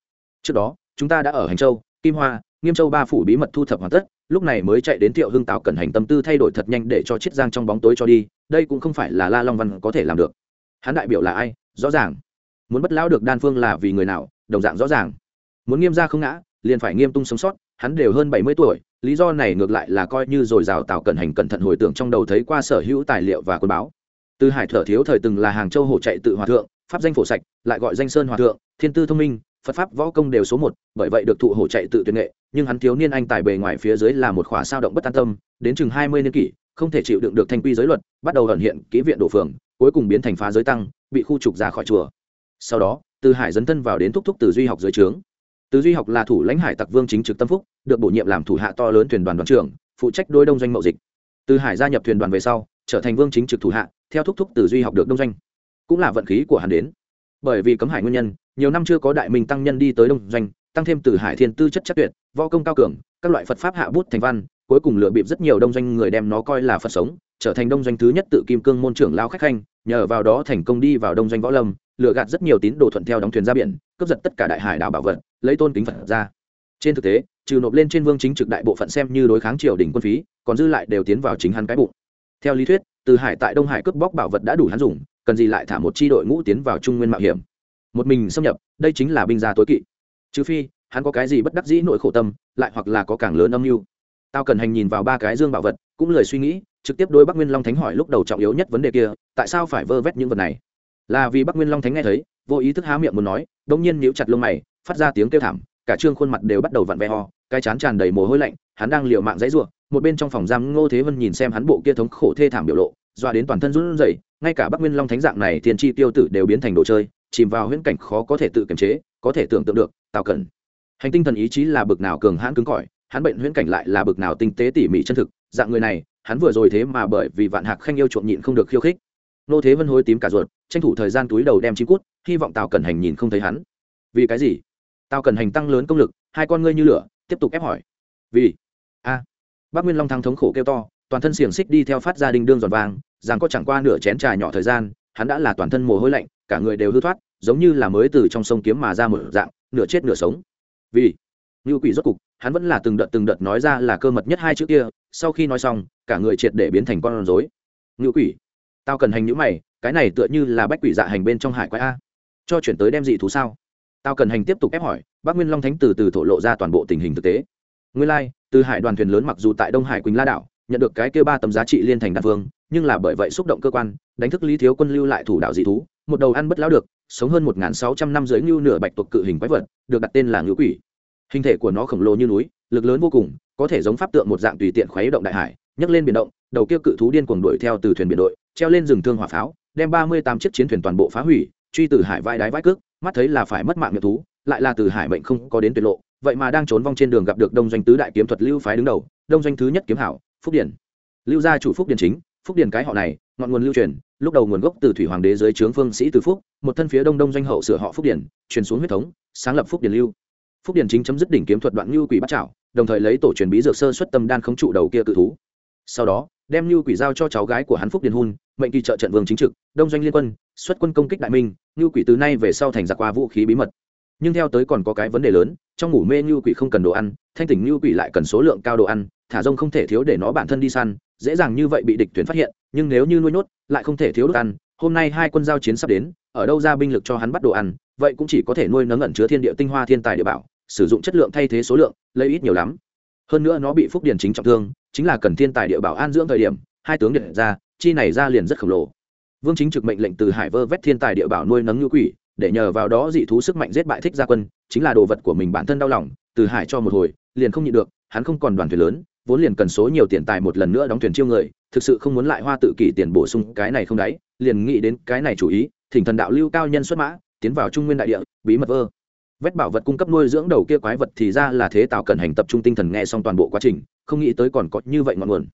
Trước đó, chúng ta đã ở hành châu, kim hoa nghiêm châu ba phủ bí mật thu thập hoàn tất, lúc này mới chạy đến thiệu hưng tạo cẩn hành tâm tư thay đổi thật nhanh để cho chiết giang trong bóng tối cho đi, đây cũng không phải là la long văn có thể làm được. Hắn đại biểu là ai? Rõ ràng. Muốn bất lão được đan phương là vì người nào? Đồng dạng rõ ràng. Muốn nghiêm ra không ngã, liền phải nghiêm tung sống sót, hắn đều hơn bảy mươi tuổi, lý do này ngược lại là coi như rồi dào tạo cẩn hành cẩn thận hồi tưởng trong đầu thấy qua sở hữu tài liệu và quân báo. Từ hải thở thiếu thời từng là hàng châu hổ chạy tự hòa thượng, pháp danh phổ sạch, lại gọi danh sơn hòa thượng, thiên tư thông minh phật pháp võ công đều số một, bởi vậy được thụ hổ chạy tự tuyệt nghệ, nhưng hắn thiếu niên anh tài bề ngoài phía dưới là một khỏa sao động bất an tâm, đến chừng hai mươi niên kỷ, không thể chịu đựng được thanh quy giới luật, bắt đầu ẩn hiện kỹ viện đổ phường, cuối cùng biến thành phá giới tăng, bị khu trục ra khỏi chùa. Sau đó, từ hải dấn thân vào đến thúc thúc từ duy học dưới trướng. Từ duy học là thủ lãnh hải tặc vương chính trực tâm phúc, được bổ nhiệm làm thủ hạ to lớn thuyền đoàn đoàn trưởng, phụ trách đôi đông doanh mậu dịch. Từ hải gia nhập thuyền đoàn về sau, trở thành vương chính trực thủ hạ, theo thúc thúc từ duy học được đông doanh. Cũng là vận khí của hắn đến. Bởi vì cấm hải nguyên nhân nhiều năm chưa có đại minh tăng nhân đi tới đông doanh, tăng thêm từ hải thiên tư chất chất tuyệt, võ công cao cường, các loại phật pháp hạ bút thành văn, cuối cùng lựa bịp rất nhiều đông doanh người đem nó coi là phật sống, trở thành đông doanh thứ nhất tự kim cương môn trưởng lao khách khanh, nhờ vào đó thành công đi vào đông doanh võ lâm, lừa gạt rất nhiều tín đồ thuận theo đóng thuyền ra biển, cướp giật tất cả đại hải đảo bảo vật, lấy tôn kính phật ra. Trên thực tế, trừ nộp lên trên vương chính trực đại bộ phận xem như đối kháng triều đình quân phí, còn dư lại đều tiến vào chính hắn cái bụng. Theo lý thuyết, từ hải tại đông hải cướp bóc bảo vật đã đủ hắn dùng, cần gì lại thả một chi đội ngũ tiến vào trung nguyên mạo hiểm? Một mình xâm nhập, đây chính là binh gia tối kỵ. Trừ phi, hắn có cái gì bất đắc dĩ nội khổ tâm, lại hoặc là có càng lớn âm mưu. Tao cần hành nhìn vào ba cái dương bảo vật, cũng lời suy nghĩ, trực tiếp đối bắc nguyên long thánh hỏi lúc đầu trọng yếu nhất vấn đề kia, tại sao phải vơ vét những vật này? Là vì bắc nguyên long thánh nghe thấy, vô ý thức há miệng muốn nói đông nhiên níu chặt lông mày, phát ra tiếng kêu thảm, cả trương khuôn mặt đều bắt đầu vặn ve ho cái chán tràn đầy mồ hôi lạnh, hắn đang liều mạng dãy ruộng một bên trong phòng giam ngô thế vân nhìn xem hắn bộ kia thống khổ thê thảm biểu lộ, doa đến toàn thân run rẩy, ngay cả bắc nguyên long thánh dạng này thiên tri tiêu tử đều biến thành đồ chơi chìm vào huyễn cảnh khó có thể tự kiềm chế, có thể tưởng tượng được, tào cẩn. Hành tinh thần ý chí là bực nào cường hãn cứng cỏi, hắn bệnh huyễn cảnh lại là bực nào tinh tế tỉ mỉ chân thực, dạng người này, hắn vừa rồi thế mà bởi vì vạn hạc khanh yêu chuộng nhịn không được khiêu khích. Nô thế vân hối tím cả ruột, tranh thủ thời gian túi đầu đem chim cút, hy vọng tào cẩn hành nhìn không thấy hắn. Vì cái gì? Tào cẩn hành tăng lớn công lực, hai con ngươi như lửa, tiếp tục ép hỏi. Vì? A. À. bác nguyên long thăng thống khổ kêu to, toàn thân xiềng xích đi theo phát ra đinh đương giòn vàng rằng có chẳng qua nửa chén trà nhỏ thời gian, hắn đã là toàn thân mồ hôi lạnh, cả người đều hư thoát giống như là mới từ trong sông kiếm mà ra một dạng nửa chết nửa sống. Vì như quỷ rốt cục hắn vẫn là từng đợt từng đợt nói ra là cơ mật nhất hai chữ kia sau khi nói xong cả người triệt để biến thành con rối. Ngự quỷ tao cần hành nhữ mày cái này tựa như là bách quỷ dạ hành bên trong hải quái a. Cho chuyển tới đem dị thú sao? Tao cần hành tiếp tục ép hỏi bác nguyên long thánh từ từ thổ lộ ra toàn bộ tình hình thực tế. Nguyên lai、like, từ hải đoàn thuyền lớn mặc dù tại đông hải quỳnh la đảo nhận được cái kêu ba tấm giá trị liên thành đa vương nhưng là bởi vậy xúc động cơ quan đánh thức lý thiếu quân lưu lại thủ đạo dị thú một đầu ăn bất lão được sống hơn một sáu trăm năm dưới ngưu nửa bạch tuộc cự hình quái vật, được đặt tên là ngữ quỷ. Hình thể của nó khổng lồ như núi, lực lớn vô cùng, có thể giống pháp tượng một dạng tùy tiện khuấy động đại hải, nhấc lên biển động, đầu kia cự thú điên cuồng đuổi theo từ thuyền biển đội, treo lên rừng thương hỏa pháo, đem ba mươi tám chiếc chiến thuyền toàn bộ phá hủy, truy từ hải vai đái vai cước, mắt thấy là phải mất mạng miệng thú, lại là từ hải mệnh không có đến tuyệt lộ, vậy mà đang trốn vong trên đường gặp được đông doanh tứ đại kiếm thuật lưu phái đứng đầu, đông doanh thứ nhất kiếm hảo, phúc điển. Lưu gia chủ phúc điển chính, phúc điển cái họ này, ngọn nguồn lưu truyền lúc đầu nguồn gốc từ thủy hoàng đế dưới trướng phương sĩ từ phúc, một thân phía đông đông doanh hậu sửa họ phúc điển, truyền xuống huyết thống, sáng lập phúc điển lưu. Phúc điển chính chấm dứt đỉnh kiếm thuật đoạn lưu quỷ bắt chảo đồng thời lấy tổ truyền bí dược sơ xuất tâm đan không trụ đầu kia cự thú. Sau đó, đem lưu quỷ giao cho cháu gái của hắn phúc điển hun, mệnh kỳ trợ trận vương chính trực, đông doanh liên quân, xuất quân công kích đại minh, lưu quỷ từ nay về sau thành giặc qua vũ khí bí mật. Nhưng theo tới còn có cái vấn đề lớn, trong ngủ mê lưu quỷ không cần đồ ăn, thanh tỉnh lưu quỷ lại cần số lượng cao đồ ăn thả rông không thể thiếu để nó bản thân đi săn, dễ dàng như vậy bị địch tuyến phát hiện, nhưng nếu như nuôi nhốt, lại không thể thiếu đồ ăn. Hôm nay hai quân giao chiến sắp đến, ở đâu ra binh lực cho hắn bắt đồ ăn, vậy cũng chỉ có thể nuôi nấng ẩn chứa thiên địa tinh hoa thiên tài địa bảo, sử dụng chất lượng thay thế số lượng, lấy ít nhiều lắm. Hơn nữa nó bị phúc điển chính trọng thương, chính là cần thiên tài địa bảo an dưỡng thời điểm, hai tướng điện ra, chi này ra liền rất khổng lồ. Vương chính trực mệnh lệnh từ hải vơ vét thiên tài địa bảo nuôi nấng ngữ quỷ, để nhờ vào đó dị thú sức mạnh giết bại thích gia quân, chính là đồ vật của mình bản thân đau lòng, từ hải cho một hồi, liền không nhịn được, hắn không còn đoàn thuyền lớn vốn liền cần số nhiều tiền tài một lần nữa đóng thuyền chiêu người, thực sự không muốn lại hoa tự kỷ tiền bổ sung cái này không đáy, liền nghĩ đến cái này chủ ý, thỉnh thần đạo lưu cao nhân xuất mã, tiến vào trung nguyên đại địa, bí mật vơ. Vét bảo vật cung cấp nuôi dưỡng đầu kia quái vật thì ra là thế tạo cần hành tập trung tinh thần nghe xong toàn bộ quá trình, không nghĩ tới còn có như vậy ngọn nguồn.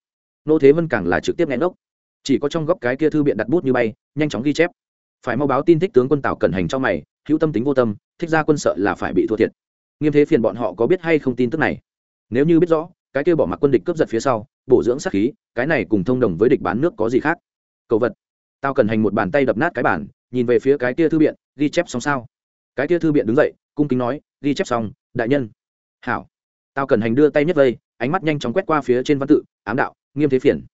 Nô thế vân càng là trực tiếp nghe ngốc. Chỉ có trong góc cái kia thư biện đặt bút như bay, nhanh chóng ghi chép. Phải mau báo tin thích tướng quân tào cẩn hành cho mày, hữu tâm tính vô tâm, thích ra quân sợ là phải bị thua thiệt. Nghiêm thế phiền bọn họ có biết hay không tin tức này? Nếu như biết rõ cái kia bỏ mặc quân địch cướp giật phía sau, bổ dưỡng sát khí, cái này cùng thông đồng với địch bán nước có gì khác? Cầu vật. Tao cần hành một bàn tay đập nát cái bản nhìn về phía cái kia thư biện, ghi chép xong sao? Cái kia thư biện đứng dậy, cung kính nói, ghi chép xong, đại nhân. Hảo. Tao cần hành đưa tay nhất vây, ánh mắt nhanh chóng quét qua phía trên văn tự, ám đạo, nghiêm thế phiền.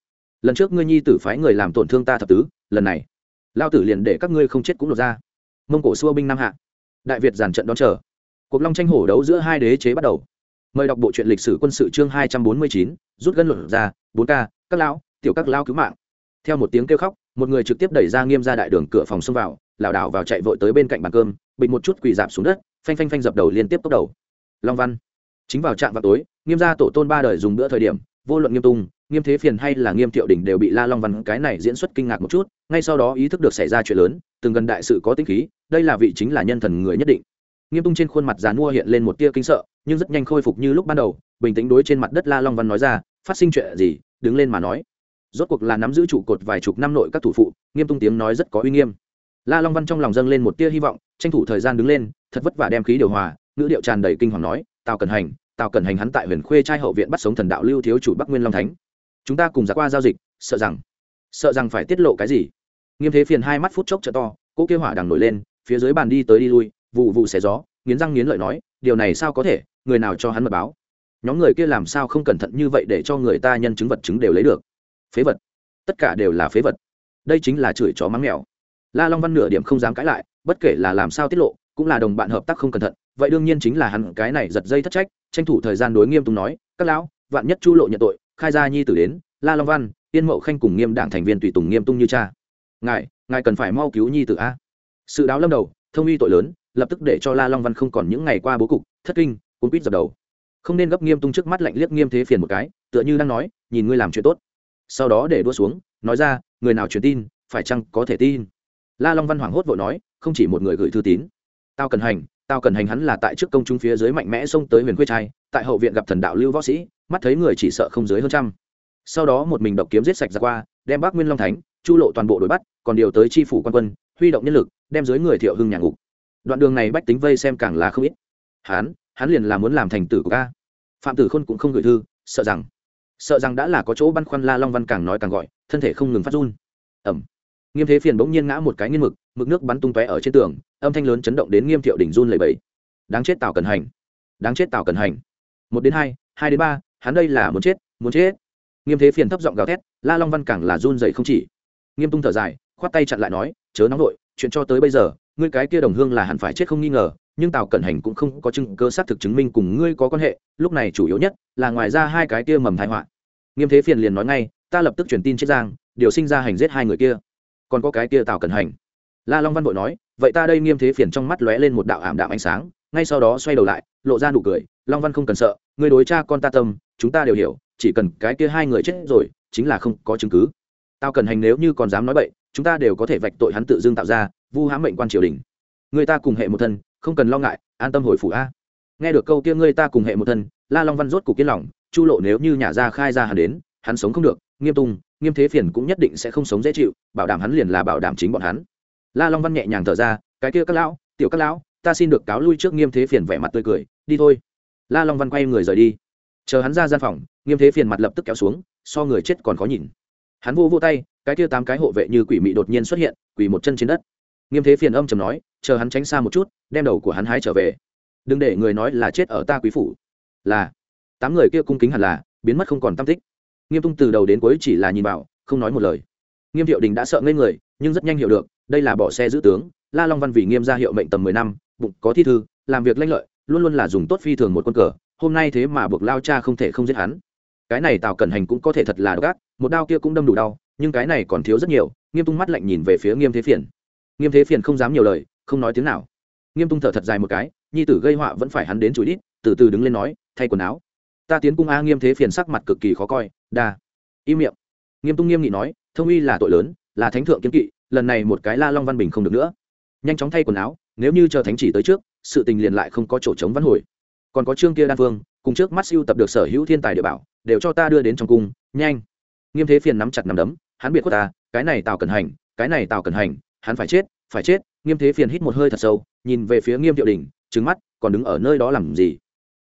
Lần trước ngươi nhi tử phái người làm tổn thương ta thập tứ, lần này, lao tử liền để các ngươi không chết cũng lột ra. Mông cổ xua binh nam hạ. Đại việt giàn trận đón chờ. Cuộc long tranh hổ đấu giữa hai đế chế bắt đầu mời đọc bộ truyện lịch sử quân sự chương hai trăm bốn mươi chín, rút gân luận ra, bốn k, các lão, tiểu các lao cứu mạng. Theo một tiếng kêu khóc, một người trực tiếp đẩy ra nghiêm ra đại đường cửa phòng xông vào, lảo đảo vào chạy vội tới bên cạnh bàn cơm, bịch một chút quỳ dạp xuống đất, phanh phanh phanh dập đầu liên tiếp tốc đầu. Long văn. Chính vào trạm vào tối, nghiêm gia tổ tôn ba đời dùng bữa thời điểm, vô luận nghiêm tung, nghiêm thế phiền hay là nghiêm thiệu đình đều bị la long văn cái này diễn xuất kinh ngạc một chút, ngay sau đó ý thức được xảy ra chuyện lớn, từng gần đại sự có tính khí, đây là vị chính là nhân thần người nhất định nghiêm tung trên khuôn mặt già mua hiện lên một tia kinh sợ, nhưng rất nhanh khôi phục như lúc ban đầu, bình tĩnh đối trên mặt đất la long văn nói ra, phát sinh chuyện gì? Đứng lên mà nói. Rốt cuộc là nắm giữ trụ cột vài chục năm nội các thủ phụ, nghiêm tung tiếng nói rất có uy nghiêm. La long văn trong lòng dâng lên một tia hy vọng, tranh thủ thời gian đứng lên, thật vất vả đem khí điều hòa, ngữ điệu tràn đầy kinh hoàng nói, tào cần hành, tào cần hành hắn tại huyền khuê trai hậu viện bắt sống thần đạo lưu thiếu chủ bắc nguyên long thánh. Chúng ta cùng giả qua giao dịch, sợ rằng sợ rằng phải tiết lộ cái gì? Nghiêm thế phiền hai mắt phút chốc trợ to, cỗ kêu hỏa đằng nổi lên, phía dưới bàn đi tới đi lui vụ vụ xé gió, nghiến răng nghiến lợi nói, điều này sao có thể? Người nào cho hắn mật báo? Nhóm người kia làm sao không cẩn thận như vậy để cho người ta nhân chứng vật chứng đều lấy được? Phế vật. Tất cả đều là phế vật. Đây chính là chửi chó mắng mèo. La long văn nửa điểm không dám cãi lại, bất kể là làm sao tiết lộ, cũng là đồng bạn hợp tác không cẩn thận, vậy đương nhiên chính là hắn cái này giật dây thất trách, tranh thủ thời gian đối nghiêm tùng nói, các lão, vạn nhất chu lộ nhận tội, khai ra nhi tử đến, la long văn, yên mậu khanh cùng nghiêm đảng thành viên tùy tùng nghiêm tung như cha. Ngài ngài cần phải mau cứu nhi tử a. Sự đáo lâm đầu, thông uy tội lớn lập tức để cho la long văn không còn những ngày qua bố cục, thất kinh, cuốn quýt dập đầu. Không nên gấp nghiêm tung trước mắt lạnh liếc nghiêm thế phiền một cái, tựa như đang nói, nhìn ngươi làm chuyện tốt. Sau đó để đua xuống, nói ra, người nào truyền tin, phải chăng có thể tin? La long văn hoảng hốt vội nói, không chỉ một người gửi thư tín. Tao cần hành, tao cần hành hắn là tại trước công chúng phía dưới mạnh mẽ xông tới huyền khuê trai, tại hậu viện gặp thần đạo lưu võ sĩ, mắt thấy người chỉ sợ không dưới hơn trăm. Sau đó một mình độc kiếm giết sạch ra qua, đem bác nguyên long thánh, chu lộ toàn bộ đuổi bắt, còn điều tới tri phủ quan quân, huy động nhân lực, đem dưới người thiệu hưng nhà ngục đoạn đường này bách tính vây xem càng là không ít. Hắn hắn liền là muốn làm thành tử của ca. Phạm tử khôn cũng không gửi thư, sợ rằng sợ rằng đã là có chỗ băn khoăn la long văn càng nói càng gọi, thân thể không ngừng phát run. Ẩm. Nghiêm thế phiền bỗng nhiên ngã một cái nghiên mực mực nước bắn tung tóe ở trên tường, âm thanh lớn chấn động đến nghiêm thiệu đỉnh run lầy bẫy đáng chết tào cần hành. Đáng chết tào cần hành. Một đến hai hai đến ba, hắn đây là muốn chết muốn chết. Nghiêm thế phiền thấp giọng gào thét, la long văn càng là run dậy không chỉ. Nghiêm tung thở dài, khoát tay chặn lại nói, chớ nóng nội chuyện cho tới bây giờ ngươi cái kia đồng hương là hẳn phải chết không nghi ngờ, nhưng tào cẩn hành cũng không có chứng cơ xác thực chứng minh cùng ngươi có quan hệ, lúc này chủ yếu nhất là ngoài ra hai cái kia mầm thái họa. Nghiêm thế phiền liền nói ngay, ta lập tức truyền tin chết giang, điều sinh ra hành giết hai người kia. Còn có cái kia tào cẩn hành. La long văn bội nói, vậy ta đây nghiêm thế phiền trong mắt lóe lên một đạo ảm đạm ánh sáng, ngay sau đó xoay đầu lại, lộ ra nụ cười, long văn không cần sợ người đối cha con ta tâm, chúng ta đều hiểu, chỉ cần cái kia hai người chết rồi, chính là không có chứng cứ. Tao cần hành nếu như còn dám nói bậy, chúng ta đều có thể vạch tội hắn tự dưng tạo ra vu hãm mệnh quan triều đình. Người ta cùng hệ một thân, không cần lo ngại, an tâm hồi phủ a. Nghe được câu kia ngươi ta cùng hệ một thân, la long văn rốt cục yên lòng, chu lộ nếu như nhà ra khai ra hắn đến, hắn sống không được, nghiêm tung, nghiêm thế phiền cũng nhất định sẽ không sống dễ chịu, bảo đảm hắn liền là bảo đảm chính bọn hắn. La long văn nhẹ nhàng thở ra, cái kia các lão, tiểu các lão, ta xin được cáo lui trước nghiêm thế phiền vẻ mặt tươi cười, đi thôi. La long văn quay người rời đi. Chờ hắn ra gian phòng, nghiêm thế phiền mặt lập tức kéo xuống, so người chết còn khó nhìn. Hắn vô vô tay, cái kia tám cái hộ vệ như quỷ mị đột nhiên xuất hiện, quỳ một chân trên đất nghiêm thế phiền âm chầm nói, chờ hắn tránh xa một chút, đem đầu của hắn hái trở về. Đừng để người nói là chết ở ta quý phủ. Là, tám người kia cung kính hẳn là, biến mất không còn tam tích. Nghiêm tung từ đầu đến cuối chỉ là nhìn vào, không nói một lời. Nghiêm thiệu đình đã sợ ngây người, nhưng rất nhanh hiểu được, đây là bỏ xe giữ tướng, la long văn vì nghiêm ra hiệu mệnh tầm mười năm, bụng có thi thư, làm việc lanh lợi, luôn luôn là dùng tốt phi thường một quân cờ, hôm nay thế mà buộc lao cha không thể không giết hắn. Cái này tào cẩn hành cũng có thể thật là độc ác, một đao kia cũng đâm đủ đau, nhưng cái này còn thiếu rất nhiều, nghiêm tung mắt lạnh nhìn về phía nghiêm thế phiền nghiêm thế phiền không dám nhiều lời, không nói tiếng nào. Nghiêm tung thở thật dài một cái, nhi tử gây họa vẫn phải hắn đến chùi ít từ từ đứng lên nói, thay quần áo. Ta tiến cung a nghiêm thế phiền sắc mặt cực kỳ khó coi, đa. Im miệng. Nghiêm tung nghiêm nghị nói, thông uy là tội lớn, là thánh thượng kiếm kỵ, lần này một cái la long văn bình không được nữa. Nhanh chóng thay quần áo, nếu như chờ thánh chỉ tới trước, sự tình liền lại không có chỗ chống văn hồi. Còn có trương kia đan phương cùng trước mắt siêu tập được sở hữu thiên tài địa bảo, đều cho ta đưa đến trong cung, nhanh. Nghiêm thế phiền nắm chặt nắm đấm, hắn biệt của ta, cái này tào cần hành, cái này tào cần hành hắn phải chết phải chết, nghiêm thế phiền hít một hơi thật sâu, nhìn về phía nghiêm thiệu đình trứng mắt, còn đứng ở nơi đó làm gì?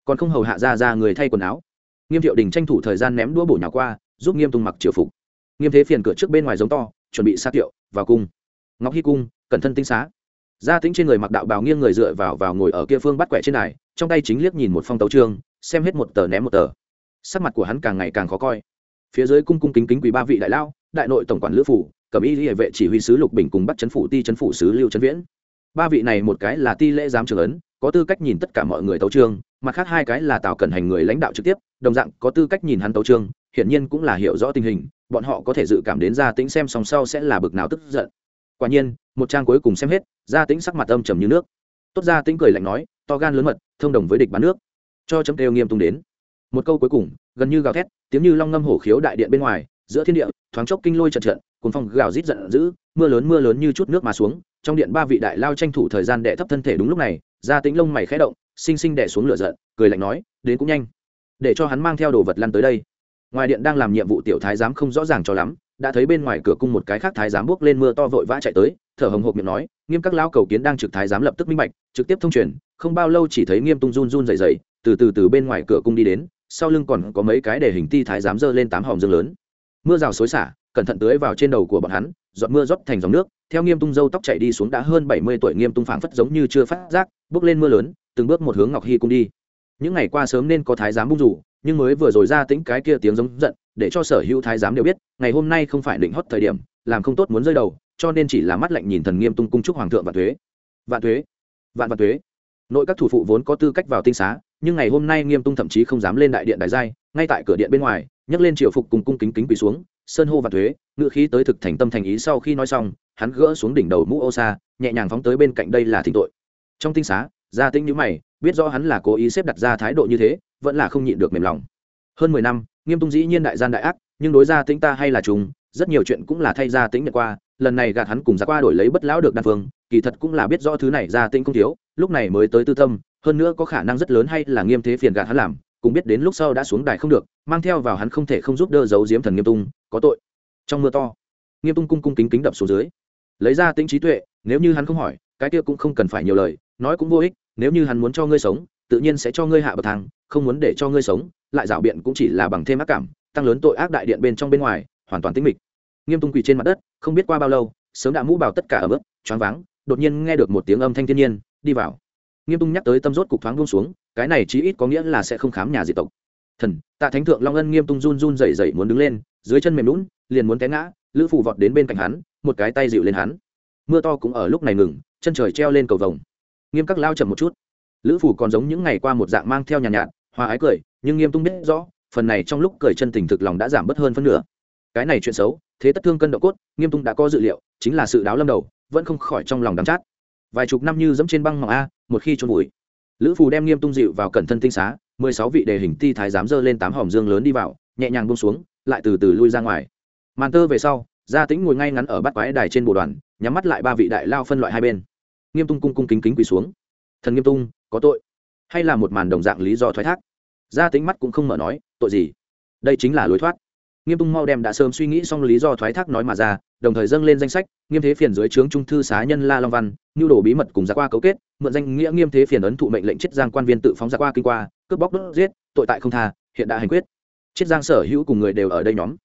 Còn không hầu hạ ra ra người thay quần áo. Nghiêm thiệu đình tranh thủ thời gian ném đũa bổ nhà qua, giúp nghiêm tung mặc triều phục. Nghiêm thế phiền cửa trước bên ngoài giống to, chuẩn bị xa tiệu vào cung. Ngọc hy cung, cẩn thân tinh xá. Gia tính trên người mặc đạo bào nghiêng người dựa vào vào ngồi ở kia phương bắt quẻ trên này trong tay chính liếc nhìn một phong tấu trương xem hết một tờ ném một tờ. Sắc mặt của hắn càng ngày càng khó coi. Phía dưới cung cung kính kính quý ba vị đại lao, đại nội tổng quản lữ phủ cẩm y hệ vệ chỉ huy sứ lục bình cùng bắt chấn phủ ti chấn phủ sứ lưu trấn viễn. Ba vị này một cái là ti lễ giám trưởng ấn, có tư cách nhìn tất cả mọi người tấu trương mặt khác hai cái là tào cẩn hành người lãnh đạo trực tiếp, đồng dạng có tư cách nhìn hắn tấu trương hiển nhiên cũng là hiểu rõ tình hình, bọn họ có thể dự cảm đến gia tính xem song sau sẽ là bực nào tức giận. Quả nhiên, một trang cuối cùng xem hết, gia tính sắc mặt âm trầm như nước. Tốt gia tính cười lạnh nói, to gan lớn mật, thông đồng với địch bán nước. Cho chấm kêu nghiêm tung đến. Một câu cuối cùng, gần như gào thét, tiếng như long ngâm hổ khiếu đại điện bên ngoài, giữa thiên địa, thoáng chốc kinh lôi trận trận cuốn phong gào rít giận dữ, mưa lớn mưa lớn như chút nước mà xuống, trong điện ba vị đại lao tranh thủ thời gian đệ thấp thân thể đúng lúc này, gia tính lông mày khẽ động, xinh xinh đè xuống lửa giận, cười lạnh nói, đến cũng nhanh, để cho hắn mang theo đồ vật lăn tới đây. Ngoài điện đang làm nhiệm vụ tiểu thái giám không rõ ràng cho lắm, đã thấy bên ngoài cửa cung một cái khác thái giám bước lên mưa to vội vã chạy tới, thở hồng hộc miệng nói, nghiêm các lao cầu kiến đang trực thái giám lập tức minh bạch, trực tiếp thông truyền, không bao lâu chỉ thấy nghiêm tung run run dày dày từ từ từ bên ngoài cửa cung đi đến, sau lưng còn có mấy cái để hình ti thái giám dơ lên tám hòm dương lớn. Mưa rào xối xả cẩn thận tưới vào trên đầu của bọn hắn, giọt mưa rót thành dòng nước, theo nghiêm tung dâu tóc chạy đi xuống đã hơn bảy mươi tuổi nghiêm tung phảng phất giống như chưa phát giác, bước lên mưa lớn, từng bước một hướng ngọc hy cung đi. Những ngày qua sớm nên có thái giám bung rủ, nhưng mới vừa rồi ra tính cái kia tiếng giống giận, để cho sở hữu thái giám đều biết, ngày hôm nay không phải định hót thời điểm, làm không tốt muốn rơi đầu, cho nên chỉ là mắt lạnh nhìn thần nghiêm tung cung trúc hoàng thượng và thuế. Vạn thuế, vạn vạn thuế. Nội các thủ phụ vốn có tư cách vào tinh xá, nhưng ngày hôm nay nghiêm tung thậm chí không dám lên đại điện đại giai, ngay tại cửa điện bên ngoài, nhấc lên triều phục cùng cung kính kính quỳ xuống sơn hô và thuế ngựa khí tới thực thành tâm thành ý sau khi nói xong, hắn gỡ xuống đỉnh đầu mũ ô sa, nhẹ nhàng phóng tới bên cạnh đây là thỉnh tội. Trong tinh xá, gia tĩnh nhữ mày, biết rõ hắn là cố ý xếp đặt ra thái độ như thế, vẫn là không nhịn được mềm lòng. Hơn mười năm, nghiêm tung dĩ nhiên đại gian đại ác, nhưng đối gia tĩnh ta hay là chúng rất nhiều chuyện cũng là thay gia tĩnh nhận qua, lần này gạt hắn cùng ra qua đổi lấy bất lão được đan phương, kỳ thật cũng là biết rõ thứ này gia tĩnh không thiếu, lúc này mới tới tư tâm, hơn nữa có khả năng rất lớn hay là nghiêm thế phiền gạt hắn làm cũng biết đến lúc sau đã xuống đài không được, mang theo vào hắn không thể không giúp đỡ giấu diếm thần nghiêm tung, có tội. Trong mưa to, nghiêm tung cung cung kính kính đập xuống dưới. Lấy ra tính trí tuệ, nếu như hắn không hỏi, cái kia cũng không cần phải nhiều lời, nói cũng vô ích, nếu như hắn muốn cho ngươi sống, tự nhiên sẽ cho ngươi hạ bậc thang, không muốn để cho ngươi sống, lại rảo biện cũng chỉ là bằng thêm ác cảm, tăng lớn tội ác đại điện bên trong bên ngoài, hoàn toàn tính mịch. Nghiêm tung quỳ trên mặt đất, không biết qua bao lâu, sớm đã mũ bào tất cả ở bước choáng váng, đột nhiên nghe được một tiếng âm thanh thiên nhiên, đi vào. Nghiêm tung nhắc tới tâm rốt cục thoáng buông xuống cái này chí ít có nghĩa là sẽ không khám nhà diệt tộc. Thần tạ thánh thượng long ân nghiêm tung run run rẩy rẩy muốn đứng lên dưới chân mềm lún liền muốn té ngã lữ phù vọt đến bên cạnh hắn một cái tay dịu lên hắn. Mưa to cũng ở lúc này ngừng chân trời treo lên cầu vồng. Nghiêm các lao chậm một chút. Lữ phù còn giống những ngày qua một dạng mang theo nhàn nhạt, nhạt hoa ái cười nhưng nghiêm tung biết rõ phần này trong lúc cười chân tình thực lòng đã giảm bớt hơn phân nửa. Cái này chuyện xấu thế tất thương cân độ cốt nghiêm tung đã có dự liệu chính là sự đáo lâm đầu vẫn không khỏi trong lòng đắm chát. Vài chục năm như dẫm trên băng mỏng a một khi trôn vùi lữ phù đem nghiêm tung dịu vào cẩn thân tinh xá, mười sáu vị đề hình ti thái giám dơ lên tám hòm dương lớn đi vào, nhẹ nhàng bông xuống, lại từ từ lui ra ngoài. Màn tơ về sau, gia tĩnh ngồi ngay ngắn ở bát quái đài trên bộ đoàn, nhắm mắt lại ba vị đại lao phân loại hai bên. Nghiêm tung cung cung kính kính quỳ xuống. Thần nghiêm tung, có tội? Hay là một màn đồng dạng lý do thoái thác? Gia tĩnh mắt cũng không mở nói, tội gì? Đây chính là lối thoát. Nghiêm tung mau đem đã sớm suy nghĩ xong lý do thoái thác nói mà ra, đồng thời dâng lên danh sách, nghiêm thế phiền dưới trướng trung thư xá nhân la long văn nhu đồ bí mật cùng ra qua cấu kết mượn danh nghĩa nghiêm thế phiền ấn thụ mệnh lệnh chết giang quan viên tự phóng ra qua kinh qua, cướp bóc đốt giết, tội tại không tha, hiện đã hành quyết. Chết giang sở hữu cùng người đều ở đây nhóm.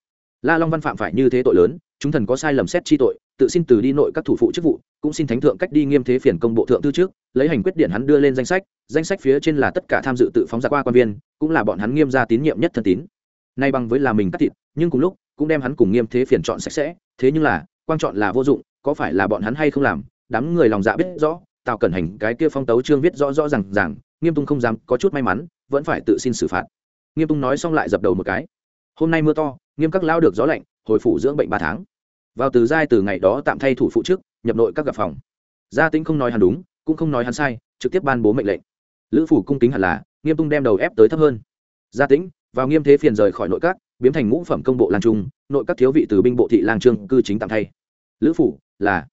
La long văn phạm phải như thế tội lớn, chúng thần có sai lầm xét chi tội, tự xin từ đi nội các thủ phụ chức vụ, cũng xin thánh thượng cách đi nghiêm thế phiền công bộ thượng thư trước, lấy hành quyết điện hắn đưa lên danh sách danh sách phía trên là tất cả tham dự tự phóng ra qua quan viên, cũng là bọn hắn nghiêm gia tín nhiệm nhất thân tín. Nay bằng với là mình cắt thịt, nhưng cùng lúc, cũng đem hắn cùng nghiêm thế phiền chọn sạch sẽ, thế nhưng là, quan chọn là vô dụng, có phải là bọn hắn hay không làm, đám người lòng dạ biết rõ tào cẩn hành cái kia phong tấu trương viết rõ rõ rằng rằng nghiêm tung không dám có chút may mắn vẫn phải tự xin xử phạt. Nghiêm tung nói xong lại dập đầu một cái. Hôm nay mưa to nghiêm các lao được gió lạnh hồi phủ dưỡng bệnh ba tháng. Vào từ giai từ ngày đó tạm thay thủ phụ trước nhập nội các gặp phòng. Gia tĩnh không nói hắn đúng cũng không nói hắn sai trực tiếp ban bố mệnh lệnh. Lữ phủ cung kính hẳn là nghiêm tung đem đầu ép tới thấp hơn. Gia tĩnh, vào nghiêm thế phiền rời khỏi nội các biến thành ngũ phẩm công bộ lan trung nội các thiếu vị từ binh bộ thị lang trương cư chính tạm thay. Lữ phủ là.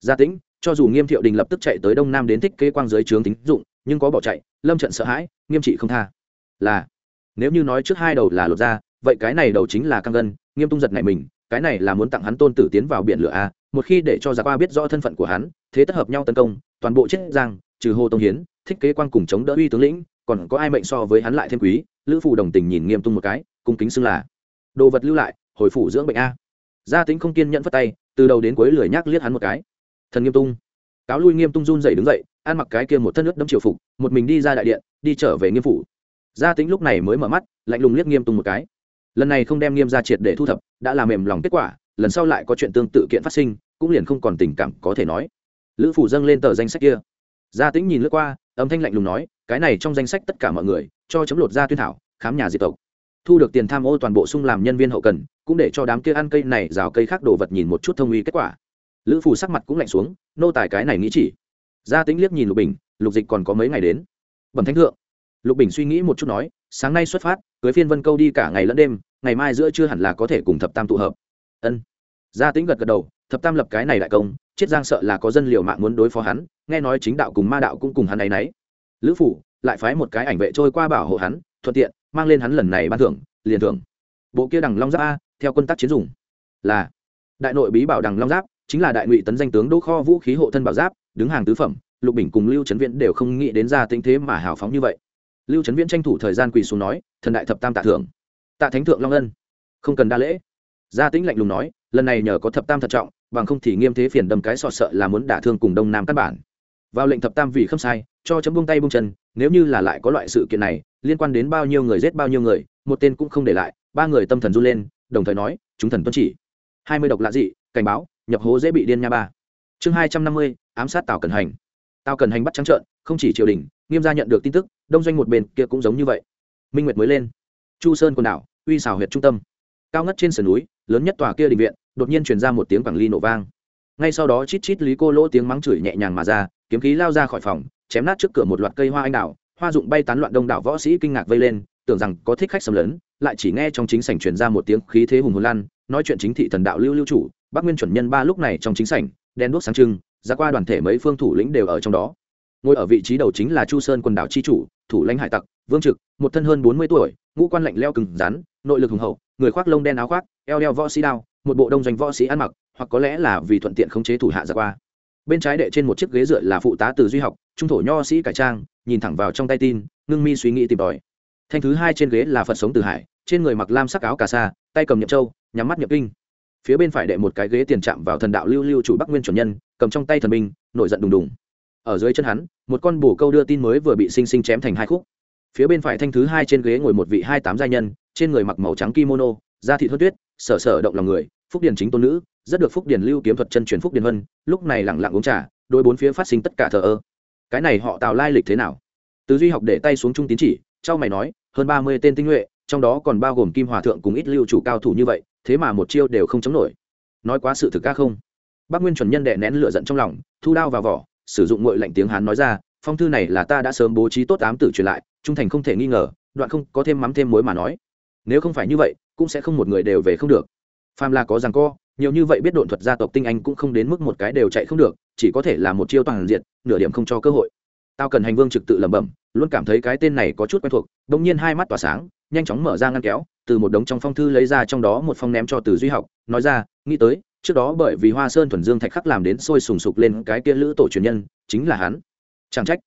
Gia tĩnh cho dù nghiêm thiệu đình lập tức chạy tới đông nam đến thích kế quang giới trướng tính dụng, nhưng có bỏ chạy, lâm trận sợ hãi, nghiêm trị không tha. Là, nếu như nói trước hai đầu là lột ra, vậy cái này đầu chính là căng gân, nghiêm tung giật này mình, cái này là muốn tặng hắn tôn tử tiến vào biển lửa a, một khi để cho gia qua biết rõ thân phận của hắn, thế tất hợp nhau tấn công, toàn bộ chết giang, trừ hồ tông hiến, thích kế quang cùng chống đỡ uy tướng lĩnh, còn có ai mệnh so với hắn lại thêm quý, lữ phù đồng tình nhìn nghiêm tung một cái, cung kính xưng là, đồ vật lưu lại, hồi phủ dưỡng bệnh a. Gia tính không kiên nhẫn vất tay, từ đầu đến cuối lười nhác liếc hắn một cái thần nghiêm tung. Cáo lui nghiêm tung run dậy đứng dậy, ăn mặc cái kia một thân nước đấm triều phục, một mình đi ra đại điện, đi trở về nghiêm phủ. Gia tính lúc này mới mở mắt, lạnh lùng liếc nghiêm tung một cái. Lần này không đem nghiêm ra triệt để thu thập, đã làm mềm lòng kết quả, lần sau lại có chuyện tương tự kiện phát sinh, cũng liền không còn tình cảm có thể nói. Lữ phủ dâng lên tờ danh sách kia. Gia tính nhìn lướt qua, âm thanh lạnh lùng nói, cái này trong danh sách tất cả mọi người, cho chấm lột ra tuyên thảo, khám nhà diệt tộc. Thu được tiền tham ô toàn bộ sung làm nhân viên hậu cần, cũng để cho đám kia ăn cây này rào cây khác đồ vật nhìn một chút thông uy kết quả lữ phù sắc mặt cũng lạnh xuống, nô tài cái này nghĩ chỉ. Gia tính liếc nhìn lục bình, lục dịch còn có mấy ngày đến. Bẩm thánh thượng. Lục bình suy nghĩ một chút nói, sáng nay xuất phát, cưới phiên vân câu đi cả ngày lẫn đêm, ngày mai giữa trưa hẳn là có thể cùng thập tam tụ hợp. Ân. Gia tĩnh gật gật đầu, thập tam lập cái này đại công, chiết giang sợ là có dân liều mạng muốn đối phó hắn, nghe nói chính đạo cùng ma đạo cũng cùng hắn ấy nấy. Lữ phủ lại phái một cái ảnh vệ trôi qua bảo hộ hắn, thuận tiện, mang lên hắn lần này ban thưởng, liền thưởng. Bộ kia đằng long giáp a, theo quân tác chiến dùng. Là, đại nội bí bảo đằng long giáp chính là đại ngụy tấn danh tướng đỗ kho vũ khí hộ thân bảo giáp, đứng hàng tứ phẩm, lục bình cùng lưu trấn viễn đều không nghĩ đến ra tính thế mà hào phóng như vậy. Lưu trấn viễn tranh thủ thời gian quỳ xuống nói, thần đại thập tam tạ thưởng. Tạ thánh thượng long ân. Không cần đa lễ. Gia tĩnh lạnh lùng nói, lần này nhờ có thập tam thận trọng, bằng không thì nghiêm thế phiền đâm cái sọt sợ là muốn đả thương cùng đông nam căn bản. Vào lệnh thập tam vì không sai, cho chấm buông tay buông chân, nếu như là lại có loại sự kiện này, liên quan đến bao nhiêu người giết bao nhiêu người, một tên cũng không để lại, ba người tâm thần run lên, đồng thời nói, chúng thần tuân chỉ. Hai mươi độc lạ dị, cảnh báo nhập hố dễ bị điên nha ba. Chương hai trăm năm mươi, ám sát tào cần hành. Tào cần hành bắt trắng trợn, không chỉ triều đình, nghiêm gia nhận được tin tức, đông doanh một bên kia cũng giống như vậy. Minh nguyệt mới lên. Chu sơn quần đảo, uy xào huyệt trung tâm. Cao ngất trên sườn núi, lớn nhất tòa kia đình viện, đột nhiên truyền ra một tiếng quảng ly nổ vang. Ngay sau đó chít chít lý cô lỗ tiếng mắng chửi nhẹ nhàng mà ra, kiếm khí lao ra khỏi phòng, chém nát trước cửa một loạt cây hoa anh đào, hoa dụng bay tán loạn đông đảo võ sĩ kinh ngạc vây lên, tưởng rằng có thích khách xâm lấn, lại chỉ nghe trong chính sảnh truyền ra một tiếng khí thế hùng hồn lan nói chuyện chính thị thần đạo lưu lưu chủ bắc nguyên chuẩn nhân ba lúc này trong chính sảnh đen đuốc sáng trưng, ra qua đoàn thể mấy phương thủ lĩnh đều ở trong đó. Ngồi ở vị trí đầu chính là chu sơn quần đảo chi chủ, thủ lãnh hải tặc, vương trực, một thân hơn bốn mươi tuổi, ngũ quan lạnh leo cừng rắn, nội lực hùng hậu, người khoác lông đen áo khoác, eo đeo võ sĩ đao, một bộ đông doanh võ sĩ ăn mặc, hoặc có lẽ là vì thuận tiện khống chế thủ hạ ra qua. Bên trái đệ trên một chiếc ghế dựa là phụ tá từ duy học, trung thổ nho sĩ cải trang, nhìn thẳng vào trong tay tin, ngưng mi suy nghĩ tìm tòi. Thanh thứ hai trên ghế là phật sống từ hải, trên người mặc lam sắc áo cà sa, tay cầm nhậm châu, nhắm mắt nhậm kinh phía bên phải đệ một cái ghế tiền chạm vào thần đạo lưu lưu chủ bắc nguyên chuẩn nhân, cầm trong tay thần binh, nổi giận đùng đùng. Ở dưới chân hắn, một con bồ câu đưa tin mới vừa bị sinh sinh chém thành hai khúc. Phía bên phải thanh thứ hai trên ghế ngồi một vị hai tám gia nhân, trên người mặc màu trắng kimono, da thị thốt tuyết, sở sở động lòng người, phúc điền chính tôn nữ, rất được phúc điền lưu kiếm thuật chân truyền phúc điền vân, lúc này lẳng lặng uống trà đôi bốn phía phát sinh tất cả thờ ơ. Cái này họ tào lai lịch thế nào? Từ duy học để tay xuống trung tín chỉ, trao mày nói, hơn ba mươi tên tinh nhuệ, trong đó còn bao gồm kim hòa thượng cùng ít lưu chủ cao thủ như vậy thế mà một chiêu đều không chống nổi. Nói quá sự thực ca không? Bác nguyên chuẩn nhân đệ nén lửa giận trong lòng, thu đao vào vỏ, sử dụng ngội lạnh tiếng hán nói ra, phong thư này là ta đã sớm bố trí tốt ám tử truyền lại, trung thành không thể nghi ngờ, đoạn không có thêm mắm thêm muối mà nói. Nếu không phải như vậy, cũng sẽ không một người đều về không được. Phàm là có rằng co, nhiều như vậy biết độn thuật gia tộc tinh anh cũng không đến mức một cái đều chạy không được, chỉ có thể là một chiêu toàn diện, nửa điểm không cho cơ hội. Tao cần hành vương trực tự lẩm bẩm, luôn cảm thấy cái tên này có chút quen thuộc đ ỗ n g nhiên hai mắt tỏa sáng, nhanh chóng mở ra ngăn kéo từ một đống trong phong thư lấy ra trong đó một phong ném cho từ duy học, nói ra, nghĩ tới, trước đó bởi vì hoa sơn thuần dương thạch khắc làm đến sôi sùng sục lên cái kia lữ tổ truyền nhân, chính là hắn. Chẳng trách.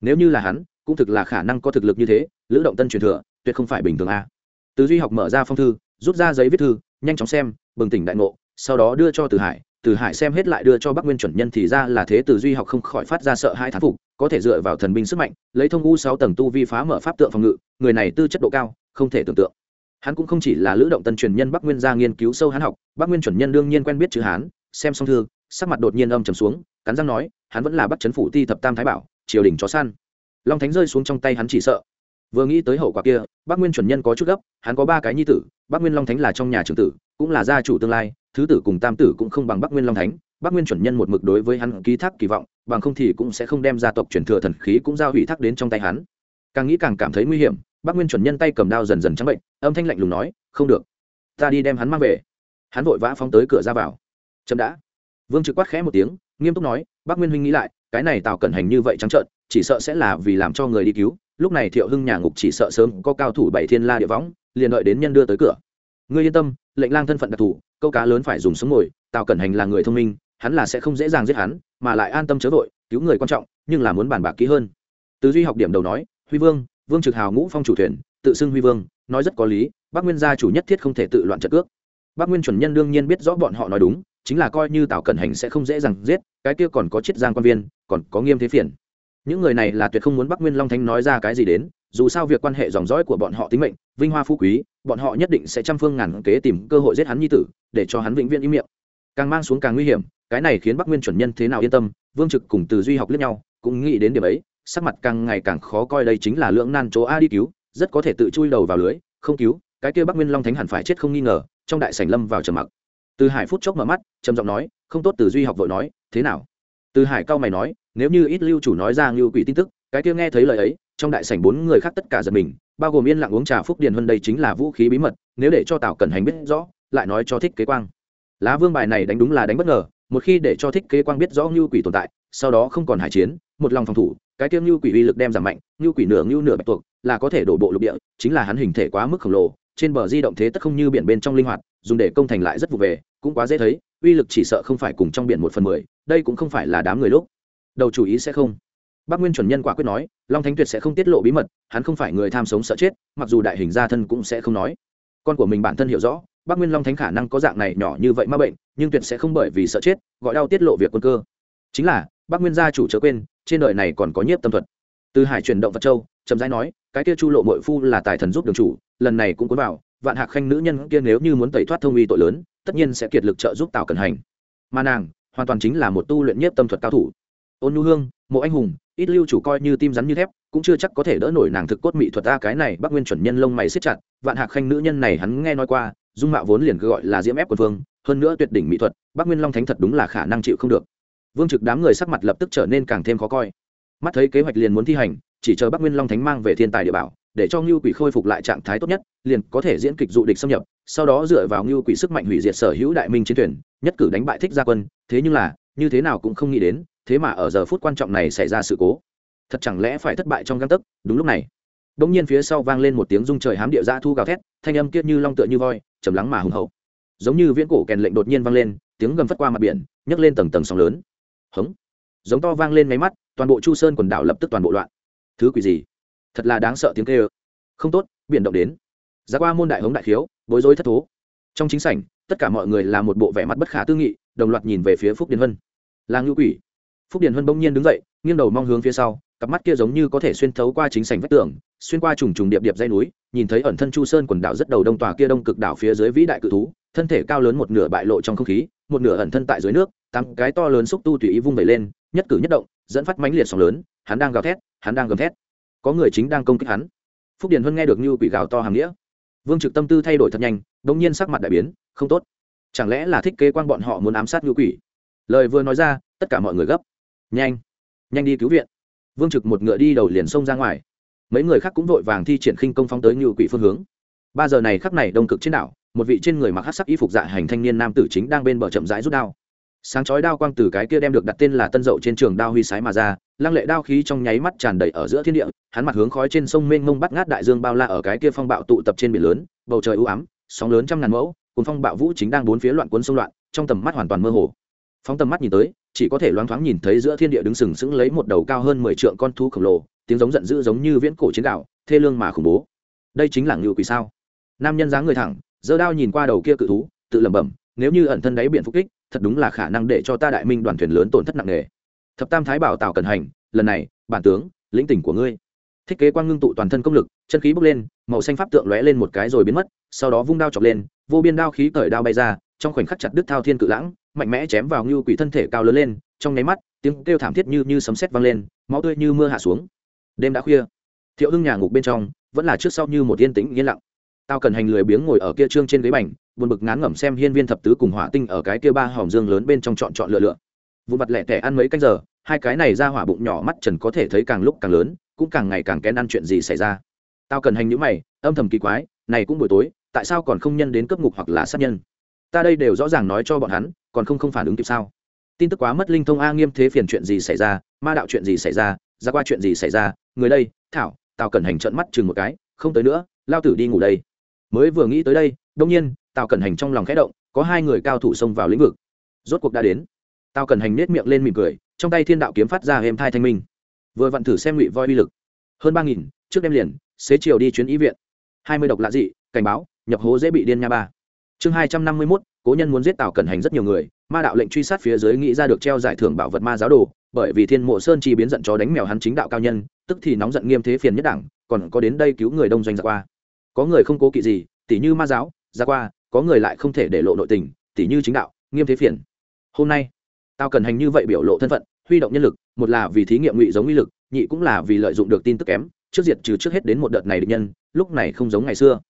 Nếu như là hắn, cũng thực là khả năng có thực lực như thế, lữ động tân truyền thừa, tuyệt không phải bình thường a. Từ duy học mở ra phong thư, rút ra giấy viết thư, nhanh chóng xem, bừng tỉnh đại ngộ, sau đó đưa cho từ hải từ hải xem hết lại đưa cho bắc nguyên chuẩn nhân thì ra là thế từ duy học không khỏi phát ra sợ hai thán phục, có thể dựa vào thần binh sức mạnh, lấy thông u sáu tầng tu vi phá mở pháp tượng phòng ngự, người này tư chất độ cao, không thể tưởng tượng hắn cũng không chỉ là lữ động tân truyền nhân bắc nguyên gia nghiên cứu sâu hắn học, bắc nguyên chuẩn nhân đương nhiên quen biết chữ hán, xem xong thư, sắc mặt đột nhiên âm trầm xuống, cắn răng nói, hắn vẫn là bắc chấn phủ ti thập tam thái bảo, triều đình chó săn. Long thánh rơi xuống trong tay hắn chỉ sợ. Vừa nghĩ tới hậu quả kia, bắc nguyên chuẩn nhân có chút gấp, hắn có ba cái nhi tử, bắc nguyên long thánh là trong nhà trưởng tử, cũng là gia chủ tương lai, thứ tử cùng tam tử cũng không bằng bắc nguyên long thánh, bắc nguyên chuẩn nhân một mực đối với hắn ký thác kỳ vọng, bằng không thì cũng sẽ không đem gia tộc truyền thừa thần khí cũng giao hủy thác đến trong tay hắn. Càng nghĩ càng cảm thấy nguy hiểm bắc nguyên chuẩn nhân tay cầm đao dần dần trắng bệnh, âm thanh lạnh lùng nói, không được, ta đi đem hắn mang về. Hắn vội vã phóng tới cửa ra vào. Chậm đã. Vương trực quát khẽ một tiếng, nghiêm túc nói bắc nguyên huynh nghĩ lại, cái này tào cẩn hành như vậy trắng trợn, chỉ sợ sẽ là vì làm cho người đi cứu. Lúc này thiệu hưng nhà ngục chỉ sợ sớm có cao thủ bảy thiên la địa võng, liền đợi đến nhân đưa tới cửa. Ngươi yên tâm, lệnh lang thân phận đặc thù, câu cá lớn phải dùng sống ngồi, tào cẩn hành là người thông minh, hắn là sẽ không dễ dàng giết hắn, mà lại an tâm chớ vội, cứu người quan trọng, nhưng là muốn bàn bạc kỹ hơn. Từ duy học điểm đầu nói, huy vương vương trực hào ngũ phong chủ thuyền, tự xưng huy vương, nói rất có lý bác nguyên gia chủ nhất thiết không thể tự loạn trận cước. Bác nguyên chuẩn nhân đương nhiên biết rõ bọn họ nói đúng, chính là coi như tào cẩn hành sẽ không dễ dàng giết, cái kia còn có chiết giang quan viên, còn có nghiêm thế phiền. Những người này là tuyệt không muốn bắc nguyên long thanh nói ra cái gì đến, dù sao việc quan hệ dòng dõi của bọn họ tính mệnh, vinh hoa phú quý, bọn họ nhất định sẽ trăm phương ngàn kế tìm cơ hội giết hắn nhi tử, để cho hắn vĩnh viễn im miệng. Càng mang xuống càng nguy hiểm, cái này khiến bắc nguyên chuẩn nhân thế nào yên tâm, vương trực cùng từ duy học lẫn nhau, cũng nghĩ đến điểm ấy sắc mặt càng ngày càng khó coi đây chính là lưỡng nan chỗ a đi cứu, rất có thể tự chui đầu vào lưới, không cứu, cái kia bắc nguyên long thánh hẳn phải chết không nghi ngờ, trong đại sảnh lâm vào trầm mặc. Từ hải phút chốc mở mắt, trầm giọng nói, không tốt từ duy học vội nói, thế nào? Từ hải cao mày nói, nếu như ít lưu chủ nói ra ngưu quỷ tin tức, cái kia nghe thấy lời ấy, trong đại sảnh bốn người khác tất cả giật mình, bao gồm yên lặng uống trà phúc điền hơn đây chính là vũ khí bí mật, nếu để cho tào cẩn hành biết rõ, lại nói cho thích kế quang. Lá vương bài này đánh đúng là đánh bất ngờ, một khi để cho thích kế quang biết rõ ngưu quỷ tồn tại, sau đó không còn hải chiến một lòng phòng thủ, cái tiêu như quỷ uy lực đem giảm mạnh như quỷ nửa như nửa bạch tuộc, là có thể đổ bộ lục địa, chính là hắn hình thể quá mức khổng lồ, trên bờ di động thế tất không như biển bên trong linh hoạt, dùng để công thành lại rất vụ về, cũng quá dễ thấy, uy lực chỉ sợ không phải cùng trong biển một phần mười, đây cũng không phải là đám người lúc. Đầu chủ ý sẽ không. Bác nguyên chuẩn nhân quả quyết nói, long thánh tuyệt sẽ không tiết lộ bí mật, hắn không phải người tham sống sợ chết, mặc dù đại hình gia thân cũng sẽ không nói. Con của mình bản thân hiểu rõ bác nguyên long thánh khả năng có dạng này nhỏ như vậy ma bệnh, nhưng tuyệt sẽ không bởi vì sợ chết, gọi đau tiết lộ việc quân cơ. Chính là bác nguyên gia chủ chớ quên, trên đời này còn có nhiếp tâm thuật. Từ hải chuyển động vật châu, chậm rãi nói, cái kia chu lộ mội phu là tài thần giúp đường chủ, lần này cũng cuốn vào, vạn hạc khanh nữ nhân kia nếu như muốn tẩy thoát thông uy tội lớn, tất nhiên sẽ kiệt lực trợ giúp tào cần hành. Mà nàng, hoàn toàn chính là một tu luyện nhiếp tâm thuật cao thủ. Ôn nhu hương, mộ anh hùng, ít lưu chủ coi như tim rắn như thép, cũng chưa chắc có thể đỡ nổi nàng thực cốt mỹ thuật ta cái này bác nguyên chuẩn nhân lông mày xếp chặt, vạn hạc khanh nữ nhân này hắn nghe nói qua, dung mạo vốn liền cứ gọi là diễm ép quân vương, hơn nữa tuyệt đỉnh mỹ thuật, bác nguyên long thánh thật đúng là khả năng chịu không được vương trực đám người sắc mặt lập tức trở nên càng thêm khó coi. Mắt thấy kế hoạch liền muốn thi hành, chỉ chờ Bắc nguyên long thánh mang về thiên tài địa bảo, để cho ngưu quỷ khôi phục lại trạng thái tốt nhất, liền có thể diễn kịch dụ địch xâm nhập, sau đó dựa vào ngưu quỷ sức mạnh hủy diệt sở hữu đại minh chiến thuyền, nhất cử đánh bại thích gia quân, thế nhưng là, như thế nào cũng không nghĩ đến, thế mà ở giờ phút quan trọng này xảy ra sự cố. Thật chẳng lẽ phải thất bại trong găng tấc? Đúng lúc này bỗng nhiên phía sau vang lên một tiếng rung trời hám địa ra thu gào thét, thanh âm kiết như long tựa như voi, trầm lắng mà hùng hậu. Giống như viễn cổ kèn lệnh đột nhiên vang lên, tiếng gầm phất qua mặt biển, nhấc lên tầng tầng sóng lớn hống. Giống to vang lên máy mắt, toàn bộ chu sơn quần đảo lập tức toàn bộ loạn. Thứ quỷ gì? Thật là đáng sợ tiếng kêu. Không tốt, biển động đến. Giá qua môn đại hống đại khiếu, bối rối thất thố. Trong chính sảnh, tất cả mọi người là một bộ vẻ mặt bất khả tư nghị, đồng loạt nhìn về phía phúc điền hân. Là ngữ quỷ. Phúc điền hân bỗng nhiên đứng dậy, nghiêng đầu mong hướng phía sau, cặp mắt kia giống như có thể xuyên thấu qua chính sảnh vách tường, xuyên qua trùng trùng điệp điệp dây núi, nhìn thấy ẩn thân chu sơn quần đảo rất đầu đông tòa kia đông cực đảo phía dưới vĩ đại cự thú, thân thể cao lớn một nửa bại lộ trong không khí một nửa ẩn thân tại dưới nước, tám cái to lớn xúc tu tùy ý vung vẩy lên, nhất cử nhất động, dẫn phát mãnh liệt sóng lớn, hắn đang gào thét, hắn đang gầm thét. Có người chính đang công kích hắn. Phúc điền huân nghe được như quỷ gào to hàng nghĩa. Vương trực tâm tư thay đổi thật nhanh đ ỗ n g nhiên sắc mặt đại biến, không tốt. Chẳng lẽ là thích kế quan bọn họ muốn ám sát ngưu quỷ? Lời vừa nói ra, tất cả mọi người gấp. Nhanh nhanh đi cứu viện. Vương trực một ngựa đi đầu liền xông ra ngoài. Mấy người khác cũng vội vàng thi triển khinh công phóng tới ngưu quỷ phương hướng. Ba giờ này khắc này đông cực trên đảo một vị trên người mặc hát sắc y phục dạ hành thanh niên nam tử chính đang bên bờ chậm rãi rút đao. Sáng chói đao quang từ cái kia đem được đặt tên là tân dậu trên trường đao huy sái mà ra, lăng lệ đao khí trong nháy mắt tràn đầy ở giữa thiên địa, hắn mặt hướng khói trên sông mênh mông bắt ngát đại dương bao la ở cái kia phong bạo tụ tập trên biển lớn, bầu trời u ám, sóng lớn trăm ngàn mẫu cùng phong bạo vũ chính đang bốn phía loạn cuốn sông loạn, trong tầm mắt hoàn toàn mơ hồ. Phóng tầm mắt nhìn tới, chỉ có thể loáng thoáng nhìn thấy giữa thiên địa đứng sừng sững lấy một đầu cao hơn mười trượng con thú khổng lồ, tiếng giống giận dữ giống như viễn cổ chiến đạo thê lương mà khủng bố. Đây chính là ngự quỷ sao? Nam nhân dáng người thẳng giơ đao nhìn qua đầu kia cự thú, tự lẩm bẩm, nếu như ẩn thân đáy biển phục kích, thật đúng là khả năng để cho ta đại minh đoàn thuyền lớn tổn thất nặng nề. Thập tam thái bảo tào cần hành, lần này, bản tướng, lĩnh tỉnh của ngươi. Thiết kế quang ngưng tụ toàn thân công lực, chân khí bốc lên, màu xanh pháp tượng lóe lên một cái rồi biến mất, sau đó vung đao chọc lên, vô biên đao khí cởi đao bay ra, trong khoảnh khắc chặt đứt thao thiên cự lãng, mạnh mẽ chém vào ngưu quỷ thân thể cao lớn lên, trong nháy mắt, tiếng kêu thảm thiết như như sấm sét vang lên, máu tươi như mưa hạ xuống. Đêm đã khuya, thiệu hưng nhà ngục bên trong vẫn là trước sau như một yên tĩnh yên lặng tao cần hành lười biếng ngồi ở kia trương trên ghế bành, buồn bực ngán ngẩm xem hiên viên thập tứ cùng hỏa tinh ở cái kia ba hòm dương lớn bên trong chọn chọn lựa lựa. Vụ mặt lẻ tẻ ăn mấy canh giờ, hai cái này ra hỏa bụng nhỏ mắt trần có thể thấy càng lúc càng lớn, cũng càng ngày càng kén ăn chuyện gì xảy ra. Tao cần hành những mày, âm thầm kỳ quái, này cũng buổi tối, tại sao còn không nhân đến cấp ngục hoặc là sát nhân? Ta đây đều rõ ràng nói cho bọn hắn, còn không không phản ứng kịp sao? Tin tức quá mất linh thông a nghiêm thế phiền chuyện gì xảy ra, ma đạo chuyện gì xảy ra ra qua chuyện gì xảy ra? Người đây, thảo, tao cần hành trợn mắt chừng một cái, không tới nữa, lao tử đi ngủ đây mới vừa nghĩ tới đây đông nhiên, tào cẩn hành trong lòng khẽ động, có hai người cao thủ xông vào lĩnh vực. Rốt cuộc đã đến. Tào cẩn hành nết miệng lên mỉm cười, trong tay thiên đạo kiếm phát ra êm thai thanh minh. Vừa vặn thử xem ngụy voi uy lực. Hơn ba nghìn, trước đêm liền, xế chiều đi chuyến ý viện. Hai mươi độc lạ dị, cảnh báo, nhập hố dễ bị điên nha ba. Chương hai trăm năm mươi mốt, cố nhân muốn giết tào cẩn hành rất nhiều người, ma đạo lệnh truy sát phía dưới nghĩ ra được treo giải thưởng bảo vật ma giáo đồ, bởi vì thiên mộ sơn chi biến giận chó đánh mèo hắn chính đạo cao nhân, tức thì nóng giận nghiêm thế phiền nhất đẳng còn có đến đây cứu người đông doanh giặc qua có người không cố kỵ gì, tỉ như ma giáo ra qua, có người lại không thể để lộ nội tình, tỉ như chính đạo, nghiêm thế phiền. Hôm nay, tao cần hành như vậy biểu lộ thân phận, huy động nhân lực, một là vì thí nghiệm ngụy giống uy lực, nhị cũng là vì lợi dụng được tin tức kém, trước diệt trừ trước hết đến một đợt này địch nhân, lúc này không giống ngày xưa.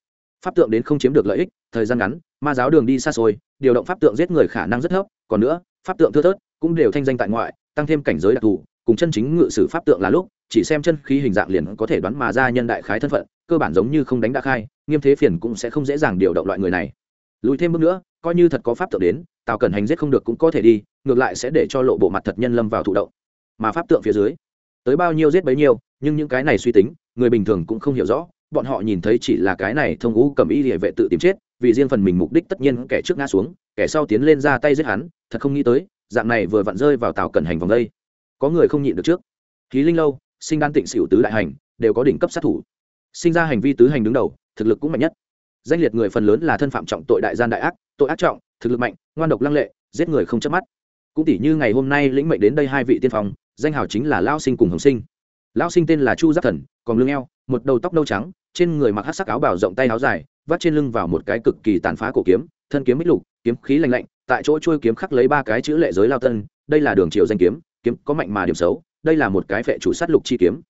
Pháp tượng đến không chiếm được lợi ích, thời gian ngắn, ma giáo đường đi xa xôi, điều động pháp tượng giết người khả năng rất thấp, còn nữa, pháp tượng thưa thớt, cũng đều thanh danh tại ngoại, tăng thêm cảnh giới đặc thù, cùng chân chính ngự sử pháp tượng là lúc chỉ xem chân khí hình dạng liền có thể đoán mà ra nhân đại khái thân phận, cơ bản giống như không đánh đã khai, nghiêm thế phiền cũng sẽ không dễ dàng điều động loại người này. Lùi thêm bước nữa, coi như thật có pháp tượng đến, tào cẩn hành giết không được cũng có thể đi, ngược lại sẽ để cho lộ bộ mặt thật nhân lâm vào thụ động. Mà pháp tượng phía dưới, tới bao nhiêu giết bấy nhiêu, nhưng những cái này suy tính, người bình thường cũng không hiểu rõ, bọn họ nhìn thấy chỉ là cái này thông ngũ cầm y địa vệ tự tìm chết, vì riêng phần mình mục đích tất nhiên kẻ trước ngã xuống, kẻ sau tiến lên ra tay giết hắn, thật không nghĩ tới, dạng này vừa vặn rơi vào tàu cẩn hành vòng đây. Có người không nhịn được trước. Khí linh lâu sinh đan tịnh xỉu tứ đại hành, đều có đỉnh cấp sát thủ. Sinh ra hành vi tứ hành đứng đầu, thực lực cũng mạnh nhất. Danh liệt người phần lớn là thân phạm trọng tội đại gian đại ác, tội ác trọng, thực lực mạnh, ngoan độc lăng lệ, giết người không chớp mắt. Cũng tỷ như ngày hôm nay lĩnh mệnh đến đây hai vị tiên phong, danh hào chính là lao sinh cùng hồng sinh. Lão sinh tên là chu giáp thần, còn lưng eo, một đầu tóc nâu trắng, trên người mặc hát sắc áo bảo rộng tay áo dài, vắt trên lưng vào một cái cực kỳ tàn phá cổ kiếm, thân kiếm mít lục, kiếm khí lạnh lạnh, tại chỗ trôi kiếm khắc lấy ba cái chữ lệ giới lao tân, đây là đường triều danh kiếm kiếm có mạnh mà điểm xấu đây là một cái phệ chủ sát lục chi kiếm.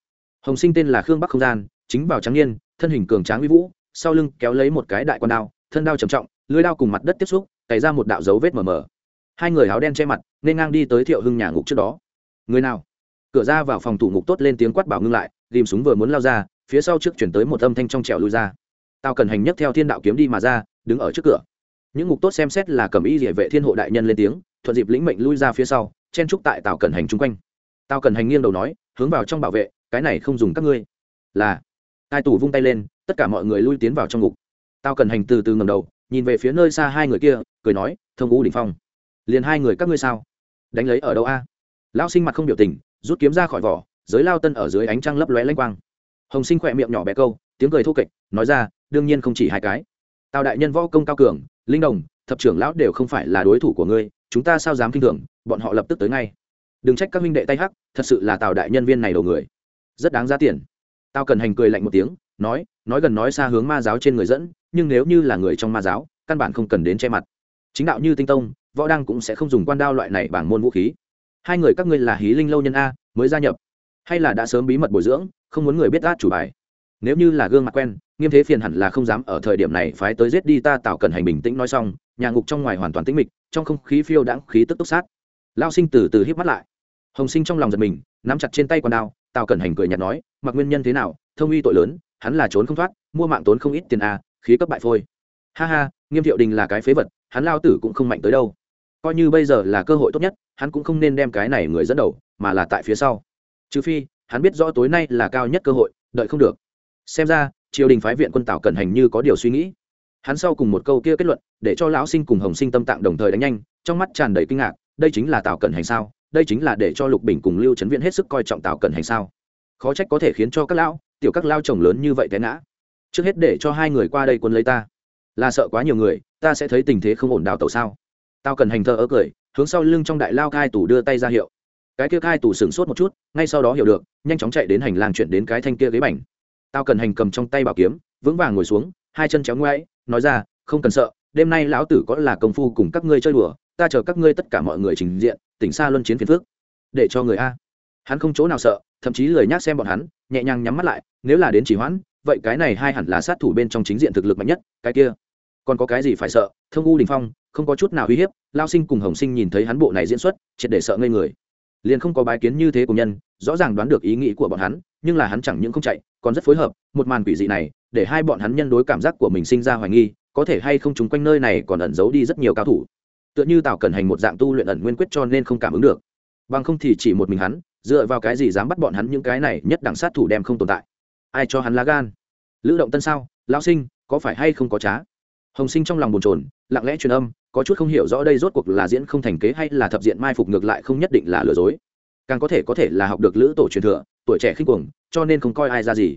Hồng sinh tên là khương bắc không gian, chính vào trắng niên, thân hình cường tráng uy vũ, sau lưng kéo lấy một cái đại quan đao, thân đao trầm trọng lưới đao cùng mặt đất tiếp xúc, cày ra một đạo dấu vết mờ mờ. Hai người áo đen che mặt, nên ngang đi tới thiệu hưng nhà ngục trước đó. Người nào? Cửa ra vào phòng thủ ngục tốt lên tiếng quát bảo ngưng lại ghìm súng vừa muốn lao ra, phía sau trước chuyển tới một âm thanh trong trẻo lui ra. Tao cần hành nhất theo thiên đạo kiếm đi mà ra, đứng ở trước cửa. Những ngục tốt xem xét là cầm y địa vệ thiên hộ đại nhân lên tiếng, thuận dịp lĩnh mệnh lui ra phía sau, chen trúc tại Tào Cẩn hành chung quanh tao cần hành nghiêng đầu nói, hướng vào trong bảo vệ, cái này không dùng các ngươi. Là. Hai tù vung tay lên, tất cả mọi người lui tiến vào trong ngục. Tao cần hành từ từ ngầm đầu, nhìn về phía nơi xa hai người kia, cười nói, thông ngũ đỉnh phong, liền hai người các ngươi sao? Đánh lấy ở đâu a? Lão sinh mặt không biểu tình, rút kiếm ra khỏi vỏ, giới lao tân ở dưới ánh trăng lấp lóe lanh quang. Hồng sinh khỏe miệng nhỏ bé câu, tiếng cười thô kệch, nói ra, đương nhiên không chỉ hai cái. Tào đại nhân võ công cao cường, linh đồng, thập trưởng lão đều không phải là đối thủ của ngươi, chúng ta sao dám kinh thường, bọn họ lập tức tới ngay đừng trách các minh đệ tay hắc, thật sự là tào đại nhân viên này đầu người. Rất đáng giá tiền. Tao cần hành cười lạnh một tiếng, nói nói gần nói xa hướng ma giáo trên người dẫn, nhưng nếu như là người trong ma giáo, căn bản không cần đến che mặt. Chính đạo như tinh tông, võ đăng cũng sẽ không dùng quan đao loại này bảng môn vũ khí. Hai người các ngươi là hí linh lâu nhân a, mới gia nhập. Hay là đã sớm bí mật bồi dưỡng, không muốn người biết át chủ bài. Nếu như là gương mặt quen, nghiêm thế phiền hẳn là không dám ở thời điểm này phái tới giết đi ta tạo cần hành bình tĩnh nói xong, nhà ngục trong ngoài hoàn toàn tĩnh mịch, trong không khí phiêu đãng, khí tức túc sát. Lao sinh từ từ híp mắt lại hồng sinh trong lòng giật mình, nắm chặt trên tay con đao, tào cẩn hành cười nhạt nói, mặc nguyên nhân thế nào? Thông uy tội lớn, hắn là trốn không thoát, mua mạng tốn không ít tiền a, khí cấp bại phôi. Ha ha, nghiêm thiệu đình là cái phế vật, hắn lao tử cũng không mạnh tới đâu. Coi như bây giờ là cơ hội tốt nhất, hắn cũng không nên đem cái này người dẫn đầu, mà là tại phía sau. Trừ phi, hắn biết rõ tối nay là cao nhất cơ hội, đợi không được. Xem ra, triều đình phái viện quân tào cẩn hành như có điều suy nghĩ. Hắn sau cùng một câu kia kết luận, để cho lão sinh cùng hồng sinh tâm tạng đồng thời đánh nhanh, trong mắt tràn đầy kinh ngạc, đây chính là tào cẩn hành sao? Đây chính là để cho lục bình cùng lưu trấn viện hết sức coi trọng tào cẩn hành sao? Khó trách có thể khiến cho các lão, tiểu các lao chồng lớn như vậy té ngã. Trước hết để cho hai người qua đây quân lấy ta. Là sợ quá nhiều người, ta sẽ thấy tình thế không ổn đào tẩu sao? Tao cần hành thơ ớ cười, hướng sau lưng trong đại lao cai tủ đưa tay ra hiệu. Cái kia cai tủ sửng sốt một chút, ngay sau đó hiểu được, nhanh chóng chạy đến hành lang chuyển đến cái thanh kia ghế bành. Tao cần hành cầm trong tay bảo kiếm, vững vàng ngồi xuống, hai chân chéo ngoáy, nói ra, không cần sợ, đêm nay lão tử có là công phu cùng các ngươi chơi đùa ta chờ các ngươi tất cả mọi người trình diện, tỉnh xa luân chiến phiền phước để cho người a. Hắn không chỗ nào sợ, thậm chí lười nhác xem bọn hắn, nhẹ nhàng nhắm mắt lại, nếu là đến chỉ hoãn, vậy cái này hai hẳn là sát thủ bên trong chính diện thực lực mạnh nhất, cái kia. Còn có cái gì phải sợ? Thông u đình phong, không có chút nào uy hiếp, lao sinh cùng hồng sinh nhìn thấy hắn bộ này diễn xuất, triệt để sợ ngây người. Liền không có bái kiến như thế của nhân, rõ ràng đoán được ý nghĩ của bọn hắn, nhưng là hắn chẳng những không chạy, còn rất phối hợp, một màn quỷ dị này, để hai bọn hắn nhân đối cảm giác của mình sinh ra hoài nghi, có thể hay không chúng quanh nơi này còn ẩn giấu đi rất nhiều cao thủ tựa như tào cần hành một dạng tu luyện ẩn nguyên quyết cho nên không cảm ứng được. Bằng không thì chỉ một mình hắn, dựa vào cái gì dám bắt bọn hắn những cái này nhất đẳng sát thủ đem không tồn tại? Ai cho hắn lá gan? Lữ động tân sao? Lão sinh, có phải hay không có trá? Hồng sinh trong lòng bồn chồn, lặng lẽ truyền âm, có chút không hiểu rõ đây rốt cuộc là diễn không thành kế hay là thập diện mai phục ngược lại không nhất định là lừa dối. Càng có thể có thể là học được lữ tổ truyền thừa, tuổi trẻ khinh cuồng, cho nên không coi ai ra gì.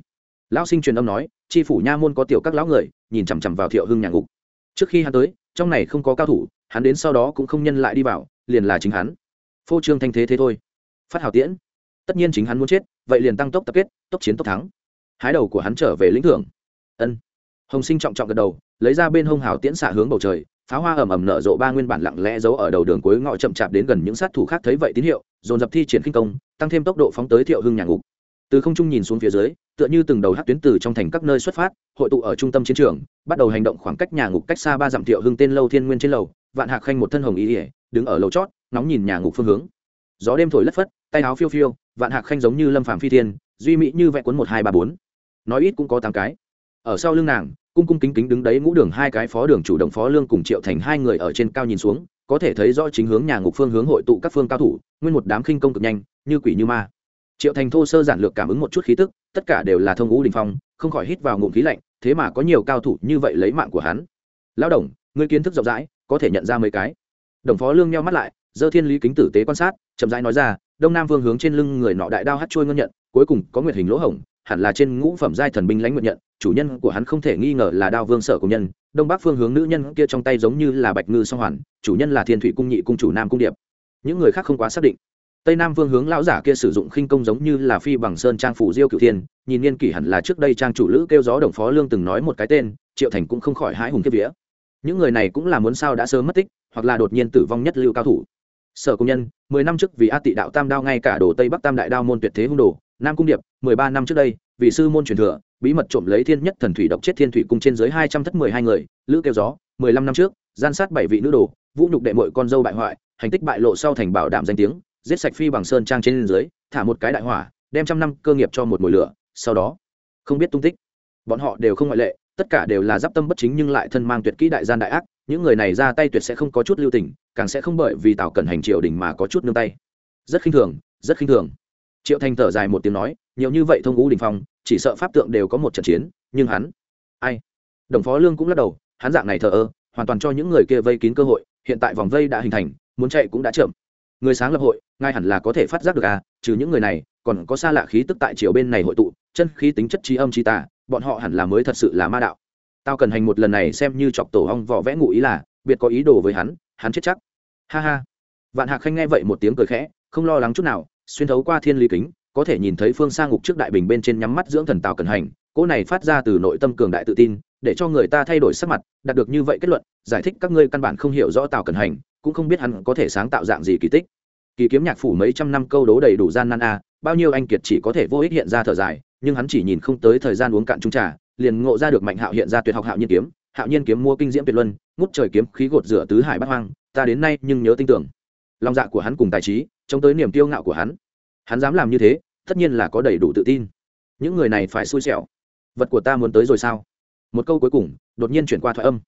Lão sinh truyền âm nói tri phủ nha môn có tiểu các lão người, nhìn chằm chằm vào thiệu hưng nhà ngục. Trước khi hắn tới, trong này không có cao thủ hắn đến sau đó cũng không nhân lại đi vào, liền là chính hắn. Phô trương thanh thế thế thôi. Phát hào tiễn. Tất nhiên chính hắn muốn chết, vậy liền tăng tốc tập kết, tốc chiến tốc thắng. Hái đầu của hắn trở về lĩnh thưởng. Ân. Hồng sinh trọng trọng gật đầu, lấy ra bên hông hào tiễn xạ hướng bầu trời, pháo hoa ầm ầm nở rộ ba nguyên bản lặng lẽ giấu ở đầu đường cuối ngõ chậm chạp đến gần những sát thủ khác thấy vậy tín hiệu, dồn dập thi triển kinh công, tăng thêm tốc độ phóng tới thiệu hưng nhà ngục từ không trung nhìn xuống phía dưới, tựa như từng đầu hát tuyến từ trong thành các nơi xuất phát, hội tụ ở trung tâm chiến trường, bắt đầu hành động khoảng cách nhà ngục cách xa ba dặm thiệu hưng tên lâu thiên nguyên trên lầu, vạn hạc khanh một thân hồng ý ỉa đứng ở lầu chót nóng nhìn nhà ngục phương hướng. Gió đêm thổi lất phất, tay áo phiêu phiêu, vạn hạc khanh giống như lâm phàm phi thiên, duy mỹ như vẽ cuốn một hai ba bốn. Nói ít cũng có tám cái. Ở sau lưng nàng, cung cung kính kính đứng đấy ngũ đường hai cái phó đường chủ động phó lương cùng triệu thành hai người ở trên cao nhìn xuống, có thể thấy rõ chính hướng nhà ngục phương hướng hội tụ các phương cao thủ, nguyên một đám khinh công cực nhanh, như quỷ như ma triệu thành thô sơ giản lược cảm ứng một chút khí tức, tất cả đều là thông ngũ đình phong, không khỏi hít vào ngụm khí lạnh, thế mà có nhiều cao thủ như vậy lấy mạng của hắn. Lão đồng, ngươi kiến thức rộng rãi, có thể nhận ra mấy cái. Đồng phó lương nhau mắt lại dơ thiên lý kính tử tế quan sát, chậm rãi nói ra, đông nam vương hướng trên lưng người nọ đại đao hát trôi ngân nhận, cuối cùng có nguyệt hình lỗ hổng, hẳn là trên ngũ phẩm giai thần binh lãnh nguyện nhận, chủ nhân của hắn không thể nghi ngờ là đao vương sở của nhân, đông bắc phương hướng nữ nhân kia trong tay giống như là bạch ngư song hoàn, chủ nhân là thiên thủy cung nhị cung chủ nam cung điệp. Những người khác không quá xác định tây nam Vương hướng lão giả kia sử dụng khinh công giống như là phi bằng sơn trang phủ diêu cựu thiên, nhìn niên kỷ hẳn là trước đây trang chủ lữ kêu gió đồng phó lương từng nói một cái tên, triệu thành cũng không khỏi hãi hùng kiếp vía. Những người này cũng là muốn sao đã sớm mất tích, hoặc là đột nhiên tử vong nhất lưu cao thủ. Sở công nhân, mười năm trước vì a tị đạo tam đao ngay cả đồ tây bắc tam đại đao môn tuyệt thế hung đồ, nam cung điệp, mười ba năm trước đây vì sư môn truyền thừa, bí mật trộm lấy thiên nhất thần thủy độc chết thiên thủy cung trên dưới hai trăm thất mười hai người, lữ kêu gió, mười lăm năm trước, gian sát bảy vị nữ đồ, vũ nhục đệ mội con dâu bại hoại, hành tích bại lộ sau thành bảo đảm danh tiếng giết sạch phi bằng sơn trang trên dưới, thả một cái đại hỏa, đem trăm năm cơ nghiệp cho một mồi lửa, sau đó, không biết tung tích. Bọn họ đều không ngoại lệ, tất cả đều là d i p tâm bất chính nhưng lại thân mang tuyệt kỹ đại gian đại ác, những người này ra tay tuyệt sẽ không có chút lưu tình, càng sẽ không bởi vì tào cẩn hành triều đình mà có chút nương tay. Rất khinh thường, rất khinh thường. Triệu thanh thở dài một tiếng nói, nhiều như vậy thông ngũ đình phong, chỉ sợ pháp tượng đều có một trận chiến, nhưng hắn, ai? Đồng phó lương cũng lắc đầu, hắn dạng này thờ ơ, hoàn toàn cho những người kia vây kín cơ hội, hiện tại vòng vây đã hình thành, muốn chạy cũng đã chậm người sáng lập hội ngay hẳn là có thể phát giác được à trừ những người này, còn có xa lạ khí tức tại chiều bên này hội tụ, chân khí tính chất trí âm trí tà, bọn họ hẳn là mới thật sự là ma đạo. Tao cần hành một lần này xem như chọc tổ hong vỏ vẽ ngụ ý là, biệt có ý đồ với hắn hắn chết chắc. Ha ha. Vạn hạc khanh nghe vậy một tiếng cười khẽ, không lo lắng chút nào, xuyên thấu qua thiên lý kính, có thể nhìn thấy phương sang ngục trước đại bình bên trên nhắm mắt dưỡng thần tào cần hành cỗ này phát ra từ nội tâm cường đại tự tin, để cho người ta thay đổi sắc mặt, đạt được như vậy kết luận, giải thích các ngươi căn bản không hiểu rõ tào cần hành cũng không biết hắn có thể sáng tạo dạng gì kỳ tích. Kỳ kiếm nhạc phủ mấy trăm năm câu đố đầy đủ gian nan a, bao nhiêu anh kiệt chỉ có thể vô ích hiện ra thở dài, nhưng hắn chỉ nhìn không tới thời gian uống cạn trung trà, liền ngộ ra được mạnh hạo hiện ra tuyệt học hạo nhiên kiếm, hạo nhiên kiếm mua kinh diễm tuyệt luân, ngút trời kiếm khí gột rửa tứ hải bát hoang, ta đến nay nhưng nhớ tin tưởng. Lòng dạ của hắn cùng tài trí, chống tới niềm kiêu ngạo của hắn. Hắn dám làm như thế, tất nhiên là có đầy đủ tự tin. Những người này phải xui xẻo. Vật của ta muốn tới rồi sao? Một câu cuối cùng, đột nhiên chuyển qua thoại âm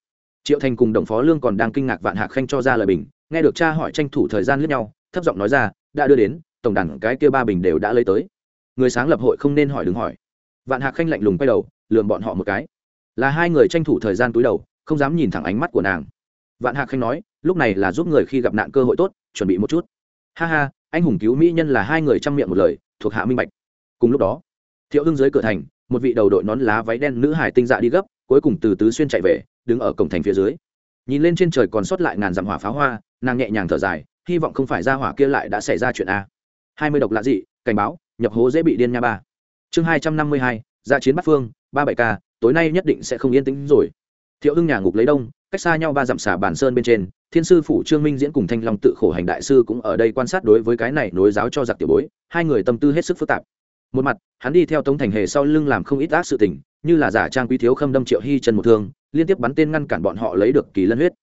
triệu thành cùng đồng phó lương còn đang kinh ngạc vạn hạc khanh cho ra lời bình, nghe được cha hỏi tranh thủ thời gian lướt nhau, thấp giọng nói ra, đã đưa đến, tổng đẳng cái kia ba bình đều đã lấy tới. Người sáng lập hội không nên hỏi đừng hỏi. Vạn hạc khanh lạnh lùng quay đầu, lườm bọn họ một cái. Là hai người tranh thủ thời gian túi đầu, không dám nhìn thẳng ánh mắt của nàng. Vạn hạc khanh nói, lúc này là giúp người khi gặp nạn cơ hội tốt, chuẩn bị một chút. Ha ha, anh hùng cứu mỹ nhân là hai người chăm miệng một lời, thuộc hạ minh bạch. Cùng lúc đó, thiệu hưng dưới cửa thành, một vị đầu đội nón lá váy đen nữ hải tinh dạ đi gấp, cuối cùng từ tứ xuyên chạy về đứng ở cổng thành phía dưới. Nhìn lên trên trời còn sót lại ngàn dặm hỏa pháo hoa, nàng nhẹ nhàng thở dài, hy vọng không phải ra hỏa kia lại đã xảy ra chuyện a. Hai mươi độc lạ dị, cảnh báo, nhập hố dễ bị điên nha ba. Chương hai trăm năm mươi hai gia chiến bắc phương, ba bảy k tối nay nhất định sẽ không yên tĩnh rồi. Thiệu hưng nhà ngục lấy đông, cách xa nhau ba dặm xả bản sơn bên trên, thiên sư phủ trương minh diễn cùng thanh long tự khổ hành đại sư cũng ở đây quan sát đối với cái này nối giáo cho giặc tiểu bối, hai người tâm tư hết sức phức tạp. Một mặt, hắn đi theo tống thành hề sau lưng làm không ít ác sự tình, như là giả trang quý thiếu khâm đâm triệu hy chân một thương liên tiếp bắn tên ngăn cản bọn họ lấy được kỳ lân huyết.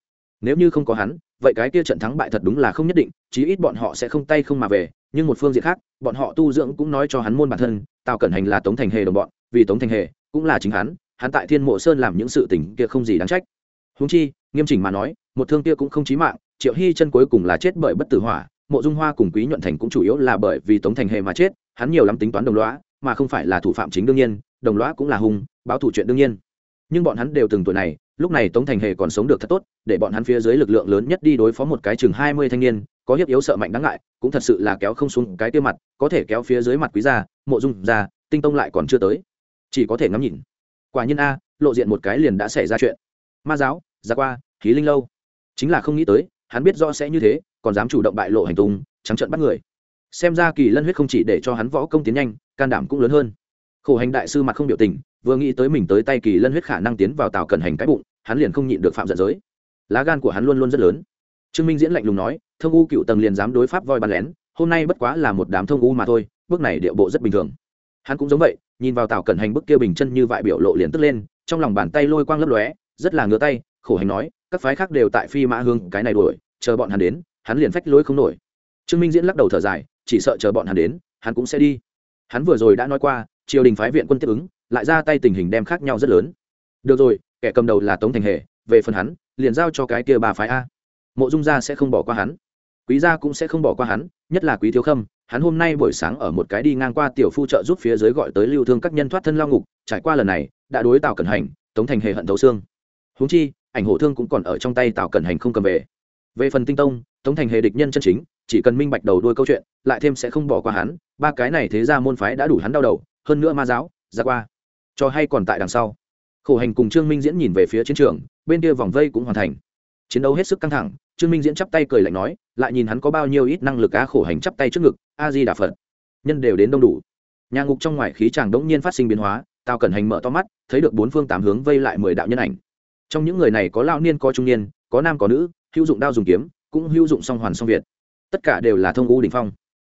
Nếu như không có hắn, vậy cái kia trận thắng bại thật đúng là không nhất định, chí ít bọn họ sẽ không tay không mà về, nhưng một phương diện khác, bọn họ tu dưỡng cũng nói cho hắn môn bản thân, tào cẩn hành là tống thành hề đồng bọn, vì tống thành hề cũng là chính hắn hắn tại thiên mộ sơn làm những sự tình kia không gì đáng trách. Húng chi, nghiêm chỉnh mà nói, một thương kia cũng không chí mạng, triệu hy chân cuối cùng là chết bởi bất tử hỏa, mộ dung hoa cùng quý nhuận thành cũng chủ yếu là bởi vì tống thành hề mà chết, hắn nhiều lắm tính toán đồng lõa, mà không phải là thủ phạm chính đương nhiên, đồng lõa cũng là hung, báo thủ chuyện đương nhiên nhưng bọn hắn đều từng tuổi này, lúc này tống thành hề còn sống được thật tốt, để bọn hắn phía dưới lực lượng lớn nhất đi đối phó một cái chừng hai mươi thanh niên, có hiếp yếu sợ mạnh đáng ngại, cũng thật sự là kéo không xuống cái tiêu mặt, có thể kéo phía dưới mặt quý gia, mộ dung gia, tinh tông lại còn chưa tới. Chỉ có thể ngắm nhìn. Quả nhiên a, lộ diện một cái liền đã xảy ra chuyện. Ma giáo ra qua khí linh lâu. Chính là không nghĩ tới, hắn biết rõ sẽ như thế, còn dám chủ động bại lộ hành tung, trắng trợn bắt người. Xem ra kỳ lân huyết không chỉ để cho hắn võ công tiến nhanh, can đảm cũng lớn hơn. Khổ hành đại sư mặt không biểu tình vừa nghĩ tới mình tới tay kỳ lân huyết khả năng tiến vào tào cần hành cái bụng, hắn liền không nhịn được phạm giận giới. Lá gan của hắn luôn luôn rất lớn. Trương minh diễn lạnh lùng nói, thông u cựu tầng liền dám đối pháp voi bắn lén, hôm nay bất quá là một đám thông u mà thôi, bước này điệu bộ rất bình thường. Hắn cũng giống vậy, nhìn vào tào cẩn hành bức kia bình chân như vại biểu lộ liền tức lên, trong lòng bàn tay lôi quang lấp lóe, rất là ngứa tay, khổ hành nói, các phái khác đều tại phi mã hương, cái này đuổi, chờ bọn hắn đến, hắn liền phách lối không nổi. Trương minh diễn lắc đầu thở dài, chỉ sợ chờ bọn hắn đến, hắn cũng sẽ đi. Hắn vừa rồi đã nói qua, triều đình phái viện quân tiếp ứng lại ra tay tình hình đem khác nhau rất lớn. Được rồi, kẻ cầm đầu là tống thành hề, về phần hắn, liền giao cho cái kia bà phái a. Mộ dung gia sẽ không bỏ qua hắn. Quý gia cũng sẽ không bỏ qua hắn, nhất là quý thiếu khâm, hắn hôm nay buổi sáng ở một cái đi ngang qua tiểu phu trợ giúp phía dưới gọi tới lưu thương các nhân thoát thân lao ngục, trải qua lần này, đã đối tào cẩn hành, tống thành hề hận thấu xương. Húng chi, ảnh hổ thương cũng còn ở trong tay tào cẩn hành không cầm về. Về phần tinh tông, tống thành hề địch nhân chân chính, chỉ cần minh bạch đầu đuôi câu chuyện, lại thêm sẽ không bỏ qua hắn, ba cái này thế ra môn phái đã đủ hắn đau đầu, hơn nữa ma giáo, ra qua cho hay còn tại đằng sau. Khổ hành cùng trương minh diễn nhìn về phía chiến trường, bên kia vòng vây cũng hoàn thành. Chiến đấu hết sức căng thẳng, trương minh diễn chắp tay cười lạnh nói, lại nhìn hắn có bao nhiêu ít năng lực á khổ hành chắp tay trước ngực, a di đà phật. Nhân đều đến đông đủ. Nhà ngục trong ngoài khí tràng đống nhiên phát sinh biến hóa tao cẩn hành mở to mắt, thấy được bốn phương tám hướng vây lại mười đạo nhân ảnh. Trong những người này có lao niên, có trung niên, có nam, có nữ, hữu dụng đao dùng kiếm, cũng hữu dụng song hoàn song việt. Tất cả đều là thông u đình phong.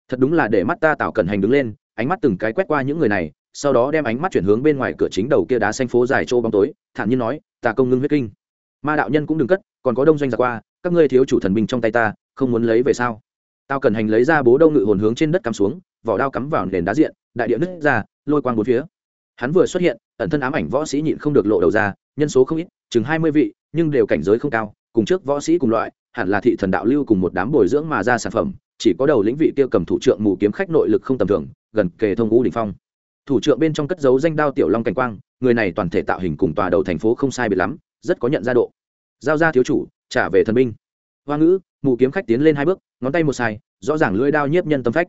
Thật đúng là để mắt ta tạo cẩn hành đứng lên, ánh mắt từng cái quét qua những người này sau đó đem ánh mắt chuyển hướng bên ngoài cửa chính đầu kia đá xanh phố dài châu bóng tối, thản nhiên nói, ta công ngưng huyết kinh. Ma đạo nhân cũng đừng cất, còn có đông doanh giặc qua, các ngươi thiếu chủ thần binh trong tay ta, không muốn lấy về sao? Tao cần hành lấy ra bố đâu ngự hồn hướng trên đất cắm xuống, vỏ đao cắm vào nền đá diện, đại địa nứt ra, lôi quang bốn phía. Hắn vừa xuất hiện, ẩn thân ám ảnh võ sĩ nhịn không được lộ đầu ra, nhân số không ít, chừng hai mươi vị, nhưng đều cảnh giới không cao, cùng trước võ sĩ cùng loại, hẳn là thị thần đạo lưu cùng một đám bồi dưỡng mà ra sản phẩm, chỉ có đầu lĩnh vị kia cầm thủ trưởng mù kiếm khách nội lực không tầm thường, gần kề thông ngũ đỉnh phong thủ trưởng bên trong cất dấu danh đao tiểu long cảnh quang, người này toàn thể tạo hình cùng tòa đầu thành phố không sai biệt lắm, rất có nhận ra độ. Giao ra thiếu chủ, trả về thần binh. Hoa ngữ mù kiếm khách tiến lên hai bước, ngón tay một sai, rõ ràng lưỡi đao nhiếp nhân tâm phách.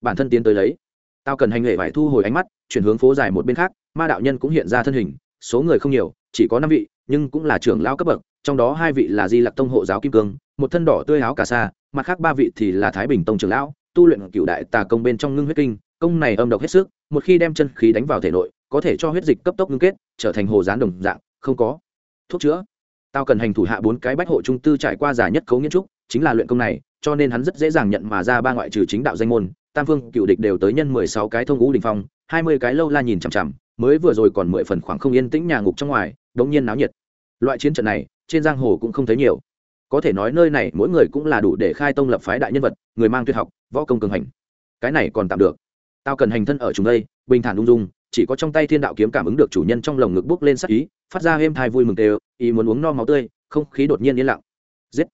Bản thân tiến tới lấy. Tao cần hành nghệ phải thu hồi ánh mắt, chuyển hướng phố dài một bên khác, ma đạo nhân cũng hiện ra thân hình, số người không nhiều, chỉ có năm vị, nhưng cũng là trưởng lao cấp bậc, trong đó hai vị là di lặc tông hộ giáo kim cương, một thân đỏ tươi áo cà sa, mặt khác ba vị thì là thái bình tông trưởng lão, tu luyện cựu đại tà công bên trong ngưng huyết kinh công này âm độc hết sức, một khi đem chân khí đánh vào thể nội, có thể cho huyết dịch cấp tốc ngưng kết, trở thành hồ gián đồng dạng, không có thuốc chữa. Tao cần hành thủ hạ bốn cái bách hộ trung tư trải qua giả nhất cấu nghiên trúc, chính là luyện công này, cho nên hắn rất dễ dàng nhận mà ra ba ngoại trừ chính đạo danh môn, tam phương cựu địch đều tới nhân mười sáu cái thông ngũ đình phong, hai mươi cái lâu la nhìn chằm chằm, mới vừa rồi còn mười phần khoảng không yên tĩnh nhà ngục trong ngoài, đống nhiên náo nhiệt. Loại chiến trận này, trên giang hồ cũng không thấy nhiều. Có thể nói nơi này mỗi người cũng là đủ để khai tông lập phái đại nhân vật, người mang tuyệt học, võ công cường hành. Cái này còn tạm được tao cần hành thân ở chúng đây, bình thản ung dung, chỉ có trong tay thiên đạo kiếm cảm ứng được chủ nhân trong lồng ngực bước lên sắc ý, phát ra êm thai vui mừng tê ý muốn uống no máu tươi, không khí đột nhiên yên lặng. Giết!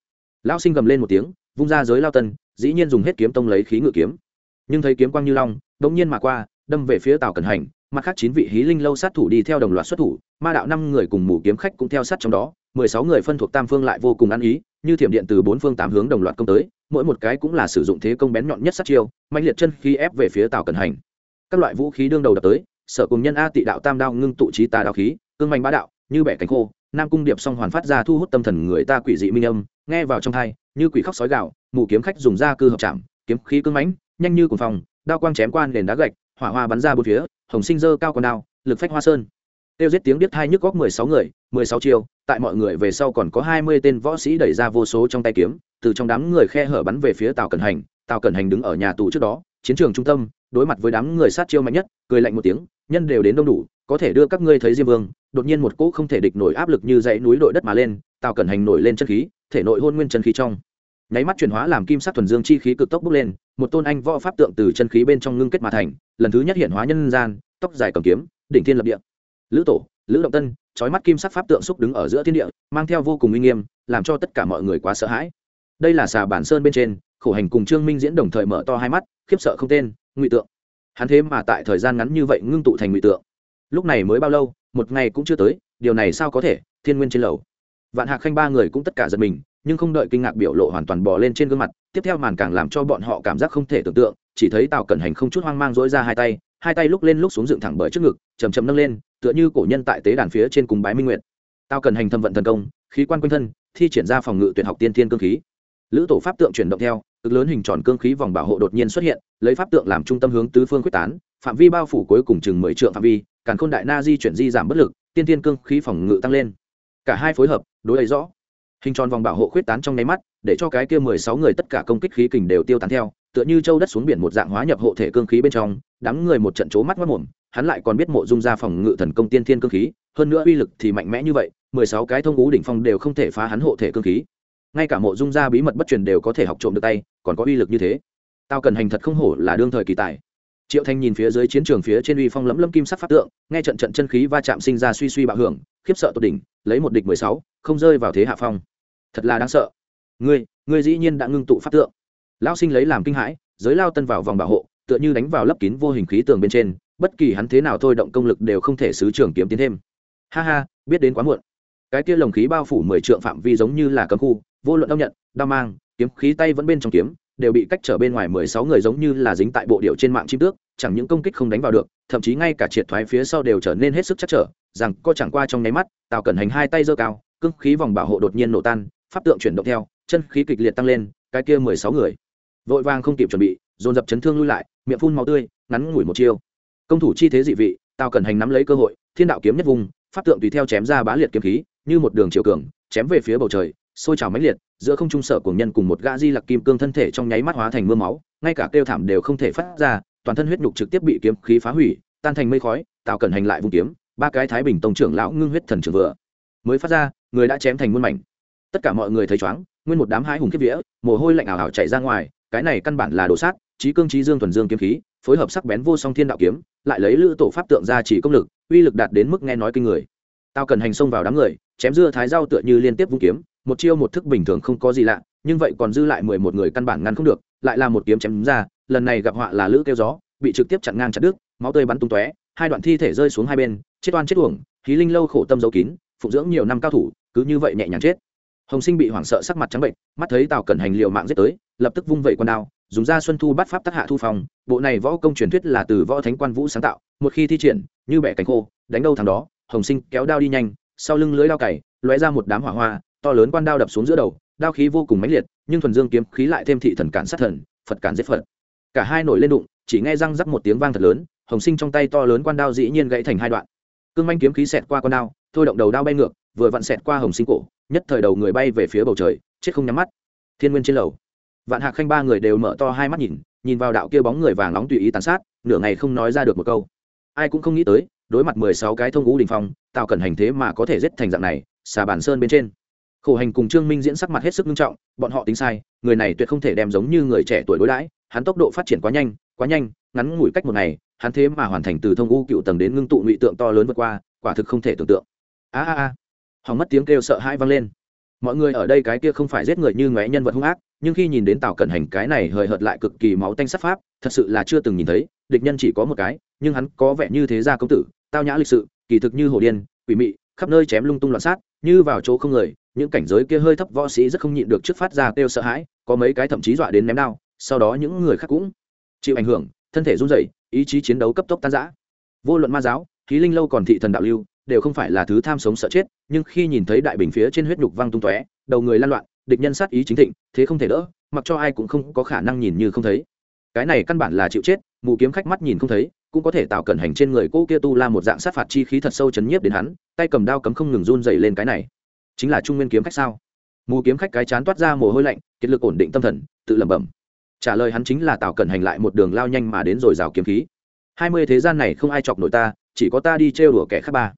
Lão sinh gầm lên một tiếng, vung ra giới lao tân, dĩ nhiên dùng hết kiếm tông lấy khí ngự kiếm. Nhưng thấy kiếm quang như long, đống nhiên mà qua, đâm về phía tàu cần hành, mặt khác chín vị hí linh lâu sát thủ đi theo đồng loạt xuất thủ, ma đạo năm người cùng mù kiếm khách cũng theo sát trong đó mười sáu người phân thuộc tam phương lại vô cùng ăn ý, như thiểm điện từ bốn phương tám hướng đồng loạt công tới, mỗi một cái cũng là sử dụng thế công bén nhọn nhất sát chiêu mạnh liệt chân khi ép về phía tàu cần hành. Các loại vũ khí đương đầu đập tới, sở cùng nhân a tị đạo tam đao ngưng tụ trí tà đạo khí, cương mạnh bá đạo, như bẻ cánh khô, nam cung điệp song hoàn phát ra thu hút tâm thần người ta quỷ dị minh âm, nghe vào trong thai như quỷ khóc sói gạo mù kiếm khách dùng da cư hợp chạm, kiếm khí cương mãnh, nhanh như cùng phòng đao quang chém quan nền đá gạch, hỏa hoa bắn ra bốn phía, hồng sinh dơ cao con đao, lực phách hoa sơn tiêu giết tiếng biết hai nhức góc mười sáu người, mười sáu chiêu. tại mọi người về sau còn có hai mươi tên võ sĩ đẩy ra vô số trong tay kiếm, từ trong đám người khe hở bắn về phía Tào cẩn hành. Tào cẩn hành đứng ở nhà tù trước đó, chiến trường trung tâm, đối mặt với đám người sát chiêu mạnh nhất, cười lạnh một tiếng, nhân đều đến đông đủ, có thể đưa các ngươi thấy diêm vương. Đột nhiên một cỗ không thể địch nổi áp lực như dãy núi đội đất mà lên, Tào cẩn hành nổi lên chân khí, thể nội hôn nguyên chân khí trong. Nháy mắt chuyển hóa làm kim sắc thuần dương chi khí cực tốc bốc lên, một tôn anh võ pháp tượng từ chân khí bên trong ngưng kết mà thành, lần thứ nhất hiện hóa nhân gian, tóc dài cầm kiếm, đỉnh thiên lập địa lữ tổ, lữ động tân trói mắt kim sắc pháp tượng xúc đứng ở giữa thiên địa, mang theo vô cùng uy nghiêm, làm cho tất cả mọi người quá sợ hãi. Đây là xà bản sơn bên trên, khổ hành cùng trương minh diễn đồng thời mở to hai mắt, khiếp sợ không tên, ngụy tượng. Hắn thế mà tại thời gian ngắn như vậy ngưng tụ thành ngụy tượng. Lúc này mới bao lâu, một ngày cũng chưa tới, điều này sao có thể, thiên nguyên trên lầu. Vạn hạc khanh ba người cũng tất cả giật mình, nhưng không đợi kinh ngạc biểu lộ hoàn toàn bò lên trên gương mặt, tiếp theo màn càng làm cho bọn họ cảm giác không thể tưởng tượng, chỉ thấy tào cẩn hành không chút hoang mang dỗi ra hai tay hai tay lúc lên lúc xuống dựng thẳng bởi trước ngực chầm chầm nâng lên, tựa như cổ nhân tại tế đàn phía trên cùng bái minh nguyện tào cần hành thâm vận thần công, khí quan quanh thân, thi triển ra phòng ngự tuyển học tiên thiên cương khí. Lữ tổ pháp tượng chuyển động theo, cực lớn hình tròn cương khí vòng bảo hộ đột nhiên xuất hiện, lấy pháp tượng làm trung tâm hướng tứ phương quyết tán, phạm vi bao phủ cuối cùng chừng mười trượng phạm vi, càn khôn đại na di chuyển di giảm bất lực, tiên thiên cương khí phòng ngự tăng lên. Cả hai phối hợp, đối ấy rõ. Hình tròn vòng bảo hộ khuyết tán trong nháy mắt, để cho cái kia mười sáu người tất cả công kích khí kình đều tiêu tán theo tựa như châu đất xuống biển một dạng hóa nhập hộ thể cương khí bên trong, đám người một trận c mắt mất mồm, hắn lại còn biết mộ dung ra phòng ngự thần công tiên thiên cương khí, hơn nữa uy lực thì mạnh mẽ như vậy, mười sáu cái thông ngũ đỉnh phong đều không thể phá hắn hộ thể cương khí. Ngay cả mộ dung ra bí mật bất truyền đều có thể học trộm được tay, còn có uy lực như thế. Tao cần hành thật không hổ là đương thời kỳ tài. Triệu thanh nhìn phía dưới chiến trường phía trên uy phong lẫm lẫm kim sắc pháp tượng, nghe trận trận chân khí va chạm sinh ra suy suy bạo hưởng, khiếp sợ tột đỉnh, lấy một địch mười sáu, không rơi vào thế hạ phong. Thật là đáng sợ. Ngươi ngươi dĩ nhiên đã ngưng tụ pháp tượng lão sinh lấy làm kinh hãi, giới lao tân vào vòng bảo hộ, tựa như đánh vào lấp kín vô hình khí tường bên trên, bất kỳ hắn thế nào thôi động công lực đều không thể xứ trường kiếm tiến thêm. Ha ha, biết đến quá muộn. Cái kia lồng khí bao phủ mười trượng phạm vi giống như là cấm khu, vô luận đau nhận, đao mang, kiếm khí tay vẫn bên trong kiếm, đều bị cách trở bên ngoài mười sáu người giống như là dính tại bộ điệu trên mạng chim tước, chẳng những công kích không đánh vào được, thậm chí ngay cả triệt thoái phía sau đều trở nên hết sức chắc trở, rằng co chẳng qua trong nháy mắt, tào cẩn hành hai tay giơ cao cưng khí vòng bảo hộ đột nhiên nổ tan, pháp tượng chuyển động theo, chân khí kịch liệt tăng lên, cái kia mười sáu người vội vàng không kịp chuẩn bị, dồn dập chấn thương lui lại, miệng phun màu tươi, ngắn ngủi một chiêu. Công thủ chi thế dị vị, tào cẩn hành nắm lấy cơ hội, thiên đạo kiếm nhất vùng, pháp tượng tùy theo chém ra bá liệt kiếm khí, như một đường chiều cường, chém về phía bầu trời, sôi trào mãnh liệt, giữa không trung sở của nhân cùng một gã di lặc kim cương thân thể trong nháy mắt hóa thành mưa máu, ngay cả kêu thảm đều không thể phát ra, toàn thân huyết nhục trực tiếp bị kiếm khí phá hủy, tan thành mây khói, tào cẩn hành lại vùng kiếm, ba cái thái bình tông trưởng lão ngưng huyết thần trường vừa. Mới phát ra, người đã chém thành muôn mảnh. Tất cả mọi người thấy chóng, nguyên một đám hái hùng kiếp vía, mồ hôi lạnh ảo ảo chạy ra ngoài cái này căn bản là đồ sát, trí cương trí dương thuần dương kiếm khí, phối hợp sắc bén vô song thiên đạo kiếm, lại lấy lữ tổ pháp tượng ra chỉ công lực, uy lực đạt đến mức nghe nói kinh người. Tao cần hành xông vào đám người, chém dưa thái rau tựa như liên tiếp vung kiếm, một chiêu một thức bình thường không có gì lạ, nhưng vậy còn dư lại mười một người căn bản ngăn không được, lại là một kiếm chém ra, lần này gặp họa là lữ kêu gió, bị trực tiếp chặn ngang chặt đứt, máu tươi bắn tung tóe, hai đoạn thi thể rơi xuống hai bên, chết oan chết uổng, khí linh lâu khổ tâm giấu kín, phụng dưỡng nhiều năm cao thủ, cứ như vậy nhẹ nhàng chết. Hồng sinh bị hoảng sợ sắc mặt trắng bệnh, mắt thấy tào cẩn hành liều mạng giết tới lập tức vung vẩy con đao, dùng ra xuân thu bắt pháp tác hạ thu phòng. Bộ này võ công truyền thuyết là từ võ thánh quan vũ sáng tạo, một khi thi triển, như bẻ cánh khô, đánh đâu thằng đó, hồng sinh kéo đao đi nhanh, sau lưng lưới đao cày, lóe ra một đám hỏa hoa, to lớn quan đao đập xuống giữa đầu, đao khí vô cùng mãnh liệt, nhưng thuần dương kiếm khí lại thêm thị thần cản sát thần, phật cản giết phật. Cả hai nổi lên đụng, chỉ nghe răng rắc một tiếng vang thật lớn, hồng sinh trong tay to lớn quan đao dĩ nhiên gãy thành hai đoạn. Cương manh kiếm khí xẹt qua con đao, thôi động đầu đao bay ngược, vừa vặn xẹt qua hồng sinh cổ, nhất thời đầu người bay về phía bầu trời, chết không nhắm mắt. Thiên nguyên trên lầu vạn hạc khanh ba người đều mở to hai mắt nhìn nhìn vào đạo kia bóng người vàng nóng tùy ý tàn sát, nửa ngày không nói ra được một câu. Ai cũng không nghĩ tới, đối mặt mười sáu cái thông ngũ đình phong tạo cần hành thế mà có thể giết thành dạng này, xà bản sơn bên trên. Khổ hành cùng trương minh diễn sắc mặt hết sức nghiêm trọng, bọn họ tính sai, người này tuyệt không thể đem giống như người trẻ tuổi đối đãi, hắn tốc độ phát triển quá nhanh quá nhanh, ngắn ngủi cách một ngày, hắn thế mà hoàn thành từ thông u cựu tầng đến ngưng tụ ngụy tượng to lớn vượt qua, quả thực không thể tưởng tượng. A a a. Hòng mất tiếng kêu sợ hãi vang lên. Mọi người ở đây cái kia không phải giết người như ngoé nhân vật hung ác nhưng khi nhìn đến tào cẩn hành cái này hời hợt lại cực kỳ máu tanh sắc pháp, thật sự là chưa từng nhìn thấy, địch nhân chỉ có một cái, nhưng hắn có vẻ như thế gia công tử, tao nhã lịch sự, kỳ thực như hồ điên, quỷ mị, khắp nơi chém lung tung loạn sát, như vào chỗ không người, những cảnh giới kia hơi thấp võ sĩ rất không nhịn được trước phát ra kêu sợ hãi, có mấy cái thậm chí dọa đến ném đao, sau đó những người khác cũng chịu ảnh hưởng, thân thể run rẩy, ý chí chiến đấu cấp tốc tan rã. Vô luận ma giáo, khí linh lâu còn thị thần đạo lưu, đều không phải là thứ tham sống sợ chết, nhưng khi nhìn thấy đại bình phía trên huyết nhục văng tung tóe, đầu người lan loạn địch nhân sát ý chính thịnh, thế không thể đỡ, mặc cho ai cũng không có khả năng nhìn như không thấy. Cái này căn bản là chịu chết, mù kiếm khách mắt nhìn không thấy, cũng có thể tạo cẩn hành trên người cô kia tu la một dạng sát phạt chi khí thật sâu chấn nhiếp đến hắn, tay cầm đao cấm không ngừng run dày lên cái này. Chính là trung nguyên kiếm khách sao? Mù kiếm khách cái chán toát ra mồ hôi lạnh, kiệt lực ổn định tâm thần, tự lẩm bẩm. Trả lời hắn chính là tạo cẩn hành lại một đường lao nhanh mà đến rồi rào kiếm khí. Hai mươi thế gian này không ai chọc nổi ta, chỉ có ta đi trêu đùa kẻ khác ba.